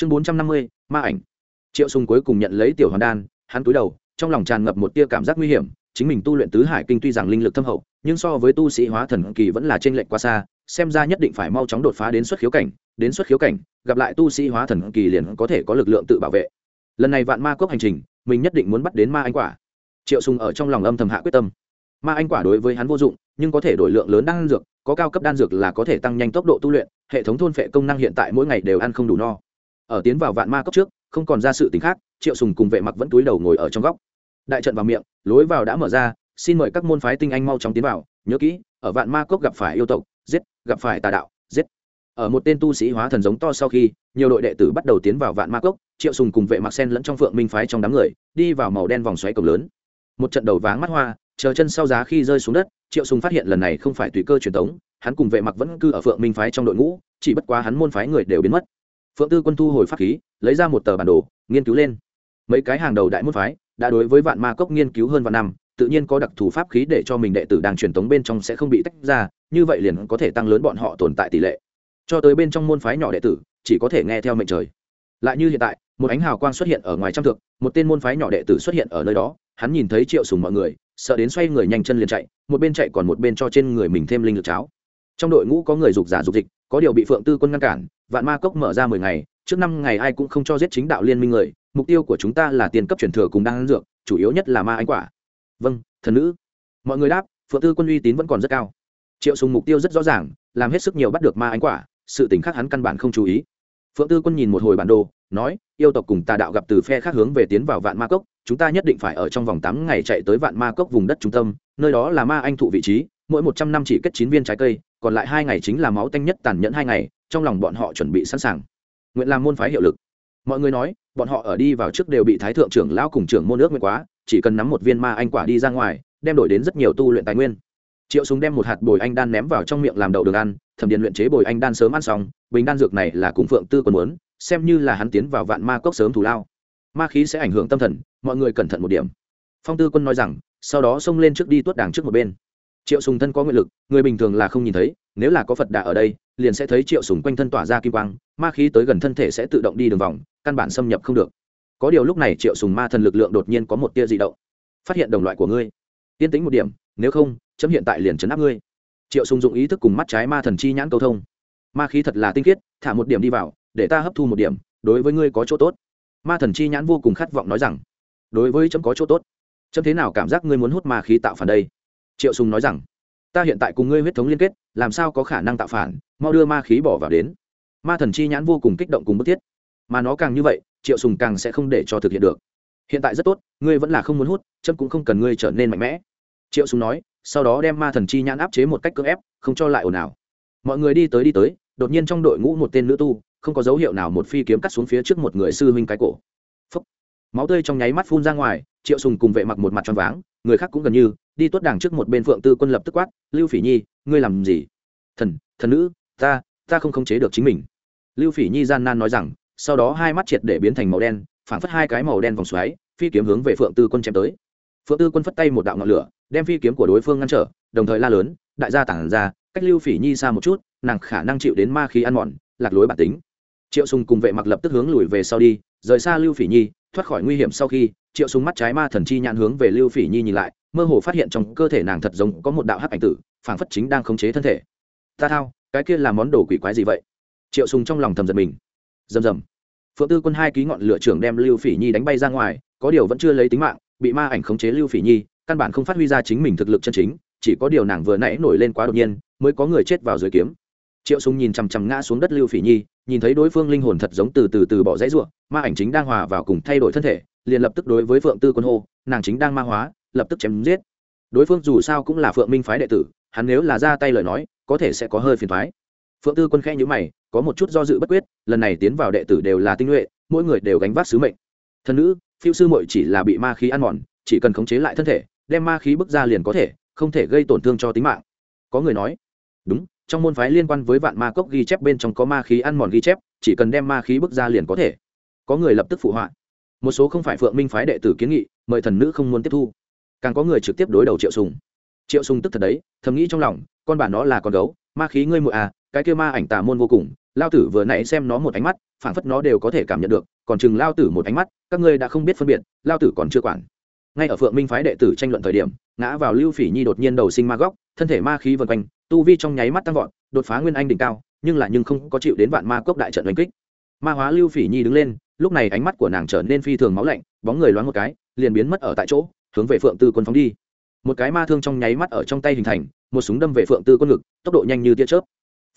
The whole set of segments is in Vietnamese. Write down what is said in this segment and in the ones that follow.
chương bốn trăm năm mươi, ma ảnh. Triệu sùng cuối cùng nhận lấy tiểu hoàn đan, hắn cúi đầu, trong lòng tràn ngập một tia cảm giác nguy hiểm, chính mình tu luyện tứ hải kinh tuy rằng linh lực thâm hậu, nhưng so với tu sĩ hóa thần kỳ vẫn là trên lệnh quá xa, xem ra nhất định phải mau chóng đột phá đến xuất khiếu cảnh, đến xuất khiếu cảnh, gặp lại tu sĩ hóa thần kỳ liền có thể có lực lượng tự bảo vệ. Lần này vạn ma cốc hành trình, mình nhất định muốn bắt đến ma anh quả. Triệu sùng ở trong lòng âm thầm hạ quyết tâm. Ma anh quả đối với hắn vô dụng, nhưng có thể đổi lượng lớn đan dược, có cao cấp đan dược là có thể tăng nhanh tốc độ tu luyện, hệ thống thôn phệ công năng hiện tại mỗi ngày đều ăn không đủ no ở tiến vào vạn ma cốc trước, không còn ra sự tình khác, triệu sùng cùng vệ mặc vẫn túi đầu ngồi ở trong góc. Đại trận vào miệng, lối vào đã mở ra, xin mời các môn phái tinh anh mau chóng tiến vào, nhớ kỹ, ở vạn ma cốc gặp phải yêu tộc, giết, gặp phải tà đạo, giết. Ở một tên tu sĩ hóa thần giống to sau khi, nhiều đội đệ tử bắt đầu tiến vào vạn ma cốc, triệu sùng cùng vệ mặc sen lẫn trong phượng minh phái trong đám người, đi vào màu đen vòng xoáy cổng lớn. Một trận đầu váng mắt hoa, chờ chân sau giá khi rơi xuống đất, triệu sùng phát hiện lần này không phải tùy cơ truyền tống, hắn cùng vệ mặc vẫn cư ở phượng minh phái trong đội ngũ, chỉ bất quá hắn môn phái người đều biến mất phượng tư quân thu hồi pháp khí, lấy ra một tờ bản đồ, nghiên cứu lên. Mấy cái hàng đầu đại môn phái, đã đối với vạn ma cốc nghiên cứu hơn vạn năm, tự nhiên có đặc thù pháp khí để cho mình đệ tử đang truyền tống bên trong sẽ không bị tách ra, như vậy liền có thể tăng lớn bọn họ tồn tại tỷ lệ. Cho tới bên trong môn phái nhỏ đệ tử, chỉ có thể nghe theo mệnh trời. Lại như hiện tại, một ánh hào quang xuất hiện ở ngoài trăm thượng một tên môn phái nhỏ đệ tử xuất hiện ở nơi đó, hắn nhìn thấy triệu sùng mọi người, sợ đến xoay người nhanh chân liền chạy, một bên chạy còn một bên cho trên người mình thêm linh lực cháo. Trong đội ngũ có người dục giả dục dịch, có điều bị phượng tư quân ngăn cản vạn ma cốc mở ra mười ngày, trước năm ngày ai cũng không cho giết chính đạo liên minh người, mục tiêu của chúng ta là tiền cấp truyền thừa cùng đang dược, chủ yếu nhất là ma ánh quả. Vâng thần nữ. Mọi người đáp, phượng tư quân uy tín vẫn còn rất cao. Triệu sùng mục tiêu rất rõ ràng, làm hết sức nhiều bắt được ma ánh quả, sự tình khác hắn căn bản không chú ý. Phượng tư quân nhìn một hồi bản đồ, nói, yêu tộc cùng tà đạo gặp từ phe khác hướng về tiến vào vạn ma cốc, chúng ta nhất định phải ở trong vòng tám ngày chạy tới vạn ma cốc vùng đất trung tâm, nơi đó là ma anh thụ vị trí, mỗi một trăm năm chỉ kết chín viên trái cây, còn lại hai ngày chính là máu tanh nhất tàn nhẫn hai ngày trong lòng bọn họ chuẩn bị sẵn sàng. Nguyện làm môn phái hiệu lực. Mọi người nói, bọn họ ở đi vào trước đều bị thái thượng trưởng lão cùng trưởng môn nước nguyện quá, chỉ cần nắm một viên ma anh quả đi ra ngoài, đem đổi đến rất nhiều tu luyện tài nguyên. Triệu súng đem một hạt bồi anh đan ném vào trong miệng làm đậu đường ăn, thẩm điện luyện chế bồi anh đan sớm ăn xong, bình đan dược này là cùng phượng tư còn muốn, xem như là hắn tiến vào vạn ma cốc sớm thù lao. Ma khí sẽ ảnh hưởng tâm thần, mọi người cẩn thận một điểm. Phong tư quân nói rằng, sau đó xông lên trước đi tuốt đảng trước một bên. Triệu sùng thân có nguyện lực, người bình thường là không nhìn thấy, nếu là có phật đà ở đây liền sẽ thấy triệu sùng quanh thân tỏa ra kim quang, ma khí tới gần thân thể sẽ tự động đi đường vòng, căn bản xâm nhập không được. Có điều lúc này triệu sùng ma thần lực lượng đột nhiên có một tia dị động. Phát hiện đồng loại của ngươi. Tiên tính một điểm, nếu không, chấm hiện tại liền chấn áp ngươi. Triệu sùng dụng ý thức cùng mắt trái ma thần chi nhãn câu thông. Ma khí thật là tinh khiết, thả một điểm đi vào, để ta hấp thu một điểm, đối với ngươi có chỗ tốt. Ma thần chi nhãn vô cùng khát vọng nói rằng, đối với chấm có chỗ tốt. Chấm thế nào cảm giác ngươi muốn hút ma khí tạo phản đây? Triệu sùng nói rằng, ta hiện tại cùng ngươi huyết thống liên kết làm sao có khả năng tạo phản, mau đưa ma khí bỏ vào đến. Ma thần chi nhãn vô cùng kích động cùng bức thiết. Mà nó càng như vậy, triệu sùng càng sẽ không để cho thực hiện được. Hiện tại rất tốt, ngươi vẫn là không muốn hút, chấm cũng không cần ngươi trở nên mạnh mẽ. Triệu sùng nói, sau đó đem ma thần chi nhãn áp chế một cách cưỡng ép, không cho lại ồn ào. Mọi người đi tới đi tới, đột nhiên trong đội ngũ một tên nữ tu, không có dấu hiệu nào một phi kiếm cắt xuống phía trước một người sư huynh cái cổ máu tươi trong nháy mắt phun ra ngoài, triệu sùng cùng vệ mặc một mặt tròn váng, người khác cũng gần như, đi tuốt đảng trước một bên phượng tư quân lập tức quát, lưu phỉ nhi, ngươi làm gì? Thần thần nữ, ta ta không khống chế được chính mình. Lưu phỉ nhi gian nan nói rằng, sau đó hai mắt triệt để biến thành màu đen, phảng phất hai cái màu đen vòng xoáy, phi kiếm hướng về phượng tư quân chém tới. Phượng tư quân phất tay một đạo ngọn lửa, đem phi kiếm của đối phương ngăn trở, đồng thời la lớn, đại gia tản ra, cách lưu phỉ nhi xa một chút, nàng khả năng chịu đến ma khí ăn mòn, lạc lối bản tính. Triệu sùng cùng vệ mặc lập tức hướng lùi về sau đi, rời xa lưu phỉ nhi thoát khỏi nguy hiểm sau khi, triệu súng mắt trái ma thần chi nhãn hướng về lưu phỉ nhi nhìn lại, mơ hồ phát hiện trong cơ thể nàng thật giống có một đạo hắc ảnh tử, phảng phất chính đang khống chế thân thể. Ta thao, cái kia là món đồ quỷ quái gì vậy? Triệu súng trong lòng thầm giật mình. Rầm rầm. Phượng tư quân hai ký ngọn lửa trưởng đem lưu phỉ nhi đánh bay ra ngoài, có điều vẫn chưa lấy tính mạng, bị ma ảnh khống chế lưu phỉ nhi, căn bản không phát huy ra chính mình thực lực chân chính, chỉ có điều nàng vừa nãy nổi lên quá đột nhiên, mới có người chết vào dưới kiếm. Triệu súng nhìn chằm chằm ngã xuống đất lưu phỉ nhi nhìn thấy đối phương linh hồn thật giống từ từ từ bỏ dãy ruộng, ma ảnh chính đang hòa vào cùng thay đổi thân thể, liền lập tức đối với phượng tư quân hô, nàng chính đang ma hóa, lập tức chém giết. Đối phương dù sao cũng là phượng minh phái đệ tử, hắn nếu là ra tay lời nói, có thể sẽ có hơi phiền thoái phượng tư quân khẽ nhữ mày, có một chút do dự bất quyết, lần này tiến vào đệ tử đều là tinh nhuệ, mỗi người đều gánh vác sứ mệnh. Thân nữ, phiêu sư mội chỉ là bị ma khí ăn mòn, chỉ cần khống chế lại thân thể, đem ma khí bước ra liền có thể, không thể gây tổn thương cho tính mạng. Có người nói, đúng trong môn phái liên quan với vạn ma cốc ghi chép bên trong có ma khí ăn mòn ghi chép, chỉ cần đem ma khí bước ra liền có thể. Có người lập tức phụ họa. Một số không phải phượng minh phái đệ tử kiến nghị, mời thần nữ không muốn tiếp thu. Càng có người trực tiếp đối đầu triệu sùng. Triệu sùng tức thật đấy, thầm nghĩ trong lòng, con bản nó là con gấu, ma khí ngươi muội à cái kia ma ảnh tà môn vô cùng, lao tử vừa nãy xem nó một ánh mắt, phảng phất nó đều có thể cảm nhận được, còn chừng lao tử một ánh mắt, các ngươi đã không biết phân biệt, lao tử còn chưa quản. Ngay ở phượng minh phái đệ tử tranh luận thời điểm, ngã vào lưu phỉ nhi đột nhiên đầu sinh ma góc, thân thể ma khí vần quanh tu vi trong nháy mắt tăng vọt, đột phá nguyên anh đỉnh cao, nhưng là nhưng không có chịu đến vạn ma cốc đại trận đánh kích. Ma hóa lưu phỉ nhi đứng lên, lúc này ánh mắt của nàng trở nên phi thường máu lạnh, bóng người loáng một cái, liền biến mất ở tại chỗ, hướng về phượng tư quân phóng đi. Một cái ma thương trong nháy mắt ở trong tay hình thành, một súng đâm về phượng tư quân ngực, tốc độ nhanh như tia chớp.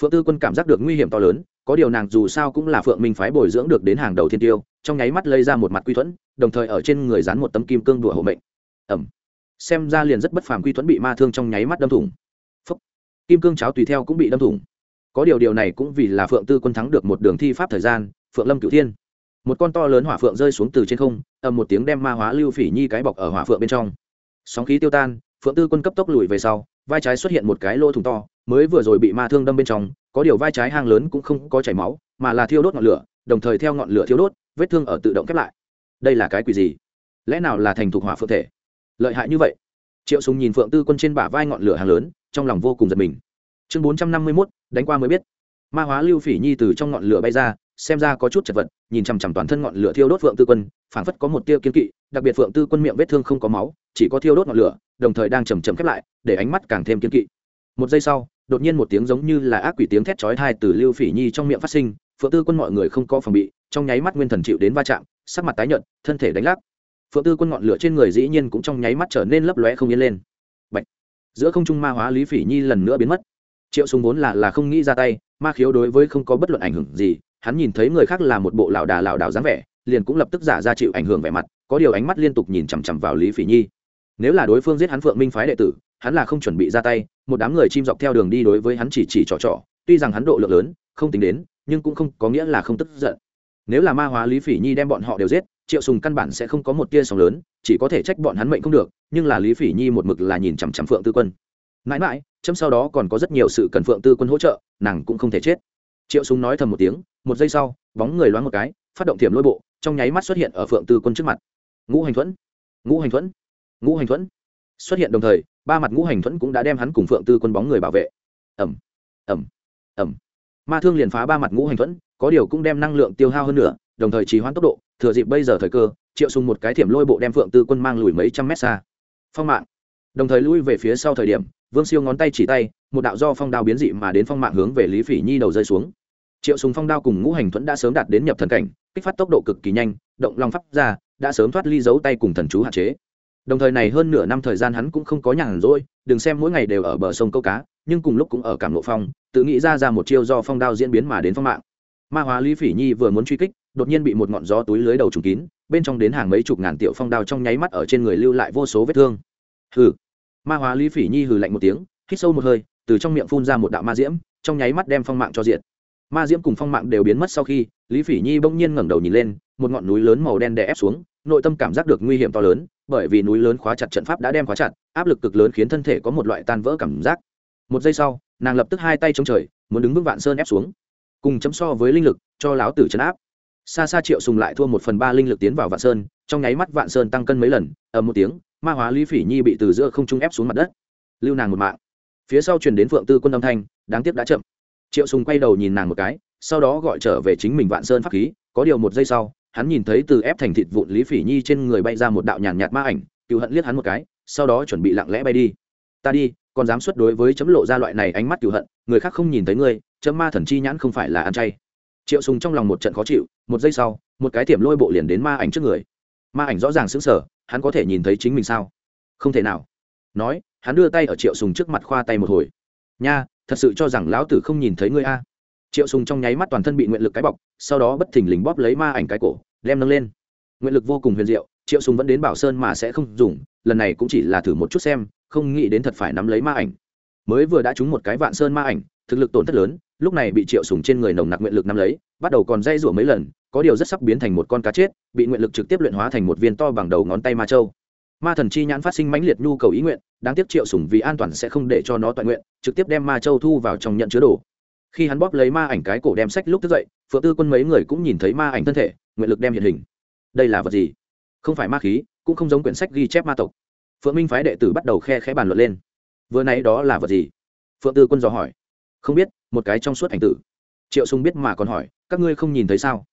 Phượng tư quân cảm giác được nguy hiểm to lớn, có điều nàng dù sao cũng là phượng minh phái bồi dưỡng được đến hàng đầu thiên tiêu, trong nháy mắt lây ra một mặt quy thuẫn, đồng thời ở trên người dán một tấm kim cương đùa hộ mệnh. Ẩm. Xem ra liền rất bất phàm quy thuẫn bị ma thương trong nháy mắt đâm thủng kim cương cháo tùy theo cũng bị đâm thủng. Có điều điều này cũng vì là phượng tư quân thắng được một đường thi pháp thời gian, phượng lâm cửu thiên. Một con to lớn hỏa phượng rơi xuống từ trên không, ầm một tiếng đem ma hóa lưu phỉ nhi cái bọc ở hỏa phượng bên trong. Sóng khí tiêu tan, phượng tư quân cấp tốc lùi về sau, vai trái xuất hiện một cái lỗ thủng to, mới vừa rồi bị ma thương đâm bên trong, có điều vai trái hang lớn cũng không có chảy máu, mà là thiêu đốt ngọn lửa, đồng thời theo ngọn lửa thiêu đốt, vết thương ở tự động khép lại. Đây là cái quỷ gì? Lẽ nào là thành thuộc hỏa phượng thể? Lợi hại như vậy. Triệu sùng nhìn phượng tư quân trên bả vai ngọn lửa hàng lớn trong lòng vô cùng giật mình. Chương bốn trăm năm mươi 451, đánh qua mới biết. Ma hóa lưu phỉ nhi từ trong ngọn lửa bay ra xem ra có chút chật vật nhìn chằm chằm toàn thân ngọn lửa thiêu đốt phượng tư quân phảng phất có một tia kiên kỵ đặc biệt phượng tư quân miệng vết thương không có máu chỉ có thiêu đốt ngọn lửa đồng thời đang chầm chầm khép lại để ánh mắt càng thêm kiên kỵ. Một giây sau đột nhiên một tiếng giống như là ác quỷ tiếng thét chói tai từ lưu phỉ nhi trong miệng phát sinh phượng tư quân mọi người không có phòng bị trong nháy mắt nguyên thần chịu đến va chạm sắc mặt tái nhợt thân thể đánh lắc. Phượng tư quân ngọn lửa trên người dĩ nhiên cũng trong nháy mắt trở nên lấp lóe không yên lên giữa không trung ma hóa lý phỉ nhi lần nữa biến mất triệu sùng vốn là là không nghĩ ra tay ma khiếu đối với không có bất luận ảnh hưởng gì hắn nhìn thấy người khác là một bộ lão đà lão đảo dáng vẻ liền cũng lập tức giả ra chịu ảnh hưởng vẻ mặt có điều ánh mắt liên tục nhìn chằm chằm vào lý phỉ nhi nếu là đối phương giết hắn phượng minh phái đệ tử hắn là không chuẩn bị ra tay một đám người chim dọc theo đường đi đối với hắn chỉ chỉ trò trò tuy rằng hắn độ lượng lớn không tính đến nhưng cũng không có nghĩa là không tức giận nếu là ma hóa lý phỉ nhi đem bọn họ đều giết triệu sùng căn bản sẽ không có một tia sóng lớn, chỉ có thể trách bọn hắn mệnh không được, nhưng là lý phỉ nhi một mực là nhìn chằm chằm phượng tư quân. Mãi mãi, chấm sau đó còn có rất nhiều sự cần phượng tư quân hỗ trợ, nàng cũng không thể chết. Triệu sùng nói thầm một tiếng, một giây sau, bóng người loáng một cái, phát động thiểm lôi bộ, trong nháy mắt xuất hiện ở phượng tư quân trước mặt. Ngũ hành thuẫn, ngũ hành thuẫn, ngũ hành thuẫn. Xuất hiện đồng thời, ba mặt ngũ hành thuẫn cũng đã đem hắn cùng phượng tư quân bóng người bảo vệ. Ẩm ẩm ẩm ma thương liền phá ba mặt ngũ hành thuẫn, có điều cũng đem năng lượng tiêu hao hơn nữa đồng thời trì hoãn tốc độ, thừa dịp bây giờ thời cơ, triệu sùng một cái thiểm lôi bộ đem phượng tư quân mang lùi mấy trăm mét xa. Phong mạng. Đồng thời lui về phía sau thời điểm, vương siêu ngón tay chỉ tay, một đạo do phong đao biến dị mà đến phong mạng hướng về lý phỉ nhi đầu rơi xuống. Triệu sùng phong đao cùng ngũ hành thuẫn đã sớm đạt đến nhập thần cảnh, kích phát tốc độ cực kỳ nhanh, động lòng pháp ra, đã sớm thoát ly dấu tay cùng thần chú hạn chế. Đồng thời này hơn nửa năm thời gian hắn cũng không có nhàn rỗi, đừng xem mỗi ngày đều ở bờ sông câu cá, nhưng cùng lúc cũng ở cảm lộ phong, tự nghĩ ra ra một chiêu do phong đao diễn biến mà đến phong mạng. Ma hóa lý phỉ nhi vừa muốn truy kích đột nhiên bị một ngọn gió túi lưới đầu trùng kín, bên trong đến hàng mấy chục ngàn tiểu phong đao trong nháy mắt ở trên người lưu lại vô số vết thương. Hừ. Ma hóa lý phỉ nhi hừ lạnh một tiếng, hít sâu một hơi, từ trong miệng phun ra một đạo ma diễm, trong nháy mắt đem phong mạng cho diện ma diễm cùng phong mạng đều biến mất sau khi, lý phỉ nhi bỗng nhiên ngẩng đầu nhìn lên, một ngọn núi lớn màu đen đè ép xuống, nội tâm cảm giác được nguy hiểm to lớn, bởi vì núi lớn khóa chặt trận pháp đã đem khóa chặt, áp lực cực lớn khiến thân thể có một loại tan vỡ cảm giác. Một giây sau, nàng lập tức hai tay chống trời, muốn đứng vững vạn sơn ép xuống. Cùng chấm so với linh lực, cho láo tử chấn áp xa xa triệu sùng lại thua một phần ba linh lực tiến vào vạn sơn, trong nháy mắt vạn sơn tăng cân mấy lần, ầm một tiếng, ma hóa lý phỉ nhi bị từ giữa không trung ép xuống mặt đất. Lưu nàng một mạng. Phía sau truyền đến phượng tư quân âm thanh, đáng tiếc đã chậm. Triệu sùng quay đầu nhìn nàng một cái, sau đó gọi trở về chính mình vạn sơn pháp khí, có điều một giây sau, hắn nhìn thấy từ ép thành thịt vụn lý phỉ nhi trên người bay ra một đạo nhàn nhạt ma ảnh, cựu hận liếc hắn một cái, sau đó chuẩn bị lặng lẽ bay đi. Ta đi, còn dám xuất đối với chấm lộ ra loại này ánh mắt cựu hận, người khác không nhìn thấy ngươi, chấm ma thần chi nhãn không phải là ăn chay triệu sùng trong lòng một trận khó chịu, một giây sau, một cái tiềm lôi bộ liền đến ma ảnh trước người. Ma ảnh rõ ràng sững sờ, hắn có thể nhìn thấy chính mình sao? Không thể nào. Nói, hắn đưa tay ở triệu sùng trước mặt khoa tay một hồi. Nha, thật sự cho rằng lão tử không nhìn thấy ngươi a. Triệu sùng trong nháy mắt toàn thân bị nguyện lực cái bọc, sau đó bất thình lình bóp lấy ma ảnh cái cổ, đem nâng lên. Nguyện lực vô cùng huyền diệu, triệu sùng vẫn đến bảo sơn mà sẽ không dùng, lần này cũng chỉ là thử một chút xem, không nghĩ đến thật phải nắm lấy ma ảnh. Mới vừa đã trúng một cái vạn sơn ma ảnh, thực lực tổn thất lớn lúc này bị triệu sùng trên người nồng nặc nguyện lực nắm lấy, bắt đầu còn dây rủa mấy lần, có điều rất sắp biến thành một con cá chết, bị nguyện lực trực tiếp luyện hóa thành một viên to bằng đầu ngón tay ma châu ma thần chi nhãn phát sinh mãnh liệt nhu cầu ý nguyện, đáng tiếc triệu sùng vì an toàn sẽ không để cho nó toàn nguyện, trực tiếp đem ma châu thu vào trong nhận chứa đồ. Khi hắn bóp lấy ma ảnh cái cổ đem sách lúc thức dậy, phượng tư quân mấy người cũng nhìn thấy ma ảnh thân thể, nguyện lực đem hiện hình. Đây là vật gì? Không phải ma khí, cũng không giống quyển sách ghi chép ma tộc. Phượng minh phái đệ tử bắt đầu khe khẽ bàn luận lên. Vừa nãy đó là vật gì? Phượng tư quân dò hỏi không biết, một cái trong suốt hành tử. Triệu sùng biết mà còn hỏi, các ngươi không nhìn thấy sao?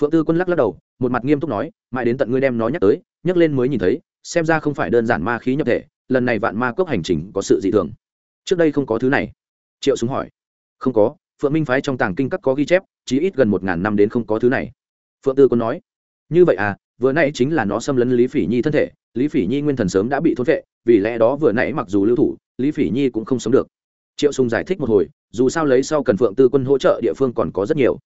Phượng tư quân lắc lắc đầu, một mặt nghiêm túc nói, mãi đến tận ngươi đem nó nhắc tới, nhắc lên mới nhìn thấy, xem ra không phải đơn giản ma khí nhập thể, lần này vạn ma cốc hành trình có sự dị thường. Trước đây không có thứ này. Triệu súng hỏi. Không có, phượng minh phái trong tàng kinh các có ghi chép chỉ ít gần một ngàn năm đến không có thứ này. Phượng tư quân nói. Như vậy à vừa nãy chính là nó xâm lấn lý phỉ nhi thân thể, lý phỉ nhi nguyên thần sớm đã bị thốt vệ vì lẽ đó vừa nãy mặc dù lưu thủ, lý phỉ nhi cũng không sống được triệu sùng giải thích một hồi, dù sao lấy sau cần phượng tư quân hỗ trợ địa phương còn có rất nhiều.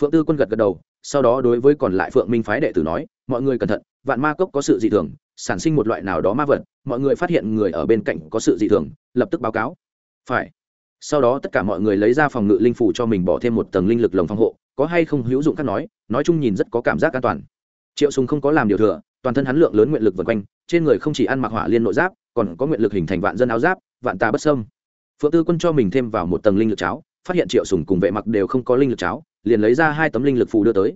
Phượng tư quân gật gật đầu, sau đó đối với còn lại phượng minh phái đệ tử nói, mọi người cẩn thận, vạn ma cốc có sự dị thường, sản sinh một loại nào đó ma vật, mọi người phát hiện người ở bên cạnh có sự dị thường, lập tức báo cáo. Phải. Sau đó tất cả mọi người lấy ra phòng ngự linh phủ cho mình bỏ thêm một tầng linh lực lồng phòng hộ, có hay không hữu dụng các nói nói chung nhìn rất có cảm giác an toàn. Triệu sùng không có làm điều thừa, toàn thân hắn lượng lớn nguyện lực vần quanh, trên người không chỉ ăn mặc hỏa liên nội giáp, còn có nguyện lực hình thành vạn dân áo giáp, vạn tà bất sâm phượng tư quân cho mình thêm vào một tầng linh lực cháo, phát hiện triệu sùng cùng vệ mặc đều không có linh lực cháo, liền lấy ra hai tấm linh lực phù đưa tới.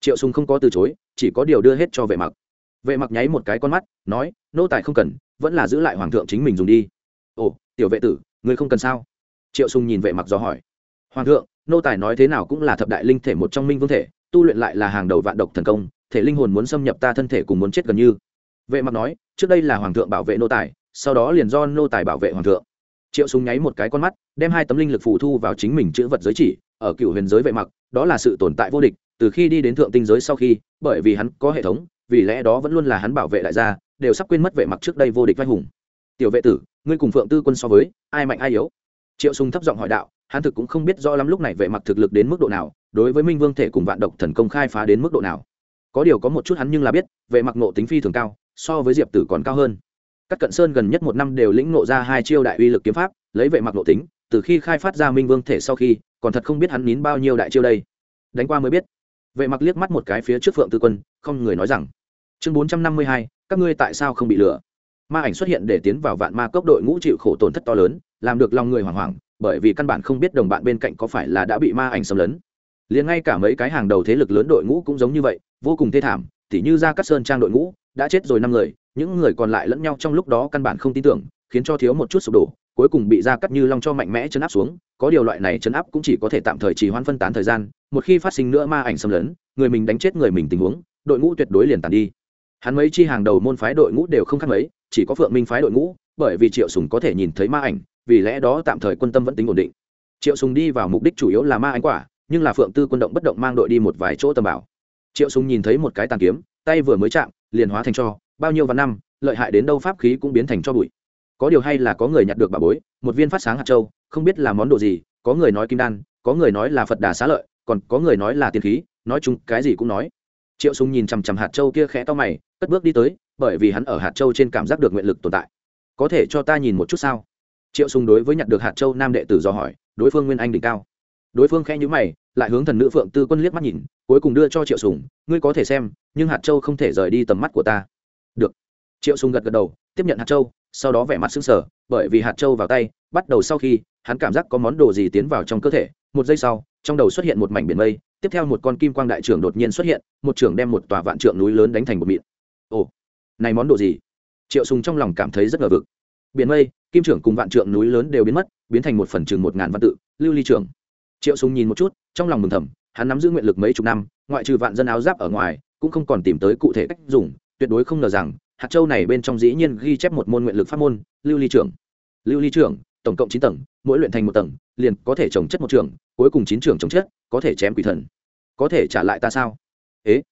Triệu sùng không có từ chối, chỉ có điều đưa hết cho vệ mặc. Vệ mặc nháy một cái con mắt, nói, nô tài không cần, vẫn là giữ lại hoàng thượng chính mình dùng đi. Ồ, tiểu vệ tử, ngươi không cần sao? Triệu sùng nhìn vệ mặc do hỏi. Hoàng thượng, nô tài nói thế nào cũng là thập đại linh thể một trong minh vương thể, tu luyện lại là hàng đầu vạn độc thần công, thể linh hồn muốn xâm nhập ta thân thể cùng muốn chết gần như. Vệ mặc nói, trước đây là hoàng thượng bảo vệ nô tài, sau đó liền do nô tài bảo vệ hoàng thượng triệu súng nháy một cái con mắt, đem hai tấm linh lực phù thu vào chính mình chữ vật giới chỉ, ở cựu huyền giới vệ mặc, đó là sự tồn tại vô địch, từ khi đi đến thượng tinh giới sau khi, bởi vì hắn có hệ thống, vì lẽ đó vẫn luôn là hắn bảo vệ đại gia, đều sắp quên mất vệ mặc trước đây vô địch vai hùng. Tiểu vệ tử, ngươi cùng phượng tư quân so với, ai mạnh ai yếu? Triệu sùng thấp giọng hỏi đạo, hắn thực cũng không biết rõ lắm lúc này vệ mặc thực lực đến mức độ nào, đối với minh vương thể cùng vạn độc thần công khai phá đến mức độ nào. Có điều có một chút hắn nhưng là biết, vệ mặc nộ tính phi thường cao, so với diệp tử còn cao hơn các cận sơn gần nhất một năm đều lĩnh nộ ra hai chiêu đại uy lực kiếm pháp, lấy vệ mặc nộ tính, từ khi khai phát ra minh vương thể sau khi, còn thật không biết hắn nín bao nhiêu đại chiêu đây. Đánh qua mới biết. Vệ mặc liếc mắt một cái phía trước phượng tư quân, không người nói rằng, chương bốn trăm năm mươi hai, các ngươi tại sao không bị lừa? Ma ảnh xuất hiện để tiến vào vạn ma cốc đội ngũ chịu khổ tổn thất to lớn, làm được lòng người hoảng hoảng, bởi vì căn bản không biết đồng bạn bên cạnh có phải là đã bị ma ảnh xâm lấn. Liền ngay cả mấy cái hàng đầu thế lực lớn đội ngũ cũng giống như vậy, vô cùng thê thảm, tỉ như ra cắt sơn trang đội ngũ, đã chết rồi năm người những người còn lại lẫn nhau trong lúc đó căn bản không tin tưởng, khiến cho thiếu một chút sụp đổ, cuối cùng bị ra cắt như long cho mạnh mẽ chấn áp xuống. Có điều loại này chấn áp cũng chỉ có thể tạm thời trì hoãn phân tán thời gian, một khi phát sinh nữa ma ảnh xâm lấn, người mình đánh chết người mình tình huống, đội ngũ tuyệt đối liền tàn đi. Hắn mấy chi hàng đầu môn phái đội ngũ đều không khác mấy, chỉ có phượng minh phái đội ngũ, bởi vì triệu sùng có thể nhìn thấy ma ảnh, vì lẽ đó tạm thời quân tâm vẫn tính ổn định. Triệu sùng đi vào mục đích chủ yếu là ma ảnh quả, nhưng là phượng tư quân động bất động mang đội đi một vài chỗ tầm bảo. Triệu sùng nhìn thấy một cái tàn kiếm, tay vừa mới chạm, liền hóa thành cho bao nhiêu vạn năm, lợi hại đến đâu pháp khí cũng biến thành cho bụi. Có điều hay là có người nhặt được bà bối, một viên phát sáng hạt châu, không biết là món đồ gì, có người nói kim đan, có người nói là phật đà xá lợi, còn có người nói là tiên khí, nói chung cái gì cũng nói. Triệu sùng nhìn chằm chằm hạt châu kia khẽ to mày, cất bước đi tới, bởi vì hắn ở hạt châu trên cảm giác được nguyện lực tồn tại. Có thể cho ta nhìn một chút sao? Triệu sùng đối với nhặt được hạt châu nam đệ tử do hỏi, đối phương nguyên anh đỉnh cao. Đối phương khẽ nhíu mày, lại hướng thần nữ phượng tư quân liếc mắt nhìn, cuối cùng đưa cho triệu sùng, ngươi có thể xem, nhưng hạt châu không thể rời đi tầm mắt của ta triệu sùng gật gật đầu, tiếp nhận hạt châu sau đó vẻ mặt sững sờ, bởi vì hạt châu vào tay, bắt đầu sau khi, hắn cảm giác có món đồ gì tiến vào trong cơ thể, một giây sau, trong đầu xuất hiện một mảnh biển mây, tiếp theo một con kim quang đại trưởng đột nhiên xuất hiện, một trưởng đem một tòa vạn trượng núi lớn đánh thành một mịn. Ồ, này món đồ gì? Triệu sùng trong lòng cảm thấy rất ngờ vực. Biển mây, kim trưởng cùng vạn trượng núi lớn đều biến mất, biến thành một phần chừng một ngàn văn tự, lưu ly trưởng. Triệu sùng nhìn một chút, trong lòng mừng thầm, hắn nắm giữ nguyện lực mấy chục năm, ngoại trừ vạn dân áo giáp ở ngoài, cũng không còn tìm tới cụ thể cách dùng, tuyệt đối không ngờ rằng hạt châu này bên trong dĩ nhiên ghi chép một môn nguyện lực pháp môn, lưu ly trưởng. Lưu ly trưởng, tổng cộng chín tầng, mỗi luyện thành một tầng, liền có thể trồng chất một trường, cuối cùng chín trường trồng chất, có thể chém quỷ thần. Có thể trả lại ta sao? Ế,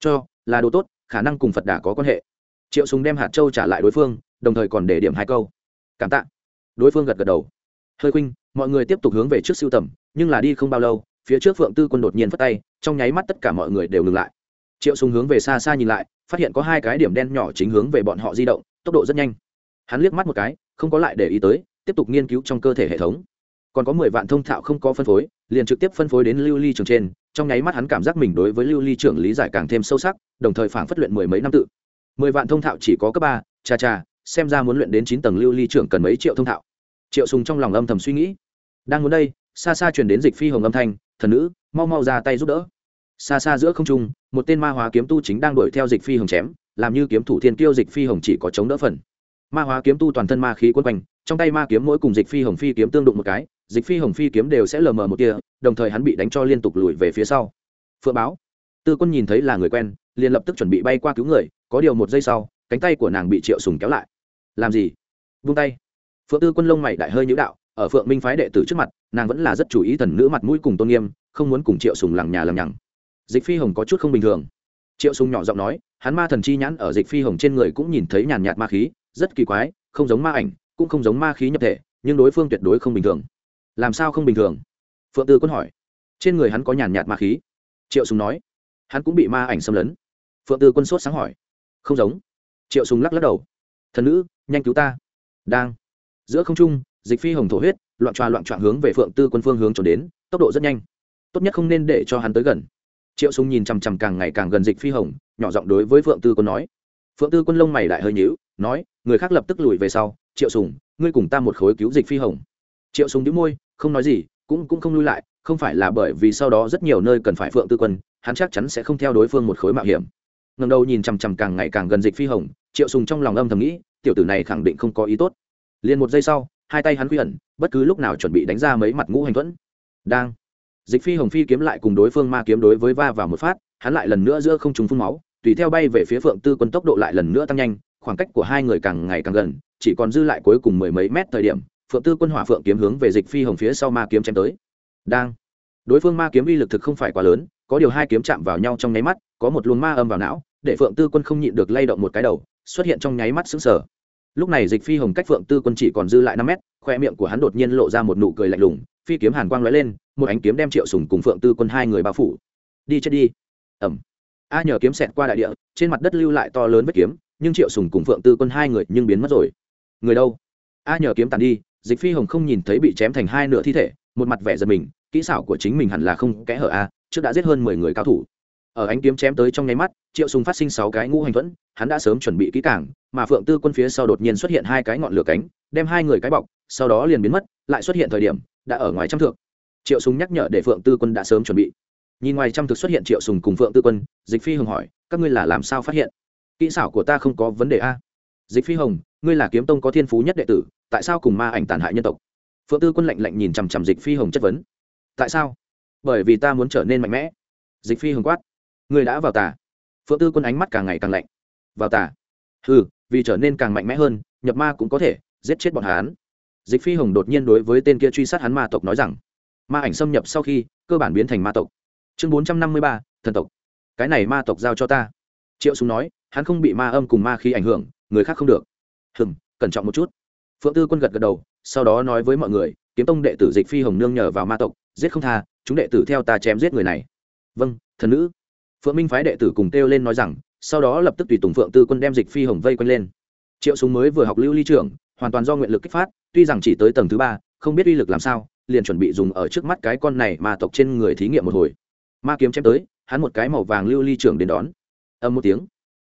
cho, là đồ tốt, khả năng cùng phật đà có quan hệ. Triệu sùng đem hạt châu trả lại đối phương, đồng thời còn để điểm hai câu. Cảm tạ. Đối phương gật gật đầu. Hơi khuynh, mọi người tiếp tục hướng về trước siêu tầm, nhưng là đi không bao lâu, phía trước phượng tư quân đột nhiên phất tay, trong nháy mắt tất cả mọi người đều ngừng lại triệu sùng hướng về xa xa nhìn lại, phát hiện có hai cái điểm đen nhỏ chính hướng về bọn họ di động, tốc độ rất nhanh. Hắn liếc mắt một cái, không có lại để ý tới, tiếp tục nghiên cứu trong cơ thể hệ thống. Còn có mười vạn thông thạo không có phân phối, liền trực tiếp phân phối đến lưu ly trường trên, trong nháy mắt hắn cảm giác mình đối với lưu ly trưởng lý giải càng thêm sâu sắc, đồng thời phản phất luyện mười mấy năm tự. Mười vạn thông thạo chỉ có cấp ba, cha cha, xem ra muốn luyện đến chín tầng lưu ly trưởng cần mấy triệu thông thạo. Triệu sùng trong lòng âm thầm suy nghĩ. Đang muốn đây, xa xa truyền đến dịch phi hồng âm thanh, thần nữ, mau mau ra tay giúp đỡ xa xa giữa không trung, một tên ma hóa kiếm tu chính đang đuổi theo dịch phi hồng chém, làm như kiếm thủ thiên kiêu dịch phi hồng chỉ có chống đỡ phần. Ma hóa kiếm tu toàn thân ma khí quấn quanh, trong tay ma kiếm mỗi cùng dịch phi hồng phi kiếm tương đụng một cái, dịch phi hồng phi kiếm đều sẽ lờ mờ một tia, đồng thời hắn bị đánh cho liên tục lùi về phía sau. Phượng báo. Tư quân nhìn thấy là người quen, liền lập tức chuẩn bị bay qua cứu người, có điều một giây sau, cánh tay của nàng bị triệu sùng kéo lại. Làm gì? Vung tay. Phượng tư quân lông mày đại hơi nhữ đạo, ở phượng minh phái đệ tử trước mặt, nàng vẫn là rất chú ý thần nữ mặt mũi cùng tôn nghiêm, không muốn cùng triệu sùng lằng nhà lằng nhằng dịch phi hồng có chút không bình thường. Triệu sùng nhỏ giọng nói, hắn ma thần chi nhãn ở dịch phi hồng trên người cũng nhìn thấy nhàn nhạt ma khí, rất kỳ quái, không giống ma ảnh, cũng không giống ma khí nhập thể, nhưng đối phương tuyệt đối không bình thường. Làm sao không bình thường? Phượng tư quân hỏi. Trên người hắn có nhàn nhạt ma khí. Triệu sùng nói, hắn cũng bị ma ảnh xâm lấn. Phượng tư quân sốt sáng hỏi. Không giống. Triệu sùng lắc lắc đầu. Thần nữ, nhanh cứu ta. Đang. Giữa không trung, dịch phi hồng thổ huyết, loạn tròa loạn trọn hướng về phượng tư quân phương hướng trốn đến, tốc độ rất nhanh. Tốt nhất không nên để cho hắn tới gần triệu sùng nhìn chằm chằm càng ngày càng gần dịch phi hồng, nhỏ giọng đối với phượng tư quân nói. Phượng tư quân lông mày lại hơi nhíu, nói, người khác lập tức lùi về sau, triệu sùng, ngươi cùng ta một khối cứu dịch phi hồng. Triệu sùng nhíu môi, không nói gì, cũng cũng không lui lại, không phải là bởi vì sau đó rất nhiều nơi cần phải phượng tư quân, hắn chắc chắn sẽ không theo đối phương một khối mạo hiểm. Ngẩng đầu nhìn chằm chằm càng ngày càng gần dịch phi hồng, triệu sùng trong lòng âm thầm nghĩ, tiểu tử này khẳng định không có ý tốt. Liền một giây sau, hai tay hắn quy ẩn, bất cứ lúc nào chuẩn bị đánh ra mấy mặt ngũ hành thuẫn. Đang dịch phi hồng phi kiếm lại cùng đối phương ma kiếm đối với va vào một phát, hắn lại lần nữa giữa không trùng phun máu, tùy theo bay về phía phượng tư quân tốc độ lại lần nữa tăng nhanh, khoảng cách của hai người càng ngày càng gần, chỉ còn dư lại cuối cùng mười mấy mét thời điểm, phượng tư quân hỏa phượng kiếm hướng về dịch phi hồng phía sau ma kiếm chém tới đang đối phương ma kiếm uy lực thực không phải quá lớn, có điều hai kiếm chạm vào nhau trong nháy mắt, có một luồng ma âm vào não, để phượng tư quân không nhịn được lay động một cái đầu, xuất hiện trong nháy mắt sững sờ. lúc này dịch phi hồng cách phượng tư quân chỉ còn dư lại năm mét, khoe miệng của hắn đột nhiên lộ ra một nụ cười lạnh lùng, phi kiếm hàn quang lóe lên một ánh kiếm đem triệu sùng cùng phượng tư quân hai người bao phủ. Đi chết đi. Ẩm. A nhờ kiếm xẹt qua đại địa, trên mặt đất lưu lại to lớn vết kiếm, nhưng triệu sùng cùng phượng tư quân hai người nhưng biến mất rồi. Người đâu? A nhờ kiếm tàn đi, dịch phi hồng không nhìn thấy bị chém thành hai nửa thi thể, một mặt vẻ giật mình, kỹ xảo của chính mình hẳn là không kẽ hở a, trước đã giết hơn mười người cao thủ. Ở ánh kiếm chém tới trong nháy mắt, triệu sùng phát sinh sáu cái ngũ hành thuẫn, hắn đã sớm chuẩn bị kỹ càng, mà phượng tư quân phía sau đột nhiên xuất hiện hai cái ngọn lửa cánh, đem hai người cái bọc, sau đó liền biến mất, lại xuất hiện thời điểm, đã ở ngoài trăm thượng triệu sùng nhắc nhở để phượng tư quân đã sớm chuẩn bị nhìn ngoài trăm thực xuất hiện triệu sùng cùng phượng tư quân dịch phi hồng hỏi các ngươi là làm sao phát hiện kỹ xảo của ta không có vấn đề a dịch phi hồng ngươi là kiếm tông có thiên phú nhất đệ tử tại sao cùng ma ảnh tàn hại nhân tộc phượng tư quân lạnh lạnh nhìn chằm chằm dịch phi hồng chất vấn tại sao bởi vì ta muốn trở nên mạnh mẽ dịch phi hồng quát ngươi đã vào tà phượng tư quân ánh mắt càng ngày càng lạnh vào tà ừ vì trở nên càng mạnh mẽ hơn nhập ma cũng có thể giết chết bọn hắn dịch phi hồng đột nhiên đối với tên kia truy sát hắn ma tộc nói rằng ma ảnh xâm nhập sau khi, cơ bản biến thành ma tộc. Chương bốn trăm năm mươi ba, thần tộc. Cái này ma tộc giao cho ta. Triệu súng nói, hắn không bị ma âm cùng ma khí ảnh hưởng, người khác không được. Hừm, cẩn trọng một chút. Phượng tư quân gật gật đầu, sau đó nói với mọi người, kiếm tông đệ tử dịch phi hồng nương nhờ vào ma tộc, giết không tha, chúng đệ tử theo ta chém giết người này. Vâng thần nữ. Phượng minh phái đệ tử cùng kêu lên nói rằng, sau đó lập tức tùy tùng phượng tư quân đem dịch phi hồng vây quanh lên. Triệu súng mới vừa học lưu ly trưởng, hoàn toàn do nguyện lực kích phát, tuy rằng chỉ tới tầng thứ ba không biết uy lực làm sao, liền chuẩn bị dùng ở trước mắt cái con này mà tộc trên người thí nghiệm một hồi. Ma kiếm chém tới, hắn một cái màu vàng lưu ly trưởng đến đón. Âm một tiếng,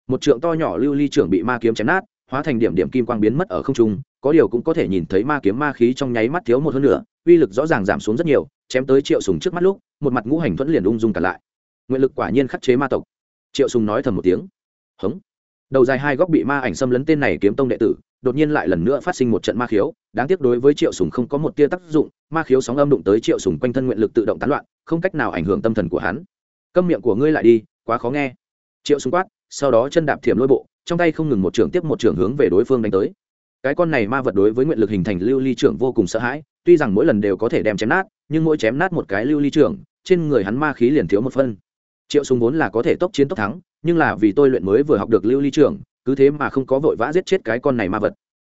một trượng to nhỏ lưu ly trưởng bị ma kiếm chém nát, hóa thành điểm điểm kim quang biến mất ở không trung, có điều cũng có thể nhìn thấy ma kiếm ma khí trong nháy mắt thiếu một hơn nữa, uy lực rõ ràng giảm xuống rất nhiều, chém tới triệu sùng trước mắt lúc, một mặt ngũ hành thuẫn liền ung dung cả lại. Nguyện lực quả nhiên khắc chế ma tộc. Triệu sùng nói thầm một tiếng. Hống. Đầu dài hai góc bị ma ảnh xâm lấn tên này kiếm tông đệ tử đột nhiên lại lần nữa phát sinh một trận ma khiếu, đáng tiếc đối với triệu sùng không có một tia tác dụng, ma khiếu sóng âm đụng tới triệu sùng quanh thân nguyện lực tự động tán loạn, không cách nào ảnh hưởng tâm thần của hắn. Câm miệng của ngươi lại đi, quá khó nghe. Triệu sùng quát, sau đó chân đạp thiểm lôi bộ, trong tay không ngừng một trường tiếp một trường hướng về đối phương đánh tới. Cái con này ma vật đối với nguyện lực hình thành lưu ly trưởng vô cùng sợ hãi, tuy rằng mỗi lần đều có thể đem chém nát, nhưng mỗi chém nát một cái lưu ly trưởng, trên người hắn ma khí liền thiếu một phân. Triệu sùng vốn là có thể tốc chiến tốc thắng, nhưng là vì tôi luyện mới vừa học được lưu ly trưởng cứ thế mà không có vội vã giết chết cái con này ma vật.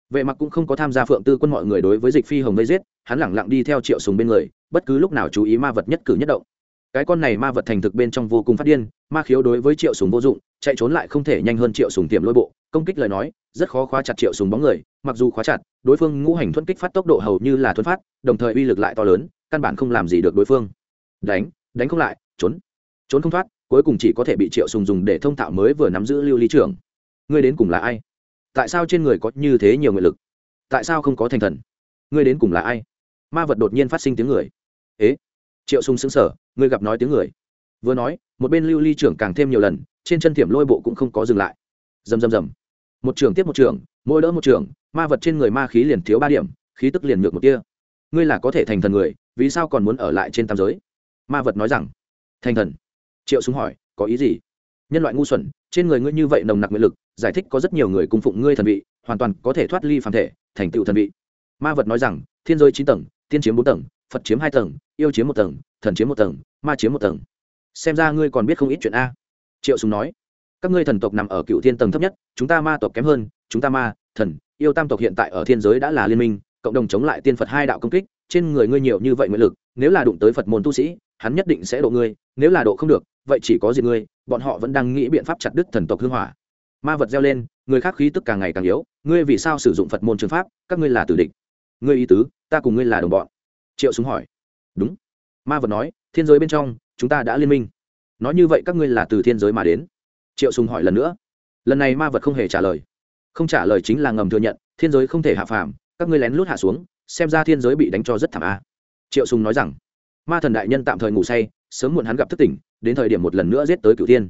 Vệ mặc cũng không có tham gia phượng tư quân mọi người đối với dịch phi hồng vây giết, hắn lẳng lặng đi theo triệu sùng bên người, bất cứ lúc nào chú ý ma vật nhất cử nhất động. Cái con này ma vật thành thực bên trong vô cùng phát điên, ma khiếu đối với triệu sùng vô dụng, chạy trốn lại không thể nhanh hơn triệu sùng tiềm lôi bộ, công kích lời nói, rất khó khóa chặt triệu sùng bóng người, mặc dù khóa chặt, đối phương ngũ hành thuẫn kích phát tốc độ hầu như là thuẫn phát, đồng thời uy lực lại to lớn, căn bản không làm gì được đối phương. Đánh đánh không lại, trốn. Trốn không thoát, cuối cùng chỉ có thể bị triệu sùng dùng để thông thạo mới vừa nắm giữ lưu ly trưởng ngươi đến cùng là ai? Tại sao trên người có như thế nhiều nguyện lực? Tại sao không có thành thần? Ngươi đến cùng là ai? Ma vật đột nhiên phát sinh tiếng người. Ế, triệu sung sững sờ, ngươi gặp nói tiếng người. Vừa nói, một bên lưu ly trưởng càng thêm nhiều lần, trên chân thiểm lôi bộ cũng không có dừng lại. Rầm rầm rầm. Một trường tiếp một trường mỗi đỡ một trường ma vật trên người ma khí liền thiếu ba điểm, khí tức liền ngược một kia ngươi là có thể thành thần người, vì sao còn muốn ở lại trên tam giới? Ma vật nói rằng. Thành thần? Triệu súng hỏi, có ý gì? Nhân loại ngu xuẩn trên người ngươi như vậy nồng nặc nguyện lực, giải thích có rất nhiều người cung phụng ngươi thần vị, hoàn toàn có thể thoát ly phàm thể, thành tựu thần vị. Ma vật nói rằng, thiên giới chín tầng, tiên chiếm bốn tầng, phật chiếm hai tầng, yêu chiếm một tầng, thần chiếm một tầng, ma chiếm một tầng. Xem ra ngươi còn biết không ít chuyện a. Triệu sùng nói. Các ngươi thần tộc nằm ở cựu thiên tầng thấp nhất, chúng ta ma tộc kém hơn, chúng ta ma, thần, yêu tam tộc hiện tại ở thiên giới đã là liên minh, cộng đồng chống lại tiên phật hai đạo công kích, trên người ngươi nhiều như vậy nguyện lực, nếu là đụng tới phật môn tu sĩ, hắn nhất định sẽ độ ngươi, nếu là độ không được vậy chỉ có diệt ngươi, bọn họ vẫn đang nghĩ biện pháp chặt đứt thần tộc hương hỏa. Ma vật gieo lên, người khác khí tức càng ngày càng yếu, ngươi vì sao sử dụng phật môn trường pháp, các ngươi là tử địch. Ngươi ý tứ, ta cùng ngươi là đồng bọn. Triệu súng hỏi. Đúng. Ma vật nói, thiên giới bên trong, chúng ta đã liên minh. Nói như vậy các ngươi là từ thiên giới mà đến. Triệu súng hỏi lần nữa. Lần này ma vật không hề trả lời. Không trả lời chính là ngầm thừa nhận, thiên giới không thể hạ phàm, các ngươi lén lút hạ xuống, xem ra thiên giới bị đánh cho rất thảm a. Triệu sùng nói rằng, ma thần đại nhân tạm thời ngủ say, sớm muộn hắn gặp thức tỉnh đến thời điểm một lần nữa giết tới cửu thiên.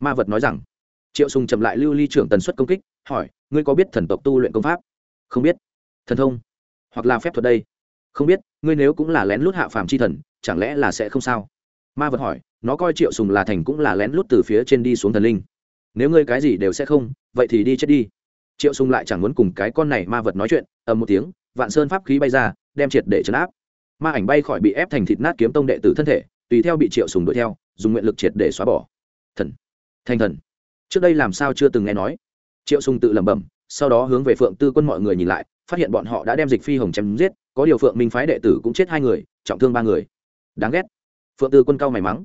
Ma vật nói rằng, triệu sùng chậm lại lưu ly trưởng tần suất công kích, hỏi, ngươi có biết thần tộc tu luyện công pháp? Không biết. Thần thông? Hoặc là phép thuật đây? Không biết, ngươi nếu cũng là lén lút hạ phàm chi thần, chẳng lẽ là sẽ không sao? Ma vật hỏi, nó coi triệu sùng là thành cũng là lén lút từ phía trên đi xuống thần linh. Nếu ngươi cái gì đều sẽ không, vậy thì đi chết đi. Triệu sùng lại chẳng muốn cùng cái con này ma vật nói chuyện, ầm một tiếng, vạn sơn pháp khí bay ra, đem triệt để chấn áp. Ma ảnh bay khỏi bị ép thành thịt nát kiếm tông đệ tử thân thể, tùy theo bị triệu sùng đuổi theo dùng nguyện lực triệt để xóa bỏ. Thần. Thành thần. Trước đây làm sao chưa từng nghe nói. Triệu sùng tự lẩm bẩm, sau đó hướng về phượng tư quân mọi người nhìn lại, phát hiện bọn họ đã đem dịch phi hồng chém giết, có điều phượng minh phái đệ tử cũng chết hai người, trọng thương ba người. Đáng ghét. Phượng tư quân cao mày mắng.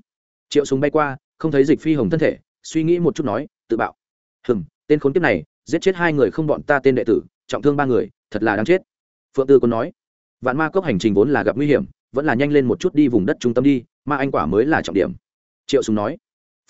Triệu súng bay qua, không thấy dịch phi hồng thân thể, suy nghĩ một chút nói, tự bạo. Hừm, tên khốn kiếp này, giết chết hai người không bọn ta tên đệ tử, trọng thương ba người, thật là đáng chết. Phượng tư quân nói. Vạn ma cốc hành trình vốn là gặp nguy hiểm, vẫn là nhanh lên một chút đi vùng đất trung tâm đi, ma anh quả mới là trọng điểm triệu Sùng nói.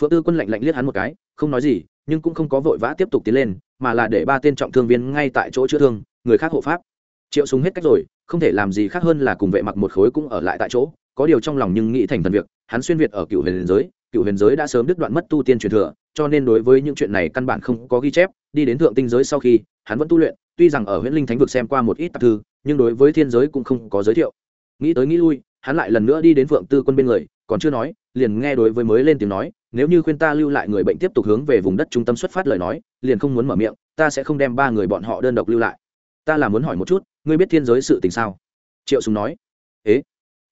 Phượng tư quân lạnh lạnh liếc hắn một cái, không nói gì, nhưng cũng không có vội vã tiếp tục tiến lên, mà là để ba tên trọng thương viên ngay tại chỗ chữa thương, người khác hộ pháp. Triệu súng hết cách rồi, không thể làm gì khác hơn là cùng vệ mặc một khối cũng ở lại tại chỗ, có điều trong lòng nhưng nghĩ thành thần việc, hắn xuyên việt ở cựu huyền giới cựu huyền giới đã sớm đứt đoạn mất tu tiên truyền thừa, cho nên đối với những chuyện này căn bản không có ghi chép, đi đến thượng tinh giới sau khi, hắn vẫn tu luyện, tuy rằng ở huyện linh thánh vực xem qua một ít tạp thư, nhưng đối với thiên giới cũng không có giới thiệu. Nghĩ tới nghĩ lui, hắn lại lần nữa đi đến phượng tư quân bên người, còn chưa nói liền nghe đối với mới lên tiếng nói, nếu như khuyên ta lưu lại người bệnh tiếp tục hướng về vùng đất trung tâm xuất phát lời nói, liền không muốn mở miệng, ta sẽ không đem ba người bọn họ đơn độc lưu lại. Ta là muốn hỏi một chút, ngươi biết thiên giới sự tình sao? Triệu sùng nói. Ế?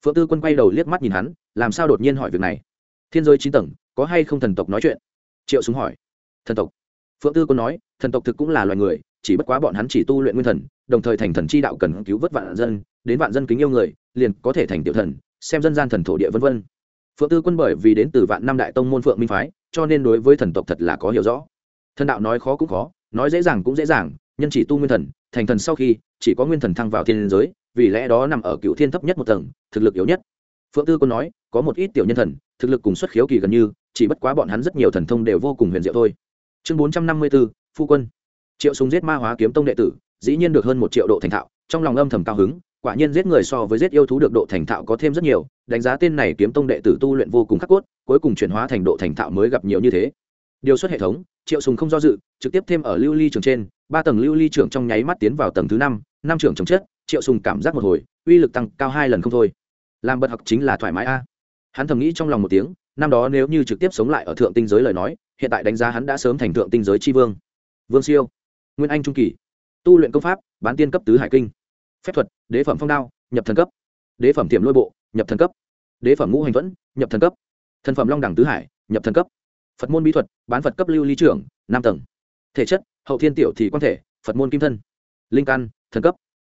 Phượng tư quân quay đầu liếc mắt nhìn hắn, làm sao đột nhiên hỏi việc này? Thiên giới chín tầng, có hay không thần tộc nói chuyện? Triệu súng hỏi. Thần tộc? Phượng tư quân nói, thần tộc thực cũng là loài người, chỉ bất quá bọn hắn chỉ tu luyện nguyên thần, đồng thời thành thần chi đạo cần cứu vớt vạn dân, đến vạn dân kính yêu người, liền có thể thành tiểu thần, xem dân gian thần thổ địa vân vân phượng tư quân bởi vì đến từ vạn năm đại tông môn phượng minh phái, cho nên đối với thần tộc thật là có hiểu rõ. Thần đạo nói khó cũng khó, nói dễ dàng cũng dễ dàng, nhân chỉ tu nguyên thần, thành thần sau khi, chỉ có nguyên thần thăng vào thiên giới, vì lẽ đó nằm ở cựu thiên thấp nhất một tầng, thực lực yếu nhất. Phượng tư quân nói, có một ít tiểu nhân thần, thực lực cùng xuất khiếu kỳ gần như, chỉ bất quá bọn hắn rất nhiều thần thông đều vô cùng huyền diệu thôi. Chương bốn trăm năm mươi b ố phu quân. Triệu súng giết ma hóa kiếm tông đệ tử, dĩ nhiên được hơn một triệu độ thành thạo, trong lòng âm thầm cao hứng, quả nhiên giết người so với giết yêu thú được độ thành thạo có thêm rất nhiều đánh giá tên này kiếm tông đệ tử tu luyện vô cùng khắc cốt, cuối cùng chuyển hóa thành độ thành thạo mới gặp nhiều như thế. Điều xuất hệ thống, triệu sùng không do dự, trực tiếp thêm ở lưu ly trường trên, ba tầng lưu ly trường trong nháy mắt tiến vào tầng thứ năm năm trường chống chất, triệu sùng cảm giác một hồi, uy lực tăng cao hai lần không thôi. Làm bật học chính là thoải mái a. Hắn thầm nghĩ trong lòng một tiếng, năm đó nếu như trực tiếp sống lại ở thượng tinh giới lời nói, hiện tại đánh giá hắn đã sớm thành thượng tinh giới tri vương. Vương siêu, nguyên anh trung kỳ, tu luyện công pháp, bán tiên cấp tứ hải kinh. Phép thuật, đế phẩm phong đao, nhập thần cấp. Đế phẩm tiềm lôi bộ nhập thần cấp. Đế phẩm ngũ hành thuẫn, nhập thần cấp. Thần phẩm long đẳng tứ hải, nhập thần cấp. Phật môn bí thuật, bán phật cấp lưu lý trưởng, năm tầng. Thể chất, hậu thiên tiểu thì quan thể, phật môn kim thân. Linh căn, thần cấp.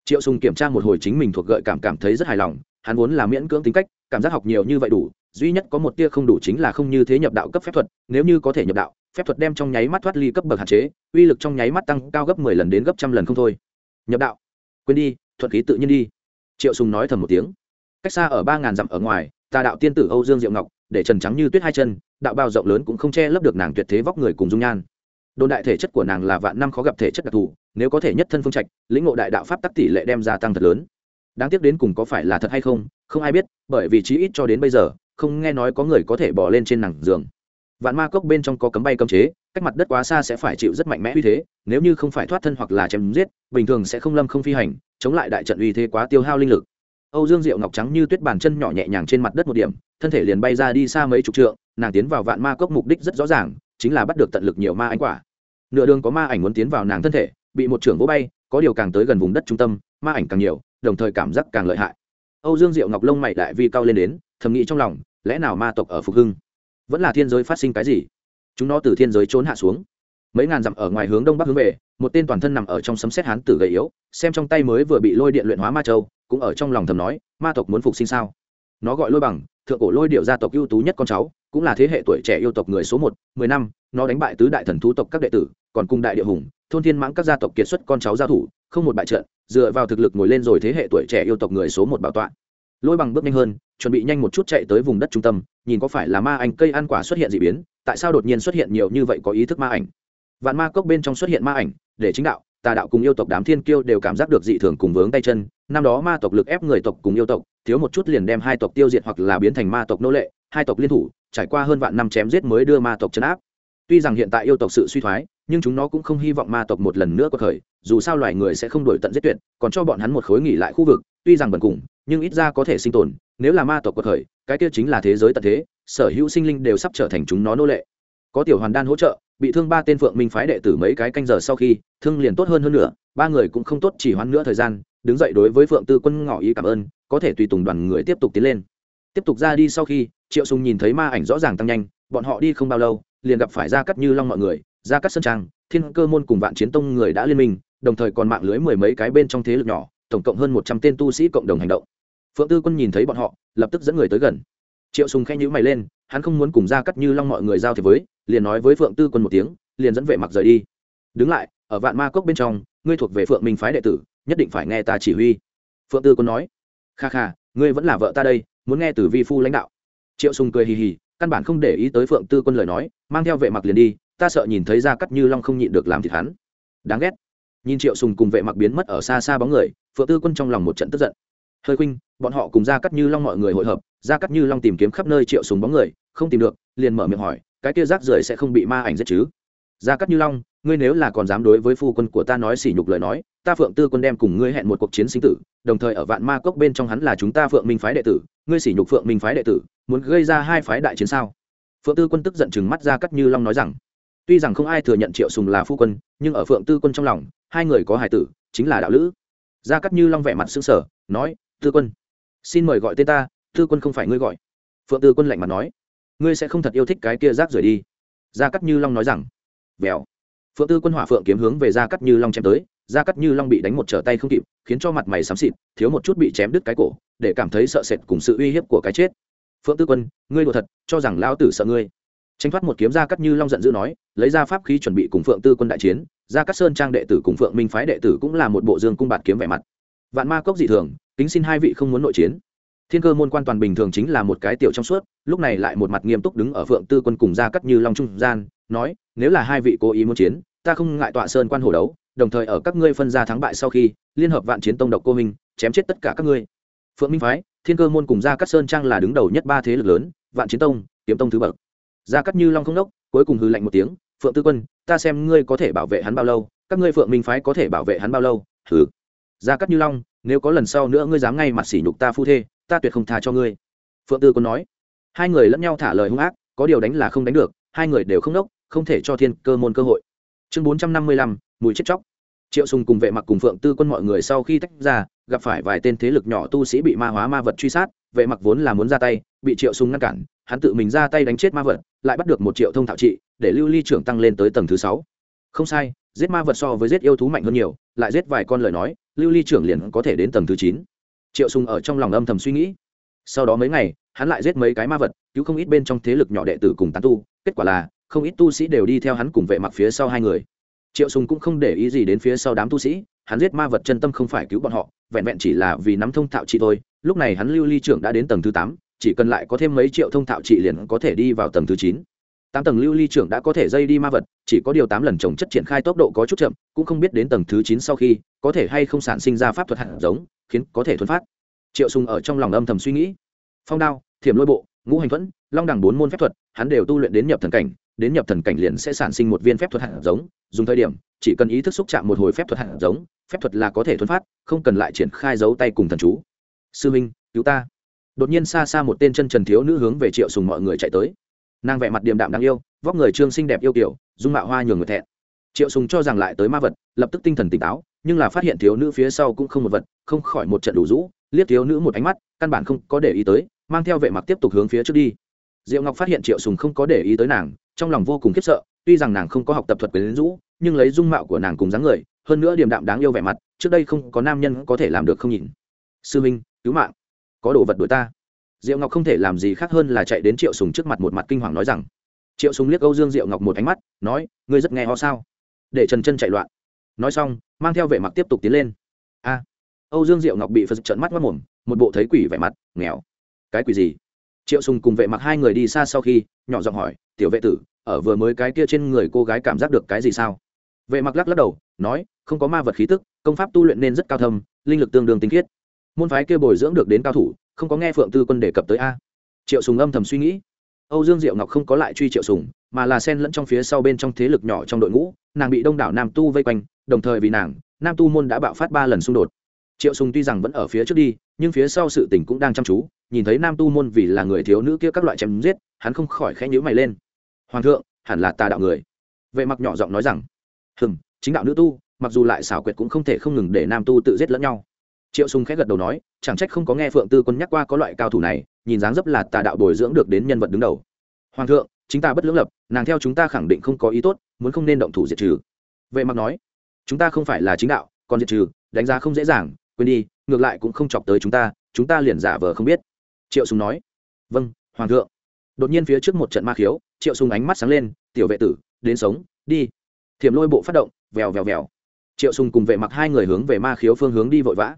Triệu sùng kiểm tra một hồi chính mình thuộc gợi cảm cảm thấy rất hài lòng, hắn vốn là miễn cưỡng tính cách, cảm giác học nhiều như vậy đủ, duy nhất có một tia không đủ chính là không như thế nhập đạo cấp phép thuật, nếu như có thể nhập đạo, phép thuật đem trong nháy mắt thoát ly cấp bậc hạn chế, uy lực trong nháy mắt tăng cao gấp mười lần đến gấp trăm lần không thôi. Nhập đạo. Quên đi thuận khí tự nhiên đi. Triệu sùng nói thầm một tiếng cách xa ở ba ngàn dặm ở ngoài, tà đạo tiên tử âu dương diệu ngọc, để trần trắng như tuyết hai chân, đạo bao rộng lớn cũng không che lấp được nàng tuyệt thế vóc người cùng dung nhan. Đồn đại thể chất của nàng là vạn năm khó gặp thể chất đặc thù, nếu có thể nhất thân phương trạch, lĩnh ngộ đại đạo pháp tắc tỷ lệ đem gia tăng thật lớn. Đáng tiếc đến cùng có phải là thật hay không không ai biết, bởi vì chí ít cho đến bây giờ, không nghe nói có người có thể bỏ lên trên nàng giường. Vạn ma cốc bên trong có cấm bay cấm chế, cách mặt đất quá xa sẽ phải chịu rất mạnh mẽ uy thế, nếu như không phải thoát thân hoặc là chém giết, bình thường sẽ không lâm không phi hành, chống lại đại trận uy thế quá tiêu hao linh lực âu dương diệu ngọc trắng như tuyết bàn chân nhỏ nhẹ nhàng trên mặt đất một điểm, thân thể liền bay ra đi xa mấy chục trượng, nàng tiến vào vạn ma cốc mục đích rất rõ ràng, chính là bắt được tận lực nhiều ma ảnh quả. Nửa đường có ma ảnh muốn tiến vào nàng thân thể, bị một trưởng vỗ bay, có điều càng tới gần vùng đất trung tâm, ma ảnh càng nhiều, đồng thời cảm giác càng lợi hại. Âu dương diệu ngọc lông mày đại vi cao lên đến, thầm nghĩ trong lòng, lẽ nào ma tộc ở phục hưng? Vẫn là thiên giới phát sinh cái gì? Chúng nó từ thiên giới trốn hạ xuống. Mấy ngàn dặm ở ngoài hướng đông bắc hướng về, một tên toàn thân nằm ở trong sấm sét hán tử gầy yếu, xem trong tay mới vừa bị lôi điện luyện hóa ma châu cũng ở trong lòng thầm nói, ma tộc muốn phục sinh sao? Nó gọi lôi bằng, thượng cổ lôi điệu gia tộc ưu tú nhất con cháu, cũng là thế hệ tuổi trẻ yêu tộc người số một, mười năm, nó đánh bại tứ đại thần thú tộc các đệ tử, còn cùng đại địa hùng, thôn thiên mãng các gia tộc kiệt xuất con cháu giao thủ, không một bại trận, dựa vào thực lực ngồi lên rồi thế hệ tuổi trẻ yêu tộc người số một bảo tọa. Lôi bằng bước nhanh hơn, chuẩn bị nhanh một chút chạy tới vùng đất trung tâm, nhìn có phải là ma ảnh cây ăn quả xuất hiện d ị biến, tại sao đột nhiên xuất hiện nhiều như vậy có ý thức ma ảnh? Vạn ma cốc bên trong xuất hiện ma ảnh, để chính đạo tà đạo cùng yêu tộc đám thiên kiêu đều cảm giác được dị thường cùng vướng tay chân năm đó ma tộc lực ép người tộc cùng yêu tộc thiếu một chút liền đem hai tộc tiêu diệt hoặc là biến thành ma tộc nô lệ hai tộc liên thủ trải qua hơn vạn năm chém giết mới đưa ma tộc chấn áp tuy rằng hiện tại yêu tộc sự suy thoái nhưng chúng nó cũng không hy vọng ma tộc một lần nữa có thời. dù sao loài người sẽ không đổi tận giết tuyệt còn cho bọn hắn một khối nghỉ lại khu vực tuy rằng bần cùng nhưng ít ra có thể sinh tồn nếu là ma tộc có thời, cái kia chính là thế giới tận thế sở hữu sinh linh đều sắp trở thành chúng nó nô lệ có tiểu hoàn đan hỗ trợ bị thương ba tên phượng minh phái đệ tử mấy cái canh giờ sau khi, thương liền tốt hơn hơn nữa, ba người cũng không tốt chỉ hoãn nữa thời gian, đứng dậy đối với phượng tư quân ngỏ ý cảm ơn, có thể tùy tùng đoàn người tiếp tục tiến lên. Tiếp tục ra đi sau khi, triệu sùng nhìn thấy ma ảnh rõ ràng tăng nhanh, bọn họ đi không bao lâu, liền gặp phải ra cắt như long mọi người ra cắt sơn trang, thiên cơ môn cùng vạn chiến tông người đã liên minh, đồng thời còn mạng lưới mười mấy cái bên trong thế lực nhỏ, tổng cộng hơn một trăm tên tu sĩ cộng đồng hành động. Phượng tư quân nhìn thấy bọn họ, lập tức dẫn người tới gần. Triệu sùng khẽ nhíu mày lên hắn không muốn cùng ra cắt như long mọi người giao thiệp với, liền nói với phượng tư quân một tiếng, liền dẫn vệ mặc rời đi. Đứng lại, ở vạn ma cốc bên trong, ngươi thuộc về phượng minh phái đệ tử, nhất định phải nghe ta chỉ huy. Phượng tư quân nói. Kha kha, ngươi vẫn là vợ ta đây, muốn nghe từ vi phu lãnh đạo. Triệu sùng cười hì hì, căn bản không để ý tới phượng tư quân lời nói, mang theo vệ mặc liền đi, ta sợ nhìn thấy ra cắt như long không nhịn được làm thịt hắn. Đáng ghét. Nhìn triệu sùng cùng vệ mặc biến mất ở xa xa bóng người, phượng tư quân trong lòng một trận tức giận. Hơi khinh bọn họ cùng ra cắt như long mọi người hội hợp ra cắt như long tìm kiếm khắp nơi triệu sùng bóng người không tìm được, liền mở miệng hỏi, cái kia rác rưởi sẽ không bị ma ảnh giết chứ? Gia cắt như long, ngươi nếu là còn dám đối với phu quân của ta nói sỉ nhục lời nói, ta phượng tư quân đem cùng ngươi hẹn một cuộc chiến sinh tử, đồng thời ở vạn ma cốc bên trong hắn là chúng ta phượng minh phái đệ tử, ngươi sỉ nhục phượng minh phái đệ tử, muốn gây ra hai phái đại chiến sao? Phượng tư quân tức giận chừng mắt ra cắt như long nói rằng, tuy rằng không ai thừa nhận triệu sùng là phu quân, nhưng ở phượng tư quân trong lòng, hai người có hài tử, chính là đạo lữ. Gia cắt như long vẻ mặt sững sờ, nói, tư quân, xin mời gọi tên ta, tư quân không phải ngươi gọi. Phượng tư quân lạnh mặt nói ngươi sẽ không thật yêu thích cái kia rác rưởi đi. Gia cắt như long nói rằng. Vèo. Phượng tư quân hỏa phượng kiếm hướng về gia cắt như long chém tới, gia cắt như long bị đánh một trở tay không kịp, khiến cho mặt mày xám xịt, thiếu một chút bị chém đứt cái cổ, để cảm thấy sợ sệt cùng sự uy hiếp của cái chết. Phượng tư quân, ngươi đùa thật, cho rằng lao tử sợ ngươi. Tranh thoát một kiếm, gia cắt như long giận dữ nói, lấy ra pháp khí chuẩn bị cùng phượng tư quân đại chiến, gia cắt sơn trang đệ tử cùng phượng minh phái đệ tử cũng là một bộ dương cung bạt kiếm vẻ mặt. Vạn ma cốc dị thường, kính xin hai vị không muốn nội chiến thiên cơ môn quan toàn bình thường chính là một cái tiểu trong suốt, lúc này lại một mặt nghiêm túc đứng ở phượng tư quân cùng gia cắt như long trung gian, nói, nếu là hai vị cố ý muốn chiến, ta không ngại tọa sơn quan hồ đấu, đồng thời ở các ngươi phân ra thắng bại sau khi, liên hợp vạn chiến tông độc cô minh chém chết tất cả các ngươi. Phượng minh phái, thiên cơ môn cùng gia cắt sơn trang là đứng đầu nhất ba thế lực lớn, vạn chiến tông, kiếm tông thứ bậc. Gia cắt như long không đốc, cuối cùng hư lạnh một tiếng, phượng tư quân, ta xem ngươi có thể bảo vệ hắn bao lâu, các ngươi phượng minh phái có thể bảo vệ hắn bao lâu? Thử gia cắt như long, nếu có lần sau nữa ngươi dám ngay mặt sỉ nhục ta phu thê ta tuyệt không tha cho ngươi. Phượng tư quân nói. Hai người lẫn nhau thả lời hung ác, có điều đánh là không đánh được, hai người đều không đốc, không thể cho thiên cơ môn cơ hội. Chương bốn trăm năm mươi lăm, mùi chết chóc. Triệu sùng cùng vệ mặc cùng phượng tư quân mọi người sau khi tách ra, gặp phải vài tên thế lực nhỏ tu sĩ bị ma hóa ma vật truy sát, vệ mặc vốn là muốn ra tay, bị triệu sùng ngăn cản, hắn tự mình ra tay đánh chết ma vật, lại bắt được một triệu thông thạo trị, để lưu ly trưởng tăng lên tới tầng thứ sáu. Không sai, giết ma vật so với giết yêu thú mạnh hơn nhiều, lại giết vài con lời nói, lưu ly trưởng liền có thể đến tầng thứ chín triệu sùng ở trong lòng âm thầm suy nghĩ. Sau đó mấy ngày, hắn lại giết mấy cái ma vật, cứu không ít bên trong thế lực nhỏ đệ tử cùng tán tu. Kết quả là, không ít tu sĩ đều đi theo hắn cùng vệ mặc phía sau hai người. Triệu sùng cũng không để ý gì đến phía sau đám tu sĩ, hắn giết ma vật chân tâm không phải cứu bọn họ, vẹn vẹn chỉ là vì nắm thông thạo trị thôi. Lúc này hắn lưu ly trưởng đã đến tầng thứ tám, chỉ cần lại có thêm mấy triệu thông thạo trị liền có thể đi vào tầng thứ chín tám tầng lưu ly trưởng đã có thể dây đi ma vật, chỉ có điều tám lần trồng chất triển khai tốc độ có chút chậm, cũng không biết đến tầng thứ chín sau khi, có thể hay không sản sinh ra pháp thuật hạt giống, khiến có thể thuần phát. Triệu sùng ở trong lòng âm thầm suy nghĩ. Phong đao, thiểm lôi bộ, ngũ hành thuẫn, long đẳng bốn môn phép thuật, hắn đều tu luyện đến nhập thần cảnh, đến nhập thần cảnh liền sẽ sản sinh một viên phép thuật hạt giống, dùng thời điểm, chỉ cần ý thức xúc chạm một hồi phép thuật hạt giống, phép thuật là có thể thuần phát, không cần lại triển khai dấu tay cùng thần chú. Sư minh, cứu ta. Đột nhiên xa xa một tên chân trần thiếu nữ hướng về triệu sùng mọi người chạy tới nàng vẽ mặt điềm đạm đáng yêu, vóc người trương xinh đẹp yêu kiểu, dung mạo hoa nhường người thẹn. Triệu sùng cho rằng lại tới ma vật, lập tức tinh thần tỉnh táo, nhưng là phát hiện thiếu nữ phía sau cũng không một vật, không khỏi một trận đủ rũ, liếc thiếu nữ một ánh mắt, căn bản không có để ý tới, mang theo vệ mặc tiếp tục hướng phía trước đi. Diệu ngọc phát hiện triệu sùng không có để ý tới nàng, trong lòng vô cùng khiếp sợ, tuy rằng nàng không có học tập thuật quyến rũ, nhưng lấy dung mạo của nàng cùng dáng người, hơn nữa điềm đạm đáng yêu vẻ mặt, trước đây không có nam nhân có thể làm được không nhìn sư minh, cứu mạng, có đồ vật đuổi ta diệu ngọc không thể làm gì khác hơn là chạy đến triệu sùng trước mặt một mặt kinh hoàng nói rằng, triệu sùng liếc âu dương diệu ngọc một ánh mắt, nói, ngươi rất nghe ho sao? Để trần chân chạy loạn. Nói xong, mang theo vệ mặc tiếp tục tiến lên. A. Âu dương diệu ngọc bị phật trợn mắt mất mồm, một bộ thấy quỷ vẻ mặt, nghèo. Cái quỷ gì? Triệu sùng cùng vệ mặc hai người đi xa sau khi, nhỏ giọng hỏi, tiểu vệ tử, ở vừa mới cái kia trên người cô gái cảm giác được cái gì sao? Vệ mặc lắc lắc đầu, nói, không có ma vật khí tức, công pháp tu luyện nên rất cao thâm, linh lực tương đương tinh khiết. Môn phái kia bồi dưỡng được đến cao thủ không có nghe phượng tư quân đề cập tới a triệu sùng âm thầm suy nghĩ âu dương diệu ngọc không có lại truy triệu sùng mà là xen lẫn trong phía sau bên trong thế lực nhỏ trong đội ngũ nàng bị đông đảo nam tu vây quanh đồng thời vì nàng nam tu môn đã bạo phát ba lần xung đột triệu sùng tuy rằng vẫn ở phía trước đi nhưng phía sau sự tình cũng đang chăm chú nhìn thấy nam tu môn vì là người thiếu nữ kia các loại chém giết hắn không khỏi khẽ nhíu mày lên hoàng thượng hẳn là tà đạo người vệ mặc nhỏ giọng nói rằng hừm chính đạo nữ tu mặc dù lại xảo quyệt cũng không thể không ngừng để nam tu tự giết lẫn nhau triệu sùng khẽ gật đầu nói, chẳng trách không có nghe phượng tư quân nhắc qua có loại cao thủ này, nhìn dáng dấp là tà đạo bồi dưỡng được đến nhân vật đứng đầu. Hoàng thượng, chính ta bất lưỡng lập, nàng theo chúng ta khẳng định không có ý tốt, muốn không nên động thủ diệt trừ. Vệ mặc nói, chúng ta không phải là chính đạo, còn diệt trừ, đánh giá không dễ dàng, quên đi, ngược lại cũng không chọc tới chúng ta chúng ta liền giả vờ không biết. Triệu sùng nói vâng hoàng thượng. Đột nhiên phía trước một trận ma khiếu, triệu sùng ánh mắt sáng lên, tiểu vệ tử, đến sống, đi. Thiểm lôi bộ phát động, vèo vèo vèo. Triệu sùng cùng vệ mặc hai người hướng về ma khiếu phương hướng đi vội vã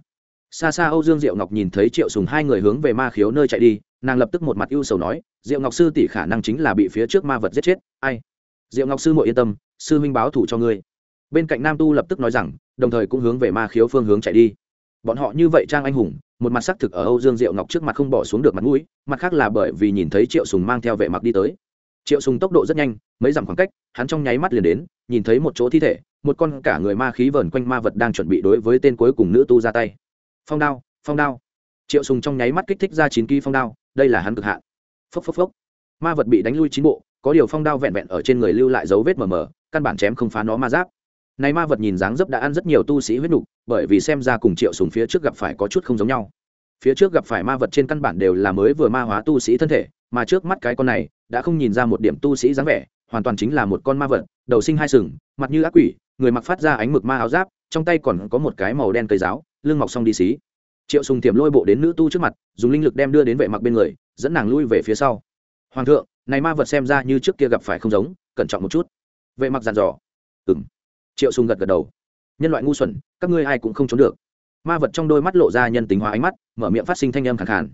xa xa âu dương diệu ngọc nhìn thấy triệu sùng hai người hướng về ma khiếu nơi chạy đi, nàng lập tức một mặt ưu sầu nói, diệu ngọc sư tỷ khả năng chính là bị phía trước ma vật giết chết, ai? Diệu ngọc sư muội yên tâm, sư huynh báo thủ cho ngươi. Bên cạnh nam tu lập tức nói rằng, đồng thời cũng hướng về ma khiếu phương hướng chạy đi. Bọn họ như vậy trang anh hùng, một mặt xác thực ở âu dương diệu ngọc trước mặt không bỏ xuống được mặt mũi, mặt khác là bởi vì nhìn thấy triệu sùng mang theo vệ mặc đi tới. Triệu sùng tốc độ rất nhanh, mấy dặm khoảng cách, hắn trong nháy mắt liền đến, nhìn thấy một chỗ thi thể, một con cả người ma khí vờn quanh ma vật đang chuẩn bị đối với tên cuối cùng nữ tu ra tay phong đao phong đao. Triệu sùng trong nháy mắt kích thích ra chín kỳ phong đao, đây là hắn cực hạn. Phốc phốc phốc. Ma vật bị đánh lui chín bộ, có điều phong đao vẹn vẹn ở trên người lưu lại dấu vết mờ mờ, căn bản chém không phá nó ma giáp. Này ma vật nhìn dáng dấp đã ăn rất nhiều tu sĩ huyết nục, bởi vì xem ra cùng triệu sùng phía trước gặp phải có chút không giống nhau. Phía trước gặp phải ma vật trên căn bản đều là mới vừa ma hóa tu sĩ thân thể, mà trước mắt cái con này, đã không nhìn ra một điểm tu sĩ dáng vẻ, hoàn toàn chính là một con ma vật, đầu sinh hai sừng, mặt như ác quỷ, người mặc phát ra ánh mực ma áo giáp trong tay còn có một cái màu đen cây giáo, lưng mọc xong đi xí. Triệu sùng tiềm lôi bộ đến nữ tu trước mặt, dùng linh lực đem đưa đến vệ mặc bên người, dẫn nàng lui về phía sau. Hoàng thượng, này ma vật xem ra như trước kia gặp phải không giống, cẩn trọng một chút. Vệ mặc dàn dò. Ừm. Triệu sùng gật gật đầu. Nhân loại ngu xuẩn, các ngươi ai cũng không trốn được. Ma vật trong đôi mắt lộ ra nhân tính hóa ánh mắt, mở miệng phát sinh thanh âm khàn khàn.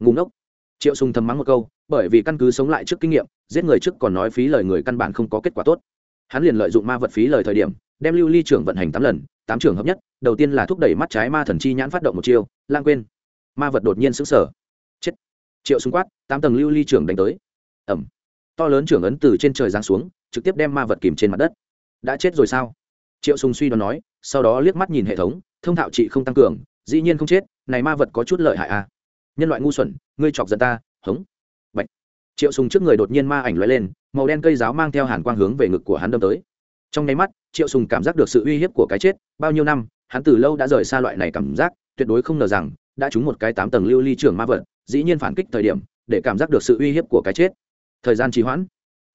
Ngu ngốc. Triệu sùng thầm mắng một câu, bởi vì căn cứ sống lại trước kinh nghiệm, giết người trước còn nói phí lời người căn bản không có kết quả tốt. Hắn liền lợi dụng ma vật phí lời thời điểm, đem lưu ly trưởng vận hành tám lần tám trường hợp nhất, đầu tiên là thúc đẩy mắt trái ma thần chi nhãn phát động một chiêu, lang quên. Ma vật đột nhiên sững sờ. Chết. Triệu xung quát, tám tầng lưu ly trưởng đánh tới. Ẩm to lớn trưởng ấn từ trên trời giáng xuống, trực tiếp đem ma vật kìm trên mặt đất. Đã chết rồi sao? Triệu sùng suy đoán nói, sau đó liếc mắt nhìn hệ thống, thông thạo trị không tăng cường, dĩ nhiên không chết, này ma vật có chút lợi hại à. Nhân loại ngu xuẩn, ngươi chọc giận ta, hống. Bệnh. triệu sùng trước người đột nhiên ma ảnh lóe lên, màu đen cây giáo mang theo hàn quang hướng về ngực của hắn đâm tới. Trong nháy mắt triệu sùng cảm giác được sự uy hiếp của cái chết, bao nhiêu năm, hắn từ lâu đã rời xa loại này cảm giác, tuyệt đối không ngờ rằng, đã trúng một cái tám tầng lưu ly trưởng ma vật, dĩ nhiên phản kích thời điểm, để cảm giác được sự uy hiếp của cái chết. Thời gian trì hoãn.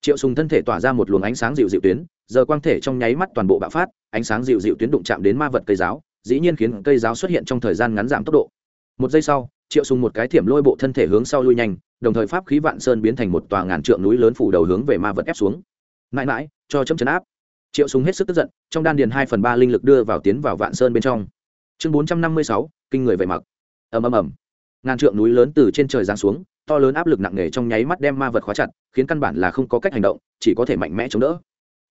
Triệu sùng thân thể tỏa ra một luồng ánh sáng dịu dịu tuyến, giờ quang thể trong nháy mắt toàn bộ bạo phát, ánh sáng dịu dịu tuyến đụng chạm đến ma vật cây giáo, dĩ nhiên khiến cây giáo xuất hiện trong thời gian ngắn giảm tốc độ. Một giây sau, triệu sùng một cái thiểm lôi bộ thân thể hướng sau lui nhanh, đồng thời pháp khí vạn sơn biến thành một tòa ngàn trượng núi lớn phủ đầu hướng về ma vật ép xuống. Mãi mãi, cho chấm chấn áp triệu Súng hết sức tức giận, trong đan điền hai phần ba linh lực đưa vào tiến vào vạn sơn bên trong. Chương bốn trăm năm mươi sáu, kinh người vậy mặc. Ầm ầm ầm. Ngàn trượng núi lớn từ trên trời giáng xuống, to lớn áp lực nặng nề trong nháy mắt đem ma vật khóa chặt, khiến căn bản là không có cách hành động, chỉ có thể mạnh mẽ chống đỡ.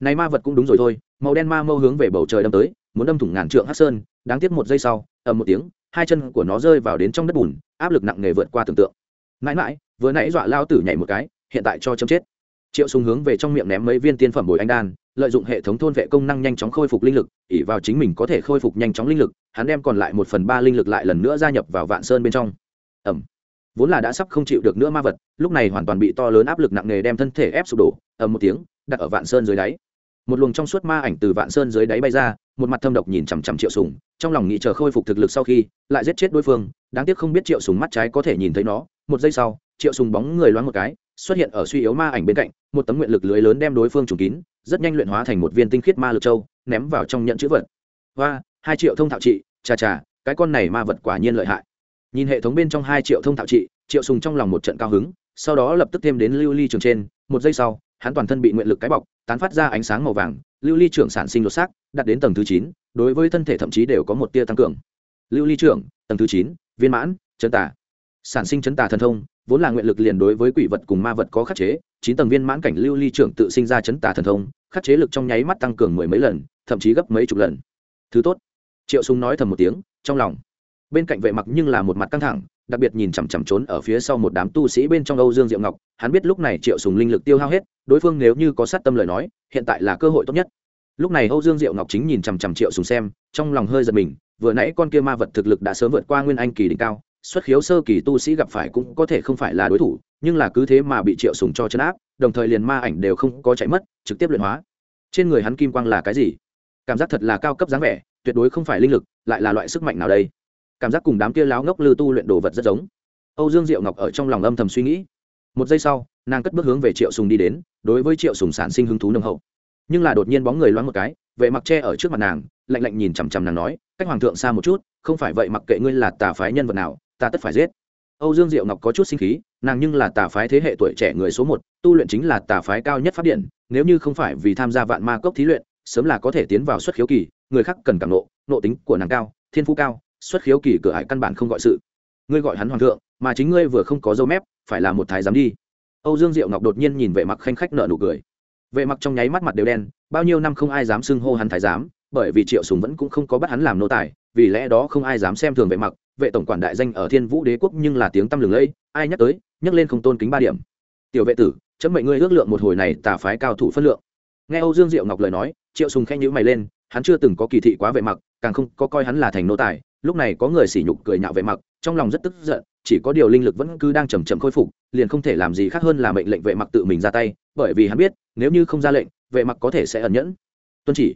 Này ma vật cũng đúng rồi thôi, màu đen ma mâu hướng về bầu trời đâm tới, muốn đâm thủng ngàn trượng hắc sơn, đáng tiếc một giây sau, ầm một tiếng, hai chân của nó rơi vào đến trong đất bùn, áp lực nặng nề vượt qua tưởng tượng. Mãi mãi, vừa nãy dọa lao tử nhảy một cái, hiện tại cho chấm chết. Triệu sùng hướng về trong miệng ném mấy viên tiên phẩm bồi anh đan lợi dụng hệ thống thôn vệ công năng nhanh chóng khôi phục linh lực ỉ vào chính mình có thể khôi phục nhanh chóng linh lực, hắn đem còn lại một phần ba linh lực lại lần nữa gia nhập vào vạn sơn bên trong. Ẩm. Vốn là đã sắp không chịu được nữa ma vật, lúc này hoàn toàn bị to lớn áp lực nặng nề đem thân thể ép sụp đổ, ầm một tiếng, đặt ở vạn sơn dưới đáy. Một luồng trong suốt ma ảnh từ vạn sơn dưới đáy bay ra, một mặt thâm độc nhìn chằm chằm triệu sùng, trong lòng nghĩ chờ khôi phục thực lực sau khi, lại giết chết đối phương, đáng tiếc không biết triệu sùng mắt trái có thể nhìn thấy nó. Một giây sau, triệu sùng bóng người loáng một cái, xuất hiện ở suy yếu ma ảnh bên cạnh, một tấm nguyện lực lưới lớn đem đối phương trùng kín rất nhanh luyện hóa thành một viên tinh khiết ma lực châu, ném vào trong nhận chữ vật. Và hai triệu thông thạo trị, chà chà, cái con này ma vật quả nhiên lợi hại. Nhìn hệ thống bên trong hai triệu thông thạo trị, triệu sùng trong lòng một trận cao hứng, sau đó lập tức thêm đến lưu ly trường trên, một giây sau, hắn toàn thân bị nguyện lực cái bọc, tán phát ra ánh sáng màu vàng, lưu ly trưởng sản sinh đột xác, đạt đến tầng thứ chín, đối với thân thể thậm chí đều có một tia tăng cường. Lưu ly trưởng, tầng thứ chín, viên mãn, chân tà. Sản sinh chấn tà thần thông, vốn là nguyện lực liền đối với quỷ vật cùng ma vật có khắc chế, chín tầng viên mãn cảnh lưu ly trưởng tự sinh ra chấn tà thần thông khắc chế lực trong nháy mắt tăng cường mười mấy lần, thậm chí gấp mấy chục lần. Thứ tốt. Triệu súng nói thầm một tiếng, trong lòng. Bên cạnh vệ mặc nhưng là một mặt căng thẳng, đặc biệt nhìn chằm chằm trốn ở phía sau một đám tu sĩ bên trong âu dương diệu ngọc, hắn biết lúc này triệu sùng linh lực tiêu hao hết, đối phương nếu như có sát tâm lời nói, hiện tại là cơ hội tốt nhất. Lúc này âu dương diệu ngọc chính nhìn chằm chằm triệu sùng xem, trong lòng hơi giật mình, vừa nãy con kia ma vật thực lực đã sớm vượt qua nguyên anh kỳ đỉnh cao, xuất khiếu sơ kỳ tu sĩ gặp phải cũng có thể không phải là đối thủ, nhưng là cứ thế mà bị triệu sùng cho chấn áp đồng thời liền ma ảnh đều không có chạy mất, trực tiếp luyện hóa. Trên người hắn kim quang là cái gì? Cảm giác thật là cao cấp dáng vẻ, tuyệt đối không phải linh lực, lại là loại sức mạnh nào đây? Cảm giác cùng đám kia láo ngốc lư tu luyện đồ vật rất giống. Âu dương diệu ngọc ở trong lòng âm thầm suy nghĩ. Một giây sau, nàng cất bước hướng về triệu sùng đi đến, đối với triệu sùng sản sinh hứng thú nồng hậu. Nhưng là đột nhiên bóng người loáng một cái vệ mặc che ở trước mặt nàng, lạnh lạnh nhìn chằm chằm nàng nói, cách hoàng thượng xa một chút, không phải vậy mặc kệ ngươi là tà phái nhân vật nào, ta tất phải giết âu dương diệu ngọc có chút sinh khí, nàng nhưng là tà phái thế hệ tuổi trẻ người số một, tu luyện chính là tà phái cao nhất pháp điện nếu như không phải vì tham gia vạn ma cốc thí luyện, sớm là có thể tiến vào xuất khiếu kỳ, người khác cần cảm nộ nộ tính của nàng cao, thiên phú cao, xuất khiếu kỳ cửa hải căn bản không gọi sự. Ngươi gọi hắn hoàng thượng, mà chính ngươi vừa không có dâu mép, phải là một thái giám đi. Âu dương diệu ngọc đột nhiên nhìn vệ mặc khanh khách nở nụ cười. Vệ mặc trong nháy mắt mặt đều đen, bao nhiêu năm không ai dám xưng hô hắn thái giám, bởi vì triệu sùng vẫn cũng không có bắt hắn làm nô tài vì lẽ đó không ai dám xem thường vệ mặc, vệ tổng quản đại danh ở thiên vũ đế quốc nhưng là tiếng tăm lừng lẫy, ai nhắc tới, nhắc lên không tôn kính ba điểm. Tiểu vệ tử, chấm mệnh ngươi ước lượng một hồi này tà phái cao thủ phân lượng. Nghe âu dương diệu ngọc lời nói, triệu sùng khen nhữ mày lên, hắn chưa từng có kỳ thị quá vệ mặc, càng không có coi hắn là thành nô tài, lúc này có người sỉ nhục cười nhạo vệ mặc, trong lòng rất tức giận, chỉ có điều linh lực vẫn cứ đang chầm chậm khôi phục, liền không thể làm gì khác hơn là mệnh lệnh vệ mặc tự mình ra tay, bởi vì hắn biết, nếu như không ra lệnh, vệ mặc có thể sẽ ẩn nhẫn. Tuân chỉ.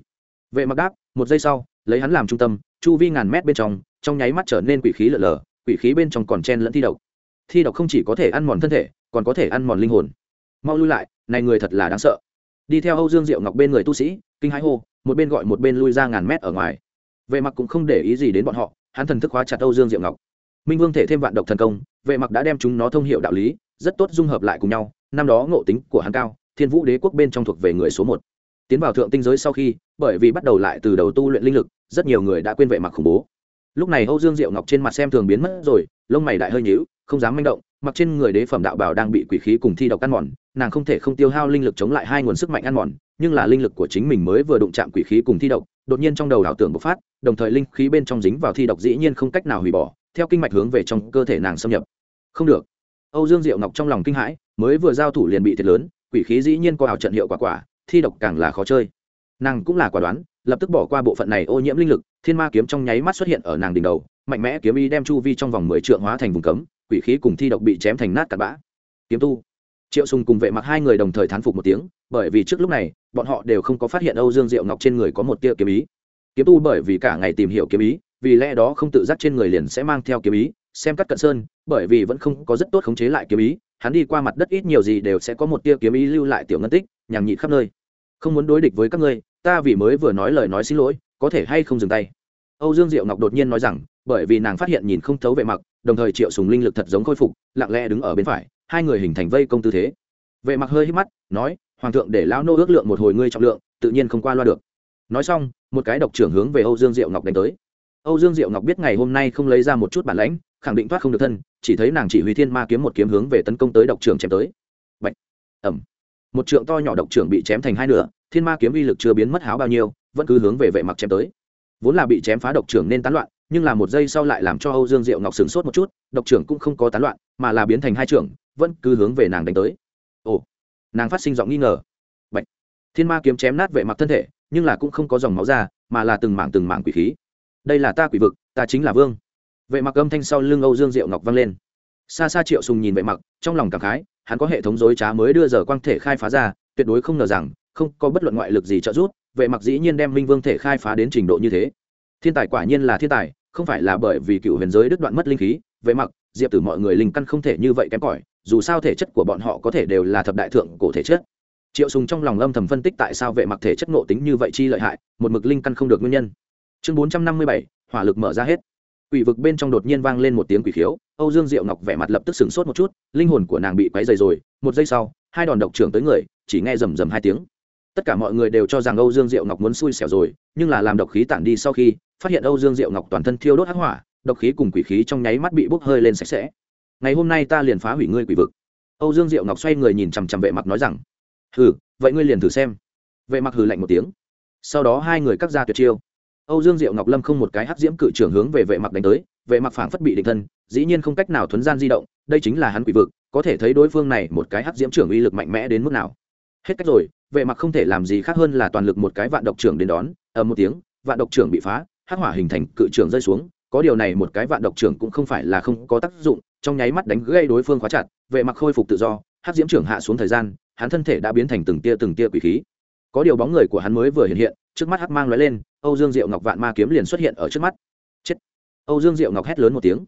Vệ mặc đáp, một giây sau lấy hắn làm trung tâm, chu vi ngàn mét bên trong trong nháy mắt trở nên quỷ khí lở lở, quỷ khí bên trong còn chen lẫn thi độc. Thi độc không chỉ có thể ăn mòn thân thể, còn có thể ăn mòn linh hồn. Mau lui lại, này người thật là đáng sợ. Đi theo âu dương diệu ngọc bên người tu sĩ, kinh hãi hô, một bên gọi một bên lui ra ngàn mét ở ngoài. Vệ mặc cũng không để ý gì đến bọn họ, hắn thần thức hóa chặt âu dương diệu ngọc. Minh vương thể thêm vạn độc thần công, vệ mặc đã đem chúng nó thông hiệu đạo lý, rất tốt dung hợp lại cùng nhau, năm đó ngộ tính của hắn cao, thiên vũ đế quốc bên trong thuộc về người số một tiến vào thượng tinh giới sau khi, bởi vì bắt đầu lại từ đầu tu luyện linh lực, rất nhiều người đã quên vệ mặc khủng bố. Lúc này âu dương diệu ngọc trên mặt xem thường biến mất rồi, lông mày đại hơi nhíu, không dám manh động, mặc trên người đế phẩm đạo bảo đang bị quỷ khí cùng thi độc ăn mòn, nàng không thể không tiêu hao linh lực chống lại hai nguồn sức mạnh ăn mòn, nhưng là linh lực của chính mình mới vừa đụng chạm quỷ khí cùng thi độc, đột nhiên trong đầu đảo tưởng bộc phát, đồng thời linh khí bên trong dính vào thi độc dĩ nhiên không cách nào hủy bỏ, theo kinh mạch hướng về trong cơ thể nàng xâm nhập. Không được. Âu dương diệu ngọc trong lòng kinh hãi, mới vừa giao thủ liền bị thiệt lớn, quỷ khí dĩ nhiên có ảo trận hiệu quả quả thi độc càng là khó chơi. Nàng cũng là quả đoán, lập tức bỏ qua bộ phận này ô nhiễm linh lực, thiên ma kiếm trong nháy mắt xuất hiện ở nàng đỉnh đầu, mạnh mẽ kiếm y đem chu vi trong vòng mười trượng hóa thành vùng cấm, quỷ khí cùng thi độc bị chém thành nát cặn bã. Kiếm tu. Triệu sùng cùng vệ mặc hai người đồng thời thán phục một tiếng, bởi vì trước lúc này, bọn họ đều không có phát hiện âu dương diệu ngọc trên người có một tia kiếm ý. Kiếm tu bởi vì cả ngày tìm hiểu kiếm ý, vì lẽ đó không tự giác trên người liền sẽ mang theo kiếm ý, xem cắt cận sơn, bởi vì vẫn không có rất tốt khống chế lại kiếm ý, hắn đi qua mặt đất ít nhiều gì đều sẽ có một tia kiếm ý lưu lại tiểu ngân tích, nhằng nhịn khắp nơi không muốn đối địch với các ngươi, ta vì mới vừa nói lời nói xin lỗi, có thể hay không dừng tay? Âu dương diệu ngọc đột nhiên nói rằng, bởi vì nàng phát hiện nhìn không thấu vệ mặc đồng thời triệu sùng linh lực thật giống khôi phục, lặng lẽ đứng ở bên phải, hai người hình thành vây công tư thế. Vệ mặc hơi hít mắt, nói, hoàng thượng để lão nô ước lượng một hồi ngươi trọng lượng, tự nhiên không qua loa được. Nói xong, một cái độc trưởng hướng về âu dương diệu ngọc đánh tới. Âu dương diệu ngọc biết ngày hôm nay không lấy ra một chút bản lãnh, khẳng định thoát không được thân, chỉ thấy nàng chỉ huy thiên ma kiếm một kiếm hướng về tấn công tới độc trưởng chém tới. Bạch. ẩm một trượng to nhỏ độc trưởng bị chém thành hai nửa, thiên ma kiếm uy lực chưa biến mất háo bao nhiêu, vẫn cứ hướng về vệ mặc chém tới. Vốn là bị chém phá độc trưởng nên tán loạn, nhưng là một giây sau lại làm cho âu dương diệu ngọc sửng sốt một chút, độc trưởng cũng không có tán loạn, mà là biến thành hai trưởng, vẫn cứ hướng về nàng đánh tới. Ồ, nàng phát sinh giọng nghi ngờ. Bạch. thiên ma kiếm chém nát vệ mặc thân thể, nhưng là cũng không có dòng máu ra, mà là từng mảng từng mảng quỷ khí. Đây là ta quỷ vực, ta chính là vương. Vệ mặc âm thanh sau lưng âu dương diệu ngọc vang lên. Xa xa triệu sùng nhìn vệ mặc, trong lòng cảm khái hắn có hệ thống dối trá mới đưa giờ quang thể khai phá ra, tuyệt đối không ngờ rằng, không có bất luận ngoại lực gì trợ giúp, vệ mặc dĩ nhiên đem minh vương thể khai phá đến trình độ như thế. Thiên tài quả nhiên là thiên tài, không phải là bởi vì cựu huyền giới đứt đoạn mất linh khí, vệ mặc, diệp tử mọi người linh căn không thể như vậy kém cỏi, dù sao thể chất của bọn họ có thể đều là thập đại thượng cổ thể chất. Triệu sùng trong lòng âm thầm phân tích tại sao vệ mặc thể chất ngộ tính như vậy chi lợi hại, một mực linh căn không được nguyên nhân. Chương bốn trăm năm mươi bảy, hỏa lực mở ra hết quỷ vực bên trong đột nhiên vang lên một tiếng quỷ khiếu, âu dương diệu ngọc vẻ mặt lập tức sửng sốt một chút, linh hồn của nàng bị quấy dày rồi, một giây sau, hai đòn độc trưởng tới người, chỉ nghe rầm rầm hai tiếng. Tất cả mọi người đều cho rằng âu dương diệu ngọc muốn xui xẻo rồi, nhưng là làm độc khí tản đi sau khi, phát hiện âu dương diệu ngọc toàn thân thiêu đốt hắc hỏa, độc khí cùng quỷ khí trong nháy mắt bị bốc hơi lên sạch sẽ. Ngày hôm nay ta liền phá hủy ngươi quỷ vực. Âu dương diệu ngọc xoay người nhìn chằm chằm vệ mặc nói rằng, hừ, vậy ngươi liền thử xem. Vệ mặc hừ lạnh một tiếng. Sau đó hai người cắt ra tuyệt chiêu âu dương diệu ngọc lâm không một cái hắc diễm cự trưởng hướng về vệ mặc đánh tới, vệ mặc phảng phất bị định thân, dĩ nhiên không cách nào thuấn gian di động, đây chính là hắn quỷ vực, có thể thấy đối phương này một cái hắc diễm trưởng uy lực mạnh mẽ đến mức nào. Hết cách rồi, vệ mặc không thể làm gì khác hơn là toàn lực một cái vạn độc trưởng đến đón, Ầm một tiếng, vạn độc trưởng bị phá, hắc hỏa hình thành cự trưởng rơi xuống, có điều này một cái vạn độc trưởng cũng không phải là không có tác dụng, trong nháy mắt đánh gây đối phương khóa chặt, vệ mặc khôi phục tự do, hắc diễm trưởng hạ xuống thời gian, hắn thân thể đã biến thành từng tia từng tia quỷ khí. Có điều bóng người của hắn mới vừa hiện hiện trước mắt hắc mang lóe lên, âu dương diệu ngọc vạn ma kiếm liền xuất hiện ở trước mắt. Chết. Âu dương diệu ngọc hét lớn một tiếng.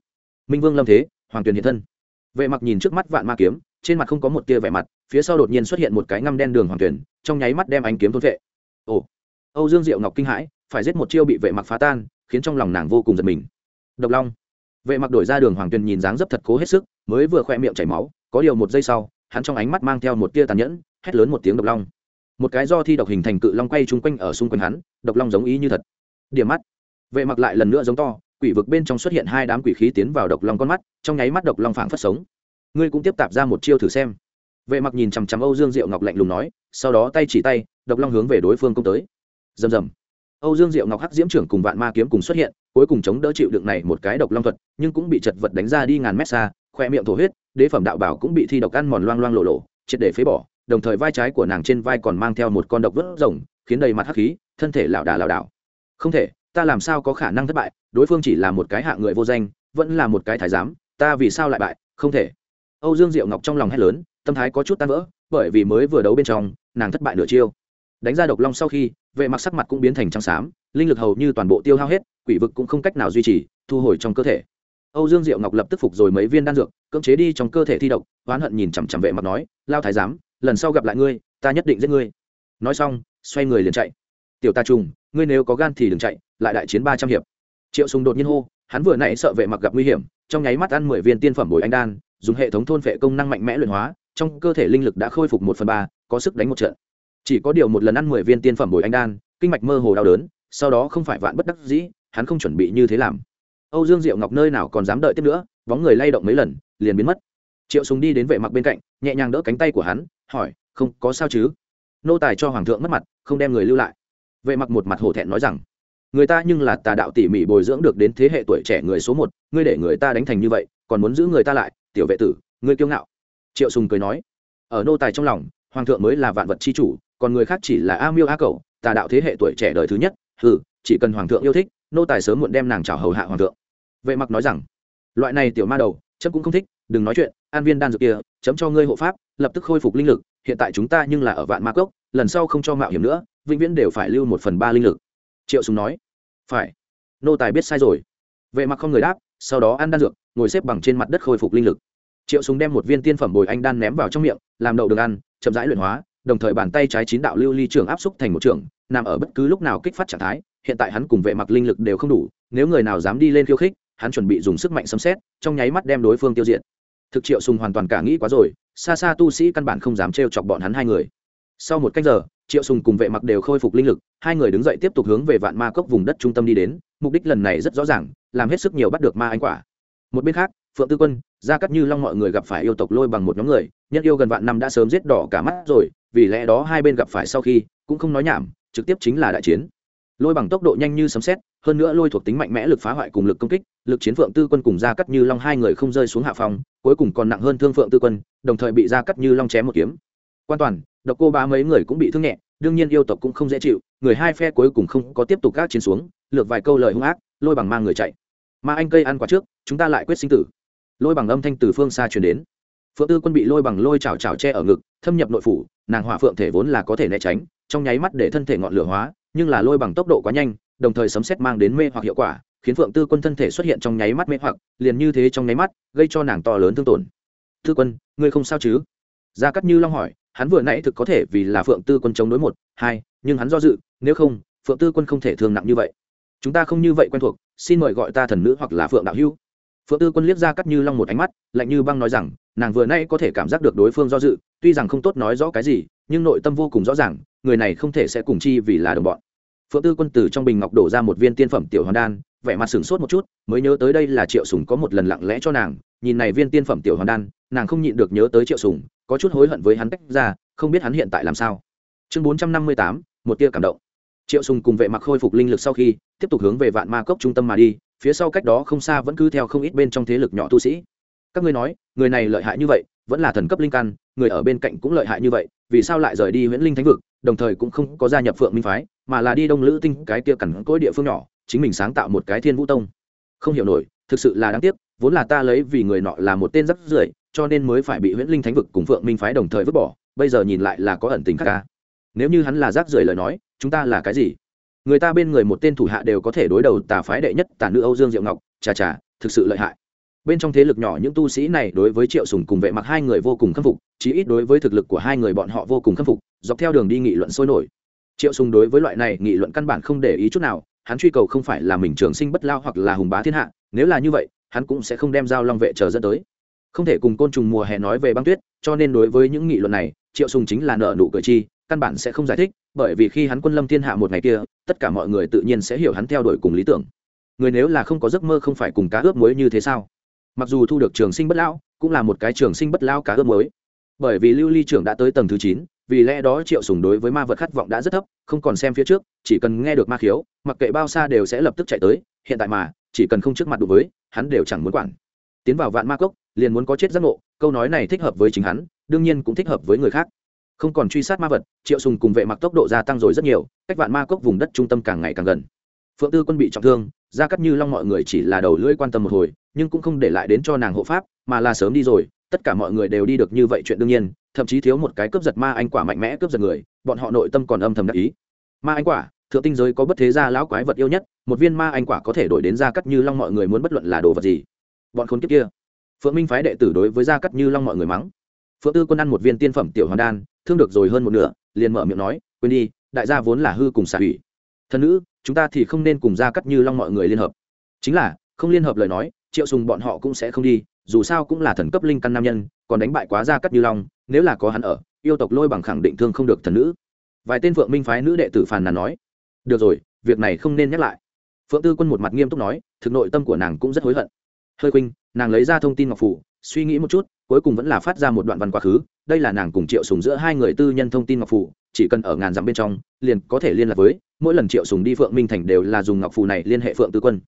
Minh vương lâm thế, hoàng tuyền hiện thân. Vệ mặc nhìn trước mắt vạn ma kiếm, trên mặt không có một tia vẻ mặt, phía sau đột nhiên xuất hiện một cái ngăm đen đường hoàng tuyển, trong nháy mắt đem ánh kiếm thôn vệ. Ồ. Âu dương diệu ngọc kinh hãi, phải giết một chiêu bị vệ mặc phá tan, khiến trong lòng nàng vô cùng giật mình. Độc long. Vệ mặc đổi ra đường hoàng tuyền nhìn dáng dấp thật cố hết sức, mới vừa khoe miệng chảy máu, có điều một giây sau, hắn trong ánh mắt mang theo một tia tàn nhẫn, hét lớn một tiếng độc long một cái do thi độc hình thành cự long quay chung quanh ở xung quanh hắn, độc long giống ý như thật. Điểm mắt. Vệ mặc lại lần nữa giống to, quỷ vực bên trong xuất hiện hai đám quỷ khí tiến vào độc long con mắt, trong nháy mắt độc long phảng phất sống. Ngươi cũng tiếp tạp ra một chiêu thử xem. Vệ mặc nhìn chằm chằm âu dương diệu ngọc lạnh lùng nói, sau đó tay chỉ tay, độc long hướng về đối phương công tới. Rầm rầm. Âu dương diệu ngọc hắc diễm trưởng cùng vạn ma kiếm cùng xuất hiện, cuối cùng chống đỡ chịu đựng này một cái độc long thuật, nhưng cũng bị chật vật đánh ra đi ngàn mét xa, khoe miệng thổ huyết, đế phẩm đạo bảo cũng bị thi độc ăn mòn loang loang lộ lộ, triệt để phế bỏ đồng thời vai trái của nàng trên vai còn mang theo một con độc vớt rồng, khiến đầy mặt hắc khí, thân thể lảo đà lảo đảo. Không thể, ta làm sao có khả năng thất bại, đối phương chỉ là một cái hạng người vô danh, vẫn là một cái thái giám, ta vì sao lại bại, không thể. Âu dương diệu ngọc trong lòng hét lớn, tâm thái có chút tan vỡ, bởi vì mới vừa đấu bên trong, nàng thất bại nửa chiêu. Đánh ra độc long sau khi, vệ mặc sắc mặt cũng biến thành trắng xám, linh lực hầu như toàn bộ tiêu hao hết, quỷ vực cũng không cách nào duy trì, thu hồi trong cơ thể. Âu dương diệu ngọc lập tức phục rồi mấy viên đan dược, cưỡng chế đi trong cơ thể thi độc, oán hận nhìn chằm chằm vệ mặc nói, lao thái giám lần sau gặp lại ngươi, ta nhất định giết ngươi. Nói xong, xoay người liền chạy. Tiểu ta trùng, ngươi nếu có gan thì đừng chạy, lại đại chiến ba trăm hiệp. Triệu sùng đột nhiên hô, hắn vừa nãy sợ vệ mặc gặp nguy hiểm, trong nháy mắt ăn mười viên tiên phẩm bồi anh đan, dùng hệ thống thôn vệ công năng mạnh mẽ luyện hóa, trong cơ thể linh lực đã khôi phục một phần ba, có sức đánh một trận. Chỉ có điều một lần ăn mười viên tiên phẩm bồi anh đan, kinh mạch mơ hồ đau đớn, sau đó không phải vạn bất đắc dĩ, hắn không chuẩn bị như thế làm. Âu dương diệu ngọc nơi nào còn dám đợi tiếp nữa, bóng người lay động mấy lần, liền biến mất. Triệu sùng đi đến vệ mặc bên cạnh, nhẹ nhàng đỡ cánh tay của hắn hỏi, không, có sao chứ? Nô tài cho hoàng thượng mất mặt, không đem người lưu lại. Vệ mặc một mặt hổ thẹn nói rằng, người ta nhưng là tà đạo tỉ mỉ bồi dưỡng được đến thế hệ tuổi trẻ người số một, ngươi để người ta đánh thành như vậy, còn muốn giữ người ta lại, tiểu vệ tử, ngươi kiêu ngạo. Triệu sùng cười nói, ở nô tài trong lòng, hoàng thượng mới là vạn vật chi chủ, còn người khác chỉ là a miêu a cầu tà đạo thế hệ tuổi trẻ đời thứ nhất, hừ, chỉ cần hoàng thượng yêu thích, nô tài sớm muộn đem nàng chào hầu hạ hoàng thượng. Vệ mặc nói rằng, loại này tiểu ma đầu chấp cũng không thích đừng nói chuyện, an viên đan dược kia, chấm cho ngươi hộ pháp, lập tức khôi phục linh lực, hiện tại chúng ta nhưng là ở vạn ma cốc, lần sau không cho mạo hiểm nữa, vĩnh viễn đều phải lưu một phần ba linh lực. Triệu sùng nói. Phải. Nô tài biết sai rồi. Vệ mặc không người đáp, sau đó ăn đan dược, ngồi xếp bằng trên mặt đất khôi phục linh lực. Triệu sùng đem một viên tiên phẩm bồi anh đan ném vào trong miệng, làm đậu đường ăn, chậm rãi luyện hóa, đồng thời bàn tay trái chín đạo lưu ly trường áp xúc thành một trường, nằm ở bất cứ lúc nào kích phát trạng thái, hiện tại hắn cùng vệ mặc linh lực đều không đủ, nếu người nào dám đi lên khiêu khích, hắn chuẩn bị dùng sức mạnh xâm xét trong nháy mắt đem đối phương tiêu diệt thực triệu sùng hoàn toàn cả nghĩ quá rồi, xa xa tu sĩ căn bản không dám trêu chọc bọn hắn hai người. Sau một cách giờ, triệu sùng cùng vệ mặc đều khôi phục linh lực, hai người đứng dậy tiếp tục hướng về vạn ma cốc vùng đất trung tâm đi đến, mục đích lần này rất rõ ràng, làm hết sức nhiều bắt được ma anh quả. Một bên khác, phượng tư quân, gia cắt như long mọi người gặp phải yêu tộc lôi bằng một nhóm người, nhân yêu gần vạn năm đã sớm giết đỏ cả mắt rồi, vì lẽ đó hai bên gặp phải sau khi, cũng không nói nhảm, trực tiếp chính là đại chiến lôi bằng tốc độ nhanh như sấm xét hơn nữa lôi thuộc tính mạnh mẽ lực phá hoại cùng lực công kích, lực chiến phượng tư quân cùng gia cắt như long hai người không rơi xuống hạ phòng cuối cùng còn nặng hơn thương phượng tư quân, đồng thời bị gia cắt như long chém một kiếm. Quan toàn, độc cô ba mấy người cũng bị thương nhẹ, đương nhiên yêu tộc cũng không dễ chịu, người hai phe cuối cùng không có tiếp tục các chiến xuống, lược vài câu lời hung ác, lôi bằng mang người chạy. Mà anh cây ăn quả trước, chúng ta lại quyết sinh tử. Lôi bằng âm thanh từ phương xa truyền đến. Phượng tư quân bị lôi bằng lôi chảo chảo che ở ngực, thâm nhập nội phủ, nàng hỏa phượng thể vốn là có thể né tránh, trong nháy mắt để thân thể ngọn lửa hóa nhưng là lôi bằng tốc độ quá nhanh, đồng thời sấm xét mang đến mê hoặc hiệu quả, khiến phượng tư quân thân thể xuất hiện trong nháy mắt mê hoặc, liền như thế trong nháy mắt, gây cho nàng to lớn thương tổn. Tư quân, ngươi không sao chứ? Gia cắt như long hỏi, hắn vừa nãy thực có thể vì là phượng tư quân chống đối một, hai, nhưng hắn do dự, nếu không, phượng tư quân không thể thương nặng như vậy. Chúng ta không như vậy quen thuộc, xin mời gọi ta thần nữ hoặc là phượng đạo hưu phượng tư quân liếc ra cắt như long một ánh mắt, lạnh như băng nói rằng, nàng vừa nay có thể cảm giác được đối phương do dự, tuy rằng không tốt nói rõ cái gì nhưng nội tâm vô cùng rõ ràng, người này không thể sẽ cùng chi vì là đồng bọn. Phượng tư quân từ trong bình ngọc đổ ra một viên tiên phẩm tiểu hoàn đan, vẻ mặt sửng sốt một chút, mới nhớ tới đây là triệu sùng có một lần lặng lẽ cho nàng, nhìn này viên tiên phẩm tiểu hoàn đan, nàng không nhịn được nhớ tới triệu sùng, có chút hối hận với hắn tách ra, không biết hắn hiện tại làm sao. Chương bốn trăm năm mươi tám, một tia cảm động. Triệu sùng cùng vệ mặc khôi phục linh lực sau khi, tiếp tục hướng về vạn ma cốc trung tâm mà đi, phía sau cách đó không xa vẫn cứ theo không ít bên trong thế lực nhỏ tu sĩ. Các ngươi nói, người này lợi hại như vậy, vẫn là thần cấp linh căn, người ở bên cạnh cũng lợi hại như vậy vì sao lại rời đi huyễn linh thánh vực, đồng thời cũng không có gia nhập phượng minh phái, mà là đi đông lữ tinh, cái kia cằn cỗi địa phương nhỏ, chính mình sáng tạo một cái thiên vũ tông. Không hiểu nổi, thực sự là đáng tiếc, vốn là ta lấy vì người nọ là một tên rắc rưởi, cho nên mới phải bị huyễn linh thánh vực cùng phượng minh phái đồng thời vứt bỏ, bây giờ nhìn lại là có ẩn tình khác ca nếu như hắn là rác rưởi lời nói, chúng ta là cái gì? Người ta bên người một tên thủ hạ đều có thể đối đầu tà phái đệ nhất tà nữ âu dương diệu ngọc, chà chà, thực sự lợi hại bên trong thế lực nhỏ những tu sĩ này đối với triệu sùng cùng vệ mặc hai người vô cùng khâm phục, chí ít đối với thực lực của hai người bọn họ vô cùng khâm phục, dọc theo đường đi nghị luận sôi nổi. Triệu sùng đối với loại này nghị luận căn bản không để ý chút nào, hắn truy cầu không phải là mình trường sinh bất lao hoặc là hùng bá thiên hạ, nếu là như vậy, hắn cũng sẽ không đem giao long vệ chờ dẫn tới. Không thể cùng côn trùng mùa hè nói về băng tuyết, cho nên đối với những nghị luận này, triệu sùng chính là nợ nụ cười chi, căn bản sẽ không giải thích, bởi vì khi hắn quân lâm thiên hạ một ngày kia, tất cả mọi người tự nhiên sẽ hiểu hắn theo đuổi cùng lý tưởng. Người nếu là không có giấc mơ không phải cùng cá ướp muối như thế sao? Mặc dù thu được trường sinh bất lão, cũng là một cái trường sinh bất lão cá ước mới bởi vì lưu ly trưởng đã tới tầng thứ chín, vì lẽ đó triệu sùng đối với ma vật khát vọng đã rất thấp, không còn xem phía trước, chỉ cần nghe được ma khiếu, mặc kệ bao xa đều sẽ lập tức chạy tới, hiện tại mà, chỉ cần không trước mặt đối với, hắn đều chẳng muốn quản. Tiến vào vạn ma cốc, liền muốn có chết giác ngộ, câu nói này thích hợp với chính hắn, đương nhiên cũng thích hợp với người khác. Không còn truy sát ma vật, triệu sùng cùng vệ mặc tốc độ gia tăng rồi rất nhiều, cách vạn ma cốc vùng đất trung tâm càng ngày càng gần. Phượng tư quân bị trọng thương, gia cắt như long mọi người chỉ là đầu lưỡi quan tâm một hồi nhưng cũng không để lại đến cho nàng hộ pháp, mà là sớm đi rồi, tất cả mọi người đều đi được như vậy chuyện đương nhiên, thậm chí thiếu một cái cướp giật ma anh quả mạnh mẽ cướp giật người, bọn họ nội tâm còn âm thầm đắc ý. Ma anh quả, thượng tinh giới có bất thế gia lão quái vật yêu nhất, một viên ma anh quả có thể đổi đến gia cắt như long mọi người muốn bất luận là đồ vật gì? Bọn khốn kiếp kia. Phượng minh phái đệ tử đối với gia cắt như long mọi người mắng. Phượng tư quân ăn một viên tiên phẩm tiểu hoàn đan, thương được rồi hơn một nửa, liền mở miệng nói, quên đi, đại gia vốn là hư cùng xả hủy. Thân nữ, chúng ta thì không nên cùng gia cắt như long mọi người liên hợp. Chính là, không liên hợp lời nói triệu sùng bọn họ cũng sẽ không đi, dù sao cũng là thần cấp linh căn nam nhân, còn đánh bại quá gia cắt như long, nếu là có hắn ở, yêu tộc lôi bằng khẳng định thương không được thần nữ. Vài tên phượng minh phái nữ đệ tử phàn nàn nói, được rồi, việc này không nên nhắc lại. Phượng tư quân một mặt nghiêm túc nói, thực nội tâm của nàng cũng rất hối hận. Hơi khuynh, nàng lấy ra thông tin ngọc phủ, suy nghĩ một chút, cuối cùng vẫn là phát ra một đoạn văn quá khứ, đây là nàng cùng triệu sùng giữa hai người tư nhân thông tin ngọc phủ, chỉ cần ở ngàn dặm bên trong, liền có thể liên lạc với, mỗi lần triệu sùng đi phượng minh thành đều là dùng ngọc phủ này liên hệ phượng tư quân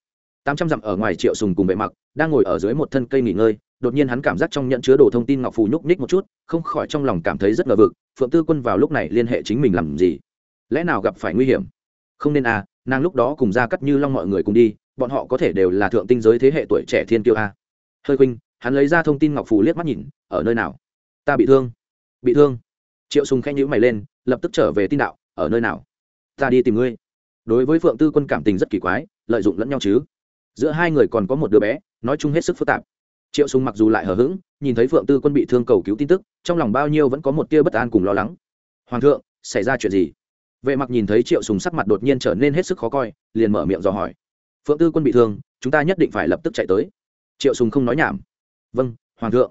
tám trăm dặm ở ngoài triệu sùng cùng vệ mặc, đang ngồi ở dưới một thân cây nghỉ ngơi, đột nhiên hắn cảm giác trong nhận chứa đồ thông tin ngọc phù nhúc nhích một chút, không khỏi trong lòng cảm thấy rất ngờ vực, phượng tư quân vào lúc này liên hệ chính mình làm gì? Lẽ nào gặp phải nguy hiểm? Không nên à nàng lúc đó cùng ra cắt như long mọi người cùng đi, bọn họ có thể đều là thượng tinh giới thế hệ tuổi trẻ thiên tiêu a. À. hơi khuynh, hắn lấy ra thông tin ngọc phù liếc mắt nhìn, ở nơi nào? Ta bị thương. Bị thương. Triệu sùng khẽ nhíu mày lên, lập tức trở về tin đạo, ở nơi nào? Ta đi tìm ngươi. Đối với phượng tư quân cảm tình rất kỳ quái, lợi dụng lẫn nhau chứ? Giữa hai người còn có một đứa bé, nói chung hết sức phức tạp. Triệu sùng mặc dù lại hờ hững, nhìn thấy phượng tư quân bị thương cầu cứu tin tức, trong lòng bao nhiêu vẫn có một tia bất an cùng lo lắng. Hoàng thượng, xảy ra chuyện gì? Vệ mặc nhìn thấy triệu sùng sắc mặt đột nhiên trở nên hết sức khó coi, liền mở miệng dò hỏi. Phượng tư quân bị thương, chúng ta nhất định phải lập tức chạy tới. Triệu sùng không nói nhảm. Vâng hoàng thượng.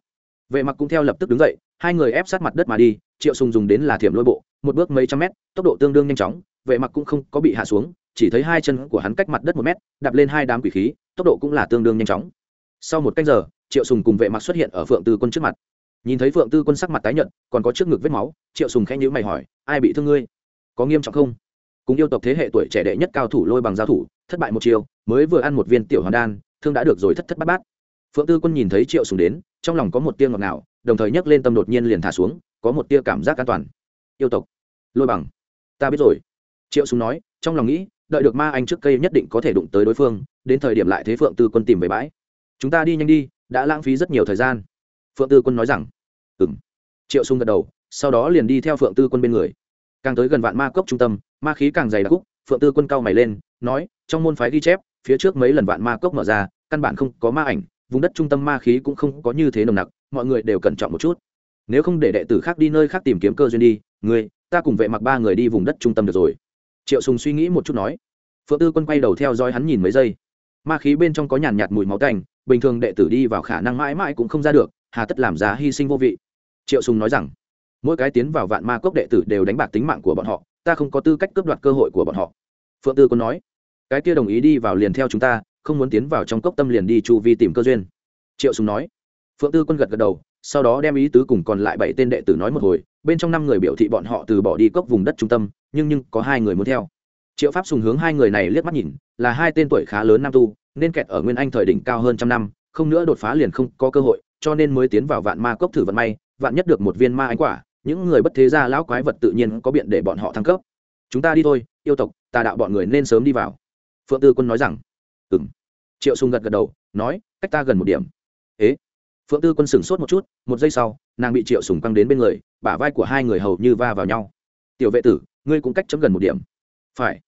Vệ mặc cũng theo lập tức đứng dậy, hai người ép sát mặt đất mà đi, triệu sùng dùng đến là thiểm lôi bộ, một bước mấy trăm mét, tốc độ tương đương nhanh chóng, vệ mặc cũng không có bị hạ xuống chỉ thấy hai chân của hắn cách mặt đất một mét, đạp lên hai đám quỷ khí, tốc độ cũng là tương đương nhanh chóng. Sau một cách giờ, triệu sùng cùng vệ mặc xuất hiện ở phượng tư quân trước mặt. Nhìn thấy phượng tư quân sắc mặt tái nhợt, còn có trước ngực vết máu, triệu sùng khẽ nhíu mày hỏi, ai bị thương ngươi? Có nghiêm trọng không? Cùng yêu tộc thế hệ tuổi trẻ đệ nhất cao thủ lôi bằng giao thủ, thất bại một chiều mới vừa ăn một viên tiểu hoàn đan, thương đã được rồi thất thất bát bát. Phượng tư quân nhìn thấy triệu sùng đến, trong lòng có một tia ngọt ngào, đồng thời nhấc lên tâm đột nhiên liền thả xuống, có một tia cảm giác an toàn. Yêu tộc, lôi bằng, ta biết rồi. Triệu sùng nói, trong lòng nghĩ đợi được ma anh trước cây nhất định có thể đụng tới đối phương, đến thời điểm lại thế phượng tư quân tìm về bãi. Chúng ta đi nhanh đi, đã lãng phí rất nhiều thời gian. Phượng tư quân nói rằng. Ừ m triệu sung gật đầu, sau đó liền đi theo phượng tư quân bên người. Càng tới gần vạn ma cốc trung tâm, ma khí càng dày đặc cúc, phượng tư quân cao mày lên, nói, trong môn phái ghi chép, phía trước mấy lần vạn ma cốc mở ra, căn bản không có ma ảnh, vùng đất trung tâm ma khí cũng không có như thế nồng nặc, mọi người đều cẩn trọng một chút. Nếu không để đệ tử khác đi nơi khác tìm kiếm cơ duyên đi người ta cùng vệ mặc ba người đi vùng đất trung tâm được rồi triệu sùng suy nghĩ một chút nói. Phượng tư quân quay đầu theo dõi hắn nhìn mấy giây. Ma khí bên trong có nhàn nhạt mùi máu tanh, bình thường đệ tử đi vào khả năng mãi mãi cũng không ra được, hà tất làm giá hy sinh vô vị. Triệu sùng nói rằng, mỗi cái tiến vào vạn ma cốc đệ tử đều đánh bạc tính mạng của bọn họ, ta không có tư cách cướp đoạt cơ hội của bọn họ. Phượng tư quân nói, cái kia đồng ý đi vào liền theo chúng ta, không muốn tiến vào trong cốc tâm liền đi chu vi tìm cơ duyên. Triệu sùng nói, phượng tư quân gật gật đầu sau đó đem ý tứ cùng còn lại bảy tên đệ tử nói một hồi, bên trong năm người biểu thị bọn họ từ bỏ đi cốc vùng đất trung tâm, nhưng nhưng có hai người muốn theo. Triệu pháp sùng hướng hai người này liếc mắt nhìn, là hai tên tuổi khá lớn nam tu, nên kẹt ở nguyên anh thời đỉnh cao hơn trăm năm, không nữa đột phá liền không có cơ hội, cho nên mới tiến vào vạn ma cốc thử vận may, vạn nhất được một viên ma ánh quả, những người bất thế gia lão quái vật tự nhiên có biện để bọn họ thăng cấp. Chúng ta đi thôi, yêu tộc, tà đạo bọn người nên sớm đi vào. Phượng tư quân nói rằng ừ m triệu sùng gật gật đầu, nói, cách ta gần một điểm. Ế? Phượng tư quân sửng sốt một chút, một giây sau, nàng bị triệu sùng căng đến bên người, bả vai của hai người hầu như va vào nhau. Tiểu vệ tử, ngươi cũng cách chấm gần một điểm. Phải.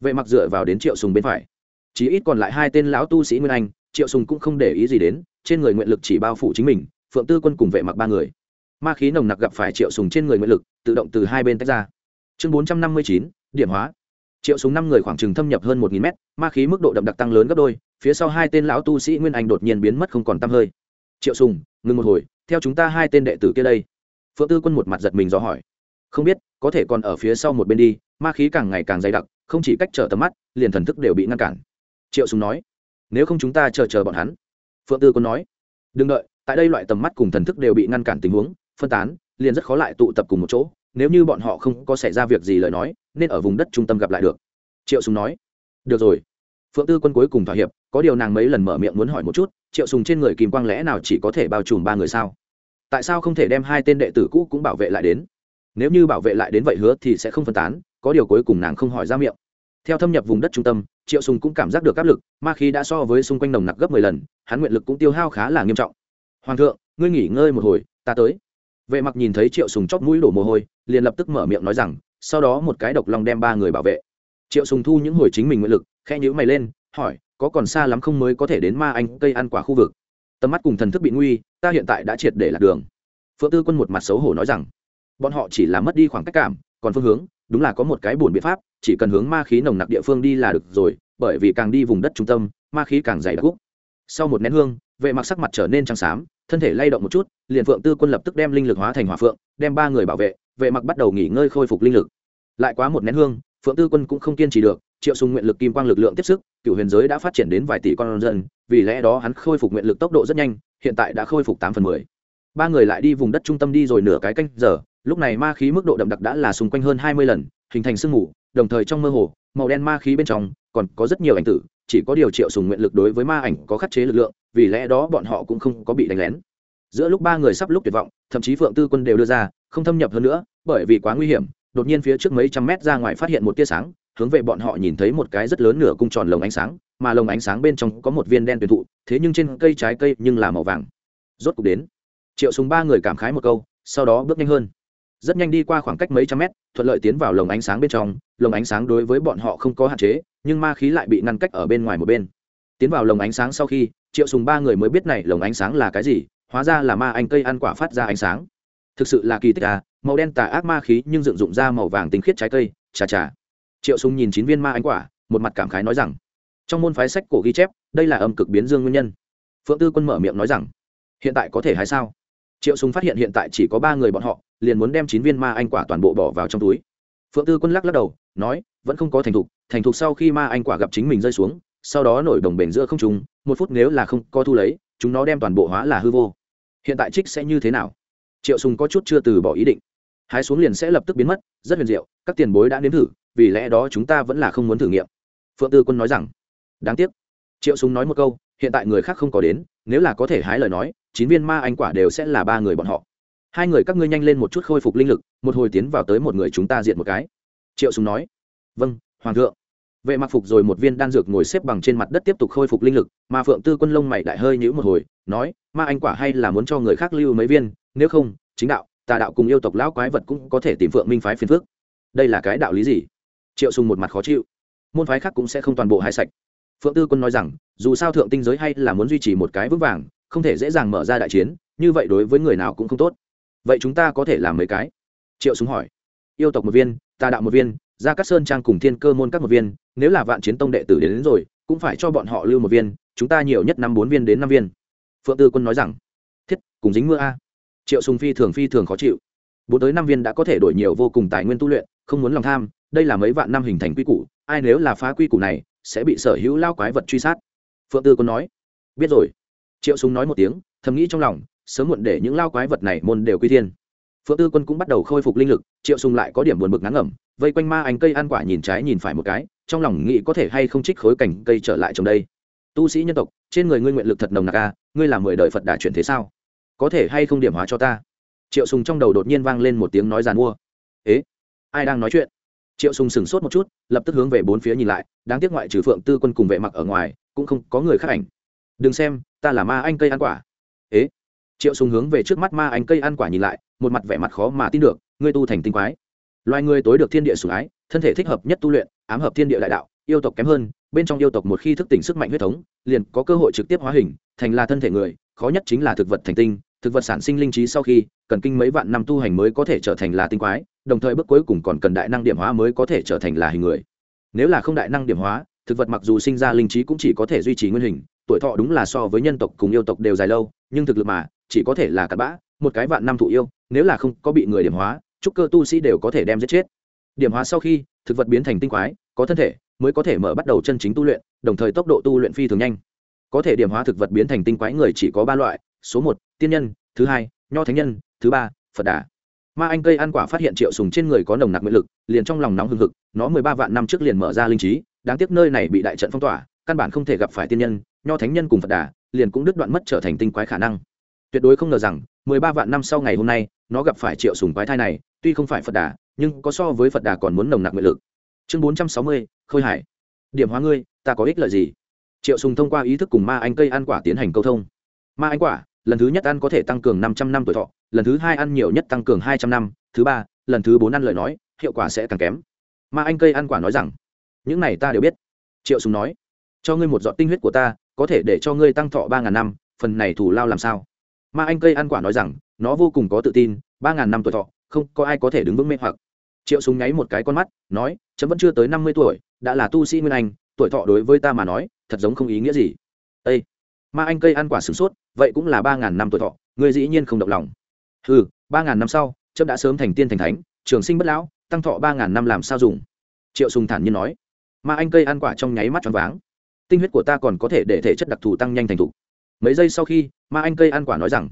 Vệ mặc dựa vào đến triệu sùng bên phải. Chỉ ít còn lại hai tên lão tu sĩ nguyên anh, triệu sùng cũng không để ý gì đến, trên người nguyện lực chỉ bao phủ chính mình, phượng tư quân cùng vệ mặc ba người. Ma khí nồng nặc gặp phải triệu sùng trên người nguyện lực, tự động từ hai bên tách ra. Chương bốn trăm năm mươi chín, điểm hóa. Triệu sùng năm người khoảng chừng thâm nhập hơn một nghìn mét, ma khí mức độ đậm đặc tăng lớn gấp đôi, phía sau hai tên lão tu sĩ nguyên anh đột nhiên biến mất không còn tăm hơi triệu sùng, ngừng một hồi, theo chúng ta hai tên đệ tử kia đây. Phượng tư quân một mặt giật mình do hỏi. Không biết, có thể còn ở phía sau một bên đi, ma khí càng ngày càng dày đặc, không chỉ cách trở tầm mắt, liền thần thức đều bị ngăn cản. Triệu sùng nói, nếu không chúng ta chờ chờ bọn hắn. Phượng tư quân nói, đừng đợi, tại đây loại tầm mắt cùng thần thức đều bị ngăn cản tình huống, phân tán, liền rất khó lại tụ tập cùng một chỗ, nếu như bọn họ không có xảy ra việc gì lời nói, nên ở vùng đất trung tâm gặp lại được. Triệu sùng nói, được rồi. Phượng tư quân cuối cùng thỏa hiệp, có điều nàng mấy lần mở miệng muốn hỏi một chút triệu sùng trên người kim quang lẽ nào chỉ có thể bao trùm ba người sao? Tại sao không thể đem hai tên đệ tử cũ cũng bảo vệ lại đến? Nếu như bảo vệ lại đến vậy hứa thì sẽ không phân tán, có điều cuối cùng nàng không hỏi ra miệng. Theo thâm nhập vùng đất trung tâm, triệu sùng cũng cảm giác được áp lực, ma khí đã so với xung quanh nồng nặc gấp 10 lần, hắn nguyện lực cũng tiêu hao khá là nghiêm trọng. Hoàng thượng, ngươi nghỉ ngơi một hồi, ta tới. Vệ mặc nhìn thấy triệu sùng chót mũi đổ mồ hôi, liền lập tức mở miệng nói rằng, sau đó một cái độc long đem ba người bảo vệ. Triệu sùng thu những hồi chính mình nguyện lực, khẽ nhíu mày lên, hỏi có còn xa lắm không mới có thể đến ma anh cây ăn quả khu vực. Tầm mắt cùng thần thức bị nguy, ta hiện tại đã triệt để lạc đường. Phượng tư quân một mặt xấu hổ nói rằng, bọn họ chỉ là mất đi khoảng cách cảm, còn phương hướng, đúng là có một cái buồn biện pháp, chỉ cần hướng ma khí nồng nặc địa phương đi là được rồi, bởi vì càng đi vùng đất trung tâm, ma khí càng dày đặc. Cúc sau một nén hương, vệ mặc sắc mặt trở nên trắng xám, thân thể lay động một chút, liền phượng tư quân lập tức đem linh lực hóa thành hỏa phượng, đem ba người bảo vệ vệ mặc bắt đầu nghỉ ngơi khôi phục linh lực. Lại quá một nén hương, phượng tư quân cũng không kiên trì được triệu sùng nguyện lực kim quang lực lượng tiếp sức cựu huyền giới đã phát triển đến vài tỷ con dân, vì lẽ đó hắn khôi phục nguyện lực tốc độ rất nhanh, hiện tại đã khôi phục tám phần mười. Ba người lại đi vùng đất trung tâm đi rồi nửa cái canh giờ, lúc này ma khí mức độ đậm đặc đã là xung quanh hơn hai mươi lần, hình thành sương mù, đồng thời trong mơ hồ, màu đen ma khí bên trong còn có rất nhiều ảnh tử, chỉ có điều triệu sùng nguyện lực đối với ma ảnh có khắc chế lực lượng, vì lẽ đó bọn họ cũng không có bị đánh lén. Giữa lúc ba người sắp lúc tuyệt vọng, thậm chí phượng tư quân đều đưa ra, không thâm nhập hơn nữa, bởi vì quá nguy hiểm, đột nhiên phía trước mấy trăm mét ra ngoài phát hiện một tia sáng hướng về bọn họ nhìn thấy một cái rất lớn nửa cung tròn lồng ánh sáng, mà lồng ánh sáng bên trong có một viên đen tuyển thụ, thế nhưng trên cây trái cây nhưng là màu vàng. Rốt cục đến, triệu súng ba người cảm khái một câu, sau đó bước nhanh hơn. Rất nhanh đi qua khoảng cách mấy trăm mét, thuận lợi tiến vào lồng ánh sáng bên trong. Lồng ánh sáng đối với bọn họ không có hạn chế, nhưng ma khí lại bị ngăn cách ở bên ngoài một bên. Tiến vào lồng ánh sáng sau khi, triệu sùng ba người mới biết này lồng ánh sáng là cái gì, hóa ra là ma anh cây ăn quả phát ra ánh sáng. Thực sự là kỳ tích à màu đen tà ác ma khí nhưng dựng dụng ra màu vàng tinh khiết trái cây, chà chà triệu sùng nhìn chín viên ma anh quả, một mặt cảm khái nói rằng, trong môn phái sách cổ ghi chép, đây là âm cực biến dương nguyên nhân. Phượng tư quân mở miệng nói rằng, hiện tại có thể hay sao? Triệu sùng phát hiện hiện tại chỉ có ba người bọn họ, liền muốn đem chín viên ma anh quả toàn bộ bỏ vào trong túi. Phượng tư quân lắc lắc đầu, nói, vẫn không có thành thục thành thục sau khi ma anh quả gặp chính mình rơi xuống, sau đó nổi đồng bền giữa không trung, một phút nếu là không có thu lấy, chúng nó đem toàn bộ hóa là hư vô. Hiện tại trích sẽ như thế nào? Triệu sùng có chút chưa từ bỏ ý định. Hái xuống liền sẽ lập tức biến mất, rất huyền diệu, các tiền bối đã nếm thử vì lẽ đó chúng ta vẫn là không muốn thử nghiệm. Phượng tư quân nói rằng, đáng tiếc. Triệu súng nói một câu, hiện tại người khác không có đến, nếu là có thể hái lời nói, chín viên ma anh quả đều sẽ là ba người bọn họ. Hai người các ngươi nhanh lên một chút khôi phục linh lực, một hồi tiến vào tới một người chúng ta diện một cái. Triệu súng nói vâng hoàng thượng. Vệ mặc phục rồi một viên đan dược ngồi xếp bằng trên mặt đất tiếp tục khôi phục linh lực, mà phượng tư quân lông mày đại hơi nhíu một hồi, nói, ma anh quả hay là muốn cho người khác lưu mấy viên, nếu không, chính đạo, tà đạo cùng yêu tộc lão quái vật cũng có thể tìm phượng minh phái phiền phước đây là cái đạo lý gì? Triệu sùng một mặt khó chịu môn phái khác cũng sẽ không toàn bộ hại sạch phượng tư quân nói rằng dù sao thượng tinh giới hay là muốn duy trì một cái vững vàng không thể dễ dàng mở ra đại chiến như vậy đối với người nào cũng không tốt vậy chúng ta có thể làm mấy cái triệu súng hỏi yêu tộc một viên tà đạo một viên ra các sơn trang cùng thiên cơ môn các một viên nếu là vạn chiến tông đệ tử đến, đến rồi cũng phải cho bọn họ lưu một viên chúng ta nhiều nhất năm bốn viên đến năm viên phượng tư quân nói rằng thiết cùng dính mưa a triệu sùng phi thường phi thường khó chịu bốn tới năm viên đã có thể đổi nhiều vô cùng tài nguyên tu luyện không muốn lòng tham đây là mấy vạn năm hình thành quy củ, ai nếu là phá quy củ này, sẽ bị sở hữu lao quái vật truy sát. Phượng tư quân nói. Biết rồi. Triệu súng nói một tiếng, thầm nghĩ trong lòng, sớm muộn để những lao quái vật này môn đều quy thiên. Phượng tư quân cũng bắt đầu khôi phục linh lực, triệu sùng lại có điểm buồn bực ngắn ngẩm, vây quanh ma anh cây ăn quả nhìn trái nhìn phải một cái, trong lòng nghĩ có thể hay không trích khối cảnh cây trở lại trong đây. Tu sĩ nhân tộc, trên người ngươi nguyện lực thật nồng nặc a ngươi là mười đời phật đà chuyển thế sao? Có thể hay không điểm hóa cho ta? Triệu sùng trong đầu đột nhiên vang lên một tiếng nói giàn mua. Ế? Ai đang nói chuyện? Triệu sùng sửng sốt một chút, lập tức hướng về bốn phía nhìn lại, đáng tiếc ngoại trừ phượng tư quân cùng vệ mặc ở ngoài, cũng không có người khác ảnh. Đừng xem, ta là ma anh cây ăn quả. Ế? Triệu sùng hướng về trước mắt ma anh cây ăn quả nhìn lại, một mặt vẻ mặt khó mà tin được, ngươi tu thành tinh quái. Loài người tối được thiên địa sủng ái, thân thể thích hợp nhất tu luyện, ám hợp thiên địa đại đạo, yêu tộc kém hơn, bên trong yêu tộc một khi thức tỉnh sức mạnh huyết thống, liền có cơ hội trực tiếp hóa hình, thành là thân thể người, khó nhất chính là thực vật thành tinh, thực vật sản sinh linh trí sau khi, cần kinh mấy vạn năm tu hành mới có thể trở thành là tinh quái đồng thời bước cuối cùng còn cần đại năng điểm hóa mới có thể trở thành là hình người. Nếu là không đại năng điểm hóa, thực vật mặc dù sinh ra linh trí cũng chỉ có thể duy trì nguyên hình, tuổi thọ đúng là so với nhân tộc cùng yêu tộc đều dài lâu, nhưng thực lực mà, chỉ có thể là cặn bã, một cái vạn năm thụ yêu, nếu là không có bị người điểm hóa trúc cơ tu sĩ đều có thể đem giết chết. Điểm hóa sau khi, thực vật biến thành tinh quái, có thân thể, mới có thể mở bắt đầu chân chính tu luyện, đồng thời tốc độ tu luyện phi thường nhanh. Có thể điểm hóa thực vật biến thành tinh quái người chỉ có ba loại, số một, tiên nhân, thứ hai, nho thánh nhân, thứ ba, phật đà ma anh cây ăn quả phát hiện triệu sùng trên người có nồng nặc nguyện lực, liền trong lòng nóng hừng hực, nó mười ba vạn năm trước liền mở ra linh trí, đáng tiếc nơi này bị đại trận phong tỏa, căn bản không thể gặp phải tiên nhân, nho thánh nhân cùng phật đà, liền cũng đứt đoạn mất trở thành tinh quái khả năng. Tuyệt đối không ngờ rằng, mười ba vạn năm sau ngày hôm nay, nó gặp phải triệu sùng quái thai này, tuy không phải phật đà, nhưng có so với phật đà còn muốn nồng nặc nguyện lực. Chương bốn trăm sáu mươi, khôi hải. Điểm hóa ngươi, ta có ích lợi gì? Triệu sùng thông qua ý thức cùng ma anh cây ăn quả tiến hành câu thông. Ma anh quả, lần thứ nhất ăn có thể tăng cường năm trăm năm tuổi thọ lần thứ hai ăn nhiều nhất tăng cường hai trăm năm, thứ ba, lần thứ bốn ăn lời nói, hiệu quả sẽ càng kém. Mà anh cây ăn quả nói rằng, những này ta đều biết. Triệu sùng nói, cho ngươi một giọt tinh huyết của ta, có thể để cho ngươi tăng thọ ba ngàn năm, phần này thủ lao làm sao? Mà anh cây ăn quả nói rằng, nó vô cùng có tự tin, ba ngàn năm tuổi thọ, không có ai có thể đứng vững mê hoặc. Triệu sùng nháy một cái con mắt, nói, chấm vẫn chưa tới năm mươi tuổi, đã là tu sĩ nguyên anh, tuổi thọ đối với ta mà nói, thật giống không ý nghĩa gì. Ê! mà anh cây ăn quả sửng sốt, vậy cũng là ba ngàn năm tuổi thọ, ngươi dĩ nhiên không động lòng ừ ba ngàn năm sau trâm đã sớm thành tiên thành thánh, trường sinh bất lão, tăng thọ ba ngàn năm làm sao dùng? Triệu sùng thản nhiên nói. Ma anh cây ăn quả trong nháy mắt tròn váng. Tinh huyết của ta còn có thể để thể chất đặc thù tăng nhanh thành thục. Mấy giây sau khi ma anh cây ăn quả nói rằng,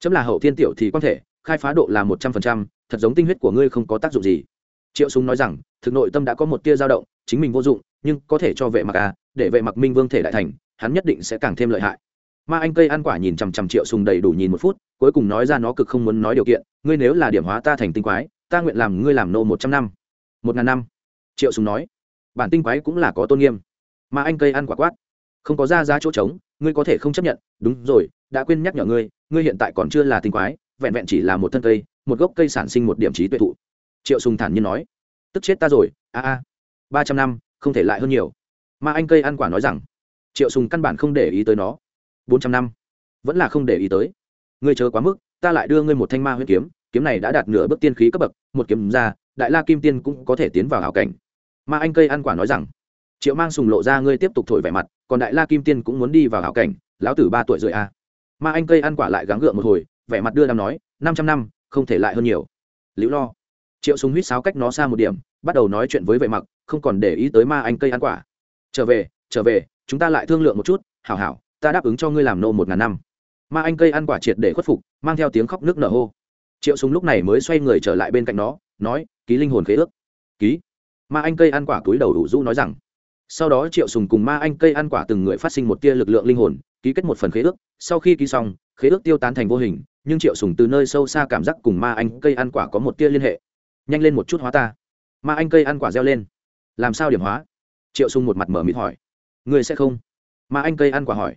chấm là hậu thiên tiểu thì quan thể, khai phá độ là một trăm phần trăm, thật giống tinh huyết của ngươi không có tác dụng gì. Triệu sùng nói rằng, thực nội tâm đã có một tia dao động, chính mình vô dụng, nhưng có thể cho vệ mặc a để vệ mặc minh vương thể đại thành, hắn nhất định sẽ càng thêm lợi hại. Ma anh cây ăn quả nhìn chằm chằm triệu sùng đầy đủ nhìn một phút cuối cùng nói ra nó cực không muốn nói điều kiện, ngươi nếu là điểm hóa ta thành tinh quái, ta nguyện làm ngươi làm nô một trăm năm. Một ngàn năm. Triệu sùng nói. Bản tinh quái cũng là có tôn nghiêm. Mà anh cây ăn quả quát. Không có ra ra chỗ trống, ngươi có thể không chấp nhận. Đúng rồi, đã quên nhắc nhở ngươi ngươi hiện tại còn chưa là tinh quái, vẹn vẹn chỉ là một thân cây, một gốc cây sản sinh một điểm trí tuệ thụ. Triệu sùng thản nhiên nói. Tức chết ta rồi, a a. Ba trăm năm, không thể lại hơn nhiều. Mà anh cây ăn quả nói rằng. Triệu sùng căn bản không để ý tới nó. Bốn trăm năm. Vẫn là không để ý tới ngươi chờ quá mức, ta lại đưa ngươi một thanh ma huyết kiếm kiếm này đã đạt nửa bước tiên khí cấp bậc, một kiếm ra, đại la kim tiên cũng có thể tiến vào hảo cảnh. Ma anh cây ăn quả nói rằng, triệu mang sùng lộ ra ngươi tiếp tục thổi vẻ mặt, còn đại la kim tiên cũng muốn đi vào hảo cảnh, lão tử ba tuổi rưỡi a. À. ma anh cây ăn quả lại gắng gượng một hồi, vẻ mặt đưa đàm nói, năm trăm năm, không thể lại hơn nhiều. Liễu lo, triệu sùng huýt sáo cách nó xa một điểm, bắt đầu nói chuyện với vệ mặc không còn để ý tới ma anh cây ăn quả. Trở về trở về, chúng ta lại thương lượng một chút, hảo hảo, ta đáp ứng cho ngươi làm nô một ngàn năm ma anh cây ăn quả triệt để khuất phục, mang theo tiếng khóc nước nở hô. Triệu súng lúc này mới xoay người trở lại bên cạnh nó, nói, ký linh hồn khế ước. Ký? Ma anh cây ăn quả túi đầu đủ rũ nói rằng. Sau đó triệu sùng cùng ma anh cây ăn quả từng người phát sinh một tia lực lượng linh hồn, ký kết một phần khế ước. Sau khi ký xong, khế ước tiêu tán thành vô hình, nhưng triệu sùng từ nơi sâu xa cảm giác cùng ma anh cây ăn quả có một tia liên hệ. Nhanh lên một chút hóa ta. Ma anh cây ăn quả reo lên. Làm sao điểm hóa? Triệu sùng một mặt mở mịt hỏi. Người sẽ không? Ma anh cây ăn quả hỏi.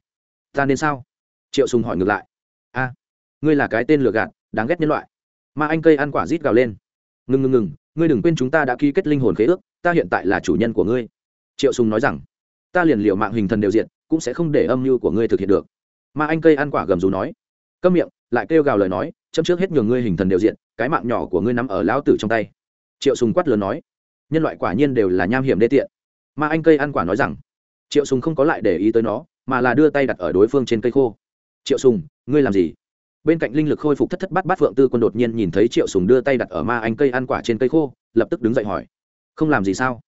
Ta nên sao? Triệu sùng hỏi ngược lại. A, ngươi là cái tên lừa gạt, đáng ghét nhân loại. Ma anh cây ăn quả rít gào lên. Ngừng ngừng ngừng, ngươi đừng quên chúng ta đã ký kết linh hồn khế ước, ta hiện tại là chủ nhân của ngươi. Triệu sùng nói rằng, ta liền liều mạng hình thần đều diện cũng sẽ không để âm mưu của ngươi thực hiện được. Mà anh cây ăn quả gầm rú nói. Câm miệng, lại kêu gào lời nói, chấm trước hết nhường ngươi hình thần đều diện cái mạng nhỏ của ngươi nắm ở lão tử trong tay. Triệu sùng quát lớn nói. Nhân loại quả nhiên đều là nham hiểm đê tiện. Mà anh cây ăn quả nói rằng. Triệu sùng không có lại để ý tới nó, mà là đưa tay đặt ở đối phương trên cây khô triệu sùng, ngươi làm gì? Bên cạnh linh lực khôi phục thất thất bát bát phượng tư quân đột nhiên nhìn thấy triệu sùng đưa tay đặt ở ma anh cây ăn quả trên cây khô, lập tức đứng dậy hỏi. Không làm gì sao?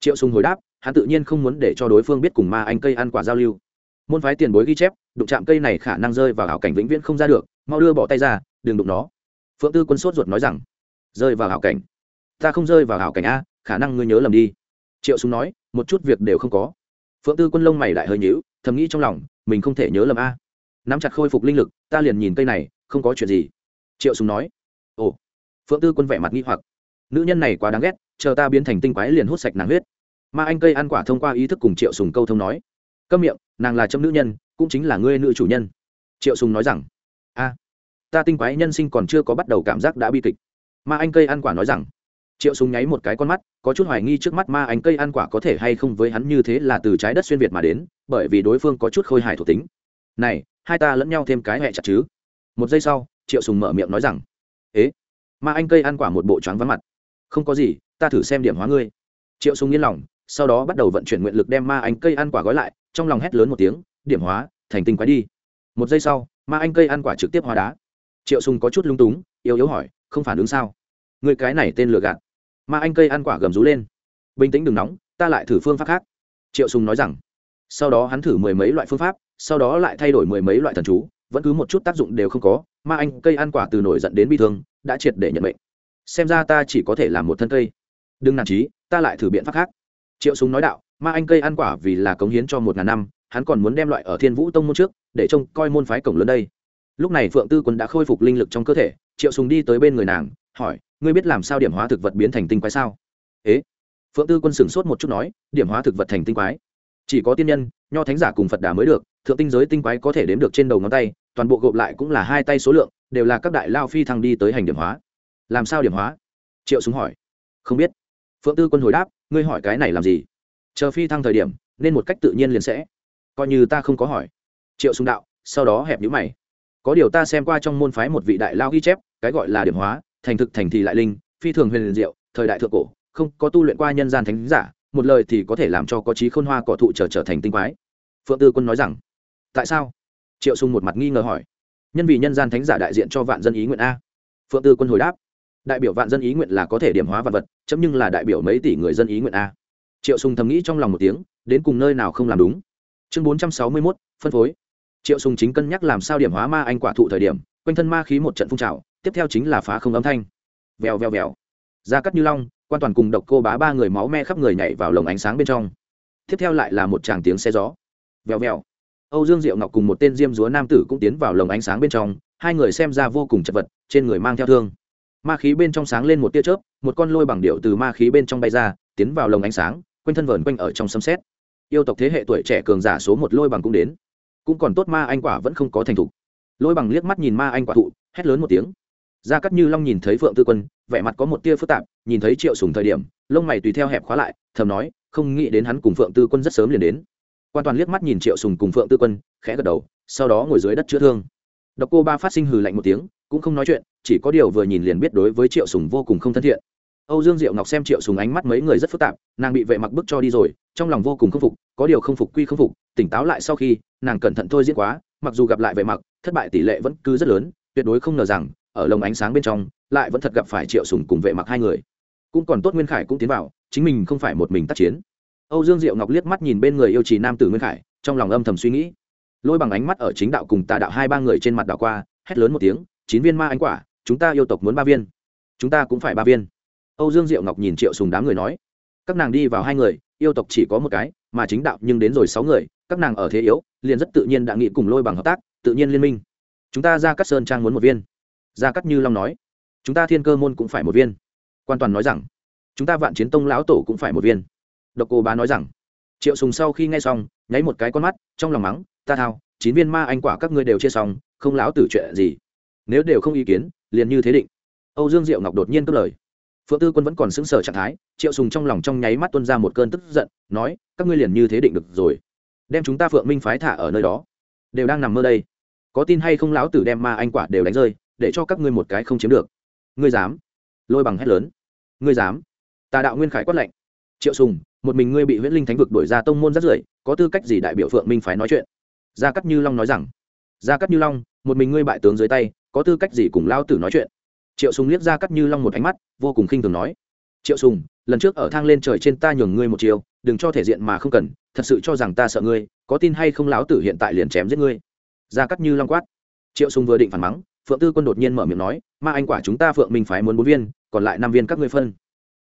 Triệu sùng hồi đáp, hắn tự nhiên không muốn để cho đối phương biết cùng ma anh cây ăn quả giao lưu. Môn phái tiền bối ghi chép, đụng chạm cây này khả năng rơi vào hảo cảnh vĩnh viễn không ra được, mau đưa bỏ tay ra, đừng đụng nó. Phượng tư quân sốt ruột nói rằng, rơi vào hảo cảnh. Ta không rơi vào hảo cảnh a, khả năng ngươi nhớ lầm đi. Triệu Sùng nói, một chút việc đều không có. Phượng tư quân lông mày lại hơi nhíu, thầm nghĩ trong lòng, mình không thể nhớ lầm a nắm chặt khôi phục linh lực, ta liền nhìn cây này, không có chuyện gì. Triệu Sùng nói. Ồ, phượng tư quân vẻ mặt nghi hoặc. Nữ nhân này quá đáng ghét, chờ ta biến thành tinh quái liền hút sạch nàng huyết. Mà anh cây ăn quả thông qua ý thức cùng triệu sùng câu thông nói. Câm miệng, nàng là châm nữ nhân, cũng chính là ngươi nữ chủ nhân. Triệu sùng nói rằng. A, ta tinh quái nhân sinh còn chưa có bắt đầu cảm giác đã bi kịch. Mà anh cây ăn quả nói rằng. Triệu sùng nháy một cái con mắt, có chút hoài nghi trước mắt ma anh cây ăn quả có thể hay không với hắn như thế là từ trái đất xuyên việt mà đến, bởi vì đối phương có chút khôi hài thuộc tính. Này hai ta lẫn nhau thêm cái hẹ chặt chứ. Một giây sau, triệu sùng mở miệng nói rằng, ế ma anh cây ăn quả một bộ choáng vắng mặt. Không có gì, ta thử xem điểm hóa ngươi. Triệu sùng yên lòng, sau đó bắt đầu vận chuyển nguyện lực đem ma anh cây ăn quả gói lại, trong lòng hét lớn một tiếng, điểm hóa, thành tinh quái đi. Một giây sau, ma anh cây ăn quả trực tiếp hóa đá. Triệu sùng có chút lung túng, yếu yếu hỏi, không phản ứng sao? Người cái này tên lừa gạt. Ma anh cây ăn quả gầm rú lên. Bình tĩnh đừng nóng, ta lại thử phương pháp khác. Triệu sùng nói rằng, sau đó hắn thử mười mấy loại phương pháp sau đó lại thay đổi mười mấy loại thần chú, vẫn cứ một chút tác dụng đều không có, ma anh cây ăn quả từ nổi giận đến bi thương, đã triệt để nhận bệnh xem ra ta chỉ có thể làm một thân cây. Đừng nản trí ta lại thử biện pháp khác. Triệu súng nói đạo, ma anh cây ăn quả vì là cống hiến cho một ngàn năm, hắn còn muốn đem loại ở thiên vũ tông môn trước, để trông coi môn phái cổng lớn đây. Lúc này phượng tư quân đã khôi phục linh lực trong cơ thể, triệu súng đi tới bên người nàng, hỏi, ngươi biết làm sao điểm hóa thực vật biến thành tinh quái sao? Ế? Phượng tư quân sửng sốt một chút nói, điểm hóa thực vật thành tinh quái? Chỉ có tiên nhân, nho thánh giả cùng phật đà mới được thượng tinh giới tinh quái có thể đếm được trên đầu ngón tay, toàn bộ gộp lại cũng là hai tay số lượng, đều là các đại lao phi thăng đi tới hành điểm hóa. Làm sao điểm hóa? Triệu súng hỏi. Không biết. Phượng tư quân hồi đáp, ngươi hỏi cái này làm gì? Chờ phi thăng thời điểm, nên một cách tự nhiên liền sẽ. Coi như ta không có hỏi. Triệu súng đạo, sau đó hẹp nhũ mày. Có điều ta xem qua trong môn phái một vị đại lao ghi chép, cái gọi là điểm hóa, thành thực thành thì lại linh, phi thường huyền liền diệu, thời đại thượng cổ, không có tu luyện qua nhân gian thánh giả, một lời thì có thể làm cho có trí khôn hoa cỏ thụ trở trở thành tinh quái. Phượng tư quân nói rằng tại sao? Triệu sùng một mặt nghi ngờ hỏi. Nhân vì nhân gian thánh giả đại diện cho vạn dân ý nguyện a. Phượng tư quân hồi đáp. Đại biểu vạn dân ý nguyện là có thể điểm hóa vạn vật chấm nhưng là đại biểu mấy tỷ người dân ý nguyện a. Triệu sùng thầm nghĩ trong lòng một tiếng đến cùng nơi nào không làm đúng. Chương bốn trăm sáu mươi 461, phân phối. Triệu sùng chính cân nhắc làm sao điểm hóa ma anh quả thụ thời điểm quanh thân ma khí một trận phun trào tiếp theo chính là phá không âm thanh. Vèo vèo vèo. Ra cắt như long quan toàn cùng độc cô bá ba người máu me khắp người nhảy vào lồng ánh sáng bên trong. Tiếp theo lại là một tràng tiếng xe gió. Vèo vèo âu dương diệu ngọc cùng một tên diêm dúa nam tử cũng tiến vào lồng ánh sáng bên trong, hai người xem ra vô cùng chật vật, trên người mang theo thương. Ma khí bên trong sáng lên một tia chớp, một con lôi bằng điệu từ ma khí bên trong bay ra, tiến vào lồng ánh sáng, quanh thân vờn quanh ở trong sấm xét yêu tộc thế hệ tuổi trẻ cường giả số một lôi bằng cũng đến. Cũng còn tốt ma anh quả vẫn không có thành thục. Lôi bằng liếc mắt nhìn ma anh quả thụ, hét lớn một tiếng. Gia cát như long nhìn thấy phượng tư quân, vẻ mặt có một tia phức tạp, nhìn thấy triệu sùng thời điểm, lông mày tùy theo hẹp khóa lại, thầm nói, không nghĩ đến hắn cùng phượng tư quân rất sớm liền đến quan toàn liếc mắt nhìn triệu sùng cùng phượng tư quân, khẽ gật đầu, sau đó ngồi dưới đất chữa thương. Độc cô ba phát sinh hừ lạnh một tiếng, cũng không nói chuyện, chỉ có điều vừa nhìn liền biết đối với triệu sùng vô cùng không thân thiện. Âu dương diệu ngọc xem triệu sùng ánh mắt mấy người rất phức tạp, nàng bị vệ mặc bức cho đi rồi, trong lòng vô cùng không phục, có điều không phục quy không phục, tỉnh táo lại sau khi, nàng cẩn thận thôi diễn quá, mặc dù gặp lại vệ mặc, thất bại tỷ lệ vẫn cứ rất lớn, tuyệt đối không ngờ rằng, ở lồng ánh sáng bên trong, lại vẫn thật gặp phải triệu sùng cùng vệ mặc hai người. Cũng còn tốt nguyên khải cũng tiến vào, chính mình không phải một mình tác chiến âu dương diệu ngọc liếc mắt nhìn bên người yêu trì nam tử nguyên khải, trong lòng âm thầm suy nghĩ. Lôi bằng ánh mắt ở chính đạo cùng tà đạo hai ba người trên mặt đảo qua, hét lớn một tiếng, chín viên ma ánh quả, chúng ta yêu tộc muốn ba viên. Chúng ta cũng phải ba viên. Âu dương diệu ngọc nhìn triệu sùng đám người nói. Các nàng đi vào hai người, yêu tộc chỉ có một cái, mà chính đạo nhưng đến rồi sáu người, các nàng ở thế yếu, liền rất tự nhiên đã nghị cùng lôi bằng hợp tác, tự nhiên liên minh. Chúng ta ra cắt sơn trang muốn một viên. Gia cắt như long nói. Chúng ta thiên cơ môn cũng phải một viên. Quan toàn nói rằng. Chúng ta vạn chiến tông lão tổ cũng phải một viên độc cô bá nói rằng, triệu sùng sau khi nghe xong, nháy một cái con mắt, trong lòng mắng, ta thao, chín viên ma anh quả các ngươi đều chia xong, không lão tử chuyện gì? Nếu đều không ý kiến, liền như thế định. Âu dương diệu ngọc đột nhiên cất lời. Phượng tư quân vẫn còn sững sờ trạng thái, triệu sùng trong lòng trong nháy mắt tuôn ra một cơn tức giận, nói, các ngươi liền như thế định được rồi. Đem chúng ta phượng minh phái thả ở nơi đó. Đều đang nằm mơ đây. Có tin hay không lão tử đem ma anh quả đều đánh rơi, để cho các ngươi một cái không chiếm được. Ngươi dám? Lôi bằng hét lớn. Ngươi dám? Tà đạo nguyên khải quát lệnh triệu sùng một mình ngươi bị huyễn linh thánh vực đuổi ra tông môn rất rưởi, có tư cách gì đại biểu phượng minh phái nói chuyện? Gia cát như long nói rằng. Gia cát như long, một mình ngươi bại tướng dưới tay, có tư cách gì cùng lao tử nói chuyện? Triệu sùng liếc gia cát như long một ánh mắt, vô cùng khinh thường nói. Triệu sùng, lần trước ở thang lên trời trên ta nhường ngươi một chiều đừng cho thể diện mà không cần, thật sự cho rằng ta sợ ngươi, có tin hay không lão tử hiện tại liền chém giết ngươi. Gia cát như long quát. Triệu sùng vừa định phản mắng, phượng tư quân đột nhiên mở miệng nói, ma anh quả chúng ta phượng minh phái muốn bốn viên, còn lại năm viên các ngươi phân.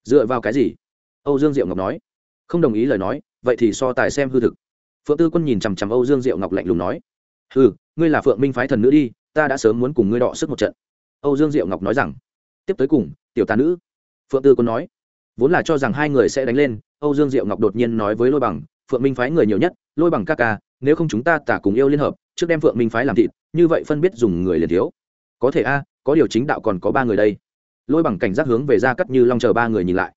Dựa vào cái gì? Âu dương diệu ngọc nói không đồng ý lời nói, vậy thì so tài xem hư thực. Phượng tư quân nhìn chằm chằm âu dương diệu ngọc lạnh lùng nói, hừ, ngươi là phượng minh phái thần nữ đi, ta đã sớm muốn cùng ngươi đọ sức một trận. Âu dương diệu ngọc nói rằng, tiếp tới cùng, tiểu tà nữ. Phượng tư quân nói, vốn là cho rằng hai người sẽ đánh lên, âu dương diệu ngọc đột nhiên nói với lôi bằng, phượng minh phái người nhiều nhất, lôi bằng ca ca, nếu không chúng ta tả cùng yêu liên hợp, trước đem phượng minh phái làm thịt, như vậy phân biết dùng người liền thiếu. Có thể a, có điều chính đạo còn có ba người đây. Lôi bằng cảnh giác hướng về ra cắt như long chờ ba người nhìn lại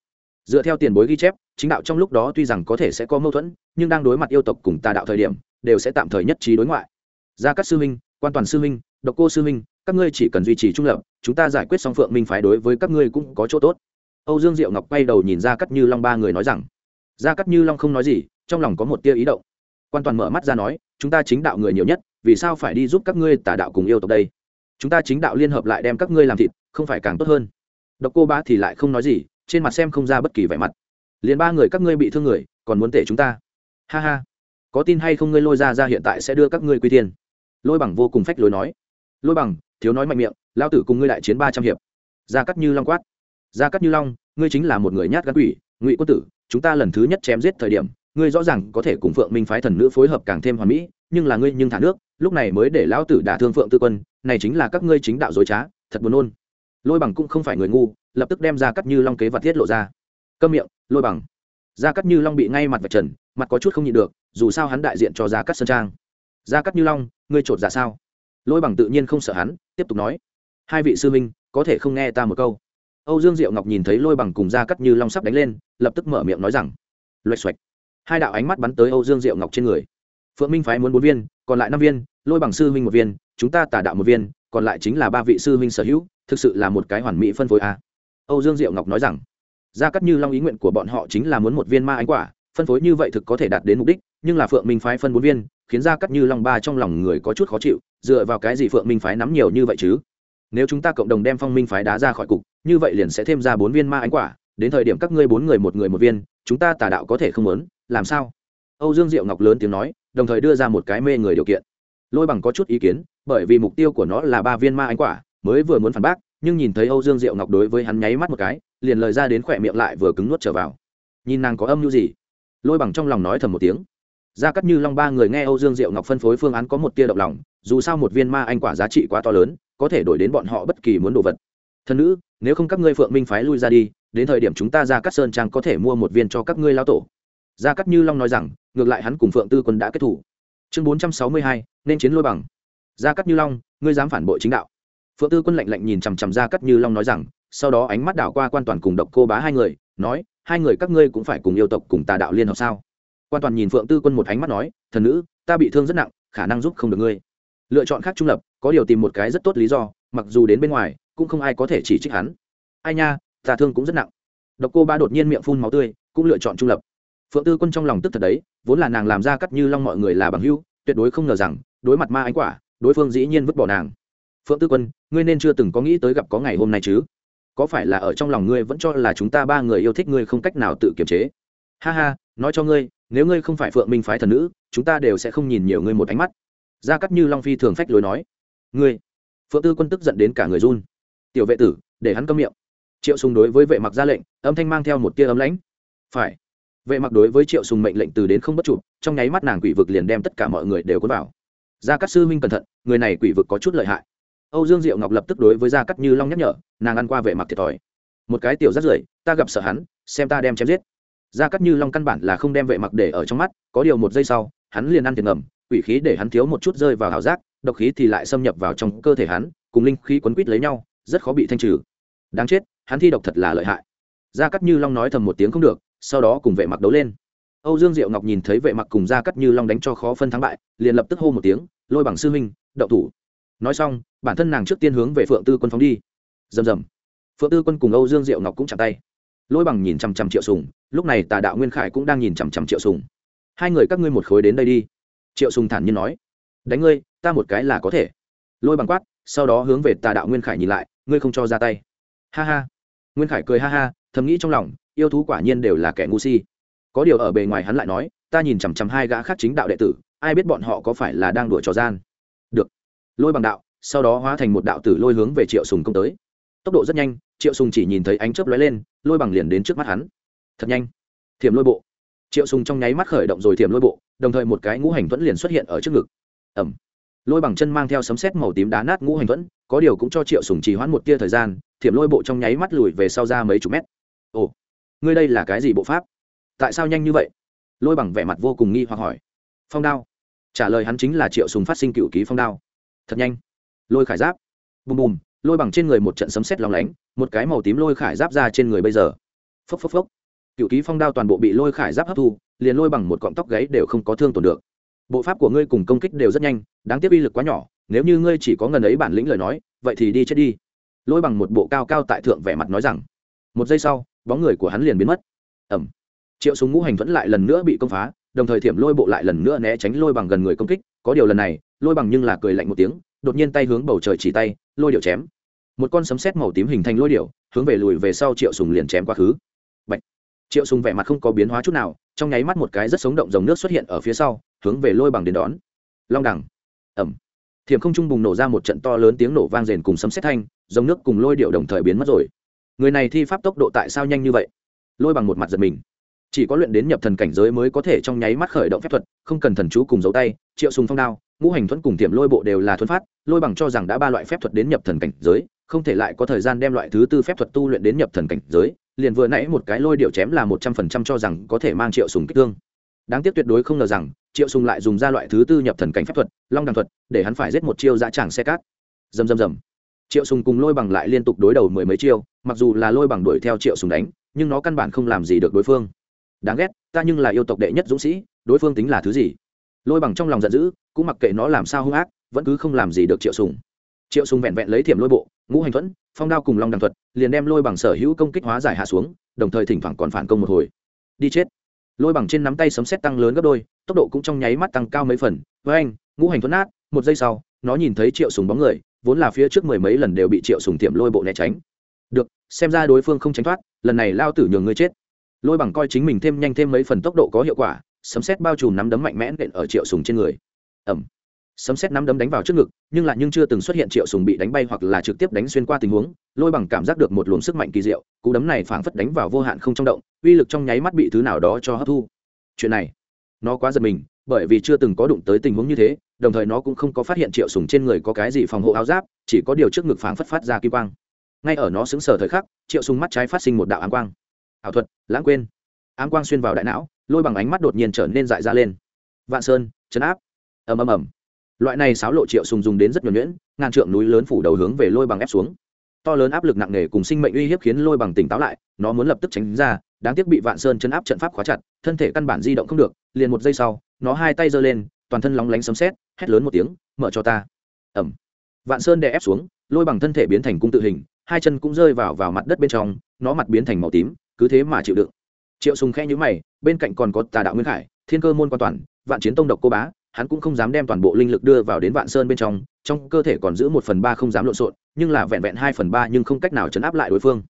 dựa theo tiền bối ghi chép, chính đạo trong lúc đó tuy rằng có thể sẽ có mâu thuẫn, nhưng đang đối mặt yêu tộc cùng tà đạo thời điểm, đều sẽ tạm thời nhất trí đối ngoại. Gia cát sư minh, quan toàn sư minh, độc cô sư minh, các ngươi chỉ cần duy trì trung lập, chúng ta giải quyết xong phượng minh phái đối với các ngươi cũng có chỗ tốt. Âu dương diệu ngọc quay đầu nhìn ra cắt như long ba người nói rằng ra cắt như long không nói gì, trong lòng có một tia ý động. Quan toàn mở mắt ra nói, chúng ta chính đạo người nhiều nhất, vì sao phải đi giúp các ngươi tà đạo cùng yêu tộc đây? Chúng ta chính đạo liên hợp lại đem các ngươi làm thịt, không phải càng tốt hơn? Độc cô ba thì lại không nói gì trên mặt xem không ra bất kỳ vẻ mặt. Liền ba người các ngươi bị thương người, còn muốn tể chúng ta. Ha ha. Có tin hay không ngươi lôi ra ra hiện tại sẽ đưa các ngươi quy tiên lôi bằng vô cùng phách lối nói. Lôi bằng, thiếu nói mạnh miệng lao tử cùng ngươi đại chiến ba trăm hiệp. Gia cắt như long quát. Gia cắt như long, ngươi chính là một người nhát gan quỷ, ngụy quân tử, chúng ta lần thứ nhất chém giết thời điểm, ngươi rõ ràng có thể cùng phượng minh phái thần nữ phối hợp càng thêm hoàn mỹ, nhưng là ngươi nhưng thả nước, lúc này mới để lão tử đả thương phượng tư quân, này chính là các ngươi chính đạo dối trá, thật buồn nôn. Lôi bằng cũng không phải người ngu lập tức đem ra cắt như long kế vật thiết lộ ra. Câm miệng, lôi bằng. Ra cắt như long bị ngay mặt vạch trần, mặt có chút không nhịn được, dù sao hắn đại diện cho ra cắt sơn trang. Ra cắt như long, ngươi trột ra sao? Lôi bằng tự nhiên không sợ hắn, tiếp tục nói. Hai vị sư minh có thể không nghe ta một câu? Âu dương diệu ngọc nhìn thấy lôi bằng cùng ra cắt như long sắp đánh lên, lập tức mở miệng nói rằng, loạch xoạch. Hai đạo ánh mắt bắn tới âu dương diệu ngọc trên người. Phượng minh phái muốn bốn viên, còn lại năm viên, lôi bằng sư minh một viên, chúng ta tả đạo một viên, còn lại chính là ba vị sư minh sở hữu, thực sự là một cái hoàn mỹ phân phối a âu dương diệu ngọc nói rằng, gia cắt như long ý nguyện của bọn họ chính là muốn một viên ma ánh quả, phân phối như vậy thực có thể đạt đến mục đích, nhưng là phượng minh phái phân bốn viên, khiến gia cắt như long ba trong lòng người có chút khó chịu, dựa vào cái gì phượng minh phái nắm nhiều như vậy chứ? Nếu chúng ta cộng đồng đem phong minh phái đá ra khỏi cục, như vậy liền sẽ thêm ra bốn viên ma ánh quả, đến thời điểm các ngươi bốn người một người một viên, chúng ta tà đạo có thể không muốn, làm sao? Âu dương diệu ngọc lớn tiếng nói, đồng thời đưa ra một cái mê người điều kiện. Lôi bằng có chút ý kiến, bởi vì mục tiêu của nó là ba viên ma ánh quả, mới vừa muốn phản bác nhưng nhìn thấy âu dương diệu ngọc đối với hắn nháy mắt một cái, liền lời ra đến khỏe miệng lại vừa cứng nuốt trở vào. Nhìn nàng có âm mưu gì? Lôi bằng trong lòng nói thầm một tiếng. Ra cắt như long ba người nghe âu dương diệu ngọc phân phối phương án có một tia động lòng, dù sao một viên ma anh quả giá trị quá to lớn, có thể đổi đến bọn họ bất kỳ muốn đồ vật. Thân nữ, nếu không các ngươi phượng minh phái lui ra đi, đến thời điểm chúng ta ra cắt sơn trang có thể mua một viên cho các ngươi lao tổ. Gia cắt như long nói rằng, ngược lại hắn cùng phượng tư quân đã kết thủ. Chương bốn trăm sáu mươi hai, nên chiến lôi bằng. Gia cắt như long, ngươi dám phản bội chính đạo phượng tư quân lạnh lạnh nhìn chằm chằm ra cắt như long nói rằng, sau đó ánh mắt đảo qua quan toàn cùng độc cô bá hai người, nói, hai người các ngươi cũng phải cùng yêu tộc cùng tà đạo liên hợp sao? Quan toàn nhìn phượng tư quân một ánh mắt nói, thần nữ, ta bị thương rất nặng, khả năng giúp không được ngươi. Lựa chọn khác trung lập, có điều tìm một cái rất tốt lý do, mặc dù đến bên ngoài, cũng không ai có thể chỉ trích hắn. Ai nha, ta thương cũng rất nặng. Độc cô ba đột nhiên miệng phun máu tươi, cũng lựa chọn trung lập. Phượng tư quân trong lòng tức thật đấy, vốn là nàng làm ra cắt như long mọi người là bằng hưu tuyệt đối không ngờ rằng, đối mặt ma ánh quả, đối phương dĩ nhiên vứt bỏ nàng phượng tư quân, ngươi nên chưa từng có nghĩ tới gặp có ngày hôm nay chứ? Có phải là ở trong lòng ngươi vẫn cho là chúng ta ba người yêu thích ngươi không cách nào tự kiềm chế? Ha ha, nói cho ngươi, nếu ngươi không phải phượng minh phái thần nữ, chúng ta đều sẽ không nhìn nhiều ngươi một ánh mắt. Gia cắt như long phi thường phách lối nói. Ngươi, phượng tư quân tức giận đến cả người run. Tiểu vệ tử, để hắn câm miệng. Triệu sùng đối với vệ mặc ra lệnh, âm thanh mang theo một tia ấm lãnh. Phải. Vệ mặc đối với triệu sùng mệnh lệnh từ đến không bất chụp trong nháy mắt nàng quỷ vực liền đem tất cả mọi người đều cuốn vào. Gia cát sư huynh cẩn thận, người này quỷ vực có chút lợi hại âu dương diệu ngọc lập tức đối với gia cát như long nhắc nhở, nàng ăn qua vệ mặc thiệt thòi. Một cái tiểu rất rưởi, ta gặp sợ hắn, xem ta đem chém giết. Gia cát như long căn bản là không đem vệ mặc để ở trong mắt, có điều một giây sau, hắn liền ăn tiền ngầm, quỷ khí để hắn thiếu một chút rơi vào hảo giác, độc khí thì lại xâm nhập vào trong cơ thể hắn, cùng linh khí quấn quýt lấy nhau, rất khó bị thanh trừ. Đáng chết, hắn thi độc thật là lợi hại. Gia cát như long nói thầm một tiếng không được, sau đó cùng vệ mặc đấu lên. Âu dương diệu ngọc nhìn thấy vệ mặc cùng gia cát như long đánh cho khó phân thắng bại, liền lập tức hô một tiếng, lôi bằng sư huynh đậu thủ nói xong, bản thân nàng trước tiên hướng về phượng tư quân phóng đi. Rầm rầm. Phượng tư quân cùng âu dương diệu ngọc cũng chạm tay. Lôi bằng nhìn chằm chằm triệu sùng, lúc này tà đạo nguyên khải cũng đang nhìn chằm chằm triệu sùng. Hai người các ngươi một khối đến đây đi. Triệu sùng thản nhiên nói. Đánh ngươi, ta một cái là có thể. Lôi bằng quát, sau đó hướng về tà đạo nguyên khải nhìn lại, ngươi không cho ra tay. Ha ha. Nguyên khải cười ha ha, thầm nghĩ trong lòng, yêu thú quả nhiên đều là kẻ ngu si. Có điều ở bề ngoài hắn lại nói, ta nhìn chằm chằm hai gã khác chính đạo đệ tử, ai biết bọn họ có phải là đang đùa trò gian? Lôi bằng đạo, sau đó hóa thành một đạo tử lôi hướng về triệu sùng công tới. Tốc độ rất nhanh, triệu sùng chỉ nhìn thấy ánh chớp lóe lên, lôi bằng liền đến trước mắt hắn. Thật nhanh. Thiểm lôi bộ. Triệu sùng trong nháy mắt khởi động rồi thiểm lôi bộ, đồng thời một cái ngũ hành thuẫn liền xuất hiện ở trước ngực. Ẩm lôi bằng chân mang theo sấm sét màu tím đá nát ngũ hành thuẫn, có điều cũng cho triệu sùng trì hoãn một tia thời gian, thiểm lôi bộ trong nháy mắt lùi về sau ra mấy chục mét. Ồ, ngươi đây là cái gì bộ pháp? Tại sao nhanh như vậy? Lôi bằng vẻ mặt vô cùng nghi hoặc hỏi. Phong đao. Trả lời hắn chính là triệu sùng phát sinh cựu ký phong đao thật nhanh. Lôi khải giáp. Bùm bùm, lôi bằng trên người một trận sấm sét lòng lánh, một cái màu tím lôi khải giáp ra trên người bây giờ. Phốc phốc phốc. Cựu ký phong đao toàn bộ bị lôi khải giáp hấp thu, liền lôi bằng một cọng tóc gáy đều không có thương tổn được. Bộ pháp của ngươi cùng công kích đều rất nhanh, đáng tiếc uy lực quá nhỏ, nếu như ngươi chỉ có ngần ấy bản lĩnh lời nói, vậy thì đi chết đi. Lôi bằng một bộ cao cao tại thượng vẻ mặt nói rằng. Một giây sau, bóng người của hắn liền biến mất. Ẩm. Triệu súng ngũ hành vẫn lại lần nữa bị công phá, đồng thời thiểm lôi bộ lại lần nữa né tránh lôi bằng gần người công kích có điều lần này, lôi bằng nhưng là cười lạnh một tiếng, đột nhiên tay hướng bầu trời chỉ tay, lôi điệu chém. Một con sấm sét màu tím hình thành lôi điệu, hướng về lùi về sau triệu sùng liền chém quá khứ. Bạch. triệu sùng vẻ mặt không có biến hóa chút nào, trong nháy mắt một cái rất sống động dòng nước xuất hiện ở phía sau, hướng về lôi bằng đến đón. Long đẳng! Ẩm! Thiểm không trung bùng nổ ra một trận to lớn tiếng nổ vang rền cùng sấm sét thanh, dòng nước cùng lôi điệu đồng thời biến mất rồi. Người này thi pháp tốc độ tại sao nhanh như vậy? Lôi bằng một mặt giật mình chỉ có luyện đến nhập thần cảnh giới mới có thể trong nháy mắt khởi động phép thuật, không cần thần chú cùng dấu tay, triệu sùng phong đao, ngũ hành thuẫn cùng tiềm lôi bộ đều là thuẫn phát, lôi bằng cho rằng đã ba loại phép thuật đến nhập thần cảnh giới, không thể lại có thời gian đem loại thứ tư phép thuật tu luyện đến nhập thần cảnh giới, liền vừa nãy một cái lôi điệu chém là một trăm phần trăm cho rằng có thể mang triệu sùng kích thương. Đáng tiếc tuyệt đối không ngờ rằng, triệu sùng lại dùng ra loại thứ tư nhập thần cảnh phép thuật, long đằng thuật, để hắn phải giết một chiêu dã tràng xe cát. Dầm dầm dầm triệu sùng cùng lôi bằng lại liên tục đối đầu mười mấy chiêu, mặc dù là lôi bằng đuổi theo triệu sùng đánh, nhưng nó căn bản không làm gì được đối phương đáng ghét, ta nhưng là yêu tộc đệ nhất dũng sĩ, đối phương tính là thứ gì? Lôi bằng trong lòng giận dữ, cũng mặc kệ nó làm sao hung ác, vẫn cứ không làm gì được triệu sùng. Triệu sùng vẹn vẹn lấy thiểm lôi bộ, ngũ hành thuẫn, phong đao cùng long đằng thuật, liền đem lôi bằng sở hữu công kích hóa giải hạ xuống, đồng thời thỉnh thoảng còn phản công một hồi. Đi chết. Lôi bằng trên nắm tay sấm sét tăng lớn gấp đôi, tốc độ cũng trong nháy mắt tăng cao mấy phần. Với anh, ngũ hành thuẫn nát, một giây sau, nó nhìn thấy triệu sùng bóng người, vốn là phía trước mười mấy lần đều bị triệu sùng tiệm lôi bộ né tránh. Được, xem ra đối phương không tránh thoát, lần này lao tử nhường ngươi chết lôi bằng coi chính mình thêm nhanh thêm mấy phần tốc độ có hiệu quả, sấm xét bao trùm nắm đấm mạnh mẽ nện ở triệu sùng trên người. Ẩm sấm xét nắm đấm đánh vào trước ngực, nhưng lại nhưng chưa từng xuất hiện triệu sùng bị đánh bay hoặc là trực tiếp đánh xuyên qua tình huống, lôi bằng cảm giác được một luồng sức mạnh kỳ diệu, cú đấm này phảng phất đánh vào vô hạn không trong động, uy lực trong nháy mắt bị thứ nào đó cho hấp thu. Chuyện này, nó quá giật mình, bởi vì chưa từng có đụng tới tình huống như thế, đồng thời nó cũng không có phát hiện triệu sùng trên người có cái gì phòng hộ áo giáp, chỉ có điều trước ngực phảng phất phát ra kim quang. Ngay ở nó xứng sở thời khắc, triệu sùng mắt trái phát sinh một đạo ám quang ảo thuật, lãng quên. Ám quang xuyên vào đại não, lôi bằng ánh mắt đột nhiên trở nên dại ra lên. Vạn sơn, chấn áp. Ầm ầm ầm. Loại này sáo lộ triệu sùng dùng đến rất nhuần nhuyễn, ngàn trượng núi lớn phủ đầu hướng về lôi bằng ép xuống. To lớn áp lực nặng nề cùng sinh mệnh uy hiếp khiến lôi bằng tỉnh táo lại, nó muốn lập tức tránh ra, đáng tiếc bị vạn sơn chấn áp trận pháp khóa chặt, thân thể căn bản di động không được, liền một giây sau, nó hai tay giơ lên, toàn thân lóng lánh sấm sét, hét lớn một tiếng, mở cho ta. Ẩm vạn sơn đè ép xuống, lôi bằng thân thể biến thành cung tự hình, hai chân cũng rơi vào vào mặt đất bên trong, nó mặt biến thành màu tím cứ thế mà chịu đựng. Triệu sùng khẽ nhíu mày, bên cạnh còn có tà đạo nguyên khải, thiên cơ môn quan toàn, vạn chiến tông độc cô bá, hắn cũng không dám đem toàn bộ linh lực đưa vào đến vạn sơn bên trong trong cơ thể còn giữ một phần ba không dám lộn xộn, nhưng là vẹn vẹn hai phần ba nhưng không cách nào chấn áp lại đối phương.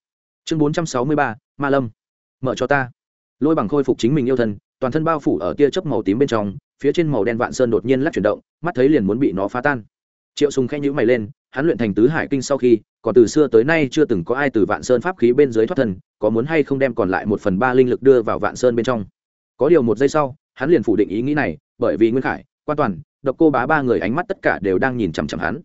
Chương bốn trăm sáu mươi ba, ma lâm. Mở cho ta. Lôi bằng khôi phục chính mình yêu thân, toàn thân bao phủ ở tia chớp màu tím bên trong, phía trên màu đen vạn sơn đột nhiên lắc chuyển động, mắt thấy liền muốn bị nó phá tan. Triệu sùng khẽ nhíu mày lên hắn luyện thành tứ hải kinh sau khi, còn từ xưa tới nay chưa từng có ai từ vạn sơn pháp khí bên dưới thoát thân, có muốn hay không đem còn lại một phần ba linh lực đưa vào vạn sơn bên trong. Có điều một giây sau, hắn liền phủ định ý nghĩ này, bởi vì nguyên khải, quan toàn, độc cô bá ba người ánh mắt tất cả đều đang nhìn chằm chằm hắn.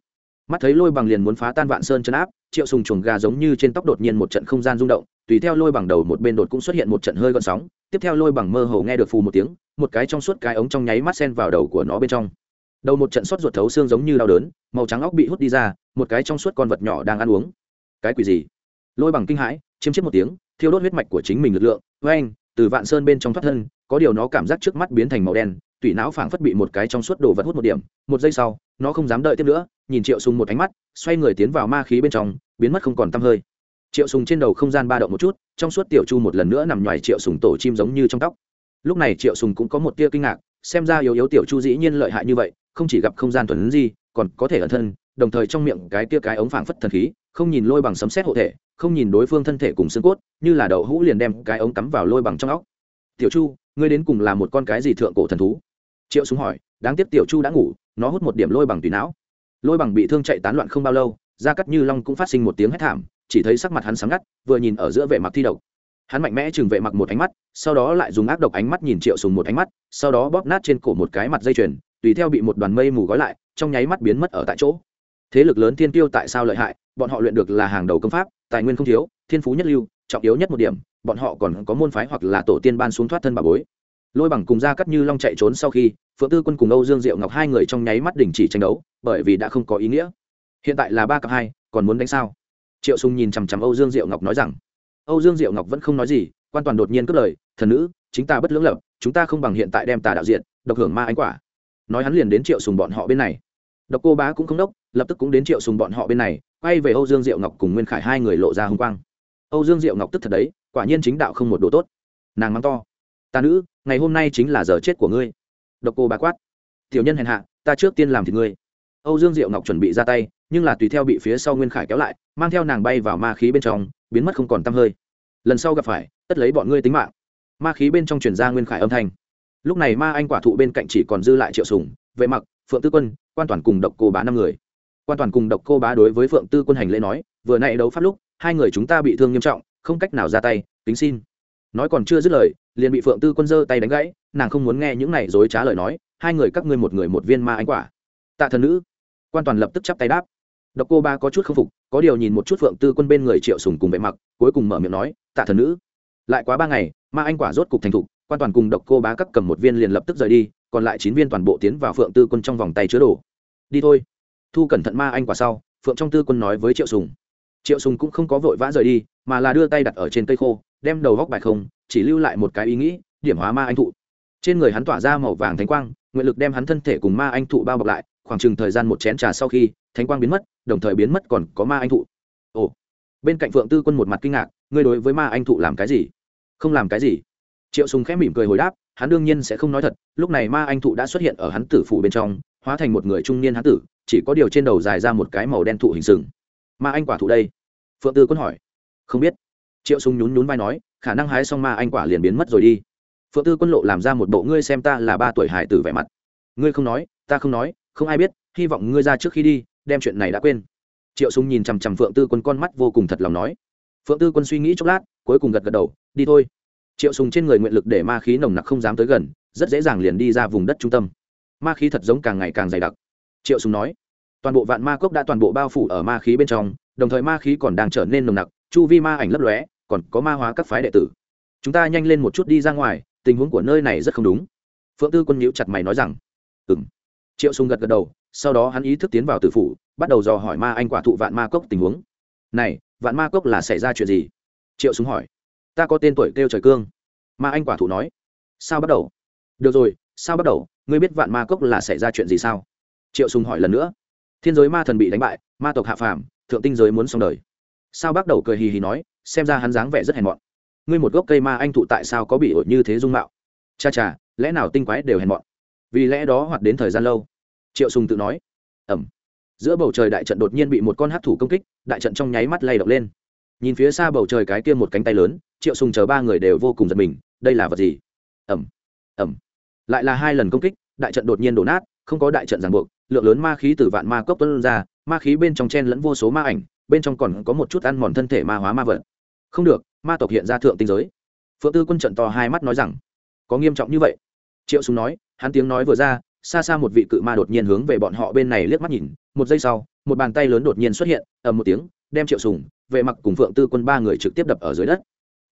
Mắt thấy lôi bằng liền muốn phá tan vạn sơn chân áp, triệu sùng chuồng gà giống như trên tóc đột nhiên một trận không gian rung động, tùy theo lôi bằng đầu một bên đột cũng xuất hiện một trận hơi gợn sóng, tiếp theo lôi bằng mơ hồ nghe được phù một tiếng, một cái trong suốt cái ống trong nháy mắt sen vào đầu của nó bên trong đầu một trận xót ruột thấu xương giống như đau đớn, màu trắng óc bị hút đi ra, một cái trong suốt con vật nhỏ đang ăn uống. Cái quỷ gì? Lôi bằng kinh hãi, chiêm chiếc một tiếng, thiêu đốt huyết mạch của chính mình lực lượng với anh từ vạn sơn bên trong thoát thân, có điều nó cảm giác trước mắt biến thành màu đen, tủy não phảng phất bị một cái trong suốt đồ vật hút một điểm, một giây sau, nó không dám đợi tiếp nữa, nhìn triệu sùng một ánh mắt, xoay người tiến vào ma khí bên trong, biến mất không còn tăm hơi. Triệu sùng trên đầu không gian ba động một chút, trong suốt tiểu chu một lần nữa nằm ngoài triệu sùng tổ chim giống như trong tóc. Lúc này triệu sùng cũng có một tia kinh ngạc, xem ra yếu yếu tiểu chu dĩ nhiên lợi hại như vậy không chỉ gặp không gian thuần gì còn có thể ẩn thân, đồng thời trong miệng cái tia cái ống phảng phất thần khí, không nhìn lôi bằng sấm sét hộ thể, không nhìn đối phương thân thể cùng xương cốt, như là đậu hũ liền đem cái ống cắm vào lôi bằng trong óc. Tiểu chu, ngươi đến cùng là một con cái gì thượng cổ thần thú? Triệu súng hỏi. Đáng tiếc tiểu chu đã ngủ, nó hút một điểm lôi bằng tùy não. Lôi bằng bị thương chạy tán loạn không bao lâu ra cắt như long cũng phát sinh một tiếng hét thảm, chỉ thấy sắc mặt hắn sáng ngắt, vừa nhìn ở giữa vệ mặc thi độc. Hắn mạnh mẽ chừng vệ mặc một ánh mắt, sau đó lại dùng ác độc ánh mắt nhìn triệu sùng một ánh mắt, sau đó bóp nát trên cổ một cái mặt dây chuyền tùy theo bị một đoàn mây mù gói lại, trong nháy mắt biến mất ở tại chỗ. Thế lực lớn thiên tiêu tại sao lợi hại? Bọn họ luyện được là hàng đầu công pháp, tài nguyên không thiếu, thiên phú nhất lưu, trọng yếu nhất một điểm, bọn họ còn có môn phái hoặc là tổ tiên ban xuống thoát thân bà bối. Lôi bằng cùng ra cắt như long chạy trốn sau khi, phượng tư quân cùng âu dương diệu ngọc hai người trong nháy mắt đình chỉ tranh đấu, bởi vì đã không có ý nghĩa. Hiện tại là ba cặp hai, còn muốn đánh sao? Triệu sùng nhìn chằm chằm âu dương diệu ngọc nói rằng. Âu dương diệu ngọc vẫn không nói gì, quan toàn đột nhiên cất lời, thần nữ, chính ta bất lưỡng lập, chúng ta không bằng hiện tại đem tà đạo diện, độc hưởng ma ánh quả nói hắn liền đến triệu sùng bọn họ bên này. Độc cô bá cũng không đốc, lập tức cũng đến triệu sùng bọn họ bên này, quay về âu dương diệu ngọc cùng nguyên khải hai người lộ ra hung quang. Âu dương diệu ngọc tức thật đấy, quả nhiên chính đạo không một đồ tốt. Nàng mang to, ta nữ, ngày hôm nay chính là giờ chết của ngươi. Độc cô bá quát, tiểu nhân hèn hạ, ta trước tiên làm thì ngươi. Âu dương diệu ngọc chuẩn bị ra tay, nhưng là tùy theo bị phía sau nguyên khải kéo lại, mang theo nàng bay vào ma khí bên trong, biến mất không còn tăm hơi. Lần sau gặp phải, tất lấy bọn ngươi tính mạng. Ma khí bên trong truyền ra nguyên khải âm thanh lúc này ma anh quả thụ bên cạnh chỉ còn dư lại triệu sùng, vệ mặc, phượng tư quân, quan toàn cùng độc cô bá năm người. Quan toàn cùng độc cô bá đối với phượng tư quân hành lễ nói, vừa nãy đấu pháp lúc, hai người chúng ta bị thương nghiêm trọng, không cách nào ra tay tính xin. Nói còn chưa dứt lời, liền bị phượng tư quân giơ tay đánh gãy, nàng không muốn nghe những này dối trá lời nói, hai người các ngươi một người một viên ma anh quả. Tạ thần nữ. Quan toàn lập tức chắp tay đáp. Độc cô ba có chút k phục, có điều nhìn một chút phượng tư quân bên người triệu sùng cùng vệ mặc, cuối cùng mở miệng nói, tạ thần nữ, lại quá ba ngày, ma anh quả rốt cục thành thục quan toàn cùng độc cô bá cắt cầm một viên liền lập tức rời đi, còn lại chín viên toàn bộ tiến vào phượng tư quân trong vòng tay chứa đồ. Đi thôi. Thu cẩn thận ma anh quả sau, phượng trong tư quân nói với triệu sùng. Triệu sùng cũng không có vội vã rời đi, mà là đưa tay đặt ở trên cây khô, đem đầu góc bài không, chỉ lưu lại một cái ý nghĩ, điểm hóa ma anh thụ. Trên người hắn tỏa ra màu vàng thánh quang, nguyện lực đem hắn thân thể cùng ma anh thụ bao bọc lại, khoảng chừng thời gian một chén trà sau khi, thánh quang biến mất, đồng thời biến mất còn có ma anh thụ. Ồ. Bên cạnh phượng tư quân một mặt kinh ngạc, ngươi đối với ma anh thụ làm cái gì? Không làm cái gì triệu sùng khẽ mỉm cười hồi đáp, hắn đương nhiên sẽ không nói thật, lúc này ma anh thụ đã xuất hiện ở hắn tử phủ bên trong, hóa thành một người trung niên hắn tử, chỉ có điều trên đầu dài ra một cái màu đen thụ hình sừng. Ma anh quả thụ đây? Phượng tư quân hỏi. Không biết. Triệu sùng nhún nhún vai nói, khả năng hái xong ma anh quả liền biến mất rồi đi. Phượng tư quân lộ làm ra một bộ ngươi xem ta là ba tuổi hải tử vẻ mặt. Ngươi không nói, ta không nói, không ai biết, hy vọng ngươi ra trước khi đi, đem chuyện này đã quên. Triệu sùng nhìn chằm chằm phượng tư quân con mắt vô cùng thật lòng nói. Phượng tư quân suy nghĩ chốc lát, cuối cùng gật gật đầu, đi thôi triệu sùng trên người nguyện lực để ma khí nồng nặc không dám tới gần, rất dễ dàng liền đi ra vùng đất trung tâm. Ma khí thật giống càng ngày càng dày đặc. Triệu sùng nói, toàn bộ vạn ma cốc đã toàn bộ bao phủ ở ma khí bên trong, đồng thời ma khí còn đang trở nên nồng nặc, chu vi ma ảnh lấp lóe, còn có ma hóa các phái đệ tử. Chúng ta nhanh lên một chút đi ra ngoài, tình huống của nơi này rất không đúng. Phượng tư quân nhíu chặt mày nói rằng, ừm. Triệu sùng gật gật đầu, sau đó hắn ý thức tiến vào tử phủ, bắt đầu dò hỏi ma anh quả thụ vạn ma cốc tình huống. Này, vạn ma cốc là xảy ra chuyện gì? Triệu sùng hỏi ta có tên tuổi kêu trời cương. Ma anh quả thủ nói, sao bắt đầu? Được rồi, sao bắt đầu? Ngươi biết vạn ma cốc là xảy ra chuyện gì sao? Triệu sùng hỏi lần nữa. Thiên giới ma thần bị đánh bại, ma tộc hạ phàm, thượng tinh giới muốn xong đời. Sao bắt đầu cười hì hì nói, xem ra hắn dáng vẻ rất hèn mọn. Ngươi một gốc cây ma anh thụ tại sao có bị ổi như thế dung mạo? Cha cha, lẽ nào tinh quái đều hèn mọn? Vì lẽ đó hoạt đến thời gian lâu. Triệu sùng tự nói. Ẩm. Giữa bầu trời đại trận đột nhiên bị một con hát thủ công kích, đại trận trong nháy mắt lay động lên nhìn phía xa bầu trời cái kia một cánh tay lớn, triệu sùng chờ ba người đều vô cùng giật mình, đây là vật gì? Ẩm ẩm lại là hai lần công kích, đại trận đột nhiên đổ nát, không có đại trận ràng buộc, lượng lớn ma khí từ vạn ma cốc tuôn ra, ma khí bên trong chen lẫn vô số ma ảnh, bên trong còn có một chút ăn mòn thân thể ma hóa ma vật. Không được, ma tộc hiện ra thượng tinh giới. Phượng tư quân trận to hai mắt nói rằng, có nghiêm trọng như vậy? Triệu sùng nói, hắn tiếng nói vừa ra, xa xa một vị cự ma đột nhiên hướng về bọn họ bên này liếc mắt nhìn, một giây sau, một bàn tay lớn đột nhiên xuất hiện, ầm một tiếng, đem triệu sùng vệ mặc cùng phượng tư quân ba người trực tiếp đập ở dưới đất.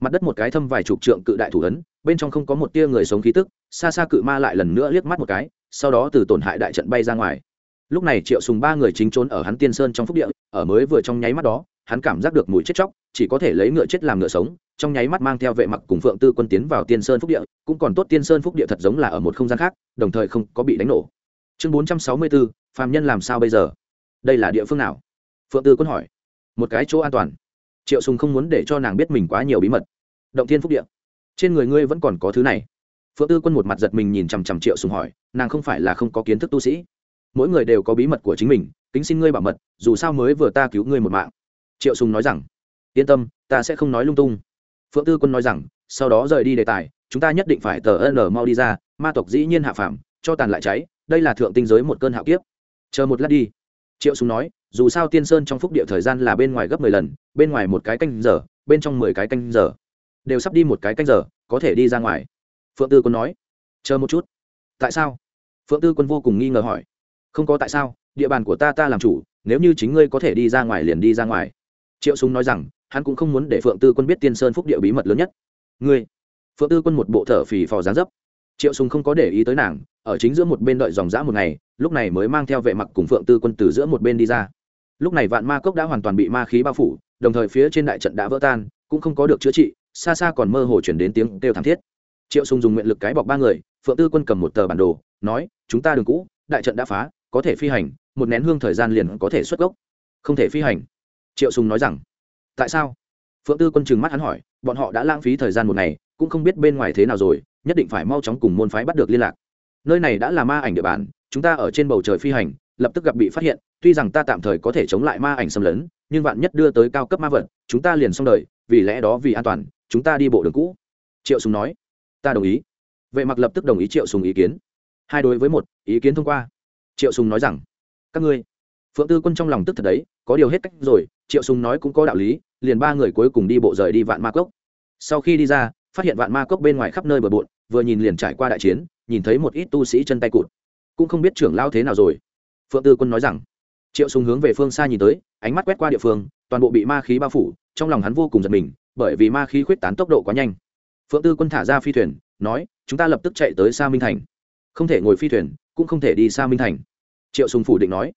Mặt đất một cái thâm vài chục trượng cự đại thủ ấn, bên trong không có một tia người sống khí tức, xa xa cự ma lại lần nữa liếc mắt một cái, sau đó từ tổn hại đại trận bay ra ngoài. Lúc này triệu sùng ba người chính trốn ở hắn tiên sơn trong phúc địa, ở mới vừa trong nháy mắt đó, hắn cảm giác được mùi chết chóc, chỉ có thể lấy ngựa chết làm ngựa sống, trong nháy mắt mang theo vệ mặc cùng phượng tư quân tiến vào tiên sơn phúc địa, cũng còn tốt tiên sơn phúc địa thật giống là ở một không gian khác, đồng thời không có bị đánh nổ. Chương bốn trăm sáu mươi bốn, phàm nhân làm sao bây giờ? Đây là địa phương nào? Phượng tư quân hỏi một cái chỗ an toàn. Triệu sùng không muốn để cho nàng biết mình quá nhiều bí mật. Động thiên phúc địa. Trên người ngươi vẫn còn có thứ này. Phượng tư quân một mặt giật mình nhìn chằm chằm triệu sùng hỏi, nàng không phải là không có kiến thức tu sĩ. Mỗi người đều có bí mật của chính mình, kính xin ngươi bảo mật, dù sao mới vừa ta cứu ngươi một mạng. Triệu sùng nói rằng, yên tâm, ta sẽ không nói lung tung. Phượng tư quân nói rằng, sau đó rời đi đề tài, chúng ta nhất định phải tờ ân mau đi ra, ma tộc dĩ nhiên hạ phạm cho tàn lại cháy, đây là thượng tinh giới một cơn hạo kiếp. Chờ một lát đi. Triệu sùng nói dù sao tiên sơn trong phúc địa thời gian là bên ngoài gấp mười lần, bên ngoài một cái canh giờ, bên trong mười cái canh giờ. Đều sắp đi một cái canh giờ, có thể đi ra ngoài. Phượng tư quân nói. Chờ một chút. Tại sao? Phượng tư quân vô cùng nghi ngờ hỏi. Không có tại sao, địa bàn của ta ta làm chủ, nếu như chính ngươi có thể đi ra ngoài liền đi ra ngoài. Triệu súng nói rằng, hắn cũng không muốn để phượng tư quân biết tiên sơn phúc địa bí mật lớn nhất. Ngươi? Phượng tư quân một bộ thở phì phò dáng dấp. Triệu súng không có để ý tới nàng, ở chính giữa một bên đợi dòng dã một ngày, lúc này mới mang theo vệ mặc cùng phượng tư quân từ giữa một bên đi ra lúc này vạn ma cốc đã hoàn toàn bị ma khí bao phủ, đồng thời phía trên đại trận đã vỡ tan, cũng không có được chữa trị, xa xa còn mơ hồ chuyển đến tiếng kêu thảm thiết. Triệu sùng dùng nguyện lực cái bọc ba người, phượng tư quân cầm một tờ bản đồ, nói, chúng ta đường cũ, đại trận đã phá, có thể phi hành, một nén hương thời gian liền có thể xuất gốc. Không thể phi hành. Triệu sùng nói rằng. Tại sao? Phượng tư quân trừng mắt hắn hỏi, bọn họ đã lãng phí thời gian một ngày, cũng không biết bên ngoài thế nào rồi, nhất định phải mau chóng cùng môn phái bắt được liên lạc. Nơi này đã là ma ảnh địa bàn, chúng ta ở trên bầu trời phi hành lập tức gặp bị phát hiện, tuy rằng ta tạm thời có thể chống lại ma ảnh xâm lấn, nhưng vạn nhất đưa tới cao cấp ma vật, chúng ta liền xong đời, vì lẽ đó vì an toàn, chúng ta đi bộ đường cũ. Triệu sùng nói. Ta đồng ý. Vệ mặc lập tức đồng ý triệu sùng ý kiến. Hai đối với một, ý kiến thông qua. Triệu sùng nói rằng. Các ngươi. Phượng tư quân trong lòng tức thật đấy, có điều hết cách rồi, triệu sùng nói cũng có đạo lý, liền ba người cuối cùng đi bộ rời đi vạn ma cốc. Sau khi đi ra, phát hiện vạn ma cốc bên ngoài khắp nơi bờ bộn, vừa nhìn liền trải qua đại chiến, nhìn thấy một ít tu sĩ chân tay cụt. Cũng không biết trưởng lao thế nào rồi phượng tư quân nói rằng, triệu sùng hướng về phương xa nhìn tới, ánh mắt quét qua địa phương, toàn bộ bị ma khí bao phủ, trong lòng hắn vô cùng giật mình, bởi vì ma khí khuyết tán tốc độ quá nhanh. Phượng tư quân thả ra phi thuyền, nói, chúng ta lập tức chạy tới xa minh thành. Không thể ngồi phi thuyền, cũng không thể đi xa minh thành. Triệu sùng phủ định nói.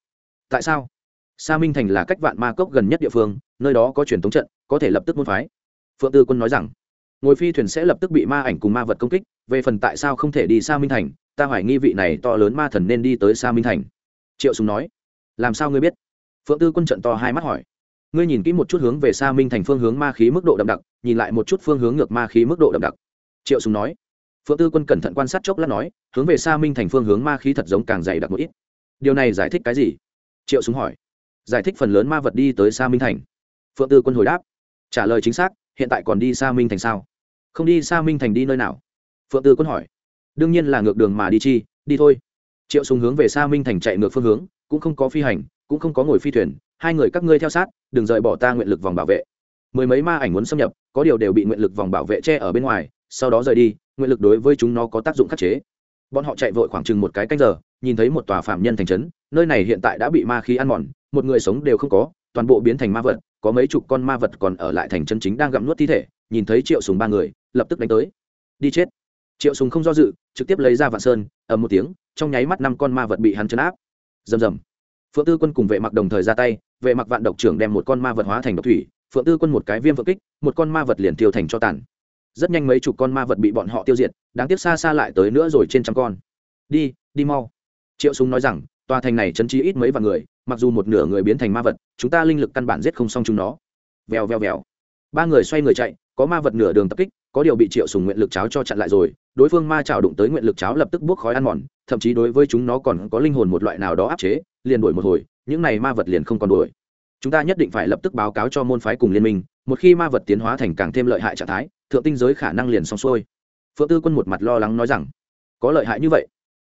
Tại sao? Sa minh thành là cách vạn ma cốc gần nhất địa phương, nơi đó có truyền thống trận, có thể lập tức môn phái. Phượng tư quân nói rằng, ngồi phi thuyền sẽ lập tức bị ma ảnh cùng ma vật công kích, về phần tại sao không thể đi xa minh thành, ta hoài nghi vị này to lớn ma thần nên đi tới xa minh thành triệu sùng nói, làm sao ngươi biết? Phượng tư quân trận to hai mắt hỏi, ngươi nhìn kỹ một chút hướng về xa minh thành phương hướng ma khí mức độ đậm đặc, nhìn lại một chút phương hướng ngược ma khí mức độ đậm đặc. Triệu sùng nói, phượng tư quân cẩn thận quan sát chốc lát nói, hướng về xa minh thành phương hướng ma khí thật giống càng dày đặc một ít. Điều này giải thích cái gì? Triệu sùng hỏi, giải thích phần lớn ma vật đi tới xa minh thành. Phượng tư quân hồi đáp, trả lời chính xác, hiện tại còn đi xa minh thành sao? Không đi xa minh thành đi nơi nào? Phượng tư quân hỏi, đương nhiên là ngược đường mà đi chi, đi thôi triệu sùng hướng về xa minh thành chạy ngược phương hướng, cũng không có phi hành, cũng không có ngồi phi thuyền, hai người các ngươi theo sát, đừng rời bỏ ta nguyện lực vòng bảo vệ. Mười mấy ma ảnh muốn xâm nhập, có điều đều bị nguyện lực vòng bảo vệ che ở bên ngoài, sau đó rời đi, nguyện lực đối với chúng nó có tác dụng khắc chế. Bọn họ chạy vội khoảng chừng một cái canh giờ, nhìn thấy một tòa phạm nhân thành trấn, nơi này hiện tại đã bị ma khí ăn mòn, một người sống đều không có, toàn bộ biến thành ma vật, có mấy chục con ma vật còn ở lại thành chân chính đang gặm nuốt thi thể, nhìn thấy triệu sùng ba người, lập tức đánh tới. Đi chết triệu sùng không do dự, trực tiếp lấy ra vạn sơn, ầm một tiếng, trong nháy mắt năm con ma vật bị hắn chấn áp. Rầm rầm. Phượng tư quân cùng vệ mặc đồng thời ra tay, vệ mặc vạn độc trưởng đem một con ma vật hóa thành độc thủy, phượng tư quân một cái viêm vợ kích, một con ma vật liền tiêu thành cho tàn. Rất nhanh mấy chục con ma vật bị bọn họ tiêu diệt, đáng tiếc xa xa lại tới nữa rồi trên trăm con. Đi đi mau. Triệu súng nói rằng, tòa thành này chấn trí ít mấy vạn người, mặc dù một nửa người biến thành ma vật, chúng ta linh lực căn bản giết không xong chúng nó. Vèo vèo vèo. Ba người xoay người chạy có ma vật nửa đường tập kích, có điều bị triệu sùng nguyện lực cháo cho chặn lại rồi, đối phương ma chảo đụng tới nguyện lực cháo lập tức buốc khói ăn mòn, thậm chí đối với chúng nó còn có linh hồn một loại nào đó áp chế, liền đuổi một hồi, những này ma vật liền không còn đuổi. Chúng ta nhất định phải lập tức báo cáo cho môn phái cùng liên minh, một khi ma vật tiến hóa thành càng thêm lợi hại trạng thái, thượng tinh giới khả năng liền xong xuôi. Phượng tư quân một mặt lo lắng nói rằng, có lợi hại như vậy?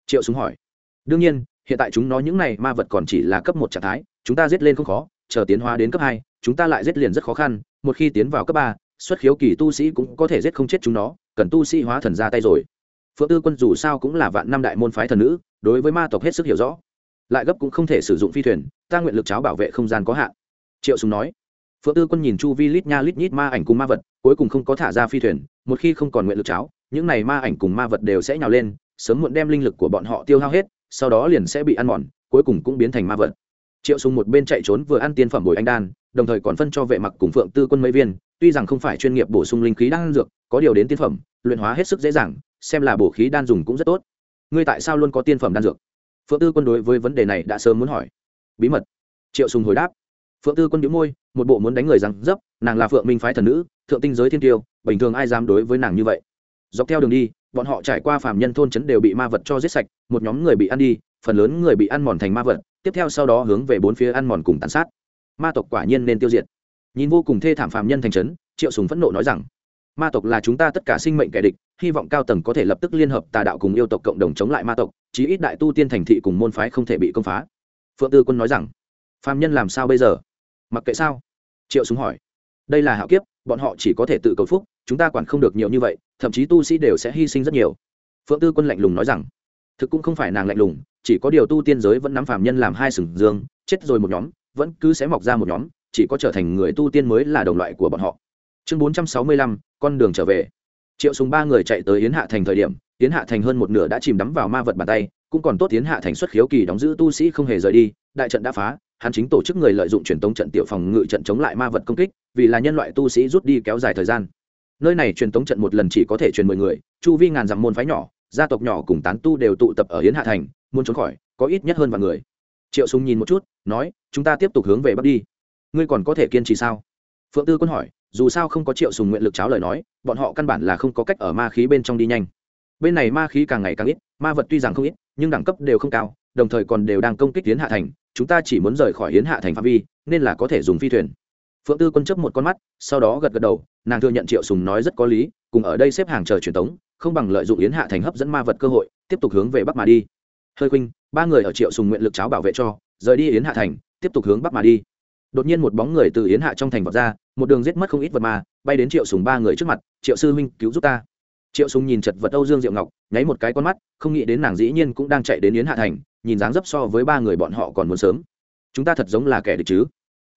Triệu súng hỏi. Đương nhiên, hiện tại chúng nó những này ma vật còn chỉ là cấp một trạng thái, chúng ta giết lên không khó, chờ tiến hóa đến cấp hai, chúng ta lại giết liền rất khó khăn, một khi tiến vào cấp ba xuất khiếu kỳ tu sĩ cũng có thể giết không chết chúng nó, cần tu sĩ hóa thần ra tay rồi. Phượng tư quân dù sao cũng là vạn năm đại môn phái thần nữ, đối với ma tộc hết sức hiểu rõ. Lại gấp cũng không thể sử dụng phi thuyền, ta nguyện lực cháo bảo vệ không gian có hạn. Triệu sùng nói. Phượng tư quân nhìn chu vi lít nha lít nhít ma ảnh cùng ma vật, cuối cùng không có thả ra phi thuyền, một khi không còn nguyện lực cháo, những này ma ảnh cùng ma vật đều sẽ nhào lên, sớm muộn đem linh lực của bọn họ tiêu hao hết, sau đó liền sẽ bị ăn mòn, cuối cùng cũng biến thành ma vật. Triệu sùng một bên chạy trốn vừa ăn tiên phẩm bồi anh đan đồng thời còn phân cho vệ mặc cùng phượng tư quân mấy viên, tuy rằng không phải chuyên nghiệp bổ sung linh khí đan dược, có điều đến tiên phẩm, luyện hóa hết sức dễ dàng, xem là bổ khí đan dùng cũng rất tốt. Ngươi tại sao luôn có tiên phẩm đan dược? Phượng tư quân đối với vấn đề này đã sớm muốn hỏi. Bí mật. Triệu sùng hồi đáp. Phượng tư quân nhíu môi, một bộ muốn đánh người rằng dấp, nàng là phượng minh phái thần nữ, thượng tinh giới thiên tiêu, bình thường ai dám đối với nàng như vậy? Dọc theo đường đi, bọn họ trải qua phàm nhân thôn trấn đều bị ma vật cho giết sạch, một nhóm người bị ăn đi, phần lớn người bị ăn mòn thành ma vật, tiếp theo sau đó hướng về bốn phía ăn mòn cùng tàn sát ma tộc quả nhiên nên tiêu diệt. Nhìn vô cùng thê thảm phàm nhân thành trấn, triệu sùng phẫn nộ nói rằng, ma tộc là chúng ta tất cả sinh mệnh kẻ địch, hy vọng cao tầng có thể lập tức liên hợp tà đạo cùng yêu tộc cộng đồng chống lại ma tộc, chí ít đại tu tiên thành thị cùng môn phái không thể bị công phá. Phượng tư quân nói rằng, phàm nhân làm sao bây giờ? Mặc kệ sao? Triệu Sùng hỏi. Đây là hạo kiếp, bọn họ chỉ có thể tự cầu phúc, chúng ta quản không được nhiều như vậy, thậm chí tu sĩ đều sẽ hy sinh rất nhiều. Phượng tư quân lạnh lùng nói rằng, thực cũng không phải nàng lạnh lùng, chỉ có điều tu tiên giới vẫn nắm phàm nhân làm hai sừng dương, chết rồi một nhóm vẫn cứ sẽ mọc ra một nhóm, chỉ có trở thành người tu tiên mới là đồng loại của bọn họ. Chương bốn trăm sáu mươi lăm, con đường trở về. Triệu sùng ba người chạy tới yến hạ thành thời điểm, yến hạ thành hơn một nửa đã chìm đắm vào ma vật bàn tay, cũng còn tốt yến hạ thành xuất khiếu kỳ đóng giữ tu sĩ không hề rời đi, đại trận đã phá, hắn chính tổ chức người lợi dụng truyền tống trận tiểu phòng ngự trận chống lại ma vật công kích, vì là nhân loại tu sĩ rút đi kéo dài thời gian. Nơi này truyền tống trận một lần chỉ có thể truyền mười người, chu vi ngàn dặm môn phái nhỏ, gia tộc nhỏ cùng tán tu đều tụ tập ở yến hạ thành, muốn trốn khỏi, có ít nhất hơn vài người triệu súng nhìn một chút, nói, chúng ta tiếp tục hướng về bắc đi. Ngươi còn có thể kiên trì sao? Phượng tư quân hỏi, dù sao không có triệu sùng nguyện lực cháo lời nói, bọn họ căn bản là không có cách ở ma khí bên trong đi nhanh. Bên này ma khí càng ngày càng ít, ma vật tuy rằng không ít, nhưng đẳng cấp đều không cao, đồng thời còn đều đang công kích hiến hạ thành, chúng ta chỉ muốn rời khỏi hiến hạ thành phạm vi, nên là có thể dùng phi thuyền. Phượng tư quân chấp một con mắt, sau đó gật gật đầu, nàng thừa nhận triệu sùng nói rất có lý, cùng ở đây xếp hàng chờ truyền tống, không bằng lợi dụng yến hạ thành hấp dẫn ma vật cơ hội, tiếp tục hướng về bắc mà đi. Hơi khuynh ba người ở triệu sùng nguyện lực cháo bảo vệ cho, rời đi yến hạ thành, tiếp tục hướng bắc mà đi. Đột nhiên một bóng người từ yến hạ trong thành vọt ra, một đường giết mất không ít vật ma bay đến triệu sùng ba người trước mặt, triệu sư huynh, cứu giúp ta. Triệu sùng nhìn chật vật âu dương diệu ngọc, nháy một cái con mắt, không nghĩ đến nàng dĩ nhiên cũng đang chạy đến yến hạ thành, nhìn dáng dấp so với ba người bọn họ còn muốn sớm. Chúng ta thật giống là kẻ địch chứ?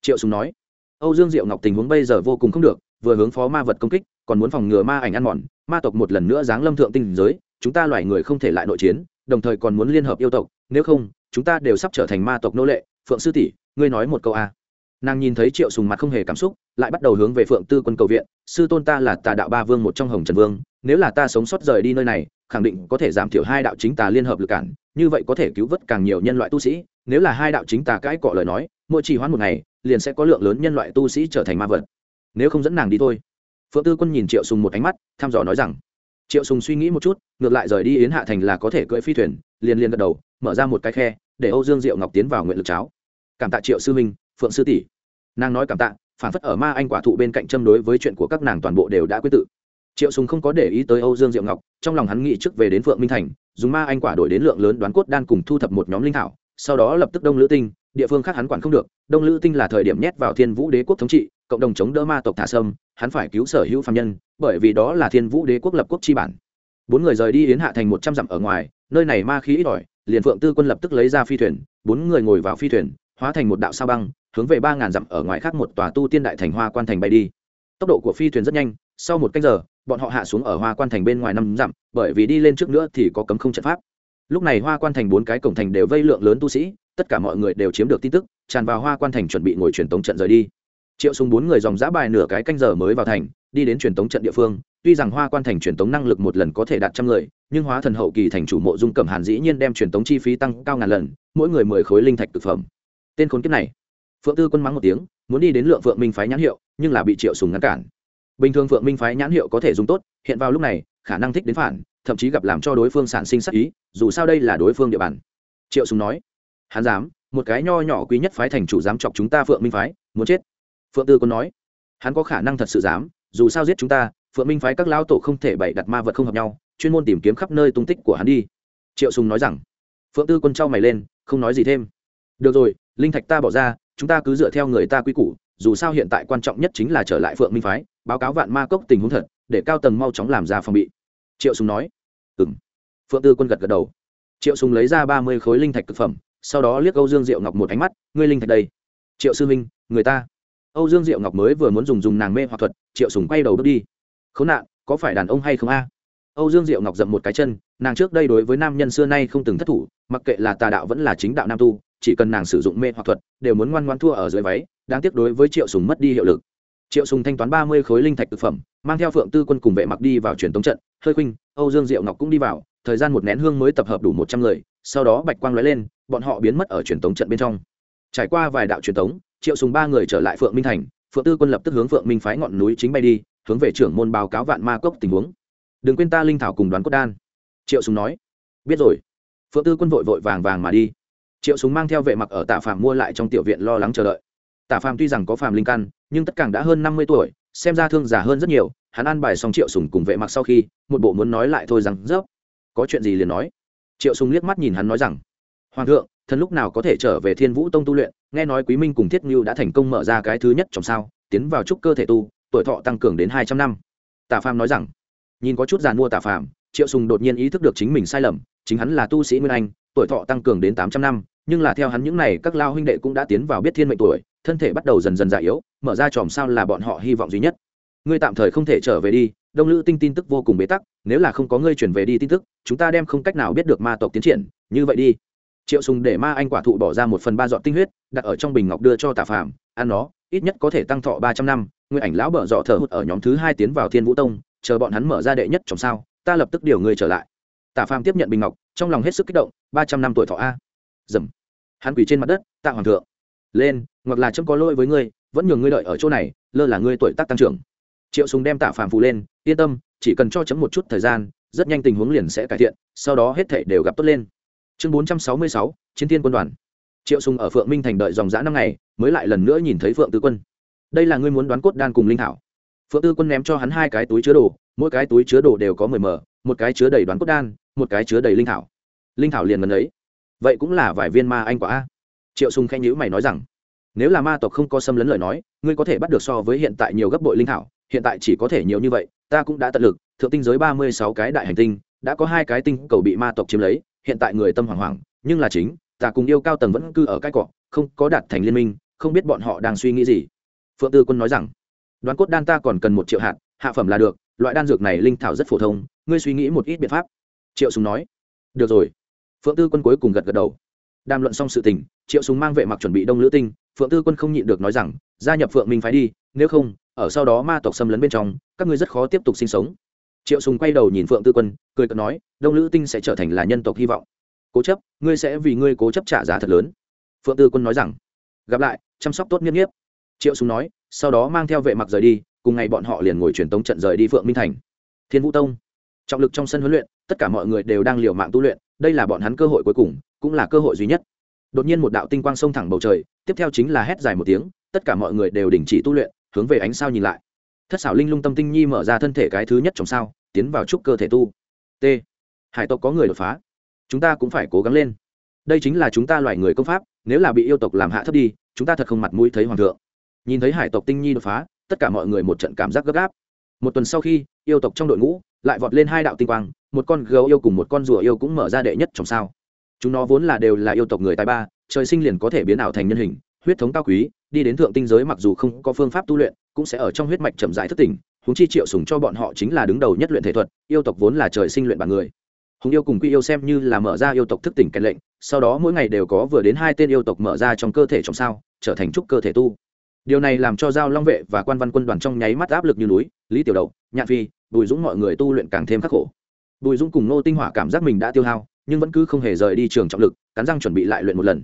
Triệu sùng nói. Âu dương diệu ngọc tình huống bây giờ vô cùng không được, vừa hướng phó ma vật công kích, còn muốn phòng ngừa ma ảnh ăn mòn, ma tộc một lần nữa giáng lâm thượng tinh giới, chúng ta loài người không thể lại nội chiến, đồng thời còn muốn liên hợp yêu tộc nếu không, chúng ta đều sắp trở thành ma tộc nô lệ, phượng sư tỷ, ngươi nói một câu a. Nàng nhìn thấy triệu sùng mặt không hề cảm xúc, lại bắt đầu hướng về phượng tư quân cầu viện, sư tôn ta là tà đạo ba vương một trong hồng trần vương, nếu là ta sống sót rời đi nơi này, khẳng định có thể giảm thiểu hai đạo chính tà liên hợp lực cản, như vậy có thể cứu vớt càng nhiều nhân loại tu sĩ, nếu là hai đạo chính tà cãi cọ lời nói, mỗi chỉ hoãn một ngày, liền sẽ có lượng lớn nhân loại tu sĩ trở thành ma vật. Nếu không dẫn nàng đi thôi. Phượng tư quân nhìn triệu sùng một ánh mắt, thăm dò nói rằng, triệu sùng suy nghĩ một chút, ngược lại rời đi yến hạ thành là có thể cưỡi phi thuyền, liền liền gật đầu mở ra một cái khe, để âu dương diệu ngọc tiến vào nguyện lực cháo. Cảm tạ triệu sư minh, phượng sư tỷ. Nàng nói cảm tạ, phản phất ở ma anh quả thụ bên cạnh châm đối với chuyện của các nàng toàn bộ đều đã quyết tự. Triệu sùng không có để ý tới âu dương diệu ngọc, trong lòng hắn nghĩ trước về đến phượng minh thành, dùng ma anh quả đổi đến lượng lớn đoán cốt đan cùng thu thập một nhóm linh thảo, sau đó lập tức đông lữ tinh, địa phương khác hắn quản không được, đông lữ tinh là thời điểm nhét vào thiên vũ đế quốc thống trị, cộng đồng chống đỡ ma tộc thả sâm, hắn phải cứu sở hữu phạm nhân, bởi vì đó là thiên vũ đế quốc lập quốc chi bản. Bốn người rời đi yến hạ thành một trăm dặm ở ngoài, nơi này ma khí ít ỏi liền phượng tư quân lập tức lấy ra phi thuyền, bốn người ngồi vào phi thuyền, hóa thành một đạo sao băng, hướng về ba ngàn dặm ở ngoài khác một tòa tu tiên đại thành hoa quan thành bay đi. Tốc độ của phi thuyền rất nhanh, sau một canh giờ, bọn họ hạ xuống ở hoa quan thành bên ngoài năm dặm, bởi vì đi lên trước nữa thì có cấm không trận pháp. Lúc này hoa quan thành bốn cái cổng thành đều vây lượng lớn tu sĩ, tất cả mọi người đều chiếm được tin tức, tràn vào hoa quan thành chuẩn bị ngồi truyền tống trận rời đi. Triệu súng bốn người dòng giã bài nửa cái canh giờ mới vào thành, đi đến truyền tống trận địa phương tuy rằng hoa quan thành truyền tống năng lực một lần có thể đạt trăm người, nhưng hóa thần hậu kỳ thành chủ mộ dung cẩm hàn dĩ nhiên đem truyền tống chi phí tăng cao ngàn lần, mỗi người mười khối linh thạch thực phẩm. Tên khốn kiếp này. Phượng tư quân mắng một tiếng, muốn đi đến lượng phượng minh phái nhãn hiệu, nhưng là bị triệu sùng ngăn cản. Bình thường phượng minh phái nhãn hiệu có thể dùng tốt, hiện vào lúc này, khả năng thích đến phản, thậm chí gặp làm cho đối phương sản sinh sắc ý, dù sao đây là đối phương địa bàn. Triệu sùng nói, hắn dám, một cái nho nhỏ quý nhất phái thành chủ dám chọc chúng ta phượng minh phái, muốn chết. Phượng tư quân nói, hắn có khả năng thật sự dám, dù sao giết chúng ta phượng minh phái các Lão tổ không thể bày đặt ma vật không hợp nhau, chuyên môn tìm kiếm khắp nơi tung tích của hắn đi. Triệu sùng nói rằng, phượng tư quân trao mày lên, không nói gì thêm. Được rồi, linh thạch ta bỏ ra, chúng ta cứ dựa theo người ta quy củ, dù sao hiện tại quan trọng nhất chính là trở lại phượng minh phái, báo cáo vạn ma cốc tình huống thật, để cao tầng mau chóng làm ra phòng bị. Triệu sùng nói. Ừm. Phượng tư quân gật gật đầu. Triệu sùng lấy ra ba mươi khối linh thạch thực phẩm, sau đó liếc âu dương diệu ngọc một ánh mắt, ngươi linh thạch đây. Triệu sư minh, người ta. Âu dương diệu ngọc mới vừa muốn dùng dùng nàng mê hoặc thuật, triệu sùng quay đầu bước đi khốn nạn, có phải đàn ông hay không a? Âu dương diệu ngọc dậm một cái chân, nàng trước đây đối với nam nhân xưa nay không từng thất thủ, mặc kệ là tà đạo vẫn là chính đạo nam tu, chỉ cần nàng sử dụng mê hoặc thuật, đều muốn ngoan ngoan thua ở dưới váy đang tiếp đối với triệu sùng mất đi hiệu lực. Triệu sùng thanh toán ba mươi khối linh thạch thực phẩm, mang theo phượng tư quân cùng vệ mặc đi vào truyền tống trận, hơi Khinh âu dương diệu ngọc cũng đi vào, thời gian một nén hương mới tập hợp đủ một trăm người, sau đó bạch quang lóe lên, bọn họ biến mất ở truyền tống trận bên trong. Trải qua vài đạo truyền tống, triệu sùng ba người trở lại phượng minh thành, phượng tư quân lập tức hướng phượng minh phái ngọn núi chính bay đi hướng về trưởng môn báo cáo vạn ma cốc tình huống. Đừng quên ta linh thảo cùng đoán cốt đan. Triệu sùng nói. Biết rồi. Phượng tư quân vội vội vàng vàng mà đi. Triệu sùng mang theo vệ mặc ở tạ phàm mua lại trong tiểu viện lo lắng chờ đợi. Tạ phàm tuy rằng có phàm linh căn, nhưng tất cả đã hơn năm mươi tuổi, xem ra thương giả hơn rất nhiều, hắn ăn bài xong triệu sùng cùng vệ mặc sau khi, một bộ muốn nói lại thôi rằng, dốc, có chuyện gì liền nói. Triệu sùng liếc mắt nhìn hắn nói rằng, hoàng thượng, thần lúc nào có thể trở về thiên vũ tông tu luyện? Nghe nói quý minh cùng thiết ngưu đã thành công mở ra cái thứ nhất trong sao, tiến vào trúc cơ thể tu tuổi thọ tăng cường đến hai trăm năm. Tả phàm nói rằng, nhìn có chút giàn mua Tả phàm, triệu sùng đột nhiên ý thức được chính mình sai lầm, chính hắn là tu sĩ nguyên anh, tuổi thọ tăng cường đến tám trăm năm, nhưng là theo hắn những này, các lao huynh đệ cũng đã tiến vào biết thiên mệnh tuổi, thân thể bắt đầu dần dần già yếu, mở ra chòm sao là bọn họ hy vọng duy nhất. Ngươi tạm thời không thể trở về đi, đông lữ tinh tin tức vô cùng bế tắc, nếu là không có ngươi chuyển về đi tin tức, chúng ta đem không cách nào biết được ma tộc tiến triển, như vậy đi. Triệu sùng để ma anh quả thụ bỏ ra một phần ba dọn tinh huyết, đặt ở trong bình ngọc đưa cho Tả phàm, ăn nó, ít nhất có thể tăng thọ ba trăm năm nguyên ảnh lão bở dọ thở hụt ở nhóm thứ hai tiến vào thiên vũ tông, chờ bọn hắn mở ra đệ nhất trong sao, ta lập tức điều người trở lại. Tả phàm tiếp nhận bình ngọc, trong lòng hết sức kích động, ba trăm năm tuổi thọ a. Dầm. Hắn quỳ trên mặt đất, tạ hoàng thượng. Lên hoặc là chấm có lỗi với ngươi, vẫn nhường ngươi đợi ở chỗ này, lơ là ngươi tuổi tác tăng trưởng. Triệu sùng đem tạ phàm phù lên, yên tâm, chỉ cần cho chấm một chút thời gian, rất nhanh tình huống liền sẽ cải thiện, sau đó hết thảy đều gặp tốt lên. Chương bốn trăm sáu mươi sáu, chiến thiên quân đoàn. Triệu sùng ở phượng minh thành đợi dòng dã năm ngày, mới lại lần nữa nhìn thấy phượng tư quân đây là ngươi muốn đoán cốt đan cùng linh thảo. Phượng tư quân ném cho hắn hai cái túi chứa đồ, mỗi cái túi chứa đồ đều có mười mờ, một cái chứa đầy đoán cốt đan, một cái chứa đầy linh thảo. Linh thảo liền ngần ấy. Vậy cũng là vài viên ma anh quả a. Triệu sùng khen nhữ mày nói rằng, nếu là ma tộc không có xâm lấn lời nói, ngươi có thể bắt được so với hiện tại nhiều gấp bội linh thảo, hiện tại chỉ có thể nhiều như vậy, ta cũng đã tận lực, thượng tinh giới ba mươi sáu cái đại hành tinh, đã có hai cái tinh cầu bị ma tộc chiếm lấy, hiện tại người tâm hoảng hoảng, nhưng là chính, ta cùng yêu cao tầng vẫn cư ở cái cọ, không có đạt thành liên minh, không biết bọn họ đang suy nghĩ gì phượng tư quân nói rằng, đoán cốt đan ta còn cần một triệu hạt, hạ phẩm là được, loại đan dược này linh thảo rất phổ thông, ngươi suy nghĩ một ít biện pháp. Triệu súng nói, được rồi. Phượng tư quân cuối cùng gật gật đầu. Đàm luận xong sự tình, triệu súng mang vệ mặc chuẩn bị đông lữ tinh, phượng tư quân không nhịn được nói rằng, gia nhập phượng minh phái đi, nếu không, ở sau đó ma tộc xâm lấn bên trong, các ngươi rất khó tiếp tục sinh sống. Triệu Súng quay đầu nhìn phượng tư quân, cười cợt nói, đông lữ tinh sẽ trở thành là nhân tộc hy vọng. Cố chấp, ngươi sẽ vì ngươi cố chấp trả giá thật lớn. Phượng tư quân nói rằng, gặp lại, chăm sóc tốt nhất nghiếp triệu Súng nói, sau đó mang theo vệ mặc rời đi, cùng ngày bọn họ liền ngồi truyền tống trận rời đi phượng minh thành. Thiên vũ tông. Trọng lực trong sân huấn luyện, tất cả mọi người đều đang liều mạng tu luyện, đây là bọn hắn cơ hội cuối cùng, cũng là cơ hội duy nhất. Đột nhiên một đạo tinh quang sông thẳng bầu trời, tiếp theo chính là hét dài một tiếng, tất cả mọi người đều đình chỉ tu luyện, hướng về ánh sao nhìn lại. Thất xảo linh lung tâm tinh nhi mở ra thân thể cái thứ nhất trong sao, tiến vào trúc cơ thể tu. T. Hải tộc có người đột phá. Chúng ta cũng phải cố gắng lên. Đây chính là chúng ta loài người công pháp, nếu là bị yêu tộc làm hạ thấp đi, chúng ta thật không mặt mũi thấy hoàng thượng nhìn thấy hải tộc tinh nhi đột phá, tất cả mọi người một trận cảm giác gấp gáp. Một tuần sau khi, yêu tộc trong đội ngũ lại vọt lên hai đạo tinh quang, một con gấu yêu cùng một con rùa yêu cũng mở ra đệ nhất trong sao. Chúng nó vốn là đều là yêu tộc người tài ba, trời sinh liền có thể biến ảo thành nhân hình, huyết thống cao quý, đi đến thượng tinh giới mặc dù không có phương pháp tu luyện, cũng sẽ ở trong huyết mạch chậm rãi thất tỉnh húng chi triệu sùng cho bọn họ chính là đứng đầu nhất luyện thể thuật, yêu tộc vốn là trời sinh luyện bản người. Hùng yêu cùng quy yêu xem như là mở ra yêu tộc thức tỉnh kèn lệnh, sau đó mỗi ngày đều có vừa đến hai tên yêu tộc mở ra trong cơ thể trong sao, trở thành trúc cơ thể tu điều này làm cho giao long vệ và quan văn quân đoàn trong nháy mắt áp lực như núi, lý tiểu đậu, nhạn phi, bùi dũng mọi người tu luyện càng thêm khắc khổ. Bùi dũng cùng nô tinh hỏa cảm giác mình đã tiêu hao, nhưng vẫn cứ không hề rời đi trường trọng lực, cắn răng chuẩn bị lại luyện một lần.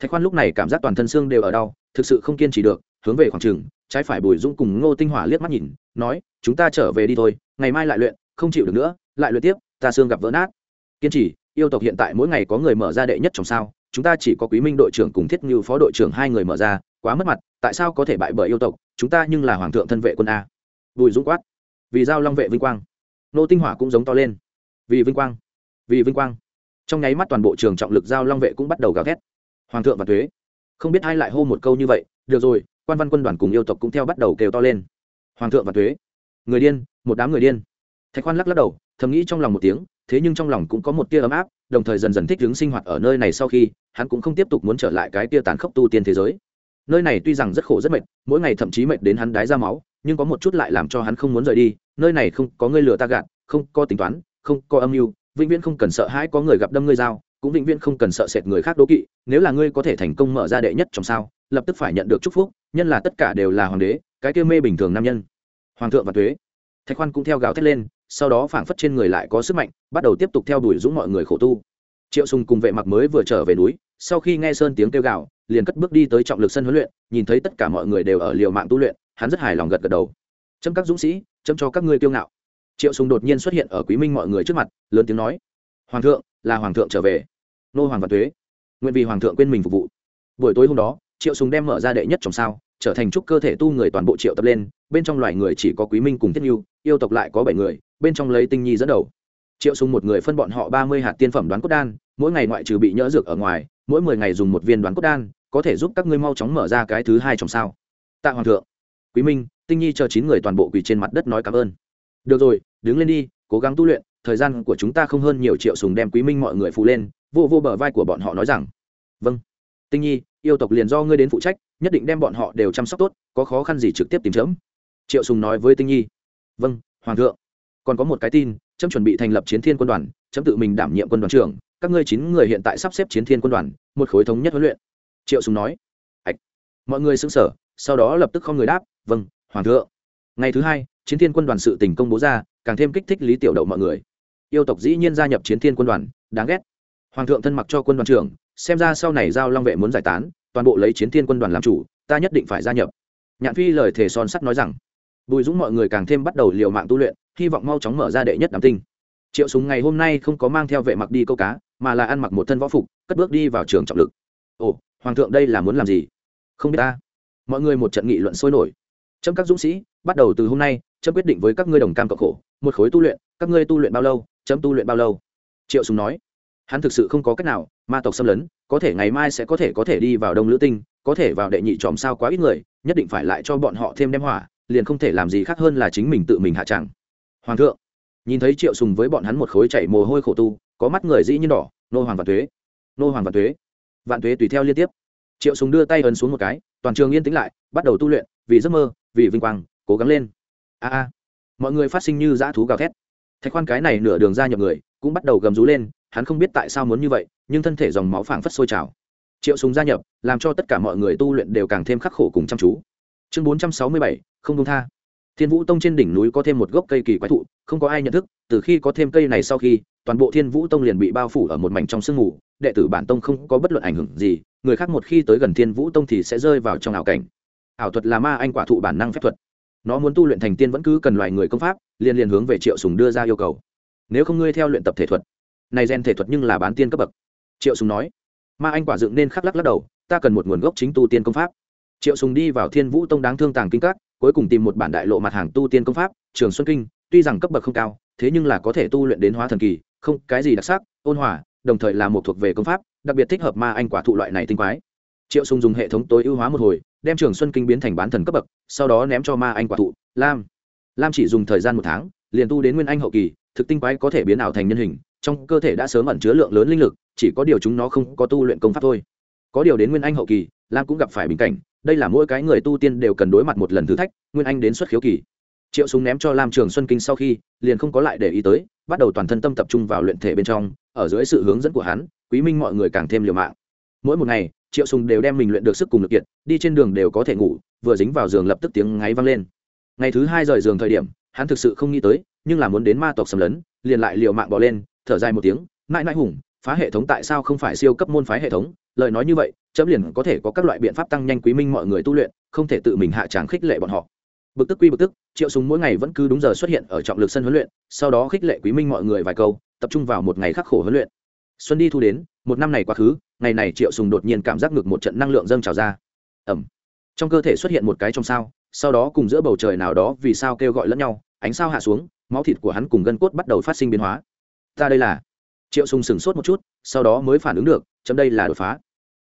Thạch khoan lúc này cảm giác toàn thân xương đều ở đau, thực sự không kiên trì được, hướng về khoảng trường, trái phải bùi dũng cùng ngô tinh hỏa liếc mắt nhìn, nói, chúng ta trở về đi thôi, ngày mai lại luyện, không chịu được nữa, lại luyện tiếp, ta xương gặp vỡ nát. Kiên trì, yêu tộc hiện tại mỗi ngày có người mở ra đệ nhất trong sao, chúng ta chỉ có quý minh đội trưởng cùng thiết như phó đội trưởng hai người mở ra quá mất mặt, tại sao có thể bại bởi yêu tộc, chúng ta nhưng là hoàng thượng thân vệ quân a. Bùi dũng quát. Vì giao long vệ vinh quang. Nô tinh hỏa cũng giống to lên. Vì vinh quang. Vì vinh quang. Trong nháy mắt toàn bộ trường trọng lực giao long vệ cũng bắt đầu gào thét. Hoàng thượng và thuế. Không biết ai lại hô một câu như vậy. Được rồi, quan văn quân đoàn cùng yêu tộc cũng theo bắt đầu kêu to lên. Hoàng thượng và thuế. Người điên, một đám người điên. Thạch khoan lắc lắc đầu, thầm nghĩ trong lòng một tiếng, thế nhưng trong lòng cũng có một tia ấm áp, đồng thời dần dần thích ứng sinh hoạt ở nơi này sau khi, hắn cũng không tiếp tục muốn trở lại cái tia tàn khốc tu tiên thế giới nơi này tuy rằng rất khổ rất mệt, mỗi ngày thậm chí mệt đến hắn đái ra máu, nhưng có một chút lại làm cho hắn không muốn rời đi. Nơi này không có người lừa ta gạt, không có tính toán, không có âm mưu, vĩnh viễn không cần sợ hãi có người gặp đâm ngươi dao cũng vĩnh viễn không cần sợ sệt người khác đố kỵ. Nếu là ngươi có thể thành công mở ra đệ nhất trong sao, lập tức phải nhận được chúc phúc, nhân là tất cả đều là hoàng đế, cái kia mê bình thường nam nhân. Hoàng thượng và thuế. Thạch khoan cũng theo gào thét lên, sau đó phảng phất trên người lại có sức mạnh, bắt đầu tiếp tục theo đuổi dũng mọi người khổ tu. Triệu sùng cùng vệ mặc mới vừa trở về núi, sau khi nghe sơn tiếng kêu gào liền cất bước đi tới trọng lực sân huấn luyện, nhìn thấy tất cả mọi người đều ở liều mạng tu luyện, hắn rất hài lòng gật gật đầu. Chấm các dũng sĩ, chấm cho các ngươi kiêu ngạo. Triệu sùng đột nhiên xuất hiện ở quý minh mọi người trước mặt, lớn tiếng nói, hoàng thượng, là hoàng thượng trở về. Nô hoàng và tuế, nguyện vì hoàng thượng quên mình phục vụ. Buổi tối hôm đó, triệu sùng đem mở ra đệ nhất trong sao, trở thành trúc cơ thể tu người toàn bộ triệu tập lên, bên trong loài người chỉ có quý minh cùng thiết nhu, yêu tộc lại có bảy người, bên trong lấy tinh nhi dẫn đầu. Triệu sùng một người phân bọn họ ba mươi hạt tiên phẩm đoán cốt đan, mỗi ngày ngoại trừ bị nhỡ dược ở ngoài, mỗi mười ngày dùng một viên đoán cốt đan có thể giúp các ngươi mau chóng mở ra cái thứ hai trong sao? Tạ hoàng thượng, quý minh, tinh nhi chờ chín người toàn bộ quỳ trên mặt đất nói cảm ơn. Được rồi, đứng lên đi, cố gắng tu luyện, thời gian của chúng ta không hơn nhiều triệu sùng đem quý minh mọi người phụ lên, vô vô bờ vai của bọn họ nói rằng vâng tinh nhi, yêu tộc liền do ngươi đến phụ trách, nhất định đem bọn họ đều chăm sóc tốt, có khó khăn gì trực tiếp tìm chấm. Triệu sùng nói với tinh nhi vâng hoàng thượng, còn có một cái tin, chấm chuẩn bị thành lập chiến thiên quân đoàn, chấm tự mình đảm nhiệm quân đoàn trưởng, các ngươi chín người hiện tại sắp xếp chiến thiên quân đoàn, một khối thống nhất huấn luyện triệu sùng nói. Ạch. Mọi người sững sờ, sau đó lập tức không người đáp vâng hoàng thượng. Ngày thứ hai, chiến thiên quân đoàn sự tình công bố ra, càng thêm kích thích lý tiểu đậu mọi người. Yêu tộc dĩ nhiên gia nhập chiến thiên quân đoàn, đáng ghét. Hoàng thượng thân mặc cho quân đoàn trưởng, xem ra sau này giao long vệ muốn giải tán, toàn bộ lấy chiến thiên quân đoàn làm chủ, ta nhất định phải gia nhập. Nhạn phi lời thề son sắt nói rằng. Bùi dũng mọi người càng thêm bắt đầu liều mạng tu luyện, hy vọng mau chóng mở ra đệ nhất đám tinh. Triệu súng ngày hôm nay không có mang theo vệ mặc đi câu cá, mà là ăn mặc một thân võ phục, cất bước đi vào trường trọng lực. Ồ hoàng thượng đây là muốn làm gì? Không biết ta. Mọi người một trận nghị luận sôi nổi. Trong các dũng sĩ, bắt đầu từ hôm nay, chấm quyết định với các ngươi đồng cam cộng khổ. Một khối tu luyện, các ngươi tu luyện bao lâu, chấm tu luyện bao lâu? Triệu Sùng nói. Hắn thực sự không có cách nào, ma tộc xâm lấn, có thể ngày mai sẽ có thể có thể đi vào đông lữ tinh, có thể vào đệ nhị tròm sao quá ít người, nhất định phải lại cho bọn họ thêm đem hỏa, liền không thể làm gì khác hơn là chính mình tự mình hạ chẳng. Hoàng thượng, nhìn thấy triệu sùng với bọn hắn một khối chạy mồ hôi khổ tu, có mắt người dĩ như đỏ, nô hoàng và thuế, nô hoàng và thuế vạn tuế tùy theo liên tiếp. Triệu sùng đưa tay ấn xuống một cái toàn trường yên tĩnh lại bắt đầu tu luyện vì giấc mơ vì vinh quang cố gắng lên. A a. Mọi người phát sinh như dã thú gào thét. Thạch khoan cái này nửa đường ra nhập người cũng bắt đầu gầm rú lên hắn không biết tại sao muốn như vậy nhưng thân thể dòng máu phảng phất sôi trào. Triệu sùng gia nhập làm cho tất cả mọi người tu luyện đều càng thêm khắc khổ cùng chăm chú. Chương 467, không đông tha thiên vũ tông trên đỉnh núi có thêm một gốc cây kỳ quái thụ, không có ai nhận thức, từ khi có thêm cây này sau khi, toàn bộ thiên vũ tông liền bị bao phủ ở một mảnh trong sương mù, đệ tử bản tông không có bất luận ảnh hưởng gì, người khác một khi tới gần thiên vũ tông thì sẽ rơi vào trong ảo cảnh. Ảo thuật là ma anh quả thụ bản năng phép thuật. Nó muốn tu luyện thành tiên vẫn cứ cần loài người công pháp, liền liền hướng về triệu sùng đưa ra yêu cầu. Nếu không ngươi theo luyện tập thể thuật, này gen thể thuật nhưng là bán tiên cấp bậc. Triệu sùng nói, ma anh quả dựng nên khắc lắc lắc đầu, ta cần một nguồn gốc chính tu tiên công pháp. Triệu sùng đi vào thiên vũ tông đáng thương tàng kinh các cuối cùng tìm một bản đại lộ mặt hàng tu tiên công pháp, trường xuân kinh, tuy rằng cấp bậc không cao, thế nhưng là có thể tu luyện đến hóa thần kỳ, không, cái gì đặc sắc, ôn hòa, đồng thời là một thuộc về công pháp, đặc biệt thích hợp ma anh quả thụ loại này tinh quái. Triệu sùng dùng hệ thống tối ưu hóa một hồi, đem trường xuân kinh biến thành bán thần cấp bậc, sau đó ném cho ma anh quả thụ, lam. Lam chỉ dùng thời gian một tháng, liền tu đến nguyên anh hậu kỳ, thực tinh quái có thể biến ảo thành nhân hình, trong cơ thể đã sớm ẩn chứa lượng lớn linh lực, chỉ có điều chúng nó không có tu luyện công pháp thôi. Có điều đến nguyên anh hậu kỳ, lam cũng gặp phải bình cảnh đây là mỗi cái người tu tiên đều cần đối mặt một lần thử thách, nguyên anh đến xuất khiếu kỳ. Triệu súng ném cho lam trường xuân kinh sau khi, liền không có lại để ý tới, bắt đầu toàn thân tâm tập trung vào luyện thể bên trong, ở dưới sự hướng dẫn của hắn, quý minh mọi người càng thêm liều mạng. Mỗi một ngày, triệu sùng đều đem mình luyện được sức cùng lực kiện đi trên đường đều có thể ngủ, vừa dính vào giường lập tức tiếng ngáy vang lên. Ngày thứ hai rời giường thời điểm, hắn thực sự không nghĩ tới, nhưng là muốn đến ma tộc xâm lấn, liền lại liều mạng bỏ lên, thở dài một tiếng, mãi mãi hùng, phá hệ thống tại sao không phải siêu cấp môn phái hệ thống? Lời nói như vậy chấm liền có thể có các loại biện pháp tăng nhanh quý minh mọi người tu luyện, không thể tự mình hạ tràng khích lệ bọn họ. Bực tức quy bực tức, triệu súng mỗi ngày vẫn cứ đúng giờ xuất hiện ở trọng lực sân huấn luyện, sau đó khích lệ quý minh mọi người vài câu, tập trung vào một ngày khắc khổ huấn luyện. Xuân đi thu đến, một năm này quá khứ, ngày này triệu sùng đột nhiên cảm giác ngược một trận năng lượng dâng trào ra. Ẩm. Trong cơ thể xuất hiện một cái trong sao, sau đó cùng giữa bầu trời nào đó vì sao kêu gọi lẫn nhau, ánh sao hạ xuống, máu thịt của hắn cùng gân cốt bắt đầu phát sinh biến hóa. Ta đây là. Triệu sùng sửng sốt một chút, sau đó mới phản ứng được, chấm đây là đột phá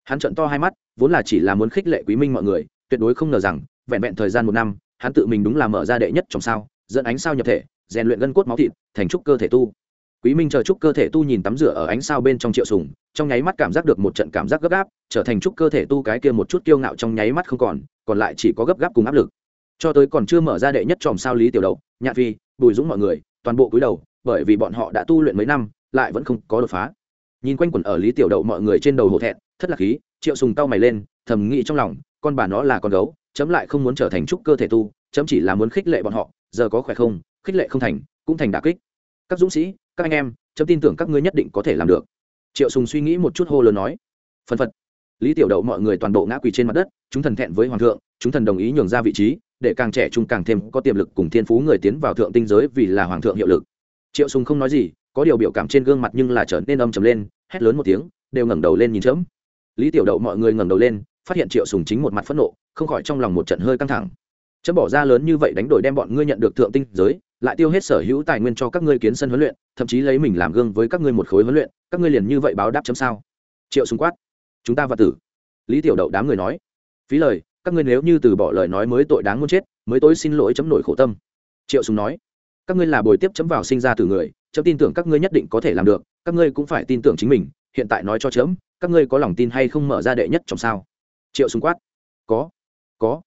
hắn trợn to hai mắt, vốn là chỉ là muốn khích lệ quý minh mọi người, tuyệt đối không ngờ rằng, vẹn vẹn thời gian một năm, hắn tự mình đúng là mở ra đệ nhất trong sao, dẫn ánh sao nhập thể, rèn luyện gân cốt máu thịt, thành trúc cơ thể tu. Quý minh chờ trúc cơ thể tu nhìn tắm rửa ở ánh sao bên trong triệu sùng, trong nháy mắt cảm giác được một trận cảm giác gấp gáp, trở thành trúc cơ thể tu cái kia một chút kiêu ngạo trong nháy mắt không còn còn lại chỉ có gấp gáp cùng áp lực. Cho tới còn chưa mở ra đệ nhất tròm sao lý tiểu đậu, nhạn phi, bùi dũng mọi người, toàn bộ cúi đầu, bởi vì bọn họ đã tu luyện mấy năm, lại vẫn không có đột phá. Nhìn quanh quẩn ở lý tiểu đậu mọi người trên đầu hổ thẹn thất lạc khí, triệu sùng cao mày lên, thầm nghĩ trong lòng, con bà nó là con gấu, chấm lại không muốn trở thành trúc cơ thể tu, chấm chỉ là muốn khích lệ bọn họ, giờ có khỏe không, khích lệ không thành, cũng thành đả kích. Các dũng sĩ, các anh em, chấm tin tưởng các ngươi nhất định có thể làm được. Triệu sùng suy nghĩ một chút hô lớn nói. Phân phật. Lý tiểu đậu mọi người toàn bộ ngã quỳ trên mặt đất, chúng thần thẹn với hoàng thượng, chúng thần đồng ý nhường ra vị trí, để càng trẻ trung càng thêm có tiềm lực cùng thiên phú người tiến vào thượng tinh giới vì là hoàng thượng hiệu lực. Triệu sùng không nói gì, có điều biểu cảm trên gương mặt nhưng là trở nên âm trầm lên, hét lớn một tiếng, đều ngẩng đầu lên nhìn chớm lý tiểu đậu mọi người ngẩng đầu lên, phát hiện triệu sùng chính một mặt phẫn nộ, không khỏi trong lòng một trận hơi căng thẳng. Chấm bỏ ra lớn như vậy đánh đổi đem bọn ngươi nhận được thượng tinh giới, lại tiêu hết sở hữu tài nguyên cho các ngươi kiến sân huấn luyện, thậm chí lấy mình làm gương với các ngươi một khối huấn luyện, các ngươi liền như vậy báo đáp chấm sao? Triệu sùng quát. Chúng ta và tử. Lý tiểu đậu đám người nói. Phí lời, các ngươi nếu như từ bỏ lời nói mới tội đáng muốn chết, mới tối xin lỗi chấm nổi khổ tâm. Triệu sùng nói. Các ngươi là bồi tiếp chấm vào sinh ra từ người, chấm tin tưởng các ngươi nhất định có thể làm được, các ngươi cũng phải tin tưởng chính mình, hiện tại nói cho chấm các ngươi có lòng tin hay không mở ra đệ nhất trong sao? Triệu sùng quát. Có có.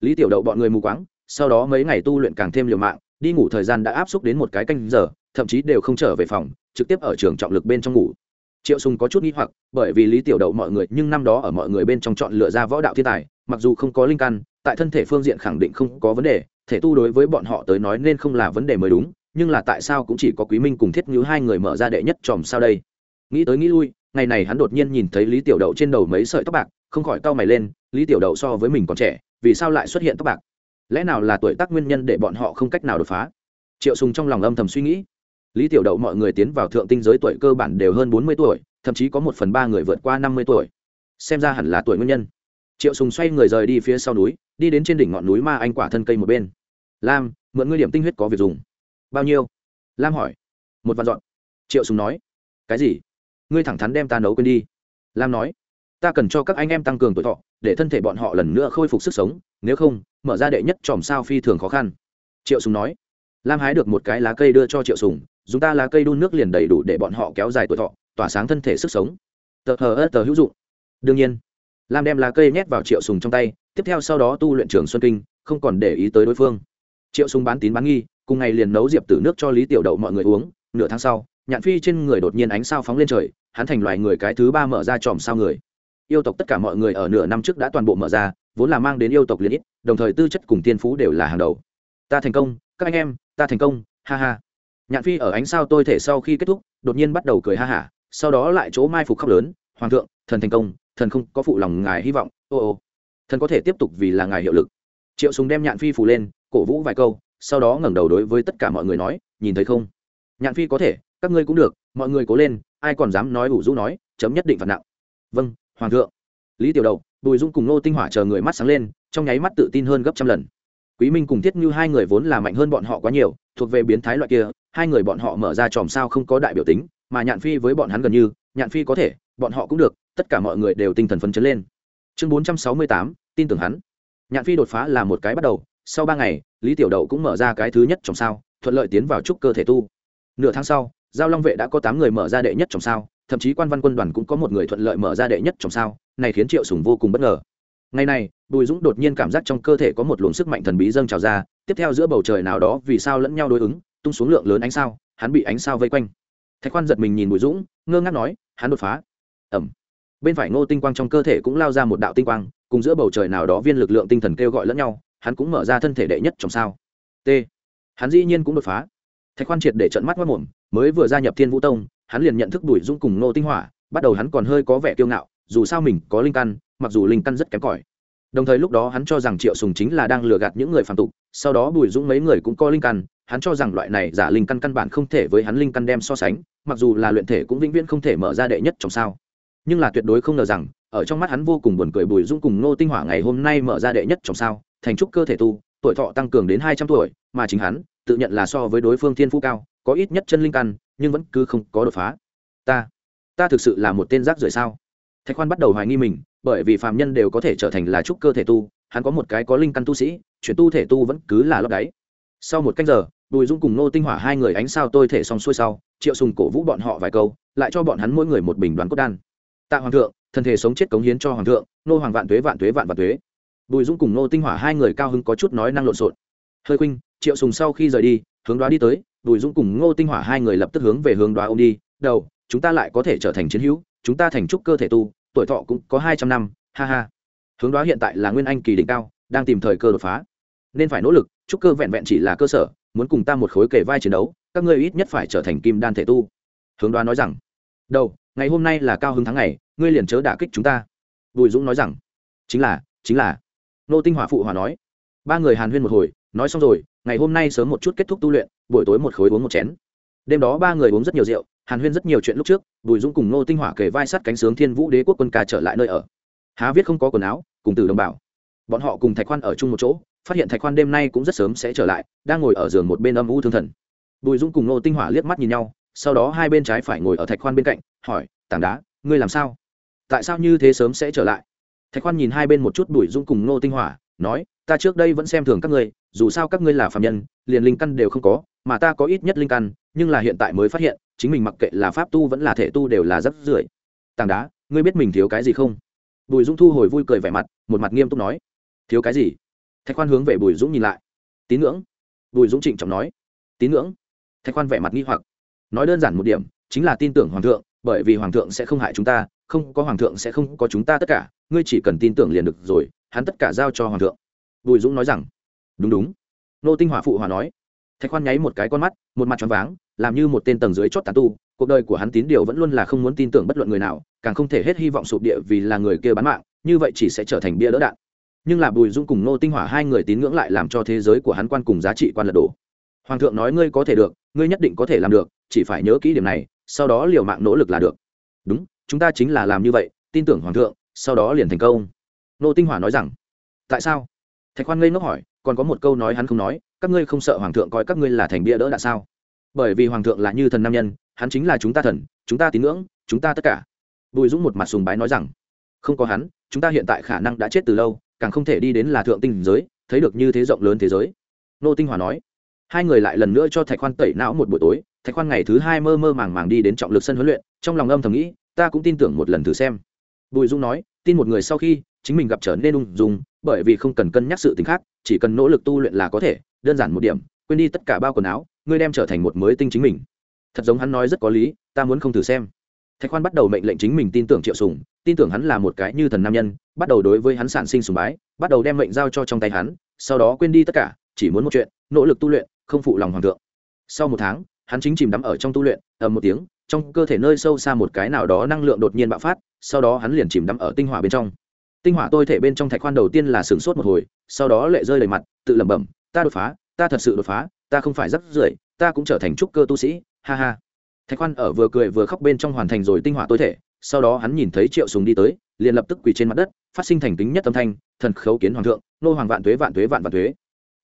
Lý tiểu đậu bọn người mù quáng, sau đó mấy ngày tu luyện càng thêm liều mạng, đi ngủ thời gian đã áp xúc đến một cái canh giờ, thậm chí đều không trở về phòng, trực tiếp ở trường trọng lực bên trong ngủ. Triệu sùng có chút nghi hoặc, bởi vì lý tiểu đậu mọi người, nhưng năm đó ở mọi người bên trong chọn lựa ra võ đạo thiên tài, mặc dù không có linh căn, tại thân thể phương diện khẳng định không có vấn đề, thể tu đối với bọn họ tới nói nên không là vấn đề mới đúng, nhưng là tại sao cũng chỉ có quý minh cùng thiết ngữ hai người mở ra đệ nhất tròm sao đây? Nghĩ tới nghĩ lui ngày này hắn đột nhiên nhìn thấy lý tiểu đậu trên đầu mấy sợi tóc bạc, không khỏi cau mày lên, lý tiểu đậu so với mình còn trẻ, vì sao lại xuất hiện tóc bạc? Lẽ nào là tuổi tác nguyên nhân để bọn họ không cách nào đột phá? Triệu sùng trong lòng âm thầm suy nghĩ. Lý tiểu đậu mọi người tiến vào thượng tinh giới tuổi cơ bản đều hơn bốn mươi tuổi, thậm chí có một phần ba người vượt qua năm mươi tuổi. Xem ra hẳn là tuổi nguyên nhân. Triệu sùng xoay người rời đi phía sau núi, đi đến trên đỉnh ngọn núi ma anh quả thân cây một bên. Lam, mượn ngươi điểm tinh huyết có việc dùng. Bao nhiêu? Lam hỏi. Một vạn dọn. Triệu sùng nói. Cái gì? Ngươi thẳng thắn đem ta nấu quên đi. Lam nói, ta cần cho các anh em tăng cường tuổi thọ, để thân thể bọn họ lần nữa khôi phục sức sống, nếu không, mở ra đệ nhất chòm sao phi thường khó khăn. Triệu sùng nói, lam hái được một cái lá cây đưa cho triệu sùng, dùng ta lá cây đun nước liền đầy đủ để bọn họ kéo dài tuổi thọ, tỏa sáng thân thể sức sống. Tờ hờ ớt tờ hữu dụng. Đương nhiên, lam đem lá cây nhét vào triệu sùng trong tay, tiếp theo sau đó tu luyện trường xuân kinh, không còn để ý tới đối phương. Triệu sùng bán tín bán nghi, cùng ngày liền nấu diệp tử nước cho lý tiểu đậu mọi người uống, nửa tháng sau nhạn phi trên người đột nhiên ánh sao phóng lên trời, hắn thành loài người cái thứ ba mở ra chòm sao người. Yêu tộc tất cả mọi người ở nửa năm trước đã toàn bộ mở ra, vốn là mang đến yêu tộc liền ít, đồng thời tư chất cùng tiên phú đều là hàng đầu. Ta thành công, các anh em, ta thành công, ha ha. Nhạn phi ở ánh sao tôi thể sau khi kết thúc, đột nhiên bắt đầu cười ha hả, sau đó lại chỗ mai phục khóc lớn, hoàng thượng, thần thành công, thần không có phụ lòng ngài hy vọng, ô ô. Thần có thể tiếp tục vì là ngài hiệu lực. Triệu súng đem nhạn phi phủ lên, cổ vũ vài câu, sau đó ngẩng đầu đối với tất cả mọi người nói, nhìn thấy không? Nhạn phi có thể các ngươi cũng được, mọi người cố lên, ai còn dám nói ủ rũ nói, chấm nhất định phạt nặng. Vâng hoàng thượng. Lý tiểu đầu bùi dung cùng nô tinh hỏa chờ người mắt sáng lên, trong nháy mắt tự tin hơn gấp trăm lần. Quý minh cùng thiết như hai người vốn là mạnh hơn bọn họ quá nhiều, thuộc về biến thái loại kia, hai người bọn họ mở ra chòm sao không có đại biểu tính, mà nhạn phi với bọn hắn gần như, nhạn phi có thể, bọn họ cũng được, tất cả mọi người đều tinh thần phấn chấn lên. Chương bốn trăm sáu mươi tám, tin tưởng hắn. Nhạn phi đột phá là một cái bắt đầu, sau ba ngày, lý tiểu đậu cũng mở ra cái thứ nhất trong sao, thuận lợi tiến vào trúc cơ thể tu. Nửa tháng sau giao long vệ đã có tám người mở ra đệ nhất trong sao, thậm chí quan văn quân đoàn cũng có một người thuận lợi mở ra đệ nhất trong sao, này khiến triệu sùng vô cùng bất ngờ. Ngày này, bùi dũng đột nhiên cảm giác trong cơ thể có một luồng sức mạnh thần bí dâng trào ra, tiếp theo giữa bầu trời nào đó vì sao lẫn nhau đối ứng, tung xuống lượng lớn ánh sao, hắn bị ánh sao vây quanh. Thạch quan giật mình nhìn bùi dũng, ngơ ngác nói, hắn đột phá. Ẩm bên phải ngô tinh quang trong cơ thể cũng lao ra một đạo tinh quang, cùng giữa bầu trời nào đó viên lực lượng tinh thần kêu gọi lẫn nhau, hắn cũng mở ra thân thể đệ nhất trong sao. T. Hắn dĩ nhiên cũng đột phá. Thạch quan triệt để trận mắt mất mồm mới vừa gia nhập thiên vũ tông, hắn liền nhận thức bùi dũng cùng nô tinh hỏa, bắt đầu hắn còn hơi có vẻ kiêu ngạo, dù sao mình có linh căn, mặc dù linh căn rất kém cỏi. Đồng thời lúc đó hắn cho rằng triệu sùng chính là đang lừa gạt những người phản tục, sau đó bùi dũng mấy người cũng có linh căn, hắn cho rằng loại này giả linh căn căn bản không thể với hắn linh căn đem so sánh, mặc dù là luyện thể cũng vĩnh viễn không thể mở ra đệ nhất trong sao. Nhưng là tuyệt đối không ngờ rằng, ở trong mắt hắn vô cùng buồn cười bùi dũng cùng nô tinh hỏa ngày hôm nay mở ra đệ nhất trong sao, thành trúc cơ thể tu, tuổi thọ tăng cường đến hai trăm tuổi, mà chính hắn, tự nhận là so với đối phương thiên phú cao có ít nhất chân linh căn, nhưng vẫn cứ không có đột phá. Ta ta thực sự là một tên rác rưởi sao? Thạch khoan bắt đầu hoài nghi mình, bởi vì phàm nhân đều có thể trở thành là trúc cơ thể tu, hắn có một cái có linh căn tu sĩ, chuyển tu thể tu vẫn cứ là lót đáy. Sau một cách giờ, bùi dung cùng nô tinh hỏa hai người ánh sao tôi thể xong xuôi sau, triệu sùng cổ vũ bọn họ vài câu, lại cho bọn hắn mỗi người một bình đoán cốt đan. Tạ hoàng thượng thân thể sống chết cống hiến cho hoàng thượng nô hoàng vạn tuế vạn tuế vạn vạn tuế. Bùi dung cùng nô tinh hỏa hai người cao hứng có chút nói năng lộn xộn. Hơi khuynh, triệu sùng sau khi rời đi hướng đoá đi tới, bùi dũng cùng ngô tinh hỏa hai người lập tức hướng về hướng đoá ôm đi, đầu, chúng ta lại có thể trở thành chiến hữu, chúng ta thành trúc cơ thể tu, tuổi thọ cũng có hai trăm năm, ha ha. Hướng đoá hiện tại là nguyên anh kỳ đỉnh cao, đang tìm thời cơ đột phá. Nên phải nỗ lực, trúc cơ vẹn vẹn chỉ là cơ sở, muốn cùng ta một khối kể vai chiến đấu, các ngươi ít nhất phải trở thành kim đan thể tu. Hướng đoá nói rằng, đầu, ngày hôm nay là cao hứng tháng ngày, ngươi liền chớ đả kích chúng ta. Bùi dũng nói rằng, chính là chính là. Nô tinh hỏa phụ hòa nói, ba người hàn huyên một hồi nói xong rồi, ngày hôm nay sớm một chút kết thúc tu luyện, buổi tối một khối uống một chén. Đêm đó ba người uống rất nhiều rượu, hàn huyên rất nhiều chuyện lúc trước, bùi dũng cùng nô tinh hỏa kề vai sát cánh sướng thiên vũ đế quốc quân ca trở lại nơi ở. Há viết không có quần áo, cùng từ đồng bào bọn họ cùng thạch khoan ở chung một chỗ, phát hiện thạch khoan đêm nay cũng rất sớm sẽ trở lại, đang ngồi ở giường một bên âm u thương thần. Bùi dũng cùng nô tinh hỏa liếc mắt nhìn nhau, sau đó hai bên trái phải ngồi ở thạch khoan bên cạnh, hỏi, tảng đá, ngươi làm sao? Tại sao như thế sớm sẽ trở lại? Thạch khoan nhìn hai bên một chút bùi dũng cùng nô tinh hỏa, nói ta trước đây vẫn xem thường các ngươi, dù sao các ngươi là phạm nhân, liền linh căn đều không có, mà ta có ít nhất linh căn, nhưng là hiện tại mới phát hiện, chính mình mặc kệ là pháp tu vẫn là thể tu đều là rất rưởi. Tảng đá, ngươi biết mình thiếu cái gì không? Bùi dũng thu hồi vui cười vẻ mặt, một mặt nghiêm túc nói. Thiếu cái gì? Thạch khoan hướng về bùi dũng nhìn lại. Tín ngưỡng. Bùi dũng trịnh trọng nói. Tín ngưỡng. Thạch khoan vẻ mặt nghi hoặc. Nói đơn giản một điểm, chính là tin tưởng hoàng thượng, bởi vì hoàng thượng sẽ không hại chúng ta, không có hoàng thượng sẽ không có chúng ta tất cả, ngươi chỉ cần tin tưởng liền được rồi, hắn tất cả giao cho hoàng thượng bùi dũng nói rằng, đúng đúng. Nô tinh hỏa phụ hòa nói, thạch khoan nháy một cái con mắt, một mặt tròn váng, làm như một tên tầng dưới chót tàn tu, cuộc đời của hắn tín điều vẫn luôn là không muốn tin tưởng bất luận người nào, càng không thể hết hy vọng sụp địa vì là người kia bán mạng, như vậy chỉ sẽ trở thành bia đỡ đạn. Nhưng là bùi dung cùng nô tinh hỏa hai người tín ngưỡng lại làm cho thế giới của hắn quan cùng giá trị quan lật đổ. Hoàng thượng nói ngươi có thể được, ngươi nhất định có thể làm được, chỉ phải nhớ kỹ điểm này, sau đó liều mạng nỗ lực là được. Đúng, chúng ta chính là làm như vậy, tin tưởng hoàng thượng, sau đó liền thành công. Nô tinh hỏa nói rằng, tại sao? Thạch khoan ngây ngốc hỏi, còn có một câu nói hắn không nói, các ngươi không sợ hoàng thượng coi các ngươi là thành bia đỡ đạn sao? Bởi vì hoàng thượng là như thần nam nhân, hắn chính là chúng ta thần, chúng ta tín ngưỡng, chúng ta tất cả. Bùi dũng một mặt sùng bái nói rằng, không có hắn, chúng ta hiện tại khả năng đã chết từ lâu, càng không thể đi đến là thượng tinh giới, thấy được như thế rộng lớn thế giới. Nô tinh hòa nói, hai người lại lần nữa cho thạch khoan tẩy não một buổi tối, thạch khoan ngày thứ hai mơ mơ màng màng đi đến trọng lực sân huấn luyện, trong lòng âm thầm nghĩ, ta cũng tin tưởng một lần thử xem. Bùi dung nói, tin một người sau khi, chính mình gặp trở nên ung dung bởi vì không cần cân nhắc sự tính khác, chỉ cần nỗ lực tu luyện là có thể, đơn giản một điểm, quên đi tất cả bao quần áo, ngươi đem trở thành một mới tinh chính mình. Thật giống hắn nói rất có lý, ta muốn không thử xem. Thạch khoan bắt đầu mệnh lệnh chính mình tin tưởng triệu sùng, tin tưởng hắn là một cái như thần nam nhân, bắt đầu đối với hắn sản sinh sùng bái, bắt đầu đem mệnh giao cho trong tay hắn, sau đó quên đi tất cả, chỉ muốn một chuyện, nỗ lực tu luyện, không phụ lòng hoàng thượng. Sau một tháng, hắn chính chìm đắm ở trong tu luyện, ầm một tiếng, trong cơ thể nơi sâu xa một cái nào đó năng lượng đột nhiên bạo phát, sau đó hắn liền chìm đắm ở tinh hỏa bên trong tinh hỏa tôi thể bên trong thạch khoan đầu tiên là sửng sốt một hồi, sau đó lệ rơi đầy mặt, tự lẩm bẩm, ta đột phá, ta thật sự đột phá, ta không phải rắc rưởi, ta cũng trở thành trúc cơ tu sĩ, ha ha. Thạch khoan ở vừa cười vừa khóc bên trong hoàn thành rồi tinh hỏa tôi thể, sau đó hắn nhìn thấy triệu sùng đi tới, liền lập tức quỳ trên mặt đất, phát sinh thành kính nhất âm thanh, thần khấu kiến hoàng thượng, nô hoàng vạn tuế vạn tuế vạn vạn tuế.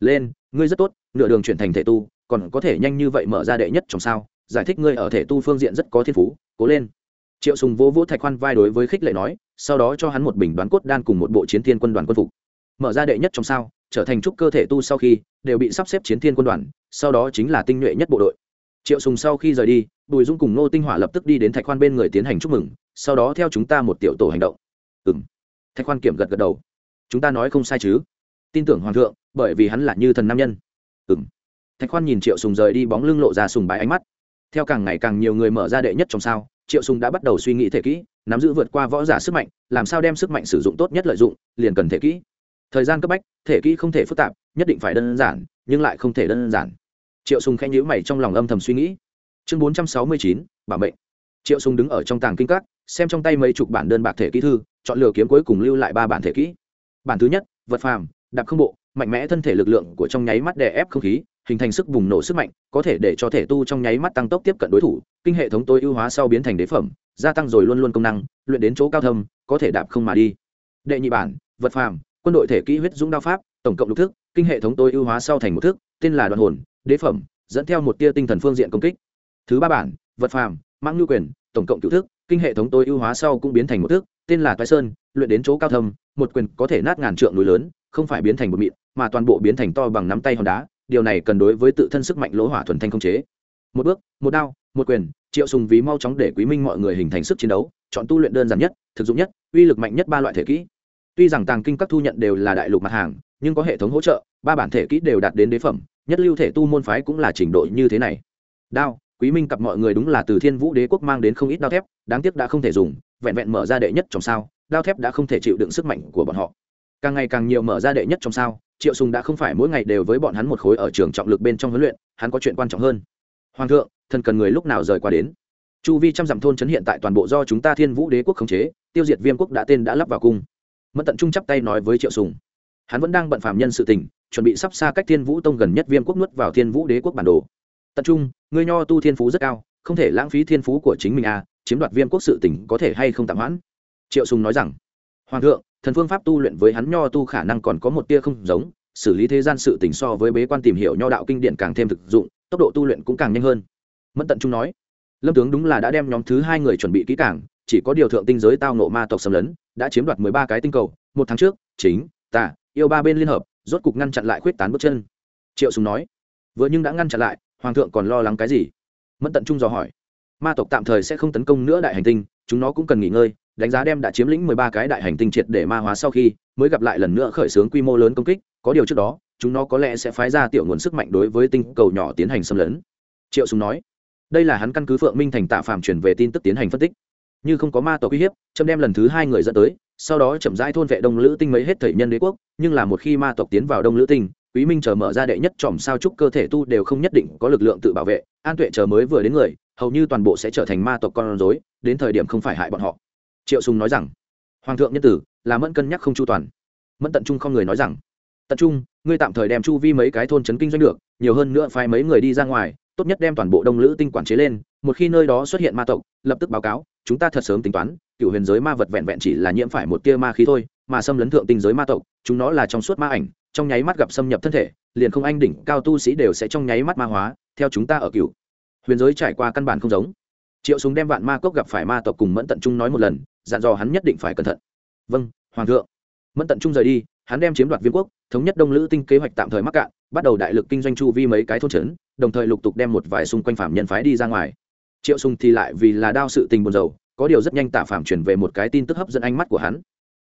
Lên, ngươi rất tốt, nửa đường chuyển thành thể tu, còn có thể nhanh như vậy mở ra đệ nhất trong sao, giải thích ngươi ở thể tu phương diện rất có thiên phú, cố lên triệu sùng vô vỗ thạch khoan vai đối với khích lệ nói, sau đó cho hắn một bình đoán cốt đan cùng một bộ chiến thiên quân đoàn quân phục. Mở ra đệ nhất trong sao, trở thành trúc cơ thể tu sau khi, đều bị sắp xếp chiến thiên quân đoàn, sau đó chính là tinh nhuệ nhất bộ đội. Triệu sùng sau khi rời đi, bùi dung cùng nô tinh hỏa lập tức đi đến thạch khoan bên người tiến hành chúc mừng, sau đó theo chúng ta một tiểu tổ hành động. Ừm. Thạch khoan kiểm gật gật đầu. Chúng ta nói không sai chứ? Tin tưởng hoàng thượng, bởi vì hắn là như thần nam nhân. Ừm. Thạch khoan nhìn triệu sùng rời đi bóng lưng lộ ra sùng bái ánh mắt. Theo càng ngày càng nhiều người mở ra đệ nhất trong sao triệu sùng đã bắt đầu suy nghĩ thể kỹ nắm giữ vượt qua võ giả sức mạnh làm sao đem sức mạnh sử dụng tốt nhất lợi dụng liền cần thể kỹ. Thời gian cấp bách thể kỹ không thể phức tạp nhất định phải đơn giản nhưng lại không thể đơn giản. Triệu sùng khẽ nhíu mày trong lòng âm thầm suy nghĩ. Chương 469, bảo mệnh. Triệu sùng đứng ở trong tàng kinh các xem trong tay mấy chục bản đơn bạc thể kỹ thư chọn lựa kiếm cuối cùng lưu lại ba bản thể kỹ. Bản thứ nhất vật phàm đạp không bộ mạnh mẽ thân thể lực lượng của trong nháy mắt đè ép không khí hình thành sức bùng nổ sức mạnh có thể để cho thể tu trong nháy mắt tăng tốc tiếp cận đối thủ kinh hệ thống tối ưu hóa sau biến thành đế phẩm, gia tăng rồi luôn luôn công năng, luyện đến chỗ cao thâm, có thể đạp không mà đi. Đệ nhị bản, vật phàm, quân đội thể kỹ huyết dũng đao pháp, tổng cộng lục thức, kinh hệ thống tối ưu hóa sau thành một thức, tên là đoàn hồn, đế phẩm, dẫn theo một tia tinh thần phương diện công kích. Thứ ba bản, vật phàm mang nhu quyền, tổng cộng cựu thức, kinh hệ thống tối ưu hóa sau cũng biến thành một thức, tên là toái sơn, luyện đến chỗ cao thâm, một quyền có thể nát ngàn trượng núi lớn, không phải biến thành một mịn, mà toàn bộ biến thành to bằng nắm tay hòn đá, điều này cần đối với tự thân sức mạnh lỗ hỏa thuần thanh không chế. Một bước, một đao một quyền, triệu sùng vì mau chóng để quý minh mọi người hình thành sức chiến đấu, chọn tu luyện đơn giản nhất, thực dụng nhất, uy lực mạnh nhất ba loại thể kỹ. Tuy rằng tàng kinh các thu nhận đều là đại lục mặt hàng, nhưng có hệ thống hỗ trợ, ba bản thể kỹ đều đạt đến đế phẩm, nhất lưu thể tu môn phái cũng là trình độ như thế này. Đao, quý minh cặp mọi người đúng là từ thiên vũ đế quốc mang đến không ít đao thép, đáng tiếc đã không thể dùng, vẹn vẹn mở ra đệ nhất trong sao, đao thép đã không thể chịu đựng sức mạnh của bọn họ. Càng ngày càng nhiều mở ra đệ nhất trong sao, triệu sùng đã không phải mỗi ngày đều với bọn hắn một khối ở trường trọng lực bên trong huấn luyện, hắn có chuyện quan trọng hơn. Hoàng thượng thần cần người lúc nào rời qua đến. Chu vi trăm dặm thôn trấn hiện tại toàn bộ do chúng ta thiên vũ đế quốc khống chế, tiêu diệt viêm quốc đã tên đã lắp vào cung. Mẫn tận trung chắp tay nói với triệu sùng. Hắn vẫn đang bận phạm nhân sự tình, chuẩn bị sắp xa cách thiên vũ tông gần nhất viêm quốc nuốt vào thiên vũ đế quốc bản đồ. Tận trung, ngươi nho tu thiên phú rất cao, không thể lãng phí thiên phú của chính mình à chiếm đoạt viêm quốc sự tỉnh có thể hay không tạm hoãn? Triệu sùng nói rằng, hoàng thượng, thần phương pháp tu luyện với hắn nho tu khả năng còn có một tia không giống, xử lý thế gian sự tình so với bế quan tìm hiểu nho đạo kinh điển càng thêm thực dụng, tốc độ tu luyện cũng càng nhanh hơn mẫn tận trung nói, lâm tướng đúng là đã đem nhóm thứ hai người chuẩn bị kỹ càng, chỉ có điều thượng tinh giới tao nộ ma tộc xâm lấn, đã chiếm đoạt mười ba cái tinh cầu, một tháng trước, chính tả yêu ba bên liên hợp, rốt cục ngăn chặn lại khuyết tán bước chân. Triệu sùng nói, vừa nhưng đã ngăn chặn lại, hoàng thượng còn lo lắng cái gì? Mẫn tận trung dò hỏi, ma tộc tạm thời sẽ không tấn công nữa đại hành tinh, chúng nó cũng cần nghỉ ngơi, đánh giá đem đã chiếm lĩnh mười ba cái đại hành tinh triệt để ma hóa sau khi, mới gặp lại lần nữa khởi xướng quy mô lớn công kích, có điều trước đó, chúng nó có lẽ sẽ phái ra tiểu nguồn sức mạnh đối với tinh cầu nhỏ tiến hành xâm lấn. Triệu sùng nói đây là hắn căn cứ phượng minh thành tạ phàm chuyển về tin tức tiến hành phân tích như không có ma tộc uy hiếp trâm đem lần thứ hai người dẫn tới sau đó chậm rãi thôn vệ đông lữ tinh mấy hết thảy nhân đế quốc nhưng là một khi ma tộc tiến vào đông lữ tinh quý minh chờ mở ra đệ nhất tròm sao chúc cơ thể tu đều không nhất định có lực lượng tự bảo vệ an tuệ chờ mới vừa đến người hầu như toàn bộ sẽ trở thành ma tộc con rối đến thời điểm không phải hại bọn họ triệu sùng nói rằng hoàng thượng nhân tử là mẫn cân nhắc không chu toàn mẫn tận trung không người nói rằng tận trung ngươi tạm thời đem chu vi mấy cái thôn chấn kinh doanh được nhiều hơn nữa phái mấy người đi ra ngoài tốt nhất đem toàn bộ đông lữ tinh quản chế lên, một khi nơi đó xuất hiện ma tộc, lập tức báo cáo, chúng ta thật sớm tính toán, cựu huyền giới ma vật vẹn vẹn chỉ là nhiễm phải một tia ma khí thôi, mà xâm lấn thượng tinh giới ma tộc, chúng nó là trong suốt ma ảnh, trong nháy mắt gặp xâm nhập thân thể, liền không anh đỉnh, cao tu sĩ đều sẽ trong nháy mắt ma hóa, theo chúng ta ở cựu huyền giới trải qua căn bản không giống. Triệu súng đem vạn ma cốc gặp phải ma tộc cùng mẫn tận trung nói một lần, dặn dò hắn nhất định phải cẩn thận. Vâng hoàng thượng. Mẫn tận trung rời đi, hắn đem chiếm đoạt Viên quốc, thống nhất đông lữ tinh kế hoạch tạm thời mắc cạn, bắt đầu đại lực kinh doanh chu vi mấy cái thôn trấn đồng thời lục tục đem một vài xung quanh phạm nhân phái đi ra ngoài. Triệu sùng thì lại vì là đao sự tình buồn rầu, có điều rất nhanh tạ phạm chuyển về một cái tin tức hấp dẫn ánh mắt của hắn.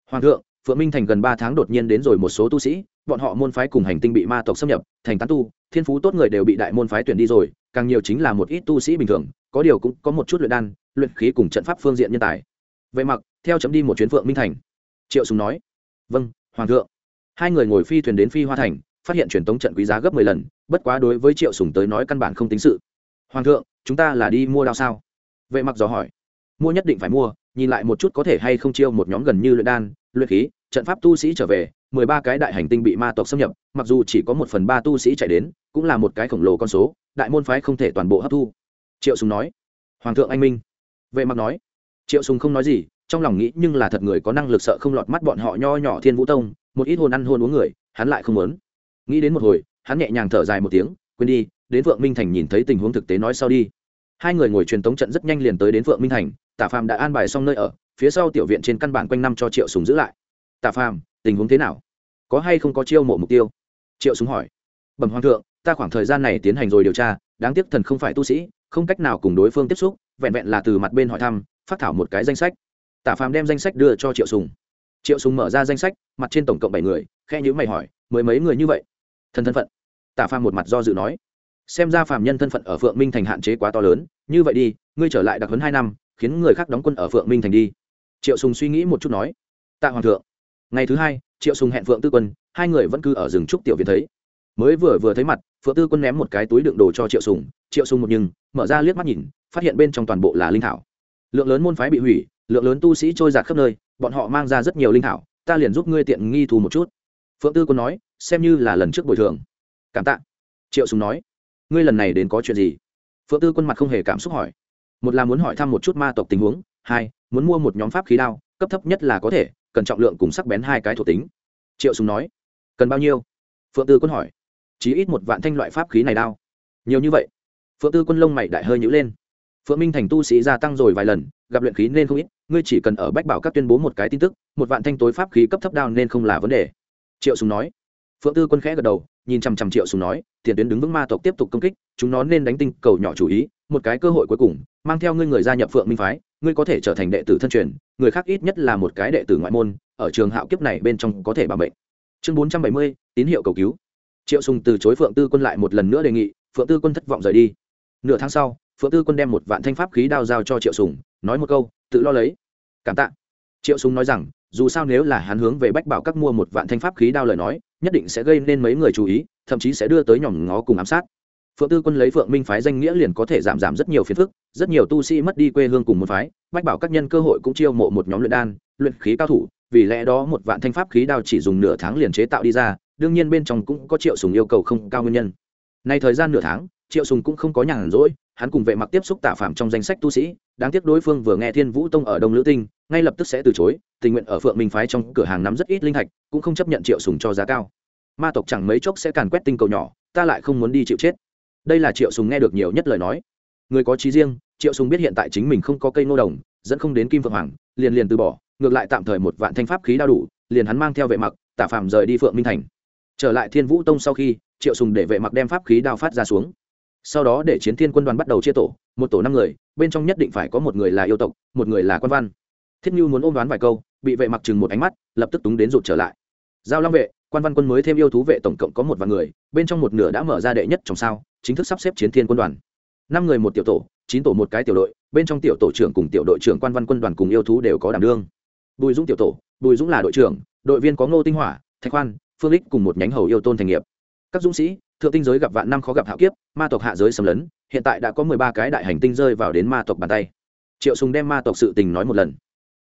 Hoàng thượng, phượng minh thành gần ba tháng đột nhiên đến rồi một số tu sĩ, bọn họ môn phái cùng hành tinh bị ma tộc xâm nhập, thành tán tu, thiên phú tốt người đều bị đại môn phái tuyển đi rồi, càng nhiều chính là một ít tu sĩ bình thường, có điều cũng có một chút luyện đan, luyện khí cùng trận pháp phương diện nhân tài. Vậy mặc, theo chấm đi một chuyến phượng minh thành. Triệu sùng nói vâng hoàng thượng. Hai người ngồi phi thuyền đến phi hoa thành, phát hiện truyền tống trận quý giá gấp mười lần bất quá đối với triệu sùng tới nói căn bản không tính sự. Hoàng thượng, chúng ta là đi mua đao sao? Vệ mặc dò hỏi. Mua nhất định phải mua, nhìn lại một chút có thể hay không chiêu một nhóm gần như luyện đan, luyện khí, trận pháp tu sĩ trở về, mười ba cái đại hành tinh bị ma tộc xâm nhập, mặc dù chỉ có một phần ba tu sĩ chạy đến, cũng là một cái khổng lồ con số, đại môn phái không thể toàn bộ hấp thu. Triệu sùng nói. Hoàng thượng anh minh. Vệ mặc nói. Triệu sùng không nói gì, trong lòng nghĩ nhưng là thật người có năng lực sợ không lọt mắt bọn họ nho nhỏ thiên vũ tông, một ít hồn ăn hôn uống người, hắn lại không muốn. Nghĩ đến một hồi hắn nhẹ nhàng thở dài một tiếng, quên đi, đến phượng minh thành nhìn thấy tình huống thực tế nói sau đi. Hai người ngồi truyền tống trận rất nhanh liền tới đến phượng minh thành, tả phàm đã an bài xong nơi ở, phía sau tiểu viện trên căn bản quanh năm cho triệu súng giữ lại. Tả phàm, tình huống thế nào? Có hay không có chiêu mộ mục tiêu? Triệu súng hỏi. Bẩm hoàng thượng, ta khoảng thời gian này tiến hành rồi điều tra, đáng tiếc thần không phải tu sĩ, không cách nào cùng đối phương tiếp xúc, vẹn vẹn là từ mặt bên hỏi thăm, phát thảo một cái danh sách. Tả phàm đem danh sách đưa cho triệu sùng. Triệu sùng mở ra danh sách, mặt trên tổng cộng bảy người khe nhữ mày hỏi, mười mấy người như vậy? Thần thân phận tả phàm một mặt do dự nói, xem ra phàm nhân thân phận ở phượng minh thành hạn chế quá to lớn, như vậy đi, ngươi trở lại đặc huấn hai năm, khiến người khác đóng quân ở phượng minh thành đi. Triệu sùng suy nghĩ một chút nói, tạ hoàng thượng. Ngày thứ hai, triệu sùng hẹn phượng tư quân, hai người vẫn cứ ở rừng trúc tiểu viện thấy. Mới vừa vừa thấy mặt, phượng tư quân ném một cái túi đựng đồ cho triệu sùng triệu sùng một nhưng mở ra liếc mắt nhìn, phát hiện bên trong toàn bộ là linh thảo. Lượng lớn môn phái bị hủy, lượng lớn tu sĩ trôi giạt khắp nơi, bọn họ mang ra rất nhiều linh thảo, ta liền giúp ngươi tiện nghi thu một chút. Phượng tư quân nói, xem như là lần trước bồi thường cảm tạ. Triệu sùng nói, ngươi lần này đến có chuyện gì? Phượng tư quân mặt không hề cảm xúc hỏi. Một là muốn hỏi thăm một chút ma tộc tình huống, hai, muốn mua một nhóm pháp khí đao, cấp thấp nhất là có thể, cần trọng lượng cùng sắc bén hai cái thuộc tính. Triệu sùng nói, cần bao nhiêu? Phượng tư quân hỏi, chỉ ít một vạn thanh loại pháp khí này đao. Nhiều như vậy. Phượng tư quân lông mày đại hơi nhữ lên. Phượng minh thành tu sĩ gia tăng rồi vài lần, gặp luyện khí nên không ít, ngươi chỉ cần ở bách bảo các tuyên bố một cái tin tức, một vạn thanh tối pháp khí cấp thấp đao nên không là vấn đề. Triệu sùng nói, phượng tư quân khẽ gật đầu nhìn chằm chằm triệu sùng nói, tiền tuyến đứng vững ma tộc tiếp tục công kích, chúng nó nên đánh tinh cầu nhỏ chủ ý, một cái cơ hội cuối cùng, mang theo ngươi người gia nhập phượng minh phái, ngươi có thể trở thành đệ tử thân truyền, người khác ít nhất là một cái đệ tử ngoại môn, ở trường hạo kiếp này bên trong có thể bảo mệnh. Chương bốn trăm bảy mươi, tín hiệu cầu cứu. Triệu sùng từ chối phượng tư quân lại một lần nữa đề nghị, phượng tư quân thất vọng rời đi. Nửa tháng sau, phượng tư quân đem một vạn thanh pháp khí đao giao cho triệu sùng, nói một câu, tự lo lấy. Cảm tạ. Triệu sùng nói rằng dù sao nếu là hắn hướng về bách bảo các mua một vạn thanh pháp khí đao lời nói, nhất định sẽ gây nên mấy người chú ý, thậm chí sẽ đưa tới nhỏm ngó cùng ám sát. Phượng tư quân lấy phượng minh phái danh nghĩa liền có thể giảm giảm rất nhiều phiền phức, rất nhiều tu sĩ mất đi quê hương cùng một phái, bách bảo các nhân cơ hội cũng chiêu mộ một nhóm luyện đan, luyện khí cao thủ, vì lẽ đó một vạn thanh pháp khí đao chỉ dùng nửa tháng liền chế tạo đi ra, đương nhiên bên trong cũng có triệu sùng yêu cầu không cao nguyên nhân. Nay thời gian nửa tháng, triệu sùng cũng không có nhàn rỗi, hắn cùng vệ mặc tiếp xúc tạ phạm trong danh sách tu sĩ đáng tiếc đối phương vừa nghe thiên vũ tông ở đông lữ tinh, ngay lập tức sẽ từ chối, tình nguyện ở phượng minh phái trong cửa hàng nắm rất ít linh thạch, cũng không chấp nhận triệu sùng cho giá cao. Ma tộc chẳng mấy chốc sẽ càn quét tinh cầu nhỏ, ta lại không muốn đi chịu chết. Đây là triệu sùng nghe được nhiều nhất lời nói. Người có trí riêng, triệu sùng biết hiện tại chính mình không có cây nô đồng, dẫn không đến kim phượng hoàng, liền liền từ bỏ, ngược lại tạm thời một vạn thanh pháp khí đao đủ, liền hắn mang theo vệ mặc, tả phạm rời đi phượng minh thành. Trở lại thiên vũ tông sau khi, triệu sùng để vệ mặc đem pháp khí đao phát ra xuống. Sau đó để chiến thiên quân đoàn bắt đầu chia tổ một tổ năm người, bên trong nhất định phải có một người là yêu tộc, một người là quan văn. Thiết như muốn ôm đoán vài câu, bị vệ mặc chừng một ánh mắt, lập tức túng đến rụt trở lại. Giao long vệ, quan văn quân mới thêm yêu thú vệ tổng cộng có một vài người, bên trong một nửa đã mở ra đệ nhất trong sao, chính thức sắp xếp chiến thiên quân đoàn. Năm người một tiểu tổ, chín tổ một cái tiểu đội, bên trong tiểu tổ trưởng cùng tiểu đội trưởng quan văn quân đoàn cùng yêu thú đều có đảm đương. Bùi dũng tiểu tổ, bùi dũng là đội trưởng, đội viên có ngô tinh hỏa, thạch khoan, phương lích cùng một nhánh hầu yêu tôn thành nghiệp. Các dũng sĩ thượng tinh giới gặp vạn năm khó gặp hạo kiếp, ma tộc hạ giới xâm lấn, hiện tại đã có mười ba cái đại hành tinh rơi vào đến ma tộc bàn tay. Triệu sùng đem ma tộc sự tình nói một lần.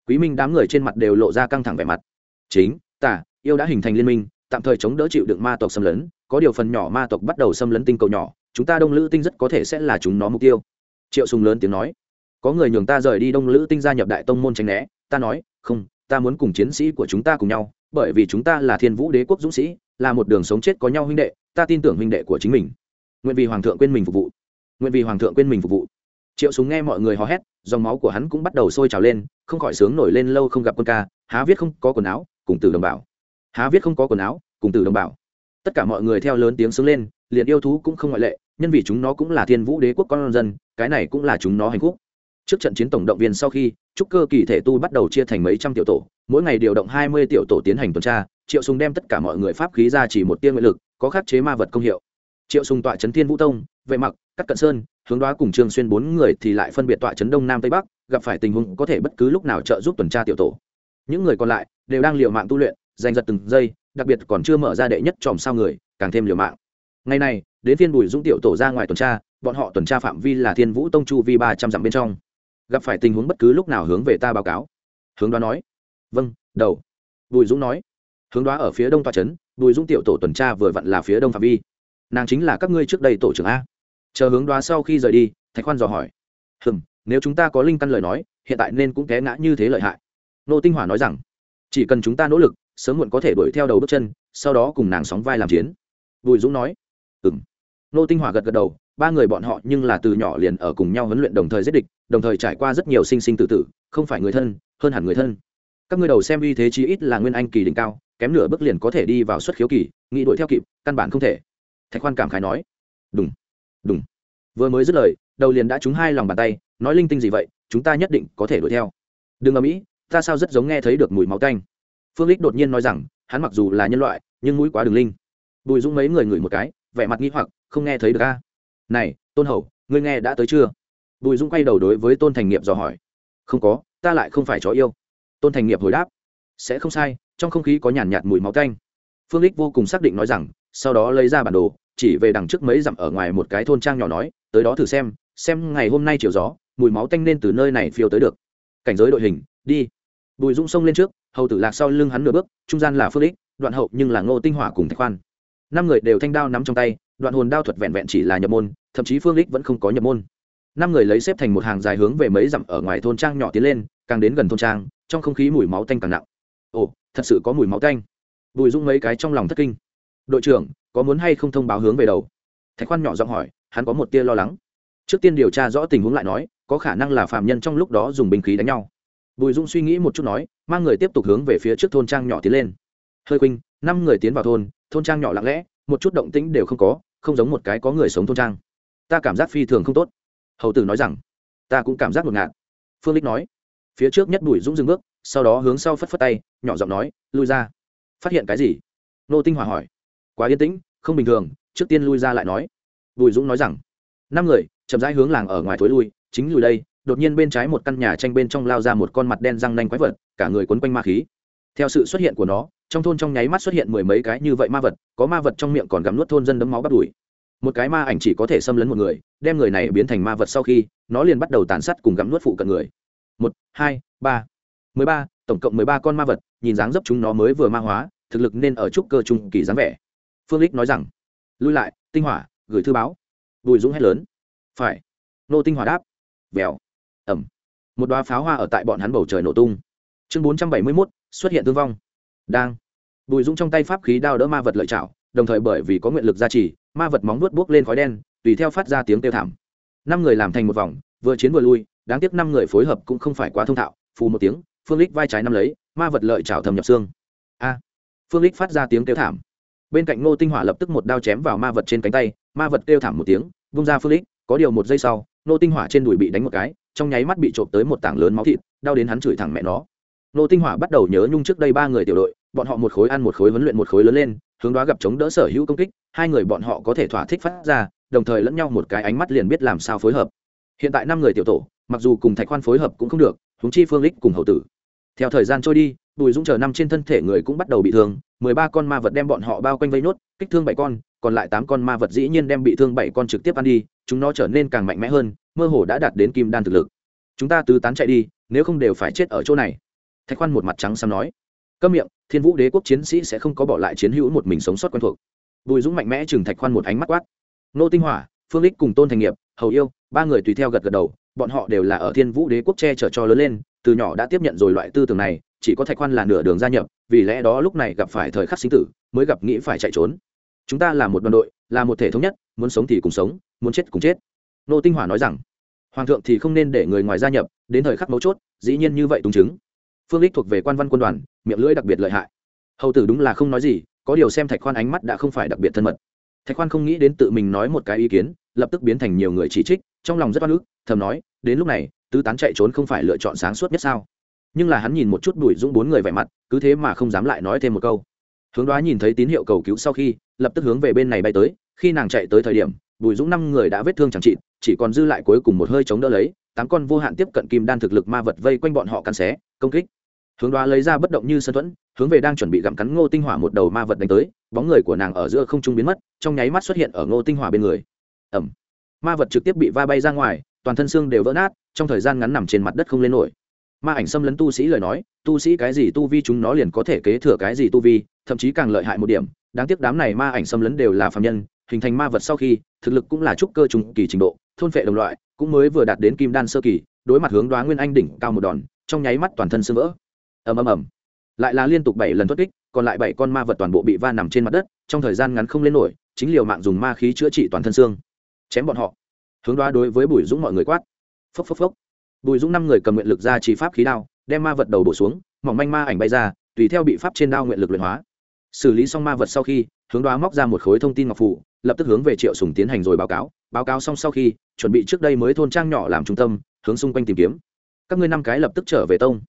Quý minh đám người trên mặt đều lộ ra căng thẳng vẻ mặt. Chính tả yêu đã hình thành liên minh, tạm thời chống đỡ chịu đựng ma tộc xâm lấn, có điều phần nhỏ ma tộc bắt đầu xâm lấn tinh cầu nhỏ, chúng ta đông lữ tinh rất có thể sẽ là chúng nó mục tiêu. Triệu sùng lớn tiếng nói. Có người nhường ta rời đi đông lữ tinh gia nhập đại tông môn tránh né, ta nói, không, ta muốn cùng chiến sĩ của chúng ta cùng nhau, bởi vì chúng ta là thiên vũ đế quốc dũng sĩ, là một đường sống chết có nhau huynh đệ ta tin tưởng huynh đệ của chính mình. Nguyện vì hoàng thượng quên mình phục vụ. Nguyện vì hoàng thượng quên mình phục vụ. Triệu súng nghe mọi người hò hét, dòng máu của hắn cũng bắt đầu sôi trào lên, không khỏi sướng nổi lên lâu không gặp quân ca, há viết không có quần áo, cùng từ đồng bào há viết không có quần áo, cùng từ đồng bào tất cả mọi người theo lớn tiếng sướng lên, liền yêu thú cũng không ngoại lệ, nhân vì chúng nó cũng là thiên vũ đế quốc con dân, cái này cũng là chúng nó hạnh phúc. Trước trận chiến tổng động viên sau khi, trúc cơ kỳ thể tu bắt đầu chia thành mấy trăm tiểu tổ, mỗi ngày điều động hai mươi tiểu tổ tiến hành tuần tra triệu sùng đem tất cả mọi người pháp khí ra chỉ một tiên nguyện lực, có khắc chế ma vật công hiệu. Triệu sùng tọa chấn thiên vũ tông, vệ mặc cắt cận sơn, hướng đoá cùng trương xuyên bốn người thì lại phân biệt tọa chấn đông nam tây bắc, gặp phải tình huống có thể bất cứ lúc nào trợ giúp tuần tra tiểu tổ. Những người còn lại đều đang liều mạng tu luyện, giành giật từng giây, đặc biệt còn chưa mở ra đệ nhất tròm sao người, càng thêm liều mạng. Ngày này, đến thiên bùi dũng tiểu tổ ra ngoài tuần tra, bọn họ tuần tra phạm vi là thiên vũ tông chu vi ba trăm dặm bên trong. Gặp phải tình huống bất cứ lúc nào hướng về ta báo cáo. Hướng đoá nói. Vâng đầu. Bùi dũng nói hướng đoá ở phía đông tòa trấn bùi dũng tiểu tổ tuần tra vừa vặn là phía đông phạm vi. Nàng chính là các ngươi trước đây tổ trưởng a. Chờ hướng đoá sau khi rời đi, thạch khoan dò hỏi. Hừm, nếu chúng ta có linh căn lời nói, hiện tại nên cũng té ngã như thế lợi hại. Nô tinh hỏa nói rằng, chỉ cần chúng ta nỗ lực, sớm muộn có thể đuổi theo đầu bước chân, sau đó cùng nàng sóng vai làm chiến. Bùi dũng nói, ừm. Nô tinh hỏa gật gật đầu, ba người bọn họ nhưng là từ nhỏ liền ở cùng nhau huấn luyện đồng thời giết địch, đồng thời trải qua rất nhiều sinh sinh tử tử, không phải người thân, hơn hẳn người thân. Các ngươi đầu xem uy thế chí ít là nguyên anh kỳ đỉnh cao kém nửa bước liền có thể đi vào xuất khiếu kỳ, nghĩ đuổi theo kịp, căn bản không thể. Thạch khoan cảm khái nói đúng đúng vừa mới dứt lời, đầu liền đã trúng hai lòng bàn tay, nói linh tinh gì vậy, chúng ta nhất định có thể đuổi theo. Đừng ở mỹ ta sao rất giống nghe thấy được mùi máu canh. Phương lích đột nhiên nói rằng, hắn mặc dù là nhân loại, nhưng mũi quá đường linh. Bùi dũng mấy người ngửi một cái, vẻ mặt nghi hoặc, không nghe thấy được a. Này, tôn hầu, ngươi nghe đã tới chưa? Bùi dũng quay đầu đối với tôn thành nghiệp dò hỏi. Không có, ta lại không phải chó yêu. Tôn thành nghiệp hồi đáp. Sẽ không sai trong không khí có nhàn nhạt mùi máu canh phương lích vô cùng xác định nói rằng, sau đó lấy ra bản đồ, chỉ về đằng trước mấy dặm ở ngoài một cái thôn trang nhỏ nói, tới đó thử xem xem ngày hôm nay chiều gió, mùi máu tanh nên từ nơi này phiêu tới được. Cảnh giới đội hình, đi. Bùi dũng xông lên trước, hầu tử lạc sau lưng hắn nửa bước, trung gian là phương lích đoạn hậu nhưng là ngô tinh hỏa cùng thạch khoan. Năm người đều thanh đao nắm trong tay, đoạn hồn đao thuật vẹn vẹn chỉ là nhập môn, thậm chí phương lích vẫn không có nhập môn. Năm người lấy xếp thành một hàng dài hướng về mấy dặm ở ngoài thôn trang nhỏ tiến lên, càng đến gần thôn trang, trong không khí mùi máu tanh càng nặng. Ồ thật sự có mùi máu tanh. Bùi dung mấy cái trong lòng thất kinh. Đội trưởng, có muốn hay không thông báo hướng về đầu? Thạch khoan nhỏ giọng hỏi, hắn có một tia lo lắng. Trước tiên điều tra rõ tình huống lại nói, có khả năng là phạm nhân trong lúc đó dùng binh khí đánh nhau. Bùi dung suy nghĩ một chút nói, mang người tiếp tục hướng về phía trước thôn trang nhỏ tiến lên. Hơi khuynh năm người tiến vào thôn thôn trang nhỏ lặng lẽ, một chút động tĩnh đều không có, không giống một cái có người sống thôn trang. Ta cảm giác phi thường không tốt. Hầu tử nói rằng, ta cũng cảm giác ngột ngạt. Phương lích nói. Phía trước nhất bùi dũng dừng bước sau đó hướng sau phất phất tay, nhỏ giọng nói, lui ra. Phát hiện cái gì? Nô tinh hòa hỏi. Quá yên tĩnh, không bình thường, trước tiên lui ra lại nói. Bùi dũng nói rằng. Năm người, chậm rãi hướng làng ở ngoài thối lui, chính lùi đây, đột nhiên bên trái một căn nhà tranh bên trong lao ra một con mặt đen răng nanh quái vật, cả người quấn quanh ma khí. Theo sự xuất hiện của nó, trong thôn trong nháy mắt xuất hiện mười mấy cái như vậy ma vật, có ma vật trong miệng còn gắm nuốt thôn dân đấm máu bắt đùi một cái ma ảnh chỉ có thể xâm lấn một người, đem người này biến thành ma vật sau khi, nó liền bắt đầu tàn sát cùng gắm nuốt phụ cận người. Một, hai, ba mười ba, tổng cộng mười ba con ma vật, nhìn dáng dấp chúng nó mới vừa ma hóa, thực lực nên ở trúc cơ trung kỳ dáng vẻ. Phương lích nói rằng, lui lại, tinh hỏa, gửi thư báo. Bùi dũng hét lớn. Phải. Nô tinh hỏa đáp. Vèo. Ẩm một đoá pháo hoa ở tại bọn hắn bầu trời nổ tung. Chương bốn trăm bảy mươi mốt, xuất hiện thương vong. Đang. Bùi dũng trong tay pháp khí đao đỡ ma vật lợi chảo đồng thời bởi vì có nguyện lực gia trì, ma vật móng nuốt buốc lên khói đen, tùy theo phát ra tiếng kêu thảm. Năm người làm thành một vòng, vừa chiến vừa lui, đáng tiếc năm người phối hợp cũng không phải quá thông thạo, phù một tiếng phương lích vai trái nắm lấy, ma vật lợi trào thầm nhập xương. A! Phương lích phát ra tiếng kêu thảm. Bên cạnh ngô tinh hỏa lập tức một đao chém vào ma vật trên cánh tay, ma vật kêu thảm một tiếng, vung ra phương lích, có điều một giây sau, ngô tinh hỏa trên đùi bị đánh một cái, trong nháy mắt bị trộm tới một tảng lớn máu thịt, đau đến hắn chửi thẳng mẹ nó. Ngô tinh hỏa bắt đầu nhớ nhung trước đây ba người tiểu đội, bọn họ một khối ăn một khối huấn luyện một khối lớn lên, hướng đó gặp chống đỡ sở hữu công kích, hai người bọn họ có thể thỏa thích phát ra, đồng thời lẫn nhau một cái ánh mắt liền biết làm sao phối hợp. Hiện tại năm người tiểu tổ, mặc dù cùng thạch khoan phối hợp cũng không được húng chi phương lích cùng hậu tử theo thời gian trôi đi, bùi dũng chờ năm trên thân thể người cũng bắt đầu bị thương, mười ba con ma vật đem bọn họ bao quanh vây nốt, kích thương bảy con, còn lại tám con ma vật dĩ nhiên đem bị thương bảy con trực tiếp ăn đi, chúng nó trở nên càng mạnh mẽ hơn, mơ hồ đã đạt đến kim đan thực lực. Chúng ta tứ tán chạy đi, nếu không đều phải chết ở chỗ này. Thạch khoan một mặt trắng xăm nói. Câm miệng, thiên vũ đế quốc chiến sĩ sẽ không có bỏ lại chiến hữu một mình sống sót quen thuộc. Bùi dũng mạnh mẽ chừng thạch khoan một ánh mắt quát. Nô tinh hỏa, phương lích cùng tôn thành nghiệp, hầu yêu, ba người tùy theo gật gật đầu, bọn họ đều là ở thiên vũ đế quốc che chở cho lớn lên từ nhỏ đã tiếp nhận rồi loại tư tưởng này, chỉ có thạch khoan là nửa đường gia nhập, vì lẽ đó lúc này gặp phải thời khắc sinh tử, mới gặp nghĩ phải chạy trốn. Chúng ta là một đoàn đội, là một thể thống nhất, muốn sống thì cùng sống, muốn chết cùng chết. Nô tinh hỏa nói rằng, hoàng thượng thì không nên để người ngoài gia nhập, đến thời khắc mấu chốt, dĩ nhiên như vậy túng chứng. Phương lích thuộc về quan văn quân đoàn, miệng lưỡi đặc biệt lợi hại. Hầu tử đúng là không nói gì, có điều xem thạch khoan ánh mắt đã không phải đặc biệt thân mật. Thạch khoan không nghĩ đến tự mình nói một cái ý kiến, lập tức biến thành nhiều người chỉ trích, trong lòng rất oan ức, thầm nói, đến lúc này tứ tán chạy trốn không phải lựa chọn sáng suốt nhất sao? Nhưng là hắn nhìn một chút đuổi dũng bốn người vẻ mặt, cứ thế mà không dám lại nói thêm một câu. Hướng đoá nhìn thấy tín hiệu cầu cứu sau khi, lập tức hướng về bên này bay tới. Khi nàng chạy tới thời điểm, bùi dũng năm người đã vết thương chẳng trị, chỉ còn dư lại cuối cùng một hơi chống đỡ lấy. Tám con vô hạn tiếp cận kim đan thực lực ma vật vây quanh bọn họ cắn xé, công kích. Hướng đoá lấy ra bất động như sân thuẫn, hướng về đang chuẩn bị gặm cắn ngô tinh hỏa một đầu ma vật đánh tới. Bóng người của nàng ở giữa không trung biến mất, trong nháy mắt xuất hiện ở ngô tinh hỏa bên người. Ẩm. Ma vật trực tiếp bị va bay ra ngoài, toàn thân xương đều vỡ nát trong thời gian ngắn nằm trên mặt đất không lên nổi. Ma ảnh xâm lấn tu sĩ lời nói, tu sĩ cái gì tu vi chúng nó liền có thể kế thừa cái gì tu vi, thậm chí càng lợi hại một điểm. Đáng tiếc đám này ma ảnh xâm lấn đều là phạm nhân, hình thành ma vật sau khi, thực lực cũng là trúc cơ trùng kỳ trình độ, thôn phệ đồng loại, cũng mới vừa đạt đến kim đan sơ kỳ, đối mặt hướng đoá nguyên anh đỉnh cao một đòn, trong nháy mắt toàn thân sưng vỡ. Ầm ầm ầm. Lại là liên tục bảy lần thoát kích, còn lại bảy con ma vật toàn bộ bị va nằm trên mặt đất, trong thời gian ngắn không lên nổi, chính liều mạng dùng ma khí chữa trị toàn thân xương. Chém bọn họ. Hướng đoá đối với bùi dũng mọi người quát phốc phốc phốc. Bùi dũng năm người cầm nguyện lực ra chỉ pháp khí đao, đem ma vật đầu bổ xuống, mỏng manh ma ảnh bay ra, tùy theo bị pháp trên đao nguyện lực luyện hóa. Xử lý xong ma vật sau khi, hướng đoá móc ra một khối thông tin ngọc phủ, lập tức hướng về triệu sùng tiến hành rồi báo cáo. Báo cáo xong sau khi, chuẩn bị trước đây mới thôn trang nhỏ làm trung tâm, hướng xung quanh tìm kiếm. Các ngươi năm cái lập tức trở về tông.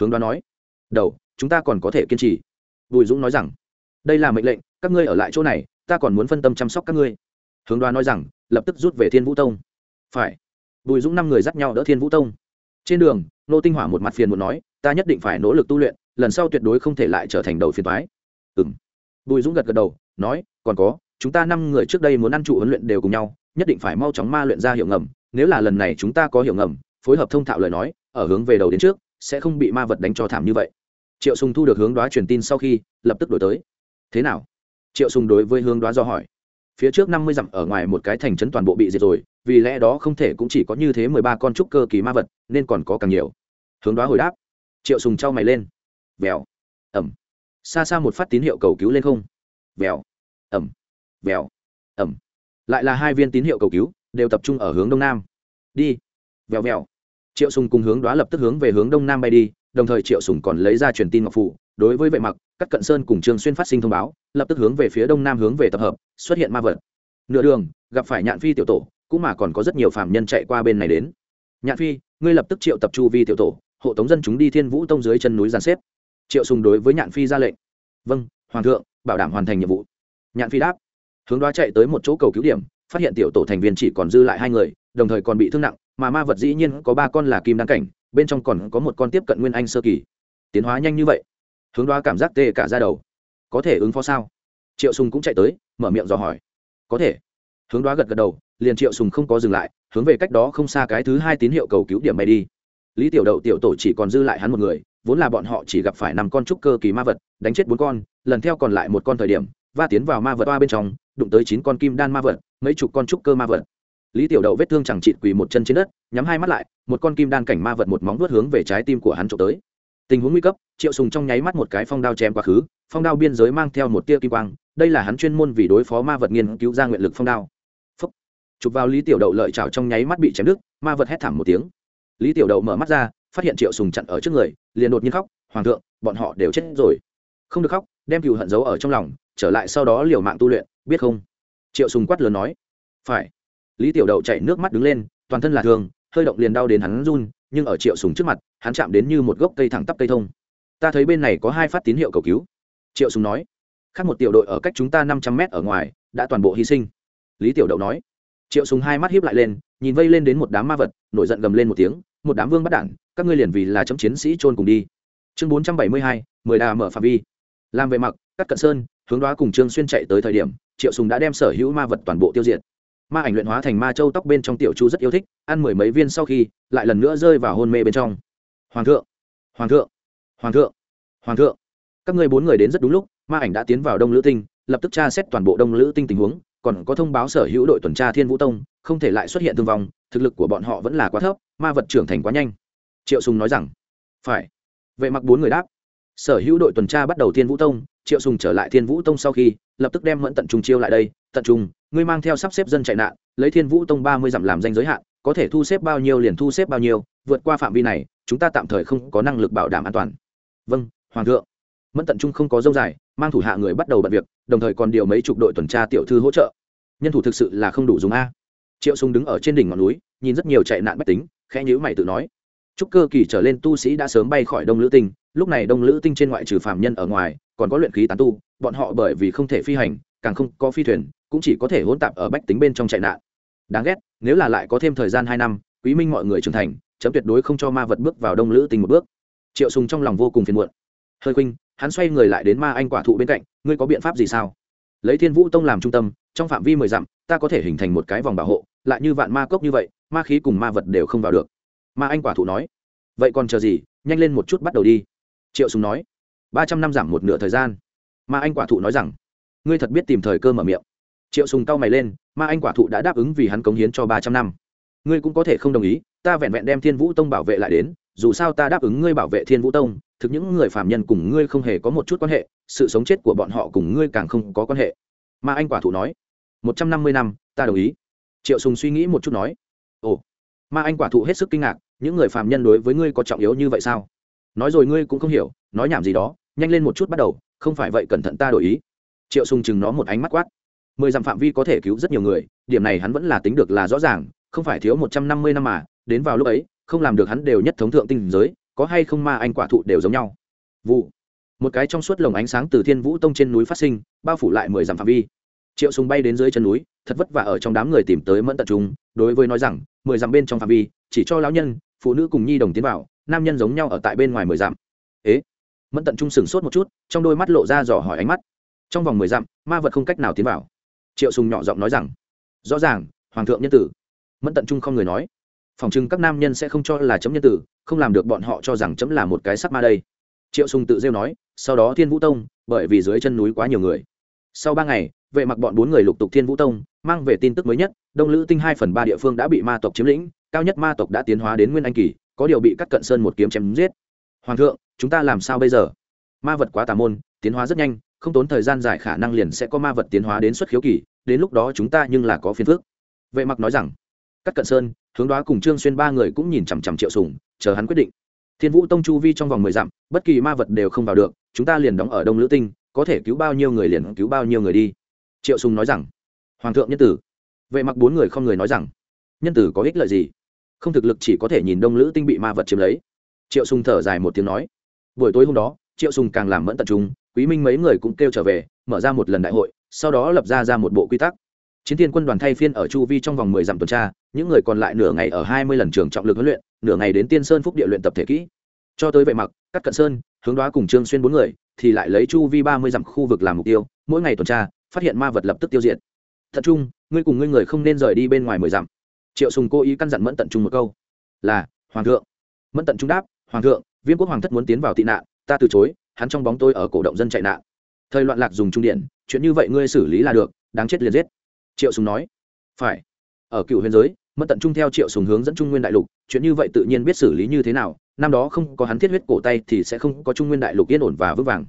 Hướng đoá nói, đầu, chúng ta còn có thể kiên trì. Bùi dũng nói rằng, đây là mệnh lệnh, các ngươi ở lại chỗ này, ta còn muốn phân tâm chăm sóc các ngươi. Hướng đoá nói rằng, lập tức rút về thiên vũ tông. Phải bùi dũng năm người dắt nhau đỡ thiên vũ tông. Trên đường, nô tinh hỏa một mặt phiền muốn nói, ta nhất định phải nỗ lực tu luyện, lần sau tuyệt đối không thể lại trở thành đầu phiền thoái ừ m bùi dũng gật gật đầu, nói, còn có, chúng ta năm người trước đây muốn ăn trụ huấn luyện đều cùng nhau, nhất định phải mau chóng ma luyện ra hiệu ngầm, nếu là lần này chúng ta có hiệu ngầm, phối hợp thông thạo lời nói, ở hướng về đầu đến trước, sẽ không bị ma vật đánh cho thảm như vậy. Triệu sùng thu được hướng đoá truyền tin sau khi, lập tức đổi tới. Thế nào? Triệu sùng đối với hướng đoá do hỏi phía trước năm mươi dặm ở ngoài một cái thành trấn toàn bộ bị diệt rồi, vì lẽ đó không thể cũng chỉ có như thế mười ba con trúc cơ kỳ ma vật, nên còn có càng nhiều. Hướng đoá hồi đáp. Triệu sùng trao mày lên. Vèo. Ẩm. Xa xa một phát tín hiệu cầu cứu lên không. Vèo. Ẩm. Vèo. Ẩm. Lại là hai viên tín hiệu cầu cứu, đều tập trung ở hướng đông nam. Đi. Vèo vèo. Triệu sùng cùng hướng đoá lập tức hướng về hướng đông nam bay đi, đồng thời triệu sùng còn lấy ra truyền tin ngọc phụ đối với vệ mặc các cận sơn cùng trường xuyên phát sinh thông báo, lập tức hướng về phía đông nam hướng về tập hợp, xuất hiện ma vật. Nửa đường, gặp phải nhạn phi tiểu tổ, cũng mà còn có rất nhiều phạm nhân chạy qua bên này đến. Nhạn phi, ngươi lập tức triệu tập chu vi tiểu tổ, hộ tống dân chúng đi thiên vũ tông dưới chân núi giàn xếp. Triệu sùng đối với nhạn phi ra lệnh. Vâng hoàng thượng, bảo đảm hoàn thành nhiệm vụ. Nhạn phi đáp. Hướng đoá chạy tới một chỗ cầu cứu điểm, phát hiện tiểu tổ thành viên chỉ còn dư lại hai người, đồng thời còn bị thương nặng, mà ma vật dĩ nhiên có ba con là kim đăng cảnh, bên trong còn có một con tiếp cận nguyên anh sơ kỳ. Tiến hóa nhanh như vậy hướng đoá cảm giác tê cả ra đầu. Có thể ứng phó sao? Triệu sùng cũng chạy tới, mở miệng dò hỏi. Có thể. Hướng đoá gật gật đầu, liền triệu sùng không có dừng lại, hướng về cách đó không xa cái thứ hai tín hiệu cầu cứu điểm bay đi. Lý tiểu đậu, tiểu tổ chỉ còn dư lại hắn một người, vốn là bọn họ chỉ gặp phải năm con trúc cơ kỳ ma vật, đánh chết bốn con, lần theo còn lại một con thời điểm, va tiến vào ma vật toa bên trong, đụng tới chín con kim đan ma vật, mấy chục con trúc cơ ma vật. Lý tiểu đậu vết thương chẳng chịt quỳ một chân trên đất, nhắm hai mắt lại, một con kim đan cảnh ma vật một móng vuốt hướng về trái tim của hắn trộm tới tình huống nguy cấp, triệu sùng trong nháy mắt một cái phong đao chém quá khứ, phong đao biên giới mang theo một tia kim quang, đây là hắn chuyên môn vì đối phó ma vật nghiên cứu ra nguyện lực phong đao. Phúc. chụp vào lý tiểu đậu lợi chảo trong nháy mắt bị chém đứt, ma vật hét thảm một tiếng. Lý tiểu đậu mở mắt ra, phát hiện triệu sùng chặn ở trước người, liền đột nhiên khóc, hoàng thượng, bọn họ đều chết rồi. Không được khóc, đem cừu hận giấu ở trong lòng, trở lại sau đó liều mạng tu luyện, biết không? Triệu sùng quát lớn nói. Phải. Lý tiểu đậu chạy nước mắt đứng lên, toàn thân là thương, hơi động liền đau đến hắn run nhưng ở triệu sùng trước mặt, hắn chạm đến như một gốc cây thẳng tắp cây thông. Ta thấy bên này có hai phát tín hiệu cầu cứu. Triệu sùng nói, khác một tiểu đội ở cách chúng ta năm trăm mét ở ngoài, đã toàn bộ hy sinh. Lý tiểu đậu nói. Triệu sùng hai mắt hiếp lại lên, nhìn vây lên đến một đám ma vật, nổi giận gầm lên một tiếng, một đám vương bắt đản các ngươi liền vì là chấm chiến sĩ trôn cùng đi. Chương bốn trăm bảy mươi hai, mười đà mở phạm vi. Làm về mặc, cắt cận sơn, hướng đoá cùng trương xuyên chạy tới thời điểm, triệu sùng đã đem sở hữu ma vật toàn bộ tiêu diệt ma ảnh luyện hóa thành ma châu tóc bên trong tiểu chu rất yêu thích, ăn mười mấy viên sau khi, lại lần nữa rơi vào hôn mê bên trong. Hoàng thượng hoàng thượng hoàng thượng hoàng thượng. Các ngươi bốn người đến rất đúng lúc, ma ảnh đã tiến vào đông lữ tinh, lập tức tra xét toàn bộ đông lữ tinh tình huống, còn có thông báo sở hữu đội tuần tra thiên vũ tông, không thể lại xuất hiện thương vong, thực lực của bọn họ vẫn là quá thấp, ma vật trưởng thành quá nhanh. Triệu sùng nói rằng, phải. Vậy mặc bốn người đáp, sở hữu đội tuần tra bắt đầu thiên vũ tông. Triệu sùng trở lại thiên vũ tông sau khi, lập tức đem mẫn tận trung chiêu lại đây, tận trung ngươi mang theo sắp xếp dân chạy nạn, lấy thiên vũ tông ba mươi dặm làm danh giới hạn, có thể thu xếp bao nhiêu liền thu xếp bao nhiêu, vượt qua phạm vi này, chúng ta tạm thời không có năng lực bảo đảm an toàn. Vâng hoàng thượng. Mẫn tận trung không có dâu dài, mang thủ hạ người bắt đầu bận việc, đồng thời còn điều mấy chục đội tuần tra tiểu thư hỗ trợ. Nhân thủ thực sự là không đủ dùng a. Triệu sùng đứng ở trên đỉnh ngọn núi, nhìn rất nhiều chạy nạn bách tính, khẽ nhíu mày tự nói trúc cơ kỳ trở lên tu sĩ đã sớm bay khỏi đông lữ tinh, lúc này đông lữ tinh trên ngoại trừ phàm nhân ở ngoài, còn có luyện khí tán tu, bọn họ bởi vì không thể phi hành, càng không có phi thuyền cũng chỉ có thể hỗn tạp ở bách tính bên trong chạy nạn. Đáng ghét, nếu là lại có thêm thời gian hai năm, quý minh mọi người trưởng thành, chấm tuyệt đối không cho ma vật bước vào đông lữ tinh một bước. Triệu sùng trong lòng vô cùng phiền muộn. Hơi khinh hắn xoay người lại đến ma anh quả thụ bên cạnh, ngươi có biện pháp gì sao? Lấy thiên vũ tông làm trung tâm, trong phạm vi mười dặm, ta có thể hình thành một cái vòng bảo hộ, lại như vạn ma cốc như vậy, ma khí cùng ma vật đều không vào được. Ma anh quả thụ nói. Vậy còn chờ gì, nhanh lên một chút bắt đầu đi. Triệu sùng nói. Ba trăm năm giảm một nửa thời gian. Ma anh quả thụ nói rằng, ngươi thật biết tìm thời cơ mở miệng triệu sùng cau mày lên, ma anh quả thụ đã đáp ứng vì hắn cống hiến cho ba trăm năm. Ngươi cũng có thể không đồng ý, ta vẹn vẹn đem thiên vũ tông bảo vệ lại đến, dù sao ta đáp ứng ngươi bảo vệ thiên vũ tông, thực những người phạm nhân cùng ngươi không hề có một chút quan hệ, sự sống chết của bọn họ cùng ngươi càng không có quan hệ. Mà anh quả thủ nói, một trăm năm mươi năm, ta đồng ý. Triệu sùng suy nghĩ một chút nói, ồ. Mà anh quả thụ hết sức kinh ngạc, những người phạm nhân đối với ngươi có trọng yếu như vậy sao? Nói rồi ngươi cũng không hiểu, nói nhảm gì đó, nhanh lên một chút bắt đầu, không phải vậy cẩn thận ta đổi ý. Triệu sùng chừng nó một ánh mắt quát mười dặm phạm vi có thể cứu rất nhiều người, điểm này hắn vẫn là tính được là rõ ràng, không phải thiếu một trăm năm mươi năm mà, đến vào lúc ấy, không làm được hắn đều nhất thống thượng tinh giới, có hay không ma anh quả thụ đều giống nhau. Vụ. Một cái trong suốt lồng ánh sáng từ thiên vũ tông trên núi phát sinh, bao phủ lại mười dặm phạm vi. Triệu sùng bay đến dưới chân núi, thật vất vả ở trong đám người tìm tới mẫn tận trung đối với nói rằng, mười dặm bên trong phạm vi, chỉ cho lão nhân, phụ nữ cùng nhi đồng tiến vào, nam nhân giống nhau ở tại bên ngoài mười dặm. Ế. Mẫn tận trung sừng sốt một chút, trong đôi mắt lộ ra dò hỏi ánh mắt. Trong vòng mười dặm, ma vật không cách nào tiến vào triệu sùng nhỏ giọng nói rằng, rõ ràng, hoàng thượng nhân tử. Mẫn tận trung không người nói, phòng chừng các nam nhân sẽ không cho là chấm nhân tử, không làm được bọn họ cho rằng chấm là một cái sắc ma đây. Triệu sùng tự rêu nói, sau đó thiên vũ tông, bởi vì dưới chân núi quá nhiều người. Sau ba ngày, vệ mặc bọn bốn người lục tục thiên vũ tông, mang về tin tức mới nhất, đông lữ tinh hai phần ba địa phương đã bị ma tộc chiếm lĩnh, cao nhất ma tộc đã tiến hóa đến nguyên anh kỳ, có điều bị cắt cận sơn một kiếm chém giết. Hoàng thượng, chúng ta làm sao bây giờ? Ma vật quá tà môn, tiến hóa rất nhanh không tốn thời gian dài khả năng liền sẽ có ma vật tiến hóa đến xuất khiếu kỳ, đến lúc đó chúng ta nhưng là có phiền phước vệ mặc nói rằng. Cắt cận sơn, hướng đoá cùng trương xuyên ba người cũng nhìn chằm chằm triệu sùng, chờ hắn quyết định. Thiên vũ tông chu vi trong vòng mười dặm, bất kỳ ma vật đều không vào được, chúng ta liền đóng ở đông lữ tinh, có thể cứu bao nhiêu người liền cứu bao nhiêu người đi. Triệu sùng nói rằng. Hoàng thượng nhân tử. Vệ mặc bốn người không người nói rằng. Nhân tử có ích lợi gì? Không thực lực chỉ có thể nhìn đông lữ tinh bị ma vật chiếm lấy. Triệu sùng thở dài một tiếng nói. Buổi tối hôm đó, triệu sùng càng làm mẫn tận trung quý minh mấy người cũng kêu trở về, mở ra một lần đại hội, sau đó lập ra ra một bộ quy tắc. Chiến thiên quân đoàn thay phiên ở chu vi trong vòng mười dặm tuần tra, những người còn lại nửa ngày ở hai mươi lần trường trọng lực huấn luyện, nửa ngày đến tiên sơn phúc địa luyện tập thể kỹ. Cho tới vệ mặc các cận sơn, hướng đoá cùng trương xuyên bốn người thì lại lấy chu vi ba mươi dặm khu vực làm mục tiêu, mỗi ngày tuần tra, phát hiện ma vật lập tức tiêu diệt. Thật chung, ngươi cùng ngươi người không nên rời đi bên ngoài mười dặm. Triệu sùng cố ý căn dặn mẫn tận trung một câu. Là, hoàng thượng. Mẫn tận trung đáp, hoàng thượng viên quốc hoàng thất muốn tiến vào tị nạn ta từ chối, hắn trong bóng tôi ở cổ động dân chạy nạn. Thời loạn lạc dùng trung điện, chuyện như vậy ngươi xử lý là được, đáng chết liền giết. Triệu sùng nói. Phải. Ở cựu huyền giới mẫn tận trung theo triệu sùng hướng dẫn trung nguyên đại lục, chuyện như vậy tự nhiên biết xử lý như thế nào, năm đó không có hắn thiết huyết cổ tay thì sẽ không có trung nguyên đại lục yên ổn và vững vàng.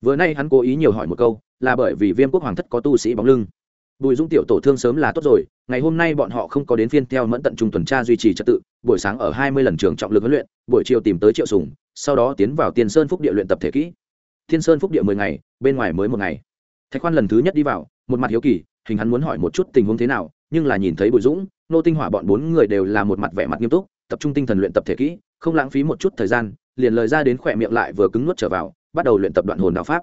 Vừa nay hắn cố ý nhiều hỏi một câu, là bởi vì viêm quốc hoàng thất có tu sĩ bóng lưng. Bùi dung tiểu tổ thương sớm là tốt rồi, ngày hôm nay bọn họ không có đến phiên theo mẫn tận trung tuần tra duy trì trật tự, buổi sáng ở hai mươi lần trường trọng lực huấn luyện, buổi chiều tìm tới triệu sùng sau đó tiến vào tiên sơn phúc địa luyện tập thể kỹ. Thiên sơn phúc địa mười ngày, bên ngoài mới một ngày. Thạch khoan lần thứ nhất đi vào, một mặt hiếu kỳ, hình hắn muốn hỏi một chút tình huống thế nào, nhưng là nhìn thấy bùi dũng, nô tinh hỏa bọn bốn người đều là một mặt vẻ mặt nghiêm túc, tập trung tinh thần luyện tập thể kỹ, không lãng phí một chút thời gian, liền lời ra đến khỏe miệng lại vừa cứng nuốt trở vào, bắt đầu luyện tập đoạn hồn đạo pháp.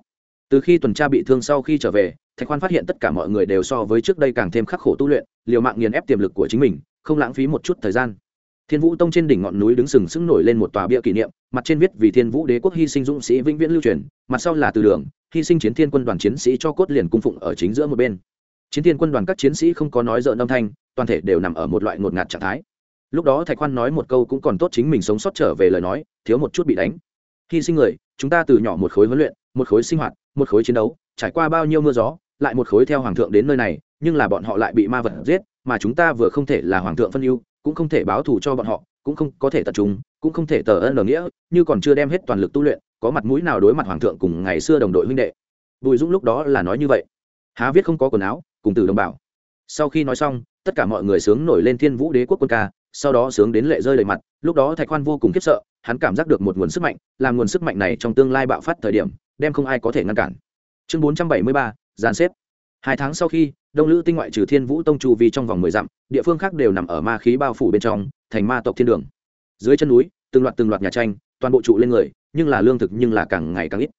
Từ khi tuần tra bị thương sau khi trở về, thạch khoan phát hiện tất cả mọi người đều so với trước đây càng thêm khắc khổ tu luyện, liều mạng nghiền ép tiềm lực của chính mình, không lãng phí một chút thời gian thiên vũ tông trên đỉnh ngọn núi đứng sừng sững nổi lên một tòa bia kỷ niệm, mặt trên viết vì thiên vũ đế quốc hy sinh dũng sĩ vĩnh viễn lưu truyền, mặt sau là từ đường, hy sinh chiến thiên quân đoàn chiến sĩ cho cốt liền cung phụng ở chính giữa một bên. Chiến thiên quân đoàn các chiến sĩ không có nói dợn âm thanh, toàn thể đều nằm ở một loại ngột ngạt trạng thái. Lúc đó thạch khoan nói một câu cũng còn tốt chính mình sống sót trở về lời nói, thiếu một chút bị đánh. Hy sinh người, chúng ta từ nhỏ một khối huấn luyện, một khối sinh hoạt, một khối chiến đấu, trải qua bao nhiêu mưa gió, lại một khối theo hoàng thượng đến nơi này, nhưng là bọn họ lại bị ma vật giết, mà chúng ta vừa không thể là hoàng thượng phân ưu cũng không thể báo thù cho bọn họ, cũng không có thể tập trung cũng không thể tờ ân lờ nghĩa, như còn chưa đem hết toàn lực tu luyện, có mặt mũi nào đối mặt hoàng thượng cùng ngày xưa đồng đội huynh đệ. Bùi dũng lúc đó là nói như vậy. Há viết không có quần áo, cùng từ đồng bào sau khi nói xong, tất cả mọi người sướng nổi lên thiên vũ đế quốc quân ca, sau đó sướng đến lệ rơi đầy mặt, lúc đó thạch khoan vô cùng khiếp sợ, hắn cảm giác được một nguồn sức mạnh, làm nguồn sức mạnh này trong tương lai bạo phát thời điểm, đem không ai có thể ngăn cản. Chương bốn trăm bảy mươi ba giàn xếp. Hai tháng sau khi đông lữ tinh ngoại trừ thiên vũ tông chu vi trong vòng mười dặm, địa phương khác đều nằm ở ma khí bao phủ bên trong, thành ma tộc thiên đường. Dưới chân núi, từng loạt từng loạt nhà tranh, toàn bộ trụ lên người, nhưng là lương thực nhưng là càng ngày càng ít.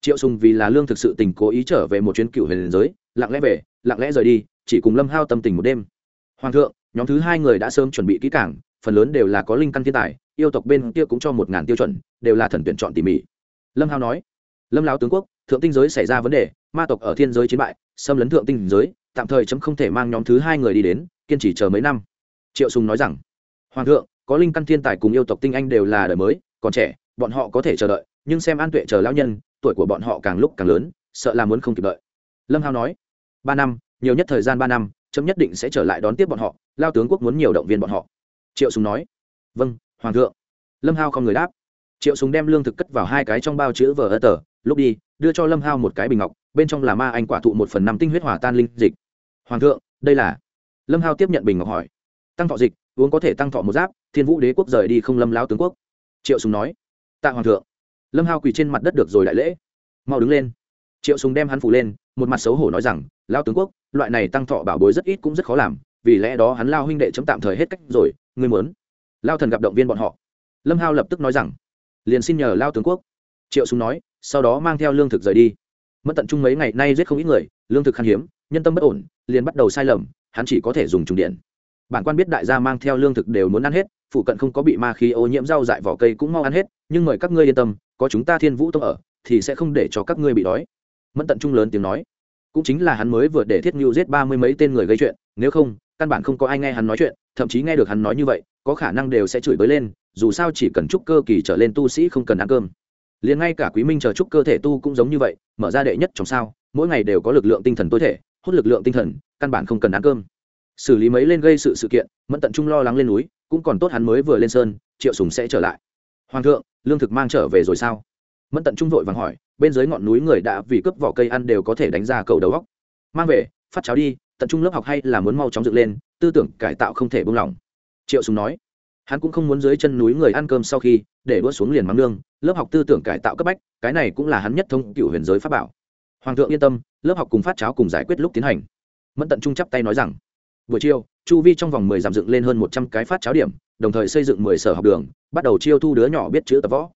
Triệu sùng vì là lương thực sự tình cố ý trở về một chuyến cựu huyền giới, lặng lẽ về, lặng lẽ rời đi, chỉ cùng lâm hao tâm tình một đêm. Hoàng thượng, nhóm thứ hai người đã sớm chuẩn bị kỹ càng, phần lớn đều là có linh căn thiên tài, yêu tộc bên kia cũng cho một ngàn tiêu chuẩn, đều là thần tuyển chọn tỉ mỉ. Lâm hao nói, lâm lão tướng quốc, thượng tinh giới xảy ra vấn đề, ma tộc ở thiên giới chiến bại, xâm lấn thượng tinh giới tạm thời chấm không thể mang nhóm thứ hai người đi đến, kiên trì chờ mấy năm. Triệu sùng nói rằng. Hoàng thượng, có linh căn thiên tài cùng yêu tộc tinh anh đều là đời mới, còn trẻ, bọn họ có thể chờ đợi, nhưng xem an tuệ chờ lão nhân, tuổi của bọn họ càng lúc càng lớn, sợ là muốn không kịp đợi. Lâm hao nói. Ba năm, nhiều nhất thời gian ba năm, chấm nhất định sẽ trở lại đón tiếp bọn họ, lao tướng quốc muốn nhiều động viên bọn họ. Triệu sùng nói. Vâng hoàng thượng. Lâm hao không người đáp. Triệu sùng đem lương thực cất vào hai cái trong bao chữ vờ ơ tờ, lúc đi, đưa cho lâm hao một cái bình ngọc, bên trong là ma anh quả thụ một phần năm tinh huyết hỏa tan linh dịch hoàng thượng, đây là lâm hao tiếp nhận bình ngọc hỏi. Tăng thọ dịch, uống có thể tăng thọ một giáp, thiên vũ đế quốc rời đi không lâm lao tướng quốc. Triệu sùng nói. Tạ hoàng thượng. Lâm hao quỳ trên mặt đất được rồi đại lễ. Mau đứng lên. Triệu sùng đem hắn phủ lên, một mặt xấu hổ nói rằng lao tướng quốc, loại này tăng thọ bảo bối rất ít cũng rất khó làm, vì lẽ đó hắn lao huynh đệ chấm tạm thời hết cách rồi, ngươi muốn? Lao thần gặp động viên bọn họ. Lâm hao lập tức nói rằng, liền xin nhờ lao tướng quốc. Triệu sùng nói, sau đó mang theo lương thực rời đi. Mất tận chung mấy ngày nay giết không ít người, lương thực khan hiếm nhân tâm bất ổn, liền bắt đầu sai lầm, hắn chỉ có thể dùng trùng điện. Bản quan biết đại gia mang theo lương thực đều muốn ăn hết, phụ cận không có bị ma khí ô nhiễm rau dại vỏ cây cũng mau ăn hết, nhưng mời các ngươi yên tâm, có chúng ta thiên vũ tông ở, thì sẽ không để cho các ngươi bị đói. Mẫn tận trung lớn tiếng nói. Cũng chính là hắn mới vừa để thiết ngưu giết ba mươi mấy tên người gây chuyện, nếu không, căn bản không có ai nghe hắn nói chuyện, thậm chí nghe được hắn nói như vậy, có khả năng đều sẽ chửi bới lên, dù sao chỉ cần chúc cơ kỳ trở lên tu sĩ không cần ăn cơm. Liền ngay cả quý minh chờ chúc cơ thể tu cũng giống như vậy, mở ra đệ nhất trong sao, mỗi ngày đều có lực lượng tinh thần tối thể hút lực lượng tinh thần, căn bản không cần ăn cơm. Xử lý mấy lên gây sự sự kiện, mẫn tận trung lo lắng lên núi, cũng còn tốt hắn mới vừa lên sơn, triệu sùng sẽ trở lại. Hoàng thượng, lương thực mang trở về rồi sao? Mẫn tận trung vội vàng hỏi, bên dưới ngọn núi người đã vì cướp vỏ cây ăn đều có thể đánh ra cầu đầu góc mang về, phát cháo đi, tận trung lớp học hay là muốn mau chóng dựng lên, tư tưởng cải tạo không thể buông lỏng. Triệu sùng nói, hắn cũng không muốn dưới chân núi người ăn cơm sau khi, để đua xuống liền mắng nương, lớp học tư tưởng cải tạo cấp bách, cái này cũng là hắn nhất thông cựu huyền giới pháp bảo hoàng thượng yên tâm, lớp học cùng phát cháo cùng giải quyết lúc tiến hành. Mẫn tận trung chắp tay nói rằng, buổi chiều, chu vi trong vòng mười dặm dựng lên hơn một trăm cái phát cháo điểm, đồng thời xây dựng mười sở học đường, bắt đầu chiêu thu đứa nhỏ biết chữ tập võ.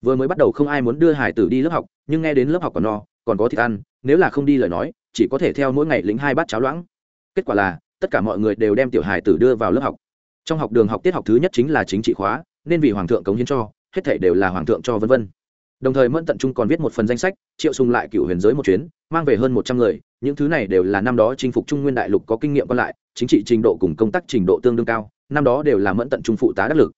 Vừa mới bắt đầu không ai muốn đưa hải tử đi lớp học, nhưng nghe đến lớp học còn no, còn có thịt ăn, nếu là không đi lời nói, chỉ có thể theo mỗi ngày lính hai bát cháo loãng. Kết quả là, tất cả mọi người đều đem tiểu hải tử đưa vào lớp học. Trong học đường học tiết học thứ nhất chính là chính trị khóa, nên vì hoàng thượng cống hiến cho, hết thể đều là hoàng thượng cho vân vân đồng thời mẫn tận trung còn viết một phần danh sách, triệu sùng lại cựu huyền giới một chuyến, mang về hơn một trăm người, những thứ này đều là năm đó chinh phục trung nguyên đại lục có kinh nghiệm còn lại, chính trị trình độ cùng công tác trình độ tương đương cao, năm đó đều là mẫn tận trung phụ tá đắc lực.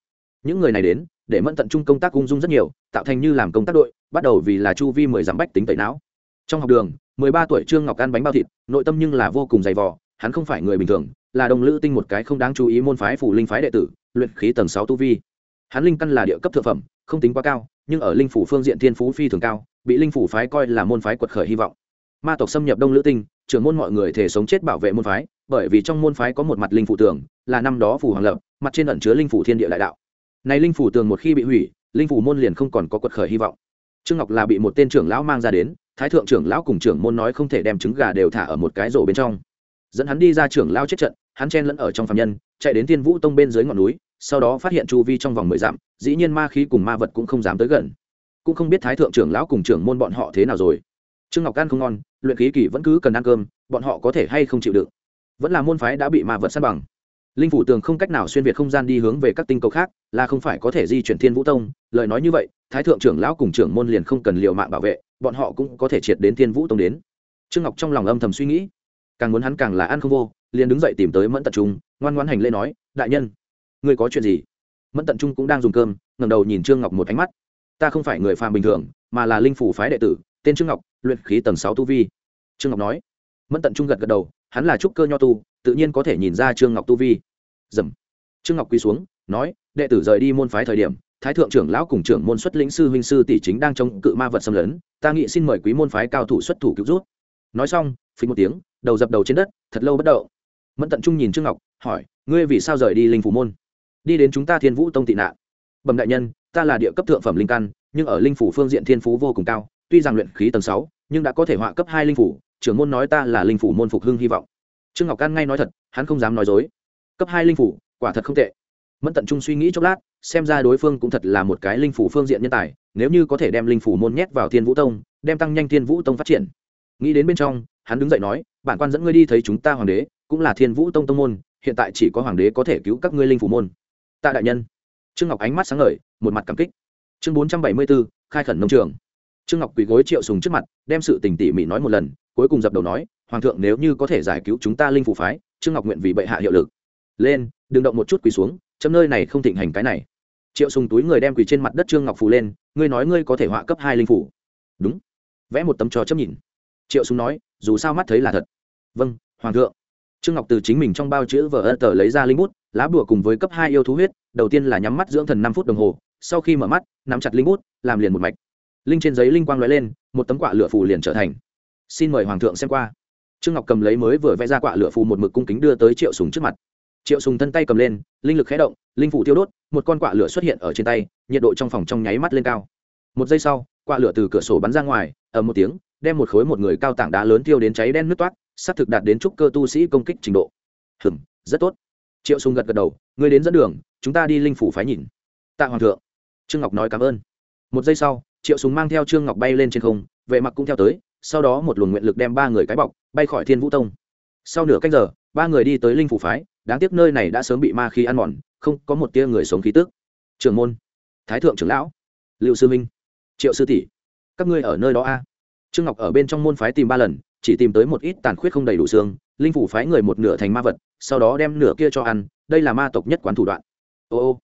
Những người này đến, để mẫn tận trung công tác ung dung rất nhiều, tạo thành như làm công tác đội, bắt đầu vì là chu vi mười giảm bách tính tẩy não. Trong học đường, mười ba tuổi trương ngọc ăn bánh bao thịt, nội tâm nhưng là vô cùng dày vò, hắn không phải người bình thường, là đồng lữ tinh một cái không đáng chú ý môn phái phủ linh phái đệ tử, luyện khí tầng sáu tu vi. Hắn linh căn là địa cấp thượng phẩm, không tính quá cao nhưng ở linh phủ phương diện thiên phú phi thường cao, bị linh phủ phái coi là môn phái quật khởi hy vọng. Ma tộc xâm nhập đông lữ tinh, trưởng môn mọi người thể sống chết bảo vệ môn phái, bởi vì trong môn phái có một mặt linh phủ tường, là năm đó phủ hoàng lập, mặt trên ẩn chứa linh phủ thiên địa đại đạo. Này linh phủ tường một khi bị hủy, linh phủ môn liền không còn có quật khởi hy vọng. Trương ngọc là bị một tên trưởng lão mang ra đến, thái thượng trưởng lão cùng trưởng môn nói không thể đem trứng gà đều thả ở một cái rổ bên trong. Dẫn hắn đi ra trưởng lao chết trận, hắn chen lẫn ở trong phạm nhân, chạy đến thiên vũ tông bên dưới ngọn núi sau đó phát hiện chu vi trong vòng mười dặm, dĩ nhiên ma khí cùng ma vật cũng không dám tới gần. Cũng không biết thái thượng trưởng lão cùng trưởng môn bọn họ thế nào rồi. Trương ngọc ăn không ngon, luyện khí kỳ vẫn cứ cần ăn cơm, bọn họ có thể hay không chịu đựng? Vẫn là môn phái đã bị ma vật săn bằng. Linh phủ tường không cách nào xuyên việt không gian đi hướng về các tinh cầu khác, là không phải có thể di chuyển thiên vũ tông. Lời nói như vậy, thái thượng trưởng lão cùng trưởng môn liền không cần liều mạng bảo vệ, bọn họ cũng có thể triệt đến thiên vũ tông đến. Trương ngọc trong lòng âm thầm suy nghĩ. Càng muốn hắn càng là ăn không vô, liền đứng dậy tìm tới mẫn tập trung, ngoan ngoan hành lễ nói, đại nhân ngươi có chuyện gì? Mẫn tận trung cũng đang dùng cơm, ngẩng đầu nhìn trương ngọc một ánh mắt. Ta không phải người phàm bình thường, mà là linh phủ phái đệ tử, tên trương ngọc, luyện khí tầng sáu tu vi. Trương ngọc nói. Mẫn tận trung gật gật đầu, hắn là trúc cơ nho tu, tự nhiên có thể nhìn ra trương ngọc tu vi. Dầm. Trương ngọc quỳ xuống, nói, đệ tử rời đi môn phái thời điểm, thái thượng trưởng lão cùng trưởng môn xuất lĩnh sư huynh sư tỷ chính đang chống cự ma vật xâm lấn, ta nghĩ xin mời quý môn phái cao thủ xuất thủ cứu rút nói xong, phí một tiếng, đầu dập đầu trên đất, thật lâu bất động. Mẫn tận trung nhìn trương ngọc, hỏi, ngươi vì sao rời đi linh phủ môn? Đi đến chúng ta thiên vũ tông tị nạn. Bẩm đại nhân, ta là địa cấp thượng phẩm linh căn, nhưng ở linh phủ phương diện thiên phú vô cùng cao, tuy rằng luyện khí tầng sáu, nhưng đã có thể họa cấp hai linh phủ, trưởng môn nói ta là linh phủ môn phục hưng hy vọng. Trương ngọc can ngay nói thật, hắn không dám nói dối. Cấp hai linh phủ, quả thật không tệ. Mẫn tận trung suy nghĩ chốc lát, xem ra đối phương cũng thật là một cái linh phủ phương diện nhân tài, nếu như có thể đem linh phủ môn nhét vào thiên vũ tông, đem tăng nhanh thiên vũ tông phát triển. Nghĩ đến bên trong, hắn đứng dậy nói, bản quan dẫn ngươi đi thấy chúng ta hoàng đế, cũng là thiên vũ tông tông môn, hiện tại chỉ có hoàng đế có thể cứu các ngươi linh phủ môn tạ đại nhân. Trương ngọc ánh mắt sáng ngời, một mặt cảm kích. Chương bốn trăm bảy mươi b ố khai khẩn nông trường. Trương ngọc quỳ gối triệu sùng trước mặt, đem sự tình tỉ mỉ nói một lần, cuối cùng dập đầu nói, hoàng thượng nếu như có thể giải cứu chúng ta linh phủ phái, trương ngọc nguyện vì bệ hạ hiệu lực. Lên, đừng động một chút quỳ xuống, chấm nơi này không thịnh hành cái này. Triệu sùng túi người đem quỳ trên mặt đất trương ngọc phù lên, ngươi nói ngươi có thể họa cấp hai linh phủ đúng. Vẽ một tấm cho chấm nhìn. Triệu sùng nói, dù sao mắt thấy là thật. Vâng hoàng thượng. Trương ngọc từ chính mình trong bao chữ vở ân tờ lấy ra linh bút lá bùa cùng với cấp hai yêu thú huyết, đầu tiên là nhắm mắt dưỡng thần năm phút đồng hồ, sau khi mở mắt, nắm chặt linh bút, làm liền một mạch. Linh trên giấy linh quang lóe lên, một tấm quạ lửa phù liền trở thành. Xin mời hoàng thượng xem qua. Trương ngọc cầm lấy mới vừa vẽ ra quạ lửa phù một mực cung kính đưa tới triệu sùng trước mặt. Triệu sùng thân tay cầm lên, linh lực khẽ động, linh phủ tiêu đốt, một con quạ lửa xuất hiện ở trên tay, nhiệt độ trong phòng trong nháy mắt lên cao. Một giây sau quạ lửa từ cửa sổ bắn ra ngoài, ầm một tiếng, đem một khối một người cao tảng đá lớn tiêu đến cháy đen nứt toát sát thực đạt đến trúc cơ tu sĩ công kích trình độ. Hừm, rất tốt triệu sùng gật gật đầu, ngươi đến dẫn đường, chúng ta đi linh phủ phái nhìn. Tạ hoàng thượng, trương ngọc nói cảm ơn. Một giây sau, triệu sùng mang theo trương ngọc bay lên trên không, vệ mặc cũng theo tới, sau đó một luồng nguyện lực đem ba người cái bọc, bay khỏi thiên vũ tông. Sau nửa cách giờ, ba người đi tới linh phủ phái, đáng tiếc nơi này đã sớm bị ma khí ăn mòn, không có một tia người sống khí tức. Trưởng môn, thái thượng trưởng lão liệu sư minh, triệu sư tỷ, các ngươi ở nơi đó a? Trương ngọc ở bên trong môn phái tìm ba lần, chỉ tìm tới một ít tàn khuyết không đầy đủ xương, linh phủ phái người một nửa thành ma vật sau đó đem nửa kia cho ăn, đây là ma tộc nhất quán thủ đoạn. Ô ô,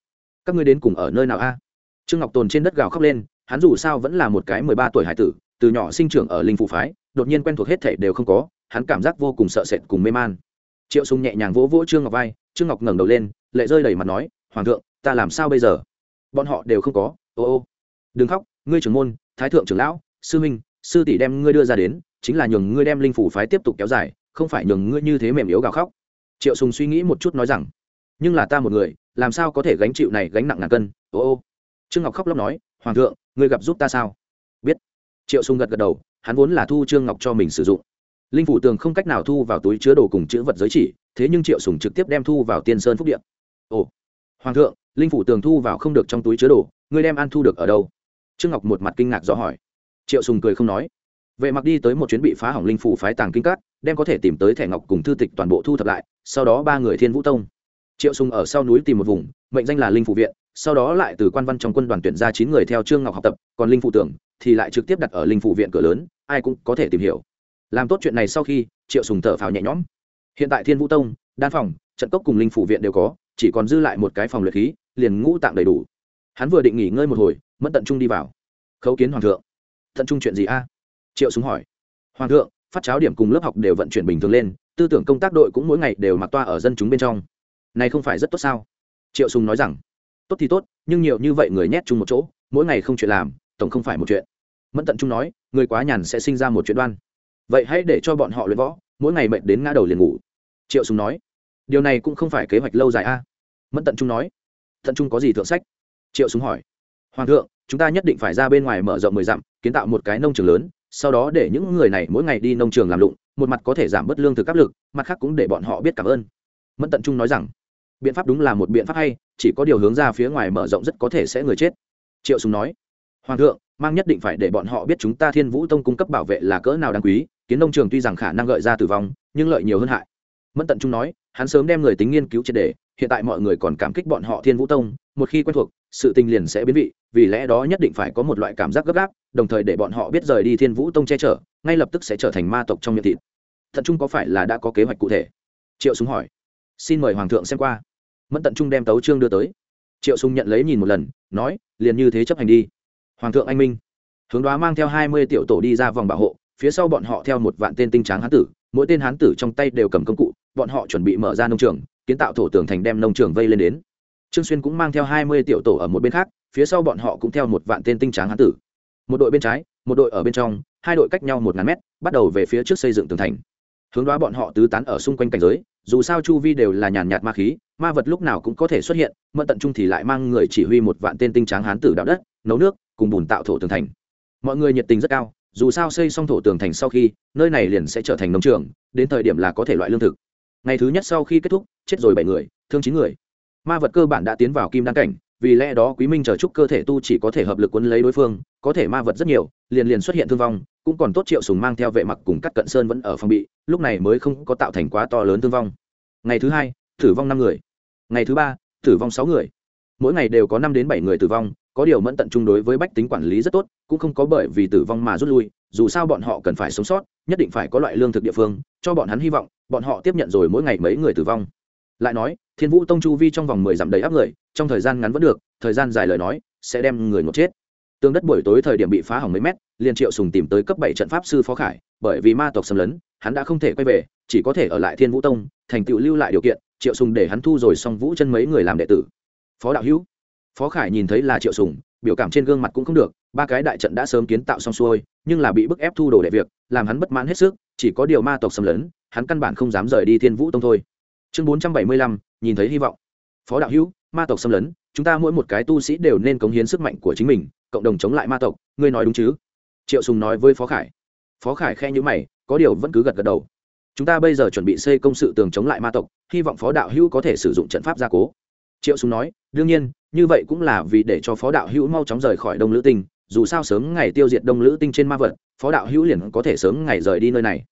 các ngươi đến cùng ở nơi nào a? Trương ngọc tồn trên đất gào khóc lên, hắn dù sao vẫn là một cái mười ba tuổi hải tử, từ nhỏ sinh trưởng ở linh phủ phái, đột nhiên quen thuộc hết thể đều không có, hắn cảm giác vô cùng sợ sệt cùng mê man. Triệu sùng nhẹ nhàng vỗ vỗ trương ngọc vai, trương ngọc ngẩng đầu lên, lệ rơi đầy mặt nói, hoàng thượng, ta làm sao bây giờ? Bọn họ đều không có. Ô ô, đừng khóc, ngươi trưởng môn, thái thượng trưởng lão, sư minh sư tỷ đem ngươi đưa ra đến, chính là nhường ngươi đem linh phủ phái tiếp tục kéo dài, không phải nhường ngươi như thế mềm yếu gào khóc triệu sùng suy nghĩ một chút nói rằng, nhưng là ta một người, làm sao có thể gánh chịu này gánh nặng ngàn cân? Ô ô. Trương ngọc khóc lóc nói, hoàng thượng, ngươi gặp giúp ta sao? Biết. Triệu sùng gật gật đầu, hắn vốn là thu trương ngọc cho mình sử dụng. Linh phủ tường không cách nào thu vào túi chứa đồ cùng chữ vật giới chỉ, thế nhưng triệu sùng trực tiếp đem thu vào tiên sơn phúc điện. Ồ, hoàng thượng, linh phủ tường thu vào không được trong túi chứa đồ, ngươi đem ăn thu được ở đâu? Trương ngọc một mặt kinh ngạc rõ hỏi. Triệu sùng cười không nói. Vệ mặc đi tới một chuyến bị phá hỏng linh phủ phái tàng kinh cát đem có thể tìm tới thẻ ngọc cùng thư tịch toàn bộ thu thập lại sau đó ba người thiên vũ tông. Triệu sùng ở sau núi tìm một vùng, mệnh danh là linh phủ viện, sau đó lại từ quan văn trong quân đoàn tuyển ra chín người theo trương ngọc học tập, còn linh phụ tưởng thì lại trực tiếp đặt ở linh phụ viện cửa lớn, ai cũng có thể tìm hiểu. Làm tốt chuyện này sau khi, triệu sùng thở phào nhẹ nhõm. Hiện tại thiên vũ tông, đan phòng, trận cốc cùng linh phụ viện đều có, chỉ còn dư lại một cái phòng luyện khí, liền ngũ tạm đầy đủ. Hắn vừa định nghỉ ngơi một hồi mất tận trung đi vào. Khấu kiến hoàng thượng. Tận trung chuyện gì a? Triệu sùng hỏi. Hoàng thượng, phát cháo điểm cùng lớp học đều vận chuyển bình thường lên tư tưởng công tác đội cũng mỗi ngày đều mặc toa ở dân chúng bên trong. Này không phải rất tốt sao? Triệu sùng nói rằng, tốt thì tốt, nhưng nhiều như vậy người nhét chung một chỗ, mỗi ngày không chuyện làm, tổng không phải một chuyện. Mẫn tận trung nói, người quá nhàn sẽ sinh ra một chuyện đoan. Vậy hãy để cho bọn họ luyện võ, mỗi ngày mệt đến ngã đầu liền ngủ. Triệu sùng nói, điều này cũng không phải kế hoạch lâu dài a. Mẫn tận trung nói, tận trung có gì thượng sách? Triệu sùng hỏi, hoàng thượng, chúng ta nhất định phải ra bên ngoài mở rộng mười dặm, kiến tạo một cái nông trường lớn, sau đó để những người này mỗi ngày đi nông trường làm lụng một mặt có thể giảm bớt lương thực áp lực, mặt khác cũng để bọn họ biết cảm ơn. Mẫn tận trung nói rằng, biện pháp đúng là một biện pháp hay, chỉ có điều hướng ra phía ngoài mở rộng rất có thể sẽ người chết. Triệu sùng nói, hoàng thượng, mang nhất định phải để bọn họ biết chúng ta thiên vũ tông cung cấp bảo vệ là cỡ nào đáng quý, kiến nông trường tuy rằng khả năng gợi ra tử vong, nhưng lợi nhiều hơn hại. Mẫn tận trung nói, hắn sớm đem người tính nghiên cứu triệt đề hiện tại mọi người còn cảm kích bọn họ thiên vũ tông một khi quen thuộc, sự tình liền sẽ biến vị, vì lẽ đó nhất định phải có một loại cảm giác gấp gáp, đồng thời để bọn họ biết rời đi thiên vũ tông che chở, ngay lập tức sẽ trở thành ma tộc trong miệng thịt. Thận trung có phải là đã có kế hoạch cụ thể? Triệu súng hỏi. Xin mời hoàng thượng xem qua. Mẫn tận trung đem tấu trương đưa tới. Triệu súng nhận lấy nhìn một lần, nói, liền như thế chấp hành đi. Hoàng thượng anh minh. Hướng đoá mang theo hai mươi tiểu tổ đi ra vòng bảo hộ, phía sau bọn họ theo một vạn tên tinh tráng hán tử, mỗi tên hán tử trong tay đều cầm công cụ, bọn họ chuẩn bị mở ra nông trường, kiến tạo thổ tường thành đem nông trường vây lên đến trương xuyên cũng mang theo hai mươi tiểu tổ ở một bên khác, phía sau bọn họ cũng theo một vạn tên tinh tráng hán tử. Một đội bên trái, một đội ở bên trong, hai đội cách nhau một ngàn mét, bắt đầu về phía trước xây dựng tường thành. Hướng đoá bọn họ tứ tán ở xung quanh cảnh giới, dù sao chu vi đều là nhàn nhạt ma khí, ma vật lúc nào cũng có thể xuất hiện mận tận trung thì lại mang người chỉ huy một vạn tên tinh tráng hán tử đạo đất, nấu nước, cùng bùn tạo thổ tường thành. Mọi người nhiệt tình rất cao, dù sao xây xong thổ tường thành sau khi, nơi này liền sẽ trở thành nông trường, đến thời điểm là có thể loại lương thực. Ngày thứ nhất sau khi kết thúc, chết rồi bảy người, thương chín người ma vật cơ bản đã tiến vào kim đan cảnh, vì lẽ đó quý minh chờ chúc cơ thể tu chỉ có thể hợp lực quấn lấy đối phương, có thể ma vật rất nhiều, liền liền xuất hiện thương vong, cũng còn tốt triệu sùng mang theo vệ mặc cùng cắt cận sơn vẫn ở phòng bị, lúc này mới không có tạo thành quá to lớn thương vong. Ngày thứ hai, tử vong năm người. Ngày thứ ba, tử vong sáu người. Mỗi ngày đều có năm đến bảy người tử vong, có điều mẫn tận trung đối với bách tính quản lý rất tốt, cũng không có bởi vì tử vong mà rút lui, dù sao bọn họ cần phải sống sót, nhất định phải có loại lương thực địa phương, cho bọn hắn hy vọng, bọn họ tiếp nhận rồi mỗi ngày mấy người tử vong lại nói, thiên vũ tông chu vi trong vòng mười dặm đầy áp người, trong thời gian ngắn vẫn được, thời gian dài lời nói, sẽ đem người ngột chết. Tương đất buổi tối thời điểm bị phá hỏng mấy mét, liền triệu sùng tìm tới cấp bảy trận pháp sư phó khải, bởi vì ma tộc xâm lấn, hắn đã không thể quay về, chỉ có thể ở lại thiên vũ tông, thành tựu lưu lại điều kiện, triệu sùng để hắn thu rồi xong vũ chân mấy người làm đệ tử. Phó đạo hữu. Phó khải nhìn thấy là triệu sùng, biểu cảm trên gương mặt cũng không được, ba cái đại trận đã sớm kiến tạo xong xuôi, nhưng là bị bức ép thu đồ đệ việc, làm hắn bất mãn hết sức, chỉ có điều ma tộc xâm lấn, hắn căn bản không dám rời đi thiên vũ tông thôi chương bốn trăm bảy mươi lăm, nhìn thấy hy vọng. Phó đạo hữu, ma tộc xâm lấn, chúng ta mỗi một cái tu sĩ đều nên cống hiến sức mạnh của chính mình, cộng đồng chống lại ma tộc, ngươi nói đúng chứ? Triệu sùng nói với phó khải. Phó khải khe nhữ mày, có điều vẫn cứ gật gật đầu. Chúng ta bây giờ chuẩn bị xây công sự tường chống lại ma tộc, hy vọng phó đạo hữu có thể sử dụng trận pháp gia cố. Triệu sùng nói, đương nhiên, như vậy cũng là vì để cho phó đạo hữu mau chóng rời khỏi đông lữ tinh, dù sao sớm ngày tiêu diệt đông lữ tinh trên ma vật, phó đạo hữu liền có thể sớm ngày rời đi nơi này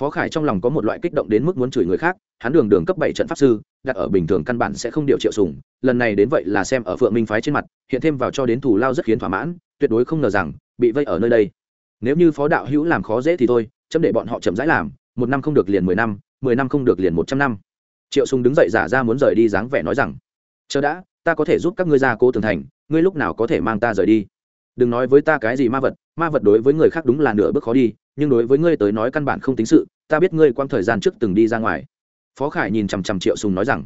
phó khải trong lòng có một loại kích động đến mức muốn chửi người khác, hắn đường đường cấp bảy trận pháp sư, đặt ở bình thường căn bản sẽ không điều triệu sùng, lần này đến vậy là xem ở phượng minh phái trên mặt, hiện thêm vào cho đến thủ lao rất khiến thỏa mãn, tuyệt đối không ngờ rằng, bị vây ở nơi đây. Nếu như phó đạo hữu làm khó dễ thì thôi, chấm để bọn họ chậm rãi làm, một năm không được liền mười năm mười năm không được liền một trăm năm. Triệu sùng đứng dậy giả ra muốn rời đi dáng vẻ nói rằng, chờ đã, ta có thể giúp các ngươi ra cố tường thành, ngươi lúc nào có thể mang ta rời đi? Đừng nói với ta cái gì ma vật ma vật đối với người khác đúng là nửa bước khó đi, nhưng đối với ngươi tới nói căn bản không tính sự, ta biết ngươi quang thời gian trước từng đi ra ngoài. Phó khải nhìn chằm chằm triệu sùng nói rằng.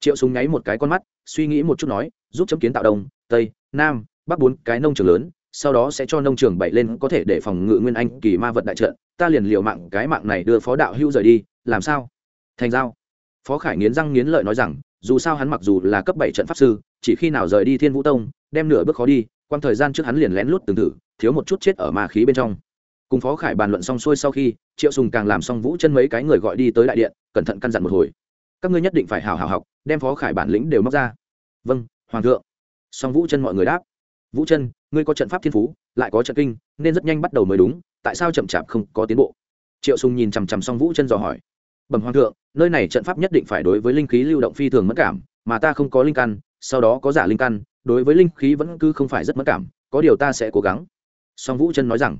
Triệu sùng nháy một cái con mắt, suy nghĩ một chút nói, giúp chấm kiến tạo đông, tây, nam, bắc bốn cái nông trường lớn, sau đó sẽ cho nông trường bảy lên có thể để phòng ngự nguyên anh kỳ ma vật đại trận, ta liền liều mạng cái mạng này đưa phó đạo hưu rời đi, làm sao? Thành giao. Phó khải nghiến răng nghiến lợi nói rằng, dù sao hắn mặc dù là cấp bảy trận pháp sư, chỉ khi nào rời đi thiên vũ tông, đem nửa bước khó đi quang thời gian trước hắn liền lén lút từng thử thiếu một chút chết ở ma khí bên trong. Cùng phó khải bàn luận xong xuôi sau khi, triệu sùng càng làm xong vũ chân mấy cái người gọi đi tới đại điện, cẩn thận căn dặn một hồi. Các ngươi nhất định phải hào hào học, đem phó khải bản lĩnh đều móc ra. Vâng hoàng thượng. Song vũ chân mọi người đáp. Vũ chân, ngươi có trận pháp thiên phú, lại có trận kinh, nên rất nhanh bắt đầu mới đúng, tại sao chậm chạp không có tiến bộ? Triệu sùng nhìn chằm chằm song vũ chân dò hỏi. Bẩm hoàng thượng, nơi này trận pháp nhất định phải đối với linh khí lưu động phi thường mất cảm, mà ta không có linh căn, sau đó có giả linh căn, đối với linh khí vẫn cứ không phải rất mất cảm, có điều ta sẽ cố gắng song vũ chân nói rằng,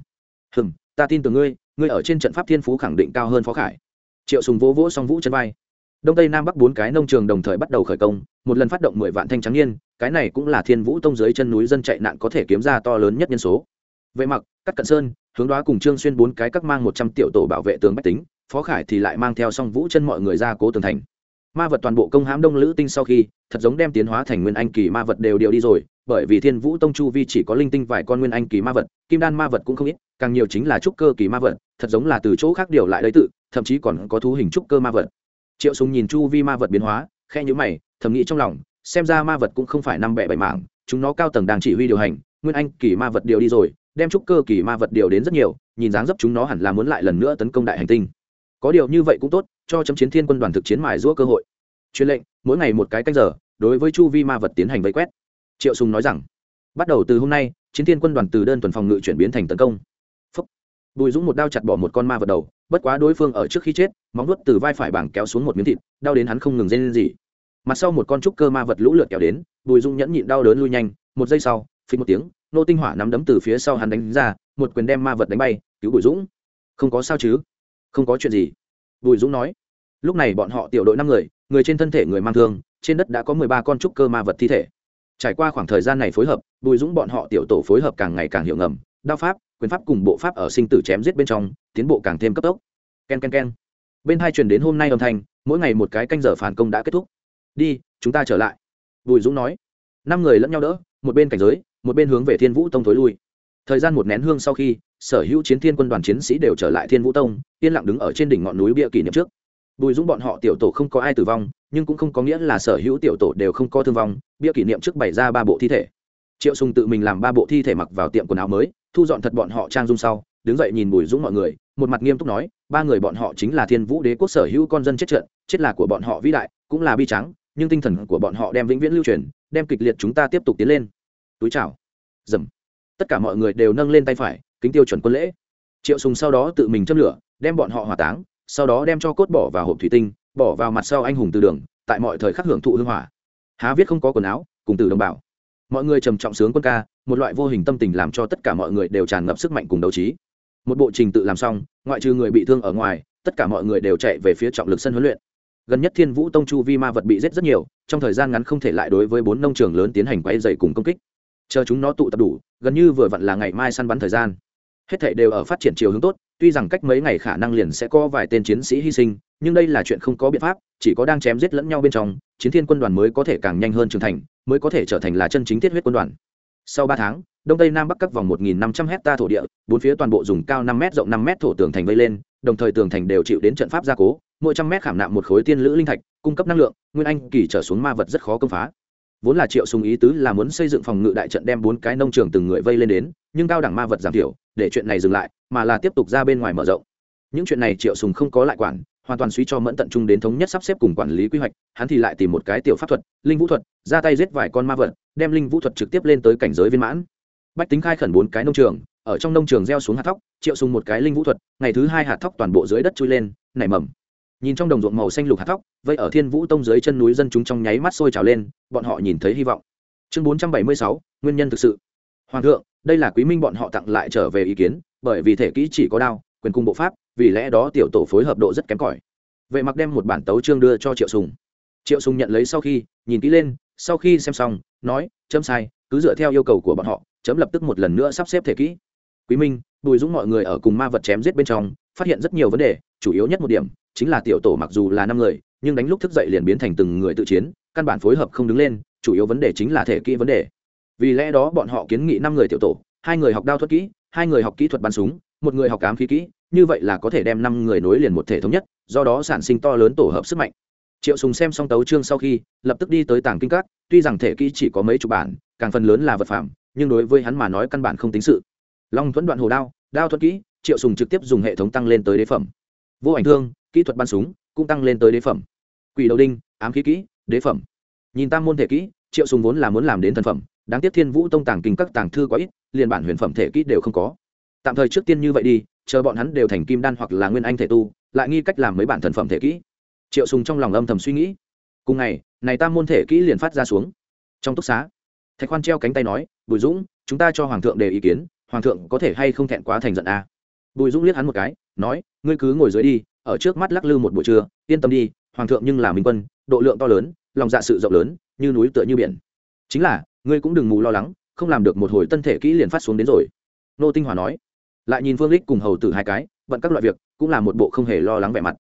hừm, ta tin tưởng ngươi ngươi ở trên trận pháp thiên phú khẳng định cao hơn phó khải. Triệu sùng vỗ vỗ song vũ chân vai. Đông tây nam bắc bốn cái nông trường đồng thời bắt đầu khởi công, một lần phát động mười vạn thanh trắng niên, cái này cũng là thiên vũ tông dưới chân núi dân chạy nạn có thể kiếm ra to lớn nhất nhân số. Vệ mặc cắt cận sơn, hướng đoá cùng trương xuyên bốn cái các mang một trăm tiểu tổ bảo vệ tường bách tính, phó khải thì lại mang theo song vũ chân mọi người ra cố tường thành ma vật toàn bộ công hãm đông lữ tinh sau khi, thật giống đem tiến hóa thành nguyên anh kỳ ma vật đều điều đi rồi, bởi vì thiên vũ tông chu vi chỉ có linh tinh vài con nguyên anh kỳ ma vật, kim đan ma vật cũng không ít, càng nhiều chính là trúc cơ kỳ ma vật, thật giống là từ chỗ khác điều lại đấy tự, thậm chí còn có thú hình trúc cơ ma vật. Triệu súng nhìn chu vi ma vật biến hóa khe nhữ mày, thầm nghĩ trong lòng, xem ra ma vật cũng không phải năm bẻ bảy mảng, chúng nó cao tầng đang chỉ huy điều hành, nguyên anh kỳ ma vật điều đi rồi, đem trúc cơ kỳ ma vật điều đến rất nhiều, nhìn dáng dấp chúng nó hẳn là muốn lại lần nữa tấn công đại hành tinh có điều như vậy cũng tốt, cho chấm chiến thiên quân đoàn thực chiến mài giũa cơ hội. Truyền lệnh, mỗi ngày một cái canh giờ, đối với chu vi ma vật tiến hành vây quét. Triệu sùng nói rằng, bắt đầu từ hôm nay, chiến thiên quân đoàn từ đơn tuần phòng ngự chuyển biến thành tấn công. Phúc. bùi dũng một đao chặt bỏ một con ma vật đầu, bất quá đối phương ở trước khi chết, móng nuốt từ vai phải bảng kéo xuống một miếng thịt, đau đến hắn không ngừng rên gì mặt sau một con trúc cơ ma vật lũ lượt kéo đến, bùi dũng nhẫn nhịn đau đớn lui nhanh, một giây sau, phí một tiếng, nô tinh hỏa nắm đấm từ phía sau hắn đánh ra, một quyền đem ma vật đánh bay, cứu bùi dũng. Không có sao chứ? Không có chuyện gì. Bùi dũng nói. Lúc này bọn họ tiểu đội năm người người trên thân thể người mang thương, trên đất đã có mười ba con trúc cơ ma vật thi thể. Trải qua khoảng thời gian này phối hợp, bùi dũng bọn họ tiểu tổ phối hợp càng ngày càng hiệu ngầm, đao pháp, quyền pháp cùng bộ pháp ở sinh tử chém giết bên trong, tiến bộ càng thêm cấp tốc. K e n k e n k e n bên hai truyền đến hôm nay âm thanh, mỗi ngày một cái canh giờ phản công đã kết thúc. Đi, chúng ta trở lại. Bùi dũng nói. Năm người lẫn nhau đỡ, một bên cảnh giới, một bên hướng về thiên vũ tông thối lui thời gian một nén hương sau khi, sở hữu chiến thiên quân đoàn chiến sĩ đều trở lại thiên vũ tông, yên lặng đứng ở trên đỉnh ngọn núi bia kỷ niệm trước. Bùi dũng bọn họ tiểu tổ không có ai tử vong, nhưng cũng không có nghĩa là sở hữu tiểu tổ đều không có thương vong, bia kỷ niệm trước bày ra ba bộ thi thể. Triệu sùng tự mình làm ba bộ thi thể mặc vào tiệm quần áo mới, thu dọn thật bọn họ trang dung sau, đứng dậy nhìn bùi dũng mọi người, một mặt nghiêm túc nói, ba người bọn họ chính là thiên vũ đế quốc sở hữu con dân chết trận, chết là của bọn họ vĩ đại, cũng là bi trắng nhưng tinh thần của bọn họ đem vĩnh viễn lưu truyền, đem kịch liệt chúng ta tiếp tục tiến lên. Túi chào. Dầm tất cả mọi người đều nâng lên tay phải, kính tiêu chuẩn quân lễ. Triệu sùng sau đó tự mình châm lửa, đem bọn họ hỏa táng, sau đó đem cho cốt bỏ vào hộp thủy tinh, bỏ vào mặt sau anh hùng từ đường, tại mọi thời khắc hưởng thụ hương hỏa. Há viết không có quần áo, cùng từ đồng bào. Mọi người trầm trọng sướng quân ca, một loại vô hình tâm tình làm cho tất cả mọi người đều tràn ngập sức mạnh cùng đấu trí. Một bộ trình tự làm xong, ngoại trừ người bị thương ở ngoài, tất cả mọi người đều chạy về phía trọng lực sân huấn luyện. Gần nhất thiên vũ tông chu vi ma vật bị giết rất nhiều, trong thời gian ngắn không thể lại đối với bốn nông trường lớn tiến hành quay dày cùng công kích chờ chúng nó tụ tập đủ, gần như vừa vặn là ngày mai săn bắn thời gian. Hết thảy đều ở phát triển chiều hướng tốt, tuy rằng cách mấy ngày khả năng liền sẽ có vài tên chiến sĩ hy sinh, nhưng đây là chuyện không có biện pháp, chỉ có đang chém giết lẫn nhau bên trong, chiến thiên quân đoàn mới có thể càng nhanh hơn trưởng thành, mới có thể trở thành là chân chính thiết huyết quân đoàn. Sau ba tháng, đông tây nam bắc các vòng một nghìn năm trăm hecta thổ địa, bốn phía toàn bộ dùng cao năm m rộng năm m thổ tường thành vây lên, đồng thời tường thành đều chịu đến trận pháp gia cố, mỗi trăm mét khảm nạm một khối tiên lữ linh thạch, cung cấp năng lượng, nguyên anh kỳ trở xuống ma vật rất khó công phá vốn là triệu sùng ý tứ là muốn xây dựng phòng ngự đại trận đem bốn cái nông trường từng người vây lên đến, nhưng cao đẳng ma vật giảm thiểu, để chuyện này dừng lại, mà là tiếp tục ra bên ngoài mở rộng. Những chuyện này triệu sùng không có lại quản, hoàn toàn suy cho mẫn tận trung đến thống nhất sắp xếp cùng quản lý quy hoạch, hắn thì lại tìm một cái tiểu pháp thuật, linh vũ thuật, ra tay giết vài con ma vật, đem linh vũ thuật trực tiếp lên tới cảnh giới viên mãn. Bách tính khai khẩn bốn cái nông trường, ở trong nông trường gieo xuống hạt thóc, triệu sùng một cái linh vũ thuật, ngày thứ hai hạt thóc toàn bộ dưới đất chui lên, nảy mầm nhìn trong đồng ruộng màu xanh lục hạt thóc, vây ở thiên vũ tông dưới chân núi dân chúng trong nháy mắt sôi trào lên, bọn họ nhìn thấy hy vọng. Chương bốn trăm bảy mươi sáu, nguyên nhân thực sự. Hoàng thượng, đây là quý minh bọn họ tặng lại trở về ý kiến, bởi vì thể kỹ chỉ có đao, quyền cung bộ pháp, vì lẽ đó tiểu tổ phối hợp độ rất kém cỏi. Vệ mặc đem một bản tấu chương đưa cho triệu sùng. Triệu sùng nhận lấy sau khi, nhìn kỹ lên, sau khi xem xong, nói, chấm sai, cứ dựa theo yêu cầu của bọn họ, chấm lập tức một lần nữa sắp xếp thể kỹ. Quý minh, bùi dũng mọi người ở cùng ma vật chém giết bên trong, phát hiện rất nhiều vấn đề chủ yếu nhất một điểm chính là tiểu tổ mặc dù là năm người, nhưng đánh lúc thức dậy liền biến thành từng người tự chiến, căn bản phối hợp không đứng lên, chủ yếu vấn đề chính là thể kỹ vấn đề. Vì lẽ đó bọn họ kiến nghị năm người tiểu tổ, hai người học đao thuật kỹ, hai người học kỹ thuật bắn súng, một người học cám khí kỹ, như vậy là có thể đem năm người nối liền một thể thống nhất, do đó sản sinh to lớn tổ hợp sức mạnh. Triệu sùng xem xong tấu chương sau khi, lập tức đi tới tàng kinh các, tuy rằng thể kỹ chỉ có mấy chục bản, càng phần lớn là vật phẩm, nhưng đối với hắn mà nói căn bản không tính sự. Long thuẫn đoạn hồ đao đao thuật kỹ, triệu sùng trực tiếp dùng hệ thống tăng lên tới đế phẩm vô ảnh thương, kỹ thuật bắn súng cũng tăng lên tới đế phẩm. Quỷ đầu đinh, ám khí kỹ, đế phẩm. Nhìn tam môn thể kỹ, triệu sùng vốn là muốn làm đến thần phẩm, đáng tiếc thiên vũ tông tàng kinh các tàng thư quá ít, liền bản huyền phẩm thể kỹ đều không có. Tạm thời trước tiên như vậy đi, chờ bọn hắn đều thành kim đan hoặc là nguyên anh thể tu, lại nghi cách làm mấy bản thần phẩm thể kỹ. Triệu sùng trong lòng âm thầm suy nghĩ. Cùng ngày, này tam môn thể kỹ liền phát ra xuống. Trong túc xá, thạch khoan treo cánh tay nói, bùi dũng, chúng ta cho hoàng thượng đề ý kiến, hoàng thượng có thể hay không thẹn quá thành giận a à? Bùi dũng liếc hắn một cái, nói, ngươi cứ ngồi dưới đi, ở trước mắt lắc lư một buổi trưa, yên tâm đi, hoàng thượng nhưng là minh quân, độ lượng to lớn, lòng dạ sự rộng lớn, như núi tựa như biển. Chính là, ngươi cũng đừng mù lo lắng, không làm được một hồi tân thể kỹ liền phát xuống đến rồi. Nô tinh hòa nói. Lại nhìn phương lích cùng hầu tử hai cái bận các loại việc, cũng là một bộ không hề lo lắng vẻ mặt.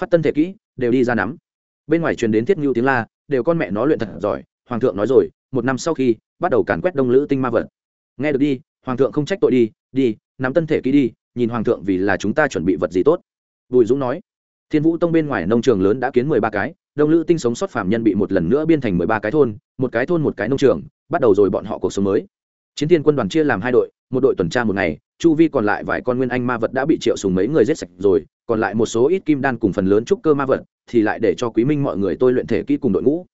Phát tân thể kỹ, đều đi ra nắm. Bên ngoài truyền đến thiết ngưu tiếng la, đều con mẹ nó luyện thật giỏi, hoàng thượng nói rồi, một năm sau khi, bắt đầu càn quét đông lữ tinh ma vật. Nghe được đi, hoàng thượng không trách tội đi đi, nắm tân thể kỹ đi, nhìn hoàng thượng vì là chúng ta chuẩn bị vật gì tốt. Bùi dũng nói. Thiên vũ tông bên ngoài nông trường lớn đã kiến mười ba cái, đông lữ tinh sống sót phạm nhân bị một lần nữa biên thành mười ba cái thôn, một cái thôn một cái nông trường, bắt đầu rồi bọn họ cuộc sống mới. Chiến thiên quân đoàn chia làm hai đội, một đội tuần tra một ngày, chu vi còn lại vài con nguyên anh ma vật đã bị triệu sùng mấy người giết sạch rồi, còn lại một số ít kim đan cùng phần lớn trúc cơ ma vật, thì lại để cho quý minh mọi người tôi luyện thể kỹ cùng đội ngũ.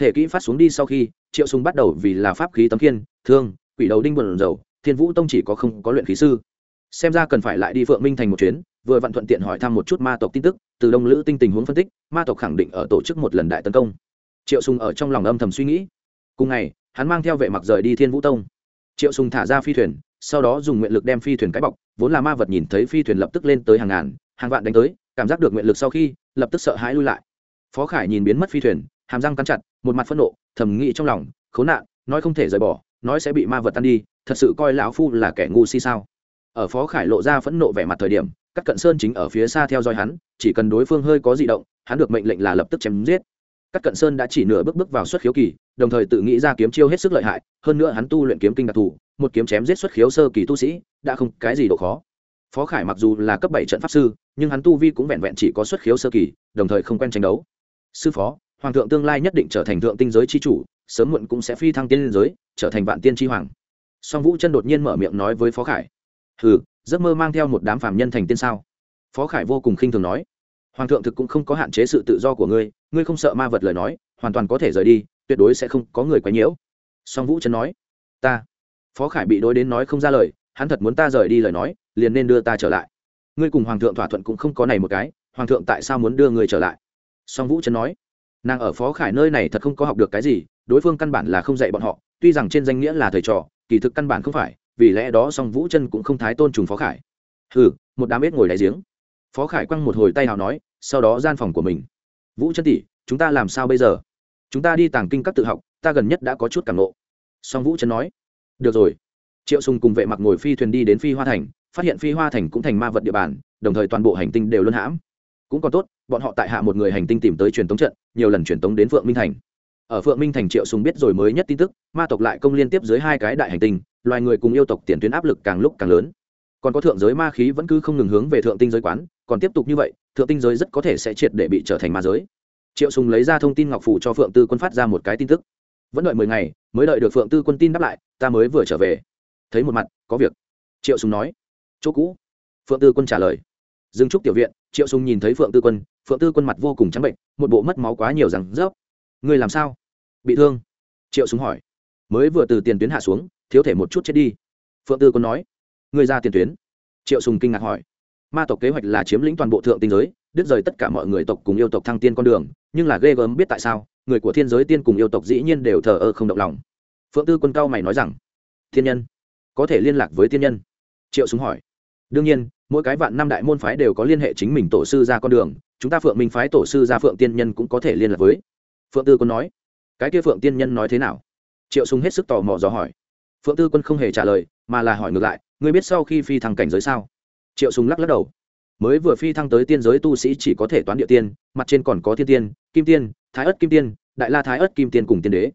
Thể kỹ phát xuống đi sau khi, triệu sùng bắt đầu vì là pháp khí tấm kiên thương, quỷ đầu đinh buồn dầu thiên vũ tông chỉ có không có luyện khí sư. Xem ra cần phải lại đi phượng minh thành một chuyến, vừa vặn thuận tiện hỏi thăm một chút ma tộc tin tức, từ đông lữ tinh tình huống phân tích, ma tộc khẳng định ở tổ chức một lần đại tấn công. Triệu sùng ở trong lòng âm thầm suy nghĩ. Cùng ngày, hắn mang theo vệ mặc rời đi thiên vũ tông. Triệu sùng thả ra phi thuyền, sau đó dùng nguyện lực đem phi thuyền cái bọc, vốn là ma vật nhìn thấy phi thuyền lập tức lên tới hàng ngàn, hàng vạn đánh tới, cảm giác được nguyện lực sau khi, lập tức sợ hãi lui lại. Phó khải nhìn biến mất phi thuyền, hàm răng cắn chặt, một mặt phẫn nộ, thầm nghĩ trong lòng, khốn nạn, nói không thể rời bỏ, nói sẽ bị ma vật tan đi thật sự coi lão phu là kẻ ngu si sao? Ở phó khải lộ ra phẫn nộ vẻ mặt thời điểm các cận sơn chính ở phía xa theo dõi hắn, chỉ cần đối phương hơi có di động, hắn được mệnh lệnh là lập tức chém giết. Các cận sơn đã chỉ nửa bước bước vào xuất khiếu kỳ, đồng thời tự nghĩ ra kiếm chiêu hết sức lợi hại, hơn nữa hắn tu luyện kiếm kinh đặc thù, một kiếm chém giết xuất khiếu sơ kỳ tu sĩ, đã không cái gì độ khó. Phó khải mặc dù là cấp bảy trận pháp sư, nhưng hắn tu vi cũng vẹn vẹn chỉ có xuất khiếu sơ kỳ, đồng thời không quen tranh đấu. Sư phó, hoàng thượng tương lai nhất định trở thành thượng tinh giới c h i chủ, sớm muộn cũng sẽ phi thăng tiên liên giới, trở thành vạn tiên tri hoàng song vũ chân đột nhiên mở miệng nói với phó khải hừ giấc mơ mang theo một đám phàm nhân thành tiên sao phó khải vô cùng khinh thường nói hoàng thượng thực cũng không có hạn chế sự tự do của ngươi ngươi không sợ ma vật lời nói hoàn toàn có thể rời đi tuyệt đối sẽ không có người quấy nhiễu song vũ chân nói ta phó khải bị đối đến nói không ra lời hắn thật muốn ta rời đi lời nói liền nên đưa ta trở lại ngươi cùng hoàng thượng thỏa thuận cũng không có này một cái hoàng thượng tại sao muốn đưa ngươi trở lại song vũ chân nói nàng ở phó khải nơi này thật không có học được cái gì đối phương căn bản là không dạy bọn họ tuy rằng trên danh nghĩa là thầy trò kỳ thực căn bản không phải, vì lẽ đó song vũ chân cũng không thái tôn trùng phó khải. Hừ, một đám ếch ngồi đáy giếng. Phó khải quăng một hồi tay nào nói, sau đó gian phòng của mình. Vũ chân tỷ, chúng ta làm sao bây giờ? Chúng ta đi tàng kinh các tự học, ta gần nhất đã có chút cảm nộ song vũ chân nói, được rồi. Triệu sùng cùng vệ mặc ngồi phi thuyền đi đến phi hoa thành, phát hiện phi hoa thành cũng thành ma vật địa bàn, đồng thời toàn bộ hành tinh đều luân hãm. Cũng còn tốt, bọn họ tại hạ một người hành tinh tìm tới truyền tống trận, nhiều lần truyền tống đến vượng minh thành ở phượng minh thành triệu sùng biết rồi mới nhất tin tức, ma tộc lại công liên tiếp dưới hai cái đại hành tinh, loài người cùng yêu tộc tiền tuyến áp lực càng lúc càng lớn. Còn có thượng giới ma khí vẫn cứ không ngừng hướng về thượng tinh giới quán, còn tiếp tục như vậy, thượng tinh giới rất có thể sẽ triệt để bị trở thành ma giới. Triệu sùng lấy ra thông tin ngọc phủ cho phượng tư quân phát ra một cái tin tức. Vẫn đợi mười ngày, mới đợi được phượng tư quân tin đáp lại, ta mới vừa trở về. Thấy một mặt, có việc. Triệu sùng nói. Chỗ cũ. Phượng tư quân trả lời. Dừng trúc tiểu viện, triệu sùng nhìn thấy phượng tư quân, phượng tư quân mặt vô cùng trắng bệnh, một bộ mất máu quá nhiều rằng rớp người làm sao? Bị thương. Triệu súng hỏi. Mới vừa từ tiền tuyến hạ xuống, thiếu thể một chút chết đi. Phượng tư quân nói. Người ra tiền tuyến. Triệu sùng kinh ngạc hỏi. Ma tộc kế hoạch là chiếm lĩnh toàn bộ thượng tinh giới, đứt rời tất cả mọi người tộc cùng yêu tộc thăng tiên con đường, nhưng là ghê gớm biết tại sao, người của thiên giới tiên cùng yêu tộc dĩ nhiên đều thờ ơ không động lòng. Phượng tư quân cao mày nói rằng, thiên nhân, có thể liên lạc với tiên nhân? Triệu súng hỏi. Đương nhiên, mỗi cái vạn năm đại môn phái đều có liên hệ chính mình tổ sư ra con đường, chúng ta phượng minh phái tổ sư ra phượng tiên nhân cũng có thể liên lạc với. Phượng tư quân nói cái kia phượng tiên nhân nói thế nào? Triệu sùng hết sức tò mò dò hỏi. Phượng tư quân không hề trả lời, mà là hỏi ngược lại, ngươi biết sau khi phi thăng cảnh giới sao? Triệu sùng lắc lắc đầu. Mới vừa phi thăng tới tiên giới tu sĩ chỉ có thể toán địa tiên, mặt trên còn có thiên tiên, kim tiên, thái ất kim tiên, đại la thái ất kim tiên cùng tiên đế.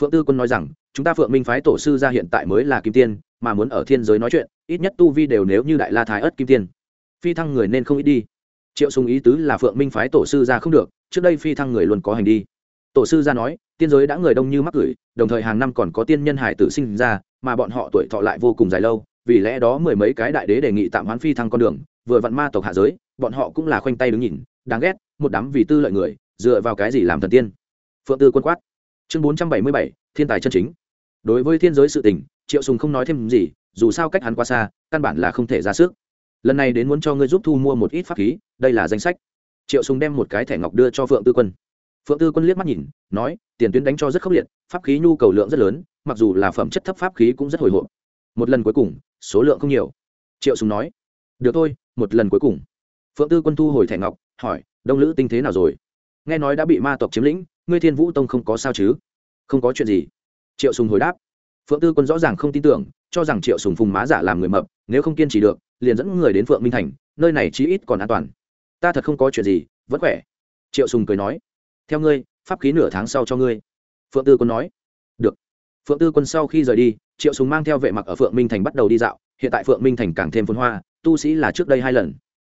Phượng tư quân nói rằng, chúng ta phượng minh phái tổ sư ra hiện tại mới là kim tiên, mà muốn ở thiên giới nói chuyện, ít nhất tu vi đều nếu như đại la thái ất kim tiên. Phi thăng người nên không ít đi. Triệu sùng ý tứ là phượng minh phái tổ sư ra không được, trước đây phi thăng người luôn có hành đi tổ sư ra nói, tiên giới đã người đông như mắc gửi, đồng thời hàng năm còn có tiên nhân hải tử sinh ra, mà bọn họ tuổi thọ lại vô cùng dài lâu, vì lẽ đó mười mấy cái đại đế đề nghị tạm hoán phi thăng con đường, vừa vặn ma tộc hạ giới, bọn họ cũng là khoanh tay đứng nhìn, đáng ghét, một đám vì tư lợi người, dựa vào cái gì làm thần tiên? Phượng tư quân quát. Chương bốn trăm bảy mươi bảy, thiên tài chân chính. Đối với thiên giới sự tình, triệu sùng không nói thêm gì, dù sao cách hắn quá xa, căn bản là không thể ra sức. Lần này đến muốn cho ngươi giúp thu mua một ít pháp khí, đây là danh sách. Triệu sùng đem một cái thẻ ngọc đưa cho phượng tư quân phượng tư quân liếc mắt nhìn, nói, tiền tuyến đánh cho rất khốc liệt, pháp khí nhu cầu lượng rất lớn, mặc dù là phẩm chất thấp pháp khí cũng rất hồi hộp. Một lần cuối cùng, số lượng không nhiều. Triệu sùng nói, được thôi, một lần cuối cùng. Phượng tư quân thu hồi thẻ ngọc, hỏi, đông lữ tinh thế nào rồi? Nghe nói đã bị ma tộc chiếm lĩnh, ngươi thiên vũ tông không có sao chứ? Không có chuyện gì. Triệu sùng hồi đáp, phượng tư quân rõ ràng không tin tưởng, cho rằng triệu sùng phùng má giả làm người mập, nếu không kiên trì được, liền dẫn người đến phượng minh thành, nơi này chí ít còn an toàn. Ta thật không có chuyện gì, vẫn khỏe. Triệu sùng cười nói theo ngươi pháp khí nửa tháng sau cho ngươi. Phượng tư quân nói. Được. Phượng tư quân sau khi rời đi triệu sùng mang theo vệ mặc ở phượng minh thành bắt đầu đi dạo. Hiện tại phượng minh thành càng thêm phồn hoa tu sĩ là trước đây hai lần.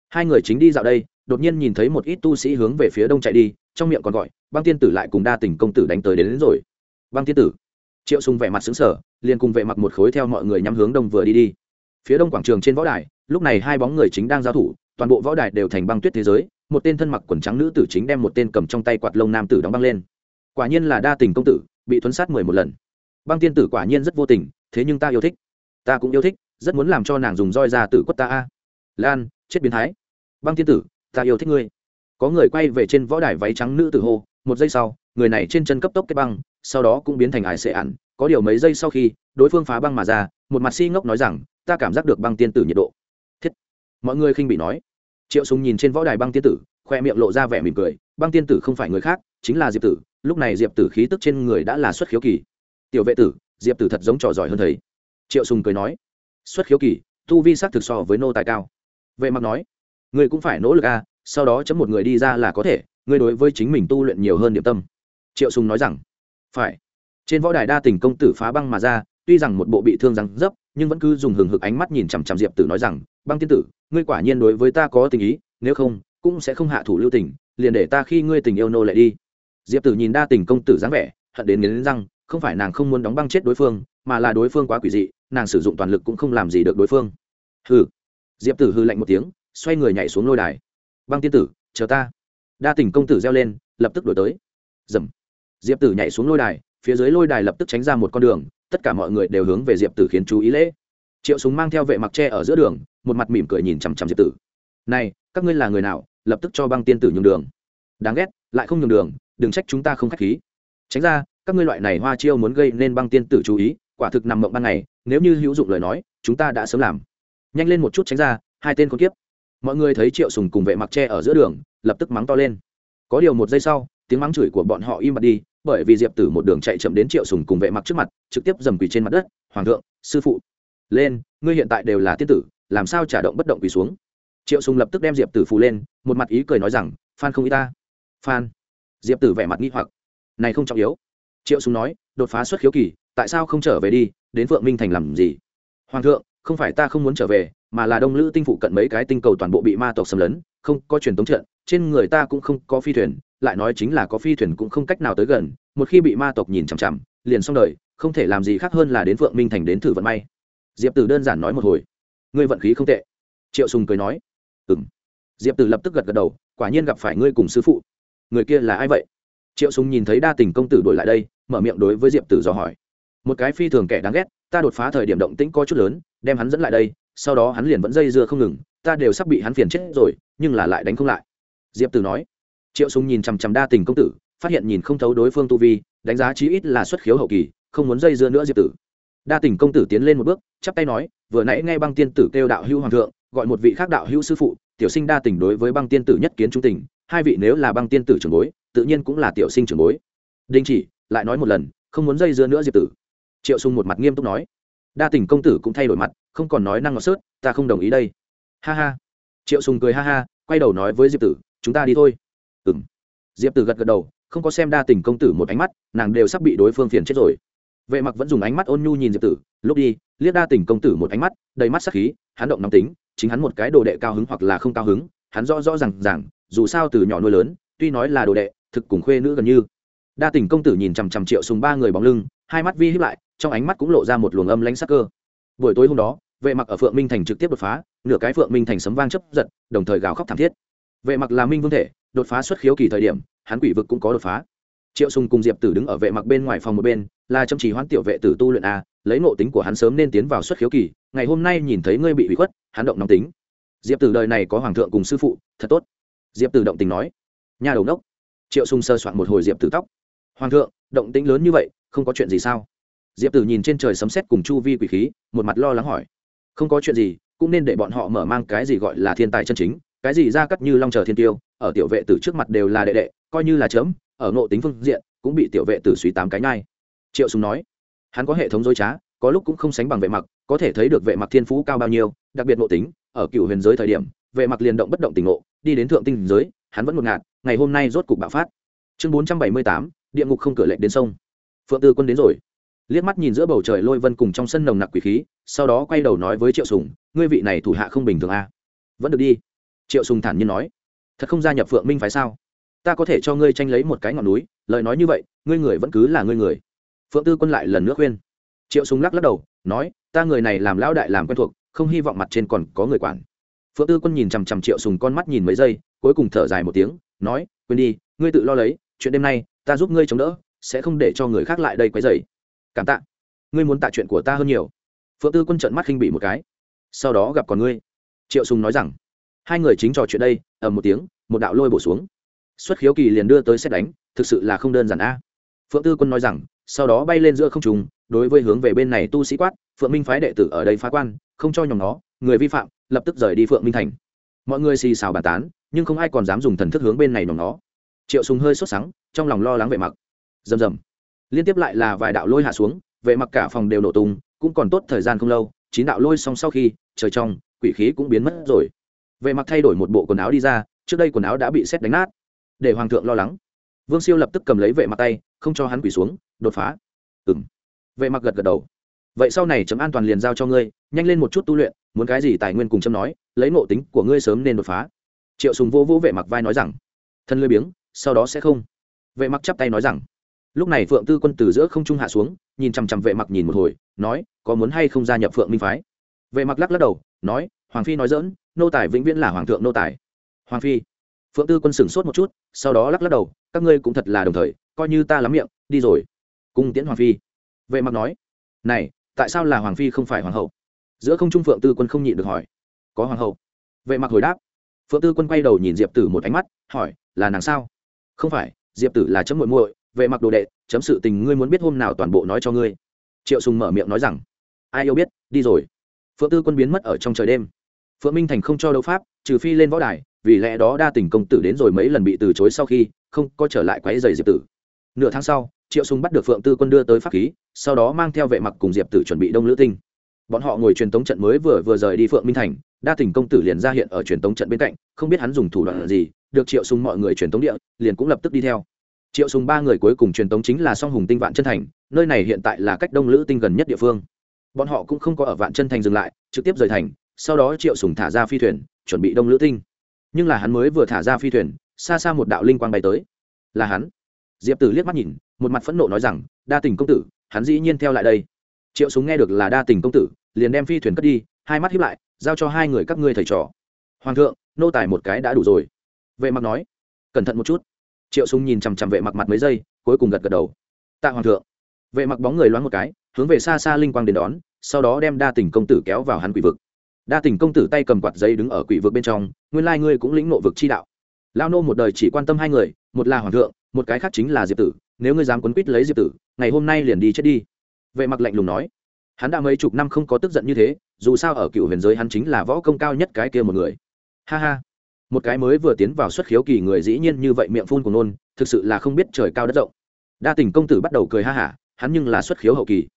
Hai người chính đi dạo đây đột nhiên nhìn thấy một ít tu sĩ hướng về phía đông chạy đi trong miệng còn gọi băng tiên tử lại cùng đa tình công tử đánh tới đến, đến rồi. Băng tiên tử? Triệu sùng vẻ mặt sững sờ liền cùng vệ mặc một khối theo mọi người nhắm hướng đông vừa đi đi. Phía đông quảng trường trên võ đài lúc này hai bóng người chính đang giao thủ toàn bộ võ đài đều thành băng tuyết thế giới một tên thân mặc quần trắng nữ tử chính đem một tên cầm trong tay quạt lông nam tử đóng băng lên. Quả nhiên là đa tình công tử, bị thuấn sát mười một lần. Băng tiên tử quả nhiên rất vô tình, thế nhưng ta yêu thích. Ta cũng yêu thích, rất muốn làm cho nàng dùng roi ra tử quất ta a. Lan, chết biến thái. Băng tiên tử, ta yêu thích ngươi. Có người quay về trên võ đài váy trắng nữ tử hô, một giây sau, người này trên chân cấp tốc kết băng, sau đó cũng biến thành ải xệ ẩn có điều mấy giây sau khi, đối phương phá băng mà ra, một mặt si ngốc nói rằng, ta cảm giác được băng tiên tử nhiệt độ. Thiết. Mọi người khinh bị nói triệu súng nhìn trên võ đài băng tiên tử, khoe miệng lộ ra vẻ mỉm cười, băng tiên tử không phải người khác, chính là diệp tử, lúc này diệp tử khí tức trên người đã là xuất khiếu kỳ. Tiểu vệ tử, diệp tử thật giống trò giỏi hơn thầy. Triệu sùng cười nói. Xuất khiếu kỳ, tu vi sắc thực so với nô tài cao. Vệ mặc nói. Người cũng phải nỗ lực a sau đó chấm một người đi ra là có thể, ngươi đối với chính mình tu luyện nhiều hơn điểm tâm. Triệu sùng nói rằng. Phải. Trên võ đài đa tình công tử phá băng mà ra, tuy rằng một bộ bị thương răng dấp, nhưng vẫn cứ dùng hừng hực ánh mắt nhìn chằm chằm diệp tử nói rằng băng tiên tử, ngươi quả nhiên đối với ta có tình ý, nếu không, cũng sẽ không hạ thủ lưu tình, liền để ta khi ngươi tình yêu nô lại đi. Diệp tử nhìn đa tình công tử dáng vẻ, hận đến nghiến răng, không phải nàng không muốn đóng băng chết đối phương, mà là đối phương quá quỷ dị, nàng sử dụng toàn lực cũng không làm gì được đối phương. Hừ. Diệp tử hư lạnh một tiếng, xoay người nhảy xuống lôi đài. Băng tiên tử, chờ ta. Đa tình công tử reo lên, lập tức đổi tới. Dầm. Diệp tử nhảy xuống lôi đài, phía dưới lôi đài lập tức tránh ra một con đường, tất cả mọi người đều hướng về diệp tử khiến chú ý lễ. Triệu súng mang theo vệ mặc tre ở giữa đường một mặt mỉm cười nhìn chằm chằm diệp tử. Này, các ngươi là người nào, lập tức cho băng tiên tử nhường đường? Đáng ghét, lại không nhường đường, đừng trách chúng ta không k h á c h khí. Tránh ra, các ngươi loại này hoa chiêu muốn gây nên băng tiên tử chú ý, quả thực nằm mộng ban ngày, nếu như hữu dụng lời nói, chúng ta đã sớm làm. Nhanh lên một chút tránh ra, hai tên con kiếp. Mọi người thấy triệu sùng cùng vệ mặc tre ở giữa đường, lập tức mắng to lên. Có điều một giây sau, tiếng mắng chửi của bọn họ im bặt đi, bởi vì diệp tử một đường chạy chậm đến triệu sùng cùng vệ mặc trước mặt, trực tiếp dầm quỳ trên mặt đất, hoàng thượng, sư phụ, lên, ngươi hiện tại đều là tiên tử làm sao trả động bất động quỳ xuống? Triệu sùng lập tức đem diệp tử phù lên, một mặt ý cười nói rằng, phan không ý ta. Phan? Diệp tử vẻ mặt nghi hoặc. Này không trọng yếu. Triệu sùng nói, đột phá xuất khiếu kỳ, tại sao không trở về đi, đến phượng minh thành làm gì? Hoàng thượng, không phải ta không muốn trở về, mà là đông lữ tinh phụ cận mấy cái tinh cầu toàn bộ bị ma tộc xâm lấn, không có truyền thống trận, trên người ta cũng không có phi thuyền, lại nói chính là có phi thuyền cũng không cách nào tới gần, một khi bị ma tộc nhìn chằm chằm, liền xong đời, không thể làm gì khác hơn là đến phượng minh thành đến thử vận may. Diệp tử đơn giản nói một hồi ngươi vận khí không tệ. Triệu sùng cười nói, ừm. Diệp tử lập tức gật gật đầu, quả nhiên gặp phải ngươi cùng sư phụ. Người kia là ai vậy? Triệu sùng nhìn thấy đa tình công tử đổi lại đây, mở miệng đối với diệp tử dò hỏi, một cái phi thường kẻ đáng ghét, ta đột phá thời điểm động tĩnh có chút lớn, đem hắn dẫn lại đây, sau đó hắn liền vẫn dây dưa không ngừng, ta đều sắp bị hắn phiền chết rồi, nhưng là lại đánh không lại. Diệp tử nói. Triệu sùng nhìn chằm chằm đa tình công tử, phát hiện nhìn không thấu đối phương tu vi, đánh giá chí ít là xuất khiếu hậu kỳ, không muốn dây dưa nữa diệp tử. Đa tình công tử tiến lên một bước, chắp tay nói vừa nãy nghe băng tiên tử kêu đạo hữu hoàng thượng, gọi một vị khác đạo hữu sư phụ, tiểu sinh đa tình đối với băng tiên tử nhất kiến trung tình, hai vị nếu là băng tiên tử trưởng bối, tự nhiên cũng là tiểu sinh trưởng bối. Đình chỉ, lại nói một lần, không muốn dây dưa nữa diệp tử. Triệu sung một mặt nghiêm túc nói. Đa tình công tử cũng thay đổi mặt, không còn nói năng ngọt sớt, ta không đồng ý đây. Ha ha. Triệu sùng cười ha ha, quay đầu nói với diệp tử, chúng ta đi thôi. Ừ m diệp tử gật gật đầu, không có xem đa tình công tử một ánh mắt, nàng đều sắp bị đối phương phiền chết rồi vệ mặc vẫn dùng ánh mắt ôn nhu nhìn diệp tử, lúc đi, liếc đa tình công tử một ánh mắt, đầy mắt sắc khí, hắn động nóng tính, chính hắn một cái đồ đệ cao hứng hoặc là không cao hứng, hắn rõ rõ rằng rằng dù sao từ nhỏ nuôi lớn, tuy nói là đồ đệ, thực cùng khuê nữ gần như. Đa tình công tử nhìn chằm chằm triệu sùng ba người bóng lưng, hai mắt vi hiếp lại, trong ánh mắt cũng lộ ra một luồng âm lãnh sắc cơ. Buổi tối hôm đó, vệ mặc ở phượng minh thành trực tiếp đột phá, nửa cái phượng minh thành sấm vang chấp giật, đồng thời gào khóc thảm thiết. Vệ mặc là minh vương thể, đột phá xuất khiếu kỳ thời điểm, hắn quỷ vực cũng có đột phá triệu sùng cùng diệp tử đứng ở vệ mặc bên ngoài phòng một bên, là chăm chỉ hoãn tiểu vệ tử tu luyện a lấy ngộ tính của hắn sớm nên tiến vào xuất khiếu kỳ, ngày hôm nay nhìn thấy ngươi bị bị khuất, hắn động nóng tính. Diệp tử đời này có hoàng thượng cùng sư phụ, thật tốt. Diệp tử động tình nói. Nhà đầu đốc. Triệu sùng sơ soạn một hồi diệp tử tóc. Hoàng thượng, động tĩnh lớn như vậy, không có chuyện gì sao? Diệp tử nhìn trên trời sấm sét cùng chu vi quỷ khí, một mặt lo lắng hỏi. Không có chuyện gì, cũng nên để bọn họ mở mang cái gì gọi là thiên tài chân chính, cái gì ra cắt như long chờ thiên tiêu, ở tiểu vệ tử trước mặt đều là đệ đệ, coi như là chớm ở ngộ tính phương diện, cũng bị tiểu vệ tử suy tám cái nhai. Triệu sùng nói, hắn có hệ thống dối trá, có lúc cũng không sánh bằng vệ mặc, có thể thấy được vệ mặc thiên phú cao bao nhiêu, đặc biệt ngộ tính, ở cựu huyền giới thời điểm, vệ mặc liền động bất động tình ngộ, đi đến thượng tinh giới, hắn vẫn ngột ngạt, ngày hôm nay rốt cục bạo phát. Chương bốn trăm bảy mươi tám, địa ngục không cửa lệnh đến sông. Phượng tư quân đến rồi. Liếc mắt nhìn giữa bầu trời lôi vân cùng trong sân nồng nặc quỷ khí, sau đó quay đầu nói với triệu sùng, ngươi vị này thủ hạ không bình thường a à? vẫn được đi. Triệu sùng thản nhiên nói, thật không gia nhập phượng minh phải sao? Ta có thể cho ngươi tranh lấy một cái ngọn núi, lời nói như vậy, ngươi người vẫn cứ là ngươi người. Phượng tư quân lại lần nữa khuyên. Triệu sùng lắc lắc đầu, nói, ta người này làm lão đại làm quen thuộc, không hy vọng mặt trên còn có người quản. Phượng tư quân nhìn chằm chằm triệu sùng con mắt nhìn mấy giây, cuối cùng thở dài một tiếng, nói, quên đi, ngươi tự lo lấy, chuyện đêm nay, ta giúp ngươi chống đỡ, sẽ không để cho người khác lại đây quấy rầy. Cảm tạ. Ngươi muốn tạ chuyện của ta hơn nhiều. Phượng tư quân trợn mắt khinh bị một cái. Sau đó gặp còn ngươi. Triệu sùng nói rằng, hai người chính trò chuyện đây, ầm một tiếng, một đạo lôi bổ xuống xuất khiếu kỳ liền đưa tới xét đánh, thực sự là không đơn giản a. Phượng tư quân nói rằng, sau đó bay lên giữa không trung, đối với hướng về bên này tu sĩ quát, phượng minh phái đệ tử ở đây phá quan, không cho nhòm nó, người vi phạm, lập tức rời đi phượng minh thành. Mọi người xì xào bàn tán, nhưng không ai còn dám dùng thần thức hướng bên này nhòm nó. Triệu sùng hơi sốt sắng, trong lòng lo lắng vệ mặc rầm rầm. Liên tiếp lại là vài đạo lôi hạ xuống vệ mặc cả phòng đều nổ tung, cũng còn tốt thời gian không lâu, chín đạo lôi xong sau khi, trời trong, quỷ khí cũng biến mất rồi. Vệ mặc thay đổi một bộ quần áo đi ra, trước đây quần áo đã bị xét đánh nát để hoàng thượng lo lắng. Vương siêu lập tức cầm lấy vệ mặc tay, không cho hắn quỳ xuống, đột phá. Ừng vệ mặc gật gật đầu. Vậy sau này chấm an toàn liền giao cho ngươi, nhanh lên một chút tu luyện, muốn cái gì tài nguyên cùng chấm nói, lấy ngộ tính của ngươi sớm nên đột phá. Triệu sùng vô vô vệ mặc vai nói rằng, thân lười biếng, sau đó sẽ không. Vệ mặc chắp tay nói rằng, lúc này phượng tư quân từ giữa không trung hạ xuống, nhìn chằm chằm vệ mặc nhìn một hồi, nói, có muốn hay không gia nhập phượng minh phái? Vệ mặc lắc lắc đầu, nói, hoàng phi nói dỡn nô tài vĩnh viễn là hoàng thượng nô tài. Hoàng phi? Phượng tư quân sửng sốt một chút, sau đó lắc lắc đầu, các ngươi cũng thật là đồng thời, coi như ta lắm miệng, đi rồi. Cung tiễn hoàng phi. Vệ mặc nói, này, tại sao là hoàng phi không phải hoàng hậu? Giữa không trung phượng tư quân không nhịn được hỏi, có hoàng hậu? Vệ mặc hồi đáp, phượng tư quân quay đầu nhìn diệp tử một ánh mắt, hỏi, là nàng sao? Không phải, diệp tử là chấm muội muội, vệ mặc đồ đệ, chấm sự tình ngươi muốn biết hôm nào toàn bộ nói cho ngươi. Triệu sùng mở miệng nói rằng, ai yêu biết, đi rồi. Phượng tư quân biến mất ở trong trời đêm. Phượng minh thành không cho đấu pháp, trừ phi lên võ đài vì lẽ đó đa tình công tử đến rồi mấy lần bị từ chối sau khi không có trở lại quấy giày diệp tử. Nửa tháng sau, triệu sùng bắt được phượng tư quân đưa tới pháp khí, sau đó mang theo vệ mặc cùng diệp tử chuẩn bị đông lữ tinh. Bọn họ ngồi truyền tống trận mới vừa vừa rời đi phượng minh thành, đa tình công tử liền ra hiện ở truyền tống trận bên cạnh, không biết hắn dùng thủ đoạn gì, được triệu sùng mọi người truyền tống địa, liền cũng lập tức đi theo. Triệu sùng ba người cuối cùng truyền tống chính là song hùng tinh vạn chân thành, nơi này hiện tại là cách đông lữ tinh gần nhất địa phương. Bọn họ cũng không có ở vạn chân thành dừng lại, trực tiếp rời thành, sau đó triệu sùng thả ra phi thuyền, chuẩn bị đông lữ tinh nhưng là hắn mới vừa thả ra phi thuyền, xa xa một đạo linh quang bay tới. Là hắn. Diệp tử liếc mắt nhìn, một mặt phẫn nộ nói rằng, đa tình công tử, hắn dĩ nhiên theo lại đây. Triệu súng nghe được là đa tình công tử, liền đem phi thuyền cất đi, hai mắt hiếp lại, giao cho hai người các ngươi thầy trò. Hoàng thượng, nô tài một cái đã đủ rồi. Vệ mặc nói. Cẩn thận một chút. Triệu súng nhìn chằm chằm vệ mặc mặt mấy giây, cuối cùng gật gật đầu. Tạ hoàng thượng. Vệ mặc bóng người loáng một cái, hướng về xa xa linh quang đến đón, sau đó đem đa tình công tử kéo vào hắn quỷ vực đa tình công tử tay cầm quạt giấy đứng ở quỷ vực bên trong, nguyên lai ngươi cũng lĩnh nộ vực chi đạo. Lao nô một đời chỉ quan tâm hai người, một là hoàng thượng, một cái khác chính là diệp tử. Nếu ngươi dám quấn quýt lấy diệp tử, ngày hôm nay liền đi chết đi. Vệ mặc lạnh lùng nói. Hắn đã mấy chục năm không có tức giận như thế, dù sao ở cựu huyền giới hắn chính là võ công cao nhất cái kia một người. Ha ha. Một cái mới vừa tiến vào xuất khiếu kỳ người dĩ nhiên như vậy miệng phun của nôn, thực sự là không biết trời cao đất rộng. Đa tình công tử bắt đầu cười ha hả, hắn nhưng là xuất khiếu hậu kỳ.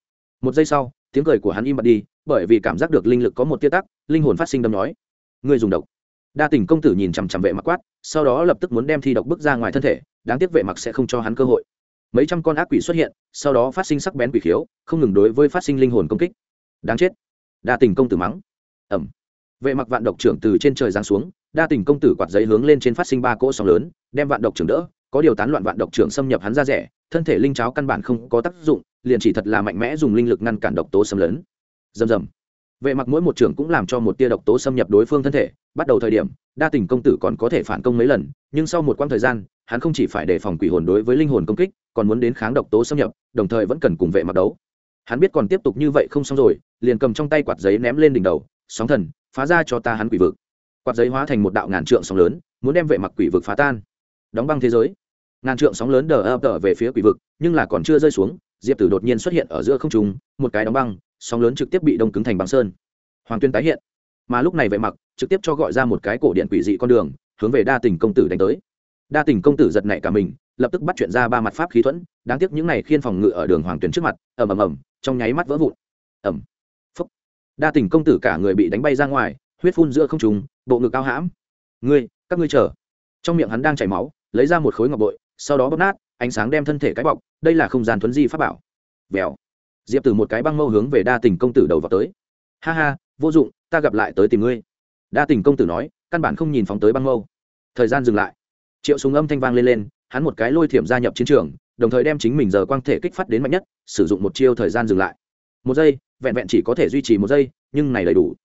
Một giây sau, tiếng cười của hắn im bặt đi bởi vì cảm giác được linh lực có một tia tắc, linh hồn phát sinh đâm nói. Người dùng độc. Đa tình công tử nhìn chằm chằm vệ mặc quát, sau đó lập tức muốn đem thi độc bước ra ngoài thân thể, đáng tiếc vệ mặc sẽ không cho hắn cơ hội. Mấy trăm con ác quỷ xuất hiện, sau đó phát sinh sắc bén quỷ khiếu, không ngừng đối với phát sinh linh hồn công kích. Đáng chết. Đa tình công tử mắng. Ẩm vệ mặc vạn độc trưởng từ trên trời giáng xuống, đa tình công tử quạt giấy hướng lên trên phát sinh ba cỗ sóng lớn, đem vạn độc trưởng đỡ, có điều tán loạn vạn độc trưởng xâm nhập hắn ra rẻ, thân thể linh cháo căn bản không có tác dụng, liền chỉ thật là mạnh mẽ dùng linh lực ngăn cản độc tố xâm lấn rầm rầm. Vệ mặc mỗi một trưởng cũng làm cho một tia độc tố xâm nhập đối phương thân thể, bắt đầu thời điểm, đa tình công tử còn có thể phản công mấy lần, nhưng sau một quãng thời gian, hắn không chỉ phải đề phòng quỷ hồn đối với linh hồn công kích, còn muốn đến kháng độc tố xâm nhập, đồng thời vẫn cần cùng vệ mặc đấu. Hắn biết còn tiếp tục như vậy không xong rồi, liền cầm trong tay quạt giấy ném lên đỉnh đầu, sóng thần, phá ra cho ta hắn quỷ vực. Quạt giấy hóa thành một đạo ngàn trượng sóng lớn, muốn đem vệ mặc quỷ vực phá tan. Đóng băng thế giới. Ngàn trượng sóng lớn đờ ập đờ về phía quỷ vực, nhưng là còn chưa rơi xuống, diệp tử đột nhiên xuất hiện ở giữa không trung, một cái đóng băng sóng lớn trực tiếp bị đông cứng thành băng sơn. Hoàng tuyên tái hiện. Mà lúc này vệ mặc trực tiếp cho gọi ra một cái cổ điện quỷ dị con đường, hướng về đa tình công tử đánh tới. Đa tình công tử giật nảy cả mình, lập tức bắt chuyện ra ba mặt pháp khí thuẫn, đáng tiếc những này khiên phòng ngự ở đường hoàng tuyến trước mặt, ầm ầm ầm, trong nháy mắt vỡ vụn. Ầm. Phúc. Đa tình công tử cả người bị đánh bay ra ngoài, huyết phun giữa không trùng bộ ngực cao hãm. Ngươi, các ngươi chờ. Trong miệng hắn đang chảy máu, lấy ra một khối ngọc bội, sau đó bóp nát, ánh sáng đem thân thể cái bọc, đây là không gian thuấn di pháp bảo. Vèo diệp từ một cái băng mâu hướng về đa tình công tử đầu vào tới. Ha ha, vô dụng, ta gặp lại tới tìm ngươi. Đa tình công tử nói, căn bản không nhìn phóng tới băng mâu. Thời gian dừng lại. Triệu súng âm thanh vang lên lên, hắn một cái lôi thiểm gia nhập chiến trường, đồng thời đem chính mình giờ quang thể kích phát đến mạnh nhất, sử dụng một chiêu thời gian dừng lại. Một giây, vẹn vẹn chỉ có thể duy trì một giây, nhưng này đầy đủ.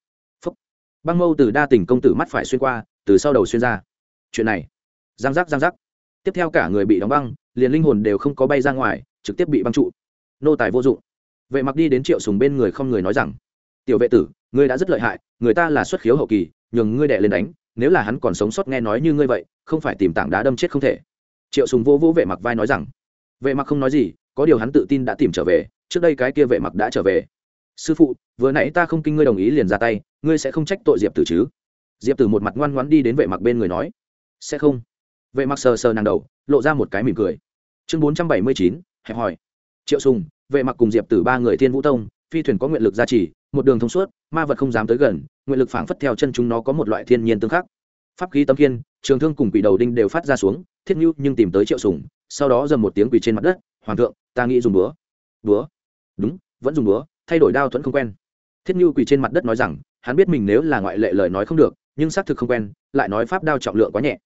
Phúc. băng mâu từ đa tình công tử mắt phải xuyên qua, từ sau đầu xuyên ra. Chuyện này. Giang giác giang giác. Tiếp theo cả người bị đóng băng, liền linh hồn đều không có bay ra ngoài, trực tiếp bị băng trụ. Nô tài vô dụng vệ mặc đi đến triệu sùng bên người không người nói rằng, tiểu vệ tử, ngươi đã rất lợi hại, người ta là xuất khiếu hậu kỳ, nhường ngươi đệ lên đánh, nếu là hắn còn sống sót nghe nói như ngươi vậy, không phải tìm tảng đá đâm chết không thể. Triệu sùng vô vũ vệ mặc vai nói rằng, vệ mặc không nói gì, có điều hắn tự tin đã tìm trở về, trước đây cái kia vệ mặc đã trở về. Sư phụ, vừa nãy ta không kinh ngươi đồng ý liền ra tay, ngươi sẽ không trách tội diệp tử chứ? Diệp tử một mặt ngoan ngoãn đi đến vệ mặc bên người nói, sẽ không. Vệ mặc sờ sờ nàng đầu, lộ ra một cái mỉm cười. Chương bốn trăm bảy mươi chín, hẹp hỏi triệu sùng vệ mặc cùng diệp tử ba người thiên vũ tông, phi thuyền có nguyện lực gia trì, một đường thông suốt, ma vật không dám tới gần, nguyện lực phảng phất theo chân chúng nó có một loại thiên nhiên tương khắc. Pháp khí tấm kiên trường thương cùng quỷ đầu đinh đều phát ra xuống, thiết nhu nhưng tìm tới triệu sùng sau đó dầm một tiếng quỳ trên mặt đất, hoàng thượng, ta nghĩ dùng búa. Búa? Đúng, vẫn dùng búa, thay đổi đao thuẫn không quen. Thiết nhu quỳ trên mặt đất nói rằng, hắn biết mình nếu là ngoại lệ lời nói không được, nhưng xác thực không quen, lại nói pháp đao trọng lượng quá nhẹ.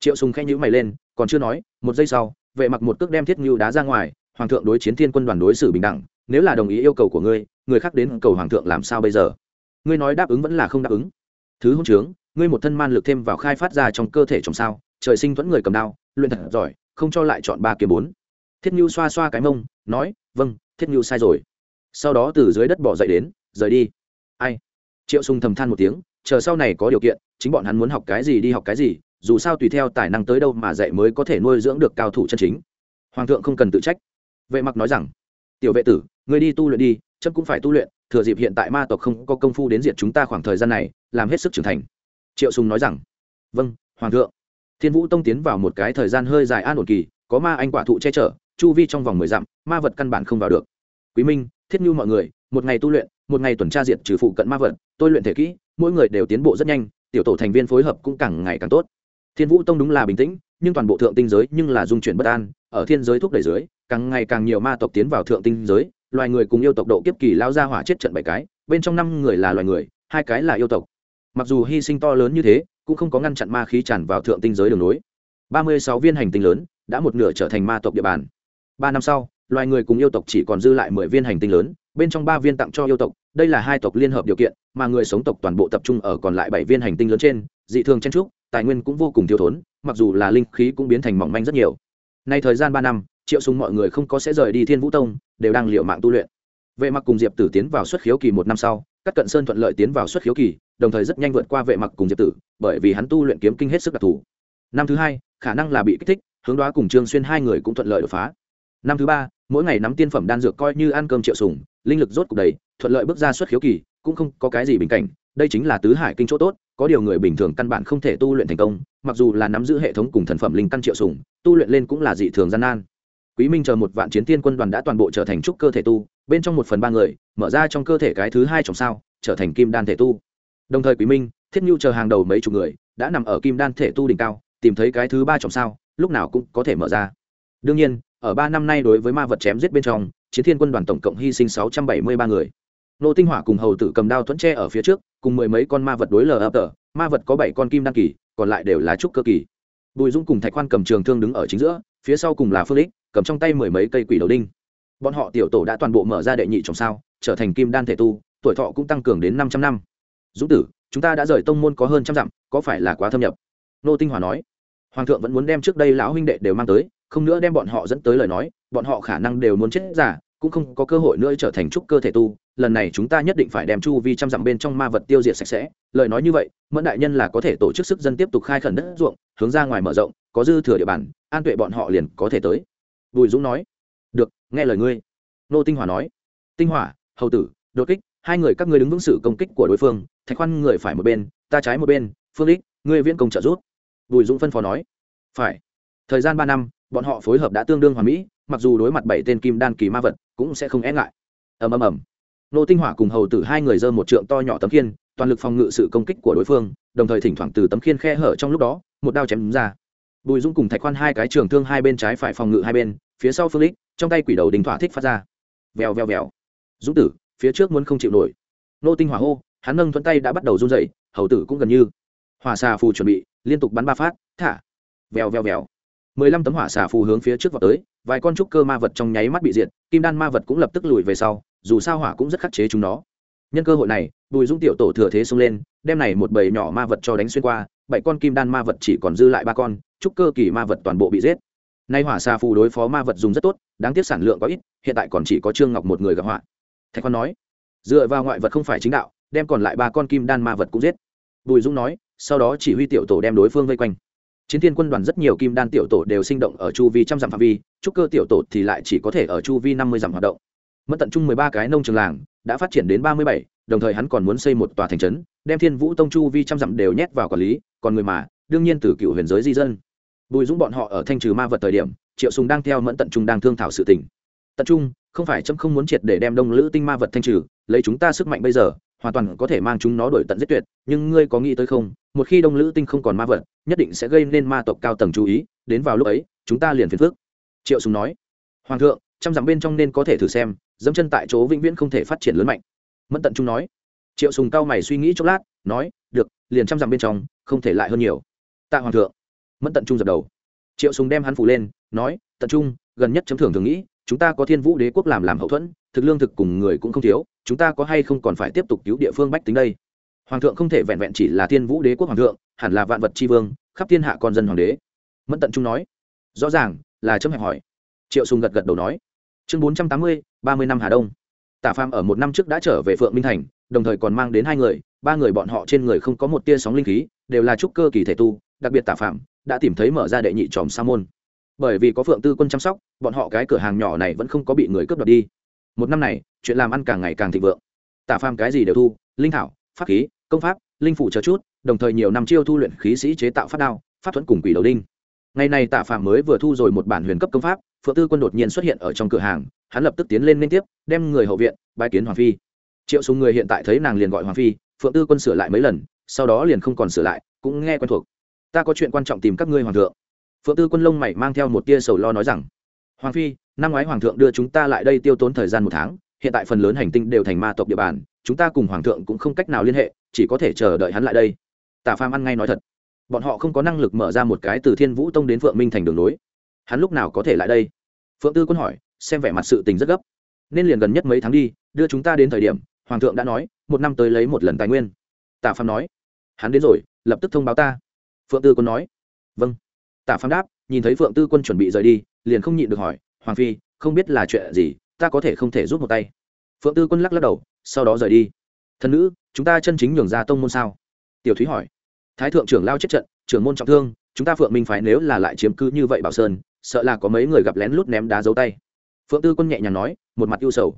Triệu sùng khen nhữ mày lên, còn chưa nói, một giây sau, vệ mặc một cước đem thiết nhu đá ra ngoài hoàng thượng đối chiến thiên quân đoàn đối xử bình đẳng, nếu là đồng ý yêu cầu của ngươi, người khác đến cầu hoàng thượng làm sao bây giờ? Ngươi nói đáp ứng vẫn là không đáp ứng. Thứ hôn trướng, ngươi một thân man lực thêm vào khai phát ra trong cơ thể trong sao, trời sinh thuẫn người cầm đao, luyện thật giỏi, không cho lại chọn ba kiếm bốn. Thiết nhu xoa xoa cái mông, nói vâng thiết nhu sai rồi. Sau đó từ dưới đất bỏ dậy đến, rời đi. Ai? Triệu sùng thầm than một tiếng, chờ sau này có điều kiện, chính bọn hắn muốn học cái gì đi học cái gì, dù sao tùy theo tài năng tới đâu mà dạy mới có thể nuôi dưỡng được cao thủ chân chính. Hoàng thượng không cần tự trách vệ mặc nói rằng, tiểu vệ tử, ngươi đi tu luyện đi, chấm cũng phải tu luyện, thừa dịp hiện tại ma tộc không có công phu đến diệt chúng ta khoảng thời gian này, làm hết sức trưởng thành. Triệu sùng nói rằng vâng hoàng thượng. Thiên vũ tông tiến vào một cái thời gian hơi dài an ổn kỳ, có ma anh quả thụ che chở, chu vi trong vòng mười dặm, ma vật căn bản không vào được. Quý minh, thiết nhu mọi người, một ngày tu luyện, một ngày tuần tra diệt trừ phụ cận ma vật, tôi luyện thể kỹ, mỗi người đều tiến bộ rất nhanh, tiểu tổ thành viên phối hợp cũng càng ngày càng tốt. Thiên vũ tông đúng là bình tĩnh nhưng toàn bộ thượng tinh giới nhưng là dung chuyển bất an, ở thiên giới thúc đẩy dưới, càng ngày càng nhiều ma tộc tiến vào thượng tinh giới, loài người cùng yêu tộc độ kiếp kỳ lao ra hỏa chết trận bảy cái, bên trong năm người là loài người, hai cái là yêu tộc. Mặc dù hy sinh to lớn như thế, cũng không có ngăn chặn ma khí tràn vào thượng tinh giới đường nối. Ba mươi sáu viên hành tinh lớn đã một nửa trở thành ma tộc địa bàn. Ba năm sau, loài người cùng yêu tộc chỉ còn dư lại mười viên hành tinh lớn, bên trong ba viên tặng cho yêu tộc, đây là hai tộc liên hợp điều kiện, mà người sống tộc toàn bộ tập trung ở còn lại bảy viên hành tinh lớn trên, dị thường chen trúc tài nguyên cũng vô cùng thiếu thốn mặc dù là linh khí cũng biến thành mỏng manh rất nhiều. Nay thời gian ba năm, triệu sùng mọi người không có sẽ rời đi thiên vũ tông, đều đang liệu mạng tu luyện. Vệ mặc cùng diệp tử tiến vào xuất khiếu kỳ một năm sau các cận sơn thuận lợi tiến vào xuất khiếu kỳ, đồng thời rất nhanh vượt qua vệ mặc cùng diệp tử, bởi vì hắn tu luyện kiếm kinh hết sức đặc thù. Năm thứ hai, khả năng là bị kích thích, hướng đoá cùng trương xuyên hai người cũng thuận lợi đột phá. Năm thứ ba, mỗi ngày nắm tiên phẩm đan dược coi như ăn cơm triệu sùng, linh lực rốt cục đầy, thuận lợi bước ra xuất khiếu kỳ, cũng không có cái gì bình cảnh, đây chính là tứ hải kinh chỗ tốt có điều người bình thường căn bản không thể tu luyện thành công, mặc dù là nắm giữ hệ thống cùng thần phẩm linh căn triệu sùng tu luyện lên cũng là dị thường gian nan. Quý minh chờ một vạn chiến tiên quân đoàn đã toàn bộ trở thành trúc cơ thể tu, bên trong một phần ba người, mở ra trong cơ thể cái thứ hai trong sao, trở thành kim đan thể tu. Đồng thời quý minh, thiết nhu chờ hàng đầu mấy chục người, đã nằm ở kim đan thể tu đỉnh cao, tìm thấy cái thứ ba trong sao, lúc nào cũng có thể mở ra. Đương nhiên, ở ba năm nay đối với ma vật chém giết bên trong, chiến thiên quân đoàn tổng cộng hy sinh sáu trăm bảy mươi ba người nô tinh hỏa cùng hầu tử cầm đao thuẫn tre ở phía trước, cùng mười mấy con ma vật đối lờ ập tờ. Ma vật có bảy con kim đan kỳ, còn lại đều là trúc cơ kỳ. Bùi dung cùng thạch khoan cầm trường thương đứng ở chính giữa, phía sau cùng là phương lích cầm trong tay mười mấy cây quỷ đầu đinh. Bọn họ tiểu tổ đã toàn bộ mở ra đệ nhị trong sao, trở thành kim đan thể tu, tuổi thọ cũng tăng cường đến năm trăm năm. Dũng tử, chúng ta đã rời tông môn có hơn trăm dặm, có phải là quá thâm nhập? Nô tinh hòa nói. Hoàng thượng vẫn muốn đem trước đây lão huynh đệ đều mang tới, không nữa đem bọn họ dẫn tới lời nói, bọn họ khả năng đều muốn chết giả cũng không có cơ hội nữa trở thành trúc cơ thể tu, lần này chúng ta nhất định phải đem chu vi trăm dặm bên trong ma vật tiêu diệt sạch sẽ. Lời nói như vậy, mẫn đại nhân là có thể tổ chức sức dân tiếp tục khai khẩn đất ruộng, hướng ra ngoài mở rộng, có dư thừa địa bàn, an tuệ bọn họ liền có thể tới. Bùi dũng nói, được, nghe lời ngươi. Nô tinh hỏa nói, tinh hỏa, hầu tử, đột kích, hai người các ngươi đứng vững sự công kích của đối phương, thạch khoan người phải một bên, ta trái một bên, phương ích ngươi viễn công trợ giúp. Bùi dũng phân phó nói, phải. Thời gian ba năm, bọn họ phối hợp đã tương đương hòa mỹ mặc dù đối mặt bảy tên kim đan kỳ ma vật, cũng sẽ không e ngại. Ầm ầm ầm. Nô tinh hỏa cùng hầu tử hai người dơ một trượng to nhỏ tấm khiên, toàn lực phòng ngự sự công kích của đối phương, đồng thời thỉnh thoảng từ tấm khiên khe hở trong lúc đó, một đao chém đúng ra. Bùi dũng cùng thạch khoan hai cái trường thương hai bên trái phải phòng ngự hai bên, phía sau phương lích, trong tay quỷ đầu đình thỏa thích phát ra. Vèo vèo vèo. Dũng tử, phía trước muốn không chịu nổi. Nô tinh hỏa hô, hắn nâng thuận tay đã bắt đầu run dậy hầu tử cũng gần như. Hỏa xà phù chuẩn bị, liên tục bắn ba phát, thả. Vèo vèo vèo. Mười lăm tấm hỏa xà phù hướng phía trước vào tới vài con trúc cơ ma vật trong nháy mắt bị diệt, kim đan ma vật cũng lập tức lùi về sau, dù sao hỏa cũng rất khắc chế chúng nó. Nhân cơ hội này, bùi dũng tiểu tổ thừa thế xông lên, đem này một bầy nhỏ ma vật cho đánh xuyên qua, bảy con kim đan ma vật chỉ còn dư lại ba con, trúc cơ kỳ ma vật toàn bộ bị giết. Nay hỏa xa phù đối phó ma vật dùng rất tốt, đáng tiếc sản lượng có ít, hiện tại còn chỉ có trương ngọc một người gặp họa. Thạch khoan nói, dựa vào ngoại vật không phải chính đạo, đem còn lại ba con kim đan ma vật cũng giết. Bùi dũng nói, sau đó chỉ huy tiểu tổ đem đối phương vây quanh chiến thiên quân đoàn rất nhiều kim đan tiểu tổ đều sinh động ở chu vi trăm dặm phạm vi, trúc cơ tiểu tổ thì lại chỉ có thể ở chu vi năm mươi dặm hoạt động. Mất tận chung mười ba cái nông trường làng đã phát triển đến ba mươi bảy, đồng thời hắn còn muốn xây một tòa thành trấn, đem thiên vũ tông chu vi trăm dặm đều nhét vào quản lý, còn người mà, đương nhiên từ cựu huyền giới di dân. Bùi dũng bọn họ ở thanh trừ ma vật thời điểm, triệu sùng đang theo mẫn tận trung đang thương thảo sự tình. Tận trung, không phải chấm không muốn triệt để đem đông lữ tinh ma vật thanh trừ, lấy chúng ta sức mạnh bây giờ hoàn toàn có thể mang chúng nó đổi tận giết tuyệt, nhưng ngươi có nghĩ tới không? Một khi đông lữ tinh không còn ma vật, nhất định sẽ gây nên ma tộc cao tầng chú ý, đến vào lúc ấy, chúng ta liền phiền phước triệu sùng nói. Hoàng thượng, trăm dặm bên trong nên có thể thử xem, dẫm chân tại chỗ vĩnh viễn không thể phát triển lớn mạnh. Mẫn tận trung nói. Triệu sùng cao mày suy nghĩ chốc lát, nói, được, liền trăm dặm bên trong, không thể lại hơn nhiều. Tạ hoàng thượng. Mẫn tận trung dập đầu. Triệu sùng đem hắn phủ lên, nói, tận trung, gần nhất chấm thường thường nghĩ, chúng ta có thiên vũ đế quốc làm làm hậu thuẫn thực lương thực cùng người cũng không thiếu, chúng ta có hay không còn phải tiếp tục cứu địa phương bách tính đây? Hoàng thượng không thể vẹn vẹn chỉ là thiên vũ đế quốc hoàng thượng, hẳn là vạn vật tri vương, khắp thiên hạ con dân hoàng đế. Mẫn tận trung nói, rõ ràng là chấm hẹp hỏi. Triệu sùng gật gật đầu nói, chương bốn trăm tám mươi, ba mươi năm hà đông. Tả phàm ở một năm trước đã trở về phượng minh thành, đồng thời còn mang đến hai người, ba người bọn họ trên người không có một tia sóng linh khí, đều là trúc cơ kỳ thể tu, đặc biệt tả phàm đã tìm thấy mở ra đệ nhị tròm sa môn. Bởi vì có phượng tư quân chăm sóc, bọn họ cái cửa hàng nhỏ này vẫn không có bị người cướp đoạt đi một năm này, chuyện làm ăn càng ngày càng thịnh vượng. Tả phàm cái gì đều thu, linh thảo, pháp khí, công pháp, linh phủ chờ chút, đồng thời nhiều năm chiêu thu luyện khí sĩ chế tạo pháp đao, pháp thuẫn cùng quỷ đầu đinh. Ngày này tạ phàm mới vừa thu rồi một bản huyền cấp công pháp, phượng tư quân đột nhiên xuất hiện ở trong cửa hàng, hắn lập tức tiến lên liên tiếp, đem người hậu viện bãi kiến hoàng phi. Triệu súng người hiện tại thấy nàng liền gọi hoàng phi, phượng tư quân sửa lại mấy lần, sau đó liền không còn sửa lại, cũng nghe quen thuộc. Ta có chuyện quan trọng tìm các ngươi hoàng thượng. Phượng tư quân lông mày mang theo một tia sầu lo nói rằng, hoàng phi năm ngoái hoàng thượng đưa chúng ta lại đây tiêu tốn thời gian một tháng, hiện tại phần lớn hành tinh đều thành ma tộc địa bàn, chúng ta cùng hoàng thượng cũng không cách nào liên hệ, chỉ có thể chờ đợi hắn lại đây. Tả phàm ăn ngay nói thật. Bọn họ không có năng lực mở ra một cái từ thiên vũ tông đến phượng minh thành đường nối hắn lúc nào có thể lại đây? Phượng tư quân hỏi, xem vẻ mặt sự tình rất gấp. Nên liền gần nhất mấy tháng đi, đưa chúng ta đến thời điểm, hoàng thượng đã nói, một năm tới lấy một lần tài nguyên. Tả phàm nói. Hắn đến rồi, lập tức thông báo ta. Phượng tư quân nói. Vâng. Tả phàm đáp, nhìn thấy phượng tư quân chuẩn bị rời đi, liền không nhịn được hỏi hoàng phi, không biết là chuyện gì, ta có thể không thể rút một tay. Phượng tư quân lắc lắc đầu, sau đó rời đi. Thần nữ, chúng ta chân chính nhường ra tông môn sao? Tiểu thúy hỏi. Thái thượng trưởng lao chết trận, trưởng môn trọng thương, chúng ta phượng minh Phái nếu là lại chiếm cứ như vậy bảo sơn, sợ là có mấy người gặp lén lút ném đá dấu tay. Phượng tư quân nhẹ nhàng nói, một mặt ưu sầu.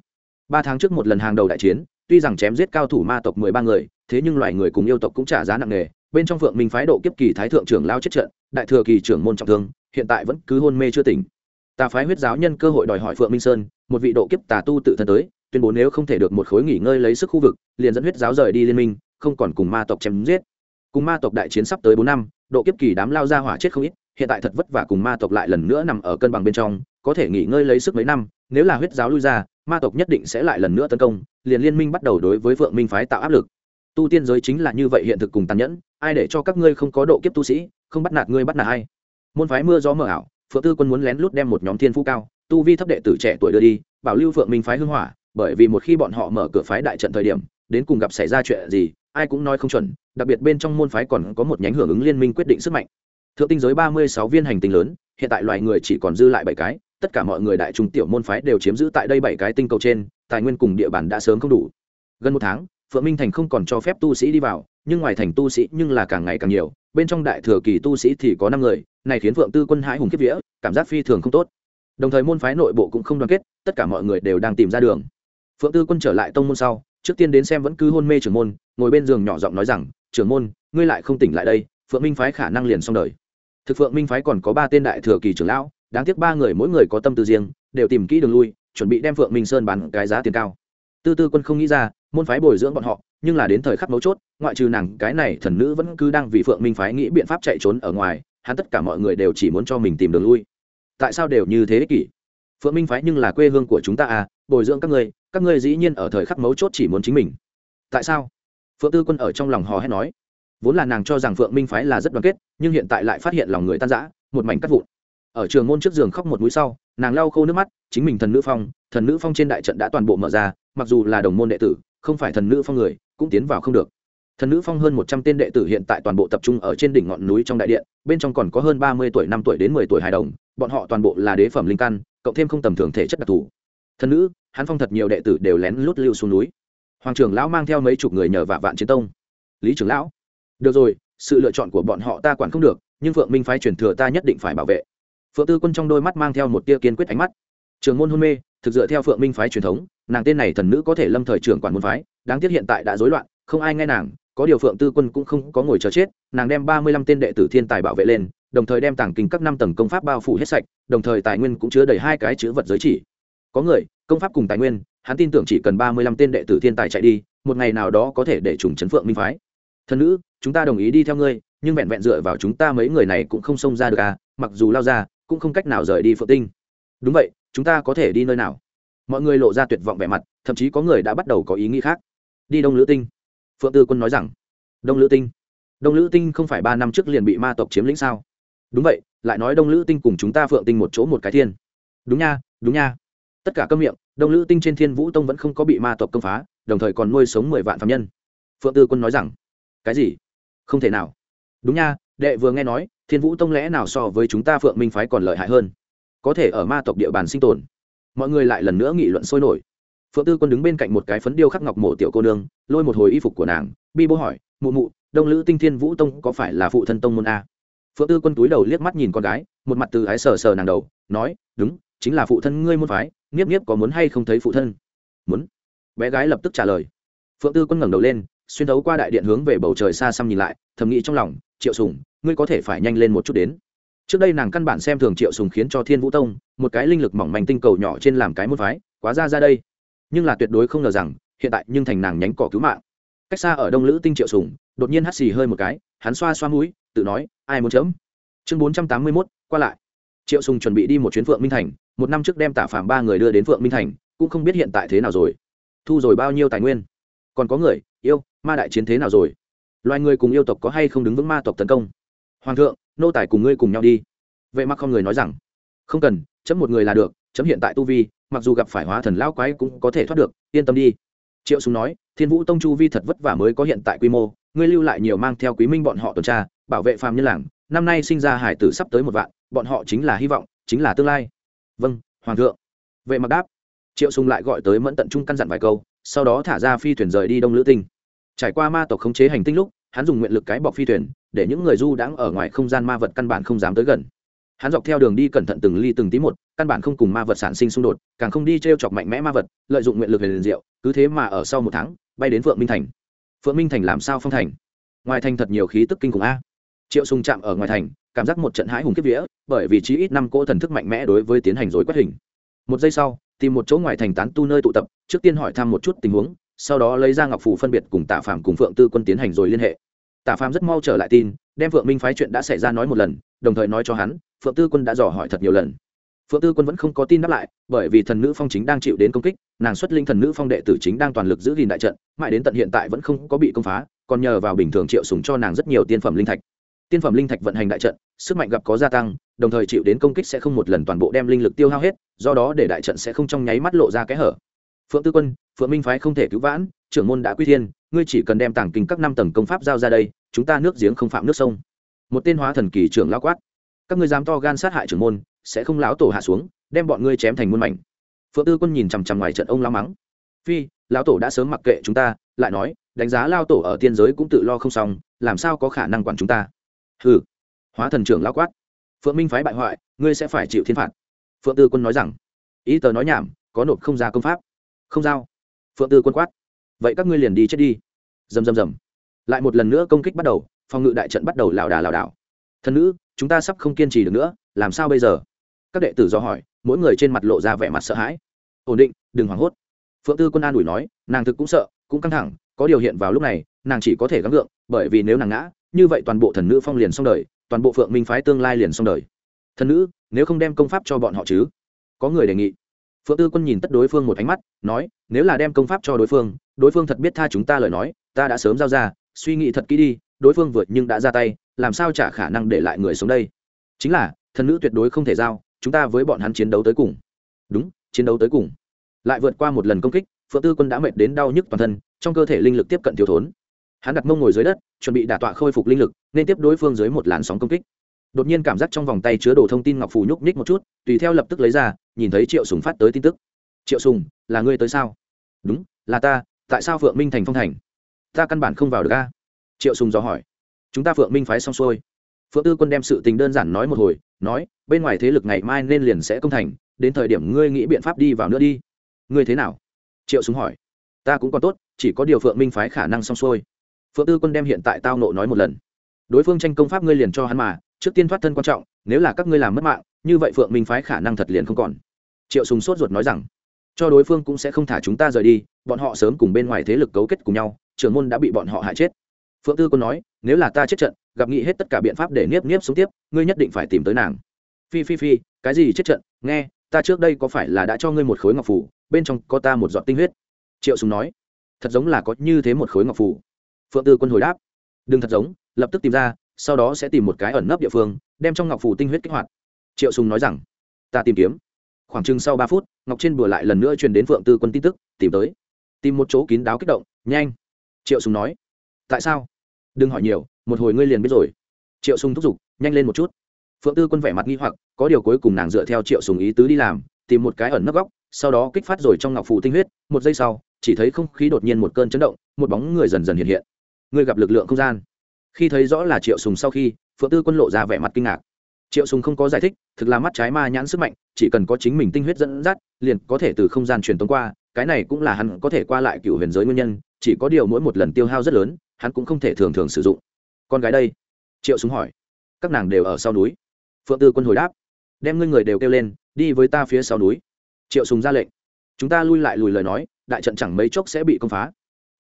Ba tháng trước một lần hàng đầu đại chiến, tuy rằng chém giết cao thủ ma tộc mười ba người, thế nhưng loài người cùng yêu tộc cũng trả giá nặng nề. Bên trong phượng minh phái độ kiếp kỳ thái thượng trưởng lao chết trận, đại thừa kỳ trưởng môn trọng thương, hiện tại vẫn cứ hôn mê chưa tỉnh tà phái huyết giáo nhân cơ hội đòi hỏi phượng minh sơn, một vị độ kiếp tà tu tự thân tới, tuyên bố nếu không thể được một khối nghỉ ngơi lấy sức khu vực, liền dẫn huyết giáo rời đi liên minh, không còn cùng ma tộc chém giết. Cùng ma tộc đại chiến sắp tới bốn năm, độ kiếp kỳ đám lao ra hỏa chết không ít, hiện tại thật vất vả cùng ma tộc lại lần nữa nằm ở cân bằng bên trong, có thể nghỉ ngơi lấy sức mấy năm, nếu là huyết giáo lui ra, ma tộc nhất định sẽ lại lần nữa tấn công, liền liên minh bắt đầu đối với phượng minh phái tạo áp lực. Tu tiên giới chính là như vậy hiện thực cùng tàn nhẫn, ai để cho các ngươi không có độ kiếp tu sĩ, không bắt nạt ngươi bắt nạt ai? Môn phái mưa gió mờ ảo phượng tư quân muốn lén lút đem một nhóm thiên phú cao, tu vi thấp đệ tử trẻ tuổi đưa đi, bảo lưu phượng minh phái hưng hỏa, bởi vì một khi bọn họ mở cửa phái đại trận thời điểm, đến cùng gặp xảy ra chuyện gì, ai cũng nói không chuẩn, đặc biệt bên trong môn phái còn có một nhánh hưởng ứng liên minh quyết định sức mạnh. Thượng tinh giới ba mươi sáu viên hành tinh lớn, hiện tại loài người chỉ còn dư lại bảy cái, tất cả mọi người đại trung tiểu môn phái đều chiếm giữ tại đây bảy cái tinh cầu trên, tài nguyên cùng địa bàn đã sớm không đủ. Gần một tháng, phượng minh thành không còn cho phép tu sĩ đi vào, nhưng ngoài thành tu sĩ nhưng là càng ngày càng nhiều, bên trong đại thừa kỳ tu sĩ thì có năm người này khiến phượng tư quân hãi hùng kiếp vía, cảm giác phi thường không tốt. Đồng thời môn phái nội bộ cũng không đoàn kết, tất cả mọi người đều đang tìm ra đường. Phượng tư quân trở lại tông môn sau, trước tiên đến xem vẫn cứ hôn mê trưởng môn, ngồi bên giường nhỏ giọng nói rằng, trưởng môn, ngươi lại không tỉnh lại đây, phượng minh phái khả năng liền xong đời. Thực phượng minh phái còn có ba tên đại thừa kỳ trưởng lão, đáng tiếc ba người mỗi người có tâm tư riêng, đều tìm kỹ đường lui, chuẩn bị đem phượng minh sơn bán cái giá tiền cao. Tư tư quân không nghĩ ra, môn phái bồi dưỡng bọn họ, nhưng là đến thời khắc mấu chốt, ngoại trừ nàng, cái này thần nữ vẫn cứ đang vì phượng minh phái nghĩ biện pháp chạy trốn ở ngoài hắn tất cả mọi người đều chỉ muốn cho mình tìm đường lui. Tại sao đều như thế ích kỷ? Phượng minh phái nhưng là quê hương của chúng ta à bồi dưỡng các ngươi các ngươi dĩ nhiên ở thời khắc mấu chốt chỉ muốn chính mình. Tại sao? Phượng tư quân ở trong lòng hò hét nói. Vốn là nàng cho rằng phượng minh phái là rất đoàn kết, nhưng hiện tại lại phát hiện lòng người tan rã, một mảnh cắt vụn. Ở trường môn trước giường khóc một mũi sau, nàng lau khô nước mắt, chính mình thần nữ phong, thần nữ phong trên đại trận đã toàn bộ mở ra, mặc dù là đồng môn đệ tử, không phải thần nữ phong người, cũng tiến vào không được thần nữ phong hơn một trăm tên đệ tử hiện tại toàn bộ tập trung ở trên đỉnh ngọn núi trong đại điện, bên trong còn có hơn ba mươi tuổi, năm tuổi đến mười tuổi hài đồng, bọn họ toàn bộ là đế phẩm linh căn, cộng thêm không tầm thường thể chất đặc thù. Thần nữ, hắn phong thật nhiều đệ tử đều lén lút lưu xuống núi. Hoàng trưởng lão mang theo mấy chục người nhờ vạ vạn chiến tông. Lý trưởng lão, được rồi, sự lựa chọn của bọn họ ta quản không được, nhưng phượng minh phái truyền thừa ta nhất định phải bảo vệ. Phượng tư quân trong đôi mắt mang theo một tia kiên quyết ánh mắt. Trường môn hôn mê, thực dựa theo phượng minh phái truyền thống, nàng tên này thần nữ có thể lâm thời trưởng quản môn phái, đáng tiếc hiện tại đã rối loạn, không ai nghe nàng có điều phượng tư quân cũng không có ngồi chờ chết, nàng đem ba mươi lăm tên đệ tử thiên tài bảo vệ lên, đồng thời đem tảng kinh các năm tầng công pháp bao phủ hết sạch, đồng thời tài nguyên cũng chứa đầy hai cái chữ vật giới chỉ. Có người, công pháp cùng tài nguyên, hắn tin tưởng chỉ cần ba mươi lăm tên đệ tử thiên tài chạy đi, một ngày nào đó có thể để trùng chấn phượng minh phái. Thân nữ, chúng ta đồng ý đi theo ngươi, nhưng vẹn vẹn dựa vào chúng ta mấy người này cũng không xông ra được à mặc dù lao ra, cũng không cách nào rời đi phượng tinh. Đúng vậy, chúng ta có thể đi nơi nào? Mọi người lộ ra tuyệt vọng vẻ mặt, thậm chí có người đã bắt đầu có ý nghĩ khác. Đi đông lữ tinh phượng tư quân nói rằng, đông lữ tinh, đông lữ tinh không phải ba năm trước liền bị ma tộc chiếm lĩnh sao? Đúng vậy, lại nói đông lữ tinh cùng chúng ta phượng tinh một chỗ một cái thiên. Đúng nha đúng nha. Tất cả câm miệng, đông lữ tinh trên thiên vũ tông vẫn không có bị ma tộc công phá, đồng thời còn nuôi sống mười vạn phạm nhân. Phượng tư quân nói rằng, cái gì? Không thể nào. Đúng nha, đệ vừa nghe nói, thiên vũ tông lẽ nào so với chúng ta phượng minh phái còn lợi hại hơn? Có thể ở ma tộc địa bàn sinh tồn. Mọi người lại lần nữa nghị luận sôi nổi. Phượng tư quân đứng bên cạnh một cái phấn điêu khắc ngọc mộ tiểu cô nương lôi một hồi y phục của nàng, bi bố hỏi, mụ mụ, đông lữ tinh thiên vũ tông có phải là phụ thân tông môn a? Phượng tư quân túi đầu liếc mắt nhìn con gái, một mặt từ ái sờ sờ nàng đầu, nói, đúng, chính là phụ thân ngươi môn phái, nghiếp nghiếp có muốn hay không thấy phụ thân? Muốn. Bé gái lập tức trả lời. Phượng tư quân ngẩng đầu lên, xuyên thấu qua đại điện hướng về bầu trời xa xăm nhìn lại, thầm nghĩ trong lòng, triệu sùng, ngươi có thể phải nhanh lên một chút đến. Trước đây nàng căn bản xem thường triệu sùng khiến cho thiên vũ tông, một cái linh lực mỏng manh tinh cầu nhỏ trên làm cái môn phái, quá ra ra đây. Nhưng là tuyệt đối không ngờ rằng hiện tại nhưng thành nàng nhánh cỏ cứu mạng. Cách xa ở đông lữ tinh triệu sùng đột nhiên hắt xì hơi một cái hắn xoa xoa mũi tự nói ai muốn chấm? Chương bốn trăm tám mươi 481, qua lại. Triệu sùng chuẩn bị đi một chuyến phượng minh thành một năm trước đem tả phạm ba người đưa đến phượng minh thành cũng không biết hiện tại thế nào rồi. Thu rồi bao nhiêu tài nguyên? Còn có người yêu ma đại chiến thế nào rồi? Loài người cùng yêu tộc có hay không đứng vững ma tộc tấn công? Hoàng thượng nô tài cùng ngươi cùng nhau đi. Vậy mà không người nói rằng không cần chấm một người là được chấm hiện tại tu vi mặc dù gặp phải hóa thần lão quái cũng có thể thoát được yên tâm đi triệu súng nói, thiên vũ tông chu vi thật vất vả mới có hiện tại quy mô, ngươi lưu lại nhiều mang theo quý minh bọn họ tuần tra, bảo vệ phàm nhân làng, năm nay sinh ra hải tử sắp tới một vạn, bọn họ chính là hy vọng, chính là tương lai. Vâng hoàng thượng. Vệ mặc đáp. Triệu sùng lại gọi tới mẫn tận trung căn dặn vài câu, sau đó thả ra phi thuyền rời đi đông lữ tinh. Trải qua ma tộc khống chế hành tinh lúc, hắn dùng nguyện lực cái bọc phi thuyền, để những người du đãng ở ngoài không gian ma vật căn bản không dám tới gần hắn dọc theo đường đi cẩn thận từng ly từng tí một, căn bản không cùng ma vật sản sinh xung đột, càng không đi t r e o chọc mạnh mẽ ma vật, lợi dụng nguyện lực về liền diệu, cứ thế mà ở sau một tháng, bay đến phượng minh thành. Phượng minh thành làm sao phong thành? Ngoài thành thật nhiều khí tức kinh khủng a. Triệu sùng chạm ở ngoài thành, cảm giác một trận hãi hùng kiếp vía, bởi vì chí ít năm cỗ thần thức mạnh mẽ đối với tiến hành dối quét hình. Một giây sau, tìm một chỗ ngoài thành tán tu nơi tụ tập, trước tiên hỏi thăm một chút tình huống, sau đó lấy ra ngọc phủ phân biệt cùng tạ phạm cùng phượng tư quân tiến hành rồi liên hệ. Tạ phạm rất mau trở lại tin, đem phượng minh phái chuyện đã xảy ra nói một lần, đồng thời nói cho hắn phượng tư quân đã dò hỏi thật nhiều lần. Phượng tư quân vẫn không có tin đáp lại, bởi vì thần nữ phong chính đang chịu đến công kích, nàng xuất linh thần nữ phong đệ tử chính đang toàn lực giữ gìn đại trận, mãi đến tận hiện tại vẫn không có bị công phá, còn nhờ vào bình thường triệu sùng cho nàng rất nhiều tiên phẩm linh thạch. Tiên phẩm linh thạch vận hành đại trận, sức mạnh gặp có gia tăng, đồng thời chịu đến công kích sẽ không một lần toàn bộ đem linh lực tiêu hao hết, do đó để đại trận sẽ không trong nháy mắt lộ ra kẽ hở. Phượng tư quân, phượng minh phái không thể cứu vãn, trưởng môn đã quy thiên, ngươi chỉ cần đem tàng kinh các năm tầng công pháp giao ra đây, chúng ta nước giếng không phạm nước sông. Một tên hóa thần kỳ trưởng lao quát các ngươi dám to gan sát hại trưởng môn, sẽ không láo tổ hạ xuống, đem bọn ngươi chém thành muôn mảnh. Phượng tư quân nhìn chằm chằm ngoài trận ông lao mắng. Phi, lão tổ đã sớm mặc kệ chúng ta, lại nói, đánh giá lao tổ ở tiên giới cũng tự lo không xong, làm sao có khả năng quản chúng ta? Hừ. Hóa thần trưởng lao quát. Phượng minh phái bại hoại, ngươi sẽ phải chịu thiên phạt. Phượng tư quân nói rằng. Ý tờ nói nhảm, có nộp không ra công pháp. Không giao. Phượng tư quân quát. Vậy các ngươi liền đi chết đi. Rầm rầm rầm. Lại một lần nữa công kích bắt đầu, phòng ngự đại trận bắt đầu lảo đà lảo đảo thân nữ, chúng ta sắp không kiên trì được nữa, làm sao bây giờ? Các đệ tử do hỏi, mỗi người trên mặt lộ ra vẻ mặt sợ hãi. Ổn định, đừng hoảng hốt. Phượng tư quân an ủi nói, nàng thực cũng sợ, cũng căng thẳng, có điều hiện vào lúc này, nàng chỉ có thể gắng gượng, bởi vì nếu nàng ngã, như vậy toàn bộ thần nữ phong liền xong đời, toàn bộ phượng minh phái tương lai liền xong đời. Thần nữ, nếu không đem công pháp cho bọn họ chứ? Có người đề nghị. Phượng tư quân nhìn tất đối phương một ánh mắt, nói, nếu là đem công pháp cho đối phương đối phương thật biết tha chúng ta lời nói, ta đã sớm giao ra, suy nghĩ thật kỹ đi, đối phương vượt nhưng đã ra tay làm sao trả khả năng để lại người sống đây? Chính là, thần nữ tuyệt đối không thể giao, chúng ta với bọn hắn chiến đấu tới cùng. Đúng, chiến đấu tới cùng. Lại vượt qua một lần công kích, phượng tư quân đã mệt đến đau nhức toàn thân, trong cơ thể linh lực tiếp cận thiếu thốn. Hắn đặt mông ngồi dưới đất, chuẩn bị đả tọa khôi phục linh lực, nên tiếp đối phương dưới một làn sóng công kích. Đột nhiên cảm giác trong vòng tay chứa đồ thông tin ngọc phù nhúc nhích một chút, tùy theo lập tức lấy ra, nhìn thấy triệu sùng phát tới tin tức. Triệu sùng, là ngươi tới sao? Đúng, là ta, tại sao phượng minh thành phong thành? Ta căn bản không vào được a. Triệu sùng dò hỏi chúng ta phượng minh phái xong xuôi. Phượng tư quân đem sự tình đơn giản nói một hồi, nói, bên ngoài thế lực ngày mai nên liền sẽ công thành, đến thời điểm ngươi nghĩ biện pháp đi vào nữa đi. Ngươi thế nào? Triệu súng hỏi. Ta cũng còn tốt, chỉ có điều phượng minh phái khả năng xong xuôi. Phượng tư quân đem hiện tại tao nộ nói một lần. Đối phương tranh công pháp ngươi liền cho hắn mà, trước tiên thoát thân quan trọng, nếu là các ngươi làm mất mạng, như vậy phượng minh phái khả năng thật liền không còn. Triệu súng sốt ruột nói rằng, cho đối phương cũng sẽ không thả chúng ta rời đi, bọn họ sớm cùng bên ngoài thế lực cấu kết cùng nhau, trưởng môn đã bị bọn họ hại chết. Phượng tư quân nói nếu là ta chết trận, gặp nghị hết tất cả biện pháp để niếp niếp sống tiếp, ngươi nhất định phải tìm tới nàng. Phi phi phi, cái gì chết trận? Nghe, ta trước đây có phải là đã cho ngươi một khối ngọc phủ bên trong có ta một giọt tinh huyết? Triệu sùng nói. Thật giống là có như thế một khối ngọc phủ phượng tư quân hồi đáp. Đừng thật giống, lập tức tìm ra, sau đó sẽ tìm một cái ẩn nấp địa phương, đem trong ngọc phủ tinh huyết kích hoạt. Triệu sùng nói rằng. Ta tìm kiếm. Khoảng chừng sau ba phút, ngọc trên bừa lại lần nữa truyền đến phượng tư quân tin tức, tìm tới. Tìm một chỗ kín đáo kích động, nhanh. Triệu sùng nói. Tại sao? Đừng hỏi nhiều, một hồi ngươi liền biết rồi. Triệu sùng thúc giục, nhanh lên một chút. Phượng tư quân vẻ mặt nghi hoặc, có điều cuối cùng nàng dựa theo triệu sùng ý tứ đi làm, tìm một cái ẩn nấp góc, sau đó kích phát rồi trong ngọc phủ tinh huyết, một giây sau, chỉ thấy không khí đột nhiên một cơn chấn động, một bóng người dần dần hiện hiện. Ngươi gặp lực lượng không gian. Khi thấy rõ là triệu sùng sau khi, phượng tư quân lộ ra vẻ mặt kinh ngạc. Triệu sùng không có giải thích, thực là mắt trái ma nhãn sức mạnh, chỉ cần có chính mình tinh huyết dẫn dắt, liền có thể từ không gian truyền tống qua, cái này cũng là hắn có thể qua lại cựu huyền giới nguyên nhân, chỉ có điều mỗi một lần tiêu hao rất lớn hắn cũng không thể thường thường sử dụng. Con gái đây, triệu súng hỏi. Các nàng đều ở sau núi. Phượng tư quân hồi đáp. Đem ngươi người đều kêu lên, đi với ta phía sau núi. Triệu súng ra lệnh. Chúng ta lui lại lùi lời nói, đại trận chẳng mấy chốc sẽ bị công phá.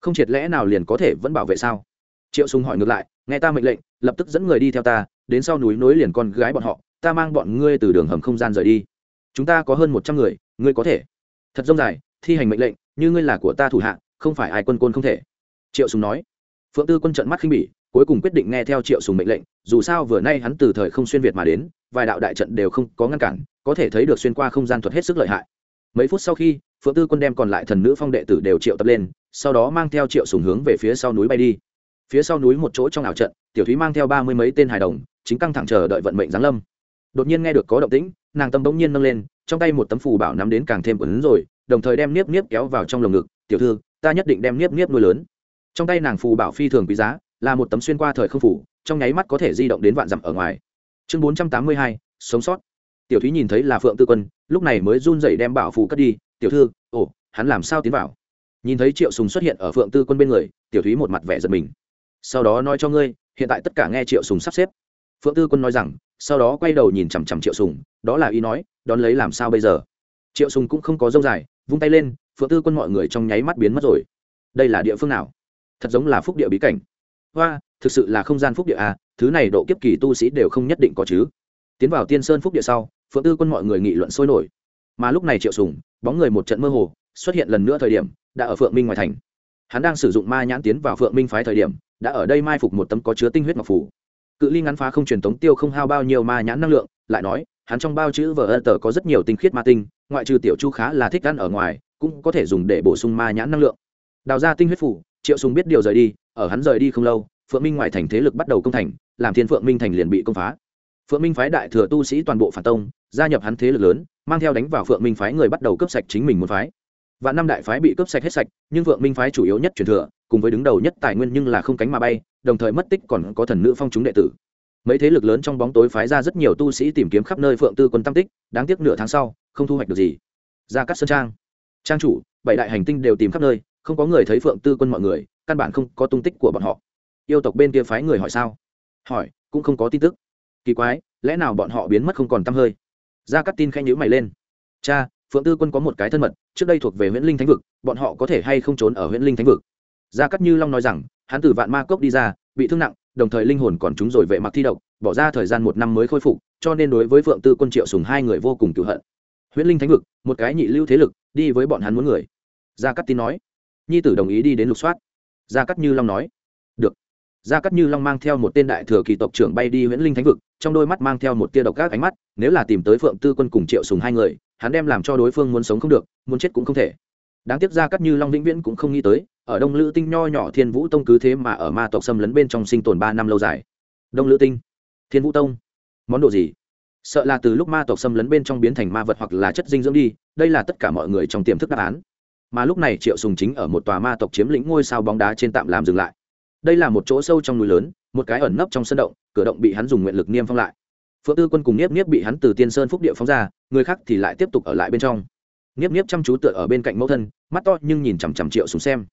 Không triệt lẽ nào liền có thể vẫn bảo vệ sao? Triệu súng hỏi ngược lại. Nghe ta mệnh lệnh, lập tức dẫn người đi theo ta, đến sau núi nối liền con gái bọn họ. Ta mang bọn ngươi từ đường hầm không gian rời đi. Chúng ta có hơn một trăm người, ngươi có thể. Thật rông dài, thi hành mệnh lệnh, như ngươi là của ta thủ hạ, không phải ai quân côn không thể. Triệu súng nói phượng tư quân trận mắt khinh bỉ, cuối cùng quyết định nghe theo triệu sùng mệnh lệnh, dù sao vừa nay hắn từ thời không xuyên việt mà đến, vài đạo đại trận đều không có ngăn cản, có thể thấy được xuyên qua không gian thuật hết sức lợi hại. Mấy phút sau khi, phượng tư quân đem còn lại thần nữ phong đệ tử đều triệu tập lên, sau đó mang theo triệu sùng hướng về phía sau núi bay đi. Phía sau núi một chỗ trong ảo trận, tiểu thúy mang theo ba mươi mấy tên hài đồng, chính căng thẳng chờ đợi vận mệnh giáng lâm. Đột nhiên nghe được có động tĩnh, nàng tâm bỗng nhiên nâng lên, trong tay một tấm phù bảo nắm đến càng thêm quấn rồi, đồng thời đem niếp niếp kéo vào trong lồng ngực. Tiểu thư, ta nhất định đem niếp niếp nuôi lớn trong tay nàng phù bảo phi thường quý giá, là một tấm xuyên qua thời không phủ, trong nháy mắt có thể di động đến vạn dặm ở ngoài. Chương bốn trăm tám mươi hai, sống sót. Tiểu thúy nhìn thấy là phượng tư quân, lúc này mới run dậy đem bảo phù cất đi. Tiểu thư, ồ, hắn làm sao tiến vào? Nhìn thấy triệu sùng xuất hiện ở phượng tư quân bên người, tiểu thúy một mặt vẻ giật mình. Sau đó nói cho ngươi, hiện tại tất cả nghe triệu sùng sắp xếp. Phượng tư quân nói rằng, sau đó quay đầu nhìn chằm chằm triệu sùng, đó là ý nói, đón lấy làm sao bây giờ? Triệu sùng cũng không có dông dài, vung tay lên, phượng tư quân mọi người trong nháy mắt biến mất rồi. Đây là địa phương nào? Thật giống là phúc địa bí cảnh. Hoa, thực sự là không gian phúc địa à thứ này độ kiếp kỳ tu sĩ đều không nhất định có chứ. Tiến vào tiên sơn phúc địa sau, phượng tư quân mọi người nghị luận sôi nổi. Mà lúc này triệu sùng, bóng người một trận mơ hồ, xuất hiện lần nữa thời điểm, đã ở phượng minh ngoài thành. Hắn đang sử dụng ma nhãn tiến vào phượng minh phái thời điểm, đã ở đây mai phục một tấm có chứa tinh huyết ngọc phủ cự ly ngắn phá không truyền tống tiêu không hao bao nhiêu ma nhãn năng lượng, lại nói, hắn trong bao chữ vờ tờ có rất nhiều tinh khiết ma tinh, ngoại trừ tiểu chu khá là thích ăn ở ngoài, cũng có thể dùng để bổ sung ma nhãn năng lượng. Đào ra tinh huyết phủ triệu sùng biết điều rời đi, ở hắn rời đi không lâu, phượng minh ngoài thành thế lực bắt đầu công thành, làm thiên phượng minh thành liền bị công phá. Phượng minh phái đại thừa tu sĩ toàn bộ phản tông, gia nhập hắn thế lực lớn, mang theo đánh vào phượng minh phái người bắt đầu cướp sạch chính mình một phái. Và năm đại phái bị cướp sạch hết sạch, nhưng phượng minh phái chủ yếu nhất truyền thừa, cùng với đứng đầu nhất tài nguyên nhưng là không cánh mà bay, đồng thời mất tích còn có thần nữ phong chúng đệ tử. Mấy thế lực lớn trong bóng tối phái ra rất nhiều tu sĩ tìm kiếm khắp nơi phượng tư quân tam tích, đáng tiếc nửa tháng sau, không thu hoạch được gì. Ra các sơn trang. Trang chủ, bảy đại hành tinh đều tìm khắp nơi không có người thấy phượng tư quân mọi người, căn bản không có tung tích của bọn họ. Yêu tộc bên kia phái người hỏi sao? Hỏi, cũng không có tin tức. Kỳ quái, lẽ nào bọn họ biến mất không còn t hơi? Ra các tin khẽ nhữ mày lên. Cha, phượng tư quân có một cái thân mật, trước đây thuộc về huyện linh thánh vực, bọn họ có thể hay không trốn ở huyện linh thánh vực? Gia cắt như long nói rằng, hắn từ vạn ma cốc đi ra, bị thương nặng, đồng thời linh hồn còn trúng rồi vệ mặc thi độc, bỏ ra thời gian một năm mới khôi phục, cho nên đối với phượng tư quân triệu sùng hai người vô cùng cựu hận. Huyễn linh thánh vực, một cái nhị lưu thế lực, đi với bọn hắn muốn người. Gia cắt tin nói nhi tử đồng ý đi đến lục soát. Gia cắt như long nói. Được. Gia cắt như long mang theo một tên đại thừa kỳ tộc trưởng bay đi huyễn linh thánh vực, trong đôi mắt mang theo một tia độc các ánh mắt, nếu là tìm tới phượng tư quân cùng triệu sùng hai người, hắn đem làm cho đối phương muốn sống không được, muốn chết cũng không thể. Đáng tiếc gia cắt như long vĩnh viễn cũng không nghĩ tới, ở đông lữ tinh nho nhỏ thiên vũ tông cứ thế mà ở ma tộc xâm lấn bên trong sinh tồn ba năm lâu dài. Đông lữ tinh. Thiên vũ tông. Món đồ gì? Sợ là từ lúc ma tộc xâm lấn bên trong biến thành ma vật hoặc là chất dinh dưỡng đi, đây là tất cả mọi người trong tiềm thức đáp án mà lúc này triệu sùng chính ở một tòa ma tộc chiếm lĩnh ngôi sao bóng đá trên tạm làm dừng lại. Đây là một chỗ sâu trong núi lớn, một cái ẩn nấp trong sân động, cửa động bị hắn dùng nguyện lực niêm phong lại. Phượng tư quân cùng niếp niếp bị hắn từ tiên sơn phúc địa phóng ra, người khác thì lại tiếp tục ở lại bên trong. Niếp niếp chăm chú tựa ở bên cạnh mẫu thân, mắt to nhưng nhìn chằm chằm triệu sùng xem.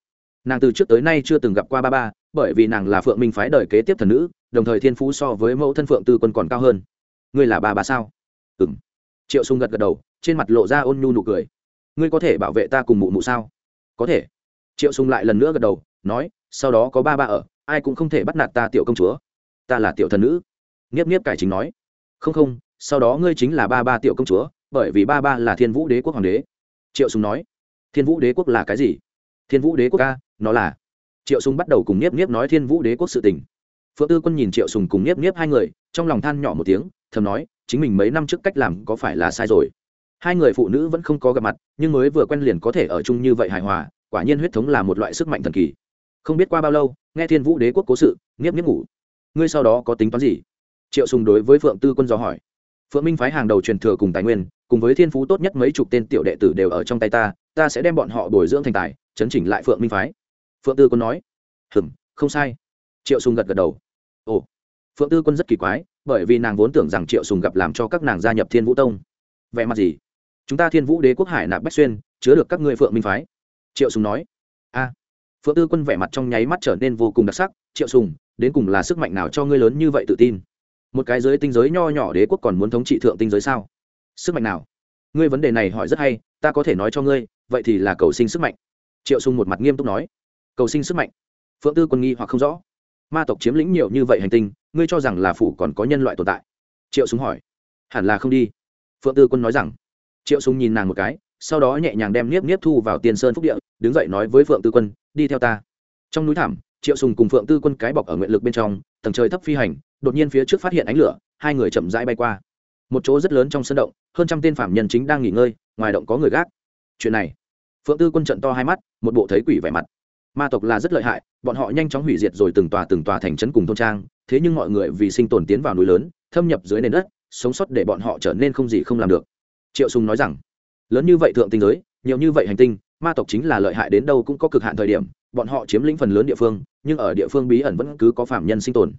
Nàng từ trước tới nay chưa từng gặp qua ba ba, bởi vì nàng là phượng minh phái đời kế tiếp thần nữ, đồng thời thiên phú so với mẫu thân phượng tư quân còn cao hơn. Ngươi là ba ba sao? Ừ triệu sùng gật gật đầu, trên mặt lộ ra ôn nhu nụ cười ngươi có thể bảo vệ ta cùng mụ mụ sao? Có thể. Triệu sùng lại lần nữa gật đầu, nói, sau đó có ba ba ở, ai cũng không thể bắt nạt ta tiểu công chúa. Ta là tiểu thần nữ. Nghiếp nghiếp cải chính nói, không không, sau đó ngươi chính là ba ba tiểu công chúa, bởi vì ba ba là thiên vũ đế quốc hoàng đế. Triệu sùng nói, thiên vũ đế quốc là cái gì? Thiên vũ đế quốc ca nó là. Triệu sùng bắt đầu cùng nhiếp nhiếp nói thiên vũ đế quốc sự tình. Phượng tư quân nhìn triệu sùng cùng nhiếp nhiếp hai người, trong lòng than nhỏ một tiếng, thầm nói, chính mình mấy năm trước cách làm có phải là sai rồi? Hai người phụ nữ vẫn không có gặp mặt, nhưng mới vừa quen liền có thể ở chung như vậy hài hòa, quả nhiên huyết thống là một loại sức mạnh thần kỳ. Không biết qua bao lâu, nghe thiên vũ đế quốc cố sự, nghiếp nghiếp ngủ. Ngươi sau đó có tính toán gì? Triệu sùng đối với phượng tư quân do hỏi. Phượng minh phái hàng đầu truyền thừa cùng tài nguyên, cùng với thiên phú tốt nhất mấy chục tên tiểu đệ tử đều ở trong tay ta ta sẽ đem bọn họ bồi dưỡng thành tài, chấn chỉnh lại phượng minh phái. Phượng tư quân nói. Hừm, không sai. Triệu sùng gật gật đầu. Ồ. Phượng tư quân rất kỳ quái, bởi vì nàng vốn tưởng rằng triệu sùng gặp làm cho các nàng gia nhập thiên vũ tông. Vẻ mặt gì? Chúng ta thiên vũ đế quốc hải nạp bách xuyên chứa được các ngươi phượng minh phái triệu sùng nói a phượng tư quân vẻ mặt trong nháy mắt trở nên vô cùng đặc sắc triệu sùng đến cùng là sức mạnh nào cho ngươi lớn như vậy tự tin một cái giới tinh giới nho nhỏ đế quốc còn muốn thống trị thượng tinh giới sao sức mạnh nào ngươi vấn đề này hỏi rất hay ta có thể nói cho ngươi vậy thì là cầu sinh sức mạnh triệu sùng một mặt nghiêm túc nói cầu sinh sức mạnh phượng tư quân nghi hoặc không rõ ma tộc chiếm lĩnh nhiều như vậy hành tinh ngươi cho rằng là phủ còn có nhân loại tồn tại triệu sùng hỏi hẳn là không đi phượng tư quân nói rằng triệu súng nhìn nàng một cái, sau đó nhẹ nhàng đem niếp niếp thu vào tiền sơn phúc địa, đứng dậy nói với phượng tư quân, đi theo ta. Trong núi thảm, triệu sùng cùng phượng tư quân cái bọc ở nguyện lực bên trong, tầng trời thấp phi hành, đột nhiên phía trước phát hiện ánh lửa, hai người chậm rãi bay qua. Một chỗ rất lớn trong sân động, hơn trăm tên phạm nhân chính đang nghỉ ngơi, ngoài động có người gác. Chuyện này? Phượng tư quân trận to hai mắt, một bộ thấy quỷ vẻ mặt. Ma tộc là rất lợi hại, bọn họ nhanh chóng hủy diệt rồi từng tòa từng tòa thành trấn cùng thôn trang, thế nhưng mọi người vì sinh tồn tiến vào núi lớn, thâm nhập dưới nền đất, sống sót để bọn họ trở nên không gì không làm được triệu sùng nói rằng, lớn như vậy thượng tinh giới, nhiều như vậy hành tinh, ma tộc chính là lợi hại đến đâu cũng có cực hạn thời điểm, bọn họ chiếm lĩnh phần lớn địa phương, nhưng ở địa phương bí ẩn vẫn cứ có phạm nhân sinh tồn.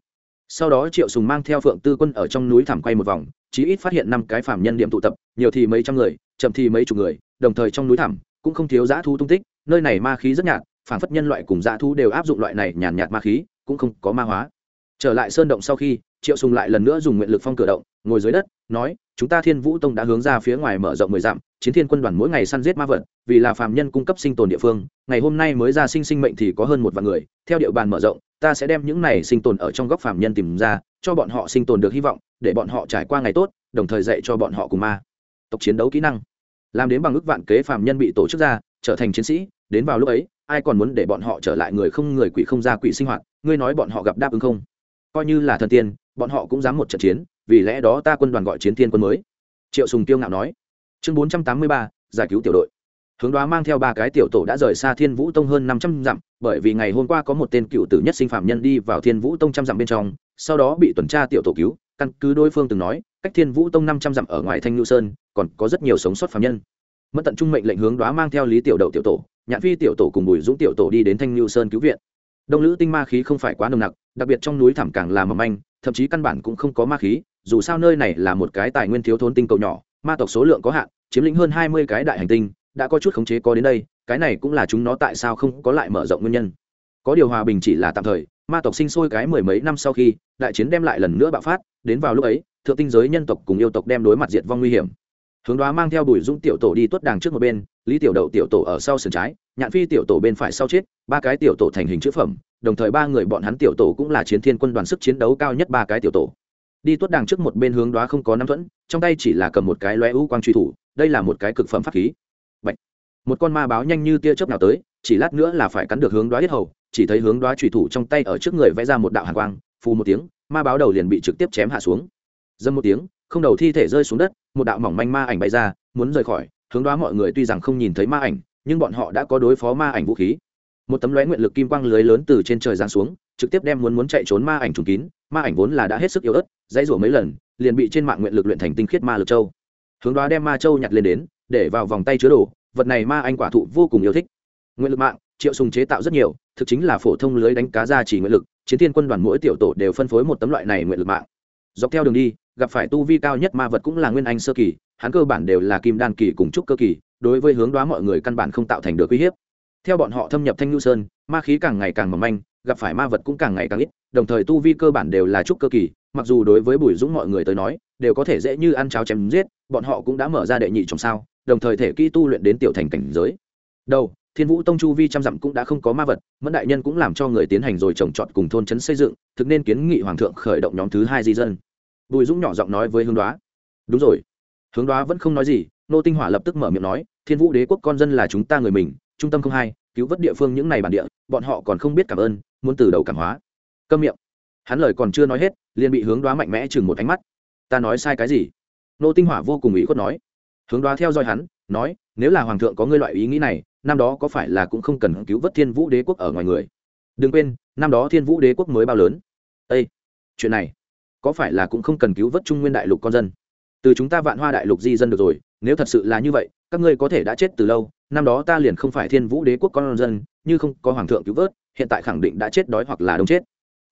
Sau đó triệu sùng mang theo phượng tư quân ở trong núi thảm quay một vòng, chí ít phát hiện năm cái phạm nhân điểm tụ tập, nhiều thì mấy trăm người, chậm thì mấy chục người, đồng thời trong núi thảm cũng không thiếu giã thu tung tích, nơi này ma khí rất nhạt phản phất nhân loại cùng dã thu đều áp dụng loại này nhàn nhạt ma khí, cũng không có ma hóa. Trở lại sơn động sau khi, triệu sùng lại lần nữa dùng nguyện lực phong cửa động, ngồi dưới đất, nói chúng ta thiên vũ tông đã hướng ra phía ngoài mở rộng mười dặm, chiến thiên quân đoàn mỗi ngày săn giết ma vật, vì là phàm nhân cung cấp sinh tồn địa phương, ngày hôm nay mới ra sinh sinh mệnh thì có hơn một vạn người, theo địa bàn mở rộng, ta sẽ đem những này sinh tồn ở trong góc phàm nhân tìm ra, cho bọn họ sinh tồn được hy vọng, để bọn họ trải qua ngày tốt, đồng thời dạy cho bọn họ cùng ma. Tộc chiến đấu kỹ năng. Làm đến bằng ước vạn kế phàm nhân bị tổ chức ra, trở thành chiến sĩ, đến vào lúc ấy, ai còn muốn để bọn họ trở lại người không người quỷ không ra quỷ sinh hoạt, ngươi nói bọn họ gặp đáp ứng không? Coi như là thần tiên, bọn họ cũng dám một trận chiến vì lẽ đó ta quân đoàn gọi chiến thiên quân mới. Triệu sùng tiêu ngạo nói. Chương bốn trăm tám mươi ba, giải cứu tiểu đội. Hướng đoá mang theo ba cái tiểu tổ đã rời xa thiên vũ tông hơn năm trăm dặm, bởi vì ngày hôm qua có một tên cựu tử nhất sinh phạm nhân đi vào thiên vũ tông trăm dặm bên trong, sau đó bị tuần tra tiểu tổ cứu, căn cứ đối phương từng nói, cách thiên vũ tông năm trăm dặm ở ngoài thanh nhu sơn, còn có rất nhiều sống sót phạm nhân. Mất tận trung mệnh lệnh hướng đoá mang theo lý tiểu đậu tiểu tổ nhãn phi tiểu tổ cùng bùi dũng tiểu tổ đi đến thanh nhu sơn cứu viện. Đông lữ tinh ma khí không phải quá nồng nặc, đặc biệt trong núi thảm càng là mầm manh thậm chí căn bản cũng không có ma khí, dù sao nơi này là một cái tài nguyên thiếu thốn tinh cầu nhỏ, ma tộc số lượng có hạn, chiếm lĩnh hơn hai mươi cái đại hành tinh, đã có chút khống chế có đến đây, cái này cũng là chúng nó tại sao không có lại mở rộng nguyên nhân. Có điều hòa bình chỉ là tạm thời, ma tộc sinh sôi cái mười mấy năm sau khi, đại chiến đem lại lần nữa bạo phát, đến vào lúc ấy, thượng tinh giới nhân tộc cùng yêu tộc đem đối mặt diệt vong nguy hiểm. Hướng đoá mang theo bùi dũng tiểu tổ đi tuất đàng trước một bên lý tiểu đậu tiểu tổ ở sau sườn trái, nhạn phi tiểu tổ bên phải sau chết, ba cái tiểu tổ thành hình chữ phẩm, đồng thời ba người bọn hắn tiểu tổ cũng là chiến thiên quân đoàn sức chiến đấu cao nhất ba cái tiểu tổ. Đi tuốt đàng trước một bên hướng đoá không có năm thuẫn, trong tay chỉ là cầm một cái loe ưu quang truy thủ, đây là một cái cực phẩm pháp khí. Bạch. một con ma báo nhanh như tia chớp nào tới, chỉ lát nữa là phải cắn được hướng đoá yết hầu, chỉ thấy hướng đoá truy thủ trong tay ở trước người vẽ ra một đạo hàn quang, phù một tiếng, ma báo đầu liền bị trực tiếp chém hạ xuống. Dâm một tiếng, không đầu thi thể rơi xuống đất, một đạo mỏng manh ma ảnh bay ra, muốn rời khỏi hướng đoá mọi người tuy rằng không nhìn thấy ma ảnh, nhưng bọn họ đã có đối phó ma ảnh vũ khí. Một tấm lóe nguyện lực kim quang lưới lớn từ trên trời giáng xuống, trực tiếp đem muốn muốn chạy trốn ma ảnh trùng kín, ma ảnh vốn là đã hết sức yếu ớt, dãy rủa mấy lần, liền bị trên mạng nguyện lực luyện thành tinh khiết ma lực châu. Hướng đoá đem ma châu nhặt lên đến, để vào vòng tay chứa đồ, vật này ma anh quả thụ vô cùng yêu thích. Nguyện lực mạng, triệu sùng chế tạo rất nhiều, thực chính là phổ thông lưới đánh cá ra chỉ nguyện lực, chiến thiên quân đoàn mỗi tiểu tổ đều phân phối một tấm loại này nguyện lực mạng. Dọc theo đường đi, gặp phải tu vi cao nhất ma vật cũng là nguyên anh sơ kỳ hắn cơ bản đều là kim đan kỳ cùng trúc cơ kỳ, đối với hướng đoá mọi người căn bản không tạo thành được uy hiếp. Theo bọn họ thâm nhập thanh nhu sơn, ma khí càng ngày càng mỏng manh, gặp phải ma vật cũng càng ngày càng ít, đồng thời tu vi cơ bản đều là trúc cơ kỳ, mặc dù đối với bùi dũng mọi người tới nói, đều có thể dễ như ăn cháo chém giết, bọn họ cũng đã mở ra đệ nhị trong sao, đồng thời thể kỹ tu luyện đến tiểu thành cảnh giới. Đầu, thiên vũ tông chu vi trăm dặm cũng đã không có ma vật, mẫn đại nhân cũng làm cho người tiến hành rồi trồng trọt cùng thôn trấn xây dựng, thực nên kiến nghị hoàng thượng khởi động nhóm thứ hai di dân. Bùi dũng nhỏ giọng nói với hướng đoá, đúng rồi hướng đoá vẫn không nói gì, nô tinh hỏa lập tức mở miệng nói, thiên vũ đế quốc con dân là chúng ta người mình, trung tâm không hai, cứu vớt địa phương những này bản địa, bọn họ còn không biết cảm ơn, muốn từ đầu cảm hóa. Câm miệng. Hắn lời còn chưa nói hết, liền bị hướng đoá mạnh mẽ chừng một ánh mắt. Ta nói sai cái gì? Nô tinh hỏa vô cùng ý khuất nói. Hướng đoá theo dõi hắn, nói, nếu là hoàng thượng có ngươi loại ý nghĩ này, năm đó có phải là cũng không cần cứu vớt thiên vũ đế quốc ở ngoài người? Đừng quên, năm đó thiên vũ đế quốc mới bao lớn. Ây chuyện này, có phải là cũng không cần cứu vớt trung nguyên đại lục con dân? Từ chúng ta vạn hoa đại lục di dân được rồi, nếu thật sự là như vậy, các ngươi có thể đã chết từ lâu, năm đó ta liền không phải thiên vũ đế quốc con dân, như không có hoàng thượng cứu vớt, hiện tại khẳng định đã chết đói hoặc là đông chết.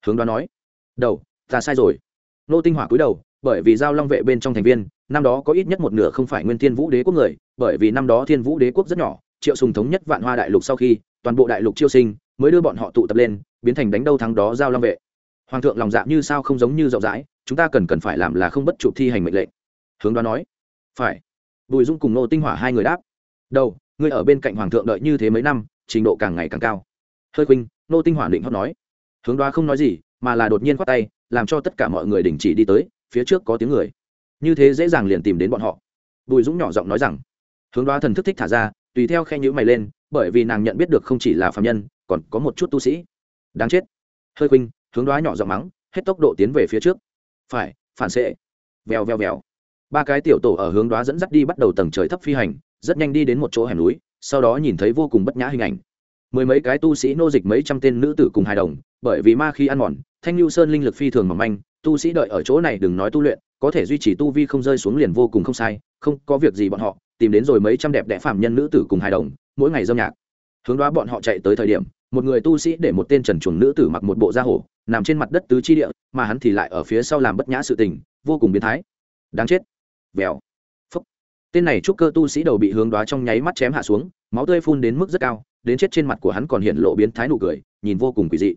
Hướng đoán nói. Đầu, ta sai rồi. Nô tinh hỏa cúi đầu, bởi vì giao long vệ bên trong thành viên, năm đó có ít nhất một nửa không phải nguyên thiên vũ đế quốc người, bởi vì năm đó thiên vũ đế quốc rất nhỏ, triệu sùng thống nhất vạn hoa đại lục sau khi, toàn bộ đại lục chiêu sinh, mới đưa bọn họ tụ tập lên, biến thành đánh đâu thắng đó giao long vệ. Hoàng thượng lòng dạ như sao không giống như rộng rãi, chúng ta cần cần phải làm là không bất trụ thi hành mệnh lệnh hướng đoán nói. Phải. Bùi dung cùng nô tinh hỏa hai người đáp. Đầu, ngươi ở bên cạnh hoàng thượng đợi như thế mấy năm, trình độ càng ngày càng cao. Hơi khuynh nô tinh hỏa định hót nói. Hướng đoá không nói gì, mà là đột nhiên khoát tay, làm cho tất cả mọi người đình chỉ đi tới, phía trước có tiếng người. Như thế dễ dàng liền tìm đến bọn họ. Bùi dũng nhỏ giọng nói rằng. Hướng đoá thần thức thích thả ra, tùy theo khe nhữ mày lên, bởi vì nàng nhận biết được không chỉ là phạm nhân, còn có một chút tu sĩ. Đáng chết. Hơi khuynh, hướng đoá nhỏ giọng mắng, hết tốc độ tiến về phía trước. Phải, phản xệ. Vèo vèo vèo ba cái tiểu tổ ở hướng đoá dẫn dắt đi bắt đầu tầng trời thấp phi hành, rất nhanh đi đến một chỗ hẻm núi, sau đó nhìn thấy vô cùng bất nhã hình ảnh. Mười mấy cái tu sĩ nô dịch mấy trăm tên nữ tử cùng hài đồng, bởi vì ma khi ăn mòn, thanh lưu sơn linh lực phi thường mỏng manh, tu sĩ đợi ở chỗ này đừng nói tu luyện, có thể duy trì tu vi không rơi xuống liền vô cùng không sai, không có việc gì bọn họ, tìm đến rồi mấy trăm đẹp đẽ phạm nhân nữ tử cùng hài đồng, mỗi ngày dâm nhạc. Hướng đoá bọn họ chạy tới thời điểm, một người tu sĩ để một tên trần chuồng nữ tử mặc một bộ da hổ, nằm trên mặt đất tứ chi địa, mà hắn thì lại ở phía sau làm bất nhã sự tình, vô cùng biến thái. Đáng chết vèo. Phốc. tên này trúc cơ tu sĩ đầu bị hướng đoá trong nháy mắt chém hạ xuống, máu tươi phun đến mức rất cao, đến chết trên mặt của hắn còn hiện lộ biến thái nụ cười, nhìn vô cùng quỷ dị.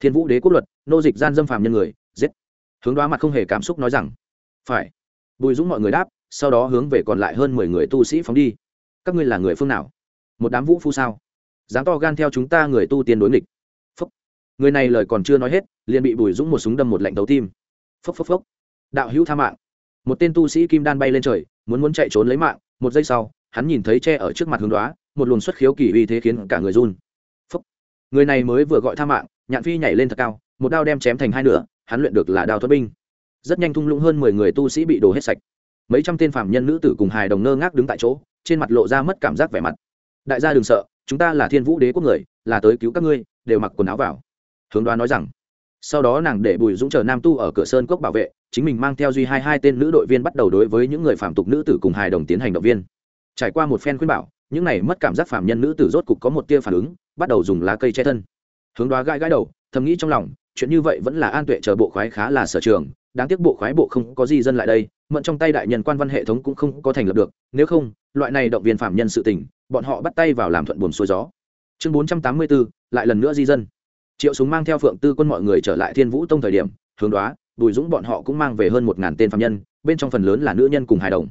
Thiên vũ đế quốc luật, nô dịch gian dâm phàm nhân người, giết. Hướng đoá mặt không hề cảm xúc nói rằng, phải. Bùi dũng mọi người đáp, sau đó hướng về còn lại hơn mười người tu sĩ phóng đi. Các ngươi là người phương nào? Một đám vũ phu sao? Dám to gan theo chúng ta người tu tiên đối nghịch. Phốc. người này lời còn chưa nói hết, liền bị bùi dũng một súng đâm một lạnh đầu tim. Phốc phốc phốc. Đạo hữu tha mạng một tên tu sĩ kim đan bay lên trời, muốn muốn chạy trốn lấy mạng, một giây sau, hắn nhìn thấy tre ở trước mặt hướng đoá, một luồng xuất khiếu kỳ uy thế khiến cả người run. Phúc. Người này mới vừa gọi tha mạng, nhạn phi nhảy lên thật cao, một đao đem chém thành hai nửa, hắn luyện được là đao thuật binh. Rất nhanh thung lũng hơn mười người tu sĩ bị đổ hết sạch. Mấy trăm tên phạm nhân nữ tử cùng hài đồng ngơ ngác đứng tại chỗ, trên mặt lộ ra mất cảm giác vẻ mặt. Đại gia đừng sợ, chúng ta là thiên vũ đế quốc người, là tới cứu các ngươi, đều mặc quần áo vào. Hướng đoá nói rằng sau đó nàng để bùi dũng chờ nam tu ở cửa sơn cốc bảo vệ, chính mình mang theo duy hai hai tên nữ đội viên bắt đầu đối với những người phạm tục nữ tử cùng hài đồng tiến hành động viên. Trải qua một phen khuyên bảo, những này mất cảm giác phạm nhân nữ tử rốt cục có một tia phản ứng, bắt đầu dùng lá cây che thân. Hướng đoá gãi gãi đầu, thầm nghĩ trong lòng, chuyện như vậy vẫn là an tuệ chờ bộ khoái khá là sở trường, đáng tiếc bộ khoái bộ không có gì dân lại đây, mận trong tay đại nhân quan văn hệ thống cũng không có thành lập được, nếu không, loại này động viên phạm nhân sự tình, bọn họ bắt tay vào làm thuận buồn xuôi gió. Chương bốn trăm tám mươi bốn lại lần nữa di dân triệu súng mang theo phượng tư quân mọi người trở lại thiên vũ tông thời điểm, hướng đoá, bùi dũng bọn họ cũng mang về hơn một ngàn tên phạm nhân, bên trong phần lớn là nữ nhân cùng hài đồng.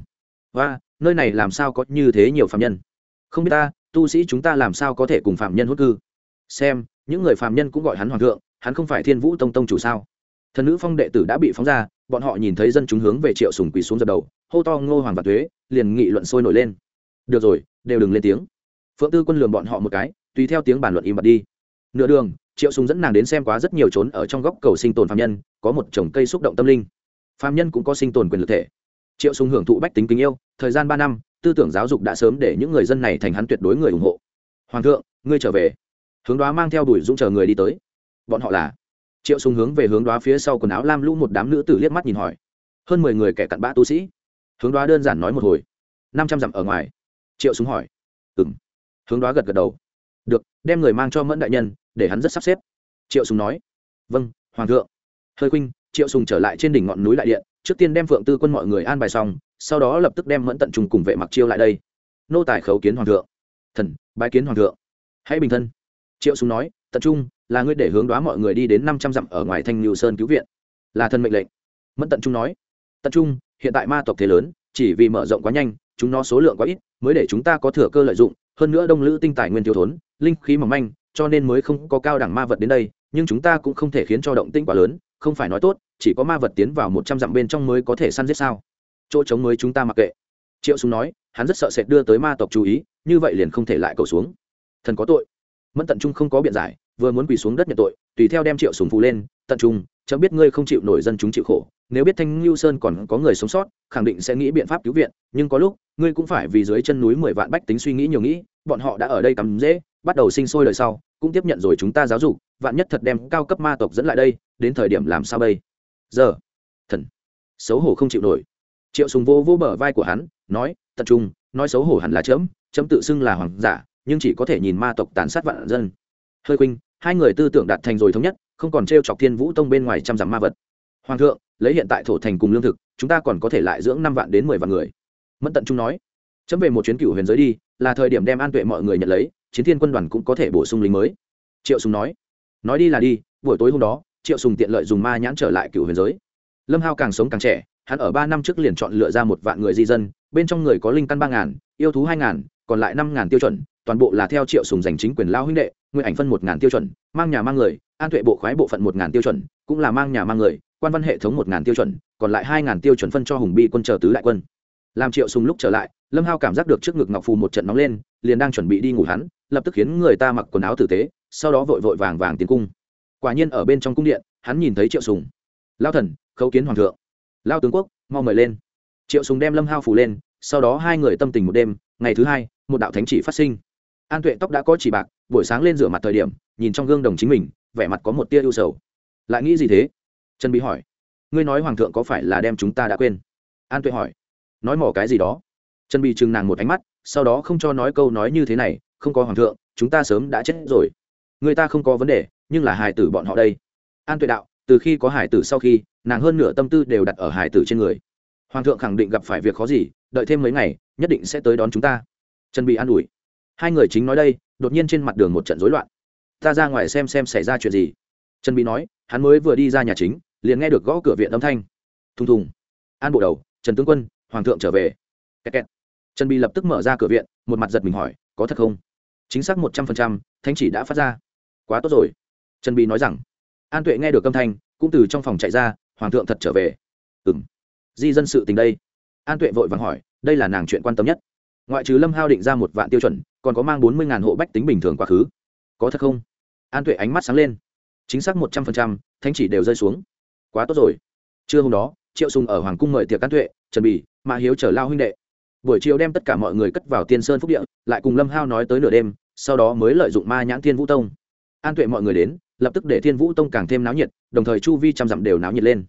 Và nơi này làm sao có như thế nhiều phạm nhân? Không biết ta, tu sĩ chúng ta làm sao có thể cùng phạm nhân hốt cư? Xem, những người phạm nhân cũng gọi hắn hoàng thượng, hắn không phải thiên vũ tông tông chủ sao? Thần nữ phong đệ tử đã bị phóng ra, bọn họ nhìn thấy dân chúng hướng về triệu sùng quỳ xuống dập đầu, hô to ngô hoàng và thuế liền nghị luận sôi nổi lên. Được rồi, đều đừng lên tiếng. Phượng tư quân lường bọn họ một cái, tùy theo tiếng bàn luận im bặt đi. Nửa đường triệu sùng dẫn nàng đến xem quá rất nhiều trốn ở trong góc cầu sinh tồn phạm nhân, có một trồng cây xúc động tâm linh. Phạm nhân cũng có sinh tồn quyền lực thể. Triệu sùng hưởng thụ bách tính kính yêu, thời gian ba năm, tư tưởng giáo dục đã sớm để những người dân này thành hắn tuyệt đối người ủng hộ. Hoàng thượng, ngươi trở về. Hướng đoá mang theo đuổi dũng chờ người đi tới. Bọn họ là? Triệu sùng hướng về hướng đoá phía sau quần áo lam lũ một đám nữ tử liếc mắt nhìn hỏi. Hơn mười người kẻ cặn bã tu sĩ. Hướng đoá đơn giản nói một hồi. Năm trăm dặm ở ngoài. Triệu sùng hỏi. Ừm. Hướng đoá gật gật đầu. Được, đem người mang cho mẫn đại nhân để hắn rất sắp xếp. Triệu sùng nói vâng hoàng thượng. Hơi khuynh, triệu sùng trở lại trên đỉnh ngọn núi đại điện, trước tiên đem phượng tư quân mọi người an bài xong, sau đó lập tức đem mẫn tận trùng cùng vệ mặc chiêu lại đây. Nô tài khấu kiến hoàng thượng. Thần, bái kiến hoàng thượng. Hãy bình thân. Triệu sùng nói, tận trung, là ngươi để hướng đoá mọi người đi đến năm trăm dặm ở ngoài thanh lưu sơn cứu viện. Là thần mệnh lệnh. Mẫn tận trung nói, tận trung, hiện tại ma tộc thế lớn, chỉ vì mở rộng quá nhanh, chúng nó số lượng quá ít, mới để chúng ta có thừa cơ lợi dụng, hơn nữa đông lữ tinh tài nguyên thiếu thốn, linh khí mỏng manh cho nên mới không có cao đẳng ma vật đến đây, nhưng chúng ta cũng không thể khiến cho động tĩnh quá lớn, không phải nói tốt, chỉ có ma vật tiến vào một trăm dặm bên trong mới có thể săn giết sao? Chỗ trống mới chúng ta mặc kệ. Triệu súng nói, hắn rất sợ sệt đưa tới ma tộc chú ý, như vậy liền không thể lại cầu xuống. Thần có tội. Mẫn tận trung không có biện giải, vừa muốn quỳ xuống đất nhận tội, tùy theo đem triệu súng phụ lên, tận trung, chấm biết ngươi không chịu nổi dân chúng chịu khổ nếu biết thanh lưu sơn còn có người sống sót, khẳng định sẽ nghĩ biện pháp cứu viện, nhưng có lúc, ngươi cũng phải vì dưới chân núi mười vạn bách tính suy nghĩ nhiều nghĩ, bọn họ đã ở đây cắm dễ, bắt đầu sinh sôi đời sau, cũng tiếp nhận rồi chúng ta giáo dục, vạn nhất thật đem cao cấp ma tộc dẫn lại đây, đến thời điểm làm sao bây? Giờ, thần, xấu hổ không chịu nổi. Triệu sùng vô vô bờ vai của hắn, nói tập trung, nói xấu hổ hẳn là chấm chấm tự xưng là hoàng giả, nhưng chỉ có thể nhìn ma tộc tàn sát vạn dân. Hơi khuynh, hai người tư tưởng đạt thành rồi thống nhất, không còn trêu chọc thiên vũ tông bên ngoài trăm dặm ma vật. Hoàng thượng lấy hiện tại thổ thành cùng lương thực, chúng ta còn có thể lại dưỡng năm vạn đến mười vạn người. Mẫn tận trung nói. Chấm về một chuyến cựu huyền giới đi, là thời điểm đem an tuệ mọi người nhận lấy, chiến thiên quân đoàn cũng có thể bổ sung lính mới. Triệu sùng nói. Nói đi là đi, buổi tối hôm đó, triệu sùng tiện lợi dùng ma nhãn trở lại cựu huyền giới. Lâm hao càng sống càng trẻ, hắn ở ba năm trước liền chọn lựa ra một vạn người di dân, bên trong người có linh căn ba ngàn, yêu thú hai ngàn, còn lại năm ngàn tiêu chuẩn, toàn bộ là theo triệu sùng giành chính quyền lao huynh đệ, nguyên ảnh phân một ngàn tiêu chuẩn, mang nhà mang người, an tuệ bộ khoái bộ phận một ngàn tiêu chuẩn, cũng là mang nhà mang người quan văn hệ thống một ngàn tiêu chuẩn, còn lại hai ngàn tiêu chuẩn phân cho hùng bi quân chờ tứ đại quân. Làm triệu sùng lúc trở lại, lâm hao cảm giác được trước ngực ngọc phù một trận nóng lên, liền đang chuẩn bị đi ngủ hắn, lập tức khiến người ta mặc quần áo tử tế, sau đó vội vội vàng vàng tiến cung. Quả nhiên ở bên trong cung điện, hắn nhìn thấy triệu sùng. Lao thần, khấu kiến hoàng thượng. Lao tướng quốc, mau mời lên. Triệu sùng đem lâm hao phủ lên, sau đó hai người tâm tình một đêm, ngày thứ hai, một đạo thánh chỉ phát sinh. An tuệ tóc đã có chỉ bạc, buổi sáng lên rửa mặt thời điểm, nhìn trong gương đồng chính mình, vẻ mặt có một tia ưu sầu. Lại nghĩ gì thế? Trần bí hỏi, ngươi nói hoàng thượng có phải là đem chúng ta đã quên? An tuệ hỏi, nói mỏ cái gì đó? Trần bị chừng nàng một ánh mắt, sau đó không cho nói câu nói như thế này, không có hoàng thượng, chúng ta sớm đã chết rồi. Người ta không có vấn đề, nhưng là Hải tử bọn họ đây. An tuệ đạo, từ khi có hải tử sau khi, nàng hơn nửa tâm tư đều đặt ở hải tử trên người. Hoàng thượng khẳng định gặp phải việc khó gì, đợi thêm mấy ngày, nhất định sẽ tới đón chúng ta. Trần bị an ủi, hai người chính nói đây, đột nhiên trên mặt đường một trận rối loạn. Ta ra ngoài xem xem xảy ra chuyện gì. Trần bị nói, hắn mới vừa đi ra nhà chính liền nghe được gõ cửa viện âm thanh. Thùng thùng. An bộ đầu, trần tướng quân, hoàng thượng trở về. Kẹt kẹt. trần bị lập tức mở ra cửa viện, một mặt giật mình hỏi, có thật không? Chính xác một trăm phần trăm thanh chỉ đã phát ra. Quá tốt rồi. Trần bị nói rằng. An tuệ nghe được âm thanh, cũng từ trong phòng chạy ra, hoàng thượng thật trở về. Ừ m di dân sự tình đây. An tuệ vội vàng hỏi, đây là nàng chuyện quan tâm nhất. Ngoại trừ lâm hao định ra một vạn tiêu chuẩn, còn có mang bốn mươi hộ bách tính bình thường quá khứ. Có thật không? An tuệ ánh mắt sáng lên. Chính xác một trăm phần trăm thanh chỉ đều rơi xuống quá tốt rồi. Trưa hôm đó, triệu sùng ở hoàng cung mời tiệc an tuệ, trần bỉ mã hiếu chở lao huynh đệ. Buổi chiều đem tất cả mọi người cất vào tiên sơn phúc địa, lại cùng lâm hao nói tới nửa đêm, sau đó mới lợi dụng ma nhãn thiên vũ tông. An tuệ mọi người đến, lập tức để thiên vũ tông càng thêm náo nhiệt, đồng thời chu vi trăm dặm đều náo nhiệt lên.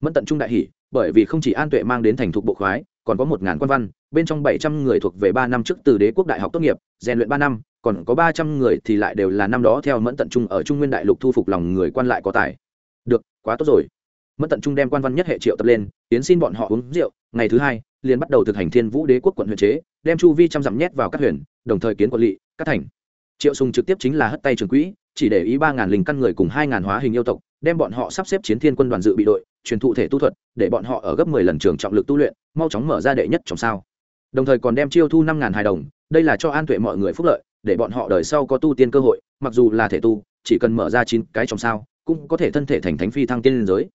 Mẫn tận trung đại hỷ bởi vì không chỉ an tuệ mang đến thành thục bộ khoái, còn có một ngàn quan văn, bên trong bảy trăm người thuộc về ba năm trước từ đế quốc đại học tốt nghiệp, rèn luyện ba năm, còn có ba trăm người thì lại đều là năm đó theo mẫn tận trung ở trung nguyên đại lục thu phục lòng người quan lại có tài. Được, quá tốt rồi mất tận trung đem quan văn nhất hệ triệu tập lên, tiến xin bọn họ uống rượu, ngày thứ hai, liền bắt đầu thực hành thiên vũ đế quốc quận huyện chế, đem chu vi trăm dặm nhét vào các huyện, đồng thời kiến quận lỵ, các thành. Triệu sùng trực tiếp chính là hất tay trường quỹ, chỉ để ý ba ngàn linh căn người cùng hai ngàn hóa hình yêu tộc, đem bọn họ sắp xếp chiến thiên quân đoàn dự bị đội, truyền thụ thể tu thuật, để bọn họ ở gấp mười lần trường trọng lực tu luyện, mau chóng mở ra đệ nhất trong sao. Đồng thời còn đem chiêu thu năm ngàn hài đồng, đây là cho an tuệ mọi người phúc lợi, để bọn họ đời sau có tu tiên cơ hội, mặc dù là thể tu, chỉ cần mở ra chín cái trong sao, cũng có thể thân thể thành thánh phi thăng tiên liên giới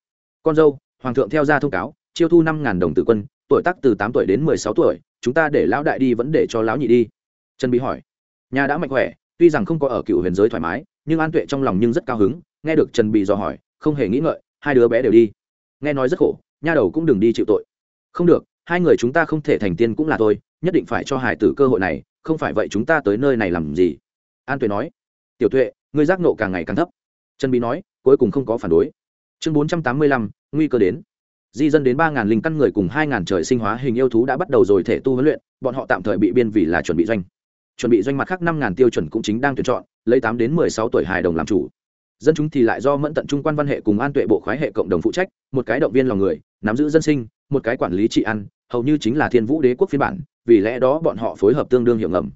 con dâu, hoàng thượng theo ra thông cáo, chiêu thu năm ngàn đồng tử quân, tuổi tác từ tám tuổi đến mười sáu tuổi, chúng ta để lão đại đi vẫn để cho lão nhị đi. Trần bí hỏi. Nhà đã mạnh khỏe, tuy rằng không có ở cựu huyền giới thoải mái, nhưng an tuệ trong lòng nhưng rất cao hứng, nghe được trần bị dò hỏi, không hề nghĩ ngợi, hai đứa bé đều đi. Nghe nói rất khổ, nha đầu cũng đừng đi chịu tội. Không được, hai người chúng ta không thể thành tiên cũng là thôi, nhất định phải cho hải tử cơ hội này, không phải vậy chúng ta tới nơi này làm gì? An tuệ nói. Tiểu tuệ, ngươi giác nộ càng ngày càng thấp. Trần bí nói, cuối cùng không có phản đối chương bốn trăm tám mươi lăm, nguy cơ đến. Di dân đến ba ngàn linh căn người cùng hai ngàn trời sinh hóa hình yêu thú đã bắt đầu rồi thể tu huấn luyện, bọn họ tạm thời bị biên vì là chuẩn bị doanh. Chuẩn bị doanh mặt khác năm ngàn tiêu chuẩn cũng chính đang tuyển chọn, lấy tám đến mười sáu tuổi hài đồng làm chủ. Dân chúng thì lại do mẫn tận trung quan văn hệ cùng an tuệ bộ khoái hệ cộng đồng phụ trách, một cái động viên lòng người, nắm giữ dân sinh, một cái quản lý trị ăn hầu như chính là thiên vũ đế quốc phiên bản, vì lẽ đó bọn họ phối hợp tương đương hiệu ngầm.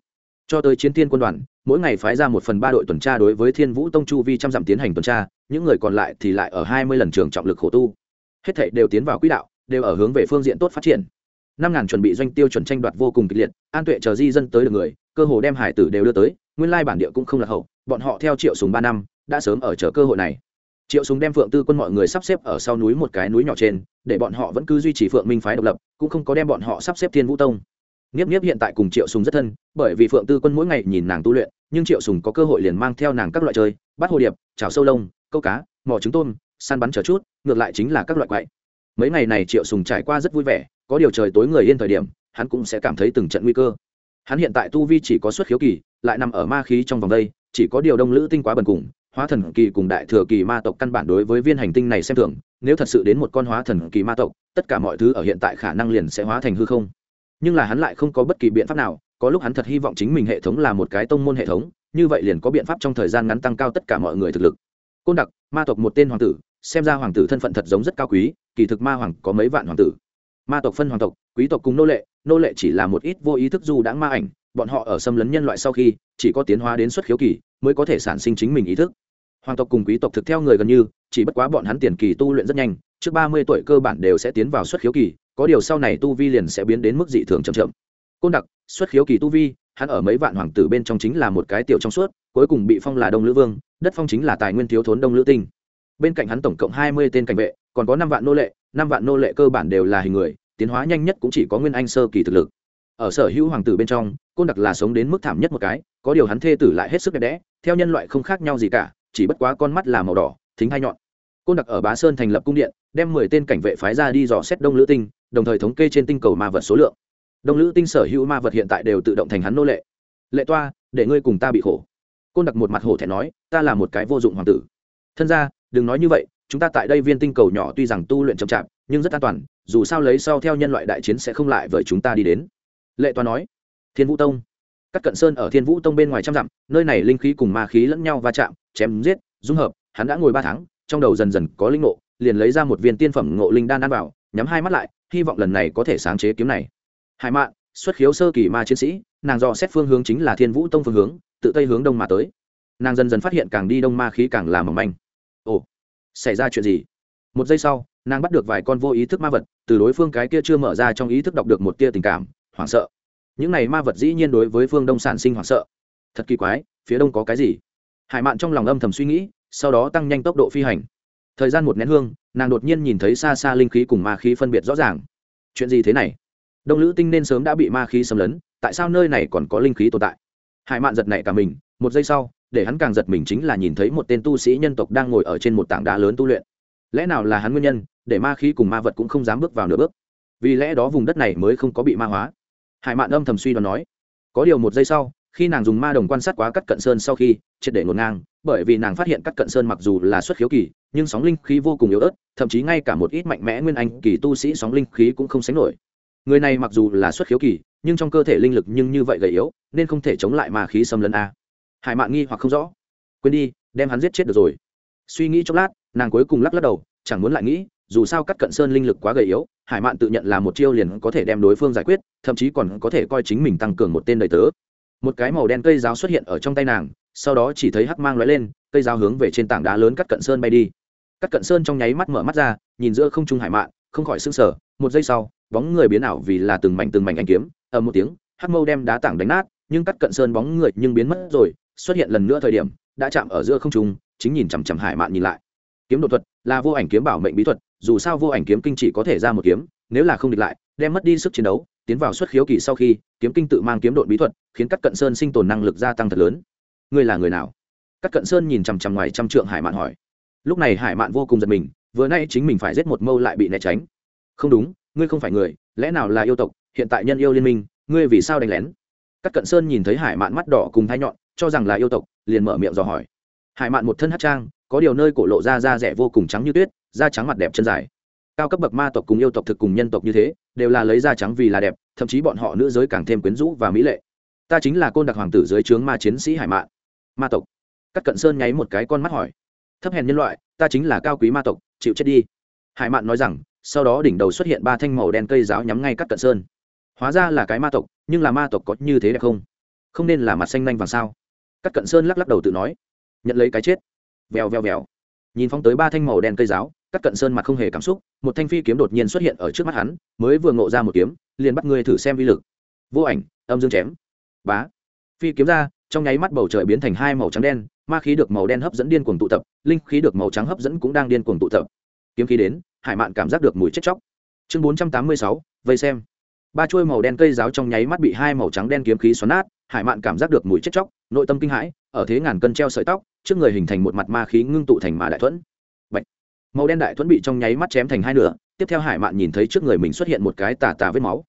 Cho tới chiến thiên quân đoàn, mỗi ngày phái ra một phần ba đội tuần tra đối với thiên vũ tông chu vi trăm dặm tiến hành tuần tra những người còn lại thì lại ở hai mươi lần trường trọng lực khổ tu. Hết thảy đều tiến vào quỹ đạo đều ở hướng về phương diện tốt phát triển. Năm ngàn chuẩn bị doanh tiêu chuẩn tranh đoạt vô cùng kịch liệt an tuệ chờ di dân tới được người cơ hồ đem hải tử đều đưa tới nguyên lai bản địa cũng không là hậu bọn họ theo triệu súng ba năm đã sớm ở chờ cơ hội này. Triệu súng đem phượng tư quân mọi người sắp xếp ở sau núi một cái núi nhỏ trên để bọn họ vẫn cứ duy trì phượng minh phái độc lập cũng không có đem bọn họ sắp xếp thiên vũ tông. Niếp Niếp hiện tại cùng Triệu Sùng rất thân, bởi vì Phượng Tư Quân mỗi ngày nhìn nàng tu luyện, nhưng Triệu Sùng có cơ hội liền mang theo nàng các loại chơi, bắt hồ điệp, chảo sâu lông, câu cá, mò trứng tôm, săn bắn chờ chút, ngược lại chính là các loại quậy. Mấy ngày này Triệu Sùng trải qua rất vui vẻ, có điều trời tối người yên thời điểm, hắn cũng sẽ cảm thấy từng trận nguy cơ. Hắn hiện tại tu vi chỉ có xuất khiếu kỳ, lại nằm ở ma khí trong vòng đây, chỉ có điều đông lữ tinh quá bần cùng, hóa thần kỳ cùng đại thừa kỳ ma tộc căn bản đối với viên hành tinh này xem thường, nếu thật sự đến một con hóa thần kỳ ma tộc, tất cả mọi thứ ở hiện tại khả năng liền sẽ hóa thành hư không nhưng là hắn lại không có bất kỳ biện pháp nào có lúc hắn thật hy vọng chính mình hệ thống là một cái tông môn hệ thống như vậy liền có biện pháp trong thời gian ngắn tăng cao tất cả mọi người thực lực côn đặc, ma tộc một tên hoàng tử, xem ra hoàng tử thân phận thật giống rất cao quý, kỳ thực ma hoàng có mấy vạn hoàng tử. Ma tộc phân hoàng tộc, quý tộc cùng nô lệ nô lệ chỉ là một ít vô ý thức du đãng ma ảnh, bọn họ ở xâm lấn nhân loại sau khi, chỉ có tiến hóa đến xuất khiếu kỳ, mới có thể sản sinh chính mình ý thức. Hoàng tộc cùng quý tộc thực theo người gần như, chỉ bất quá bọn hắn tiền kỳ tu luyện rất nhanh, trước ba mươi tuổi cơ bản đều sẽ tiến vào xuất khiếu kỳ, có điều sau này tu vi liền sẽ biến đến mức dị thường chậm chậm. Côn đặc, xuất khiếu kỳ tu vi, hắn ở mấy vạn hoàng tử bên trong chính là một cái tiểu trong suốt, cuối cùng bị phong là đông lữ vương đất phong chính là tài nguyên thiếu thốn đông lữ tinh. Bên cạnh hắn tổng cộng hai mươi tên cảnh vệ, còn có năm vạn nô lệ, năm vạn nô lệ cơ bản đều là hình người, tiến hóa nhanh nhất cũng chỉ có nguyên anh sơ kỳ thực lực. Ở sở hữu hoàng tử bên trong, côn đặc là sống đến mức thảm nhất một cái, có điều hắn thê tử lại hết sức đẹp đẽ, theo nhân loại không khác nhau gì cả, chỉ bất quá con mắt là màu đỏ, thính hai nhọn. Côn đặc ở bá sơn thành lập cung điện, đem mười tên cảnh vệ phái ra đi dò xét đông lữ tinh, đồng thời thống kê trên tinh cầu ma vật số lượng. Đông lữ tinh sở hữu ma vật hiện tại đều tự động thành hắn nô lệ. Lệ toa, để ngươi cùng ta bị khổ côn đặc một mặt hổ thẹn nói, ta là một cái vô dụng hoàng tử. Thân ra đừng nói như vậy, chúng ta tại đây viên tinh cầu nhỏ tuy rằng tu luyện chậm chạp, nhưng rất an toàn, dù sao lấy sau theo nhân loại đại chiến sẽ không lại với chúng ta đi đến. Lệ toa nói, thiên vũ tông. Các cận sơn ở thiên vũ tông bên ngoài trăm dặm, nơi này linh khí cùng ma khí lẫn nhau va chạm, chém giết, dung hợp, hắn đã ngồi ba tháng, trong đầu dần dần có linh ngộ, liền lấy ra một viên tiên phẩm ngộ linh đan ăn vào, nhắm hai mắt lại, hy vọng lần này có thể sáng chế kiếm này. Hải mạn, xuất khiếu sơ kỳ ma chiến sĩ, nàng dò xét phương hướng chính là thiên vũ tông phương hướng tự tây hướng đông mà tới. Nàng dần dần phát hiện càng đi đông ma khí càng làm mỏng manh. Ồ, xảy ra chuyện gì? Một giây sau, nàng bắt được vài con vô ý thức ma vật, từ đối phương cái kia chưa mở ra trong ý thức đọc được một tia tình cảm, hoảng sợ. Những này ma vật dĩ nhiên đối với phương đông sản sinh hoảng sợ. Thật kỳ quái, phía đông có cái gì? Hải mạn trong lòng âm thầm suy nghĩ, sau đó tăng nhanh tốc độ phi hành. Thời gian một nén hương, nàng đột nhiên nhìn thấy xa xa linh khí cùng ma khí phân biệt rõ ràng. Chuyện gì thế này? Đông lữ tinh nên sớm đã bị ma khí xâm lấn, tại sao nơi này còn có linh khí tồn tại? Hải mạn giật nảy cả mình, một giây sau, để hắn càng giật mình chính là nhìn thấy một tên tu sĩ nhân tộc đang ngồi ở trên một tảng đá lớn tu luyện. Lẽ nào là hắn nguyên nhân, để ma khí cùng ma vật cũng không dám bước vào nửa bước? Vì lẽ đó vùng đất này mới không có bị ma hóa. Hải mạn âm thầm suy đoán nói. Có điều một giây sau, khi nàng dùng ma đồng quan sát quá cắt cận sơn sau khi, triệt để ngột ngang, bởi vì nàng phát hiện cắt cận sơn mặc dù là xuất khiếu kỳ, nhưng sóng linh khí vô cùng yếu ớt, thậm chí ngay cả một ít mạnh mẽ nguyên anh kỳ tu sĩ sóng linh khí cũng không sánh nổi. Người này mặc dù là xuất khiếu kỳ nhưng trong cơ thể linh lực nhưng như vậy gầy yếu, nên không thể chống lại mà khí xâm lấn a. Hải mạn nghi hoặc không rõ. Quên đi, đem hắn giết chết được rồi. Suy nghĩ chốc lát, nàng cuối cùng lắc lắc đầu, chẳng muốn lại nghĩ, dù sao cắt cận sơn linh lực quá gầy yếu, hải mạn tự nhận là một chiêu liền có thể đem đối phương giải quyết, thậm chí còn có thể coi chính mình tăng cường một tên đầy tớ. Một cái màu đen cây giáo xuất hiện ở trong tay nàng, sau đó chỉ thấy hắc mang lóe lên, cây giáo hướng về trên tảng đá lớn cắt cận sơn bay đi. Cắt cận sơn trong nháy mắt mở mắt ra, nhìn giữa không trung hải mạn, không khỏi s ư n g sở một giây sau, bóng người biến ảo vì là từng mảnh từng mảnh anh kiếm ở một tiếng, hắc mâu đem đá tảng đánh nát, nhưng cắt cận sơn bóng người nhưng biến mất rồi, xuất hiện lần nữa thời điểm, đã chạm ở giữa không trung, chính nhìn chằm chằm hải mạn nhìn lại. Kiếm đột thuật là vô ảnh kiếm bảo mệnh bí thuật, dù sao vô ảnh kiếm kinh chỉ có thể ra một kiếm, nếu là không địch lại, đem mất đi sức chiến đấu, tiến vào xuất khiếu kỳ sau khi, kiếm kinh tự mang kiếm đột bí thuật, khiến các cận sơn sinh tồn năng lực gia tăng thật lớn. Ngươi là người nào? Các cận sơn nhìn chằm chằm ngoài trăm trượng hải mạn hỏi. Lúc này hải mạn vô cùng giật mình, vừa nay chính mình phải giết một mâu lại bị né tránh. Không đúng, ngươi không phải người, lẽ nào là yêu tộc? Hiện tại nhân yêu liên minh, ngươi vì sao đánh lén? Các cận sơn nhìn thấy hải mạn mắt đỏ cùng thai nhọn, cho rằng là yêu tộc, liền mở miệng dò hỏi. Hải mạn một thân hát trang, có điều nơi cổ lộ ra da rẻ vô cùng trắng như tuyết, da trắng mặt đẹp chân dài. Cao cấp bậc ma tộc cùng yêu tộc thực cùng nhân tộc như thế, đều là lấy da trắng vì là đẹp, thậm chí bọn họ nữ giới càng thêm quyến rũ và mỹ lệ. Ta chính là côn đặc hoàng tử dưới trướng ma chiến sĩ hải mạn. Ma tộc. Các cận sơn nháy một cái con mắt hỏi. Thấp hèn nhân loại, ta chính là cao quý ma tộc, chịu chết đi. Hải mạn nói rằng, sau đó đỉnh đầu xuất hiện ba thanh màu đen cây giáo nhắm ngay các cận sơn hóa ra là cái ma tộc, nhưng là ma tộc có như thế đẹp không? Không nên là mặt xanh nanh vàng sao? Các cận sơn lắc lắc đầu tự nói. Nhận lấy cái chết. Vèo vèo vèo. Nhìn phóng tới ba thanh màu đen cây giáo các cận sơn mặt không hề cảm xúc, một thanh phi kiếm đột nhiên xuất hiện ở trước mắt hắn, mới vừa ngộ ra một kiếm, liền bắt ngươi thử xem vi lực. Vô ảnh, âm dương chém. Bá. Phi kiếm ra, trong nháy mắt bầu trời biến thành hai màu trắng đen, ma khí được màu đen hấp dẫn điên cuồng tụ tập, linh khí được màu trắng hấp dẫn cũng đang điên cuồng tụ tập. Kiếm khí đến, hải mạn cảm giác được mùi chết chóc. Chương bốn trăm tám mươi sáu, vây xem ba chuôi màu đen cây giáo trong nháy mắt bị hai màu trắng đen kiếm khí xoắn nát, hải mạn cảm giác được mùi chết chóc, nội tâm kinh hãi, ở thế ngàn cân treo sợi tóc, trước người hình thành một mặt ma khí ngưng tụ thành mà đại thuẫn. Bạch. màu đen đại thuẫn bị trong nháy mắt chém thành hai nửa, tiếp theo hải mạn nhìn thấy trước người mình xuất hiện một cái tà tà vết máu.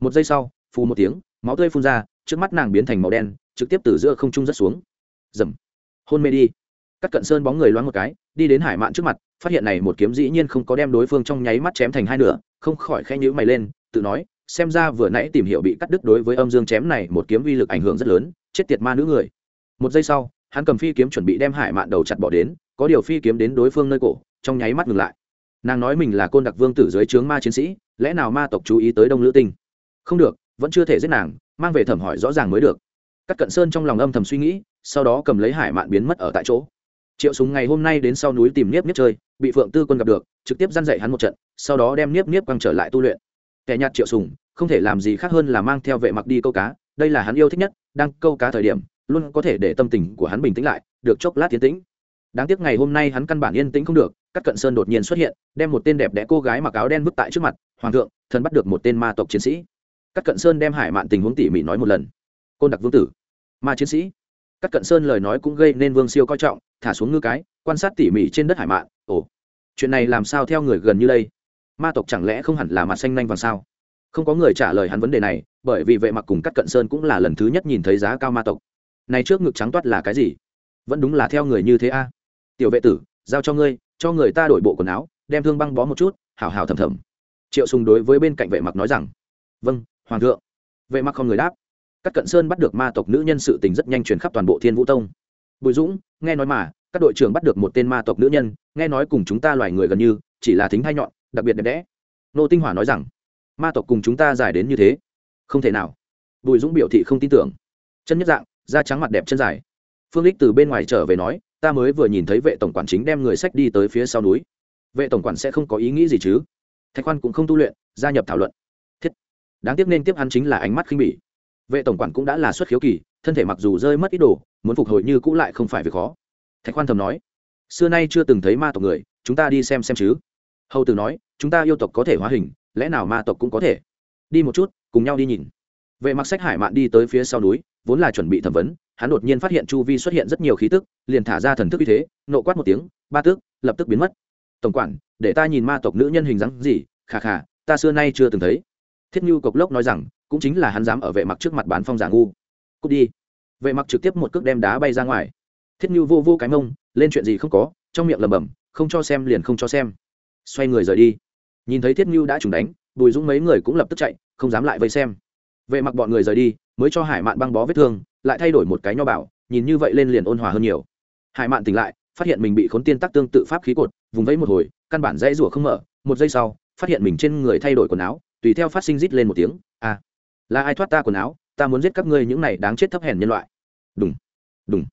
Một giây sau, phù một tiếng, máu tươi phun ra, trước mắt nàng biến thành màu đen, trực tiếp từ giữa không trung rất xuống. Dầm! Hôn mê đi! Cắt cận sơn bóng người loáng một cái, đi đến hải mạn trước mặt, phát hiện này một kiếm dĩ nhiên không có đem đối phương trong nháy mắt chém thành hai nửa, không khỏi khe nhữ mày lên, tự nói xem ra vừa nãy tìm hiểu bị cắt đứt đối với âm dương chém này, một kiếm uy lực ảnh hưởng rất lớn, chết tiệt ma nữ người. Một giây sau, hắn cầm phi kiếm chuẩn bị đem hải mạn đầu chặt bỏ đến, có điều phi kiếm đến đối phương nơi cổ, trong nháy mắt ngừng lại. Nàng nói mình là côn đặc vương tử dưới trướng ma chiến sĩ, lẽ nào ma tộc chú ý tới đông lữ tinh? Không được, vẫn chưa thể giết nàng, mang về thẩm hỏi rõ ràng mới được. Các cận sơn trong lòng âm thầm suy nghĩ, sau đó cầm lấy hải mạn biến mất ở tại chỗ. Triệu súng ngày hôm nay đến sau núi tìm niếp niếp chơi, bị phượng tư quân gặp được, trực tiếp dăn dạy hắn một trận, sau đó đem niếp niếp quăng trở lại tu luyện kẻ nhạt triệu sùng, không thể làm gì khác hơn là mang theo vệ mặc đi câu cá, đây là hắn yêu thích nhất, đang câu cá thời điểm, luôn có thể để tâm tình của hắn bình tĩnh lại, được chốc lát tiến tĩnh. Đáng tiếc ngày hôm nay hắn căn bản yên tĩnh không được các cận sơn đột nhiên xuất hiện, đem một tên đẹp đẽ cô gái mặc áo đen vứt tại trước mặt, hoàng thượng, thần bắt được một tên ma tộc chiến sĩ. Các cận sơn đem hải mạn tình huống tỉ mỉ nói một lần. Côn đặc vương tử, ma chiến sĩ. Các cận sơn lời nói cũng gây nên vương siêu coi trọng, thả xuống ngư cái, quan sát tỉ mỉ trên đất hải mạn, ồ, chuyện này làm sao theo người gần như đây? Ma tộc chẳng lẽ không hẳn là mặt xanh nhanh vàng sao? Không có người trả lời hắn vấn đề này, bởi vì vệ mặc cùng các cận sơn cũng là lần thứ nhất nhìn thấy giá cao ma tộc. Này trước ngực trắng toát là cái gì? Vẫn đúng là theo người như thế a. Tiểu vệ tử, giao cho ngươi, cho người ta đổi bộ quần áo, đem thương băng bó một chút hào hào thầm thầm. Triệu sùng đối với bên cạnh vệ mặc nói rằng vâng hoàng thượng. Vệ mặc không người đáp. Các cận sơn bắt được ma tộc nữ nhân sự tình rất nhanh truyền khắp toàn bộ thiên vũ tông. Bùi dũng, nghe nói mà, các đội trưởng bắt được một tên ma tộc nữ nhân, nghe nói cùng chúng ta loài người gần như, chỉ là thính hai nhọn đặc biệt đẹp đẽ. Nô tinh hỏa nói rằng, ma tộc cùng chúng ta dài đến như thế, không thể nào. Bùi dũng biểu thị không tin tưởng. Chân nhất dạng, da trắng mặt đẹp chân dài. Phương lích từ bên ngoài trở về nói, ta mới vừa nhìn thấy vệ tổng quản chính đem người sách đi tới phía sau núi. Vệ tổng quản sẽ không có ý nghĩ gì chứ? Thạch khoan cũng không tu luyện, gia nhập thảo luận. Thiết. Đáng tiếc nên tiếp hắn chính là ánh mắt khinh bỉ. Vệ tổng quản cũng đã là xuất khiếu kỳ, thân thể mặc dù rơi mất ít đồ, muốn phục hồi như cũ lại không phải việc khó. Thạch khoan thầm nói, xưa nay chưa từng thấy ma tộc người, chúng ta đi xem xem chứ hầu tử nói, chúng ta yêu tộc có thể hóa hình, lẽ nào ma tộc cũng có thể? Đi một chút, cùng nhau đi nhìn. Vệ mặc sách hải mạn đi tới phía sau núi, vốn là chuẩn bị thẩm vấn, hắn đột nhiên phát hiện chu vi xuất hiện rất nhiều khí tức, liền thả ra thần thức như thế, nộ quát một tiếng, ba tước, lập tức biến mất. Tổng quản, để ta nhìn ma tộc nữ nhân hình dáng gì, khà khà, ta xưa nay chưa từng thấy. Thiết như cộc lốc nói rằng, cũng chính là hắn dám ở vệ mặc trước mặt bán phong giả ngu. Cút đi. Vệ mặc trực tiếp một cước đem đá bay ra ngoài. Thiết như vô vô cái mông, lên chuyện gì không có, trong miệng lầm bầm không cho xem liền không cho xem xoay người rời đi. Nhìn thấy thiết như đã trùng đánh bùi dũng mấy người cũng lập tức chạy không dám lại vây xem. Vệ mặc bọn người rời đi mới cho hải mạn băng bó vết thương lại thay đổi một cái nho bảo nhìn như vậy lên liền ôn hòa hơn nhiều. Hải mạn tỉnh lại phát hiện mình bị khốn tiên tắc tương tự pháp khí cột vùng vẫy một hồi căn bản dãy rủa không mở một giây sau phát hiện mình trên người thay đổi quần áo tùy theo phát sinh rít lên một tiếng a à, là ai thoát ta quần áo? Ta muốn giết các ngươi những này đáng chết thấp hèn nhân loại. Đúng đúng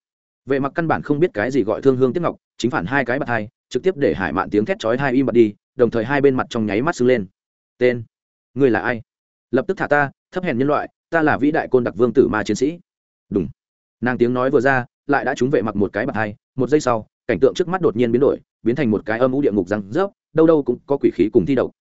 vệ mặc căn bản không biết cái gì gọi thương hương tiếp ngọc chính phản hai cái bạt hai trực tiếp để hải mạn tiếng thét chói hai im bật đi, đồng thời hai bên mặt trong nháy mắt sưng lên. Tên ngươi là ai? Lập tức thả ta, thấp hèn nhân loại, ta là vĩ đại côn đặc vương tử ma chiến sĩ. Đúng nàng tiếng nói vừa ra, lại đã trúng vệ mặc một cái bạt hai, một giây sau, cảnh tượng trước mắt đột nhiên biến đổi, biến thành một cái âm u địa ngục răng rớp, đâu đâu cũng có quỷ khí cùng thi độc.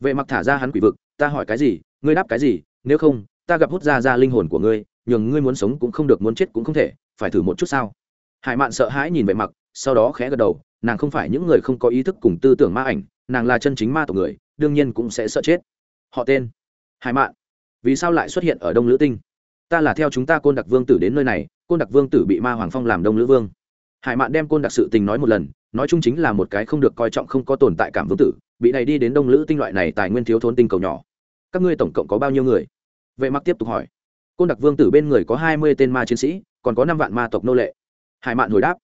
Vệ mặc thả ra hắn quỷ vực, ta hỏi cái gì, ngươi đáp cái gì, nếu không, ta gặp hút ra ra linh hồn của ngươi, nhường ngươi muốn sống cũng không được, muốn chết cũng không thể, phải thử một chút sao? Hải mạn sợ hãi nhìn vệ mặc, sau đó khẽ gật đầu nàng không phải những người không có ý thức cùng tư tưởng ma ảnh, nàng là chân chính ma tộc người, đương nhiên cũng sẽ sợ chết. Họ tên, hải mạn. Vì sao lại xuất hiện ở đông lữ tinh? Ta là theo chúng ta côn đặc vương tử đến nơi này, côn đặc vương tử bị ma hoàng phong làm đông lữ vương. Hải mạn đem côn đặc sự tình nói một lần, nói chung chính là một cái không được coi trọng không có tồn tại cảm vương tử, bị này đi đến đông lữ tinh loại này tài nguyên thiếu thốn tinh cầu nhỏ. Các ngươi tổng cộng có bao nhiêu người? Vệ mặc tiếp tục hỏi. Côn đặc vương tử bên người có hai mươi tên ma chiến sĩ, còn có năm vạn ma tộc nô lệ. Hải mạn hồi đáp.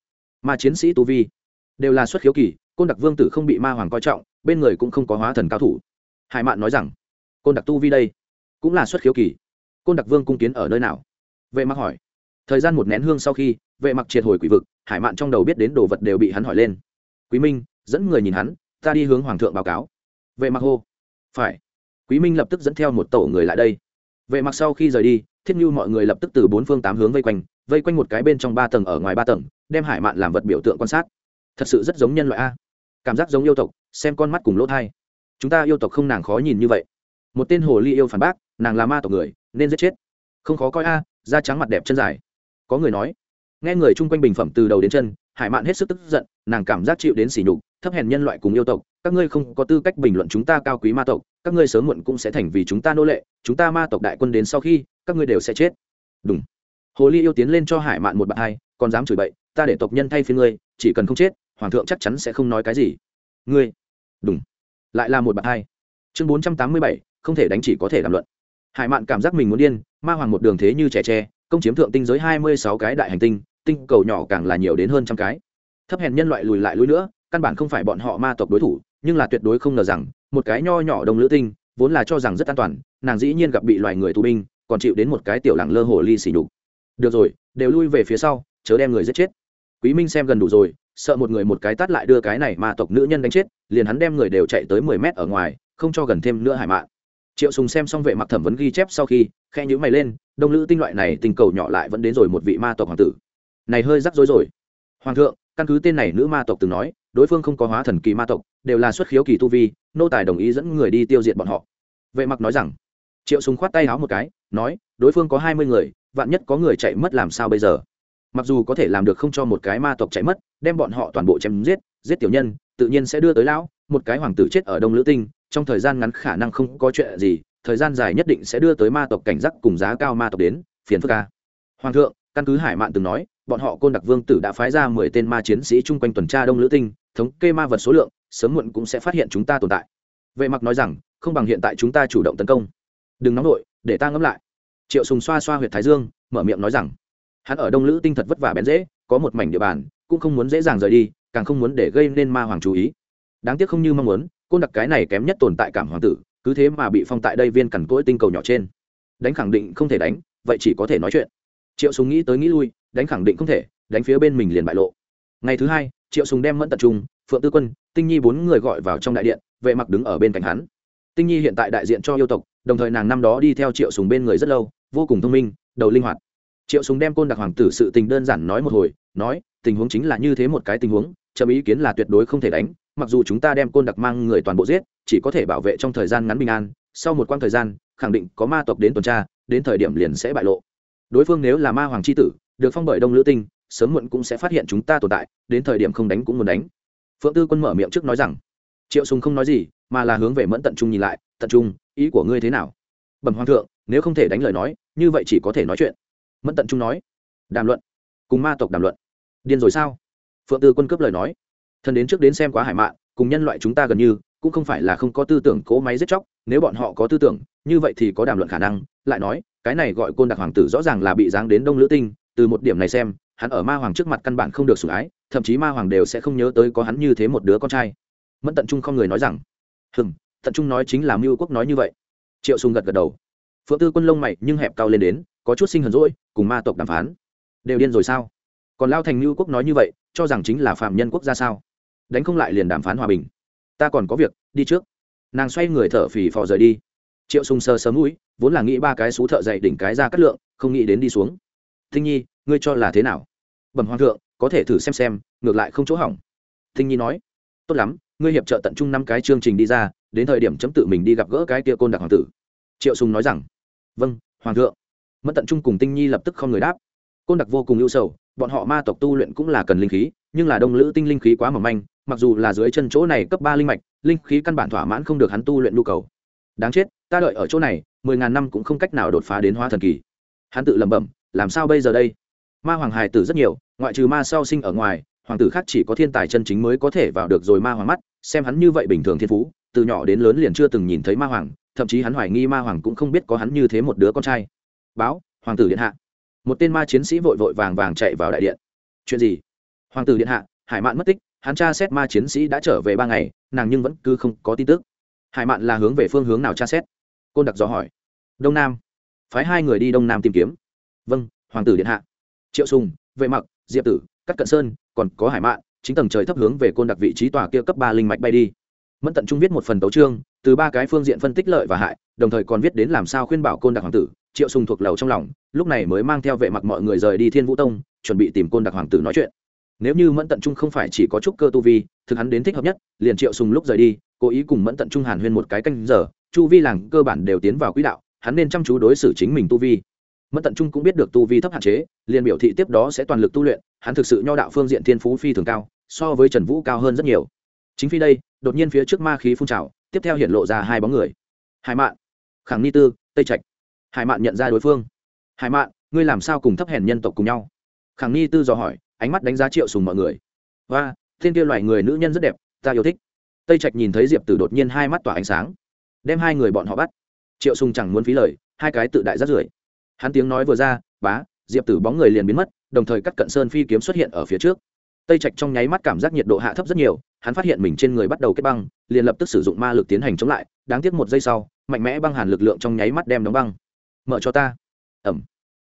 Ma chiến sĩ tu vi đều là xuất khiếu kỳ, côn đặc vương tử không bị ma hoàng coi trọng, bên người cũng không có hóa thần cao thủ. Hải mạn nói rằng, côn đặc tu vi đây cũng là xuất khiếu kỳ. Côn đặc vương cung kiến ở nơi nào? Vệ mặc hỏi. Thời gian một nén hương sau khi, vệ mặc triệt hồi quỷ vực, hải mạn trong đầu biết đến đồ vật đều bị hắn hỏi lên. Quý minh, dẫn người nhìn hắn, ta đi hướng hoàng thượng báo cáo. Vệ mặc hô. Phải. Quý minh lập tức dẫn theo một tổ người lại đây. Vệ mặc sau khi rời đi, thiết như mọi người lập tức từ bốn phương tám hướng vây quanh vây quanh một cái bên trong ba tầng ở ngoài ba tầng, đem hải mạn làm vật biểu tượng quan sát thật sự rất giống nhân loại a. Cảm giác giống yêu tộc, xem con mắt cùng lỗ thai. Chúng ta yêu tộc không nàng khó nhìn như vậy. Một tên hồ ly yêu phản bác, nàng là ma tộc người, nên giết chết. Không khó coi a, da trắng mặt đẹp chân dài. Có người nói, nghe người chung quanh bình phẩm từ đầu đến chân, hải mạn hết sức tức giận, nàng cảm giác chịu đến sỉ nhục, thấp hèn nhân loại cùng yêu tộc, các ngươi không có tư cách bình luận chúng ta cao quý ma tộc, các ngươi sớm muộn cũng sẽ thành vì chúng ta nô lệ, chúng ta ma tộc đại quân đến sau khi, các ngươi đều sẽ chết. Đúng hồ ly yêu tiến lên cho hải mạn một bạn hai, còn dám chửi bậy, ta để tộc nhân thay phía ngươi, chỉ cần không chết hoàng thượng chắc chắn sẽ không nói cái gì. Ngươi đúng lại là một bạn hai. Chương bốn trăm tám mươi bảy, không thể đánh chỉ có thể đàm luận. Hải mạn cảm giác mình muốn điên, ma hoàng một đường thế như trẻ tre, công chiếm thượng tinh giới hai mươi sáu cái đại hành tinh tinh cầu nhỏ càng là nhiều đến hơn trăm cái. Thấp hèn nhân loại lùi lại lùi nữa, căn bản không phải bọn họ ma tộc đối thủ, nhưng là tuyệt đối không ngờ rằng, một cái nho nhỏ đồng lữ tinh, vốn là cho rằng rất an toàn, nàng dĩ nhiên gặp bị loài người tù binh, còn chịu đến một cái tiểu lẳng lơ hồ ly xỉ nhục. Được rồi, đều lui về phía sau, chớ đem người giết chết. Quý minh xem gần đủ rồi sợ một người một cái tát lại đưa cái này ma tộc nữ nhân đánh chết, liền hắn đem người đều chạy tới mười mét ở ngoài, không cho gần thêm nữa hải mạng. triệu sùng xem xong vệ mặc thẩm vấn ghi chép sau khi khe nhữ mày lên, đông lữ tinh loại này tình cầu nhỏ lại vẫn đến rồi một vị ma tộc hoàng tử. Này hơi rắc rối rồi. Hoàng thượng, căn cứ tên này nữ ma tộc từng nói, đối phương không có hóa thần kỳ ma tộc, đều là xuất khiếu kỳ tu vi, nô tài đồng ý dẫn người đi tiêu diệt bọn họ. Vệ mặc nói rằng, triệu sùng khoát tay háo một cái, nói, đối phương có hai mươi người, vạn nhất có người chạy mất làm sao bây giờ? Mặc dù có thể làm được không cho một cái ma tộc chạy mất, đem bọn họ toàn bộ chém giết giết tiểu nhân, tự nhiên sẽ đưa tới lão, một cái hoàng tử chết ở đông lữ tinh, trong thời gian ngắn khả năng không có chuyện gì, thời gian dài nhất định sẽ đưa tới ma tộc cảnh giác cùng giá cao ma tộc đến, phiền phức ca hoàng thượng, căn cứ hải mạn từng nói, bọn họ côn đặc vương tử đã phái ra mười tên ma chiến sĩ chung quanh tuần tra đông lữ tinh, thống kê ma vật số lượng, sớm muộn cũng sẽ phát hiện chúng ta tồn tại. Vệ mặc nói rằng, không bằng hiện tại chúng ta chủ động tấn công. Đừng nóng nổi để ta ngẫm lại. Triệu sùng xoa xoa huyệt thái dương, mở miệng nói rằng hắn ở đông lữ tinh thật vất vả bén dễ, có một mảnh địa bàn, cũng không muốn dễ dàng rời đi, càng không muốn để gây nên ma hoàng chú ý. Đáng tiếc không như mong muốn côn đặc cái này kém nhất tồn tại cảm hoàng tử, cứ thế mà bị phong tại đây viên cằn cỗi tinh cầu nhỏ trên. Đánh khẳng định không thể đánh, vậy chỉ có thể nói chuyện. Triệu Súng nghĩ tới nghĩ lui, đánh khẳng định không thể, đánh phía bên mình liền bại lộ. Ngày thứ hai, triệu Súng đem mẫn tập trung, phượng tư quân, tinh nhi bốn người gọi vào trong đại điện, vệ mặc đứng ở bên cạnh hắn. Tinh nhi hiện tại đại diện cho yêu tộc, đồng thời nàng năm đó đi theo triệu sùng bên người rất lâu, vô cùng thông minh, đầu linh hoạt triệu Súng đem côn đặc hoàng tử sự tình đơn giản nói một hồi, nói, tình huống chính là như thế một cái tình huống, chậm ý kiến là tuyệt đối không thể đánh, mặc dù chúng ta đem côn đặc mang người toàn bộ giết, chỉ có thể bảo vệ trong thời gian ngắn bình an, sau một quãng thời gian, khẳng định có ma tộc đến tuần tra, đến thời điểm liền sẽ bại lộ. Đối phương nếu là ma hoàng c h i tử, được phong bởi đông lữ tinh, sớm muộn cũng sẽ phát hiện chúng ta tồn tại, đến thời điểm không đánh cũng muốn đánh. Phượng tư quân mở miệng trước nói rằng, triệu sùng không nói gì, mà là hướng về mẫn tận trung nhìn lại, tận trung, ý của ngươi thế nào? Bẩm hoàng thượng, nếu không thể đánh lời nói, như vậy chỉ có thể nói chuyện mẫn tận trung nói, đàm luận, cùng ma tộc đàm luận. Điên rồi sao? Phượng tư quân cướp lời nói thân đến trước đến xem quá hải mạn, cùng nhân loại chúng ta gần như, cũng không phải là không có tư tưởng cố máy giết chóc, nếu bọn họ có tư tưởng, như vậy thì có đàm luận khả năng. Lại nói, cái này gọi côn đặc hoàng tử rõ ràng là bị giáng đến đông lữ tinh, từ một điểm này xem, hắn ở ma hoàng trước mặt căn bản không được sủng ái, thậm chí ma hoàng đều sẽ không nhớ tới có hắn như thế một đứa con trai. Mẫn tận trung không người nói rằng hừng tận trung nói chính là mưu quốc nói như vậy. Triệu sùng gật gật đầu. Phượng tư quân lông mày nhưng hẹp cao lên đến có chút sinh hờn rỗi, cùng ma tộc đàm phán. Đều điên rồi sao? Còn lao thành Lưu quốc nói như vậy, cho rằng chính là phạm nhân quốc gia sao? Đánh không lại liền đàm phán hòa bình. Ta còn có việc, đi trước. Nàng xoay người thở phì phò rời đi. Triệu sùng sơ sớm mũi, vốn là nghĩ ba cái xú thợ dậy đỉnh cái ra cắt lượng, không nghĩ đến đi xuống. Thinh nhi, ngươi cho là thế nào? Bẩm hoàng thượng, có thể thử xem xem, ngược lại không chỗ hỏng. Thinh nhi nói, tốt lắm, ngươi hiệp trợ tận trung năm cái chương trình đi ra, đến thời điểm chấm tự mình đi gặp gỡ cái kia côn đặc hoàng tử. Triệu sùng nói rằng vâng hoàng thượng mất tận trung cùng tinh nhi lập tức không người đáp. Côn đặc vô cùng ưu sầu, bọn họ ma tộc tu luyện cũng là cần linh khí, nhưng là đông lữ tinh linh khí quá mỏng manh, mặc dù là dưới chân chỗ này cấp ba linh mạch, linh khí căn bản thỏa mãn không được hắn tu luyện nhu cầu. Đáng chết, ta đợi ở chỗ này, mười ngàn năm cũng không cách nào đột phá đến hóa thần kỳ. Hắn tự lẩm bẩm, làm sao bây giờ đây? Ma hoàng hài tử rất nhiều, ngoại trừ ma sau sinh ở ngoài, hoàng tử khác chỉ có thiên tài chân chính mới có thể vào được rồi ma hoàng mắt, xem hắn như vậy bình thường thiên phú, từ nhỏ đến lớn liền chưa từng nhìn thấy ma hoàng, thậm chí hắn hoài nghi ma hoàng cũng không biết có hắn như thế một đứa con trai báo, hoàng tử điện hạ. Một tên ma chiến sĩ vội vội vàng vàng chạy vào đại điện. Chuyện gì? Hoàng tử điện hạ, hải mạn mất tích, hắn tra xét ma chiến sĩ đã trở về ba ngày, nàng nhưng vẫn cứ không có tin tức. Hải mạn là hướng về phương hướng nào tra xét? Côn đặc dò hỏi. Đông nam. Phái hai người đi đông nam tìm kiếm. Vâng hoàng tử điện hạ. Triệu sùng, vệ mặc, diệp tử cắt cận sơn, còn có hải mạn, chính tầng trời thấp hướng về côn đặc vị trí tòa kia cấp ba linh mạch bay đi. Mẫn tận trung viết một phần tấu chương, từ ba cái phương diện phân tích lợi và hại, đồng thời còn viết đến làm sao khuyên bảo côn đặc hoàng tử triệu sùng thuộc lầu trong lòng, lúc này mới mang theo vệ mặc mọi người rời đi thiên vũ tông, chuẩn bị tìm côn đặc hoàng tử nói chuyện. Nếu như mẫn tận trung không phải chỉ có chút cơ tu vi, thực hắn đến thích hợp nhất, liền triệu sùng lúc rời đi, cố ý cùng mẫn tận trung hàn huyên một cái canh giờ, chu vi làng cơ bản đều tiến vào quỹ đạo, hắn nên chăm chú đối xử chính mình tu vi. Mẫn tận trung cũng biết được tu vi thấp hạn chế, liền biểu thị tiếp đó sẽ toàn lực tu luyện, hắn thực sự nho đạo phương diện thiên phú phi thường cao, so với trần vũ cao hơn rất nhiều. Chính phi đây, đột nhiên phía trước ma khí phun trào, tiếp theo hiện lộ ra hai bóng người. Hải mạn khẳng ni tư, tây trạch hải mạn nhận ra đối phương. Hải mạn, ngươi làm sao cùng thấp hèn nhân tộc cùng nhau? Khẳng nghi tư dò hỏi, ánh mắt đánh giá triệu sùng mọi người. Và thiên kia loài người nữ nhân rất đẹp, ta yêu thích. Tây trạch nhìn thấy diệp tử đột nhiên hai mắt tỏa ánh sáng, đem hai người bọn họ bắt. Triệu sùng chẳng muốn phí lời, hai cái tự đại rất rưởi. Hắn tiếng nói vừa ra, bá, diệp tử bóng người liền biến mất, đồng thời cắt cận sơn phi kiếm xuất hiện ở phía trước. Tây trạch trong nháy mắt cảm giác nhiệt độ hạ thấp rất nhiều, hắn phát hiện mình trên người bắt đầu kết băng, liền lập tức sử dụng ma lực tiến hành chống lại, đáng tiếc một giây sau, mạnh mẽ băng hàn lực lượng trong nháy mắt đem đóng băng mở cho ta. Ẩm.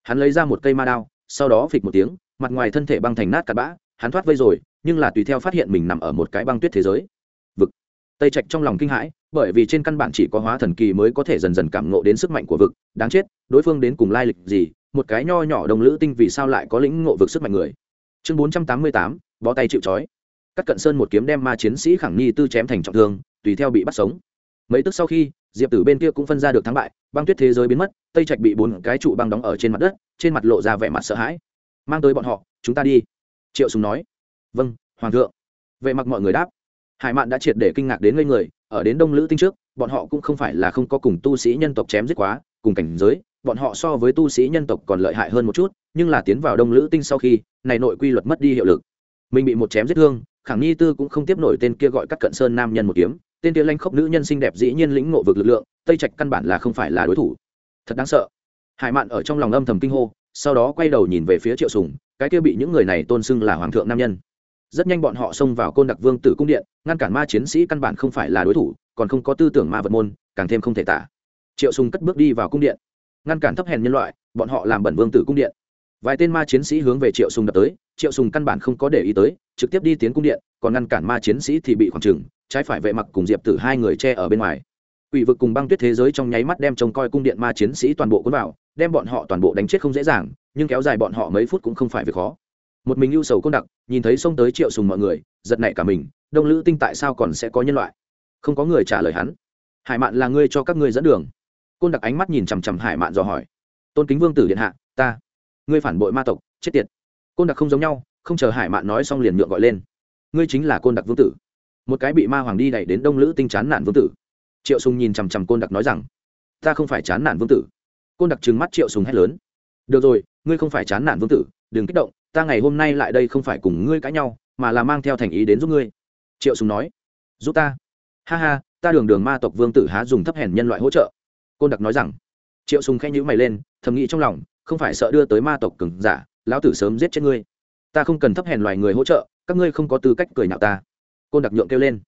Hắn lấy ra một cây ma đao, sau đó phịch một tiếng, mặt ngoài thân thể băng thành nát cặn bã, hắn thoát vây rồi, nhưng là tùy theo phát hiện mình nằm ở một cái băng tuyết thế giới. Vực. Tây trạch trong lòng kinh hãi, bởi vì trên căn bản chỉ có hóa thần kỳ mới có thể dần dần cảm ngộ đến sức mạnh của vực, đáng chết, đối phương đến cùng lai lịch gì, một cái nho nhỏ đồng lữ tinh vì sao lại có lĩnh ngộ vực sức mạnh người. Chương bốn trăm tám mươi tám, bó tay chịu trói. Cắt cận sơn một kiếm đem ma chiến sĩ khẳng nhi tư chém thành trọng thương, tùy theo bị bắt sống mấy tức sau khi, diệp tử bên kia cũng phân ra được thắng bại, băng tuyết thế giới biến mất, tây trạch bị bốn cái trụ băng đóng ở trên mặt đất, trên mặt lộ ra vẻ mặt sợ hãi. Mang tới bọn họ, chúng ta đi. Triệu sùng nói. Vâng hoàng thượng. Vệ mặc mọi người đáp. Hải mạn đã triệt để kinh ngạc đến ngây người, ở đến đông lữ tinh trước, bọn họ cũng không phải là không có cùng tu sĩ nhân tộc chém giết quá, cùng cảnh giới, bọn họ so với tu sĩ nhân tộc còn lợi hại hơn một chút, nhưng là tiến vào đông lữ tinh sau khi, này nội quy luật mất đi hiệu lực. Mình bị một chém giết thương, khẳng nhi tư cũng không tiếp nổi tên kia gọi các cận sơn nam nhân một kiếm tên tiên lanh khốc nữ nhân xinh đẹp dĩ nhiên lĩnh ngộ vực lực lượng, tây trạch căn bản là không phải là đối thủ. Thật đáng sợ. Hải mạn ở trong lòng âm thầm kinh hô, sau đó quay đầu nhìn về phía triệu sùng, cái kia bị những người này tôn xưng là hoàng thượng nam nhân. Rất nhanh bọn họ xông vào côn đặc vương tử cung điện, ngăn cản ma chiến sĩ căn bản không phải là đối thủ, còn không có tư tưởng ma vật môn, càng thêm không thể tả. Triệu sùng cất bước đi vào cung điện. Ngăn cản thấp hèn nhân loại, bọn họ làm bẩn vương tử cung điện. Vài tên ma chiến sĩ hướng về triệu sùng đập tới, triệu sùng căn bản không có để ý tới trực tiếp đi tiến cung điện, còn ngăn cản ma chiến sĩ thì bị khoảng trừng trái phải vệ mặc cùng diệp tử hai người che ở bên ngoài. Quỷ vực cùng băng tuyết thế giới trong nháy mắt đem trông coi cung điện ma chiến sĩ toàn bộ cuốn vào, đem bọn họ toàn bộ đánh chết không dễ dàng, nhưng kéo dài bọn họ mấy phút cũng không phải việc khó. Một mình ưu sầu côn đặc, nhìn thấy xông tới triệu sùng mọi người, giật nảy cả mình, đông lữ tinh tại sao còn sẽ có nhân loại? Không có người trả lời hắn. Hải mạn là ngươi cho các ngươi dẫn đường. Côn đặc ánh mắt nhìn chằm chằm hải mạn dò hỏi. Tôn kính vương tử điện hạ, ta. Ngươi phản bội ma tộc, chết tiệt. Côn đặc không giống nhau không chờ hải mạn nói xong liền nhượng gọi lên. Ngươi chính là côn đặc vương tử. Một cái bị ma hoàng đi đẩy đến đông lữ tinh chán Nản vương tử. Triệu sùng nhìn chằm chằm côn đặc nói rằng, ta không phải chán nản vương tử. Côn đặc trừng mắt triệu sùng hét lớn, được rồi, ngươi không phải chán nản vương tử, đừng kích động, ta ngày hôm nay lại đây không phải cùng ngươi cãi nhau, mà là mang theo thành ý đến giúp ngươi. Triệu sùng nói, giúp ta? Ha ha, ta đường đường ma tộc vương tử há dùng thấp hèn nhân loại hỗ trợ. Côn đặc nói rằng, triệu sùng khẽ nhíu mày lên, thầm nghĩ trong lòng, không phải sợ đưa tới ma tộc cường giả, lão tử sớm giết chết ngươi ta không cần thấp hèn loài người hỗ trợ, các ngươi không có tư cách cười nhạo ta. Côn đặc nhượng kêu lên.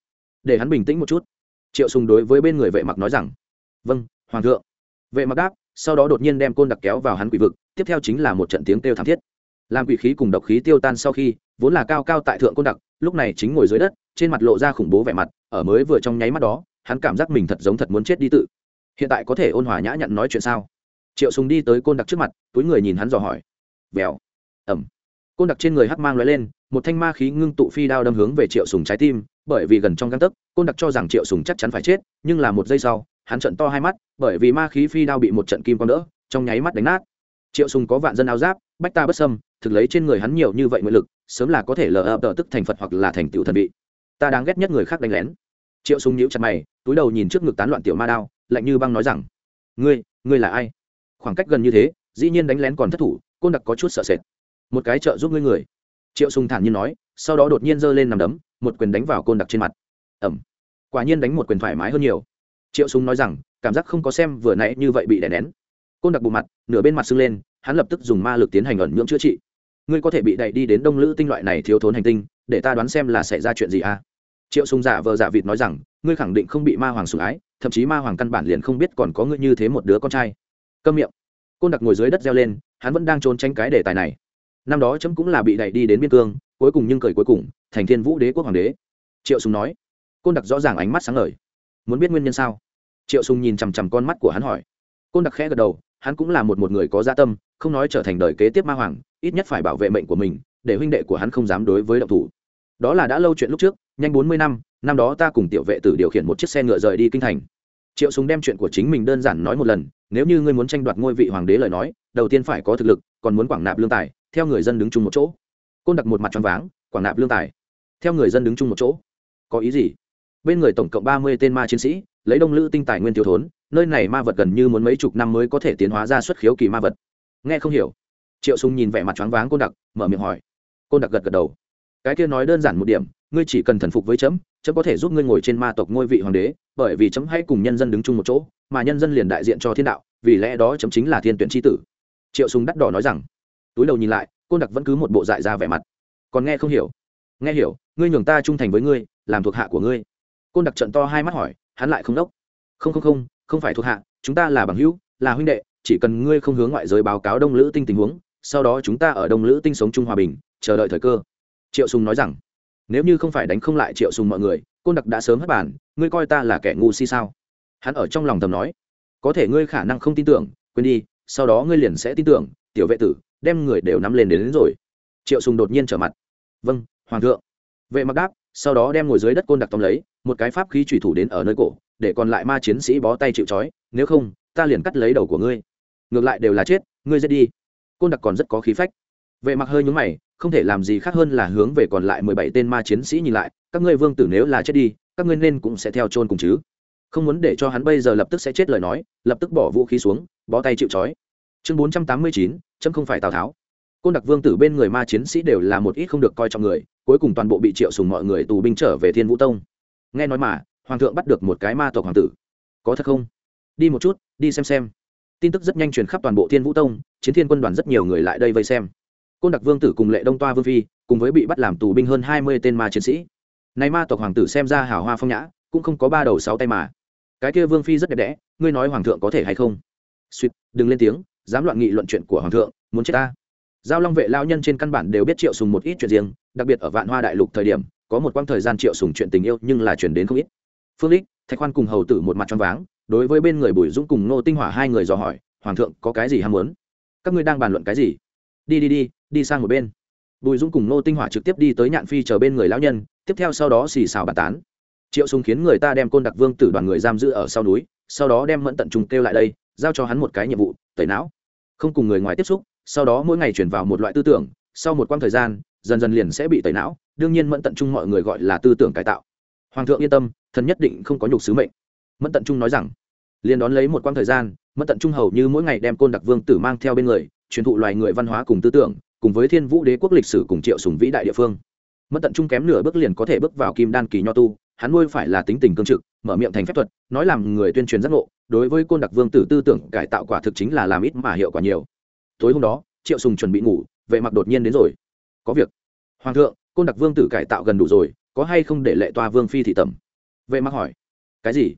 Để hắn bình tĩnh một chút. Triệu sùng đối với bên người vệ mặc nói rằng vâng hoàng thượng. Vệ mặc đáp, sau đó đột nhiên đem côn đặc kéo vào hắn quỷ vực, tiếp theo chính là một trận tiếng kêu thảm thiết. Làm quỷ khí cùng độc khí tiêu tan sau khi, vốn là cao cao tại thượng côn đặc, lúc này chính ngồi dưới đất, trên mặt lộ ra khủng bố vẻ mặt, ở mới vừa trong nháy mắt đó, hắn cảm giác mình thật giống thật muốn chết đi tự. Hiện tại có thể ôn hòa nhã nhặn nói chuyện sao? Triệu sùng đi tới côn đặc trước mặt, túi người nhìn hắn dò hỏi. Vèo. Ẩm côn đặc trên người hắc mang lóe lên, một thanh ma khí ngưng tụ phi đao đâm hướng về triệu sùng trái tim, bởi vì gần trong găng tấc, côn đặc cho rằng triệu sùng chắc chắn phải chết, nhưng là một giây sau, hắn trận to hai mắt, bởi vì ma khí phi đao bị một trận kim quang đỡ, trong nháy mắt đánh nát. Triệu sùng có vạn dân áo giáp, bách ta bất sâm thực lấy trên người hắn nhiều như vậy nguyện lực, sớm là có thể lờ ập tức thành phật hoặc là thành tiểu thần vị. Ta đáng ghét nhất người khác đánh lén. Triệu sùng nhíu chặt mày, túi đầu nhìn trước ngực tán loạn tiểu ma đao, lạnh như băng nói rằng, ngươi ngươi là ai? Khoảng cách gần như thế, dĩ nhiên đánh lén còn thất thủ, côn đặc có chút sợ sệt một cái trợ giúp ngươi người. Triệu sùng thản nhiên nói, sau đó đột nhiên giơ lên nằm đấm, một quyền đánh vào côn đặc trên mặt. Ẩm. Quả nhiên đánh một quyền thoải mái hơn nhiều. Triệu sùng nói rằng, cảm giác không có xem vừa nãy như vậy bị đè nén. Côn đặc bù mặt, nửa bên mặt sưng lên, hắn lập tức dùng ma lực tiến hành ẩn nhưỡng chữa trị. Ngươi có thể bị đẩy đi đến đông lữ tinh loại này thiếu thốn hành tinh, để ta đoán xem là xảy ra chuyện gì à? Triệu sùng giả vờ giả vịt nói rằng, ngươi khẳng định không bị ma hoàng sủng ái, thậm chí ma hoàng căn bản liền không biết còn có ngươi như thế một đứa con trai. Câm miệng. Côn đặc ngồi dưới đất reo lên, hắn vẫn đang trốn tránh cái đề tài này năm đó chấm cũng là bị đẩy đi đến biên cương, cuối cùng nhưng cười cuối cùng, thành thiên vũ đế quốc hoàng đế. Triệu sùng nói, côn đặc rõ ràng ánh mắt sáng ngời. Muốn biết nguyên nhân sao? Triệu sùng nhìn chằm chằm con mắt của hắn hỏi. Côn đặc khẽ gật đầu, hắn cũng là một một người có dạ tâm, không nói trở thành đời kế tiếp ma hoàng, ít nhất phải bảo vệ mệnh của mình, để huynh đệ của hắn không dám đối với động thủ. Đó là đã lâu chuyện lúc trước, nhanh bốn mươi năm năm đó ta cùng tiểu vệ tử điều khiển một chiếc xe ngựa rời đi kinh thành. Triệu súng đem chuyện của chính mình đơn giản nói một lần, nếu như ngươi muốn tranh đoạt ngôi vị hoàng đế lời nói, đầu tiên phải có thực lực, còn muốn quảng nạp lương tài theo người dân đứng chung một chỗ. Côn đặc một mặt tròn váng, quảng nạp lương tài. Theo người dân đứng chung một chỗ. Có ý gì? Bên người tổng cộng ba mươi tên ma chiến sĩ, lấy đông lữ tinh tài nguyên tiêu thốn, nơi này ma vật gần như muốn mấy chục năm mới có thể tiến hóa ra xuất khiếu kỳ ma vật. Nghe không hiểu. Triệu sùng nhìn vẻ mặt choáng váng côn đặc, mở miệng hỏi. Côn đặc gật gật đầu. Cái kia nói đơn giản một điểm, ngươi chỉ cần thần phục với chấm chấm có thể giúp ngươi ngồi trên ma tộc ngôi vị hoàng đế, bởi vì chấm hãy cùng nhân dân đứng chung một chỗ, mà nhân dân liền đại diện cho thiên đạo, vì lẽ đó chấm chính là thiên tuyển tri tử. Triệu sùng đắt đỏ nói rằng túi đầu nhìn lại, côn đặc vẫn cứ một bộ dại ra vẻ mặt. Còn nghe không hiểu. Nghe hiểu, ngươi nhường ta trung thành với ngươi, làm thuộc hạ của ngươi. Côn đặc trận to hai mắt hỏi, hắn lại không đốc. Không không không không phải thuộc hạ, chúng ta là bằng hữu, là huynh đệ, chỉ cần ngươi không hướng ngoại giới báo cáo đông lữ tinh tình huống, sau đó chúng ta ở đông lữ tinh sống chung hòa bình, chờ đợi thời cơ. Triệu sùng nói rằng. Nếu như không phải đánh không lại triệu sùng mọi người, côn đặc đã sớm hất bản ngươi coi ta là kẻ ngu si sao? Hắn ở trong lòng thầm nói. Có thể ngươi khả năng không tin tưởng, quên đi, sau đó ngươi liền sẽ tin tưởng, tiểu vệ tử đem người đều nắm lên đến, đến rồi. Triệu sùng đột nhiên trở mặt. Vâng hoàng thượng. Vệ mặc đáp sau đó đem ngồi dưới đất côn đặc tóm lấy một cái pháp khí chủy thủ đến ở nơi cổ để còn lại ma chiến sĩ bó tay chịu trói nếu không ta liền cắt lấy đầu của ngươi. Ngược lại đều là chết ngươi giết đi. Côn đặc còn rất có khí phách. Vệ mặc hơi nhúng mày không thể làm gì khác hơn là hướng về còn lại mười bảy tên ma chiến sĩ nhìn lại các ngươi vương tử nếu là chết đi các ngươi nên cũng sẽ theo chôn cùng chứ. Không muốn để cho hắn bây giờ lập tức sẽ chết lời nói lập tức bỏ vũ khí xuống bó tay chịu trói. Chương bốn trăm tám mươi chín chấm không phải tào tháo. Côn đặc vương tử bên người ma chiến sĩ đều là một ít không được coi trọng người, cuối cùng toàn bộ bị triệu sùng mọi người tù binh trở về thiên vũ tông. Nghe nói mà, hoàng thượng bắt được một cái ma tộc hoàng tử. Có thật không? Đi một chút, đi xem xem. Tin tức rất nhanh truyền khắp toàn bộ thiên vũ tông, chiến thiên quân đoàn rất nhiều người lại đây vây xem. Côn đặc vương tử cùng lệ đông toa vương phi, cùng với bị bắt làm tù binh hơn hai mươi tên ma chiến sĩ. Này ma tộc hoàng tử xem ra hào hoa phong nhã, cũng không có ba đầu sáu tay mà. Cái kia vương phi rất đẹp đẽ, ngươi nói hoàng thượng có thể hay không? Suýt, đừng lên tiếng dám loạn nghị luận chuyện của hoàng thượng, muốn chết ta. Giao long vệ lao nhân trên căn bản đều biết triệu sùng một ít chuyện riêng, đặc biệt ở vạn hoa đại lục thời điểm, có một quãng thời gian triệu sùng chuyện tình yêu nhưng là chuyển đến không ít. Phương lích, thạch khoan cùng hầu tử một mặt tròn váng, đối với bên người bùi dũng cùng nô tinh hỏa hai người dò hỏi, hoàng thượng, có cái gì ham muốn? Các ngươi đang bàn luận cái gì? Đi đi đi đi sang một bên. Bùi dũng cùng nô tinh hỏa trực tiếp đi tới nhạn phi chờ bên người lão nhân, tiếp theo sau đó xì xào bàn tán. Triệu sùng khiến người ta đem côn đặc vương tử đoàn người giam giữ ở sau núi, sau đó đem mẫn tận trùng kêu lại đây, giao cho hắn một cái nhiệm vụ tẩy não. Không cùng người ngoài tiếp xúc, sau đó mỗi ngày chuyển vào một loại tư tưởng, sau một quãng thời gian, dần dần liền sẽ bị tẩy não, đương nhiên mẫn tận trung mọi người gọi là tư tưởng cải tạo. Hoàng thượng yên tâm, thần nhất định không có nhục sứ mệnh. Mẫn tận trung nói rằng, liền đón lấy một quãng thời gian, Mẫn tận trung hầu như mỗi ngày đem côn đặc vương tử mang theo bên người, truyền thụ loài người văn hóa cùng tư tưởng, cùng với thiên vũ đế quốc lịch sử cùng triệu sùng vĩ đại địa phương. Mẫn tận trung kém nửa bước liền có thể bước vào kim đan kỳ nho tu, hắn nuôi phải là tính tình cương trực, mở miệng thành phép thuật, nói làm người tuyên truyền giác ngộ đối với côn đặc vương tử tư tưởng cải tạo quả thực chính là làm ít mà hiệu quả nhiều. Tối hôm đó, triệu sùng chuẩn bị ngủ, vệ mặc đột nhiên đến rồi. Có việc. Hoàng thượng, côn đặc vương tử cải tạo gần đủ rồi, có hay không để lệ toa vương phi thị tẩm? Vệ mặc hỏi. Cái gì?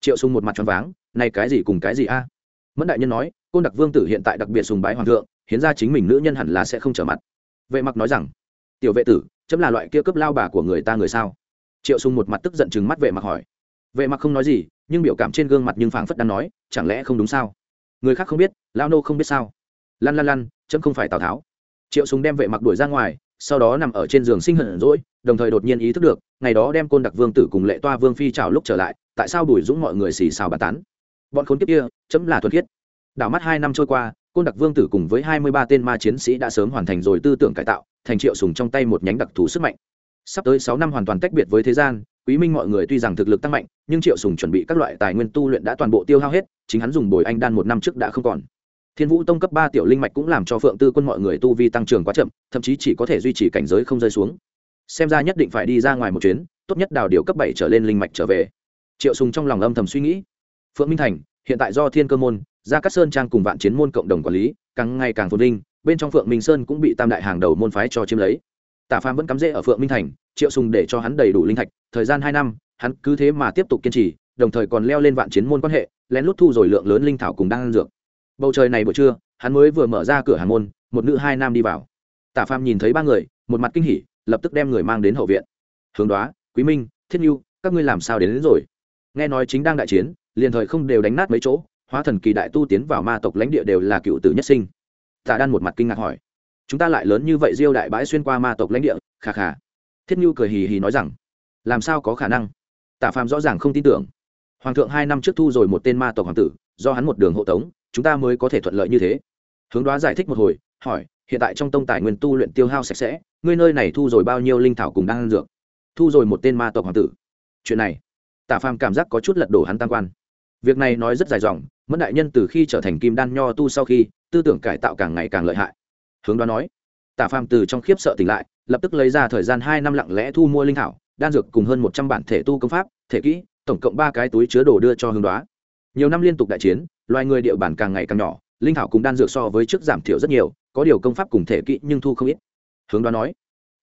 Triệu sùng một mặt tròn váng, này cái gì cùng cái gì a? Mẫn đại nhân nói, côn đặc vương tử hiện tại đặc biệt sùng bái hoàng thượng, hiến ra chính mình nữ nhân hẳn là sẽ không trở mặt. Vệ mặc nói rằng, tiểu vệ tử, chấm là loại kia cấp lao bà của người ta người sao? Triệu sùng một mặt tức giận chừng mắt vệ mặc hỏi vệ mặc không nói gì, nhưng biểu cảm trên gương mặt nhưng phảng phất đang nói, chẳng lẽ không đúng sao? Người khác không biết lao nô không biết sao? Lăn lăn lăn, chấm không phải tào tháo. Triệu sùng đem vệ mặc đuổi ra ngoài, sau đó nằm ở trên giường sinh hận rỗi, đồng thời đột nhiên ý thức được, ngày đó đem côn đặc vương tử cùng lệ toa vương phi chào lúc trở lại, tại sao đuổi dũng mọi người xì xào bàn tán? Bọn khốn kiếp kia, chấm là thuật khiết. Đảo mắt hai năm trôi qua, côn đặc vương tử cùng với hai mươi ba tên ma chiến sĩ đã sớm hoàn thành rồi tư tưởng cải tạo, thành triệu sùng trong tay một nhánh đặc thù sức mạnh. Sắp tới sáu năm hoàn toàn tách biệt với thế gian quý minh mọi người tuy rằng thực lực tăng mạnh, nhưng triệu sùng chuẩn bị các loại tài nguyên tu luyện đã toàn bộ tiêu hao hết, chính hắn dùng bồi anh đan một năm trước đã không còn. Thiên vũ tông cấp ba tiểu linh mạch cũng làm cho phượng tư quân mọi người tu vi tăng trưởng quá chậm, thậm chí chỉ có thể duy trì cảnh giới không rơi xuống. Xem ra nhất định phải đi ra ngoài một chuyến, tốt nhất đào điều cấp bảy trở lên linh mạch trở về. Triệu sùng trong lòng âm thầm suy nghĩ. Phượng minh thành, hiện tại do thiên cơ môn, gia cát sơn trang cùng vạn chiến môn cộng đồng quản lý, càng ngày càng phồn vinh, bên trong phượng minh sơn cũng bị tam đại hàng đầu môn phái cho chiếm lấy. Tả phàm vẫn cắm rễ ở phượng minh thành, triệu sùng để cho hắn đầy đủ linh thạch thời gian hai năm hắn cứ thế mà tiếp tục kiên trì đồng thời còn leo lên vạn chiến môn quan hệ lén lút thu rồi lượng lớn linh thảo cùng đang dược. Bầu trời này buổi trưa hắn mới vừa mở ra cửa hàng môn một nữ hai nam đi vào. Tả phàm nhìn thấy ba người một mặt kinh hỉ lập tức đem người mang đến hậu viện. Hướng đoá quý minh thiết nhu các ngươi làm sao đến, đến rồi? Nghe nói chính đang đại chiến liền thời không đều đánh nát mấy chỗ hóa thần kỳ đại tu tiến vào ma tộc lãnh địa đều là cựu tử nhất sinh. Tả đan một mặt kinh ngạc hỏi chúng ta lại lớn như vậy diêu đại bãi xuyên qua ma tộc lãnh địa khà khà thiết nhu cười hì hì nói rằng làm sao có khả năng? Tả phàm rõ ràng không tin tưởng. Hoàng thượng hai năm trước thu rồi một tên ma tộc hoàng tử, do hắn một đường hộ tống, chúng ta mới có thể thuận lợi như thế. Hướng đoá giải thích một hồi, hỏi, hiện tại trong tông tài nguyên tu luyện tiêu hao sạch sẽ, ngươi nơi này thu rồi bao nhiêu linh thảo cùng đang ăn dược? Thu rồi một tên ma tộc hoàng tử. Chuyện này, tả phàm cảm giác có chút lật đổ hắn tam quan. Việc này nói rất dài dòng mất đại nhân từ khi trở thành kim đan nho tu sau khi, tư tưởng cải tạo càng ngày càng lợi hại. Hướng đoá nói, tả phàm từ trong khiếp sợ tỉnh lại, lập tức lấy ra thời gian hai năm lặng lẽ thu mua linh thảo đan dược cùng hơn một trăm bản thể tu công pháp, thể kỹ, tổng cộng ba cái túi chứa đồ đưa cho hướng đoá. Nhiều năm liên tục đại chiến, loài người địa bàn càng ngày càng nhỏ, linh thảo cùng đan dược so với trước giảm thiểu rất nhiều, có điều công pháp cùng thể kỹ nhưng thu không ít. Hướng đoá nói.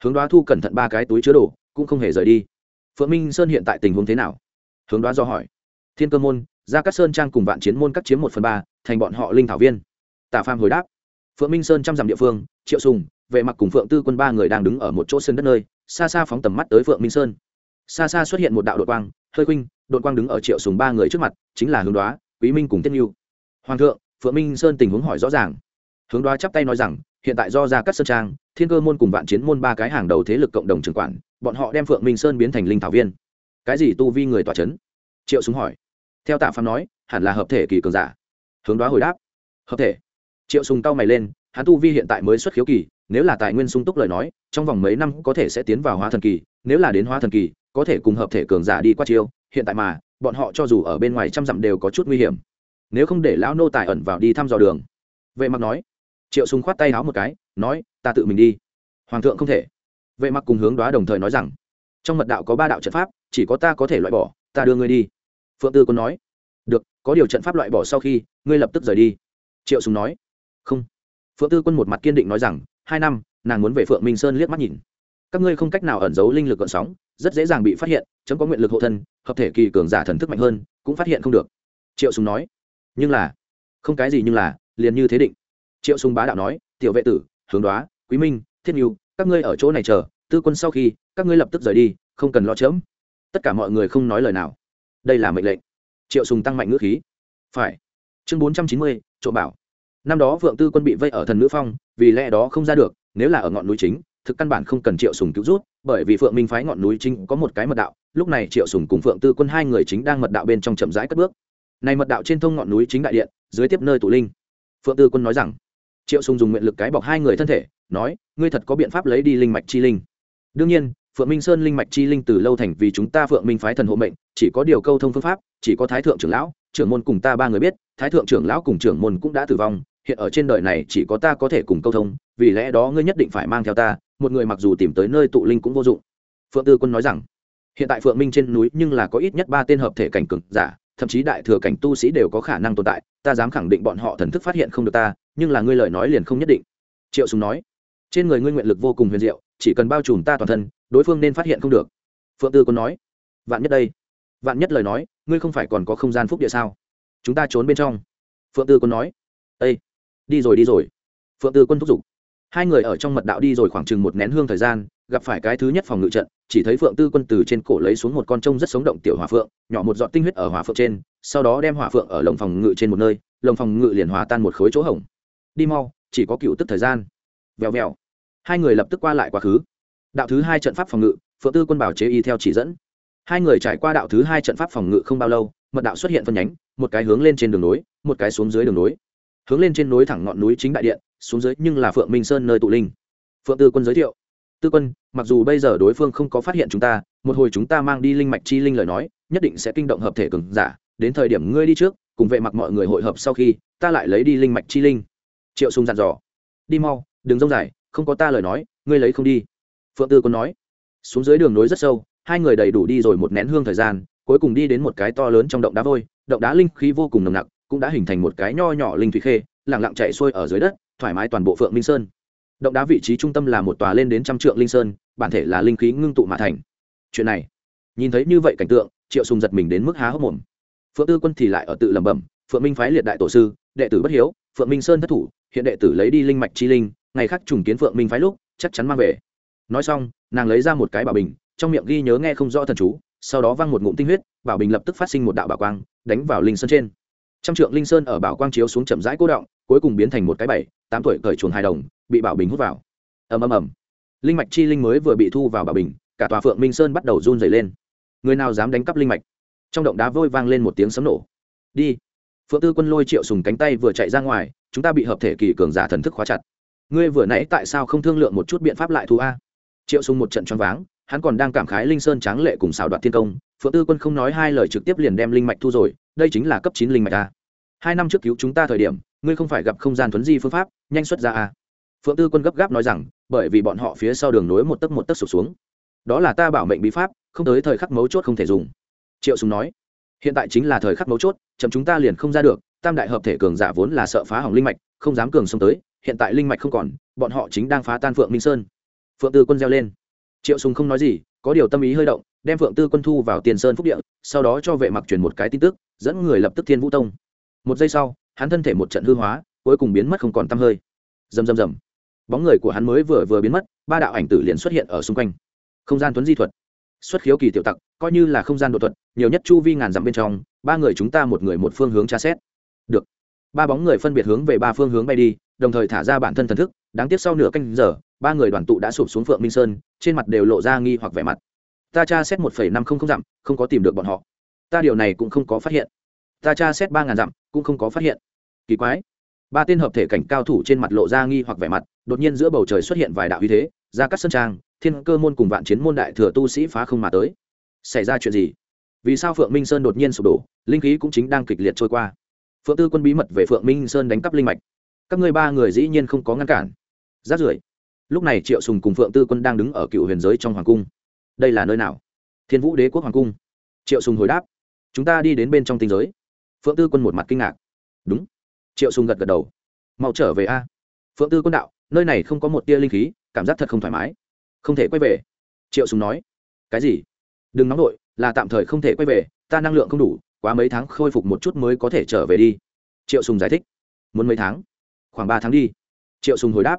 Hướng đoá thu cẩn thận ba cái túi chứa đồ, cũng không hề rời đi. Phượng minh sơn hiện tại tình huống thế nào? Hướng đoá do hỏi. Thiên cơ môn ra các sơn trang cùng vạn chiến môn cắt chiếm một phần ba, thành bọn họ linh thảo viên. Tả phàm hồi đáp. Phượng minh sơn trăm dặm địa phương, triệu sùng, vệ mặc cùng phượng tư quân ba người đang đứng ở một chỗ sân đất nơi xa xa phóng tầm mắt tới phượng minh sơn xa xa xuất hiện một đạo đội quang hơi khuynh đội quang đứng ở triệu sùng ba người trước mặt chính là hướng đoá quý minh cùng tiết nhu hoàng thượng phượng minh sơn tình huống hỏi rõ ràng hướng đoá chắp tay nói rằng hiện tại do ra các sơn trang thiên cơ môn cùng vạn chiến môn ba cái hàng đầu thế lực cộng đồng trưởng quản bọn họ đem phượng minh sơn biến thành linh thảo viên cái gì tu vi người tỏa chấn triệu súng hỏi theo tạ phàm nói hẳn là hợp thể kỳ cường giả hướng đoá hồi đáp hợp thể triệu sùng cau mày lên hắn tu vi hiện tại mới xuất khiếu kỳ, nếu là tài nguyên sung túc lời nói, trong vòng mấy năm có thể sẽ tiến vào hóa thần kỳ, nếu là đến hóa thần kỳ, có thể cùng hợp thể cường giả đi qua chiêu, hiện tại mà, bọn họ cho dù ở bên ngoài trăm dặm đều có chút nguy hiểm. Nếu không để lão nô tài ẩn vào đi thăm dò đường. Vệ mặc nói. Triệu sùng khoát tay háo một cái, nói, ta tự mình đi. Hoàng thượng không thể. Vệ mặc cùng hướng đoá đồng thời nói rằng, trong mật đạo có ba đạo trận pháp, chỉ có ta có thể loại bỏ, ta đưa ngươi đi. Phượng tư còn nói, được, có điều trận pháp loại bỏ sau khi, ngươi lập tức rời đi. Triệu sùng nói, không phượng tư quân một mặt kiên định nói rằng, hai năm, nàng muốn về phượng minh sơn liếc mắt nhìn. Các ngươi không cách nào ẩn giấu linh lực gợn sóng, rất dễ dàng bị phát hiện, chấm có nguyện lực hộ thân, hợp thể kỳ cường giả thần thức mạnh hơn, cũng phát hiện không được. Triệu sùng nói. Nhưng là, không cái gì nhưng là, liền như thế định. Triệu sùng bá đạo nói, tiểu vệ tử, hướng đoá, quý minh, thiết nhu, các ngươi ở chỗ này chờ, tư quân sau khi, các ngươi lập tức rời đi, không cần lo chớm. Tất cả mọi người không nói lời nào. Đây là mệnh lệnh. Triệu sùng tăng mạnh ngữ khí. Phải. Chương bốn trăm chín mươi, trộm bảo năm đó vượng tư quân bị vây ở thần nữ phong, vì lẽ đó không ra được, nếu là ở ngọn núi chính, thực căn bản không cần triệu sùng cứu rút, bởi vì phượng minh phái ngọn núi chính có một cái mật đạo, lúc này triệu sùng cùng phượng tư quân hai người chính đang mật đạo bên trong chậm rãi cất bước. Này mật đạo trên thông ngọn núi chính đại điện, dưới tiếp nơi tụ linh. Phượng tư quân nói rằng, triệu sùng dùng nguyện lực cái bọc hai người thân thể, nói, ngươi thật có biện pháp lấy đi linh mạch chi linh. Đương nhiên, phượng minh sơn linh mạch chi linh từ lâu thành vì chúng ta phượng minh phái thần hộ mệnh, chỉ có điều câu thông phương pháp, chỉ có thái thượng trưởng lão, trưởng môn cùng ta ba người biết, thái thượng trưởng lão cùng trưởng môn cũng đã tử vong hiện ở trên đời này chỉ có ta có thể cùng câu thông, vì lẽ đó ngươi nhất định phải mang theo ta, một người mặc dù tìm tới nơi tụ linh cũng vô dụng. Phượng tư quân nói rằng. Hiện tại phượng minh trên núi nhưng là có ít nhất ba tên hợp thể cảnh cực giả, thậm chí đại thừa cảnh tu sĩ đều có khả năng tồn tại, ta dám khẳng định bọn họ thần thức phát hiện không được ta, nhưng là ngươi lời nói liền không nhất định. Triệu sùng nói. Trên người ngươi nguyện lực vô cùng huyền diệu, chỉ cần bao trùm ta toàn thân, đối phương nên phát hiện không được. Phượng tư quân nói. Vạn nhất đây, vạn nhất lời nói, ngươi không phải còn có không gian phúc địa sao? Chúng ta trốn bên trong. Phượng tư quân nói. Ây đi rồi đi rồi. Phượng tư quân thúc giục. Hai người ở trong mật đạo đi rồi khoảng chừng một nén hương thời gian, gặp phải cái thứ nhất phòng ngự trận, chỉ thấy phượng tư quân từ trên cổ lấy xuống một con trông rất sống động tiểu hỏa phượng, nhỏ một giọt tinh huyết ở hỏa phượng trên, sau đó đem hỏa phượng ở lồng phòng ngự trên một nơi, lồng phòng ngự liền hòa tan một khối chỗ hổng. Đi mau, chỉ có cựu tức thời gian. Vèo vèo. Hai người lập tức qua lại quá khứ. Đạo thứ hai trận pháp phòng ngự, phượng tư quân bảo chế y theo chỉ dẫn. Hai người trải qua đạo thứ hai trận pháp phòng ngự không bao lâu, mật đạo xuất hiện phân nhánh, một cái hướng lên trên đường nối, một cái xuống dưới đường nối hướng lên trên núi thẳng ngọn núi chính đại điện, xuống dưới nhưng là phượng minh sơn nơi tụ linh. Phượng tư quân giới thiệu, tư quân, mặc dù bây giờ đối phương không có phát hiện chúng ta, một hồi chúng ta mang đi linh mạch chi linh lời nói, nhất định sẽ kinh động hợp thể cường giả, đến thời điểm ngươi đi trước, cùng vệ mặc mọi người hội hợp sau khi, ta lại lấy đi linh mạch chi linh. Triệu sùng dặn dò, đi mau đừng rông dài, không có ta lời nói, ngươi lấy không đi. Phượng tư quân nói, xuống dưới đường nối rất sâu, hai người đầy đủ đi rồi một nén hương thời gian, cuối cùng đi đến một cái to lớn trong động đá vôi, động đá linh khí vô cùng nồng nặc cũng đã hình thành một cái nho nhỏ linh thủy khê lẳng lặng chạy xuôi ở dưới đất, thoải mái toàn bộ phượng minh sơn. Động đá vị trí trung tâm là một tòa lên đến trăm trượng linh sơn, bản thể là linh khí ngưng tụ mà thành. Chuyện này, nhìn thấy như vậy cảnh tượng, triệu sùng giật mình đến mức há hốc mồm. Phượng tư quân thì lại ở tự lẩm bẩm, phượng minh phái liệt đại tổ sư, đệ tử bất hiếu, phượng minh sơn thất thủ, hiện đệ tử lấy đi linh mạch chi linh, ngày khác trùng kiến phượng minh phái lúc, chắc chắn mang về. Nói xong, nàng lấy ra một cái bảo bình, trong miệng ghi nhớ nghe không rõ thần chú, sau đó văng một ngụm tinh huyết, bảo bình lập tức phát sinh một đạo bảo quang, đánh vào linh sơn trên trăm trượng linh sơn ở bảo quang chiếu xuống chậm rãi cố động, cuối cùng biến thành một cái bảy, tám tuổi cởi chuồng hài đồng, bị bảo bình hút vào. Ầm ầm ầm. Linh mạch chi linh mới vừa bị thu vào bảo bình, cả tòa phượng minh sơn bắt đầu run dày lên. Người nào dám đánh cắp linh mạch? Trong động đá vôi vang lên một tiếng sấm nổ. Đi. Phượng tư quân lôi triệu sùng cánh tay vừa chạy ra ngoài, chúng ta bị hợp thể kỳ cường giả thần thức khóa chặt. Ngươi vừa nãy tại sao không thương lượng một chút biện pháp lại thu a? Triệu sùng một trận choáng váng, hắn còn đang cảm khái linh sơn tráng lệ cùng xảo đoạt thiên công. Phượng tư quân không nói hai lời trực tiếp liền đem linh mạch thu rồi đây chính là cấp chín linh mạch a. Hai năm trước cứu chúng ta thời điểm, ngươi không phải gặp không gian thuấn di phương pháp, nhanh xuất ra a. Phượng tư quân gấp gáp nói rằng, bởi vì bọn họ phía sau đường nối một tấc một tấc sụp xuống. Đó là ta bảo mệnh bí pháp, không tới thời khắc mấu chốt không thể dùng. Triệu sùng nói, hiện tại chính là thời khắc mấu chốt, chậm chúng ta liền không ra được, tam đại hợp thể cường giả vốn là sợ phá hỏng linh mạch, không dám cường xông tới, hiện tại linh mạch không còn, bọn họ chính đang phá tan phượng minh sơn. Phượng tư quân reo lên. Triệu sùng không nói gì, có điều tâm ý hơi động, đem phượng tư quân thu vào tiền sơn phúc địa, sau đó cho vệ mặc truyền một cái tin tức dẫn người lập tức thiên vũ tông. Một giây sau, hắn thân thể một trận hư hóa, cuối cùng biến mất không còn tăm hơi. Rầm rầm rầm. Bóng người của hắn mới vừa vừa biến mất, ba đạo ảnh tử liền xuất hiện ở xung quanh. Không gian tuấn di thuật. Xuất khiếu kỳ tiểu tặc, coi như là không gian đột thuật, nhiều nhất chu vi ngàn dặm bên trong, ba người chúng ta một người một phương hướng tra xét. Được. Ba bóng người phân biệt hướng về ba phương hướng bay đi, đồng thời thả ra bản thân thần thức, đáng tiếc sau nửa canh giờ, ba người đoàn tụ đã sụp xuống phượng minh sơn, trên mặt đều lộ ra nghi hoặc vẻ mặt. Ta tra xét một năm không không dặm, không có tìm được bọn họ ta điều này cũng không có phát hiện. Ta tra xét ba ngàn dặm, cũng không có phát hiện. Kỳ quái. Ba tên hợp thể cảnh cao thủ trên mặt lộ ra nghi hoặc vẻ mặt, đột nhiên giữa bầu trời xuất hiện vài đạo uy thế, ra các sân trang, thiên cơ môn cùng vạn chiến môn đại thừa tu sĩ phá không mà tới. Xảy ra chuyện gì? Vì sao phượng minh sơn đột nhiên sụp đổ, linh khí cũng chính đang kịch liệt trôi qua? Phượng tư quân bí mật về phượng minh sơn đánh cắp linh mạch. Các ngươi ba người dĩ nhiên không có ngăn cản. Rát rưởi. Lúc này triệu sùng cùng phượng tư quân đang đứng ở cựu huyền giới trong hoàng cung. Đây là nơi nào? Thiên vũ đế quốc hoàng cung. Triệu sùng hồi đáp chúng ta đi đến bên trong tinh giới. Phượng tư quân một mặt kinh ngạc. Đúng. Triệu sùng gật gật đầu. Mau trở về a. Phượng tư quân đạo, nơi này không có một tia linh khí, cảm giác thật không thoải mái. Không thể quay về. Triệu sùng nói. Cái gì? Đừng nóng nổi là tạm thời không thể quay về, ta năng lượng không đủ, quá mấy tháng khôi phục một chút mới có thể trở về đi. Triệu sùng giải thích. Muốn mấy tháng? Khoảng ba tháng đi. Triệu sùng hồi đáp.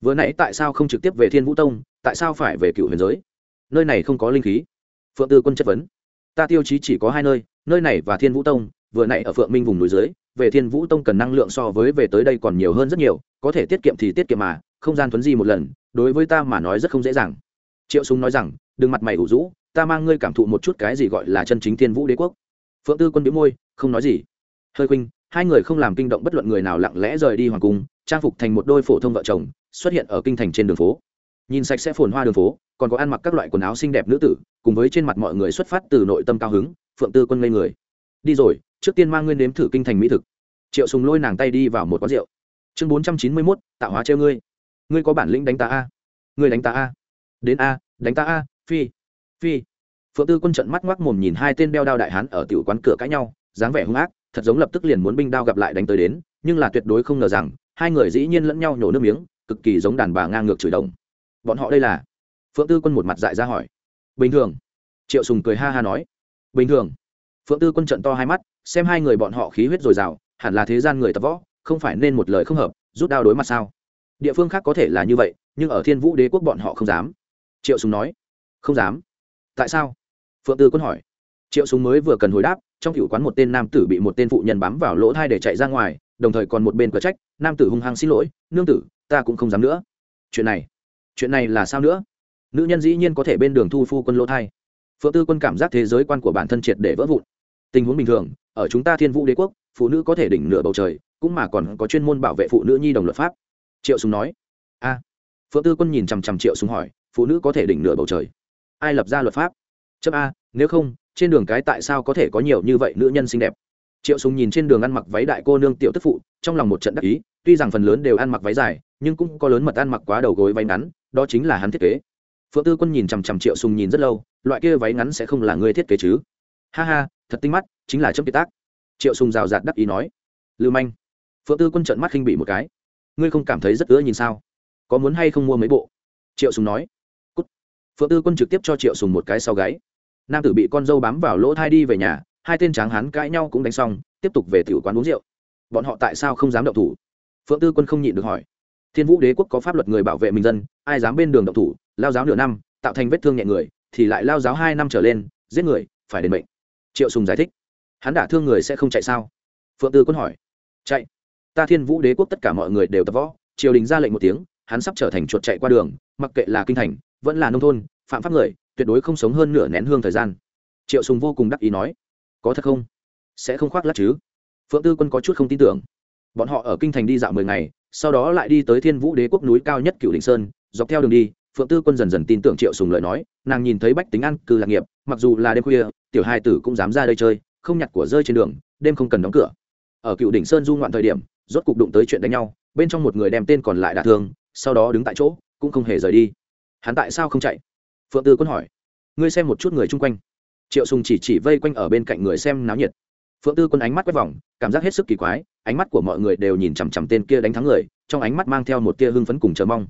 Vừa nãy tại sao không trực tiếp về thiên vũ tông, tại sao phải về cựu huyền giới? Nơi này không có linh khí. Phượng tư quân chất vấn. Ta tiêu chí chỉ có hai nơi nơi này và thiên vũ tông, vừa nãy ở phượng minh vùng núi dưới, về thiên vũ tông cần năng lượng so với về tới đây còn nhiều hơn rất nhiều, có thể tiết kiệm thì tiết kiệm mà, không gian thuấn di một lần, đối với ta mà nói rất không dễ dàng. Triệu súng nói rằng, đừng mặt mày ủ rũ, ta mang ngươi cảm thụ một chút cái gì gọi là chân chính thiên vũ đế quốc. Phượng tư quân biếu môi, không nói gì. Hơi khuynh, hai người không làm kinh động bất luận người nào lặng lẽ rời đi hoàng cung, trang phục thành một đôi phổ thông vợ chồng, xuất hiện ở kinh thành trên đường phố. Nhìn sạch sẽ phồn hoa đường phố, còn có ăn mặc các loại quần áo xinh đẹp nữ tử, cùng với trên mặt mọi người xuất phát từ nội tâm cao hứng phượng tư quân ngây người. Đi rồi trước tiên mang nguyên nếm thử kinh thành mỹ thực. Triệu sùng lôi nàng tay đi vào một quán rượu. Chương bốn trăm chín mươi 491, tạo hóa treo ngươi. Ngươi có bản lĩnh đánh ta a? Ngươi đánh ta a? Đến a đánh ta a phi phi. Phượng tư quân trận mắt ngoác mồm nhìn hai tên đeo đao đại hán ở tiểu quán cửa cãi nhau dáng vẻ hung ác thật giống lập tức liền muốn binh đao gặp lại đánh tới đến nhưng là tuyệt đối không ngờ rằng hai người dĩ nhiên lẫn nhau nhổ nước miếng cực kỳ giống đàn bà ngang ngược chửi đồng. Bọn họ đây là? Phượng tư quân một mặt dại ra hỏi. Bình thường. Triệu sùng cười ha ha nói bình thường. Phượng tư quân trận to hai mắt, xem hai người bọn họ khí huyết dồi dào, hẳn là thế gian người tập võ, không phải nên một lời không hợp, rút đao đối mặt sao? Địa phương khác có thể là như vậy, nhưng ở thiên vũ đế quốc bọn họ không dám. Triệu súng nói. Không dám. Tại sao? Phượng tư quân hỏi. Triệu súng mới vừa cần hồi đáp, trong cựu quán một tên nam tử bị một tên phụ nhân bám vào lỗ thai để chạy ra ngoài, đồng thời còn một bên cờ trách, nam tử hung hăng xin lỗi, nương tử, ta cũng không dám nữa. Chuyện này. Chuyện này là sao nữa? Nữ nhân dĩ nhiên có thể bên đường thu phu quân lỗ thai phượng tư quân cảm giác thế giới quan của bản thân triệt để vỡ vụn. Tình huống bình thường, ở chúng ta thiên vũ đế quốc, phụ nữ có thể đỉnh nửa bầu trời, cũng mà còn có chuyên môn bảo vệ phụ nữ nhi đồng luật pháp. Triệu Súng nói. A. Phượng tư quân nhìn chằm chằm triệu Súng hỏi, phụ nữ có thể đỉnh nửa bầu trời? Ai lập ra luật pháp? Chấp a, nếu không, trên đường cái tại sao có thể có nhiều như vậy nữ nhân xinh đẹp? Triệu Súng nhìn trên đường ăn mặc váy đại cô nương tiểu tức phụ, trong lòng một trận đắc ý, tuy rằng phần lớn đều ăn mặc váy dài, nhưng cũng có lớn mật ăn mặc quá đầu gối váy ngắn, đó chính là hắn thiết kế phượng tư quân nhìn chằm chằm triệu sùng nhìn rất lâu, loại kia váy ngắn sẽ không là ngươi thiết kế chứ? Ha ha, thật tinh mắt, chính là chấm kiệt tác. Triệu sùng rào rạt đắc ý nói. Lưu manh. Phượng tư quân trợn mắt khinh bị một cái. Ngươi không cảm thấy rất ưa nhìn sao? Có muốn hay không mua mấy bộ? Triệu sùng nói. Cút. phượng tư quân trực tiếp cho triệu sùng một cái sau gáy. Nam tử bị con dâu bám vào lỗ thai đi về nhà, hai tên tráng hán cãi nhau cũng đánh xong, tiếp tục về tiểu quán uống rượu. Bọn họ tại sao không dám động thủ? Phượng tư quân không nhịn được hỏi. Thiên vũ đế quốc có pháp luật người bảo vệ mình dân, ai dám bên đường động thủ? Lao giáo nửa năm, tạo thành vết thương nhẹ người, thì lại lao giáo hai năm trở lên, giết người, phải đền bệnh triệu sùng giải thích. Hắn đả thương người sẽ không chạy sao? Phượng tư quân hỏi. Chạy. Ta thiên vũ đế quốc tất cả mọi người đều tập võ, triều đình ra lệnh một tiếng, hắn sắp trở thành chuột chạy qua đường, mặc kệ là kinh thành, vẫn là nông thôn, phạm pháp người, tuyệt đối không sống hơn nửa nén hương thời gian. Triệu sùng vô cùng đắc ý nói. Có thật không? Sẽ không khoác lác chứ? Phượng tư quân có chút không tin tưởng. Bọn họ ở kinh thành đi dạo mười ngày, sau đó lại đi tới thiên vũ đế quốc núi cao nhất cửu đình sơn, dọc theo đường đi phượng tư quân dần dần tin tưởng triệu sùng lời nói, nàng nhìn thấy bách tính ăn cư lạc nghiệp, mặc dù là đêm khuya, tiểu hai tử cũng dám ra đây chơi, không nhặt của rơi trên đường, đêm không cần đóng cửa. Ở cựu đỉnh sơn du ngoạn thời điểm, rốt cục đụng tới chuyện đánh nhau, bên trong một người đem tên còn lại đả thương, sau đó đứng tại chỗ, cũng không hề rời đi. Hắn tại sao không chạy? Phượng tư quân hỏi. Ngươi xem một chút người chung quanh. Triệu sùng chỉ chỉ vây quanh ở bên cạnh người xem náo nhiệt. Phượng tư quân ánh mắt quét vòng, cảm giác hết sức kỳ quái, ánh mắt của mọi người đều nhìn chằm chằm tên kia đánh thắng người, trong ánh mắt mang theo một tia hưng phấn cùng chờ mong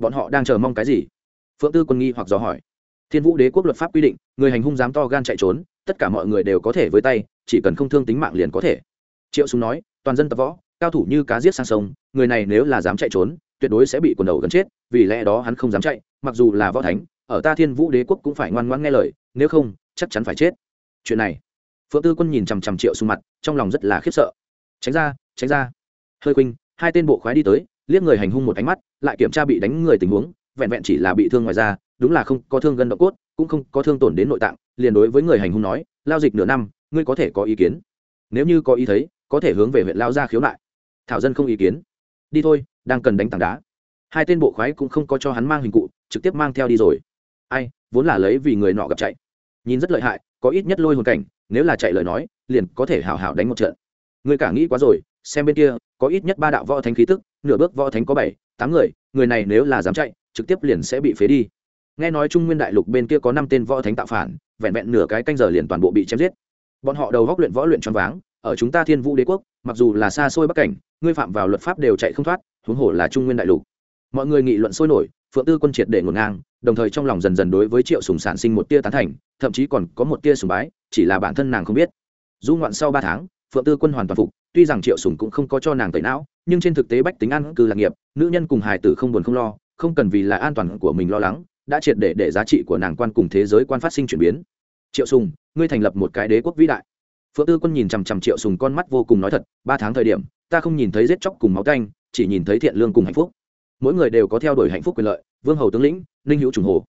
bọn họ đang chờ mong cái gì? Phượng tư quân nghi hoặc dò hỏi. Thiên vũ đế quốc luật pháp quy định, người hành hung dám to gan chạy trốn, tất cả mọi người đều có thể với tay, chỉ cần không thương tính mạng liền có thể. Triệu súng nói, toàn dân tập võ, cao thủ như cá giết sang sông, người này nếu là dám chạy trốn, tuyệt đối sẽ bị quần đầu gần chết, vì lẽ đó hắn không dám chạy, mặc dù là võ thánh, ở ta thiên vũ đế quốc cũng phải ngoan ngoãn nghe lời, nếu không, chắc chắn phải chết. Chuyện này, phượng tư quân nhìn chằm chằm triệu Súng mặt, trong lòng rất là khiếp sợ. Tránh ra tránh ra. Hơi khuynh hai tên bộ khoái đi tới liếc người hành hung một ánh mắt, lại kiểm tra bị đánh người tình huống, vẹn vẹn chỉ là bị thương ngoài ra đúng là không có thương gân động cốt, cũng không có thương tổn đến nội tạng, liền đối với người hành hung nói, lao dịch nửa năm, ngươi có thể có ý kiến? Nếu như có ý thấy, có thể hướng về huyện lao ra khiếu nại. Thảo dân không ý kiến. Đi thôi, đang cần đánh tảng đá. Hai tên bộ khoái cũng không có cho hắn mang hình cụ, trực tiếp mang theo đi rồi. Ai, vốn là lấy vì người nọ gặp chạy. Nhìn rất lợi hại, có ít nhất lôi hồn cảnh, nếu là chạy lời nói, liền có thể hào hào đánh một trận. Người cả nghĩ quá rồi, xem bên kia có ít nhất ba đạo võ thánh khí tức, nửa bước võ thánh có bảy, tám người người này nếu là dám chạy, trực tiếp liền sẽ bị phế đi. Nghe nói trung nguyên đại lục bên kia có năm tên võ thánh tạo phản, vẹn vẹn nửa cái canh giờ liền toàn bộ bị chém giết. Bọn họ đầu góc luyện võ luyện tròn váng, ở chúng ta thiên vũ đế quốc, mặc dù là xa xôi bắc cảnh, ngươi phạm vào luật pháp đều chạy không thoát, huống hồ là trung nguyên đại lục. Mọi người nghị luận sôi nổi, phượng tư quân triệt để ngổn ngang, đồng thời trong lòng dần dần đối với triệu sùng sản sinh một tia tán thành, thậm chí còn có một tia sùng bái, chỉ là bản thân nàng không biết. Du ngoạn sau ba tháng phượng tư quân hoàn toàn phục, tuy rằng triệu sùng cũng không có cho nàng tẩy não, nhưng trên thực tế bách tính ăn cư lạc nghiệp, nữ nhân cùng hài tử không buồn không lo, không cần vì là an toàn của mình lo lắng, đã triệt để để giá trị của nàng quan cùng thế giới quan phát sinh chuyển biến. Triệu sùng, ngươi thành lập một cái đế quốc vĩ đại. Phượng tư quân nhìn chằm chằm triệu sùng con mắt vô cùng nói thật, ba tháng thời điểm, ta không nhìn thấy giết chóc cùng máu canh chỉ nhìn thấy thiện lương cùng hạnh phúc. Mỗi người đều có theo đuổi hạnh phúc quyền lợi, vương hầu tướng lĩnh, ninh hữu trùng hồ.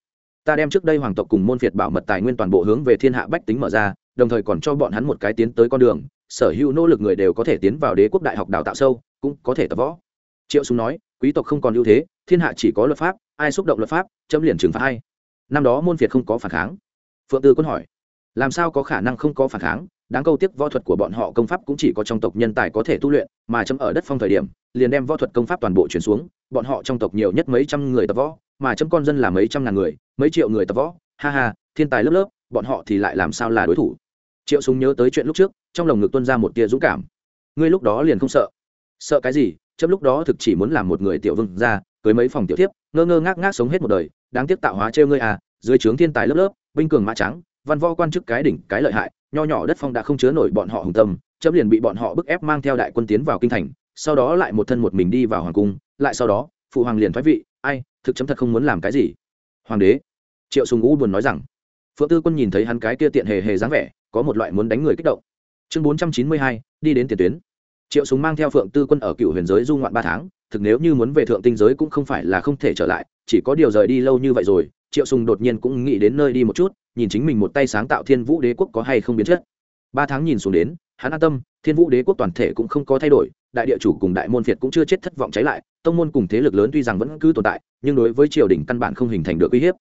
Ta đem trước đây hoàng tộc cùng môn phiệt bảo mật tài nguyên toàn bộ hướng về thiên hạ bách tính mở ra, đồng thời còn cho bọn hắn một cái tiến tới con đường sở hữu nỗ lực người đều có thể tiến vào đế quốc đại học đào tạo sâu, cũng có thể tập võ. Triệu Súng nói, quý tộc không còn ưu thế, thiên hạ chỉ có luật pháp, ai xúc động luật pháp, chấm liền trừng phạt ai. Năm đó môn việt không có phản kháng. Phượng tư quân hỏi, làm sao có khả năng không có phản kháng? Đáng câu tiếc võ thuật của bọn họ công pháp cũng chỉ có trong tộc nhân tài có thể tu luyện, mà chấm ở đất phong thời điểm, liền đem võ thuật công pháp toàn bộ chuyển xuống, bọn họ trong tộc nhiều nhất mấy trăm người tập võ, mà chấm con dân là mấy trăm ngàn người, mấy triệu người tập võ. Ha ha, thiên tài lớp lớp, bọn họ thì lại làm sao là đối thủ? Triệu súng nhớ tới chuyện lúc trước, trong lồng ngực tuân ra một tia dũng cảm. Ngươi lúc đó liền không sợ. Sợ cái gì? Chấm lúc đó thực chỉ muốn làm một người tiểu vương ra cưới mấy phòng tiểu thiếp, ngơ ngơ ngác ngác sống hết một đời, đáng tiếc tạo hóa trêu ngươi à dưới trướng thiên tài lớp lớp, binh cường mã trắng, văn võ quan chức cái đỉnh, cái lợi hại, nho nhỏ đất phong đã không chứa nổi bọn họ hùng tâm, chấm liền bị bọn họ bức ép mang theo đại quân tiến vào kinh thành, sau đó lại một thân một mình đi vào hoàng cung, lại sau đó, phụ hoàng liền thoái vị, ai, thực chấm thật không muốn làm cái gì? Hoàng đế, triệu sùng u buồn nói rằng. Phượng tư quân nhìn thấy hắn cái kia tiện hề hề dáng vẻ có một loại muốn đánh người kích động. Chương bốn trăm chín mươi hai, đi đến tiền tuyến. Triệu súng mang theo phượng tư quân ở cựu huyền giới du ngoạn ba tháng, thực nếu như muốn về thượng tinh giới cũng không phải là không thể trở lại, chỉ có điều rời đi lâu như vậy rồi, triệu sùng đột nhiên cũng nghĩ đến nơi đi một chút, nhìn chính mình một tay sáng tạo thiên vũ đế quốc có hay không biến chất. Ba tháng nhìn xuống đến, hắn an tâm, thiên vũ đế quốc toàn thể cũng không có thay đổi, đại địa chủ cùng đại môn việt cũng chưa chết thất vọng cháy lại, tông môn cùng thế lực lớn tuy rằng vẫn cứ tồn tại, nhưng đối với triều đình căn bản không hình thành được uy hiếp.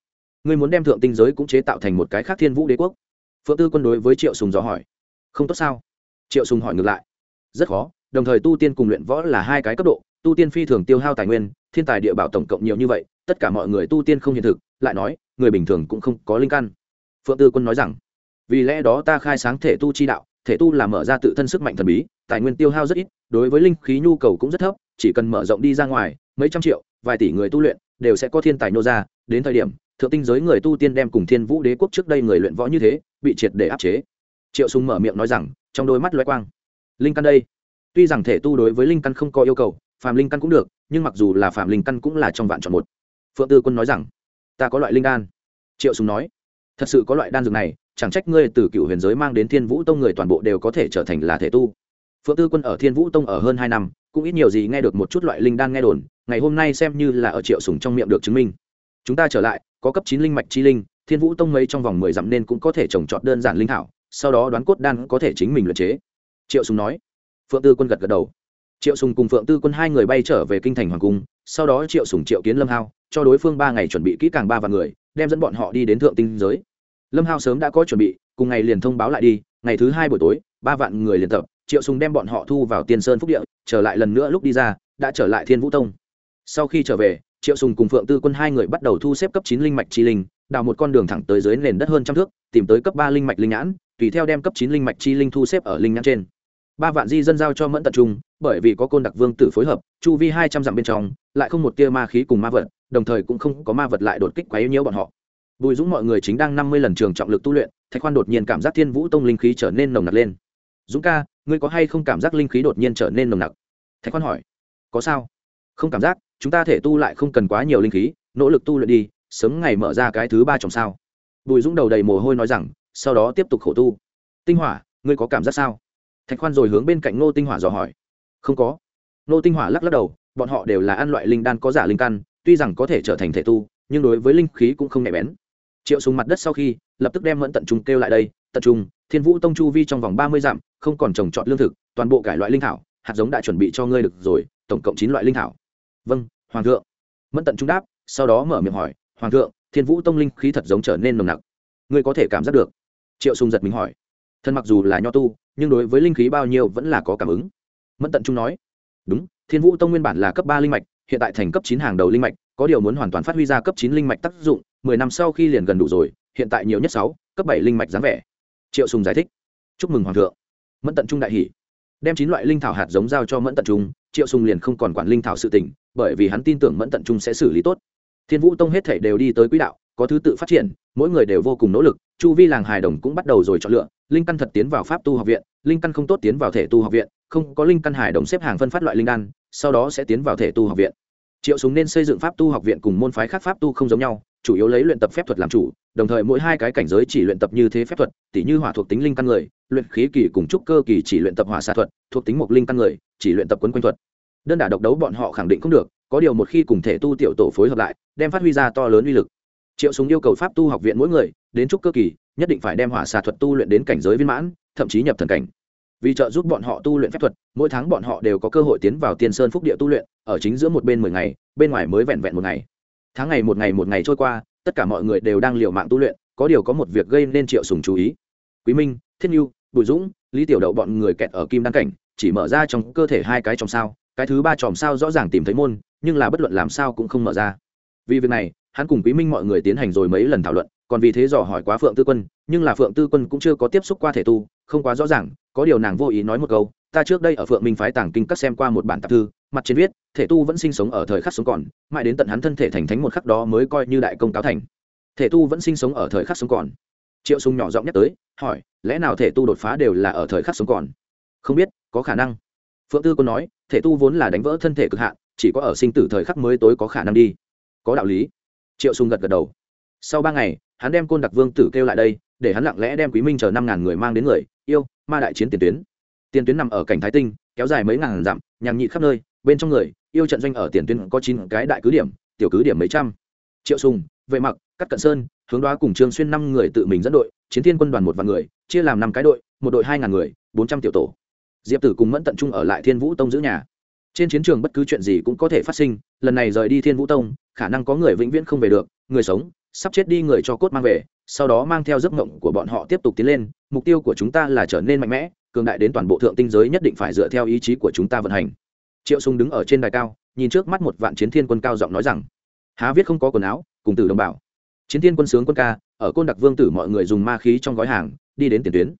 Ngươi muốn đem thượng tinh giới cũng chế tạo thành một cái khác thiên vũ đế quốc phượng tư quân đối với triệu sùng dò hỏi. Không tốt sao? Triệu sùng hỏi ngược lại. Rất khó, đồng thời tu tiên cùng luyện võ là hai cái cấp độ, tu tiên phi thường tiêu hao tài nguyên, thiên tài địa bảo tổng cộng nhiều như vậy, tất cả mọi người tu tiên không hiện thực, lại nói, người bình thường cũng không có linh căn. Phượng tư quân nói rằng, vì lẽ đó ta khai sáng thể tu chi đạo, thể tu là mở ra tự thân sức mạnh thần bí, tài nguyên tiêu hao rất ít, đối với linh khí nhu cầu cũng rất thấp, chỉ cần mở rộng đi ra ngoài, mấy trăm triệu, vài tỷ người tu luyện, đều sẽ có thiên tài nô ra, đến thời điểm, thượng tinh giới người tu tiên đem cùng thiên vũ đế quốc trước đây người luyện võ như thế bị triệt để áp chế. Triệu sùng mở miệng nói rằng, trong đôi mắt loay quang. Linh căn đây. Tuy rằng thể tu đối với linh căn không có yêu cầu, phàm linh căn cũng được, nhưng mặc dù là phàm linh căn cũng là trong vạn chọn một. Phượng tư quân nói rằng, ta có loại linh đan. Triệu sùng nói, thật sự có loại đan dược này, chẳng trách ngươi từ cựu huyền giới mang đến thiên vũ tông người toàn bộ đều có thể trở thành là thể tu. Phượng tư quân ở thiên vũ tông ở hơn hai năm, cũng ít nhiều gì nghe được một chút loại linh đan nghe đồn, ngày hôm nay xem như là ở triệu sùng trong miệng được chứng minh. Chúng ta trở lại, có cấp chín linh mạch chi linh thiên vũ tông mấy trong vòng mười dặm nên cũng có thể trồng trọt đơn giản linh thảo sau đó đoán cốt đan có thể chính mình luyện chế. Triệu sùng nói. Phượng tư quân gật gật đầu. Triệu sùng cùng phượng tư quân hai người bay trở về kinh thành hoàng cung, sau đó triệu sùng, triệu kiến, lâm hao, cho đối phương ba ngày chuẩn bị kỹ càng ba vạn người, đem dẫn bọn họ đi đến thượng tinh giới. Lâm hao sớm đã có chuẩn bị, cùng ngày liền thông báo lại đi, ngày thứ hai buổi tối, ba vạn người liền tập, triệu sùng đem bọn họ thu vào tiên sơn phúc địa, trở lại lần nữa lúc đi ra, đã trở lại thiên vũ tông. Sau khi trở về, triệu sùng cùng phượng tư quân hai người bắt đầu thu xếp cấp chín linh mạch chi linh đào một con đường thẳng tới dưới nền đất hơn trăm thước, tìm tới cấp ba linh mạch linh nhãn, tùy theo đem cấp chín linh mạch chi linh thu xếp ở linh nhãn trên. Ba vạn di dân giao cho mẫn tận trung, bởi vì có côn đặc vương tử phối hợp, chu vi hai trăm dặm bên trong, lại không một tia ma khí cùng ma vật, đồng thời cũng không có ma vật lại đột kích quấy nhiễu bọn họ. Bùi dũng mọi người chính đang năm mươi lần trường trọng lực tu luyện, thạch khoan đột nhiên cảm giác thiên vũ tông linh khí trở nên nồng nặc lên. Dũng ca, ngươi có hay không cảm giác linh khí đột nhiên trở nên nồng nặc? Thạch khoan hỏi. Có sao? Không cảm giác, chúng ta thể tu lại không cần quá nhiều linh khí, nỗ lực tu luyện đi sớm ngày mở ra cái thứ ba trồng sao? Bùi dũng đầu đầy mồ hôi nói rằng, sau đó tiếp tục khổ tu. Tinh hỏa, ngươi có cảm giác sao? Thạch khoan rồi hướng bên cạnh ngô tinh hỏa dò hỏi. Không có. Ngô tinh hỏa lắc lắc đầu, bọn họ đều là ăn loại linh đan có giả linh căn, tuy rằng có thể trở thành thể tu, nhưng đối với linh khí cũng không nhạy bén. Triệu súng mặt đất sau khi, lập tức đem mẫn tận trung kêu lại đây, tận trung, thiên vũ tông chu vi trong vòng ba mươi dặm, không còn trồng trọt lương thực, toàn bộ cải loại linh thảo, hạt giống đã chuẩn bị cho ngươi được rồi, tổng cộng chín loại linh thảo. Vâng hoàng thượng. Mẫn tận trung đáp, sau đó mở miệng hỏi hoàng thượng thiên vũ tông linh khí thật giống trở nên nồng nặc. Ngươi có thể cảm giác được. Triệu sùng giật mình hỏi. Thân mặc dù là nho tu nhưng đối với linh khí bao nhiêu vẫn là có cảm ứng. Mẫn tận trung nói. Đúng thiên vũ tông nguyên bản là cấp ba linh mạch hiện tại thành cấp chín hàng đầu linh mạch có điều muốn hoàn toàn phát huy ra cấp chín linh mạch tác dụng mười năm sau khi liền gần đủ rồi hiện tại nhiều nhất sáu cấp bảy linh mạch dáng vẻ. Triệu sùng giải thích. Chúc mừng hoàng thượng. Mẫn tận trung đại hỉ, đem chín loại linh thảo hạt giống giao cho mẫn tận trung triệu sùng liền không còn quản linh thảo sự tình bởi vì hắn tin tưởng mẫn tận trung sẽ xử lý tốt thiên vũ tông hết thảy đều đi tới quỹ đạo, có thứ tự phát triển, mỗi người đều vô cùng nỗ lực, chu vi làng hài đồng cũng bắt đầu rồi chọn lựa, linh căn thật tiến vào pháp tu học viện, linh căn không tốt tiến vào thể tu học viện, không có linh căn hài đồng xếp hàng phân phát loại linh đan, sau đó sẽ tiến vào thể tu học viện. Triệu súng nên xây dựng pháp tu học viện cùng môn phái khác pháp tu không giống nhau, chủ yếu lấy luyện tập phép thuật làm chủ, đồng thời mỗi hai cái cảnh giới chỉ luyện tập như thế phép thuật, tỉ như hỏa thuộc tính linh căn người, luyện khí kỳ cùng trúc cơ kỳ chỉ luyện tập hỏa xạ thuật, thuộc tính một linh căn người, chỉ luyện tập quấn quanh thuật. Đơn đả độc đấu bọn họ khẳng định không được có điều một khi cùng thể tu tiểu tổ phối hợp lại, đem phát huy ra to lớn uy lực. Triệu súng yêu cầu pháp tu học viện mỗi người, đến trúc cơ kỳ, nhất định phải đem hỏa xà thuật tu luyện đến cảnh giới viên mãn, thậm chí nhập thần cảnh. Vì trợ giúp bọn họ tu luyện phép thuật, mỗi tháng bọn họ đều có cơ hội tiến vào tiên sơn phúc địa tu luyện, ở chính giữa một bên mười ngày, bên ngoài mới vẹn vẹn một ngày. Tháng ngày một ngày một ngày trôi qua, tất cả mọi người đều đang liều mạng tu luyện, có điều có một việc gây nên triệu sùng chú ý. Quý minh thiên nhu, bùi dũng, lý tiểu đậu bọn người kẹt ở kim đăng cảnh, chỉ mở ra trong cơ thể hai cái trong sao cái thứ ba chòm sao rõ ràng tìm thấy môn, nhưng là bất luận làm sao cũng không mở ra. Vì việc này, hắn cùng quý minh mọi người tiến hành rồi mấy lần thảo luận, còn vì thế dò hỏi quá phượng tư quân, nhưng là phượng tư quân cũng chưa có tiếp xúc qua thể tu, không quá rõ ràng, có điều nàng vô ý nói một câu, ta trước đây ở phượng minh phái tàng kinh các xem qua một bản tạp thư, mặt trên viết, thể tu vẫn sinh sống ở thời khắc sống còn, mãi đến tận hắn thân thể thành thánh một khắc đó mới coi như đại công cáo thành. Thể tu vẫn sinh sống ở thời khắc sống còn. Triệu sùng nhỏ giọng nhắc tới, hỏi, lẽ nào thể tu đột phá đều là ở thời khắc sống còn? Không biết, có khả năng phượng tư quân nói, thể tu vốn là đánh vỡ thân thể cực hạn, chỉ có ở sinh tử thời khắc mới tối có khả năng đi. Có đạo lý. Triệu sùng gật gật đầu. Sau ba ngày, hắn đem côn đặc vương tử kêu lại đây, để hắn lặng lẽ đem quý minh chờ năm ngàn người mang đến người, yêu, ma đại chiến tiền tuyến. Tiền tuyến nằm ở cảnh thái tinh, kéo dài mấy ngàn dặm nhằm nhị khắp nơi, bên trong người, yêu trận doanh ở tiền tuyến có chín cái đại cứ điểm, tiểu cứ điểm mấy trăm. Triệu sùng, vệ mặc cắt cận sơn, hướng đoá cùng trương xuyên năm người tự mình dẫn đội, chiến thiên quân đoàn một vạn người, chia làm năm cái đội, một đội hai ngàn người, bốn trăm tiểu tổ diệp tử cùng mẫn tận trung ở lại thiên vũ tông giữ nhà. Trên chiến trường bất cứ chuyện gì cũng có thể phát sinh, lần này rời đi thiên vũ tông, khả năng có người vĩnh viễn không về được, người sống, sắp chết đi người cho cốt mang về, sau đó mang theo giấc mộng của bọn họ tiếp tục tiến lên, mục tiêu của chúng ta là trở nên mạnh mẽ, cường đại đến toàn bộ thượng tinh giới nhất định phải dựa theo ý chí của chúng ta vận hành. Triệu sung đứng ở trên đài cao, nhìn trước mắt một vạn chiến thiên quân cao giọng nói rằng, há viết không có quần áo, cùng tử đồng bào. Chiến thiên quân sướng quân ca, ở côn đặc vương tử mọi người dùng ma khí trong gói hàng, đi đến tiền tuyến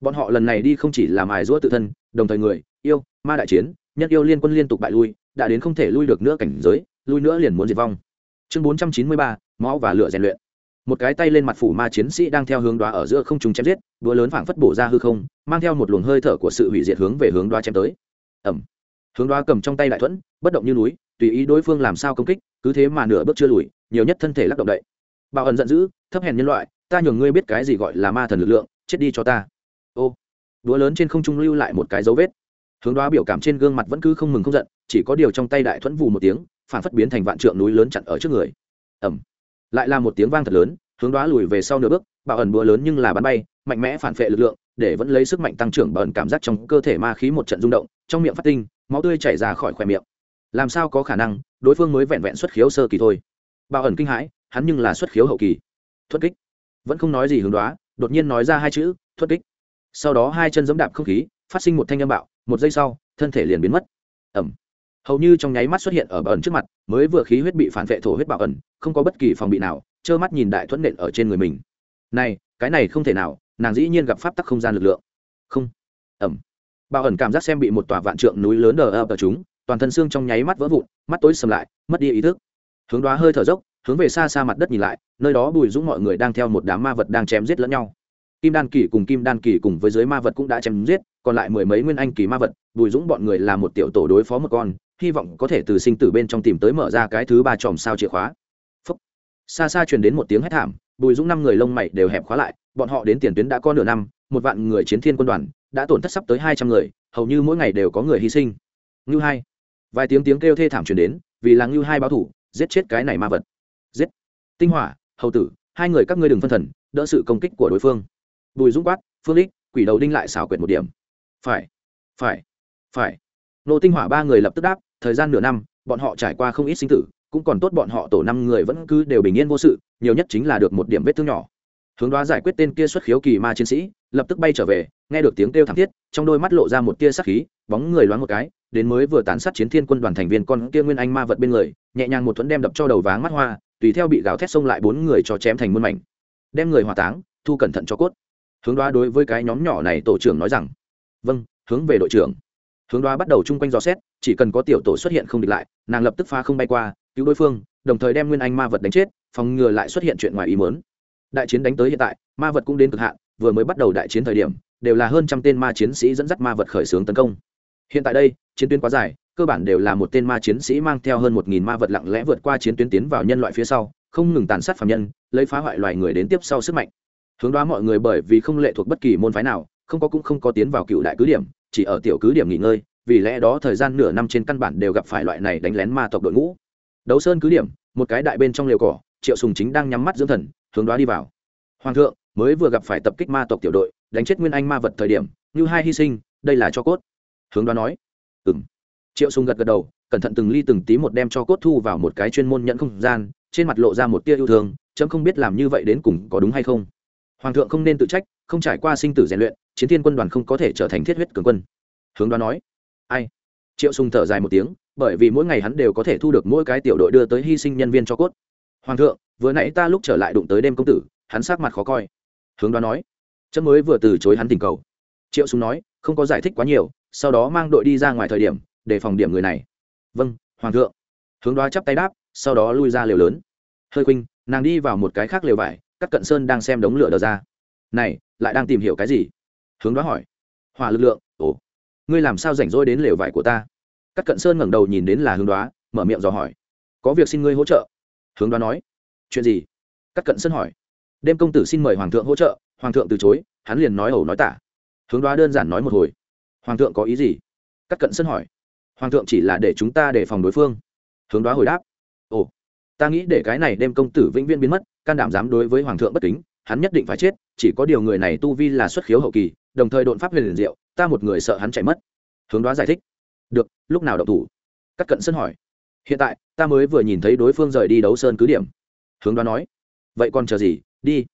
bọn họ lần này đi không chỉ làm mài giũa tự thân, đồng thời người, yêu, ma đại chiến, nhân yêu liên quân liên tục bại lui, đã đến không thể lui được nữa cảnh giới, lui nữa liền muốn diệt vong. Chương bốn trăm chín mươi ba, máu và lửa rèn luyện. Một cái tay lên mặt phủ ma chiến sĩ đang theo hướng đoá ở giữa không trung chém giết, đũa lớn phảng phất bổ ra hư không, mang theo một luồng hơi thở của sự hủy diệt hướng về hướng đoá chém tới. Ẩm hướng đoá cầm trong tay đại thuẫn, bất động như núi, tùy ý đối phương làm sao công kích, cứ thế mà nửa bước chưa lùi, nhiều nhất thân thể lắc động đậy. Bảo ẩn giận dữ, thấp hèn nhân loại, ta nhường ngươi biết cái gì gọi là ma thần lực lượng, chết đi cho ta ô, đũa lớn trên không trung lưu lại một cái dấu vết. Hướng đoá biểu cảm trên gương mặt vẫn cứ không mừng không giận, chỉ có điều trong tay đại thuẫn vù một tiếng, phản phất biến thành vạn trượng núi lớn chặn ở trước người. Ẩm lại là một tiếng vang thật lớn, hướng đoá lùi về sau nửa bước, bạo ẩn búa lớn nhưng là bắn bay, mạnh mẽ phản phệ lực lượng, để vẫn lấy sức mạnh tăng trưởng bẩn cảm giác trong cơ thể ma khí một trận rung động, trong miệng phát tinh, máu tươi chảy ra khỏi khỏe miệng. Làm sao có khả năng, đối phương mới vẹn vẹn xuất khiếu sơ kỳ thôi. Bảo ẩn kinh hãi, hắn nhưng là xuất khiếu hậu kỳ. Thuật kích. Vẫn không nói gì hướng đoá, đột nhiên nói ra hai chữ, thuật kích sau đó hai chân giẫm đạp không khí, phát sinh một thanh âm bạo, một giây sau, thân thể liền biến mất. Ẩm. Hầu như trong nháy mắt xuất hiện ở bờ ẩn trước mặt, mới vừa khí huyết bị phản vệ thổ huyết bạo ẩn, không có bất kỳ phòng bị nào, trơ mắt nhìn đại thuẫn nện ở trên người mình. Này, cái này không thể nào, nàng dĩ nhiên gặp pháp tắc không gian lực lượng. Không. Ẩm. Bạo ẩn cảm giác xem bị một tòa vạn trượng núi lớn đờ ập ở chúng, toàn thân xương trong nháy mắt vỡ vụn, mắt tối sầm lại, mất đi ý thức. Hướng đoá hơi thở dốc, hướng về xa xa mặt đất nhìn lại, nơi đó bùi dũng mọi người đang theo một đám ma vật đang chém giết lẫn nhau kim đan kỳ cùng kim đan kỳ cùng với giới ma vật cũng đã chém giết, còn lại mười mấy nguyên anh kỳ ma vật, bùi dũng bọn người là một tiểu tổ đối phó một con, hy vọng có thể từ sinh tử bên trong tìm tới mở ra cái thứ ba chòm sao chìa khóa. Phúc. xa xa truyền đến một tiếng hét thảm, bùi dũng năm người lông mày đều hẹp khóa lại, bọn họ đến tiền tuyến đã có nửa năm, một vạn người chiến thiên quân đoàn, đã tổn thất sắp tới hai trăm người, hầu như mỗi ngày đều có người hy sinh. Ngưu hai. Vài tiếng tiếng kêu thê thảm truyền đến, vì là ngưu hai báo thủ, giết chết cái này ma vật. Giết. Tinh hỏa, hầu tử, hai người các ngươi đừng phân thần, đỡ sự công kích của đối phương bùi dũng quát, phương lích quỷ đầu đinh lại xảo quyệt một điểm. Phải phải phải. Nô tinh hỏa ba người lập tức đáp, thời gian nửa năm, bọn họ trải qua không ít sinh tử, cũng còn tốt bọn họ tổ năm người vẫn cứ đều bình yên vô sự, nhiều nhất chính là được một điểm vết thương nhỏ. Hướng đoá giải quyết tên kia xuất khiếu kỳ ma chiến sĩ, lập tức bay trở về, nghe được tiếng kêu thảm thiết, trong đôi mắt lộ ra một tia sắc khí, bóng người loáng một cái, đến mới vừa tàn sát chiến thiên quân đoàn thành viên con kia nguyên anh ma vật bên người, nhẹ nhàng một thuẫn đem đập cho đầu váng mắt hoa, tùy theo bị gào thét xông lại bốn người cho chém thành muôn mảnh. Đem người hỏa táng, thu cẩn thận cho cốt hướng đoá đối với cái nhóm nhỏ này tổ trưởng nói rằng vâng hướng về đội trưởng. Hướng đoá bắt đầu chung quanh dò xét, chỉ cần có tiểu tổ xuất hiện không địch lại, nàng lập tức pha không bay qua, cứu đối phương, đồng thời đem nguyên anh ma vật đánh chết, phòng ngừa lại xuất hiện chuyện ngoài ý mớn đại chiến đánh tới hiện tại, ma vật cũng đến cực hạn, vừa mới bắt đầu đại chiến thời điểm, đều là hơn trăm tên ma chiến sĩ dẫn dắt ma vật khởi xướng tấn công. Hiện tại đây, chiến tuyến quá dài, cơ bản đều là một tên ma chiến sĩ mang theo hơn một nghìn ma vật lặng lẽ vượt qua chiến tuyến tiến vào nhân loại phía sau, không ngừng tàn sát phạm nhân, lấy phá hoại loài người đến tiếp sau sức mạnh hướng đoá mọi người bởi vì không lệ thuộc bất kỳ môn phái nào, không có cũng không có tiến vào cựu đại cứ điểm, chỉ ở tiểu cứ điểm nghỉ ngơi, vì lẽ đó thời gian nửa năm trên căn bản đều gặp phải loại này đánh lén ma tộc đội ngũ. Đấu sơn cứ điểm, một cái đại bên trong liều cỏ, triệu sùng chính đang nhắm mắt dưỡng thần, hướng đoá đi vào. Hoàng thượng, mới vừa gặp phải tập kích ma tộc tiểu đội, đánh chết nguyên anh ma vật thời điểm, như hai hy sinh, đây là cho cốt. Hướng đoá nói. Ừm. Triệu sùng gật gật đầu, cẩn thận từng ly từng tí một đem cho cốt thu vào một cái chuyên môn nhận không gian, trên mặt lộ ra một tia yêu thương, chấm không biết làm như vậy đến cùng có đúng hay không hoàng thượng không nên tự trách, không trải qua sinh tử rèn luyện, chiến thiên quân đoàn không có thể trở thành thiết huyết cường quân. Hướng đoán nói. Ai? Triệu sùng thở dài một tiếng, bởi vì mỗi ngày hắn đều có thể thu được mỗi cái tiểu đội đưa tới hy sinh nhân viên cho cốt. Hoàng thượng, vừa nãy ta lúc trở lại đụng tới đêm công tử, hắn sắc mặt khó coi. Hướng đoán nói. Chấm mới vừa từ chối hắn tình cầu. Triệu sùng nói, không có giải thích quá nhiều, sau đó mang đội đi ra ngoài thời điểm, để phòng điểm người này. Vâng hoàng thượng. Hướng đoá chắp tay đáp, sau đó lui ra lều lớn. Hơi khuynh, nàng đi vào một cái khác lều vải các cận sơn đang xem đống lửa đờ ra. Này, lại đang tìm hiểu cái gì? Hướng đó hỏi. Hỏa lực lượng. Ồ, ngươi làm sao rảnh rỗi đến lều vải của ta? Các cận sơn ngẩng đầu nhìn đến là hướng đoá, mở miệng dò hỏi. Có việc xin ngươi hỗ trợ. Hướng đoá nói. Chuyện gì? Các cận sơn hỏi. Đêm công tử xin mời hoàng thượng hỗ trợ, hoàng thượng từ chối, hắn liền nói ẩu nói tả. Hướng đoá đơn giản nói một hồi. Hoàng thượng có ý gì? Các cận sơn hỏi. Hoàng thượng chỉ là để chúng ta đề phòng đối phương. Hướng đoá hồi đáp. Ồ ta nghĩ để cái này đem công tử vĩnh viễn biến mất, can đảm dám đối với hoàng thượng bất kính, hắn nhất định phải chết, chỉ có điều người này tu vi là xuất khiếu hậu kỳ, đồng thời đột pháp huyền liền diệu, ta một người sợ hắn chạy mất. Hướng đoá giải thích. Được, lúc nào động thủ? Các cận sơn hỏi. Hiện tại, ta mới vừa nhìn thấy đối phương rời đi đấu sơn cứ điểm. Hướng đoá nói. Vậy còn chờ gì? Đi.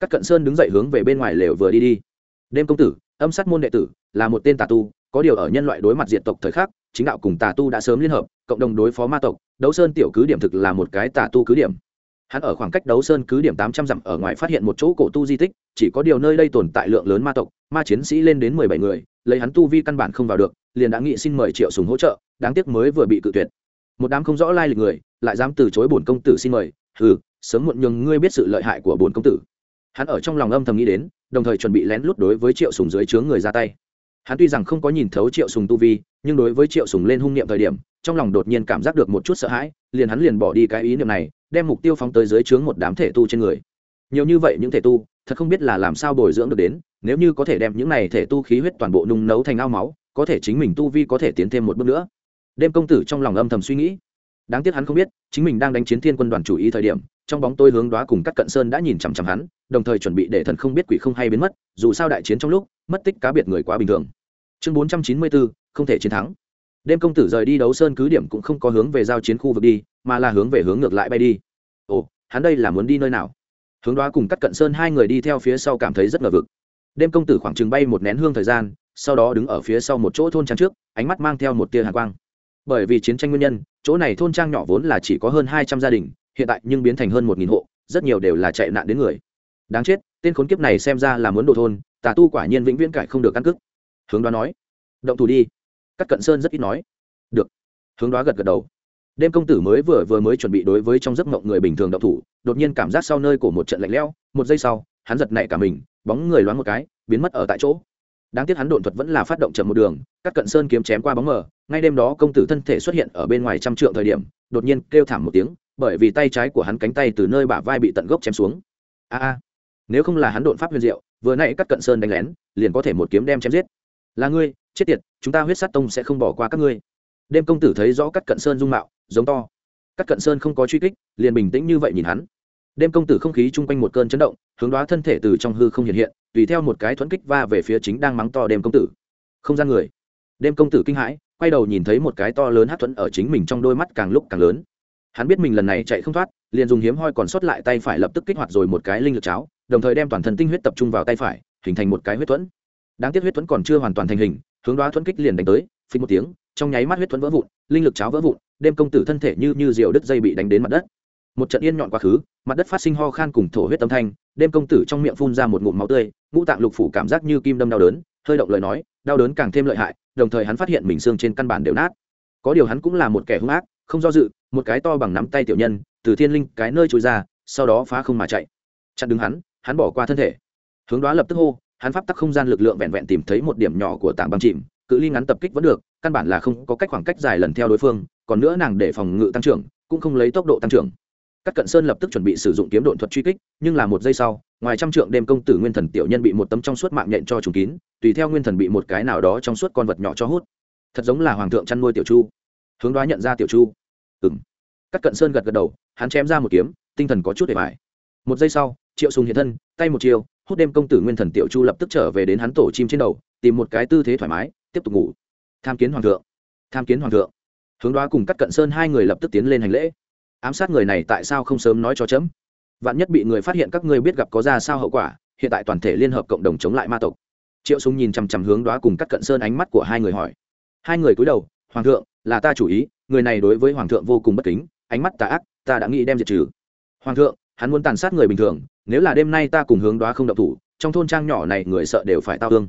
Các cận sơn đứng dậy hướng về bên ngoài lều vừa đi đi. Đêm công tử, âm sát môn đệ tử, là một tên tà tu, có điều ở nhân loại đối mặt diện tộc thời khắc chính đạo cùng tà tu đã sớm liên hợp, cộng đồng đối phó ma tộc, đấu sơn tiểu cứ điểm thực là một cái tà tu cứ điểm. Hắn ở khoảng cách đấu sơn cứ điểm tám trăm dặm ở ngoài phát hiện một chỗ cổ tu di tích, chỉ có điều nơi đây tồn tại lượng lớn ma tộc, ma chiến sĩ lên đến mười bảy người, lấy hắn tu vi căn bản không vào được, liền đã nghị xin mời triệu sùng hỗ trợ, đáng tiếc mới vừa bị cự tuyệt. Một đám không rõ lai lịch người, lại dám từ chối bổn công tử xin mời ừ sớm muộn nhường ngươi biết sự lợi hại của bổn công tử. Hắn ở trong lòng âm thầm nghĩ đến, đồng thời chuẩn bị lén lút đối với triệu sùng dưới trướng người ra tay hắn tuy rằng không có nhìn thấu triệu sùng tu vi, nhưng đối với triệu sùng lên hung niệm thời điểm, trong lòng đột nhiên cảm giác được một chút sợ hãi, liền hắn liền bỏ đi cái ý niệm này, đem mục tiêu phóng tới dưới trướng một đám thể tu trên người. Nhiều như vậy những thể tu, thật không biết là làm sao bồi dưỡng được đến, nếu như có thể đem những này thể tu khí huyết toàn bộ nung nấu thành ao máu, có thể chính mình tu vi có thể tiến thêm một bước nữa. Đêm công tử trong lòng âm thầm suy nghĩ đáng tiếc hắn không biết, chính mình đang đánh chiến thiên quân đoàn chủ ý thời điểm, trong bóng tôi hướng đoá cùng các cận sơn đã nhìn chằm chằm hắn, đồng thời chuẩn bị để thần không biết quỷ không hay biến mất, dù sao đại chiến trong lúc, mất tích cá biệt người quá bình thường. Chương bốn trăm chín mươi bốn, không thể chiến thắng. Đêm công tử rời đi đấu sơn cứ điểm cũng không có hướng về giao chiến khu vực đi, mà là hướng về hướng ngược lại bay đi. Ồ, hắn đây là muốn đi nơi nào? Hướng đoá cùng các cận sơn hai người đi theo phía sau cảm thấy rất ngờ vực. Đêm công tử khoảng chừng bay một nén hương thời gian, sau đó đứng ở phía sau một chỗ thôn trang trước, ánh mắt mang theo một tia hàn quang bởi vì chiến tranh nguyên nhân, chỗ này thôn trang nhỏ vốn là chỉ có hơn hai trăm gia đình, hiện tại nhưng biến thành hơn một nghìn hộ, rất nhiều đều là chạy nạn đến người. Đáng chết, tên khốn kiếp này xem ra là muốn đồ thôn, tà tu quả nhiên vĩnh viễn cải không được căn cước. Hướng đoá nói. Động thủ đi. Các cận sơn rất ít nói. Được. Hướng đoá gật gật đầu. Đêm công tử mới vừa vừa mới chuẩn bị đối với trong giấc mộng người bình thường động thủ, đột nhiên cảm giác sau nơi của một trận lạnh lẽo, một giây sau, hắn giật nảy cả mình, bóng người loáng một cái, biến mất ở tại chỗ đáng tiếc hắn độn thuật vẫn là phát động chậm một đường các cận sơn kiếm chém qua bóng mờ, ngay đêm đó công tử thân thể xuất hiện ở bên ngoài trăm trượng thời điểm, đột nhiên kêu thảm một tiếng, bởi vì tay trái của hắn cánh tay từ nơi bả vai bị tận gốc chém xuống. A a, nếu không là hắn độn pháp huyền diệu, vừa nãy các cận sơn đánh lén, liền có thể một kiếm đem chém giết. Là ngươi, chết tiệt, chúng ta huyết sát tông sẽ không bỏ qua các ngươi. Đêm công tử thấy rõ các cận sơn dung mạo, giống to. Các cận sơn không có truy kích, liền bình tĩnh như vậy nhìn hắn. Đêm công tử không khí chung quanh một cơn chấn động, hướng đoá thân thể từ trong hư không hiện hiện tùy theo một cái thuẫn kích va về phía chính đang mắng to đêm công tử. Không gian người. Đêm công tử kinh hãi, quay đầu nhìn thấy một cái to lớn hát thuẫn ở chính mình trong đôi mắt càng lúc càng lớn. Hắn biết mình lần này chạy không thoát, liền dùng hiếm hoi còn sót lại tay phải lập tức kích hoạt rồi một cái linh lực cháo, đồng thời đem toàn thân tinh huyết tập trung vào tay phải, hình thành một cái huyết thuẫn. Đáng tiếc huyết thuẫn còn chưa hoàn toàn thành hình, hướng đoá thuẫn kích liền đánh tới phí một tiếng, trong nháy mắt huyết thuẫn vỡ vụn, linh lực cháo vỡ vụn, đêm công tử thân thể như như diều đứt dây bị đánh đến mặt đất một trận yên nhọn quá khứ, mặt đất phát sinh ho khan cùng thổ huyết âm thanh, đêm công tử trong miệng phun ra một ngụm máu tươi, ngũ tạng lục phủ cảm giác như kim đâm đau đớn, hơi động lời nói, đau đớn càng thêm lợi hại, đồng thời hắn phát hiện mình xương trên căn bản đều nát. Có điều hắn cũng là một kẻ hung ác, không do dự, một cái to bằng nắm tay tiểu nhân, từ thiên linh cái nơi trôi ra, sau đó phá không mà chạy. Chặn đứng hắn hắn bỏ qua thân thể. Hướng đoá lập tức hô, hắn pháp tắc không gian lực lượng vẹn vẹn tìm thấy một điểm nhỏ của tảng băng chìm, cự ly ngắn tập kích vẫn được, căn bản là không có cách khoảng cách dài lần theo đối phương, còn nữa nàng để phòng ngự tăng trưởng, cũng không lấy tốc độ tăng trưởng các cận sơn lập tức chuẩn bị sử dụng kiếm độn thuật truy kích, nhưng là một giây sau, ngoài trăm trượng đêm công tử nguyên thần tiểu nhân bị một tấm trong suốt mạng nhện cho trùng kín, tùy theo nguyên thần bị một cái nào đó trong suốt con vật nhỏ cho hút. Thật giống là hoàng thượng chăn nuôi tiểu chu. Hướng đoá nhận ra tiểu chu. Ừng các cận sơn gật gật đầu, hắn chém ra một kiếm, tinh thần có chút để bài một giây sau, triệu sùng hiện thân, tay một chiều hút đêm công tử nguyên thần tiểu chu lập tức trở về đến hắn tổ chim trên đầu, tìm một cái tư thế thoải mái, tiếp tục ngủ. Tham kiến hoàng thượng. Tham kiến hoàng thượng. Hướng đoá cùng Cát cận sơn hai người lập tức tiến lên hành lễ ám sát người này tại sao không sớm nói cho chấm? Vạn nhất bị người phát hiện các ngươi biết gặp có ra sao hậu quả, hiện tại toàn thể liên hợp cộng đồng chống lại ma tộc. Triệu súng nhìn chằm chằm hướng đoá cùng cắt cận sơn ánh mắt của hai người hỏi. Hai người cúi đầu, hoàng thượng, là ta chủ ý, người này đối với hoàng thượng vô cùng bất kính, ánh mắt tà ác, ta đã nghĩ đem diệt trừ. Hoàng thượng, hắn muốn tàn sát người bình thường, nếu là đêm nay ta cùng hướng đoá không động thủ, trong thôn trang nhỏ này người sợ đều phải tao thương.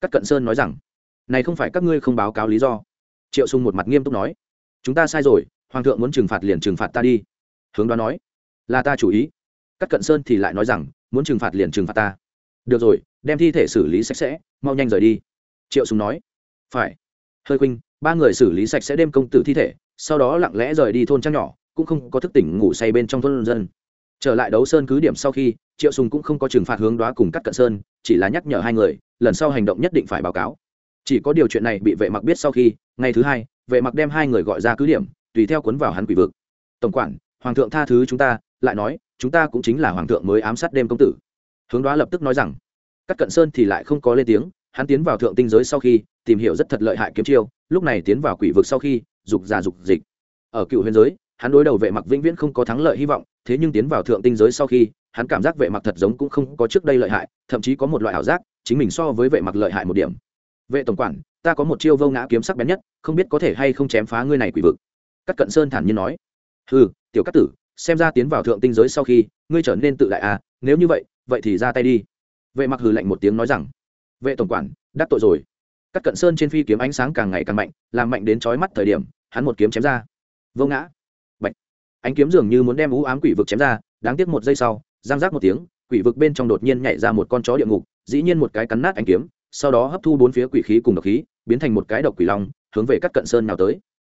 Cắt cận sơn nói rằng, này không phải các ngươi không báo cáo lý do. Triệu sung một mặt nghiêm túc nói, chúng ta sai rồi hoàng thượng muốn trừng phạt liền trừng phạt ta đi. Hướng đoá nói. Là ta chủ ý. Cắt cận sơn thì lại nói rằng, muốn trừng phạt liền trừng phạt ta. Được rồi, đem thi thể xử lý sạch sẽ, mau nhanh rời đi. Triệu sùng nói. Phải. Hơi khuynh, ba người xử lý sạch sẽ đem công tử thi thể, sau đó lặng lẽ rời đi thôn trang nhỏ, cũng không có thức tỉnh ngủ say bên trong thôn dân. Trở lại đấu sơn cứ điểm sau khi, triệu sùng cũng không có trừng phạt hướng đoá cùng cắt cận sơn, chỉ là nhắc nhở hai người, lần sau hành động nhất định phải báo cáo. Chỉ có điều chuyện này bị vệ mặc biết sau khi, ngày thứ hai, vệ mặc đem hai người gọi ra cứ điểm tùy theo cuốn vào hắn quỷ vực. Tổng quản, hoàng thượng tha thứ chúng ta, lại nói, chúng ta cũng chính là hoàng thượng mới ám sát đêm công tử. Hướng đoá lập tức nói rằng các cận sơn thì lại không có lên tiếng, hắn tiến vào thượng tinh giới sau khi, tìm hiểu rất thật lợi hại kiếm chiêu, lúc này tiến vào quỷ vực sau khi, dục già dục dịch. Ở cựu huyền giới, hắn đối đầu vệ mặc vĩnh viễn không có thắng lợi hy vọng, thế nhưng tiến vào thượng tinh giới sau khi, hắn cảm giác vệ mặc thật giống cũng không có trước đây lợi hại, thậm chí có một loại ảo giác, chính mình so với vệ mặc lợi hại một điểm. Vệ tổng quản, ta có một chiêu vô ngã kiếm sắc bén nhất, không biết có thể hay không chém phá ngươi này quỷ vực các cận sơn thản nhiên nói. Ừ tiểu cát tử, xem ra tiến vào thượng tinh giới sau khi, ngươi trở nên tự đại à nếu như vậy vậy thì ra tay đi. Vệ mặc hừ lạnh một tiếng nói rằng. Vệ tổng quản, đắc tội rồi. Các cận sơn trên phi kiếm ánh sáng càng ngày càng mạnh, làm mạnh đến chói mắt thời điểm, hắn một kiếm chém ra. Vô ngã. Bạch. ánh kiếm dường như muốn đem vũ ám quỷ vực chém ra, đáng tiếc một giây sau, giang giác một tiếng, quỷ vực bên trong đột nhiên nhảy ra một con chó địa ngục, dĩ nhiên một cái cắn nát ánh kiếm, sau đó hấp thu bốn phía quỷ khí cùng độc khí, biến thành một cái độc quỷ long, hướng về các cận sơn nào tới.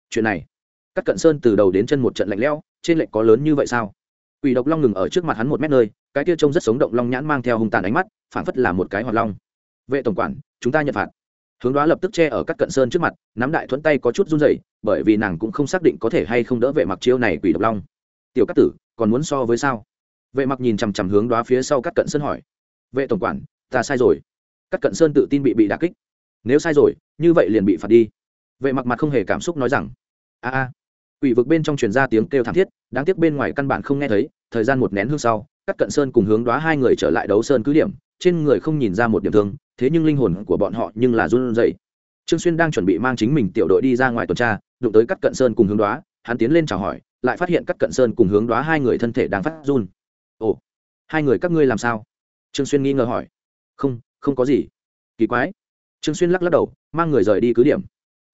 Chuyện này các cận sơn từ đầu đến chân một trận lạnh lẽo, trên lệnh có lớn như vậy sao? Quỷ độc long ngừng ở trước mặt hắn một mét nơi, cái kia trông rất sống động long nhãn mang theo hung tàn ánh mắt, phảng phất là một cái hoạt long. Vệ tổng quản, chúng ta nhận phạt. Hướng đoá lập tức che ở các cận sơn trước mặt, nắm đại thuẫn tay có chút run rẩy, bởi vì nàng cũng không xác định có thể hay không đỡ vệ mặc chiêu này quỷ độc long. Tiểu cát tử, còn muốn so với sao? Vệ mặc nhìn chằm chằm hướng đoá phía sau các cận sơn hỏi. Vệ tổng quản, ta sai rồi. Các cận sơn tự tin bị bị đà kích. Nếu sai rồi, như vậy liền bị phạt đi. Vệ mặc mặt không hề cảm xúc nói rằng. A a quỷ vực bên trong truyền ra tiếng kêu thảm thiết, đáng tiếc bên ngoài căn bản không nghe thấy, thời gian một nén hương sau các cận sơn cùng hướng đoá hai người trở lại đấu sơn cứ điểm, trên người không nhìn ra một điểm thương, thế nhưng linh hồn của bọn họ nhưng là run rẩy. Trương xuyên đang chuẩn bị mang chính mình tiểu đội đi ra ngoài tuần tra, đụng tới các cận sơn cùng hướng đoá, hắn tiến lên chào hỏi, lại phát hiện các cận sơn cùng hướng đoá hai người thân thể đang phát run. Ồ, hai người các ngươi làm sao? Trương xuyên nghi ngờ hỏi. Không không có gì. Kỳ quái. Trương xuyên lắc lắc đầu, mang người rời đi cứ điểm.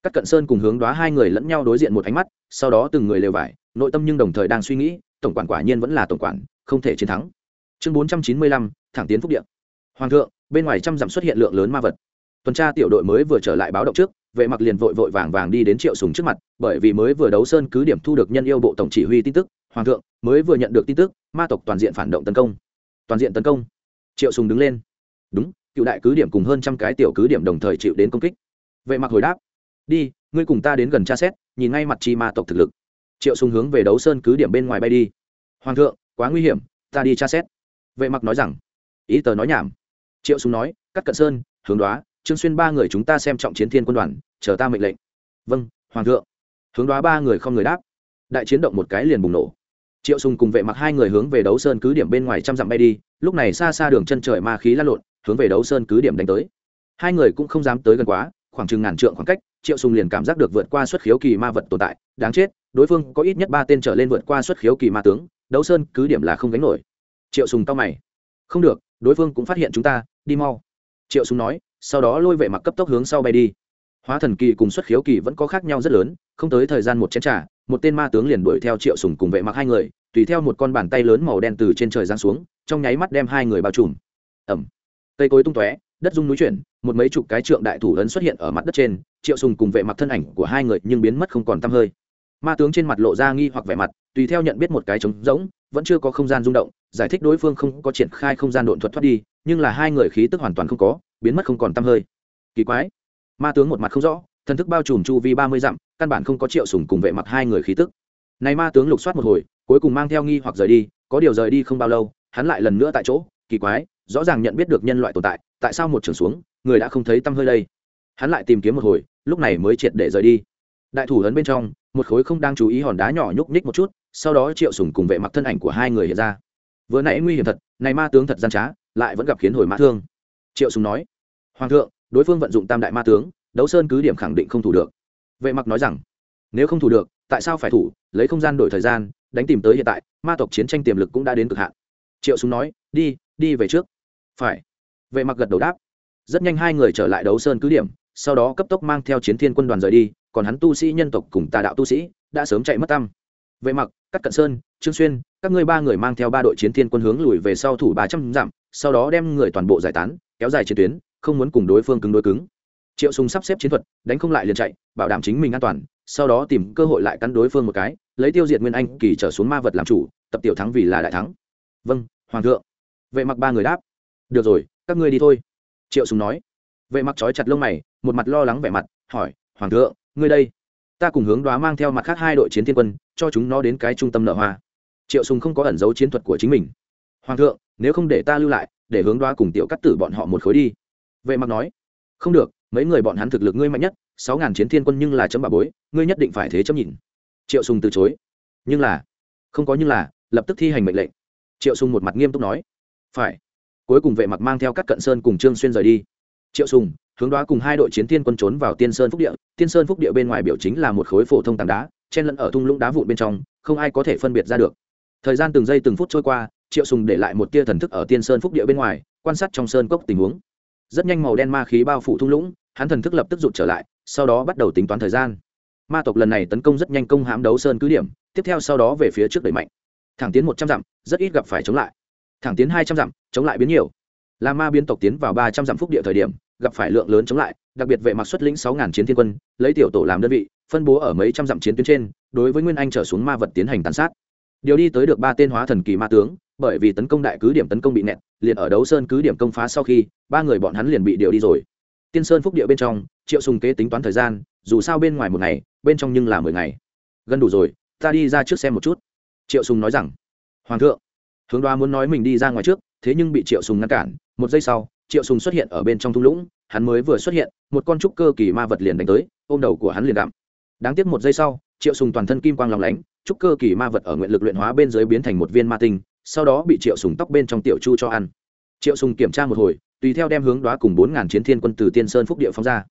Các cận sơn cùng hướng đoá hai người lẫn nhau đối diện một ánh mắt sau đó từng người lều vải, nội tâm nhưng đồng thời đang suy nghĩ, tổng quản quả nhiên vẫn là tổng quản, không thể chiến thắng. Chương bốn trăm chín mươi lăm, thẳng tiến phúc điện hoàng thượng, bên ngoài trăm dặm xuất hiện lượng lớn ma vật. Tuần tra tiểu đội mới vừa trở lại báo động trước, vệ mặc liền vội vội vàng vàng đi đến triệu sùng trước mặt, bởi vì mới vừa đấu sơn cứ điểm thu được nhân yêu bộ tổng chỉ huy tin tức, hoàng thượng, mới vừa nhận được tin tức, ma tộc toàn diện phản động tấn công. Toàn diện tấn công. Triệu sùng đứng lên. Đúng, cựu đại cứ điểm cùng hơn trăm cái tiểu cứ điểm đồng thời chịu đến công kích. Vệ mặc hồi đáp. Đi, ngươi cùng ta đến gần tra xét nhìn ngay mặt chi ma tộc thực lực. Triệu sùng hướng về đấu sơn cứ điểm bên ngoài bay đi. Hoàng thượng, quá nguy hiểm, ta đi tra xét. Vệ mặc nói rằng, ý tờ nói nhảm. Triệu sùng nói, cắt cận sơn, hướng đoá, trương xuyên ba người chúng ta xem trọng chiến thiên quân đoàn, chờ ta mệnh lệnh. Vâng hoàng thượng. Hướng đoá ba người không người đáp. Đại chiến động một cái liền bùng nổ. Triệu sùng cùng vệ mặc hai người hướng về đấu sơn cứ điểm bên ngoài trăm dặm bay đi, lúc này xa xa đường chân trời ma khí lan lộn, hướng về đấu sơn cứ điểm đánh tới. Hai người cũng không dám tới gần quá khoảng chừng ngàn trượng khoảng cách, triệu sùng liền cảm giác được vượt qua xuất khiếu kỳ ma vật tồn tại. Đáng chết, đối phương có ít nhất ba tên trở lên vượt qua xuất khiếu kỳ ma tướng, đấu sơn cứ điểm là không gánh nổi. Triệu sùng cao mày. Không được, đối phương cũng phát hiện chúng ta, đi mau. Triệu sùng nói, sau đó lôi vệ mặc cấp tốc hướng sau bay đi. Hóa thần kỳ cùng xuất khiếu kỳ vẫn có khác nhau rất lớn, không tới thời gian một chén trà, một tên ma tướng liền đuổi theo triệu sùng cùng vệ mặc hai người, tùy theo một con bàn tay lớn màu đen từ trên trời giáng xuống, trong nháy mắt đem hai người bao trùm. Ẩm cây cối tung tóe đất rung núi chuyển, một mấy chục cái trượng đại thủ ấn xuất hiện ở mặt đất trên, triệu sùng cùng vệ mặc thân ảnh của hai người nhưng biến mất không còn tăm hơi. Ma tướng trên mặt lộ ra nghi hoặc vẻ mặt, tùy theo nhận biết một cái trống rỗng, vẫn chưa có không gian rung động, giải thích đối phương không có triển khai không gian độn thuật thoát đi, nhưng là hai người khí tức hoàn toàn không có, biến mất không còn tăm hơi. Kỳ quái. Ma tướng một mặt không rõ, thần thức bao trùm chu vi ba mươi dặm, căn bản không có triệu sùng cùng vệ mặc hai người khí tức. Này ma tướng lục soát một hồi, cuối cùng mang theo nghi hoặc rời đi, có điều rời đi không bao lâu, hắn lại lần nữa tại chỗ kỳ quái, rõ ràng nhận biết được nhân loại tồn tại tại sao một trường xuống, người đã không thấy tăm hơi đây? Hắn lại tìm kiếm một hồi, lúc này mới triệt để rời đi. Đại thủ ấn bên trong, một khối không đang chú ý hòn đá nhỏ nhúc nhích một chút, sau đó triệu sùng cùng vệ mặc thân ảnh của hai người hiện ra. Vừa nãy nguy hiểm thật, này ma tướng thật gian trá, lại vẫn gặp khiến hồi mã thương. Triệu sùng nói, hoàng thượng, đối phương vận dụng tam đại ma tướng, đấu sơn cứ điểm khẳng định không thủ được. Vệ mặc nói rằng, nếu không thủ được, tại sao phải thủ, lấy không gian đổi thời gian, đánh tìm tới hiện tại, ma tộc chiến tranh tiềm lực cũng đã đến cực hạn triệu Súng nói, đi đi về trước. Phải. Vệ mặc gật đầu đáp. Rất nhanh hai người trở lại đấu sơn cứ điểm, sau đó cấp tốc mang theo chiến thiên quân đoàn rời đi, còn hắn tu sĩ nhân tộc cùng tà đạo tu sĩ đã sớm chạy mất tăm. vệ mặc cắt cận sơn, trương xuyên, các ngươi ba người mang theo ba đội chiến thiên quân hướng lùi về sau thủ ba trăm dặm, sau đó đem người toàn bộ giải tán, kéo dài chiến tuyến, không muốn cùng đối phương cứng đối cứng. Triệu sùng sắp xếp chiến thuật, đánh không lại liền chạy, bảo đảm chính mình an toàn, sau đó tìm cơ hội lại cắn đối phương một cái, lấy tiêu diệt nguyên anh, kỳ trở xuống ma vật làm chủ, tập tiểu thắng vì là đại thắng vâng hoàng thượng. Vệ mặc ba người đáp, được rồi, các ngươi đi thôi. Triệu sùng nói. Vệ mặc trói chặt lông mày, một mặt lo lắng vẻ mặt, hỏi, hoàng thượng, ngươi đây, ta cùng hướng đoá mang theo mặt khác hai đội chiến thiên quân, cho chúng nó đến cái trung tâm nợ hoa. Triệu sùng không có ẩn giấu chiến thuật của chính mình. Hoàng thượng, nếu không để ta lưu lại, để hướng đoá cùng tiểu cắt tử bọn họ một khối đi. Vệ mặc nói. Không được, mấy người bọn hắn thực lực ngươi mạnh nhất, sáu ngàn chiến thiên quân nhưng là chấm bà bối, ngươi nhất định phải thế chấm nhìn. Triệu sùng từ chối. Nhưng là, không có nhưng là, lập tức thi hành mệnh lệnh triệu sùng một mặt nghiêm túc nói, phải. Cuối cùng vệ mặc mang theo các cận sơn cùng trương xuyên rời đi. Triệu sùng, hướng đoá cùng hai đội chiến thiên quân trốn vào tiên sơn phúc địa. Tiên sơn phúc địa bên ngoài biểu chính là một khối phổ thông tảng đá, chen lẫn ở thung lũng đá vụn bên trong, không ai có thể phân biệt ra được. Thời gian từng giây từng phút trôi qua, triệu sùng để lại một tia thần thức ở tiên sơn phúc địa bên ngoài, quan sát trong sơn cốc tình huống. Rất nhanh màu đen ma khí bao phủ thung lũng, hắn thần thức lập tức rụt trở lại, sau đó bắt đầu tính toán thời gian. Ma tộc lần này tấn công rất nhanh công hãm đấu sơn cứ điểm, tiếp theo sau đó về phía trước đẩy mạnh thẳng tiến một trăm dặm, rất ít gặp phải chống lại. Thẳng tiến hai trăm dặm, chống lại biến nhiều. Là ma biến tộc tiến vào ba trăm dặm phúc địa thời điểm, gặp phải lượng lớn chống lại, đặc biệt vệ mặc xuất lĩnh sáu ngàn chiến thiên quân, lấy tiểu tổ làm đơn vị, phân bố ở mấy trăm dặm chiến tuyến trên, đối với nguyên anh trở xuống ma vật tiến hành tàn sát. Điều đi tới được ba tên hóa thần kỳ ma tướng, bởi vì tấn công đại cứ điểm tấn công bị nẹt, liền ở đấu sơn cứ điểm công phá sau khi, ba người bọn hắn liền bị điều đi rồi. Tiên sơn phúc địa bên trong, triệu sùng kế tính toán thời gian, dù sao bên ngoài một ngày, bên trong nhưng là mười ngày. Gần đủ rồi, ta đi ra trước xem một chút triệu sùng nói rằng hoàng thượng hướng đoá muốn nói mình đi ra ngoài trước thế nhưng bị triệu sùng ngăn cản. Một giây sau triệu sùng xuất hiện ở bên trong thung lũng hắn mới vừa xuất hiện một con trúc cơ kỳ ma vật liền đánh tới ôm đầu của hắn liền đạm đáng tiếc một giây sau triệu sùng toàn thân kim quang lòng lánh trúc cơ kỳ ma vật ở nguyện lực luyện hóa bên dưới biến thành một viên ma tinh sau đó bị triệu sùng tóc bên trong tiểu chu cho ăn. Triệu sùng kiểm tra một hồi tùy theo đem hướng đoá cùng bốn ngàn chiến thiên quân từ tiên sơn phúc địa phóng ra.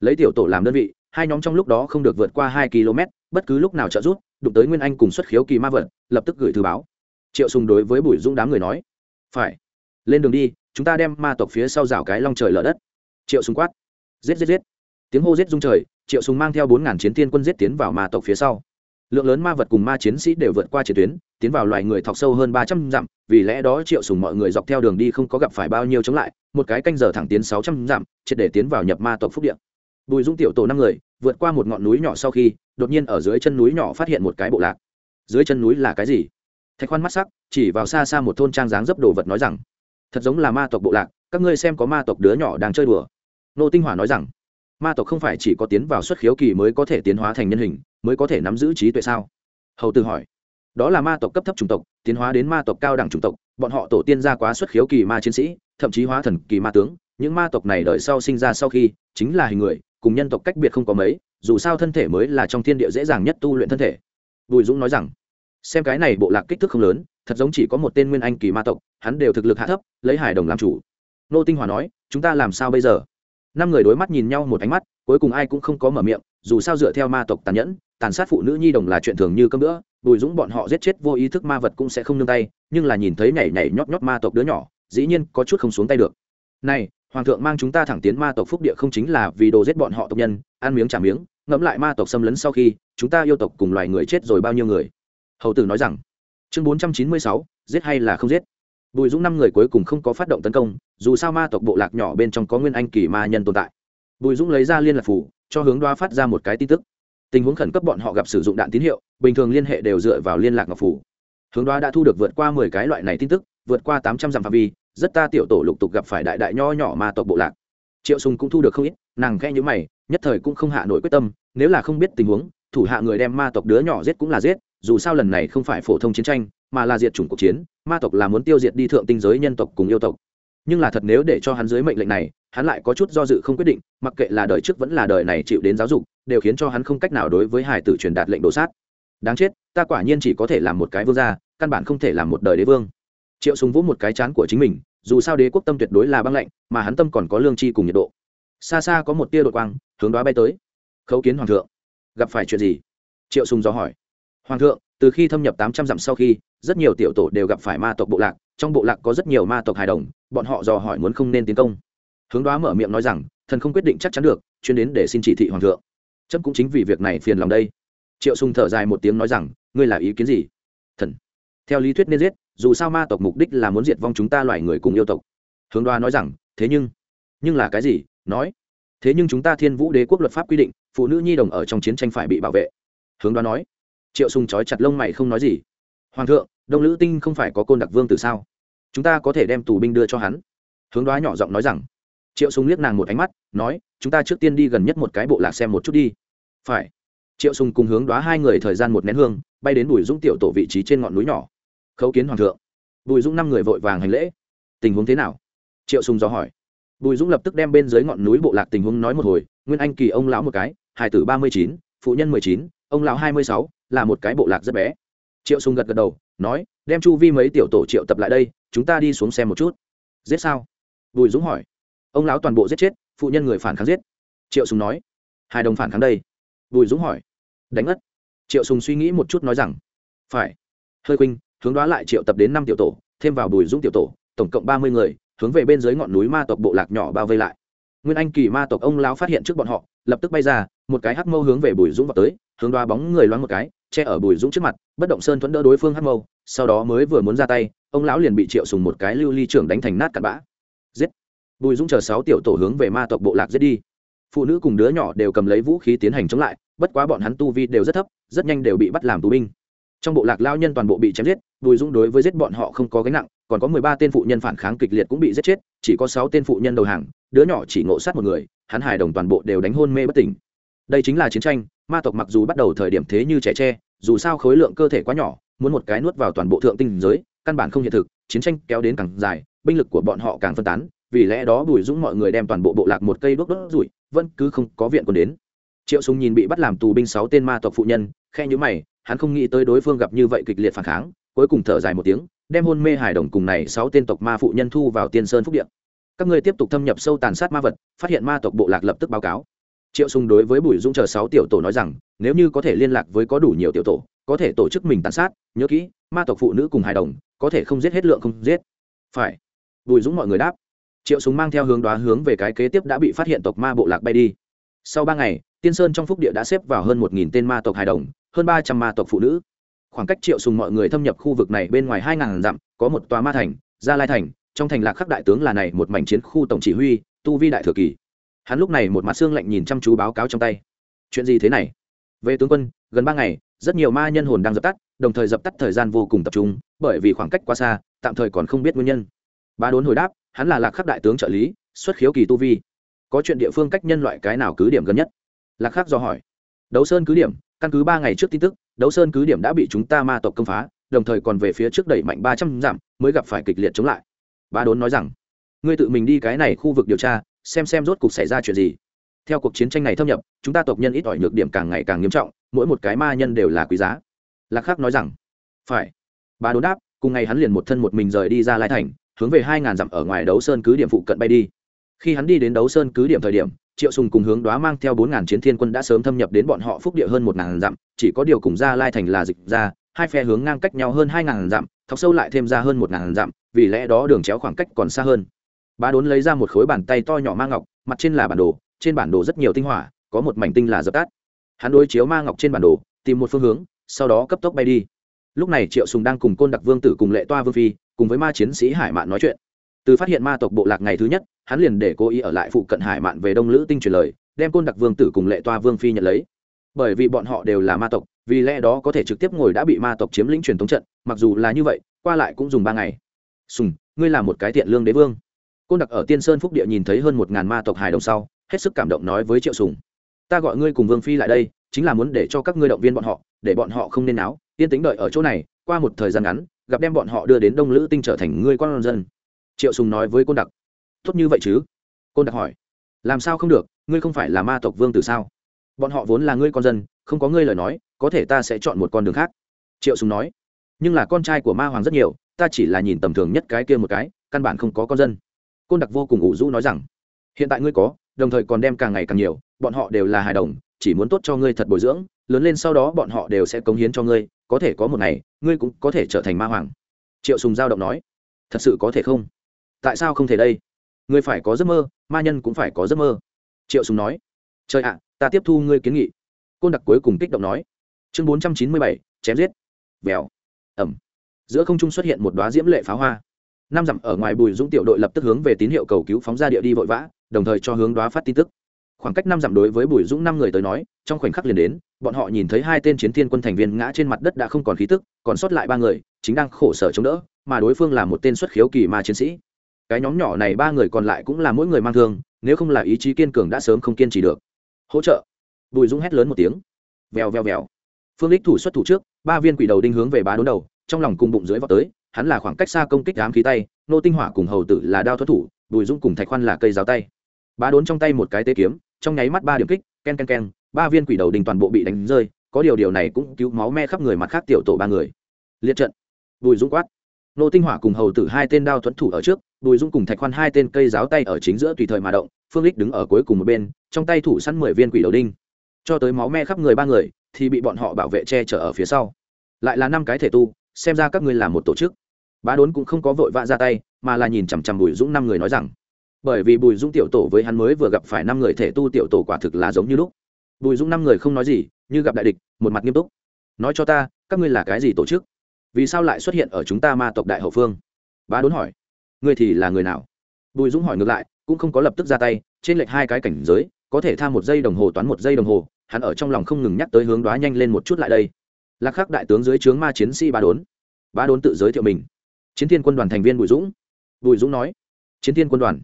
Lấy tiểu tổ làm đơn vị hai nhóm trong lúc đó không được vượt qua hai km bất cứ lúc nào trợ rút, đụng tới nguyên anh cùng xuất khiếu kỳ ma vật lập tức gửi thư báo. Triệu sùng đối với bùi dũng đám người nói, phải, lên đường đi, chúng ta đem ma tộc phía sau rào cái long trời lở đất. Triệu sùng quát, giết giết giết. Tiếng hô giết rung trời, triệu sùng mang theo bốn ngàn chiến tiên quân giết tiến vào ma tộc phía sau. Lượng lớn ma vật cùng ma chiến sĩ đều vượt qua chiến tuyến, tiến vào loài người thọc sâu hơn ba trăm dặm, vì lẽ đó triệu sùng mọi người dọc theo đường đi không có gặp phải bao nhiêu chống lại, một cái canh giờ thẳng tiến sáu trăm dặm, triệt để tiến vào nhập ma tộc phúc địa. Bùi dung tiểu tổ năm người, vượt qua một ngọn núi nhỏ sau khi, đột nhiên ở dưới chân núi nhỏ phát hiện một cái bộ lạc dưới chân núi là cái gì? Thạch khoan mắt sắc, chỉ vào xa xa một thôn trang dáng dấp đồ vật nói rằng, thật giống là ma tộc bộ lạc, các ngươi xem có ma tộc đứa nhỏ đang chơi đùa. Nô tinh hỏa nói rằng, ma tộc không phải chỉ có tiến vào xuất khiếu kỳ mới có thể tiến hóa thành nhân hình, mới có thể nắm giữ trí tuệ sao? Hầu tư hỏi. Đó là ma tộc cấp thấp chủng tộc, tiến hóa đến ma tộc cao đẳng chủng tộc, bọn họ tổ tiên ra quá xuất khiếu kỳ ma chiến sĩ, thậm chí hóa thần kỳ ma tướng, những ma tộc này đợi sau sinh ra sau khi, chính là hình người, cùng nhân tộc cách biệt không có mấy, dù sao thân thể mới là trong thiên địa dễ dàng nhất tu luyện thân thể bùi dũng nói rằng, xem cái này bộ lạc kích thước không lớn, thật giống chỉ có một tên nguyên anh kỳ ma tộc, hắn đều thực lực hạ thấp, lấy hải đồng làm chủ. Nô tinh hòa nói, chúng ta làm sao bây giờ? Năm người đối mắt nhìn nhau một ánh mắt, cuối cùng ai cũng không có mở miệng, dù sao dựa theo ma tộc tàn nhẫn, tàn sát phụ nữ nhi đồng là chuyện thường như cơm nữa bùi dũng bọn họ giết chết vô ý thức ma vật cũng sẽ không nương tay, nhưng là nhìn thấy nhảy nhảy nhót nhót ma tộc đứa nhỏ, dĩ nhiên có chút không xuống tay được. Này, hoàng thượng mang chúng ta thẳng tiến ma tộc phúc địa không chính là vì đồ giết bọn họ tộc nhân, ăn miếng trả miếng, ngẫm lại ma tộc xâm lấn sau khi chúng ta yêu tộc cùng loài người chết rồi bao nhiêu người? Hầu tử nói rằng, chương bốn trăm chín mươi sáu, giết hay là không giết? Bùi dũng năm người cuối cùng không có phát động tấn công, dù sao ma tộc bộ lạc nhỏ bên trong có nguyên anh kỳ ma nhân tồn tại. Bùi dũng lấy ra liên lạc phủ, cho hướng đoa phát ra một cái tin tức. Tình huống khẩn cấp bọn họ gặp sử dụng đạn tín hiệu, bình thường liên hệ đều dựa vào liên lạc ngọc phủ. Hướng đoa đã thu được vượt qua mười cái loại này tin tức, vượt qua tám trăm dặm phạm vi, rất ta tiểu tổ lục tục gặp phải đại đại nho nhỏ ma tộc bộ lạc. Triệu sùng cũng thu được không ít, nàng khẽ như mày, nhất thời cũng không hạ nổi quyết tâm, nếu là không biết tình huống thủ hạ người đem ma tộc đứa nhỏ giết cũng là giết, dù sao lần này không phải phổ thông chiến tranh, mà là diệt chủng cuộc chiến, ma tộc là muốn tiêu diệt đi thượng tinh giới nhân tộc cùng yêu tộc. Nhưng là thật nếu để cho hắn dưới mệnh lệnh này, hắn lại có chút do dự không quyết định, mặc kệ là đời trước vẫn là đời này chịu đến giáo dục, đều khiến cho hắn không cách nào đối với hải tử truyền đạt lệnh đổ sát. Đáng chết, ta quả nhiên chỉ có thể làm một cái vương gia, căn bản không thể làm một đời đế vương. Triệu sùng vỗ một cái chán của chính mình, dù sao đế quốc tâm tuyệt đối là băng lạnh, mà hắn tâm còn có lương tri cùng nhiệt độ. Xa xa có một tia đột quang, hướng đó bay tới. Khấu kiến hoàng thượng gặp phải chuyện gì? Triệu sùng dò hỏi. Hoàng thượng, từ khi thâm nhập tám trăm dặm sau khi, rất nhiều tiểu tổ đều gặp phải ma tộc bộ lạc, trong bộ lạc có rất nhiều ma tộc hài đồng, bọn họ dò hỏi muốn không nên tiến công. Hướng đoá mở miệng nói rằng, thần không quyết định chắc chắn được, chuyên đến để xin chỉ thị hoàng thượng. Chấm cũng chính vì việc này phiền lòng đây. Triệu sùng thở dài một tiếng nói rằng, ngươi là ý kiến gì? Thần. Theo lý thuyết nên giết, dù sao ma tộc mục đích là muốn diệt vong chúng ta loài người cùng yêu tộc. Hướng đoá nói rằng, thế nhưng nhưng là cái gì? Nói thế nhưng chúng ta thiên vũ đế quốc luật pháp quy định, phụ nữ nhi đồng ở trong chiến tranh phải bị bảo vệ. Hướng đoá nói. Triệu sùng chói chặt lông mày không nói gì. Hoàng thượng, đông lữ tinh không phải có côn đặc vương từ sao? Chúng ta có thể đem tù binh đưa cho hắn. Hướng đoá nhỏ giọng nói rằng. Triệu sùng liếc nàng một ánh mắt, nói, chúng ta trước tiên đi gần nhất một cái bộ lạc xem một chút đi. Phải. Triệu sùng cùng hướng đoá hai người thời gian một nén hương, bay đến bùi dũng tiểu tổ vị trí trên ngọn núi nhỏ. Khấu kiến hoàng thượng. Bùi dũng năm người vội vàng hành lễ. Tình huống thế nào? Triệu sùng dò hỏi bùi dũng lập tức đem bên dưới ngọn núi bộ lạc tình huống nói một hồi, nguyên anh kỳ ông lão một cái, hải tử ba mươi chín, phụ nhân mười chín, ông lão hai mươi sáu, là một cái bộ lạc rất bé. Triệu sùng gật gật đầu, nói, đem chu vi mấy tiểu tổ triệu tập lại đây, chúng ta đi xuống xem một chút. Giết sao? Bùi dũng hỏi. Ông lão toàn bộ giết chết, phụ nhân người phản kháng giết. Triệu sùng nói. Hai đồng phản kháng đây. Bùi dũng hỏi. Đánh ất triệu sùng suy nghĩ một chút nói rằng. Phải. Hơi khuynh, hướng đoá lại triệu tập đến năm tiểu tổ, thêm vào bùi dũng tiểu tổ, tổng cộng ba mươi người hướng về bên dưới ngọn núi ma tộc bộ lạc nhỏ bao vây lại. Nguyên anh kỳ ma tộc ông lão phát hiện trước bọn họ, lập tức bay ra, một cái hắc mâu hướng về bùi dũng vào tới, hướng đoá bóng người loáng một cái, che ở bùi dũng trước mặt, bất động sơn thuẫn đỡ đối phương hắc mâu, sau đó mới vừa muốn ra tay, ông lão liền bị triệu sùng một cái lưu ly trưởng đánh thành nát cặn bã. Giết! Bùi dũng chờ sáu tiểu tổ hướng về ma tộc bộ lạc giết đi. Phụ nữ cùng đứa nhỏ đều cầm lấy vũ khí tiến hành chống lại, bất quá bọn hắn tu vi đều rất thấp, rất nhanh đều bị bắt làm tù binh. Trong bộ lạc lao nhân toàn bộ bị chém giết bùi dũng đối với giết bọn họ không có gánh nặng, còn có mười ba tên phụ nhân phản kháng kịch liệt cũng bị giết chết, chỉ có sáu tên phụ nhân đầu hàng, đứa nhỏ chỉ ngộ sát một người, hắn hài đồng toàn bộ đều đánh hôn mê bất tỉnh. Đây chính là chiến tranh, ma tộc mặc dù bắt đầu thời điểm thế như trẻ tre, dù sao khối lượng cơ thể quá nhỏ, muốn một cái nuốt vào toàn bộ thượng tinh giới, căn bản không hiện thực, chiến tranh kéo đến càng dài, binh lực của bọn họ càng phân tán, vì lẽ đó bùi dũng mọi người đem toàn bộ bộ lạc một cây đốt đốt rủi, vẫn cứ không có viện còn đến. Triệu súng nhìn bị bắt làm tù binh sáu tên ma tộc phụ nhân khe nhữ mày, hắn không nghĩ tới đối phương gặp như vậy kịch liệt phản kháng cuối cùng thở dài một tiếng, đem hôn mê hải đồng cùng này sáu tên tộc ma phụ nhân thu vào tiên sơn phúc điện các ngươi tiếp tục thâm nhập sâu tàn sát ma vật, phát hiện ma tộc bộ lạc lập tức báo cáo. Triệu sùng đối với bùi dũng chờ sáu tiểu tổ nói rằng, nếu như có thể liên lạc với có đủ nhiều tiểu tổ, có thể tổ chức mình tàn sát, nhớ kỹ, ma tộc phụ nữ cùng hài đồng, có thể không giết hết lượng không giết. Phải. Bùi dũng mọi người đáp. Triệu súng mang theo hướng đoá hướng về cái kế tiếp đã bị phát hiện tộc ma bộ lạc bay đi. Sau ba ngày, tiên sơn trong phúc địa đã xếp vào hơn một nghìn tên ma tộc hài đồng, hơn ba trăm ma tộc phụ nữ khoảng cách triệu sùng mọi người thâm nhập khu vực này bên ngoài hai ngàn dặm, có một tòa ma thành, gia lai thành, trong thành lạc khắc đại tướng là này một mảnh chiến khu tổng chỉ huy, tu vi đại thừa kỳ. Hắn lúc này một mặt xương lạnh nhìn chăm chú báo cáo trong tay. Chuyện gì thế này? Về tướng quân, gần ba ngày, rất nhiều ma nhân hồn đang dập tắt, đồng thời dập tắt thời gian vô cùng tập trung, bởi vì khoảng cách quá xa, tạm thời còn không biết nguyên nhân. Ba đốn hồi đáp, hắn là lạc khắc đại tướng trợ lý, xuất khiếu kỳ tu vi. Có chuyện địa phương cách nhân loại cái nào cứ điểm gần nhất? Lạc khắc do hỏi. Đấu sơn cứ điểm, căn cứ ba ngày trước tin tức đấu sơn cứ điểm đã bị chúng ta ma tộc công phá, đồng thời còn về phía trước đẩy mạnh ba trăm dặm, mới gặp phải kịch liệt chống lại. Ba đốn nói rằng, ngươi tự mình đi cái này khu vực điều tra, xem xem rốt cục xảy ra chuyện gì. Theo cuộc chiến tranh này thâm nhập, chúng ta tộc nhân ít ỏi nhược điểm càng ngày càng nghiêm trọng, mỗi một cái ma nhân đều là quý giá. Lạc khắc nói rằng, phải. Ba đốn đáp, cùng ngày hắn liền một thân một mình rời đi ra lai thành, hướng về hai ngàn dặm ở ngoài đấu sơn cứ điểm phụ cận bay đi. Khi hắn đi đến đấu sơn cứ điểm thời điểm triệu sùng cùng hướng đoá mang theo bốn ngàn chiến thiên quân đã sớm thâm nhập đến bọn họ phúc địa hơn một ngàn dặm, chỉ có điều cùng ra lai thành là dịch ra, hai phe hướng ngang cách nhau hơn hai ngàn dặm, thọc sâu lại thêm ra hơn một ngàn dặm, vì lẽ đó đường chéo khoảng cách còn xa hơn. Bá đốn lấy ra một khối bàn tay to nhỏ ma ngọc, mặt trên là bản đồ, trên bản đồ rất nhiều tinh hỏa, có một mảnh tinh là dập tắt. Hắn đối chiếu ma ngọc trên bản đồ, tìm một phương hướng, sau đó cấp tốc bay đi. Lúc này triệu sùng đang cùng côn đặc vương tử cùng lệ toa vương phi, cùng với ma chiến sĩ hải mạn nói chuyện. Từ phát hiện ma tộc bộ lạc ngày thứ nhất hắn liền để cố ý ở lại phụ cận hải mạn về đông lữ tinh truyền lời, đem côn đặc vương tử cùng lệ toa vương phi nhận lấy. Bởi vì bọn họ đều là ma tộc, vì lẽ đó có thể trực tiếp ngồi đã bị ma tộc chiếm lĩnh truyền thống trận, mặc dù là như vậy, qua lại cũng dùng ba ngày. Sùng, ngươi là một cái thiện lương đế vương. Côn đặc ở tiên sơn phúc địa nhìn thấy hơn một ngàn ma tộc hải đồng sau, hết sức cảm động nói với triệu sùng. Ta gọi ngươi cùng vương phi lại đây, chính là muốn để cho các ngươi động viên bọn họ, để bọn họ không nên áo yên tĩnh đợi ở chỗ này, qua một thời gian ngắn, gặp đem bọn họ đưa đến đông lữ tinh trở thành ngươi con dân. Triệu sùng nói với côn đặc tốt như vậy chứ? Côn đặc hỏi. Làm sao không được? Ngươi không phải là ma tộc vương tử sao? Bọn họ vốn là ngươi con dân, không có ngươi lời nói, có thể ta sẽ chọn một con đường khác. Triệu sùng nói. Nhưng là con trai của ma hoàng rất nhiều, ta chỉ là nhìn tầm thường nhất cái kia một cái, căn bản không có con dân. Côn đặc vô cùng ủ rũ nói rằng. Hiện tại ngươi có, đồng thời còn đem càng ngày càng nhiều, bọn họ đều là hài đồng, chỉ muốn tốt cho ngươi thật bồi dưỡng, lớn lên sau đó bọn họ đều sẽ cống hiến cho ngươi, có thể có một ngày, ngươi cũng có thể trở thành ma hoàng. Triệu sùng giao động nói. Thật sự có thể không? Tại sao không thể đây? Ngươi phải có giấc mơ, ma nhân cũng phải có giấc mơ. Triệu sùng nói. Trời ạ, ta tiếp thu ngươi kiến nghị. Côn đặc cuối cùng kích động nói. Chương bốn trăm chín mươi bảy, chém giết. Vèo. Ẩm. Giữa không trung xuất hiện một đóa diễm lệ pháo hoa. Năm dặm ở ngoài bùi dũng tiểu đội lập tức hướng về tín hiệu cầu cứu phóng ra địa đi vội vã, đồng thời cho hướng đóa phát tin tức. Khoảng cách năm dặm đối với bùi dũng năm người tới nói, trong khoảnh khắc liền đến, bọn họ nhìn thấy hai tên chiến thiên quân thành viên ngã trên mặt đất đã không còn khí tức, còn sót lại ba người, chính đang khổ sở chống đỡ, mà đối phương là một tên xuất khiếu kỳ ma chiến sĩ cái nhóm nhỏ này ba người còn lại cũng là mỗi người mang thương, nếu không là ý chí kiên cường đã sớm không kiên trì được. Hỗ trợ. Bùi dũng hét lớn một tiếng. Vèo vèo vèo. Phương lích thủ xuất thủ trước, ba viên quỷ đầu đinh hướng về bá đốn đầu, trong lòng cùng bụng dưới vào tới, hắn là khoảng cách xa công kích đám khí tay, nô tinh hỏa cùng hầu tử là đao thoát thủ, bùi dũng cùng thạch khoan là cây giáo tay. Bá đốn trong tay một cái tê kiếm, trong nháy mắt ba điểm kích, ken ken ken, ba viên quỷ đầu đinh toàn bộ bị đánh rơi, có điều điều này cũng cứu máu me khắp người mặt khác tiểu tổ ba người. Liệt trận. Bùi dũng quát nô tinh hỏa cùng hầu tử hai tên đao thuẫn thủ ở trước, bùi Dung cùng thạch khoan hai tên cây giáo tay ở chính giữa tùy thời mà động, phương lích đứng ở cuối cùng một bên, trong tay thủ sẵn mười viên quỷ đầu đinh. Cho tới máu me khắp người ba người, thì bị bọn họ bảo vệ che chở ở phía sau. Lại là năm cái thể tu, xem ra các ngươi là một tổ chức. Bá đốn cũng không có vội vã ra tay, mà là nhìn chằm chằm bùi dũng năm người nói rằng, bởi vì bùi dũng tiểu tổ với hắn mới vừa gặp phải năm người thể tu tiểu tổ quả thực là giống như lúc. Bùi dũng năm người không nói gì, như gặp đại địch, một mặt nghiêm túc. Nói cho ta, các ngươi là cái gì tổ chức? Vì sao lại xuất hiện ở chúng ta ma tộc đại hậu phương? Bá đốn hỏi. Ngươi thì là người nào? Bùi dũng hỏi ngược lại, cũng không có lập tức ra tay, trên lệch hai cái cảnh giới, có thể tha một giây đồng hồ toán một giây đồng hồ, hắn ở trong lòng không ngừng nhắc tới hướng đoá nhanh lên một chút lại đây. Lạc khắc đại tướng dưới trướng ma chiến sĩ bá đốn. Bá đốn tự giới thiệu mình. Chiến thiên quân đoàn thành viên bùi dũng. Bùi dũng nói, chiến thiên quân đoàn,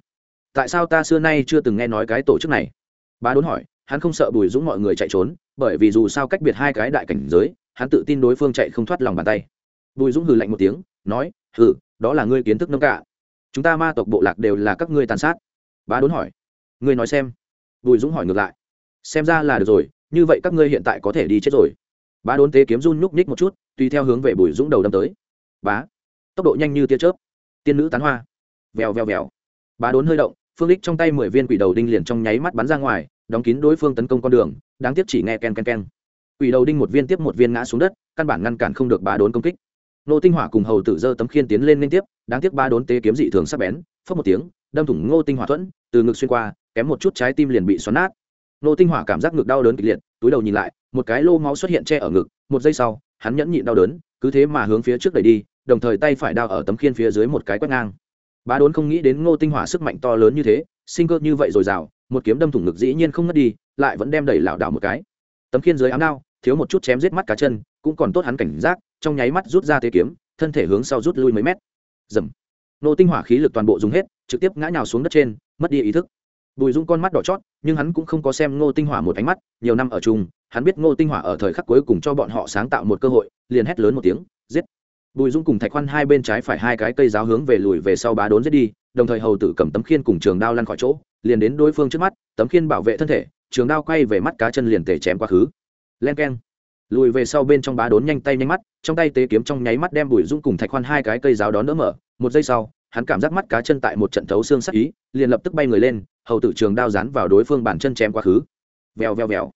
tại sao ta xưa nay chưa từng nghe nói cái tổ chức này? Bá đốn hỏi, hắn không sợ bùi dũng mọi người chạy trốn, bởi vì dù sao cách biệt hai cái đại cảnh giới, hắn tự tin đối phương chạy không thoát lòng bàn tay bùi dũng hừ lạnh một tiếng, nói, hừ, đó là ngươi kiến thức nông cả chúng ta ma tộc bộ lạc đều là các ngươi tàn sát. Bá đốn hỏi, ngươi nói xem. Bùi dũng hỏi ngược lại, xem ra là được rồi, như vậy các ngươi hiện tại có thể đi chết rồi. Bá đốn tế kiếm run nhúc ních một chút, tùy theo hướng về bùi dũng đầu đâm tới. Bá, tốc độ nhanh như tia chớp. Tiên nữ tán hoa. Vèo vèo vèo. Bá đốn hơi động, phương lích trong tay mười viên quỷ đầu đinh liền trong nháy mắt bắn ra ngoài, đóng kín đối phương tấn công con đường, đáng tiếc chỉ nghe ken ken ken. Quỷ đầu đinh một viên tiếp một viên ngã xuống đất, căn bản ngăn cản không được bá đốn công kích nô tinh hỏa cùng hầu tử dơ tấm khiên tiến lên liên tiếp, đáng tiếc ba đốn tế kiếm dị thường sắc bén phất một tiếng, đâm thủng ngô tinh hỏa thuẫn, từ ngực xuyên qua, kém một chút trái tim liền bị xoắn nát. Nô tinh hỏa cảm giác ngực đau đớn kịch liệt, túi đầu nhìn lại, một cái lô máu xuất hiện che ở ngực, một giây sau, hắn nhẫn nhịn đau đớn, cứ thế mà hướng phía trước đẩy đi, đồng thời tay phải đao ở tấm khiên phía dưới một cái quét ngang. Bá đốn không nghĩ đến ngô tinh hỏa sức mạnh to lớn như thế, sinh cơ như vậy rồi rào một kiếm đâm thủng ngực dĩ nhiên không ngất đi, lại vẫn đem đẩy lảo đảo một cái. Tấm khiên dưới ám đao, thiếu một chút chém giết mắt cá chân cũng còn tốt hắn cảnh giác, trong nháy mắt rút ra tế kiếm, thân thể hướng sau rút lui mấy mét. Dầm. Nô tinh hỏa khí lực toàn bộ dùng hết, trực tiếp ngã nhào xuống đất trên, mất đi ý thức. Bùi dũng con mắt đỏ chót, nhưng hắn cũng không có xem ngô tinh hỏa một ánh mắt, nhiều năm ở chung, hắn biết ngô tinh hỏa ở thời khắc cuối cùng cho bọn họ sáng tạo một cơ hội, liền hét lớn một tiếng, giết. Bùi dũng cùng thạch khoăn hai bên trái phải hai cái cây giáo hướng về lùi về sau bá đốn giết đi, đồng thời hầu tử cầm tấm khiên cùng trường đao lăn khỏi chỗ, liền đến đối phương trước mắt, tấm khiên bảo vệ thân thể, trường đao quay về mắt cá chân liền tề chém quá khứ. Len keng lùi về sau bên trong bá đốn nhanh tay nhanh mắt, trong tay tế kiếm trong nháy mắt đem bùi dung cùng thạch khoan hai cái cây giáo đón đỡ mở. Một giây sau, hắn cảm giác mắt cá chân tại một trận thấu xương sắc ý, liền lập tức bay người lên, hầu tử trường đao rán vào đối phương bàn chân chém quá khứ. Vèo vèo vèo.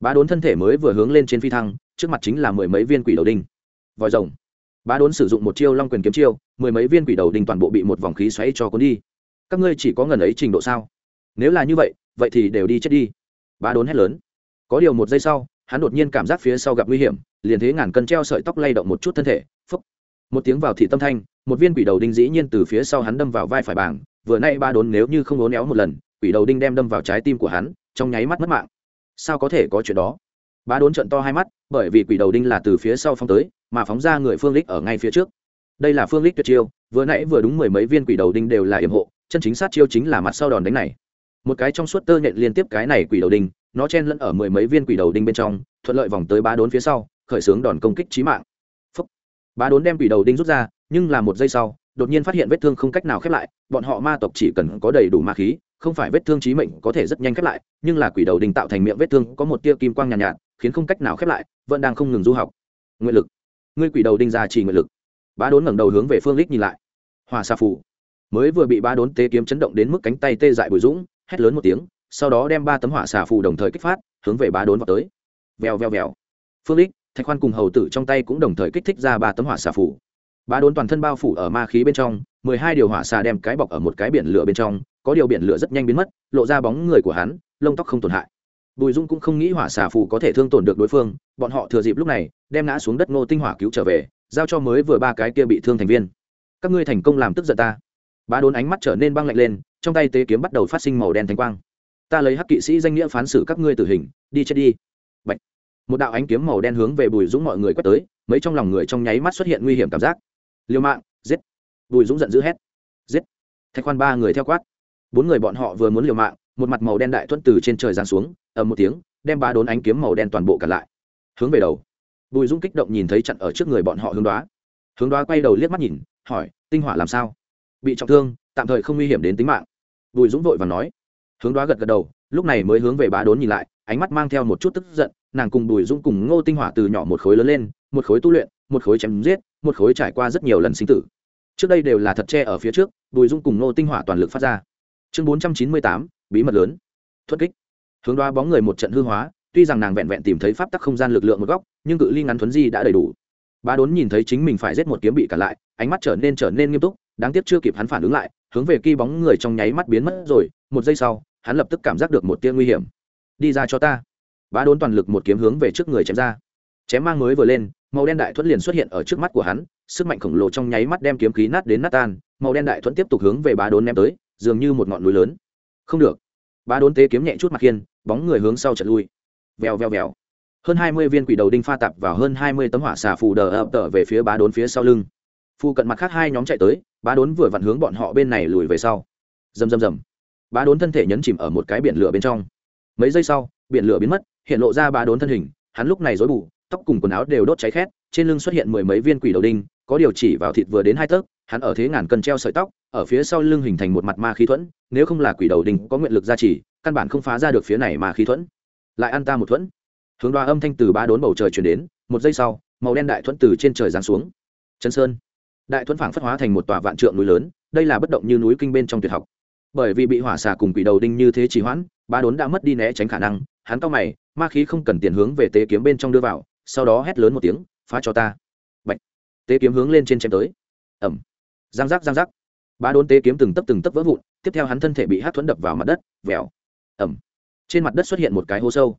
Bá đốn thân thể mới vừa hướng lên trên phi thăng, trước mặt chính là mười mấy viên quỷ đầu đinh. Vòi rồng. Bá đốn sử dụng một chiêu long quyền kiếm chiêu, mười mấy viên quỷ đầu đinh toàn bộ bị một vòng khí xoáy cho cuốn đi. Các ngươi chỉ có ngần ấy trình độ sao? Nếu là như vậy vậy thì đều đi chết đi. Bá đốn hét lớn. Có điều một giây sau hắn đột nhiên cảm giác phía sau gặp nguy hiểm, liền thế ngàn cân treo sợi tóc lay động một chút thân thể, phúc. Một tiếng vào thị tâm thanh, một viên quỷ đầu đinh dĩ nhiên từ phía sau hắn đâm vào vai phải bảng, vừa nay ba đốn nếu như không ố éo một lần, quỷ đầu đinh đem đâm vào trái tim của hắn, trong nháy mắt mất mạng. Sao có thể có chuyện đó? Ba đốn trận to hai mắt, bởi vì quỷ đầu đinh là từ phía sau phóng tới, mà phóng ra người phương lích ở ngay phía trước. Đây là phương lích tuyệt chiêu, vừa nãy vừa đúng mười mấy viên quỷ đầu đinh đều là yểm hộ, chân chính sát chiêu chính là mặt sau đòn đánh này. Một cái trong suốt tơ nhện liên tiếp cái này quỷ đầu đinh, nó chen lẫn ở mười mấy viên quỷ đầu đinh bên trong thuận lợi vòng tới bá đốn phía sau khởi xướng đòn công kích trí mạng. Phúc. bá đốn đem quỷ đầu đinh rút ra nhưng là một giây sau đột nhiên phát hiện vết thương không cách nào khép lại bọn họ ma tộc chỉ cần có đầy đủ ma khí không phải vết thương chí mệnh có thể rất nhanh khép lại nhưng là quỷ đầu đinh tạo thành miệng vết thương có một tia kim quang nhàn nhạt, nhạt khiến không cách nào khép lại vẫn đang không ngừng du học. Nguyện lực. Ngươi quỷ đầu đinh ra chỉ nguyện lực. Bá đốn ngẩng đầu hướng về phương lích nhìn lại. Hòa sa phù. Mới vừa bị ba đốn tế kiếm chấn động đến mức cánh tay tê dại bùi dũng hét lớn một tiếng sau đó đem ba tấm hỏa xà phù đồng thời kích phát hướng về bá đốn vào tới vèo vèo vèo. Phương lích, thạch khoan cùng hầu tử trong tay cũng đồng thời kích thích ra ba tấm hỏa xà phủ. bá đốn toàn thân bao phủ ở ma khí bên trong, mười hai điều hỏa xà đem cái bọc ở một cái biển lửa bên trong, có điều biển lửa rất nhanh biến mất, lộ ra bóng người của hắn, lông tóc không tổn hại. Bùi dung cũng không nghĩ hỏa xà phủ có thể thương tổn được đối phương, bọn họ thừa dịp lúc này, đem ngã xuống đất ngô tinh hỏa cứu trở về, giao cho mới vừa ba cái kia bị thương thành viên. Các ngươi thành công làm tức giận ta. Bá đốn ánh mắt trở nên băng lạnh lên, trong tay tế kiếm bắt đầu phát sinh màu đen thanh quang. Ta lấy hắc kỵ sĩ danh nghĩa phán xử các ngươi tử hình, đi chết đi. Bạch. một đạo ánh kiếm màu đen hướng về bùi dũng mọi người quét tới, mấy trong lòng người trong nháy mắt xuất hiện nguy hiểm cảm giác. Liều mạng, giết. Bùi dũng giận dữ hét. Giết. Thạch khoan ba người theo quát. Bốn người bọn họ vừa muốn liều mạng, một mặt màu đen đại thuẫn từ trên trời giáng xuống, ầm một tiếng, đem ba đốn ánh kiếm màu đen toàn bộ cản lại. Hướng về đầu. Bùi dũng kích động nhìn thấy chặn ở trước người bọn họ hướng đoá. Hướng đoá quay đầu liếc mắt nhìn, hỏi, tinh hỏa làm sao? Bị trọng thương, tạm thời không nguy hiểm đến tính mạng. Bùi dũng vội và nói. Hướng đoá gật gật đầu, lúc này mới hướng về bá đốn nhìn lại ánh mắt mang theo một chút tức giận, nàng cùng bùi dũng cùng ngô tinh hỏa từ nhỏ một khối lớn lên, một khối tu luyện, một khối chém giết, một khối trải qua rất nhiều lần sinh tử. Trước đây đều là thật tre ở phía trước, bùi dũng cùng ngô tinh hỏa toàn lực phát ra. Chương bốn trăm chín mươi tám, bí mật lớn. Thuật kích. Hướng đoá bóng người một trận hư hóa, tuy rằng nàng vẹn vẹn tìm thấy pháp tắc không gian lực lượng một góc, nhưng cự ly ngắn thuấn di đã đầy đủ. Bá đốn nhìn thấy chính mình phải giết một kiếm bị cản lại, ánh mắt trở nên trở nên nghiêm túc, đáng tiếc chưa kịp hắn phản ứng lại, hướng về kỳ bóng người trong nháy mắt biến mất rồi, một giây sau, hắn lập tức cảm giác được một tia nguy hiểm đi ra cho ta. Bá đốn toàn lực một kiếm hướng về trước người chém ra. Chém mang mới vừa lên, màu đen đại thuẫn liền xuất hiện ở trước mắt của hắn, sức mạnh khổng lồ trong nháy mắt đem kiếm khí nát đến nát tan, màu đen đại thuẫn tiếp tục hướng về bá đốn ném tới, dường như một ngọn núi lớn. Không được. Bá đốn tế kiếm nhẹ chút mặt khiên, bóng người hướng sau trận lui. Vèo vèo vèo. Hơn hai mươi viên quỷ đầu đinh pha tạp vào hơn hai mươi tấm hỏa xà phù đờ ập tở về phía bá đốn phía sau lưng. Phu cận mặt khác hai nhóm chạy tới, bá đốn vừa vặn hướng bọn họ bên này lùi về sau. Rầm rầm rầm. Bá đốn thân thể nhấn chìm ở một cái biển lửa bên trong mấy giây sau, biển lửa biến mất, hiện lộ ra ba đốn thân hình, hắn lúc này rối bù, tóc cùng quần áo đều đốt cháy khét, trên lưng xuất hiện mười mấy viên quỷ đầu đinh, có điều chỉ vào thịt vừa đến hai tấc, hắn ở thế ngàn cân treo sợi tóc, ở phía sau lưng hình thành một mặt ma khí thuẫn, nếu không là quỷ đầu đinh có nguyện lực gia trì, căn bản không phá ra được phía này mà khí thuẫn. Lại ăn ta một thuẫn. Hướng đoa âm thanh từ ba đốn bầu trời chuyển đến, một giây sau, màu đen đại thuẫn từ trên trời giáng xuống. Chân sơn. Đại thuẫn phảng phất hóa thành một tòa vạn trượng núi lớn, đây là bất động như núi kinh bên trong tuyệt học bởi vì bị hỏa xà cùng quỷ đầu đinh như thế trì hoãn, ba đốn đã mất đi né tránh khả năng, hắn cao mày, ma khí không cần tiền hướng về tế kiếm bên trong đưa vào, sau đó hét lớn một tiếng, phá cho ta. Bạch. tế kiếm hướng lên trên chém tới. Ẩm giang giác giang giác. Ba đốn tế kiếm từng tấp từng tấp vỡ vụn, tiếp theo hắn thân thể bị hát thuẫn đập vào mặt đất, vèo. Ẩm trên mặt đất xuất hiện một cái hố sâu.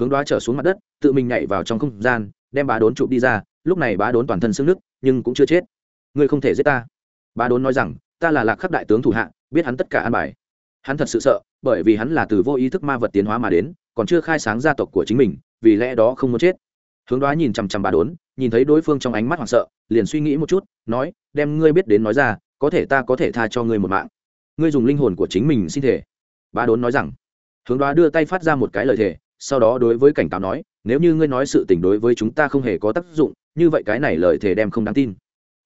Hướng đoá trở xuống mặt đất, tự mình nhảy vào trong không gian, đem bá đốn chụp đi ra, lúc này bá đốn toàn thân xương nước nhưng cũng chưa chết. Ngươi không thể giết ta. Bá đốn nói rằng, ta là lạc khắc đại tướng thủ hạ biết hắn tất cả an bài. Hắn thật sự sợ, bởi vì hắn là từ vô ý thức ma vật tiến hóa mà đến, còn chưa khai sáng gia tộc của chính mình, vì lẽ đó không muốn chết. Hướng đoá nhìn chằm chằm bà đốn, nhìn thấy đối phương trong ánh mắt hoảng sợ, liền suy nghĩ một chút, nói, đem ngươi biết đến nói ra, có thể ta có thể tha cho ngươi một mạng. Ngươi dùng linh hồn của chính mình xin thể. Bà đốn nói rằng. Hướng đoá đưa tay phát ra một cái lời thề, sau đó đối với cảnh cáo nói, nếu như ngươi nói sự tình đối với chúng ta không hề có tác dụng, như vậy cái này lời thề đem không đáng tin.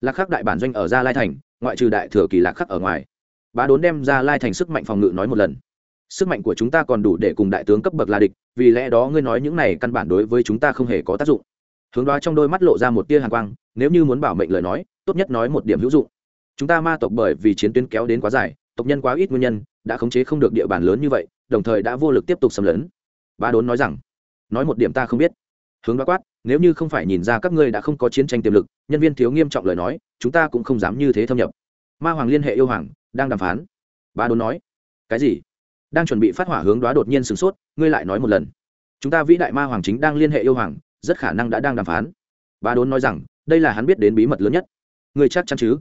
Lạc khắc đại bản doanh ở gia lai thành, ngoại trừ đại thừa kỳ lạc khắc ở ngoài bá đốn đem ra lai thành sức mạnh phòng ngự nói một lần. Sức mạnh của chúng ta còn đủ để cùng đại tướng cấp bậc là địch, vì lẽ đó ngươi nói những này căn bản đối với chúng ta không hề có tác dụng. Hướng đoá trong đôi mắt lộ ra một tia hàn quang, nếu như muốn bảo mệnh lời nói, tốt nhất nói một điểm hữu dụng. Chúng ta ma tộc bởi vì chiến tuyến kéo đến quá dài, tộc nhân quá ít nguyên nhân, đã khống chế không được địa bàn lớn như vậy, đồng thời đã vô lực tiếp tục xâm lấn. Ba đốn nói rằng, nói một điểm ta không biết. Hướng đoá quát, nếu như không phải nhìn ra các ngươi đã không có chiến tranh tiềm lực, nhân viên thiếu nghiêm trọng lời nói, chúng ta cũng không dám như thế thâm nhập. Ma hoàng liên hệ yêu hoàng đang đàm phán. Ba đốn nói, cái gì? Đang chuẩn bị phát hỏa hướng đoá đột nhiên sửng sốt, ngươi lại nói một lần. Chúng ta vĩ đại ma hoàng chính đang liên hệ yêu hoàng, rất khả năng đã đang đàm phán. Ba đốn nói rằng, đây là hắn biết đến bí mật lớn nhất. Ngươi chắc chắn chứ?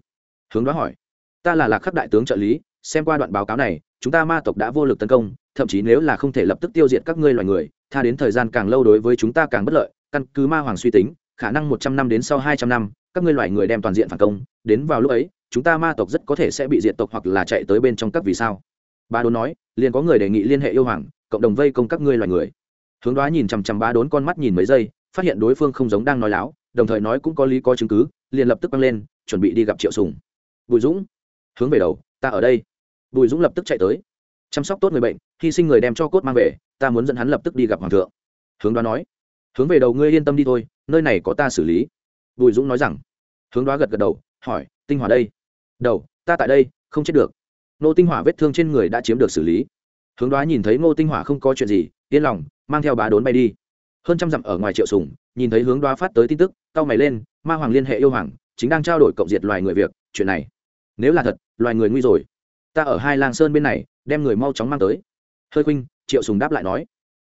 Hướng đoá hỏi, ta là lạc khắc đại tướng trợ lý, xem qua đoạn báo cáo này, chúng ta ma tộc đã vô lực tấn công, thậm chí nếu là không thể lập tức tiêu diệt các ngươi loài người, tha đến thời gian càng lâu đối với chúng ta càng bất lợi, căn cứ ma hoàng suy tính, khả năng một trăm năm đến sau hai trăm năm các ngươi loài người đem toàn diện phản công, đến vào lúc ấy, chúng ta ma tộc rất có thể sẽ bị diệt tộc hoặc là chạy tới bên trong các vì sao. Ba đốn nói, liền có người đề nghị liên hệ yêu hoàng, cộng đồng vây công các ngươi loài người. Hướng đoá nhìn chằm chằm ba đốn con mắt nhìn mấy giây, phát hiện đối phương không giống đang nói láo, đồng thời nói cũng có lý có chứng cứ, liền lập tức băng lên, chuẩn bị đi gặp triệu sùng. Bùi dũng, hướng về đầu, ta ở đây. Bùi dũng lập tức chạy tới. Chăm sóc tốt người bệnh, hy sinh người đem cho cốt mang về, ta muốn dẫn hắn lập tức đi gặp hoàng thượng. Hướng đoá nói, hướng về đầu ngươi yên tâm đi thôi, nơi này có ta xử lý bùi dũng nói rằng, hướng đoá gật gật đầu, hỏi, tinh hỏa đây? Đầu, ta tại đây, không chết được. Nô tinh hỏa vết thương trên người đã chiếm được xử lý. Hướng đoá nhìn thấy ngô tinh hỏa không có chuyện gì, yên lòng, mang theo bá đốn bay đi. Hơn trăm dặm ở ngoài triệu sùng, nhìn thấy hướng đoá phát tới tin tức, cau mày lên, ma hoàng liên hệ yêu hoàng, chính đang trao đổi cộng diệt loài người việc, chuyện này, nếu là thật, loài người nguy rồi. Ta ở hai lang sơn bên này, đem người mau chóng mang tới. Hơi khuynh, triệu sùng đáp lại nói.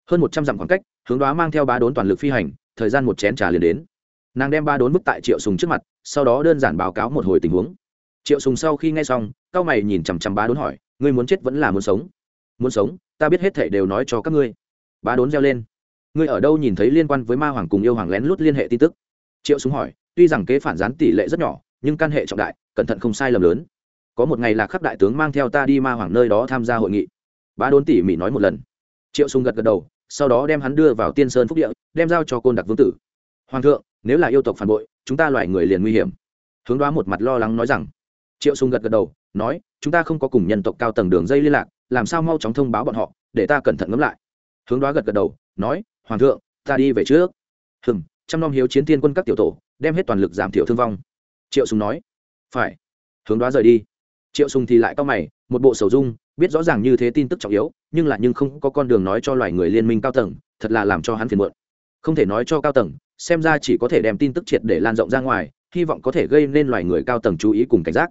Hơn một trăm dặm khoảng cách, hướng đoá mang theo bá đốn toàn lực phi hành, thời gian một chén trà liền đến nàng đem ba đốn bức tại triệu sùng trước mặt, sau đó đơn giản báo cáo một hồi tình huống. Triệu sùng sau khi nghe xong, cao mày nhìn chằm chằm ba đốn hỏi, ngươi muốn chết vẫn là muốn sống? Muốn sống, ta biết hết thảy đều nói cho các ngươi. Ba đốn reo lên. Ngươi ở đâu nhìn thấy liên quan với ma hoàng cùng yêu hoàng lén lút liên hệ tin tức? Triệu sùng hỏi, tuy rằng kế phản gián tỷ lệ rất nhỏ, nhưng căn hệ trọng đại, cẩn thận không sai lầm lớn. Có một ngày là khắc đại tướng mang theo ta đi ma hoàng nơi đó tham gia hội nghị. Ba đốn tỉ mỉ nói một lần. Triệu sùng gật gật đầu, sau đó đem hắn đưa vào tiên sơn phúc địa, đem giao cho côn đặc vương tử. Hoàng thượng nếu là yêu tộc phản bội, chúng ta loại người liền nguy hiểm. Hướng đoá một mặt lo lắng nói rằng. Triệu sùng gật gật đầu, nói, chúng ta không có cùng nhân tộc cao tầng đường dây liên lạc, làm sao mau chóng thông báo bọn họ, để ta cẩn thận ngẫm lại. Hướng đoá gật gật đầu, nói, hoàng thượng, ta đi về trước. Hừm, trăm năm hiếu chiến tiên quân các tiểu tổ, đem hết toàn lực giảm thiểu thương vong. Triệu sùng nói, phải. Hướng đoá rời đi. Triệu sùng thì lại cao mày, một bộ sầu dung, biết rõ ràng như thế tin tức trọng yếu, nhưng lại nhưng không có con đường nói cho loài người liên minh cao tầng, thật là làm cho hắn phiền muộn. Không thể nói cho cao tầng xem ra chỉ có thể đem tin tức triệt để lan rộng ra ngoài, hy vọng có thể gây nên loài người cao tầng chú ý cùng cảnh giác.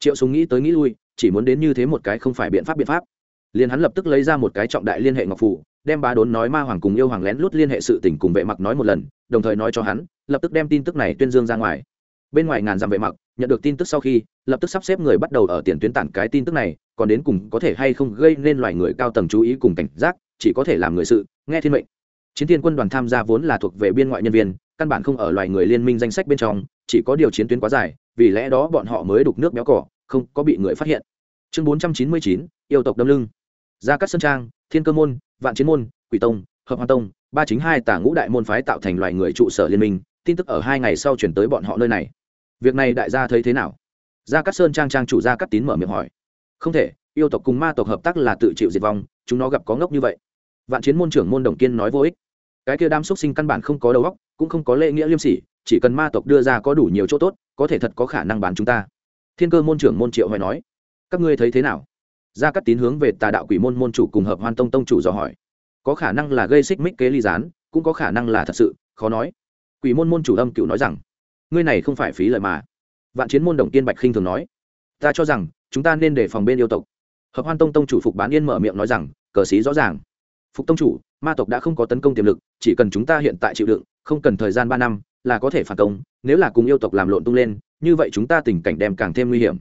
Triệu Súng nghĩ tới nghĩ lui, chỉ muốn đến như thế một cái không phải biện pháp biện pháp. Liền hắn lập tức lấy ra một cái trọng đại liên hệ ngọc phủ đem bá đốn nói ma hoàng cùng yêu hoàng lén lút liên hệ sự tình cùng vệ mặc nói một lần, đồng thời nói cho hắn, lập tức đem tin tức này tuyên dương ra ngoài. Bên ngoài ngàn dặm vệ mặc, nhận được tin tức sau khi, lập tức sắp xếp người bắt đầu ở tiền tuyến tản cái tin tức này, còn đến cùng có thể hay không gây nên loài người cao tầng chú ý cùng cảnh giác, chỉ có thể làm người sự, nghe thiên mệnh chiến thiên quân đoàn tham gia vốn là thuộc về biên ngoại nhân viên, căn bản không ở loài người liên minh danh sách bên trong, chỉ có điều chiến tuyến quá dài, vì lẽ đó bọn họ mới đục nước béo cỏ, không có bị người phát hiện. Chương bốn trăm chín mươi chín, yêu tộc đâm lưng. Gia cát sơn trang, thiên cơ môn, vạn chiến môn, quỷ tông, hợp hoa tông, ba chính hai tả ngũ đại môn phái tạo thành loài người trụ sở liên minh, tin tức ở hai ngày sau chuyển tới bọn họ nơi này. Việc này đại gia thấy thế nào? Gia cát sơn trang trang chủ gia cát tín mở miệng hỏi. Không thể, yêu tộc cùng ma tộc hợp tác là tự chịu diệt vong, chúng nó gặp có ngốc như vậy. Vạn chiến môn trưởng môn đồng kiên nói vô ích cái kia đám xúc sinh căn bản không có đầu óc, cũng không có lễ nghĩa liêm sỉ, chỉ cần ma tộc đưa ra có đủ nhiều chỗ tốt, có thể thật có khả năng bán chúng ta. Thiên cơ môn trưởng môn triệu hoài nói, các ngươi thấy thế nào? Gia cát tín hướng về tà đạo quỷ môn môn chủ cùng hợp hoan tông tông chủ dò hỏi. Có khả năng là gây xích mích kế ly gián, cũng có khả năng là thật sự, khó nói. Quỷ môn môn chủ âm cựu nói rằng, ngươi này không phải phí lời mà. Vạn chiến môn đồng tiên bạch khinh thường nói, ta cho rằng, chúng ta nên đề phòng bên yêu tộc. Hợp hoan tông tông chủ phục bán yên mở miệng nói rằng, cờ xí rõ ràng. Phục tông chủ ma tộc đã không có tấn công tiềm lực, chỉ cần chúng ta hiện tại chịu đựng, không cần thời gian ba năm, là có thể phản công, nếu là cùng yêu tộc làm lộn tung lên, như vậy chúng ta tình cảnh đem càng thêm nguy hiểm.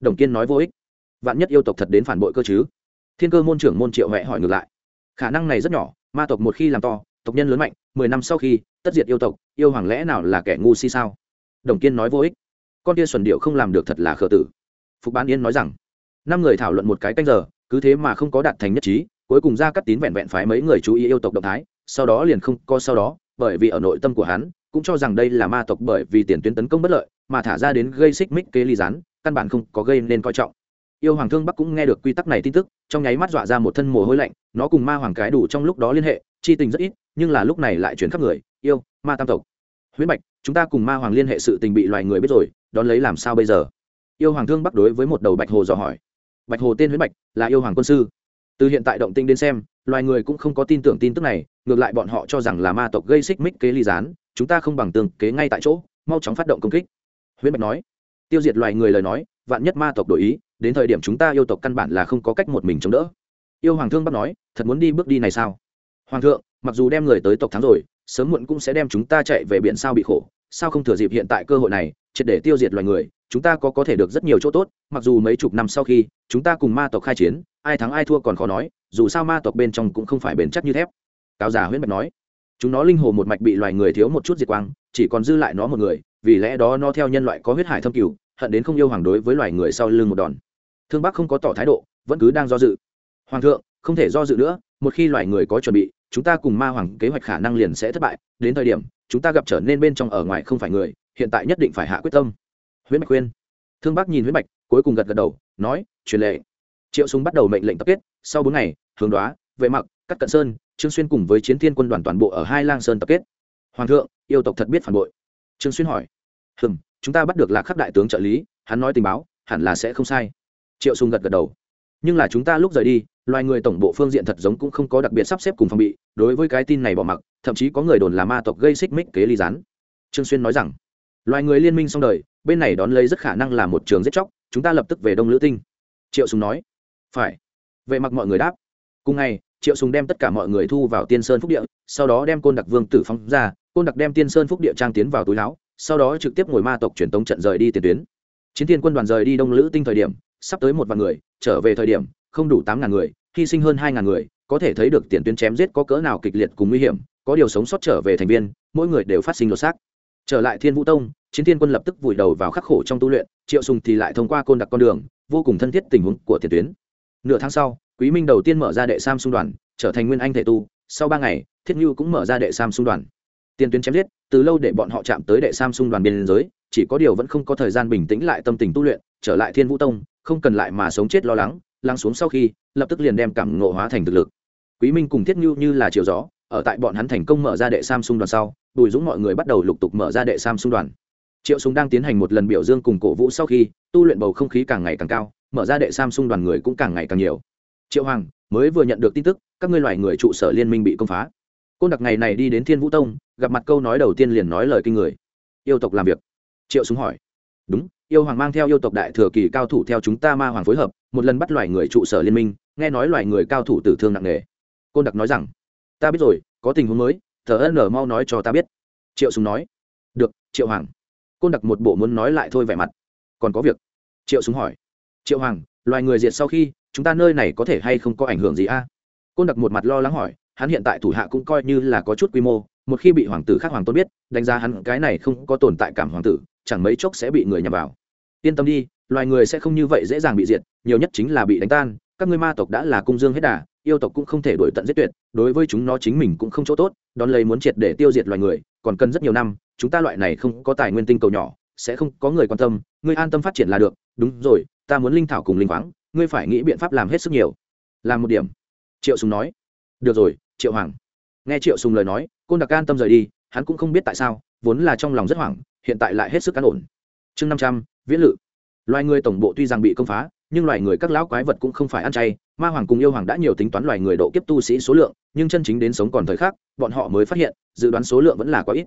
Đồng kiên nói vô ích. Vạn nhất yêu tộc thật đến phản bội cơ chứ? Thiên cơ môn trưởng môn triệu huệ hỏi ngược lại. Khả năng này rất nhỏ, ma tộc một khi làm to, tộc nhân lớn mạnh, mười năm sau khi, tất diệt yêu tộc, yêu hoàng lẽ nào là kẻ ngu si sao? Đồng kiên nói vô ích. Con kia xuẩn điệu không làm được thật là khờ tử. Phục bán yên nói rằng, năm người thảo luận một cái canh giờ, cứ thế mà không có đạt thành nhất trí cuối cùng ra cắt tín vẹn vẹn phái mấy người chú ý yêu tộc động thái, sau đó liền không có sau đó, bởi vì ở nội tâm của hắn, cũng cho rằng đây là ma tộc bởi vì tiền tuyến tấn công bất lợi, mà thả ra đến gây xích mích kế ly rán căn bản không có gây nên coi trọng. Yêu hoàng thương bắc cũng nghe được quy tắc này tin tức, trong nháy mắt dọa ra một thân mồ hôi lạnh, nó cùng ma hoàng cái đủ trong lúc đó liên hệ, chi tình rất ít, nhưng là lúc này lại chuyển khắp người, yêu, ma tam tộc. Huyết bạch, chúng ta cùng ma hoàng liên hệ sự tình bị loài người biết rồi, đón lấy làm sao bây giờ? Yêu hoàng thương bắc đối với một đầu bạch hồ dò hỏi. Bạch hồ tên huyết bạch, là yêu hoàng quân sư từ hiện tại động tinh đến xem, loài người cũng không có tin tưởng tin tức này, ngược lại bọn họ cho rằng là ma tộc gây xích mích kế ly gián, chúng ta không bằng tường kế ngay tại chỗ, mau chóng phát động công kích. Huyễn bạch nói. Tiêu diệt loài người lời nói, vạn nhất ma tộc đổi ý, đến thời điểm chúng ta yêu tộc căn bản là không có cách một mình chống đỡ. Yêu hoàng thương bắc nói, thật muốn đi bước đi này sao? Hoàng thượng, mặc dù đem người tới tộc thắng rồi, sớm muộn cũng sẽ đem chúng ta chạy về biển sao bị khổ, sao không thừa dịp hiện tại cơ hội này, triệt để tiêu diệt loài người, chúng ta có có thể được rất nhiều chỗ tốt, mặc dù mấy chục năm sau khi, chúng ta cùng ma tộc khai chiến ai thắng ai thua còn khó nói, dù sao ma tộc bên trong cũng không phải bền chắc như thép. Cáo già huyết bạch nói, chúng nó linh hồ một mạch bị loài người thiếu một chút diệt quang, chỉ còn dư lại nó một người, vì lẽ đó nó theo nhân loại có huyết hải thâm cửu hận đến không yêu hoàng đối với loài người sau lưng một đòn. Thương bắc không có tỏ thái độ, vẫn cứ đang do dự. Hoàng thượng, không thể do dự nữa, một khi loài người có chuẩn bị, chúng ta cùng ma hoàng kế hoạch khả năng liền sẽ thất bại, đến thời điểm, chúng ta gặp trở nên bên trong ở ngoài không phải người, hiện tại nhất định phải hạ quyết tâm. Huyết Bạch khuyên. Thương Bắc nhìn huyết bạch, cuối cùng gật gật đầu, nói, truyền lệ triệu súng bắt đầu mệnh lệnh tập kết, sau bốn ngày, hướng đoá, vệ mặc cắt cận sơn, trương xuyên cùng với chiến thiên quân đoàn toàn bộ ở hai lang sơn tập kết. Hoàng thượng, yêu tộc thật biết phản bội. Trương xuyên hỏi, hừm, chúng ta bắt được lạc khắc đại tướng trợ lý, hắn nói tình báo, hẳn là sẽ không sai. Triệu sùng gật gật đầu, nhưng là chúng ta lúc rời đi, loài người tổng bộ phương diện thật giống cũng không có đặc biệt sắp xếp cùng phòng bị, đối với cái tin này bỏ mặc, thậm chí có người đồn là ma tộc gây xích mích kế ly gián. Trương xuyên nói rằng, loài người liên minh xong đời, bên này đón lấy rất khả năng là một trường giết chóc, chúng ta lập tức về đông lữ tinh. Triệu sùng nói phải. Vậy mặc mọi người đáp. Cùng ngày, triệu sùng đem tất cả mọi người thu vào tiên sơn phúc địa, sau đó đem côn đặc vương tử phóng ra, côn đặc đem tiên sơn phúc địa trang tiến vào túi áo sau đó trực tiếp ngồi ma tộc truyền tống trận rời đi tiền tuyến. Chiến thiên quân đoàn rời đi đông lữ tinh thời điểm, sắp tới một vạn người, trở về thời điểm, không đủ tám ngàn người, hy sinh hơn hai ngàn người, có thể thấy được tiền tuyến chém giết có cỡ nào kịch liệt cùng nguy hiểm, có điều sống sót trở về thành viên, mỗi người đều phát sinh lột xác. Trở lại thiên vũ tông, chiến thiên quân lập tức vùi đầu vào khắc khổ trong tu luyện, triệu sùng thì lại thông qua côn đặc con đường, vô cùng thân thiết tình huống của tiền tuyến nửa tháng sau, quý minh đầu tiên mở ra đệ sam xung đoàn, trở thành nguyên anh thể tu. Sau ba ngày, thiết như cũng mở ra đệ sam xung đoàn. Tiền tuyến chém giết, từ lâu để bọn họ chạm tới đệ sam xung đoàn biên giới, chỉ có điều vẫn không có thời gian bình tĩnh lại tâm tình tu luyện, trở lại thiên vũ tông, không cần lại mà sống chết lo lắng lắng xuống sau khi, lập tức liền đem cảm ngộ hóa thành thực lực. Quý minh cùng thiết như như là chiều gió, ở tại bọn hắn thành công mở ra đệ sam xung đoàn sau, bùi dũng mọi người bắt đầu lục tục mở ra đệ sam xung đoàn. Triệu súng đang tiến hành một lần biểu dương cùng cổ vũ sau khi, tu luyện bầu không khí càng ngày càng cao mở ra đệ Samsung đoàn người cũng càng ngày càng nhiều. Triệu hoàng, mới vừa nhận được tin tức, các ngươi loài người trụ sở liên minh bị công phá. Côn đặc ngày này đi đến thiên vũ tông, gặp mặt câu nói đầu tiên liền nói lời kinh người. Yêu tộc làm việc. Triệu súng hỏi. Đúng, yêu hoàng mang theo yêu tộc đại thừa kỳ cao thủ theo chúng ta ma hoàng phối hợp, một lần bắt loài người trụ sở liên minh, nghe nói loài người cao thủ tử thương nặng nề. Côn đặc nói rằng, ta biết rồi, có tình huống mới, thờ ân nở mau nói cho ta biết. Triệu súng nói. Được, triệu hoàng. Côn đặc một bộ muốn nói lại thôi vẻ mặt. Còn có việc. Triệu súng hỏi triệu hoàng, loài người diệt sau khi, chúng ta nơi này có thể hay không có ảnh hưởng gì a? Côn đặc một mặt lo lắng hỏi, hắn hiện tại thủ hạ cũng coi như là có chút quy mô, một khi bị hoàng tử khác hoàng tôn biết, đánh giá hắn cái này không có tồn tại cảm hoàng tử, chẳng mấy chốc sẽ bị người nhằm vào. Yên tâm đi, loài người sẽ không như vậy dễ dàng bị diệt, nhiều nhất chính là bị đánh tan, các ngươi ma tộc đã là cung dương hết đà, yêu tộc cũng không thể đổi tận giết tuyệt, đối với chúng nó chính mình cũng không chỗ tốt, đón lấy muốn triệt để tiêu diệt loài người, còn cần rất nhiều năm, chúng ta loại này không có tài nguyên tinh cầu nhỏ, sẽ không có người quan tâm, ngươi an tâm phát triển là được đúng rồi, ta muốn linh thảo cùng linh khoáng, ngươi phải nghĩ biện pháp làm hết sức nhiều. Làm một điểm. Triệu sùng nói. Được rồi, triệu hoàng. Nghe triệu sùng lời nói, côn đặc an tâm rời đi, hắn cũng không biết tại sao, vốn là trong lòng rất hoảng, hiện tại lại hết sức cán ổn. Chương năm trăm, viễn lự. Loài người tổng bộ tuy rằng bị công phá, nhưng loài người các lão quái vật cũng không phải ăn chay. Ma hoàng cùng yêu hoàng đã nhiều tính toán loài người độ kiếp tu sĩ số lượng, nhưng chân chính đến sống còn thời khắc, bọn họ mới phát hiện, dự đoán số lượng vẫn là quá ít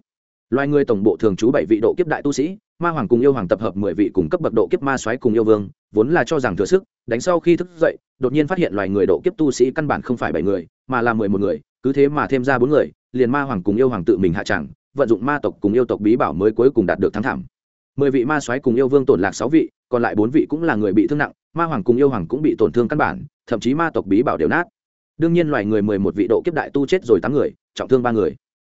loài người tổng bộ thường trú bảy vị độ kiếp đại tu sĩ, ma hoàng cùng yêu hoàng tập hợp mười vị cùng cấp bậc độ kiếp ma soái cùng yêu vương, vốn là cho rằng thừa sức, đánh sau khi thức dậy, đột nhiên phát hiện loài người độ kiếp tu sĩ căn bản không phải bảy người, mà là mười một người, cứ thế mà thêm ra bốn người, liền ma hoàng cùng yêu hoàng tự mình hạ tràng vận dụng ma tộc cùng yêu tộc bí bảo mới cuối cùng đạt được thắng thảm. Mười vị ma soái cùng yêu vương tổn lạc sáu vị, còn lại bốn vị cũng là người bị thương nặng, ma hoàng cùng yêu hoàng cũng bị tổn thương căn bản, thậm chí ma tộc bí bảo đều nát. Đương nhiên loài người mười một vị độ kiếp đại tu chết rồi tám người, trọng thương ba người.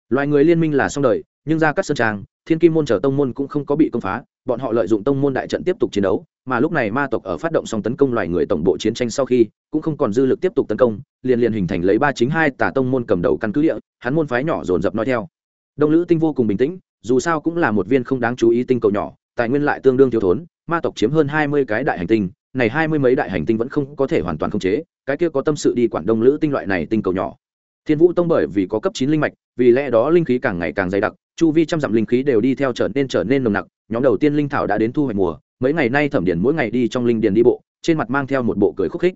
Loài người liên minh là xong đời nhưng ra các sơn trang, thiên kim môn chờ tông môn cũng không có bị công phá, bọn họ lợi dụng tông môn đại trận tiếp tục chiến đấu, mà lúc này ma tộc ở phát động xong tấn công loài người tổng bộ chiến tranh sau khi, cũng không còn dư lực tiếp tục tấn công, liền liền hình thành lấy ba chính hai tả tông môn cầm đầu căn cứ địa, hắn môn phái nhỏ dồn dập nói theo. Đông lữ tinh vô cùng bình tĩnh, dù sao cũng là một viên không đáng chú ý tinh cầu nhỏ, tài nguyên lại tương đương thiếu thốn, ma tộc chiếm hơn hai mươi cái đại hành tinh, này hai mươi mấy đại hành tinh vẫn không có thể hoàn toàn khống chế, cái kia có tâm sự đi quản đông lữ tinh loại này tinh cầu nhỏ thiên vũ tông bởi vì có cấp chín linh mạch, vì lẽ đó linh khí càng ngày càng dày đặc, chu vi trăm dặm linh khí đều đi theo trở nên trở nên nồng nặc, nhóm đầu tiên linh thảo đã đến thu hoạch mùa, mấy ngày nay thẩm điển mỗi ngày đi trong linh điền đi bộ, trên mặt mang theo một bộ cười khúc khích.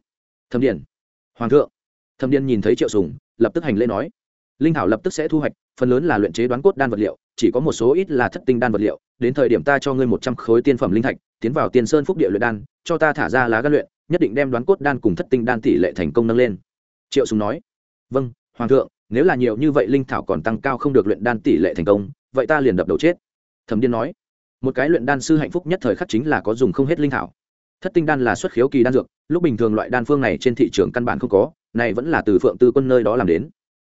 Thẩm điển hoàng thượng. Thẩm điển nhìn thấy triệu sùng, lập tức hành lễ nói, linh thảo lập tức sẽ thu hoạch, phần lớn là luyện chế đoán cốt đan vật liệu, chỉ có một số ít là thất tinh đan vật liệu, đến thời điểm ta cho ngươi một trăm khối tiên phẩm linh thạch, tiến vào tiên sơn phúc địa luyện đan, cho ta thả ra lá gan luyện, nhất định đem đoán cốt đan cùng thất tinh đan tỷ lệ thành công nâng lên. Triệu sùng nói vâng hoàng thượng, nếu là nhiều như vậy linh thảo còn tăng cao không được luyện đan tỷ lệ thành công, vậy ta liền đập đầu chết. Thẩm điên nói. Một cái luyện đan sư hạnh phúc nhất thời khắc chính là có dùng không hết linh thảo. Thất tinh đan là xuất khiếu kỳ đan dược, lúc bình thường loại đan phương này trên thị trường căn bản không có, này vẫn là từ phượng tư quân nơi đó làm đến.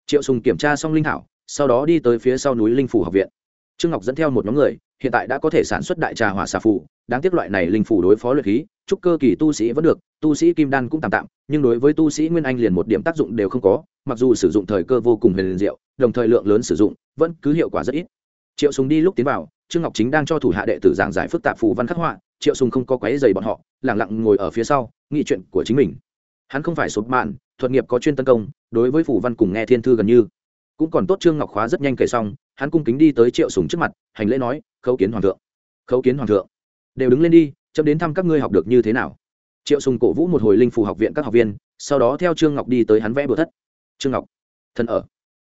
Triệu sùng kiểm tra xong linh thảo, sau đó đi tới phía sau núi linh phủ học viện. Trương ngọc dẫn theo một nhóm người hiện tại đã có thể sản xuất đại trà hỏa xà phù, đáng tiếc loại này linh phủ đối phó luyện khí trúc cơ kỳ tu sĩ vẫn được, tu sĩ kim đan cũng tạm tạm, nhưng đối với tu sĩ nguyên anh liền một điểm tác dụng đều không có, mặc dù sử dụng thời cơ vô cùng huyền diệu, đồng thời lượng lớn sử dụng, vẫn cứ hiệu quả rất ít. Triệu Sùng đi lúc tiến vào, trương ngọc chính đang cho thủ hạ đệ tử giảng giải phức tạp phù văn khắc họa, triệu sùng không có quấy giày bọn họ lẳng lặng ngồi ở phía sau nghị chuyện của chính mình. Hắn không phải sụp mạn, thuật nghiệp có chuyên tấn công, đối với phù văn cùng nghe thiên thư gần như. Cũng còn tốt trương ngọc khóa rất nhanh kể xong hắn cung kính đi tới triệu sùng trước mặt, hành lễ nói, khấu kiến hoàng thượng, khấu kiến hoàng thượng. Đều đứng lên đi, chấm đến thăm các ngươi học được như thế nào? Triệu sùng cổ vũ một hồi linh phù học viện các học viên, sau đó theo trương ngọc đi tới hắn vẽ bừa thất. Trương ngọc thân ở,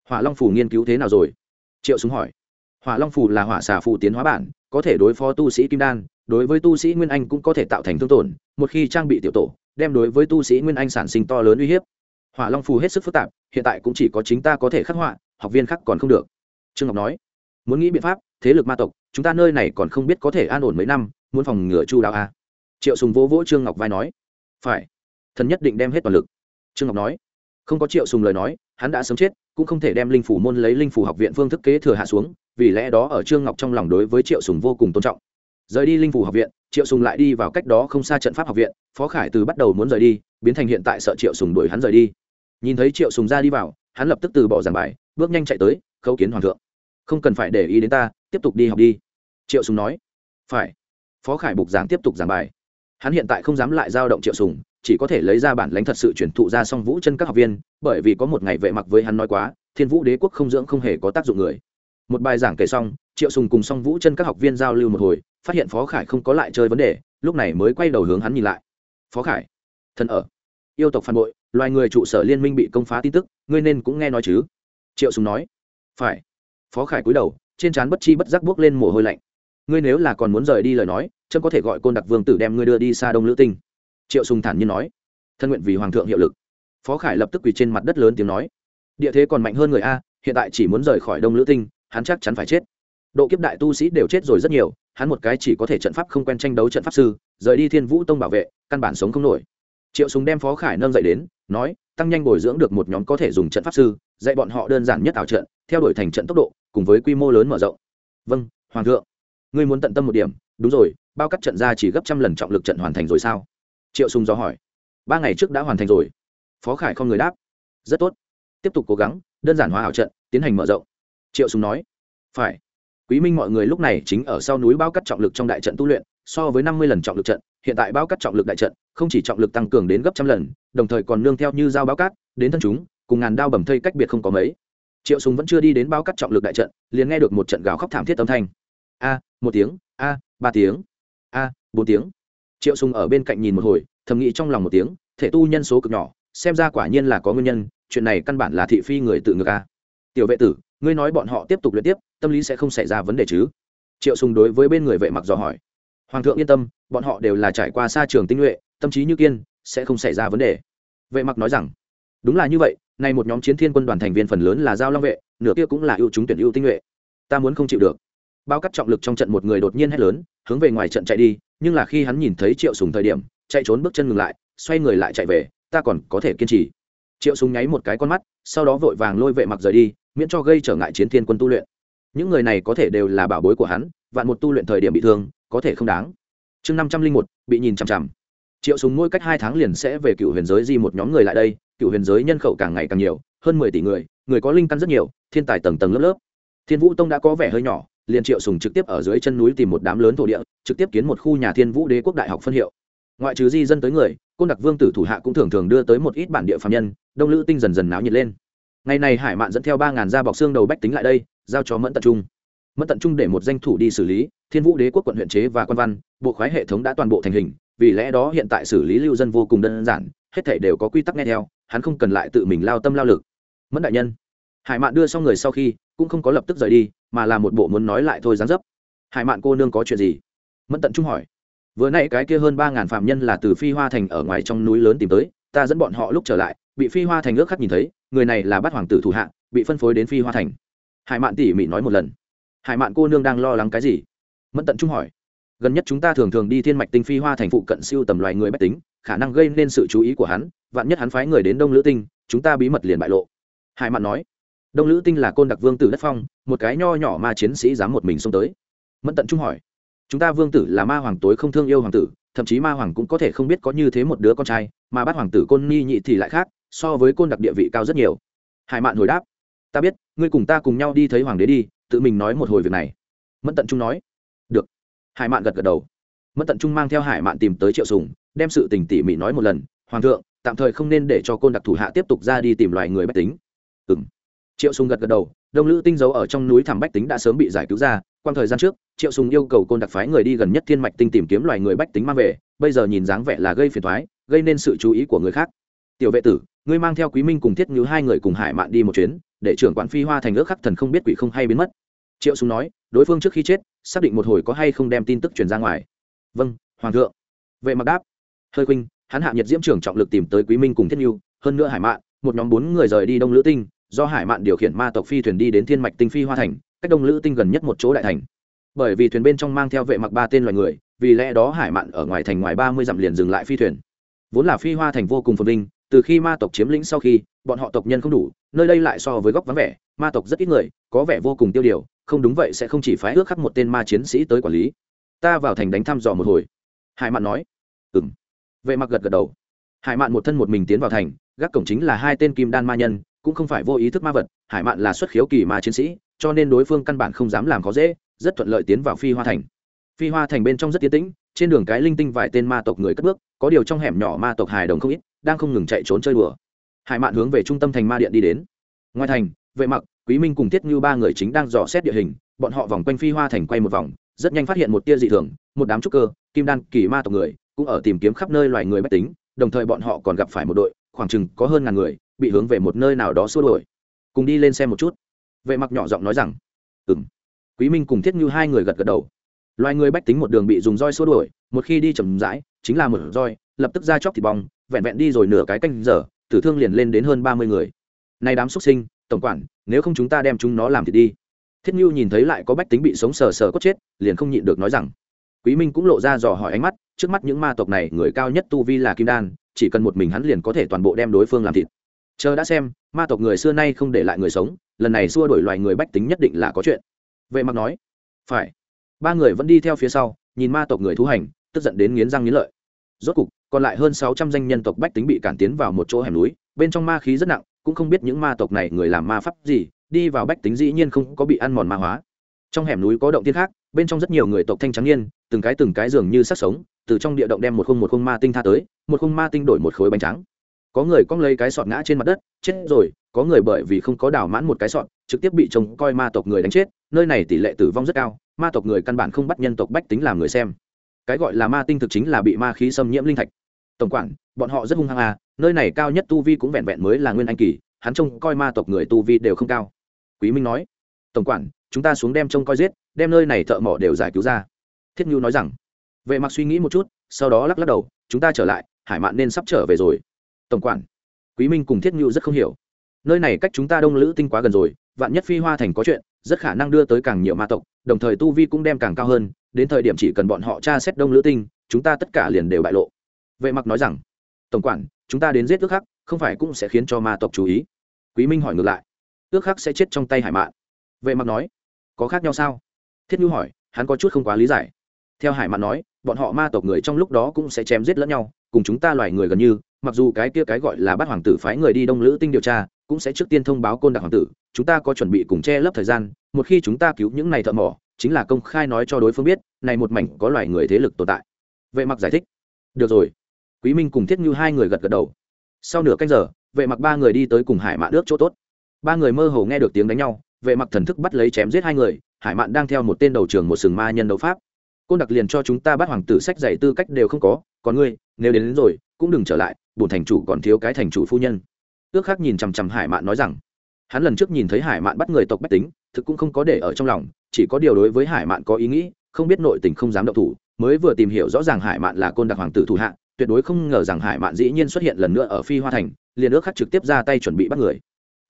hỏa long phù nghiên cứu thế nào rồi? Triệu sùng hỏi. Hỏa long phù là hỏa xà phù tiến hóa bản, có thể đối phó tu sĩ kim đan, đối với tu sĩ nguyên anh cũng có thể tạo thành thương tổn, một khi trang bị tiểu tổ, đem đối với tu sĩ nguyên anh sản sinh to lớn uy hiếp. Hỏa long phù hết sức phức tạp, hiện tại cũng chỉ có chính ta có thể khắc họa, học viên khác còn không được trương ngọc nói, muốn nghĩ biện pháp, thế lực ma tộc, chúng ta nơi này còn không biết có thể an ổn mấy năm, muốn phòng ngừa chu đạo a. Triệu sùng vỗ vỗ trương ngọc vai nói, phải, thần nhất định đem hết toàn lực. Trương ngọc nói, không có triệu sùng lời nói, hắn đã sớm chết, cũng không thể đem linh phủ môn lấy linh phủ học viện phương thức kế thừa hạ xuống, vì lẽ đó ở trương ngọc trong lòng đối với triệu sùng vô cùng tôn trọng. Rời đi linh phủ học viện, triệu sùng lại đi vào cách đó không xa trận pháp học viện, phó khải từ bắt đầu muốn rời đi, biến thành hiện tại sợ triệu sùng đuổi hắn rời đi. Nhìn thấy triệu sùng ra đi vào, hắn lập tức từ bỏ giảng bài, bước nhanh chạy tới, khấu kiến hoàng thượng không cần phải để ý đến ta, tiếp tục đi học đi. Triệu sùng nói. Phải. Phó khải bục giảng tiếp tục giảng bài. Hắn hiện tại không dám lại giao động triệu sùng, chỉ có thể lấy ra bản lãnh thật sự chuyển thụ ra song vũ chân các học viên, bởi vì có một ngày vệ mặc với hắn nói quá, thiên vũ đế quốc không dưỡng không hề có tác dụng người. Một bài giảng kể xong, triệu sùng cùng song vũ chân các học viên giao lưu một hồi, phát hiện phó khải không có lại chơi vấn đề, lúc này mới quay đầu hướng hắn nhìn lại. Phó khải thân ở. Yêu tộc phản bội, loài người trụ sở liên minh bị công phá tin tức, ngươi nên cũng nghe nói chứ. Triệu sùng nói. Phải phó khải cúi đầu, trên trán bất chi bất giác bước lên mồ hôi lạnh. Ngươi nếu là còn muốn rời đi lời nói trâm có thể gọi côn đặc vương tử đem ngươi đưa đi xa đông lữ tinh. Triệu sùng thản nhiên nói. Thân nguyện vì hoàng thượng hiệu lực. Phó khải lập tức quỳ trên mặt đất lớn tiếng nói. Địa thế còn mạnh hơn người a, hiện tại chỉ muốn rời khỏi đông lữ tinh, hắn chắc chắn phải chết. Độ kiếp đại tu sĩ đều chết rồi rất nhiều, hắn một cái chỉ có thể trận pháp không quen tranh đấu trận pháp sư, rời đi thiên vũ tông bảo vệ, căn bản sống không nổi. Triệu súng đem phó khải nâng dậy đến, nói, tăng nhanh bồi dưỡng được một nhóm có thể dùng trận pháp sư, dạy bọn họ đơn giản nhất ảo trận theo đuổi thành trận tốc độ, cùng với quy mô lớn mở rộng. Vâng hoàng thượng. Ngươi muốn tận tâm một điểm. Đúng rồi, bao cắt trận ra chỉ gấp trăm lần trọng lực trận hoàn thành rồi sao? Triệu sùng do hỏi. Ba ngày trước đã hoàn thành rồi. Phó khải không người đáp. Rất tốt. Tiếp tục cố gắng, đơn giản hóa ảo trận, tiến hành mở rộng. Triệu sùng nói. Phải. Quý minh mọi người lúc này chính ở sau núi bao cắt trọng lực trong đại trận tu luyện, so với năm mươi lần trọng lực trận, hiện tại bao cắt trọng lực đại trận, không chỉ trọng lực tăng cường đến gấp trăm lần, đồng thời còn nương theo như dao bao cát, đến thân chúng, cùng ngàn đao bầm thây cách biệt không có mấy triệu sùng vẫn chưa đi đến bao cắt trọng lực đại trận, liền nghe được một trận gào khóc thảm thiết âm thanh. A, một tiếng, a, ba tiếng, a, bốn tiếng. Triệu sùng ở bên cạnh nhìn một hồi, thầm nghĩ trong lòng một tiếng, thể tu nhân số cực nhỏ, xem ra quả nhiên là có nguyên nhân, chuyện này căn bản là thị phi người tự ngược a. Tiểu vệ tử, ngươi nói bọn họ tiếp tục luyện tiếp, tâm lý sẽ không xảy ra vấn đề chứ? Triệu sùng đối với bên người vệ mặc dò hỏi. Hoàng thượng yên tâm, bọn họ đều là trải qua xa trường tinh nhuệ, tâm trí như kiên, sẽ không xảy ra vấn đề. Vệ mặc nói rằng đúng là như vậy, nay một nhóm chiến thiên quân đoàn thành viên phần lớn là giao long vệ, nửa kia cũng là ưu chúng tuyển ưu tinh nhuệ. Ta muốn không chịu được. Bao cắt trọng lực trong trận một người đột nhiên hét lớn, hướng về ngoài trận chạy đi, nhưng là khi hắn nhìn thấy triệu sùng thời điểm, chạy trốn bước chân ngừng lại, xoay người lại chạy về, ta còn có thể kiên trì. Triệu sùng nháy một cái con mắt, sau đó vội vàng lôi vệ mặc rời đi, miễn cho gây trở ngại chiến thiên quân tu luyện. Những người này có thể đều là bảo bối của hắn, vạn một tu luyện thời điểm bị thương, có thể không đáng. Chương năm trăm linh một, bị nhìn chằm chằm. Triệu súng mỗi cách hai tháng liền sẽ về cựu huyền giới di một nhóm người lại đây cựu huyền giới nhân khẩu càng ngày càng nhiều, hơn mười tỷ người người có linh căn rất nhiều, thiên tài tầng tầng lớp lớp. Thiên vũ tông đã có vẻ hơi nhỏ, liền triệu sùng trực tiếp ở dưới chân núi tìm một đám lớn thổ địa, trực tiếp kiến một khu nhà thiên vũ đế quốc đại học phân hiệu. Ngoại trừ di dân tới người, côn đặc vương tử thủ hạ cũng thường thường đưa tới một ít bản địa phạm nhân, đông lữ tinh dần dần náo nhiệt lên. Ngày này hải mạn dẫn theo ba ngàn da bọc xương đầu bách tính lại đây, giao cho mẫn tận trung. Mẫn tận trung để một danh thủ đi xử lý, thiên vũ đế quốc quận huyện chế và quan văn, bộ khoái hệ thống đã toàn bộ thành hình, vì lẽ đó hiện tại xử lý lưu dân vô cùng đơn giản, hết thể đều có quy tắc nghe theo hắn không cần lại tự mình lao tâm lao lực. Mẫn đại nhân. Hải mạn đưa xong người sau khi, cũng không có lập tức rời đi, mà là một bộ muốn nói lại thôi dán dấp. Hải mạn cô nương có chuyện gì? Mẫn tận trung hỏi. Vừa nay cái kia hơn ba ngàn phạm nhân là từ phi hoa thành ở ngoài trong núi lớn tìm tới, ta dẫn bọn họ lúc trở lại, bị phi hoa thành ước khắc nhìn thấy, người này là bắt hoàng tử thủ hạ, bị phân phối đến phi hoa thành. Hải mạn tỉ mỉ nói một lần. Hải mạn cô nương đang lo lắng cái gì? Mẫn tận trung hỏi. Gần nhất chúng ta thường thường đi thiên mạch tinh phi hoa thành phụ cận siêu tầm loài người bách tính khả năng gây nên sự chú ý của hắn, vạn nhất hắn phái người đến đông lữ tinh, chúng ta bí mật liền bại lộ. Hải mạn nói. Đông lữ tinh là côn đặc vương tử đất phong, một cái nho nhỏ mà chiến sĩ dám một mình xông tới. Mẫn tận trung hỏi. Chúng ta vương tử là ma hoàng tối không thương yêu hoàng tử, thậm chí ma hoàng cũng có thể không biết có như thế một đứa con trai, mà bắt hoàng tử côn ni nhị thì lại khác, so với côn đặc địa vị cao rất nhiều. Hải mạn hồi đáp. Ta biết, ngươi cùng ta cùng nhau đi thấy hoàng đế đi, tự mình nói một hồi việc này. Mẫn tận trung nói. Được. Hải mạn gật gật đầu. Mẫn tận trung mang theo hải mạn tìm tới triệu sùng đem sự tình tỉ mỉ nói một lần, hoàng thượng, tạm thời không nên để cho côn đặc thủ hạ tiếp tục ra đi tìm loài người bách tính. Ừm. Triệu sùng gật gật đầu, đông lữ tinh dấu ở trong núi thảm bách tính đã sớm bị giải cứu ra quan thời gian trước, triệu sùng yêu cầu côn đặc phái người đi gần nhất thiên mạch tinh tìm kiếm loài người bách tính mang về, bây giờ nhìn dáng vẻ là gây phiền toái, gây nên sự chú ý của người khác. Tiểu vệ tử, ngươi mang theo quý minh cùng thiết như hai người cùng hải mạn đi một chuyến, để trưởng quản phi hoa thành ước khắc thần không biết quỷ không hay biến mất. Triệu sùng nói, đối phương trước khi chết, xác định một hồi có hay không đem tin tức truyền ra ngoài. Vâng hoàng thượng. Vệ mặc đáp hơi khuynh, hắn hạ nhiệt diễm trưởng trọng lực tìm tới quý minh cùng thiết như hơn nữa hải mạn, một nhóm bốn người rời đi đông lữ tinh, do hải mạn điều khiển ma tộc phi thuyền đi đến thiên mạch tinh phi hoa thành, cách đông lữ tinh gần nhất một chỗ đại thành. Bởi vì thuyền bên trong mang theo vệ mặc ba tên loài người, vì lẽ đó hải mạn ở ngoài thành ngoài ba mươi dặm liền dừng lại phi thuyền. Vốn là phi hoa thành vô cùng phồn vinh, từ khi ma tộc chiếm lĩnh sau khi, bọn họ tộc nhân không đủ, nơi đây lại so với góc vắng vẻ, ma tộc rất ít người, có vẻ vô cùng tiêu điều, không đúng vậy sẽ không chỉ phái ước khắc một tên ma chiến sĩ tới quản lý. Ta vào thành đánh thăm dò một hồi. Hải mạn nói. Ừ m vệ mặc gật gật đầu. Hải mạn một thân một mình tiến vào thành, gác cổng chính là hai tên kim đan ma nhân, cũng không phải vô ý thức ma vật, hải mạn là xuất khiếu kỳ ma chiến sĩ, cho nên đối phương căn bản không dám làm khó dễ, rất thuận lợi tiến vào phi hoa thành. Phi hoa thành bên trong rất tiến tĩnh, trên đường cái linh tinh vài tên ma tộc người cất bước, có điều trong hẻm nhỏ ma tộc hài đồng không ít, đang không ngừng chạy trốn chơi đùa. Hải mạn hướng về trung tâm thành ma điện đi đến. Ngoài thành, vệ mặc, quý minh cùng tiết như ba người chính đang dò xét địa hình, bọn họ vòng quanh phi hoa thành quay một vòng, rất nhanh phát hiện một tia dị thường, một đám trúc cơ, kim đan kỳ ma tộc người cũng ở tìm kiếm khắp nơi loài người bách tính, đồng thời bọn họ còn gặp phải một đội, khoảng chừng có hơn ngàn người, bị hướng về một nơi nào đó xua đuổi. Cùng đi lên xem một chút. Vệ mặc nhỏ giọng nói rằng ừ m quý minh cùng thiết như hai người gật gật đầu. Loài người bách tính một đường bị dùng roi xua đuổi, một khi đi chầm rãi, chính là một roi, lập tức ra chóc thịt bong, vẹn vẹn đi rồi nửa cái canh giờ, tử thương liền lên đến hơn ba mươi người. Nay đám xuất sinh, tổng quản, nếu không chúng ta đem chúng nó làm thì đi. Thiết như nhìn thấy lại có bách tính bị sống sờ sờ cốt chết, liền không nhịn được nói rằng quý minh cũng lộ ra dò hỏi ánh mắt, trước mắt những ma tộc này, người cao nhất tu vi là kim đan, chỉ cần một mình hắn liền có thể toàn bộ đem đối phương làm thịt. Chờ đã xem, ma tộc người xưa nay không để lại người sống, lần này xua đổi loài người bách tính nhất định là có chuyện. Vệ mặc nói, phải. Ba người vẫn đi theo phía sau, nhìn ma tộc người thú hành, tức giận đến nghiến răng nghiến lợi. Rốt cục, còn lại hơn sáu trăm danh nhân tộc bách tính bị cản tiến vào một chỗ hẻm núi, bên trong ma khí rất nặng, cũng không biết những ma tộc này người làm ma pháp gì, đi vào bách tính dĩ nhiên không có bị ăn mòn ma hóa. Trong hẻm núi có động tiên khác bên trong rất nhiều người tộc thanh trắng niên, từng cái từng cái dường như sắc sống, từ trong địa động đem một khung một khung ma tinh tha tới, một khung ma tinh đổi một khối bánh trắng. Có người cong lấy cái sọt ngã trên mặt đất, chết rồi, có người bởi vì không có đào mãn một cái sọt, trực tiếp bị trông coi ma tộc người đánh chết, nơi này tỷ lệ tử vong rất cao, ma tộc người căn bản không bắt nhân tộc bách tính làm người xem. Cái gọi là ma tinh thực chính là bị ma khí xâm nhiễm linh thạch. Tổng quản, bọn họ rất hung hăng à nơi này cao nhất tu vi cũng vẹn vẹn mới là nguyên anh kỳ, hắn trông coi ma tộc người tu vi đều không cao. Quý minh nói. Tổng quản chúng ta xuống đem trông coi giết, đem nơi này thợ mỏ đều giải cứu ra. Thiết nhu nói rằng. Vệ mặc suy nghĩ một chút, sau đó lắc lắc đầu, chúng ta trở lại, hải mạn nên sắp trở về rồi. Tổng quản. Quý minh cùng thiết nhu rất không hiểu. Nơi này cách chúng ta đông lữ tinh quá gần rồi, vạn nhất phi hoa thành có chuyện, rất khả năng đưa tới càng nhiều ma tộc, đồng thời tu vi cũng đem càng cao hơn, đến thời điểm chỉ cần bọn họ tra xét đông lữ tinh, chúng ta tất cả liền đều bại lộ. Vệ mặc nói rằng. Tổng quản, chúng ta đến giết ước khắc không phải cũng sẽ khiến cho ma tộc chú ý? Quý minh hỏi ngược lại. Ước khắc sẽ chết trong tay hải mạn. Vệ mặc nói có khác nhau sao? Thiết nhu hỏi, hắn có chút không quá lý giải. Theo hải mạn nói, bọn họ ma tộc người trong lúc đó cũng sẽ chém giết lẫn nhau, cùng chúng ta loài người gần như, mặc dù cái kia cái gọi là bắt hoàng tử phái người đi đông lữ tinh điều tra, cũng sẽ trước tiên thông báo côn đặc hoàng tử, chúng ta có chuẩn bị cùng che lấp thời gian, một khi chúng ta cứu những này thợ mỏ, chính là công khai nói cho đối phương biết, này một mảnh có loài người thế lực tồn tại. Vệ mặc giải thích. Được rồi. Quý minh cùng thiết như hai người gật gật đầu. Sau nửa canh giờ, vệ mặc ba người đi tới cùng hải mạn nước chỗ tốt. Ba người mơ hồ nghe được tiếng đánh nhau vệ mặc thần thức bắt lấy chém giết hai người hải mạn đang theo một tên đầu trường một sừng ma nhân đấu pháp. Côn đặc liền cho chúng ta bắt hoàng tử sách dạy tư cách đều không có còn ngươi nếu đến, đến rồi cũng đừng trở lại bổn thành chủ còn thiếu cái thành chủ phu nhân. Ước khác nhìn chằm chằm hải mạn nói rằng hắn lần trước nhìn thấy hải mạn bắt người tộc bách tính thực cũng không có để ở trong lòng chỉ có điều đối với hải mạn có ý nghĩ không biết nội tình không dám động thủ mới vừa tìm hiểu rõ ràng hải mạn là côn đặc hoàng tử thủ hạ tuyệt đối không ngờ rằng hải mạn dĩ nhiên xuất hiện lần nữa ở phi hoa thành liền ước khắc trực tiếp ra tay chuẩn bị bắt người.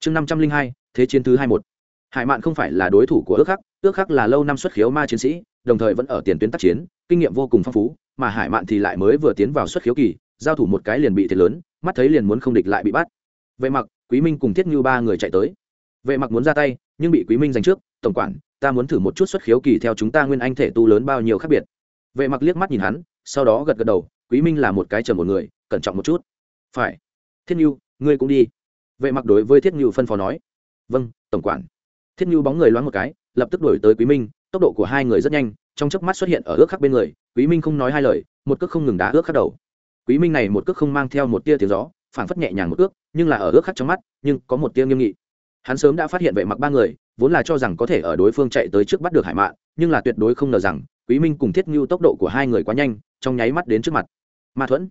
Chương năm trăm linh hai thế chiến thứ hai một hải mạn không phải là đối thủ của ước khắc ước khắc là lâu năm xuất khiếu ma chiến sĩ, đồng thời vẫn ở tiền tuyến tác chiến, kinh nghiệm vô cùng phong phú, mà hải mạn thì lại mới vừa tiến vào xuất khiếu kỳ, giao thủ một cái liền bị thiệt lớn, mắt thấy liền muốn không địch lại bị bắt. Vệ mặc, quý minh cùng thiết như ba người chạy tới. Vệ mặc muốn ra tay, nhưng bị quý minh giành trước, tổng quản, ta muốn thử một chút xuất khiếu kỳ theo chúng ta nguyên anh thể tu lớn bao nhiêu khác biệt. Vệ mặc liếc mắt nhìn hắn, sau đó gật gật đầu, quý minh là một cái chờ một người, cẩn trọng một chút. Phải. Thiết như, ngươi cũng đi. Vệ mặc đối với thiết như phân phó nói. Vâng tổng quản thiết nhu bóng người loáng một cái, lập tức đổi tới quý minh, tốc độ của hai người rất nhanh, trong chớp mắt xuất hiện ở ước khắc bên người, quý minh không nói hai lời, một cước không ngừng đá ước khắc đầu. Quý minh này một cước không mang theo một tia tiếng gió, phảng phất nhẹ nhàng một cước, nhưng là ở ước khắc trong mắt, nhưng có một tia nghiêm nghị. Hắn sớm đã phát hiện vệ mặc ba người, vốn là cho rằng có thể ở đối phương chạy tới trước bắt được hải mạn, nhưng là tuyệt đối không ngờ rằng, quý minh cùng thiết ngưu tốc độ của hai người quá nhanh, trong nháy mắt đến trước mặt. Ma thuẫn.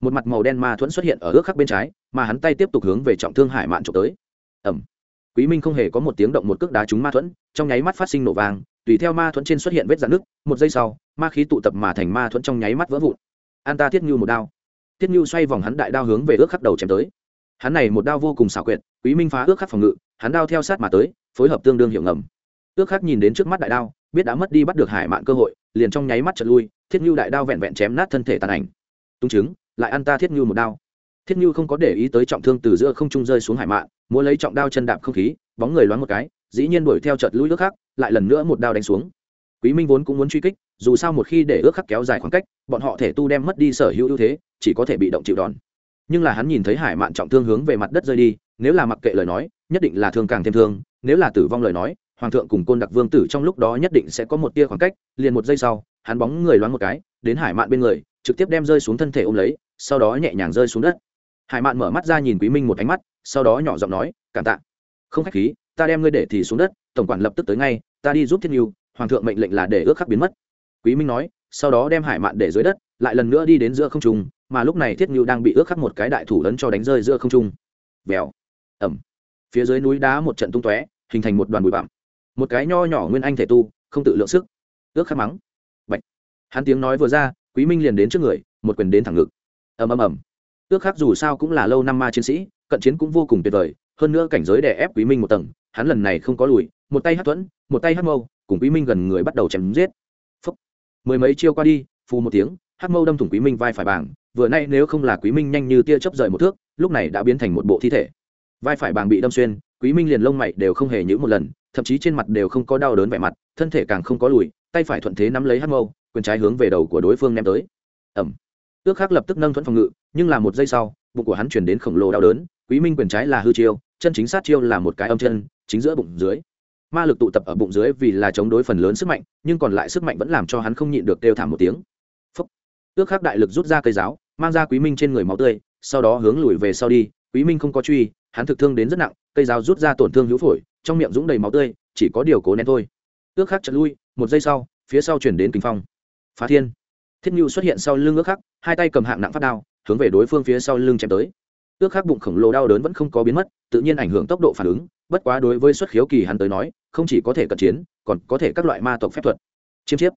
Một mặt màu đen ma thuẫn xuất hiện ở ước khắc bên trái, mà hắn tay tiếp tục hướng về trọng thương hải mạn trộm tới. Ẩm quý minh không hề có một tiếng động một cước đá trúng ma thuẫn, trong nháy mắt phát sinh nổ vàng tùy theo ma thuẫn trên xuất hiện vết dạn nước một giây sau, ma khí tụ tập mà thành ma thuẫn trong nháy mắt vỡ vụn. An ta thiết ngưu một đao. Thiết ngưu xoay vòng hắn đại đao hướng về ước khắc đầu chém tới. Hắn này một đao vô cùng xảo quyệt, quý minh phá ước khắc phòng ngự, hắn đao theo sát mà tới, phối hợp tương đương hiệu ngầm. Ước khắc nhìn đến trước mắt đại đao, biết đã mất đi bắt được hải mạn cơ hội, liền trong nháy mắt trật lui, thiết ngưu đại đao vẹn vẹn chém nát thân thể tàn ảnh. Tung chứng, lại ăn ta thiết ngưu một đao. Thiết ngưu không có để ý tới trọng thương từ giữa không trung rơi xuống hải mạn muốn lấy trọng đao chân đạp không khí, bóng người loáng một cái, dĩ nhiên đuổi theo chợt lũi ước khắc, lại lần nữa một đao đánh xuống. Quý minh vốn cũng muốn truy kích, dù sao một khi để ước khắc kéo dài khoảng cách, bọn họ thể tu đem mất đi sở hữu ưu thế, chỉ có thể bị động chịu đòn. Nhưng là hắn nhìn thấy hải mạn trọng thương hướng về mặt đất rơi đi, nếu là mặc kệ lời nói, nhất định là thương càng thêm thương, nếu là tử vong lời nói, hoàng thượng cùng côn đặc vương tử trong lúc đó nhất định sẽ có một tia khoảng cách, liền một giây sau, hắn bóng người loáng một cái, đến hải mạn bên người, trực tiếp đem rơi xuống thân thể ôm lấy, sau đó nhẹ nhàng rơi xuống đất. Hải mạn mở mắt ra nhìn quý minh một ánh mắt sau đó nhỏ giọng nói, cảm tạ. Không khách khí, ta đem ngươi để thì xuống đất, tổng quản lập tức tới ngay, ta đi giúp Thiên nhu, hoàng thượng mệnh lệnh là để ước khắc biến mất. Quý minh nói, sau đó đem hải mạn để dưới đất, lại lần nữa đi đến giữa không trung, mà lúc này thiết nhu đang bị ước khắc một cái đại thủ lớn cho đánh rơi giữa không trung. Vèo ẩm phía dưới núi đá một trận tung tóe, hình thành một đoàn bụi bặm. Một cái nho nhỏ nguyên anh thể tu, không tự lượng sức. Ước khắc mắng. Bạch. hắn tiếng nói vừa ra, quý minh liền đến trước người, một quyền đến thẳng ngực. Ầm ầm ầm ước khắc dù sao cũng là lâu năm ma chiến sĩ, cận chiến cũng vô cùng tuyệt vời, hơn nữa cảnh giới đè ép quý minh một tầng, hắn lần này không có lùi, một tay hát thuẫn một tay hát mâu, cùng quý minh gần người bắt đầu chém giết. Phúc. mười mấy chiêu qua đi, phù một tiếng hát mâu đâm thủng quý minh vai phải bảng, vừa nay nếu không là quý minh nhanh như tia chớp rời một thước, lúc này đã biến thành một bộ thi thể. Vai phải bảng bị đâm xuyên, quý minh liền lông mày đều không hề nhữ một lần, thậm chí trên mặt đều không có đau đớn vẻ mặt, thân thể càng không có lùi, tay phải thuận thế nắm lấy hát mâu, quyền trái hướng về đầu của đối phương ném tới. Ẩm ước khác lập tức nâng thuẫn phòng ngự nhưng là một giây sau, bụng của hắn chuyển đến khổng lồ đau đớn, quý minh quyền trái là hư chiêu, chân chính sát chiêu là một cái âm chân, chính giữa bụng dưới. Ma lực tụ tập ở bụng dưới vì là chống đối phần lớn sức mạnh, nhưng còn lại sức mạnh vẫn làm cho hắn không nhịn được kêu thảm một tiếng. Phúc. ước khắc đại lực rút ra cây giáo, mang ra quý minh trên người máu tươi, sau đó hướng lùi về sau đi, quý minh không có truy, hắn thực thương đến rất nặng, cây giáo rút ra tổn thương hữu phổi, trong miệng dũng đầy máu tươi, chỉ có điều cố nén thôi. Ước khắc chật lui, một giây sau, phía sau chuyển đến kinh phong. Phá thiên. Thiết nhu xuất hiện sau lưng ước khắc, hai tay cầm hạng nặng phát đao hướng về đối phương phía sau lưng chém tới. Ước khắc bụng khổng lồ đau đớn vẫn không có biến mất, tự nhiên ảnh hưởng tốc độ phản ứng, bất quá đối với xuất khiếu kỳ hắn tới nói, không chỉ có thể cận chiến, còn có thể các loại ma tộc phép thuật. Chiêm chiếp.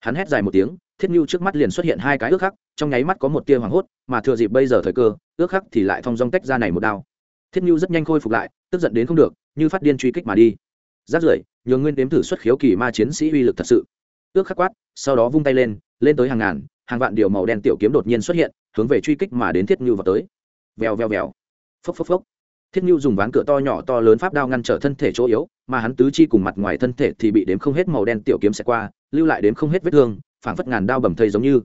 Hắn hét dài một tiếng, thiết nhu trước mắt liền xuất hiện hai cái ước khắc, trong nháy mắt có một tia hoảng hốt, mà thừa dịp bây giờ thời cơ, ước khắc thì lại thong dong tách ra này một đao. Thiết nhu rất nhanh khôi phục lại, tức giận đến không được, như phát điên truy kích mà đi. Rát rưởi nhường nguyên đếm thử xuất khiếu kỳ ma chiến sĩ uy lực thật sự. Ước khắc quát, sau đó vung tay lên lên tới hàng ngàn, hàng vạn điều màu đen tiểu kiếm đột nhiên xuất hiện hướng về truy kích mà đến thiết nhu vào tới. Vèo vèo vèo. Phốc phốc phốc. Thiết nhu dùng ván cửa to nhỏ to lớn pháp đao ngăn trở thân thể chỗ yếu, mà hắn tứ chi cùng mặt ngoài thân thể thì bị đếm không hết màu đen tiểu kiếm sẽ qua, lưu lại đếm không hết vết thương, phảng phất ngàn đao bầm thây giống như.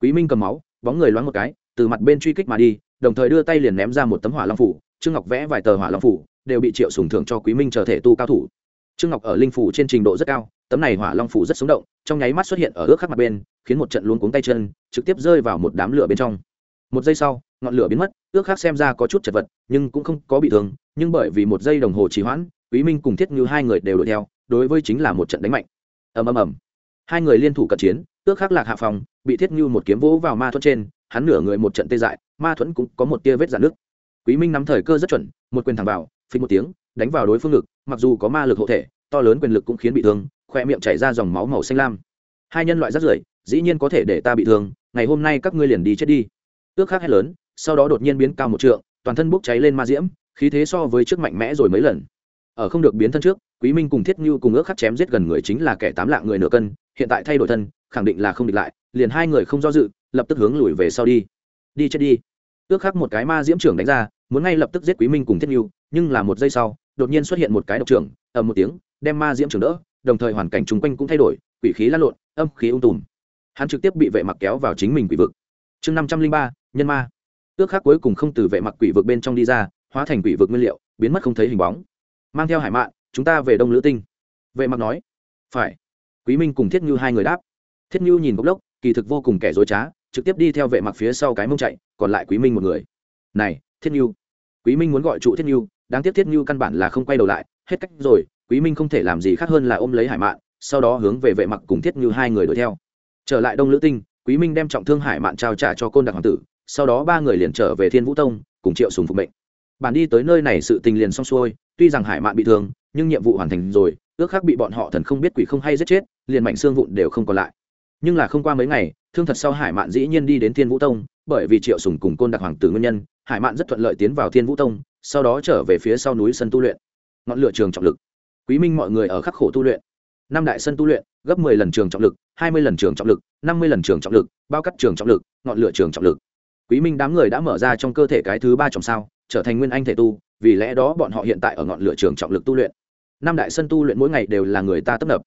Quý minh cầm máu, bóng người loáng một cái, từ mặt bên truy kích mà đi, đồng thời đưa tay liền ném ra một tấm hỏa long phủ, trương ngọc vẽ vài tờ hỏa long phủ, đều bị triệu sùng thưởng cho quý minh trở thể tu cao thủ. Trương ngọc ở linh phủ trên trình độ rất cao, tấm này hỏa long phủ rất sống động, trong nháy mắt xuất hiện ở ước khắc mặt bên, khiến một trận luống cuống tay chân, trực tiếp rơi vào một đám lửa bên trong một giây sau, ngọn lửa biến mất, ước khắc xem ra có chút chật vật, nhưng cũng không có bị thương, nhưng bởi vì một giây đồng hồ trì hoãn, quý minh cùng thiết như hai người đều đuổi theo, đối với chính là một trận đánh mạnh. Ầm ầm ầm. Hai người liên thủ cận chiến, ước khắc lạc hạ phòng, bị thiết như một kiếm vỗ vào ma thuẫn trên, hắn nửa người một trận tê dại, ma thuẫn cũng có một tia vết dạn nước quý minh nắm thời cơ rất chuẩn, một quyền thẳng vào phình một tiếng, đánh vào đối phương ngực, mặc dù có ma lực hộ thể, to lớn quyền lực cũng khiến bị thương, khoe miệng chảy ra dòng máu màu xanh lam. Hai nhân loại rất rưởi, dĩ nhiên có thể để ta bị thương, ngày hôm nay các ngươi liền đi chết đi ước khác hét lớn, sau đó đột nhiên biến cao một trượng, toàn thân bốc cháy lên ma diễm, khí thế so với trước mạnh mẽ rồi mấy lần. Ở không được biến thân trước, quý minh cùng thiết như cùng ước khắc chém giết gần người chính là kẻ tám lạng người nửa cân, hiện tại thay đổi thân, khẳng định là không địch lại, liền hai người không do dự, lập tức hướng lùi về sau đi. Đi chết đi. Ước khắc một cái ma diễm trưởng đánh ra, muốn ngay lập tức giết quý minh cùng thiết như, nhưng là một giây sau, đột nhiên xuất hiện một cái độc trưởng ở một tiếng, đem ma diễm trưởng đỡ, đồng thời hoàn cảnh chung quanh cũng thay đổi, quỷ khí lan lộn, âm khí ung tùm. Hắn trực tiếp bị vệ mặc kéo vào chính mình quỷ vực. Chương năm trăm linh ba nhân ma. Ước khác cuối cùng không từ vệ mặc quỷ vực bên trong đi ra, hóa thành quỷ vực nguyên liệu, biến mất không thấy hình bóng. Mang theo hải mạn, chúng ta về đông lữ tinh. Vệ mặc nói, phải. Quý minh cùng thiết như hai người đáp. Thiết nhu nhìn bốc lốc, kỳ thực vô cùng kẻ dối trá, trực tiếp đi theo vệ mặc phía sau cái mông chạy, còn lại quý minh một người. Này, thiết nhu quý minh muốn gọi trụ thiết nhu đáng tiếc thiết nhu căn bản là không quay đầu lại, hết cách rồi, quý minh không thể làm gì khác hơn là ôm lấy hải mạn, sau đó hướng về vệ mặc cùng thiết nhu hai người đuổi theo. Trở lại đông lữ tinh, quý minh đem trọng thương hải mạn trao trả cho côn đặc hoàng tử sau đó ba người liền trở về thiên vũ tông, cùng triệu sùng phục mệnh. Bản đi tới nơi này sự tình liền xong xuôi, tuy rằng hải mạn bị thương, nhưng nhiệm vụ hoàn thành rồi, ước khác bị bọn họ thần không biết quỷ không hay giết chết, liền mảnh xương vụn đều không còn lại. Nhưng là không qua mấy ngày, thương thật sau hải mạn dĩ nhiên đi đến thiên vũ tông, bởi vì triệu sùng cùng côn đặc hoàng tử nguyên nhân, hải mạn rất thuận lợi tiến vào thiên vũ tông, sau đó trở về phía sau núi sân tu luyện. Ngọn lửa trường trọng lực. Quý minh mọi người ở khắc khổ tu luyện. Năm đại sân tu luyện, gấp 10 lần trường trọng lực 20 lần trường trọng lực 50 lần trường trọng lực, bao cắt trường trọng lực, ngọn lửa trường trọng lực quý minh đám người đã mở ra trong cơ thể cái thứ ba trọng sao, trở thành nguyên anh thể tu, vì lẽ đó bọn họ hiện tại ở ngọn lửa trường trọng lực tu luyện. Năm đại sân tu luyện mỗi ngày đều là người ta tấp nập.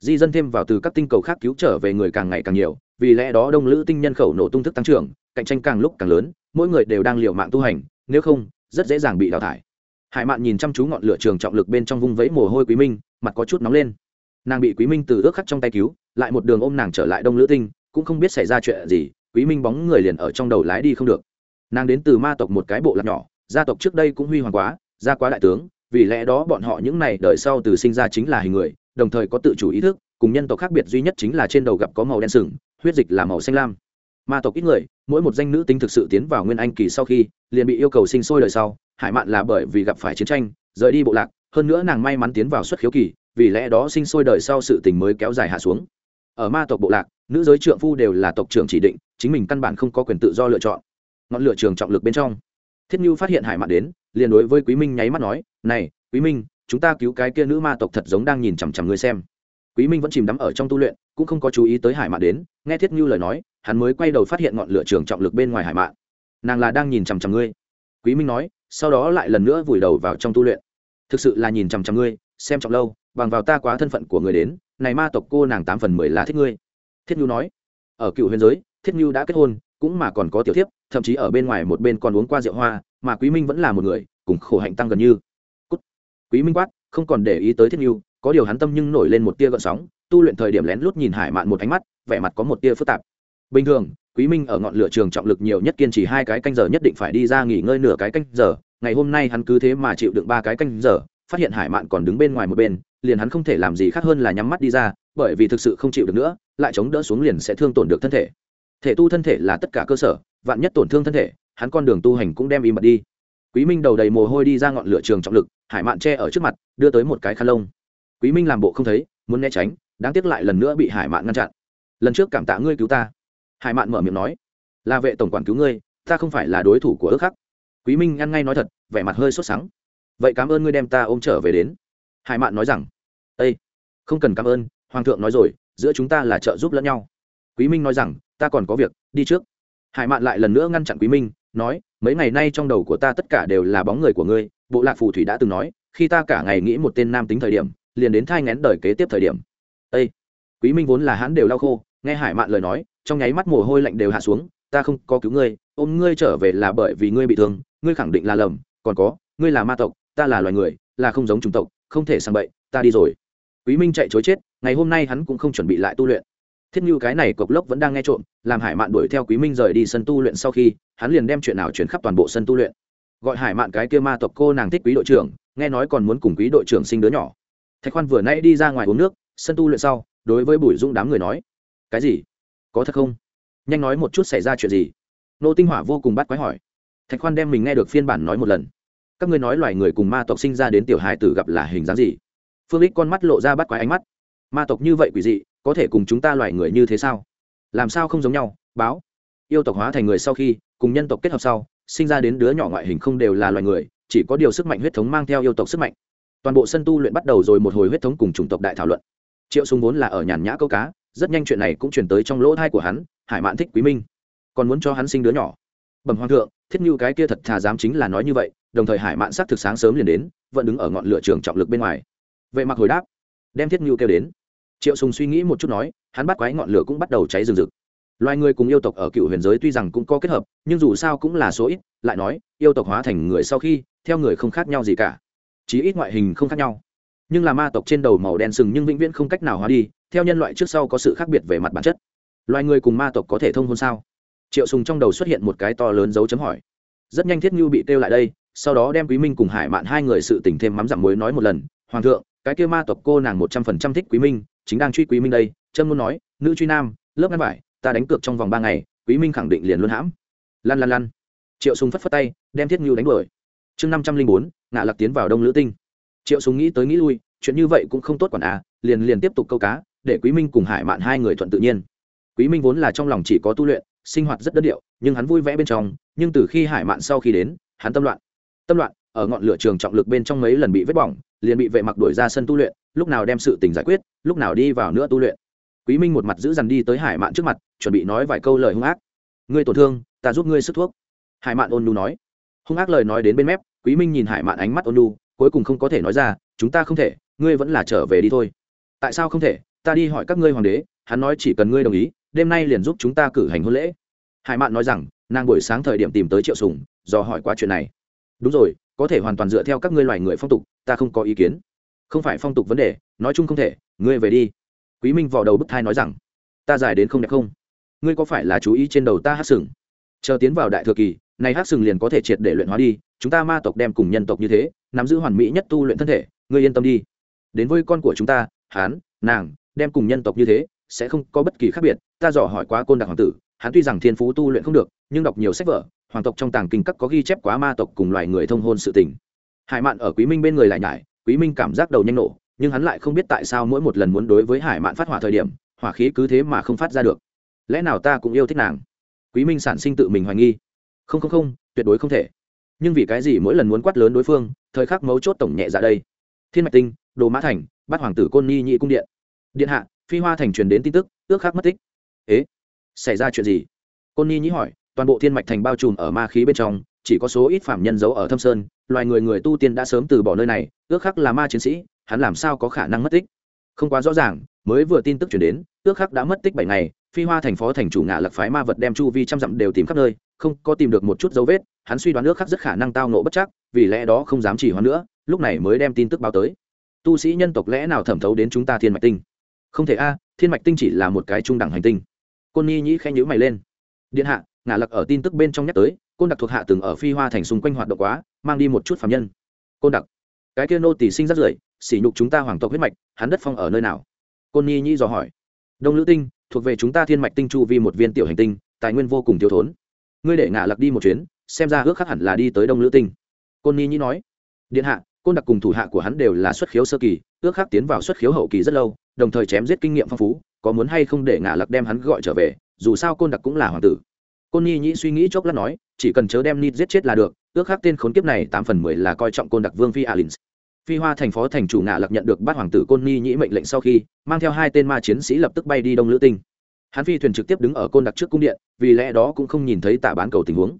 Di dân thêm vào từ các tinh cầu khác cứu trở về người càng ngày càng nhiều, vì lẽ đó đông lữ tinh nhân khẩu nổ tung thức tăng trưởng, cạnh tranh càng lúc càng lớn, mỗi người đều đang liều mạng tu hành, nếu không, rất dễ dàng bị đào thải. Hải mạn nhìn chăm chú ngọn lửa trường trọng lực bên trong vung vẫy mồ hôi quý minh, mặt có chút nóng lên. Nàng bị quý minh từ ước khắc trong tay cứu, lại một đường ôm nàng trở lại đông lữ tinh, cũng không biết xảy ra chuyện gì quý minh bóng người liền ở trong đầu lái đi không được. Nàng đến từ ma tộc một cái bộ lạc nhỏ, gia tộc trước đây cũng huy hoàng quá, gia quá đại tướng, vì lẽ đó bọn họ những này đời sau từ sinh ra chính là hình người, đồng thời có tự chủ ý thức, cùng nhân tộc khác biệt duy nhất chính là trên đầu gặp có màu đen sừng, huyết dịch là màu xanh lam. Ma tộc ít người, mỗi một danh nữ tính thực sự tiến vào nguyên anh kỳ sau khi, liền bị yêu cầu sinh sôi đời sau, hải mạn là bởi vì gặp phải chiến tranh, rời đi bộ lạc, hơn nữa nàng may mắn tiến vào xuất khiếu kỳ, vì lẽ đó sinh sôi đời sau sự tình mới kéo dài hạ xuống. Ở ma tộc bộ lạc nữ giới trượng phu đều là tộc trưởng chỉ định, chính mình căn bản không có quyền tự do lựa chọn. Ngọn lửa trường trọng lực bên trong. Thiết như phát hiện hải mạn đến, liền đối với quý minh nháy mắt nói, này, quý minh, chúng ta cứu cái kia nữ ma tộc thật giống đang nhìn chằm chằm ngươi xem. Quý minh vẫn chìm đắm ở trong tu luyện, cũng không có chú ý tới hải mạn đến, nghe thiết như lời nói, hắn mới quay đầu phát hiện ngọn lửa trường trọng lực bên ngoài hải mạn. Nàng là đang nhìn chằm chằm ngươi. Quý minh nói, sau đó lại lần nữa vùi đầu vào trong tu luyện. Thực sự là nhìn chằm chằm ngươi, xem trọng lâu, bằng vào ta quá thân phận của người đến, này ma tộc cô nàng tám phần mười là thích ngươi thiết nhu nói, ở cựu huyền giới, thiết nhu đã kết hôn, cũng mà còn có tiểu thiếp, thậm chí ở bên ngoài một bên còn uống qua rượu hoa, mà quý minh vẫn là một người, cùng khổ hạnh tăng gần như Cút. quý minh quát, không còn để ý tới thiết nhu, có điều hắn tâm nhưng nổi lên một tia gợn sóng, tu luyện thời điểm lén lút nhìn hải mạn một ánh mắt, vẻ mặt có một tia phức tạp bình thường, quý minh ở ngọn lửa trường trọng lực nhiều nhất kiên trì hai cái canh giờ nhất định phải đi ra nghỉ ngơi nửa cái canh giờ, ngày hôm nay hắn cứ thế mà chịu đựng ba cái canh giờ, phát hiện hải mạn còn đứng bên ngoài một bên, liền hắn không thể làm gì khác hơn là nhắm mắt đi ra bởi vì thực sự không chịu được nữa, lại chống đỡ xuống liền sẽ thương tổn được thân thể. Thể tu thân thể là tất cả cơ sở, vạn nhất tổn thương thân thể, hắn con đường tu hành cũng đem im bật đi. Quý minh đầu đầy mồ hôi đi ra ngọn lửa trường trọng lực, hải mạn che ở trước mặt, đưa tới một cái khăn lông. Quý minh làm bộ không thấy, muốn né tránh, đáng tiếc lại lần nữa bị hải mạn ngăn chặn. Lần trước cảm tạ ngươi cứu ta. Hải mạn mở miệng nói. Là vệ tổng quản cứu ngươi, ta không phải là đối thủ của ước khắc. Quý minh ăn ngay nói thật, vẻ mặt hơi sốt sắng. Vậy cảm ơn ngươi đem ta ôm trở về đến. Hải mạn nói rằng. Ây không cần cảm ơn hoàng thượng nói rồi, giữa chúng ta là trợ giúp lẫn nhau. Quý minh nói rằng, ta còn có việc, đi trước. Hải mạn lại lần nữa ngăn chặn quý minh, nói, mấy ngày nay trong đầu của ta tất cả đều là bóng người của ngươi, bộ lạc phù thủy đã từng nói, khi ta cả ngày nghĩ một tên nam tính thời điểm, liền đến thai ngén đời kế tiếp thời điểm. Ê! quý minh vốn là hắn đều lau khô, nghe hải mạn lời nói, trong nháy mắt mồ hôi lạnh đều hạ xuống, ta không có cứu ngươi, ôm ngươi trở về là bởi vì ngươi bị thương, ngươi khẳng định là lầm, còn có, ngươi là ma tộc, ta là loài người, là không giống chủng tộc, không thể sang bậy, ta đi rồi quý minh chạy chối chết, ngày hôm nay hắn cũng không chuẩn bị lại tu luyện. Thiết như cái này cộc lốc vẫn đang nghe trộm, làm hải mạn đuổi theo quý minh rời đi sân tu luyện sau khi, hắn liền đem chuyện nào chuyển khắp toàn bộ sân tu luyện. Gọi hải mạn cái kia ma tộc cô nàng thích quý đội trưởng, nghe nói còn muốn cùng quý đội trưởng sinh đứa nhỏ. Thạch khoan vừa nãy đi ra ngoài uống nước, sân tu luyện sau, đối với bùi dung đám người nói, cái gì? Có thật không? Nhanh nói một chút xảy ra chuyện gì? Nô tinh hỏa vô cùng bắt quái hỏi. Thạch khoan đem mình nghe được phiên bản nói một lần. Các ngươi nói loài người cùng ma tộc sinh ra đến tiểu hài tử gặp là hình dáng gì? Phương lích con mắt lộ ra bắt quái ánh mắt. Ma tộc như vậy quỷ dị, có thể cùng chúng ta loài người như thế sao? Làm sao không giống nhau? Báo. Yêu tộc hóa thành người sau khi, cùng nhân tộc kết hợp sau, sinh ra đến đứa nhỏ ngoại hình không đều là loài người, chỉ có điều sức mạnh huyết thống mang theo yêu tộc sức mạnh. Toàn bộ sân tu luyện bắt đầu rồi một hồi huyết thống cùng chủng tộc đại thảo luận. Triệu súng vốn là ở nhàn nhã câu cá, rất nhanh chuyện này cũng chuyển tới trong lỗ thai của hắn, hải mạn thích quý minh. Còn muốn cho hắn sinh đứa nhỏ. Bẩm hoàng thượng, thiết như cái kia thật thà dám chính là nói như vậy, đồng thời hải mạn s thực sáng sớm liền đến, vẫn đứng ở ngọn lửa trường trọng lực bên ngoài vệ mặc hồi đáp, đem thiết ngưu kêu đến. Triệu sùng suy nghĩ một chút nói, hắn bắt quái ngọn lửa cũng bắt đầu cháy rừng rực. Loài người cùng yêu tộc ở cựu huyền giới tuy rằng cũng có kết hợp, nhưng dù sao cũng là số ít, lại nói, yêu tộc hóa thành người sau khi, theo người không khác nhau gì cả. Chí ít ngoại hình không khác nhau. Nhưng là ma tộc trên đầu màu đen sừng nhưng vĩnh viễn không cách nào hóa đi, theo nhân loại trước sau có sự khác biệt về mặt bản chất. Loài người cùng ma tộc có thể thông hôn sao? Triệu sùng trong đầu xuất hiện một cái to lớn dấu chấm hỏi. Rất nhanh thiết ngưu bị kêu lại đây, sau đó đem quý minh cùng hải mạn hai người sự tình thêm mắm giảm muối nói một lần. Hoàng thượng cái kia ma tộc cô nàng một trăm phần trăm thích quý minh, chính đang truy quý minh đây trâm luôn nói, nữ truy nam, lớp ngăn vải, ta đánh cược trong vòng ba ngày, quý minh khẳng định liền luôn hãm. Lăn lăn lăn triệu sùng phất phất tay, đem thiết ngưu đánh đuổi. Chương năm trăm linh bốn, ngạ lạc tiến vào đông lữ tinh. Triệu sùng nghĩ tới nghĩ lui, chuyện như vậy cũng không tốt quản à liền liền tiếp tục câu cá, để quý minh cùng hải mạn hai người thuận tự nhiên. Quý minh vốn là trong lòng chỉ có tu luyện, sinh hoạt rất đơn điệu, nhưng hắn vui vẻ bên trong, nhưng từ khi hải mạn sau khi đến, hắn tâm loạn. Tâm loạn, ở ngọn lửa trường trọng lực bên trong mấy lần bị vết bỏng liền bị vệ mặc đuổi ra sân tu luyện, lúc nào đem sự tình giải quyết, lúc nào đi vào nữa tu luyện. Quý minh một mặt giữ dằn đi tới hải mạn trước mặt, chuẩn bị nói vài câu lời hung ác. Ngươi tổn thương, ta giúp ngươi sức thuốc. Hải mạn ôn nu nói. Hung ác lời nói đến bên mép, quý minh nhìn hải mạn ánh mắt ôn nu cuối cùng không có thể nói ra, chúng ta không thể, ngươi vẫn là trở về đi thôi. Tại sao không thể? Ta đi hỏi các ngươi hoàng đế, hắn nói chỉ cần ngươi đồng ý, đêm nay liền giúp chúng ta cử hành hôn lễ. Hải mạn nói rằng, nàng buổi sáng thời điểm tìm tới triệu sùng do hỏi qua chuyện này. Đúng rồi có thể hoàn toàn dựa theo các ngươi loài người phong tục, ta không có ý kiến. Không phải phong tục vấn đề, nói chung không thể, ngươi về đi. Quý minh vò đầu bức thai nói rằng, ta giải đến không đẹp không? Ngươi có phải là chú ý trên đầu ta hát sừng? Chờ tiến vào đại thừa kỳ, này hát sừng liền có thể triệt để luyện hóa đi, chúng ta ma tộc đem cùng nhân tộc như thế, nắm giữ hoàn mỹ nhất tu luyện thân thể, ngươi yên tâm đi. Đến với con của chúng ta, hán, nàng, đem cùng nhân tộc như thế, sẽ không có bất kỳ khác biệt. Ta dò hỏi quá côn đặc hoàng tử, hắn tuy rằng thiên phú tu luyện không được, nhưng đọc nhiều sách vở hoàng tộc trong tàng kinh các có ghi chép quá ma tộc cùng loài người thông hôn sự tình. Hải mạn ở quý minh bên người lại nhải, quý minh cảm giác đầu nhanh nổ, nhưng hắn lại không biết tại sao mỗi một lần muốn đối với hải mạn phát hỏa thời điểm, hỏa khí cứ thế mà không phát ra được. Lẽ nào ta cũng yêu thích nàng? Quý minh sản sinh tự mình hoài nghi. Không không không, tuyệt đối không thể. Nhưng vì cái gì mỗi lần muốn quát lớn đối phương, thời khắc mấu chốt tổng nhẹ ra đây. Thiên mạch tinh, đồ mã thành bắt hoàng tử côn nhi nhị cung điện. Điện hạ, phi hoa thành truyền đến tin tức, ước khác mất tích. Ế, xảy ra chuyện gì? Côn nhi nhĩ hỏi toàn bộ thiên mạch thành bao trùm ở ma khí bên trong, chỉ có số ít phạm nhân giấu ở thâm sơn, loài người người tu tiên đã sớm từ bỏ nơi này, ước khắc là ma chiến sĩ, hắn làm sao có khả năng mất tích? Không quá rõ ràng, mới vừa tin tức chuyển đến, ước khắc đã mất tích bảy ngày, phi hoa thành phó thành chủ ngạ lạc phái ma vật đem chu vi trăm dặm đều tìm khắp nơi, không có tìm được một chút dấu vết, hắn suy đoán ước khắc rất khả năng tao nộ bất chắc, vì lẽ đó không dám chỉ hoãn nữa, lúc này mới đem tin tức báo tới. Tu sĩ nhân tộc lẽ nào thẩm thấu đến chúng ta thiên mạch tinh? Không thể a, thiên mạch tinh chỉ là một cái trung đẳng hành tinh. Côn nhi nhĩ khẽ nhữ mày lên. Điện hạ ngả lặc ở tin tức bên trong nhắc tới, côn đặc thuộc hạ từng ở phi hoa thành xung quanh hoạt động quá, mang đi một chút phạm nhân. Côn đặc. Cái kia nô tỷ sinh rất rưởi, sỉ nhục chúng ta hoàng tộc huyết mạch, hắn đất phong ở nơi nào? Côn nhi nhĩ dò hỏi. Đông lữ tinh, thuộc về chúng ta thiên mạch tinh chu vi một viên tiểu hành tinh, tài nguyên vô cùng thiếu thốn. Ngươi để ngả lặc đi một chuyến, xem ra ước khắc hẳn là đi tới đông lữ tinh. Côn nhi nhĩ nói. Điện hạ, côn đặc cùng thủ hạ của hắn đều là xuất khiếu sơ kỳ, ước khắc tiến vào xuất khiếu hậu kỳ rất lâu, đồng thời chém giết kinh nghiệm phong phú, có muốn hay không để ngả lặc đem hắn gọi trở về, dù sao côn đặc cũng là hoàng tử côn nhi nhĩ suy nghĩ chốc lát nói, chỉ cần chớ đem nít giết chết là được, ước khác tên khốn kiếp này tám phần mười là coi trọng côn đặc vương phi alins phi hoa thành phó thành chủ ngạ lặc nhận được bát hoàng tử côn nhi nhĩ mệnh lệnh sau khi, mang theo hai tên ma chiến sĩ lập tức bay đi đông lữ tinh. Hắn phi thuyền trực tiếp đứng ở côn đặc trước cung điện, vì lẽ đó cũng không nhìn thấy tả bán cầu tình huống.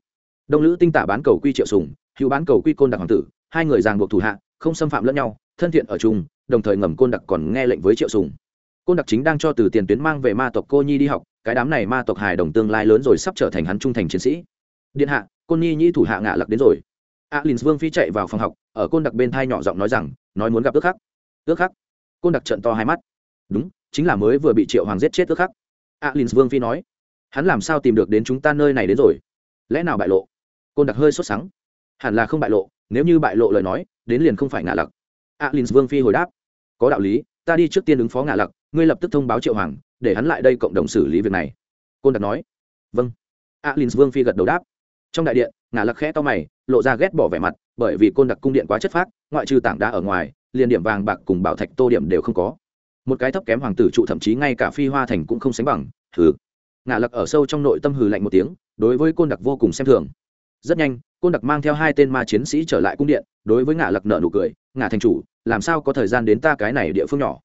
Đông lữ tinh tả bán cầu quy triệu sùng, hữu bán cầu quy côn đặc hoàng tử, hai người ràng buộc thủ hạ, không xâm phạm lẫn nhau, thân thiện ở chung, đồng thời ngầm côn đặc còn nghe lệnh với triệu sùng. Côn đặc chính đang cho từ tiền tuyến mang về ma tộc cô nhi đi học cái đám này ma tộc hài đồng tương lai lớn rồi sắp trở thành hắn trung thành chiến sĩ. Điện hạ, côn nhi nhĩ thủ hạ ngạ lặc đến rồi. Alin vương phi chạy vào phòng học, ở côn đặc bên thai nhỏ giọng nói rằng, nói muốn gặp ước khắc. Ước khắc? Côn đặc trận to hai mắt. Đúng, chính là mới vừa bị triệu hoàng giết chết ước khắc. Alin vương phi nói, hắn làm sao tìm được đến chúng ta nơi này đến rồi? Lẽ nào bại lộ? Côn đặc hơi sốt sắng. Hẳn là không bại lộ, nếu như bại lộ lời nói, đến liền không phải ngạ lặc alin vương phi hồi đáp, có đạo lý, ta đi trước tiên ứng phó ngạ lặc ngươi lập tức thông báo triệu hoàng để hắn lại đây cộng đồng xử lý việc này. Côn đặc nói vâng. Alin vương phi gật đầu đáp. Trong đại điện ngả lặc khẽ to mày, lộ ra ghét bỏ vẻ mặt, bởi vì côn đặc cung điện quá chất phác, ngoại trừ tảng đá ở ngoài, liền điểm vàng bạc cùng bảo thạch tô điểm đều không có. Một cái thấp kém hoàng tử trụ thậm chí ngay cả phi hoa thành cũng không sánh bằng hừ ngả lặc ở sâu trong nội tâm hừ lạnh một tiếng, đối với côn đặc vô cùng xem thường. Rất nhanh, côn đặc mang theo hai tên ma chiến sĩ trở lại cung điện, đối với ngả lặc nợ nụ cười ngả thành chủ, làm sao có thời gian đến ta cái này địa phương nhỏ?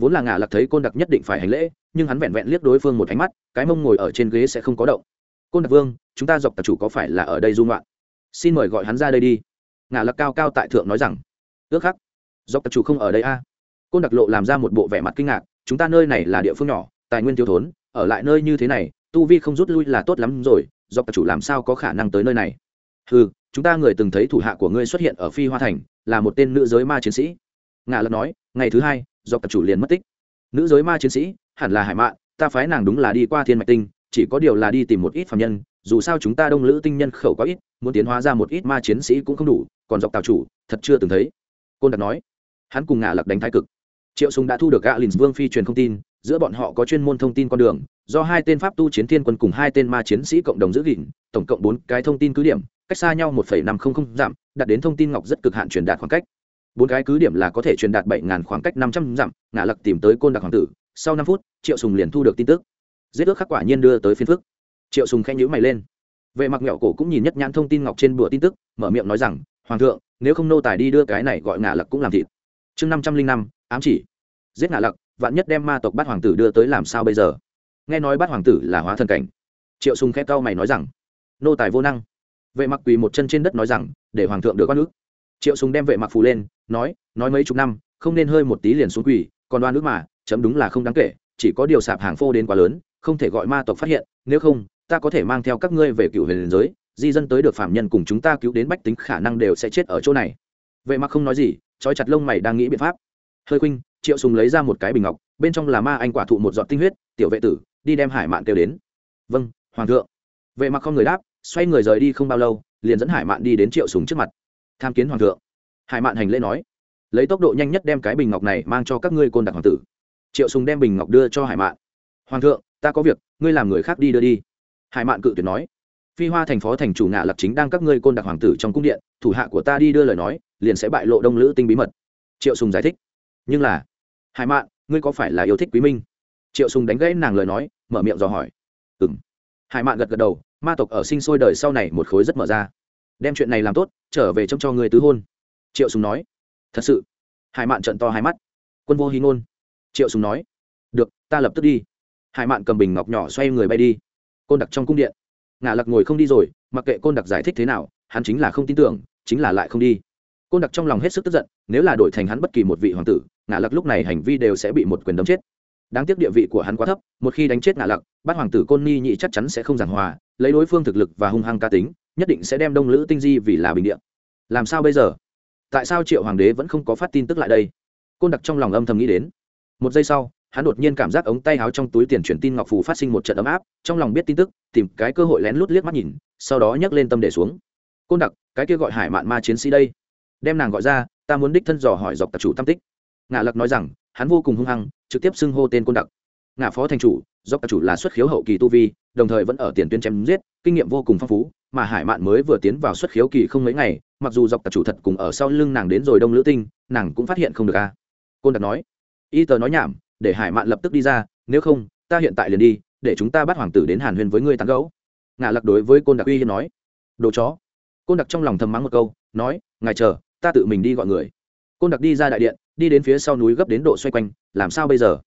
Vốn là ngả lặc thấy côn đặc nhất định phải hành lễ, nhưng hắn vẹn vẹn liếc đối phương một ánh mắt, cái mông ngồi ở trên ghế sẽ không có động. Côn đặc vương, chúng ta dọc tập chủ có phải là ở đây dung loạn xin mời gọi hắn ra đây đi. Ngả lặc cao cao tại thượng nói rằng, ước khắc, dọc tập chủ không ở đây a. Côn đặc lộ làm ra một bộ vẻ mặt kinh ngạc, chúng ta nơi này là địa phương nhỏ, tài nguyên thiếu thốn, ở lại nơi như thế này, tu vi không rút lui là tốt lắm rồi, dọc tập chủ làm sao có khả năng tới nơi này? Ừ chúng ta người từng thấy thủ hạ của ngươi xuất hiện ở phi hoa thành, là một tên nữ giới ma chiến sĩ. Ngạ lật nói, ngày thứ hai do cặp chủ liền mất tích. Nữ giới ma chiến sĩ hẳn là hải mạn ta phái nàng đúng là đi qua thiên mạch tinh chỉ có điều là đi tìm một ít phạm nhân dù sao chúng ta đông lữ tinh nhân khẩu có ít muốn tiến hóa ra một ít ma chiến sĩ cũng không đủ còn dọc tàu chủ thật chưa từng thấy. Côn đặc nói. Hắn cùng ngạ lặc đánh thái cực. Triệu súng đã thu được gã lìn vương phi truyền thông tin giữa bọn họ có chuyên môn thông tin con đường do hai tên pháp tu chiến thiên quân cùng hai tên ma chiến sĩ cộng đồng giữ gìn tổng cộng bốn cái thông tin cứ điểm cách xa nhau một năm không không giảm, đạt đến thông tin ngọc rất cực hạn truyền đạt khoảng cách bốn cái cứ điểm là có thể truyền đạt bảy ngàn khoảng cách năm trăm dặm ngã lặc tìm tới côn đặc hoàng tử, sau năm phút, triệu sùng liền thu được tin tức. Giết ước khắc quả nhiên đưa tới phiên phức. Triệu sùng khẽ nhíu mày lên. Vệ mặc mẹo cổ cũng nhìn nhất nhãn thông tin ngọc trên bùa tin tức, mở miệng nói rằng, hoàng thượng, nếu không nô tài đi đưa cái này gọi ngã lặc cũng làm thịt. Chương năm trăm linh năm, ám chỉ. Giết ngã lặc, vạn nhất đem ma tộc bắt hoàng tử đưa tới làm sao bây giờ? Nghe nói bắt hoàng tử là hóa thần cảnh. Triệu sùng khẽ cau mày nói rằng, nô tài vô năng. Vệ mặc quỳ một chân trên đất nói rằng, để hoàng thượng được quan nước triệu sùng đem vệ mặc phù lên, nói nói mấy chục năm, không nên hơi một tí liền xuống quỳ, còn đoan nước mà, chấm đúng là không đáng kể, chỉ có điều sạp hàng phô đến quá lớn, không thể gọi ma tộc phát hiện, nếu không, ta có thể mang theo các ngươi về cựu huyền giới, di dân tới được phạm nhân cùng chúng ta cứu đến bách tính khả năng đều sẽ chết ở chỗ này. Vệ mặc không nói gì, trói chặt lông mày đang nghĩ biện pháp. Hơi khuynh, triệu sùng lấy ra một cái bình ngọc, bên trong là ma anh quả thụ một giọt tinh huyết, tiểu vệ tử, đi đem hải mạn kêu đến. Vâng hoàng thượng. Vệ mặc không người đáp, xoay người rời đi không bao lâu, liền dẫn hải mạn đi đến triệu sùng trước mặt tham kiến hoàng thượng. Hải mạn hành lễ nói, lấy tốc độ nhanh nhất đem cái bình ngọc này mang cho các ngươi côn đặc hoàng tử. Triệu sùng đem bình ngọc đưa cho hải mạn. Hoàng thượng, ta có việc, ngươi làm người khác đi đưa đi. Hải mạn cự tuyệt nói, phi hoa thành phó thành chủ ngạ lập chính đang các ngươi côn đặc hoàng tử trong cung điện, thủ hạ của ta đi đưa lời nói, liền sẽ bại lộ đông lữ tinh bí mật. Triệu sùng giải thích, nhưng là, hải mạn, ngươi có phải là yêu thích quý minh? Triệu sùng đánh gãy nàng lời nói, mở miệng dò hỏi, ừm. Hải mạn gật gật đầu, ma tộc ở sinh sôi đời sau này một khối rất mở ra đem chuyện này làm tốt, trở về trông cho người tứ hôn. Triệu sùng nói. Thật sự? Hải mạn trận to hai mắt. Quân vô hy ngôn. Triệu sùng nói. Được, ta lập tức đi. Hải mạn cầm bình ngọc nhỏ xoay người bay đi. Côn đặc trong cung điện. Ngã lặc ngồi không đi rồi, mặc kệ côn đặc giải thích thế nào, hắn chính là không tin tưởng, chính là lại không đi. Côn đặc trong lòng hết sức tức giận, nếu là đổi thành hắn bất kỳ một vị hoàng tử ngã lặc lúc này hành vi đều sẽ bị một quyền đấm chết. Đáng tiếc địa vị của hắn quá thấp, một khi đánh chết ngã lặc, bát hoàng tử côn ni nhị chắc chắn sẽ không giảng hòa, lấy đối phương thực lực và hung hăng ca tính nhất định sẽ đem đông lữ tinh di vì là bình địa. Làm sao bây giờ? Tại sao triệu hoàng đế vẫn không có phát tin tức lại đây? Côn đặc trong lòng âm thầm nghĩ đến. Một giây sau, hắn đột nhiên cảm giác ống tay áo trong túi tiền truyền tin ngọc phù phát sinh một trận ấm áp, trong lòng biết tin tức, tìm cái cơ hội lén lút liếc mắt nhìn, sau đó nhấc lên tâm để xuống. Côn đặc, cái kia gọi hải mạn ma chiến sĩ đây. Đem nàng gọi ra, ta muốn đích thân dò hỏi dọc tập chủ tam tích. Ngạ lặc nói rằng, hắn vô cùng hung hăng, trực tiếp xưng hô tên côn đặc. Ngạ phó thành chủ, dọc tập chủ là xuất khiếu hậu kỳ tu vi, đồng thời vẫn ở tiền tuyến chém giết, kinh nghiệm vô cùng phong phú mà hải mạn mới vừa tiến vào xuất khiếu kỳ không mấy ngày, mặc dù dọc tạp chủ thật cùng ở sau lưng nàng đến rồi đông lữ tinh, nàng cũng phát hiện không được a. Côn đặc nói, y tờ nói nhảm, để hải mạn lập tức đi ra, nếu không, ta hiện tại liền đi, để chúng ta bắt hoàng tử đến hàn huyên với ngươi tán gấu ngạ lặc đối với côn đặc uy hiên nói, đồ chó. Côn đặc trong lòng thầm mắng một câu, nói, ngài chờ, ta tự mình đi gọi người. Côn đặc đi ra đại điện, đi đến phía sau núi gấp đến độ xoay quanh, làm sao bây giờ?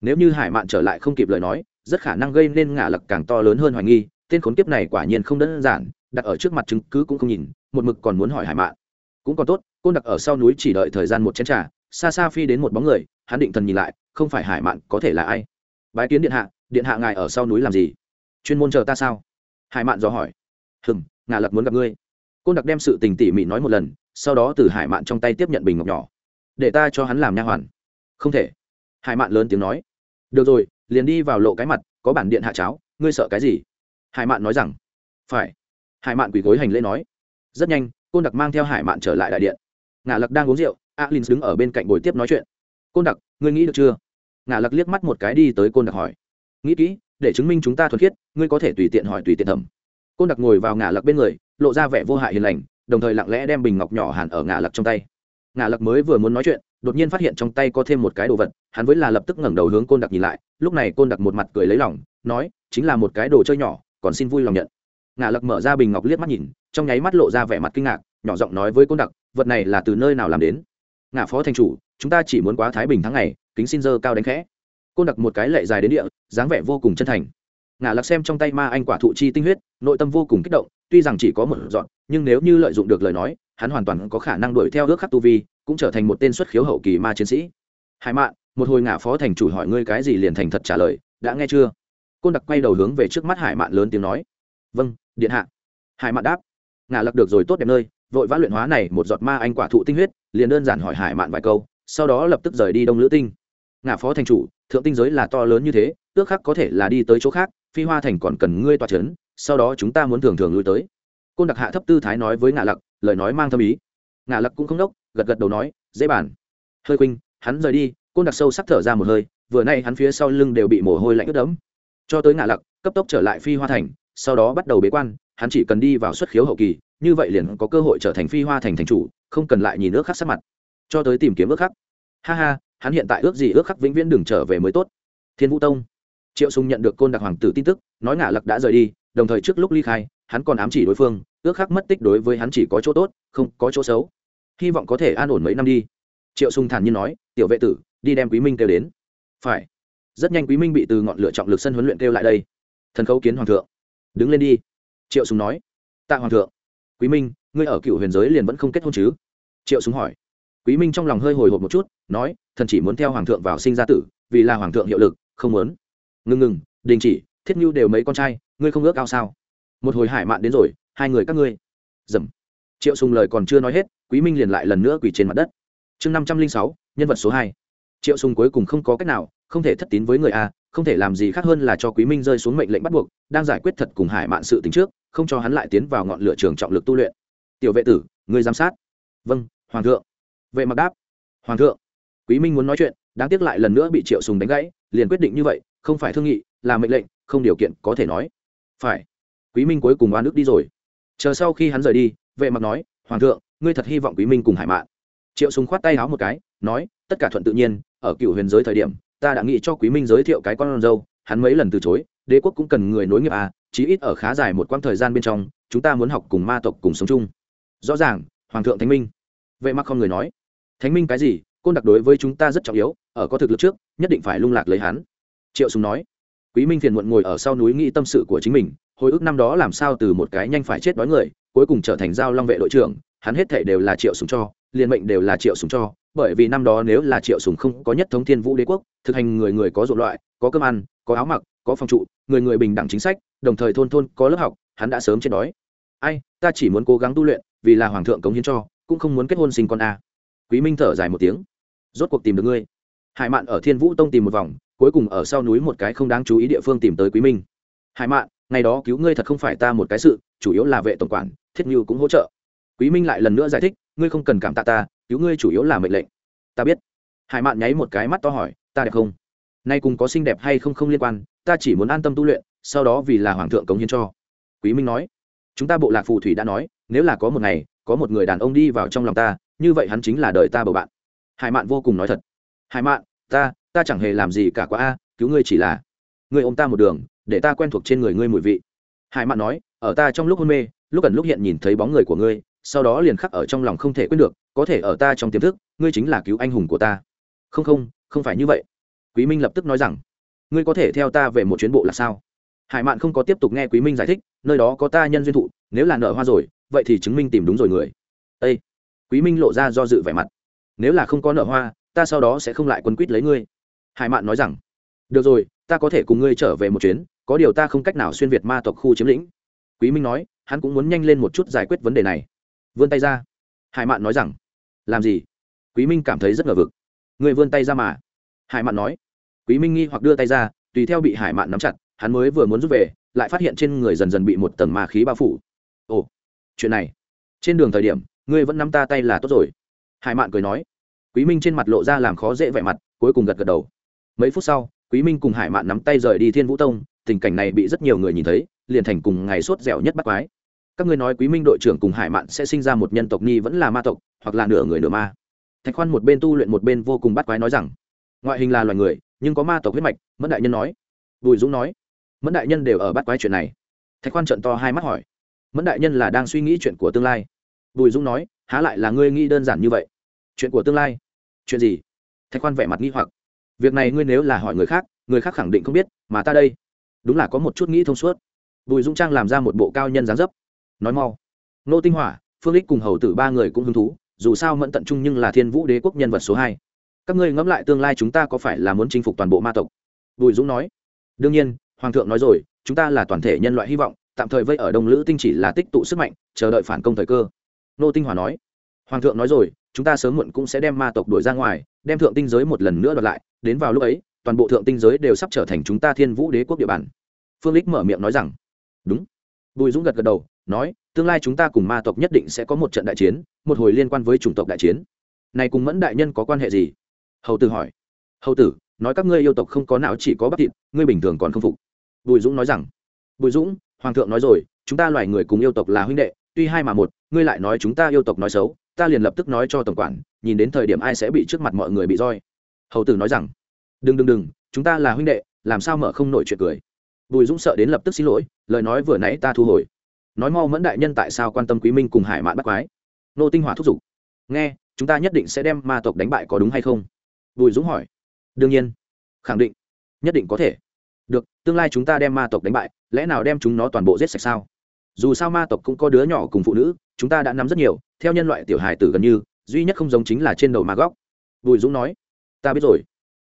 Nếu như hải mạn trở lại không kịp lời nói, rất khả năng gây nên ngả lặc càng to lớn hơn hoài nghi tên khốn kiếp này quả nhiên không đơn giản, đặt ở trước mặt chứng cứ cũng không nhìn, một mực còn muốn hỏi hải mạn. Cũng còn tốt côn đặc ở sau núi chỉ đợi thời gian một chén t r à xa xa phi đến một bóng người, hắn định thần nhìn lại, không phải hải mạn có thể là ai. Bái kiến điện hạ điện hạ ngài ở sau núi làm gì? Chuyên môn chờ ta sao? Hải mạn dò hỏi. Hừng ngà lật muốn gặp ngươi. Côn đặc đem sự tình tỉ mỉ nói một lần, sau đó từ hải mạn trong tay tiếp nhận bình ngọc nhỏ. Để ta cho hắn làm nha hoàn. Không thể. Hải mạn lớn tiếng nói. Được rồi, liền đi vào lộ cái mặt, có bản điện hạ cháo, ngươi sợ cái gì? Hải mạn nói rằng, phải. Hải mạn quỳ gối hành lễ nói, rất nhanh, côn đặc mang theo hải mạn trở lại đại điện. Ngả lặc đang uống rượu alin đứng ở bên cạnh buổi tiếp nói chuyện. Côn đặc, ngươi nghĩ được chưa? Ngả lặc liếc mắt một cái đi tới côn đặc hỏi. Nghĩ kỹ, để chứng minh chúng ta thuật khiết, ngươi có thể tùy tiện hỏi tùy tiện thẩm. Côn đặc ngồi vào ngả lặc bên người, lộ ra vẻ vô hại hiền lành, đồng thời lặng lẽ đem bình ngọc nhỏ hẳn ở ngả lặc trong tay. Ngả lặc mới vừa muốn nói chuyện, đột nhiên phát hiện trong tay có thêm một cái đồ vật, hắn với là lập tức ngẩng đầu hướng côn đặc nhìn lại, lúc này côn đặc một mặt cười lấy lòng, nói, chính là một cái đồ chơi nhỏ còn xin vui lòng nhận. Ngà lặc mở ra bình ngọc liếc mắt nhìn, trong nháy mắt lộ ra vẻ mặt kinh ngạc, nhỏ giọng nói với côn đặc vật này là từ nơi nào làm đến? Ngà phó thành chủ, chúng ta chỉ muốn quá thái bình tháng ngày, kính xin dơ cao đánh khẽ. Côn đặc một cái lệ dài đến địa, dáng vẻ vô cùng chân thành. Ngà lặc xem trong tay ma anh quả thụ chi tinh huyết, nội tâm vô cùng kích động, tuy rằng chỉ có một dọn nhưng nếu như lợi dụng được lời nói, hắn hoàn toàn có khả năng đuổi theo ước khắc tu vi, cũng trở thành một tên xuất khiếu hậu kỳ ma chiến sĩ. Hải mạn, một hồi ngả phó thành chủ hỏi ngươi cái gì liền thành thật trả lời, đã nghe chưa? Côn đặc quay đầu hướng về trước mắt hải mạn lớn tiếng nói. Vâng điện hạ. Hải mạn đáp. Ngả lặc được rồi, tốt đẹp nơi, vội vã luyện hóa này một giọt ma anh quả thụ tinh huyết, liền đơn giản hỏi hải mạn vài câu, sau đó lập tức rời đi đông lữ tinh. Ngã phó thành chủ, thượng tinh giới là to lớn như thế, ước khác có thể là đi tới chỗ khác, phi hoa thành còn cần ngươi toa c h ấ n sau đó chúng ta muốn thường thường lui tới. Côn đặc hạ thấp tư thái nói với ngạ lặc, lời nói mang thâm ý. Ngạ lặc cũng không đốc, gật gật đầu nói, dễ bàn. Hơi khuynh, hắn rời đi. Côn đặc sâu sắc thở ra một hơi, vừa nay hắn phía sau lưng đều bị mồ hôi lạnh ướt đẫm cho tới ngạ lặc, cấp tốc trở lại phi hoa thành, sau đó bắt đầu bế quan, hắn chỉ cần đi vào xuất khiếu hậu kỳ, như vậy liền có cơ hội trở thành phi hoa thành thành chủ, không cần lại nhìn ước khắc sát mặt. Cho tới tìm kiếm ước khắc. Ha ha, hắn hiện tại ước gì ước khắc vĩnh viễn đừng trở về mới tốt. Thiên vũ tông. Triệu sùng nhận được côn đặc hoàng tử tin tức, nói ngạ lặc đã rời đi, đồng thời trước lúc ly khai, hắn còn ám chỉ đối phương, ước khắc mất tích đối với hắn chỉ có chỗ tốt, không có chỗ xấu. Hy vọng có thể an ổn mấy năm đi. Triệu sùng thản nhiên nói, tiểu vệ tử, đi đem quý minh kêu đến. Phải rất nhanh quý minh bị từ ngọn lửa trọng lực sân huấn luyện kêu lại đây. Thần khấu kiến hoàng thượng. Đứng lên đi. Triệu sùng nói. Tạ hoàng thượng. Quý minh, ngươi ở cựu huyền giới liền vẫn không kết hôn chứ? Triệu sùng hỏi. Quý minh trong lòng hơi hồi hộp một chút, nói, thần chỉ muốn theo hoàng thượng vào sinh ra tử, vì là hoàng thượng hiệu lực, không muốn. Ngừng ngừng, đình chỉ, thiết nhu đều mấy con trai, ngươi không ước ao sao? Một hồi hải mạn đến rồi, hai người các ngươi. Dầm. Triệu sùng lời còn chưa nói hết, quý minh liền lại lần nữa quỳ trên mặt đất. Chương năm trăm linh sáu, nhân vật số hai. Triệu sùng cuối cùng không có cách nào không thể thất tín với người a, không thể làm gì khác hơn là cho quý minh rơi xuống mệnh lệnh bắt buộc, đang giải quyết thật cùng hải mạn sự tính trước, không cho hắn lại tiến vào ngọn lửa trường trọng lực tu luyện. Tiểu vệ tử người giám sát. Vâng hoàng thượng. Vệ mặc đáp. Hoàng thượng. Quý minh muốn nói chuyện, đáng tiếc lại lần nữa bị triệu sùng đánh gãy, liền quyết định như vậy, không phải thương nghị, là mệnh lệnh, không điều kiện có thể nói. Phải. Quý minh cuối cùng oan ức đi rồi. Chờ sau khi hắn rời đi, vệ mặc nói, hoàng thượng, ngươi thật hy vọng quý minh cùng hải mạn. Triệu sùng khoát tay háo một cái, nói, tất cả thuận tự nhiên, ở cựu huyền giới thời điểm ta đã nghĩ cho quý minh giới thiệu cái con dâu, hắn mấy lần từ chối, đế quốc cũng cần người nối nghiệp à chí ít ở khá dài một quãng thời gian bên trong, chúng ta muốn học cùng ma tộc cùng sống chung. Rõ ràng, hoàng thượng thánh minh. Vậy mà không người nói. Thánh minh cái gì? Côn đặc đối với chúng ta rất trọng yếu, ở có thực lực trước, nhất định phải lung lạc lấy hắn. Triệu sùng nói. Quý minh phiền muộn ngồi ở sau núi nghĩ tâm sự của chính mình, hồi ức năm đó làm sao từ một cái nhanh phải chết đói người, cuối cùng trở thành giao long vệ đội trưởng, hắn hết thảy đều là triệu sùng cho liên mệnh đều là triệu sùng cho bởi vì năm đó nếu là triệu sùng không có nhất thống thiên vũ đế quốc, thực hành người người có ruộng loại, có cơm ăn, có áo mặc, có phòng trụ, người người bình đẳng chính sách, đồng thời thôn thôn, có lớp học, hắn đã sớm chết đói. Ai, ta chỉ muốn cố gắng tu luyện, vì là hoàng thượng cống hiến cho, cũng không muốn kết hôn sinh con a. Quý minh thở dài một tiếng. Rốt cuộc tìm được ngươi. Hải mạn ở thiên vũ tông tìm một vòng, cuối cùng ở sau núi một cái không đáng chú ý địa phương tìm tới quý minh. Hải mạn, ngày đó cứu ngươi thật không phải ta một cái sự, chủ yếu là vệ tổng quản, thiết như cũng hỗ trợ quý minh lại lần nữa giải thích, ngươi không cần cảm tạ ta, cứu ngươi chủ yếu là mệnh lệnh. Ta biết. Hải mạn nháy một cái mắt to hỏi, ta đẹp không? Nay cùng có xinh đẹp hay không không liên quan, ta chỉ muốn an tâm tu luyện, sau đó vì là hoàng thượng cống hiến cho. Quý minh nói, chúng ta bộ lạc phù thủy đã nói, nếu là có một ngày, có một người đàn ông đi vào trong lòng ta, như vậy hắn chính là đời ta bầu bạn. Hải mạn vô cùng nói thật, hải mạn, ta ta chẳng hề làm gì cả quá a, cứu ngươi chỉ là, ngươi ôm ta một đường, để ta quen thuộc trên người ngươi mùi vị. Hải mạn nói, ở ta trong lúc hôn mê, lúc gần lúc hiện nhìn thấy bóng người của ngươi sau đó liền khắc ở trong lòng không thể quên được, có thể ở ta trong tiềm thức, ngươi chính là cứu anh hùng của ta. Không không không phải như vậy. Quý minh lập tức nói rằng, ngươi có thể theo ta về một chuyến bộ là sao? Hải mạn không có tiếp tục nghe quý minh giải thích, nơi đó có ta nhân duyên thụ, nếu là nợ hoa rồi, vậy thì chứng minh tìm đúng rồi người. Ê! quý minh lộ ra do dự vẻ mặt. Nếu là không có nợ hoa, ta sau đó sẽ không lại quân quýt lấy ngươi. Hải mạn nói rằng, được rồi, ta có thể cùng ngươi trở về một chuyến, có điều ta không cách nào xuyên việt ma tộc khu chiếm lĩnh. Quý minh nói, hắn cũng muốn nhanh lên một chút giải quyết vấn đề này vươn tay ra. Hải mạn nói rằng, làm gì? Quý minh cảm thấy rất ngờ vực. Người vươn tay ra mà. Hải mạn nói. Quý minh nghi hoặc đưa tay ra, tùy theo bị hải mạn nắm chặt, hắn mới vừa muốn rút về, lại phát hiện trên người dần dần bị một tầng ma khí bao phủ. Ồ, chuyện này, trên đường thời điểm, ngươi vẫn nắm ta tay là tốt rồi. Hải mạn cười nói. Quý minh trên mặt lộ ra làm khó dễ vẻ mặt, cuối cùng gật gật đầu. Mấy phút sau, quý minh cùng hải mạn nắm tay rời đi thiên vũ tông, tình cảnh này bị rất nhiều người nhìn thấy, liền thành cùng ngày sốt dẻo nhất bắt quái các ngươi nói quý minh đội trưởng cùng hải mạn sẽ sinh ra một nhân tộc nghi vẫn là ma tộc, hoặc là nửa người nửa ma. Thạch khoan một bên tu luyện một bên vô cùng bắt quái nói rằng, ngoại hình là loài người, nhưng có ma tộc huyết mạch, mẫn đại nhân nói. Bùi dũng nói, mẫn đại nhân đều ở bắt quái chuyện này. Thạch khoan trận to hai mắt hỏi, mẫn đại nhân là đang suy nghĩ chuyện của tương lai? Bùi dũng nói, há lại là ngươi nghĩ đơn giản như vậy? Chuyện của tương lai? Chuyện gì? Thạch khoan vẻ mặt nghi hoặc, việc này ngươi nếu là hỏi người khác người khác khẳng định không biết, mà ta đây, đúng là có một chút nghĩ thông suốt. Bùi dũng trang làm ra một bộ cao nhân dáng dấp nói mau. Nô tinh hỏa, phương lích cùng hầu tử ba người cũng hứng thú, dù sao mẫn tận trung nhưng là thiên vũ đế quốc nhân vật số hai. Các ngươi ngẫm lại tương lai chúng ta có phải là muốn chinh phục toàn bộ ma tộc? Bùi dũng nói. Đương nhiên, hoàng thượng nói rồi, chúng ta là toàn thể nhân loại hy vọng, tạm thời vây ở đông lữ tinh chỉ là tích tụ sức mạnh, chờ đợi phản công thời cơ. Nô tinh hỏa nói. Hoàng thượng nói rồi, chúng ta sớm muộn cũng sẽ đem ma tộc đuổi ra ngoài, đem thượng tinh giới một lần nữa đoạt lại, đến vào lúc ấy, toàn bộ thượng tinh giới đều sắp trở thành chúng ta thiên vũ đế quốc địa bàn. Phương lích mở miệng nói rằng. Đúng. Bùi dũng gật gật đầu nói, tương lai chúng ta cùng ma tộc nhất định sẽ có một trận đại chiến, một hồi liên quan với chủng tộc đại chiến. Này cùng mẫn đại nhân có quan hệ gì? Hầu tử hỏi. Hầu tử, nói các ngươi yêu tộc không có não chỉ có bắp thịt, ngươi bình thường còn không phục. Bùi dũng nói rằng. Bùi dũng, hoàng thượng nói rồi, chúng ta loài người cùng yêu tộc là huynh đệ, tuy hai mà một, ngươi lại nói chúng ta yêu tộc nói xấu, ta liền lập tức nói cho tổng quản, nhìn đến thời điểm ai sẽ bị trước mặt mọi người bị roi. Hầu tử nói rằng. Đừng đừng đừng, chúng ta là huynh đệ, làm sao mở không nổi chuyện cười. Bùi dũng sợ đến lập tức xin lỗi, lời nói vừa nãy ta thu hồi nói mau mẫn đại nhân tại sao quan tâm quý minh cùng hải mạn bắt quái? Nô tinh hỏa thúc giục. Nghe, chúng ta nhất định sẽ đem ma tộc đánh bại có đúng hay không? Bùi dũng hỏi. Đương nhiên. Khẳng định. Nhất định có thể. Được, tương lai chúng ta đem ma tộc đánh bại, lẽ nào đem chúng nó toàn bộ giết sạch sao? Dù sao ma tộc cũng có đứa nhỏ cùng phụ nữ, chúng ta đã nắm rất nhiều, theo nhân loại tiểu hài tử gần như, duy nhất không giống chính là trên đầu ma góc. Bùi dũng nói. Ta biết rồi.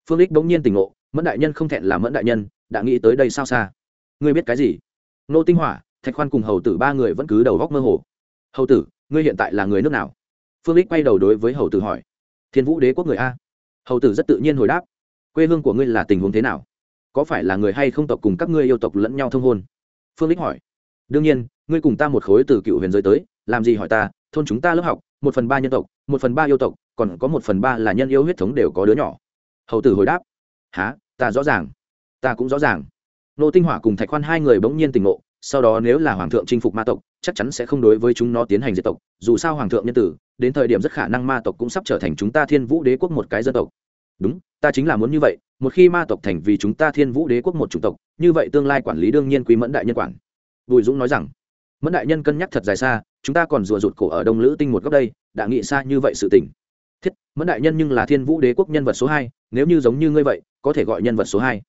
Phương lích bỗng nhiên tỉnh ngộ, mẫn đại nhân không thẹn là mẫn đại nhân, đã nghĩ tới đây sao xa? Ngươi biết cái gì? Nô tinh hỏa thạch khoan cùng hầu tử ba người vẫn cứ đầu góc mơ hồ. Hầu tử, ngươi hiện tại là người nước nào? Phương lích quay đầu đối với hầu tử hỏi. Thiên vũ đế quốc người a. Hầu tử rất tự nhiên hồi đáp. Quê hương của ngươi là tình huống thế nào? Có phải là người hay không tộc cùng các ngươi yêu tộc lẫn nhau thông hôn? Phương lích hỏi. Đương nhiên, ngươi cùng ta một khối từ cựu huyền giới tới, làm gì hỏi ta, thôn chúng ta lớp học, một phần ba nhân tộc, một phần ba yêu tộc, còn có một phần ba là nhân yêu huyết thống đều có đứa nhỏ. Hầu tử hồi đáp. Há ta rõ ràng. Ta cũng rõ ràng. Nô tinh hỏa cùng thạch khoan hai người bỗng nhiên tỉnh ngộ sau đó nếu là hoàng thượng chinh phục ma tộc, chắc chắn sẽ không đối với chúng nó tiến hành diệt tộc. Dù sao hoàng thượng nhân tử, đến thời điểm rất khả năng ma tộc cũng sắp trở thành chúng ta thiên vũ đế quốc một cái dân tộc. Đúng, ta chính là muốn như vậy. Một khi ma tộc thành vì chúng ta thiên vũ đế quốc một chủng tộc, như vậy tương lai quản lý đương nhiên quý mẫn đại nhân quản. Bùi dũng nói rằng, mẫn đại nhân cân nhắc thật dài xa, chúng ta còn rùa rụt cổ ở đông lữ tinh một góc đây, đã nghĩ xa như vậy sự tình. Thiết, mẫn đại nhân nhưng là thiên vũ đế quốc nhân vật số hai, nếu như giống như ngươi vậy, có thể gọi nhân vật số hai.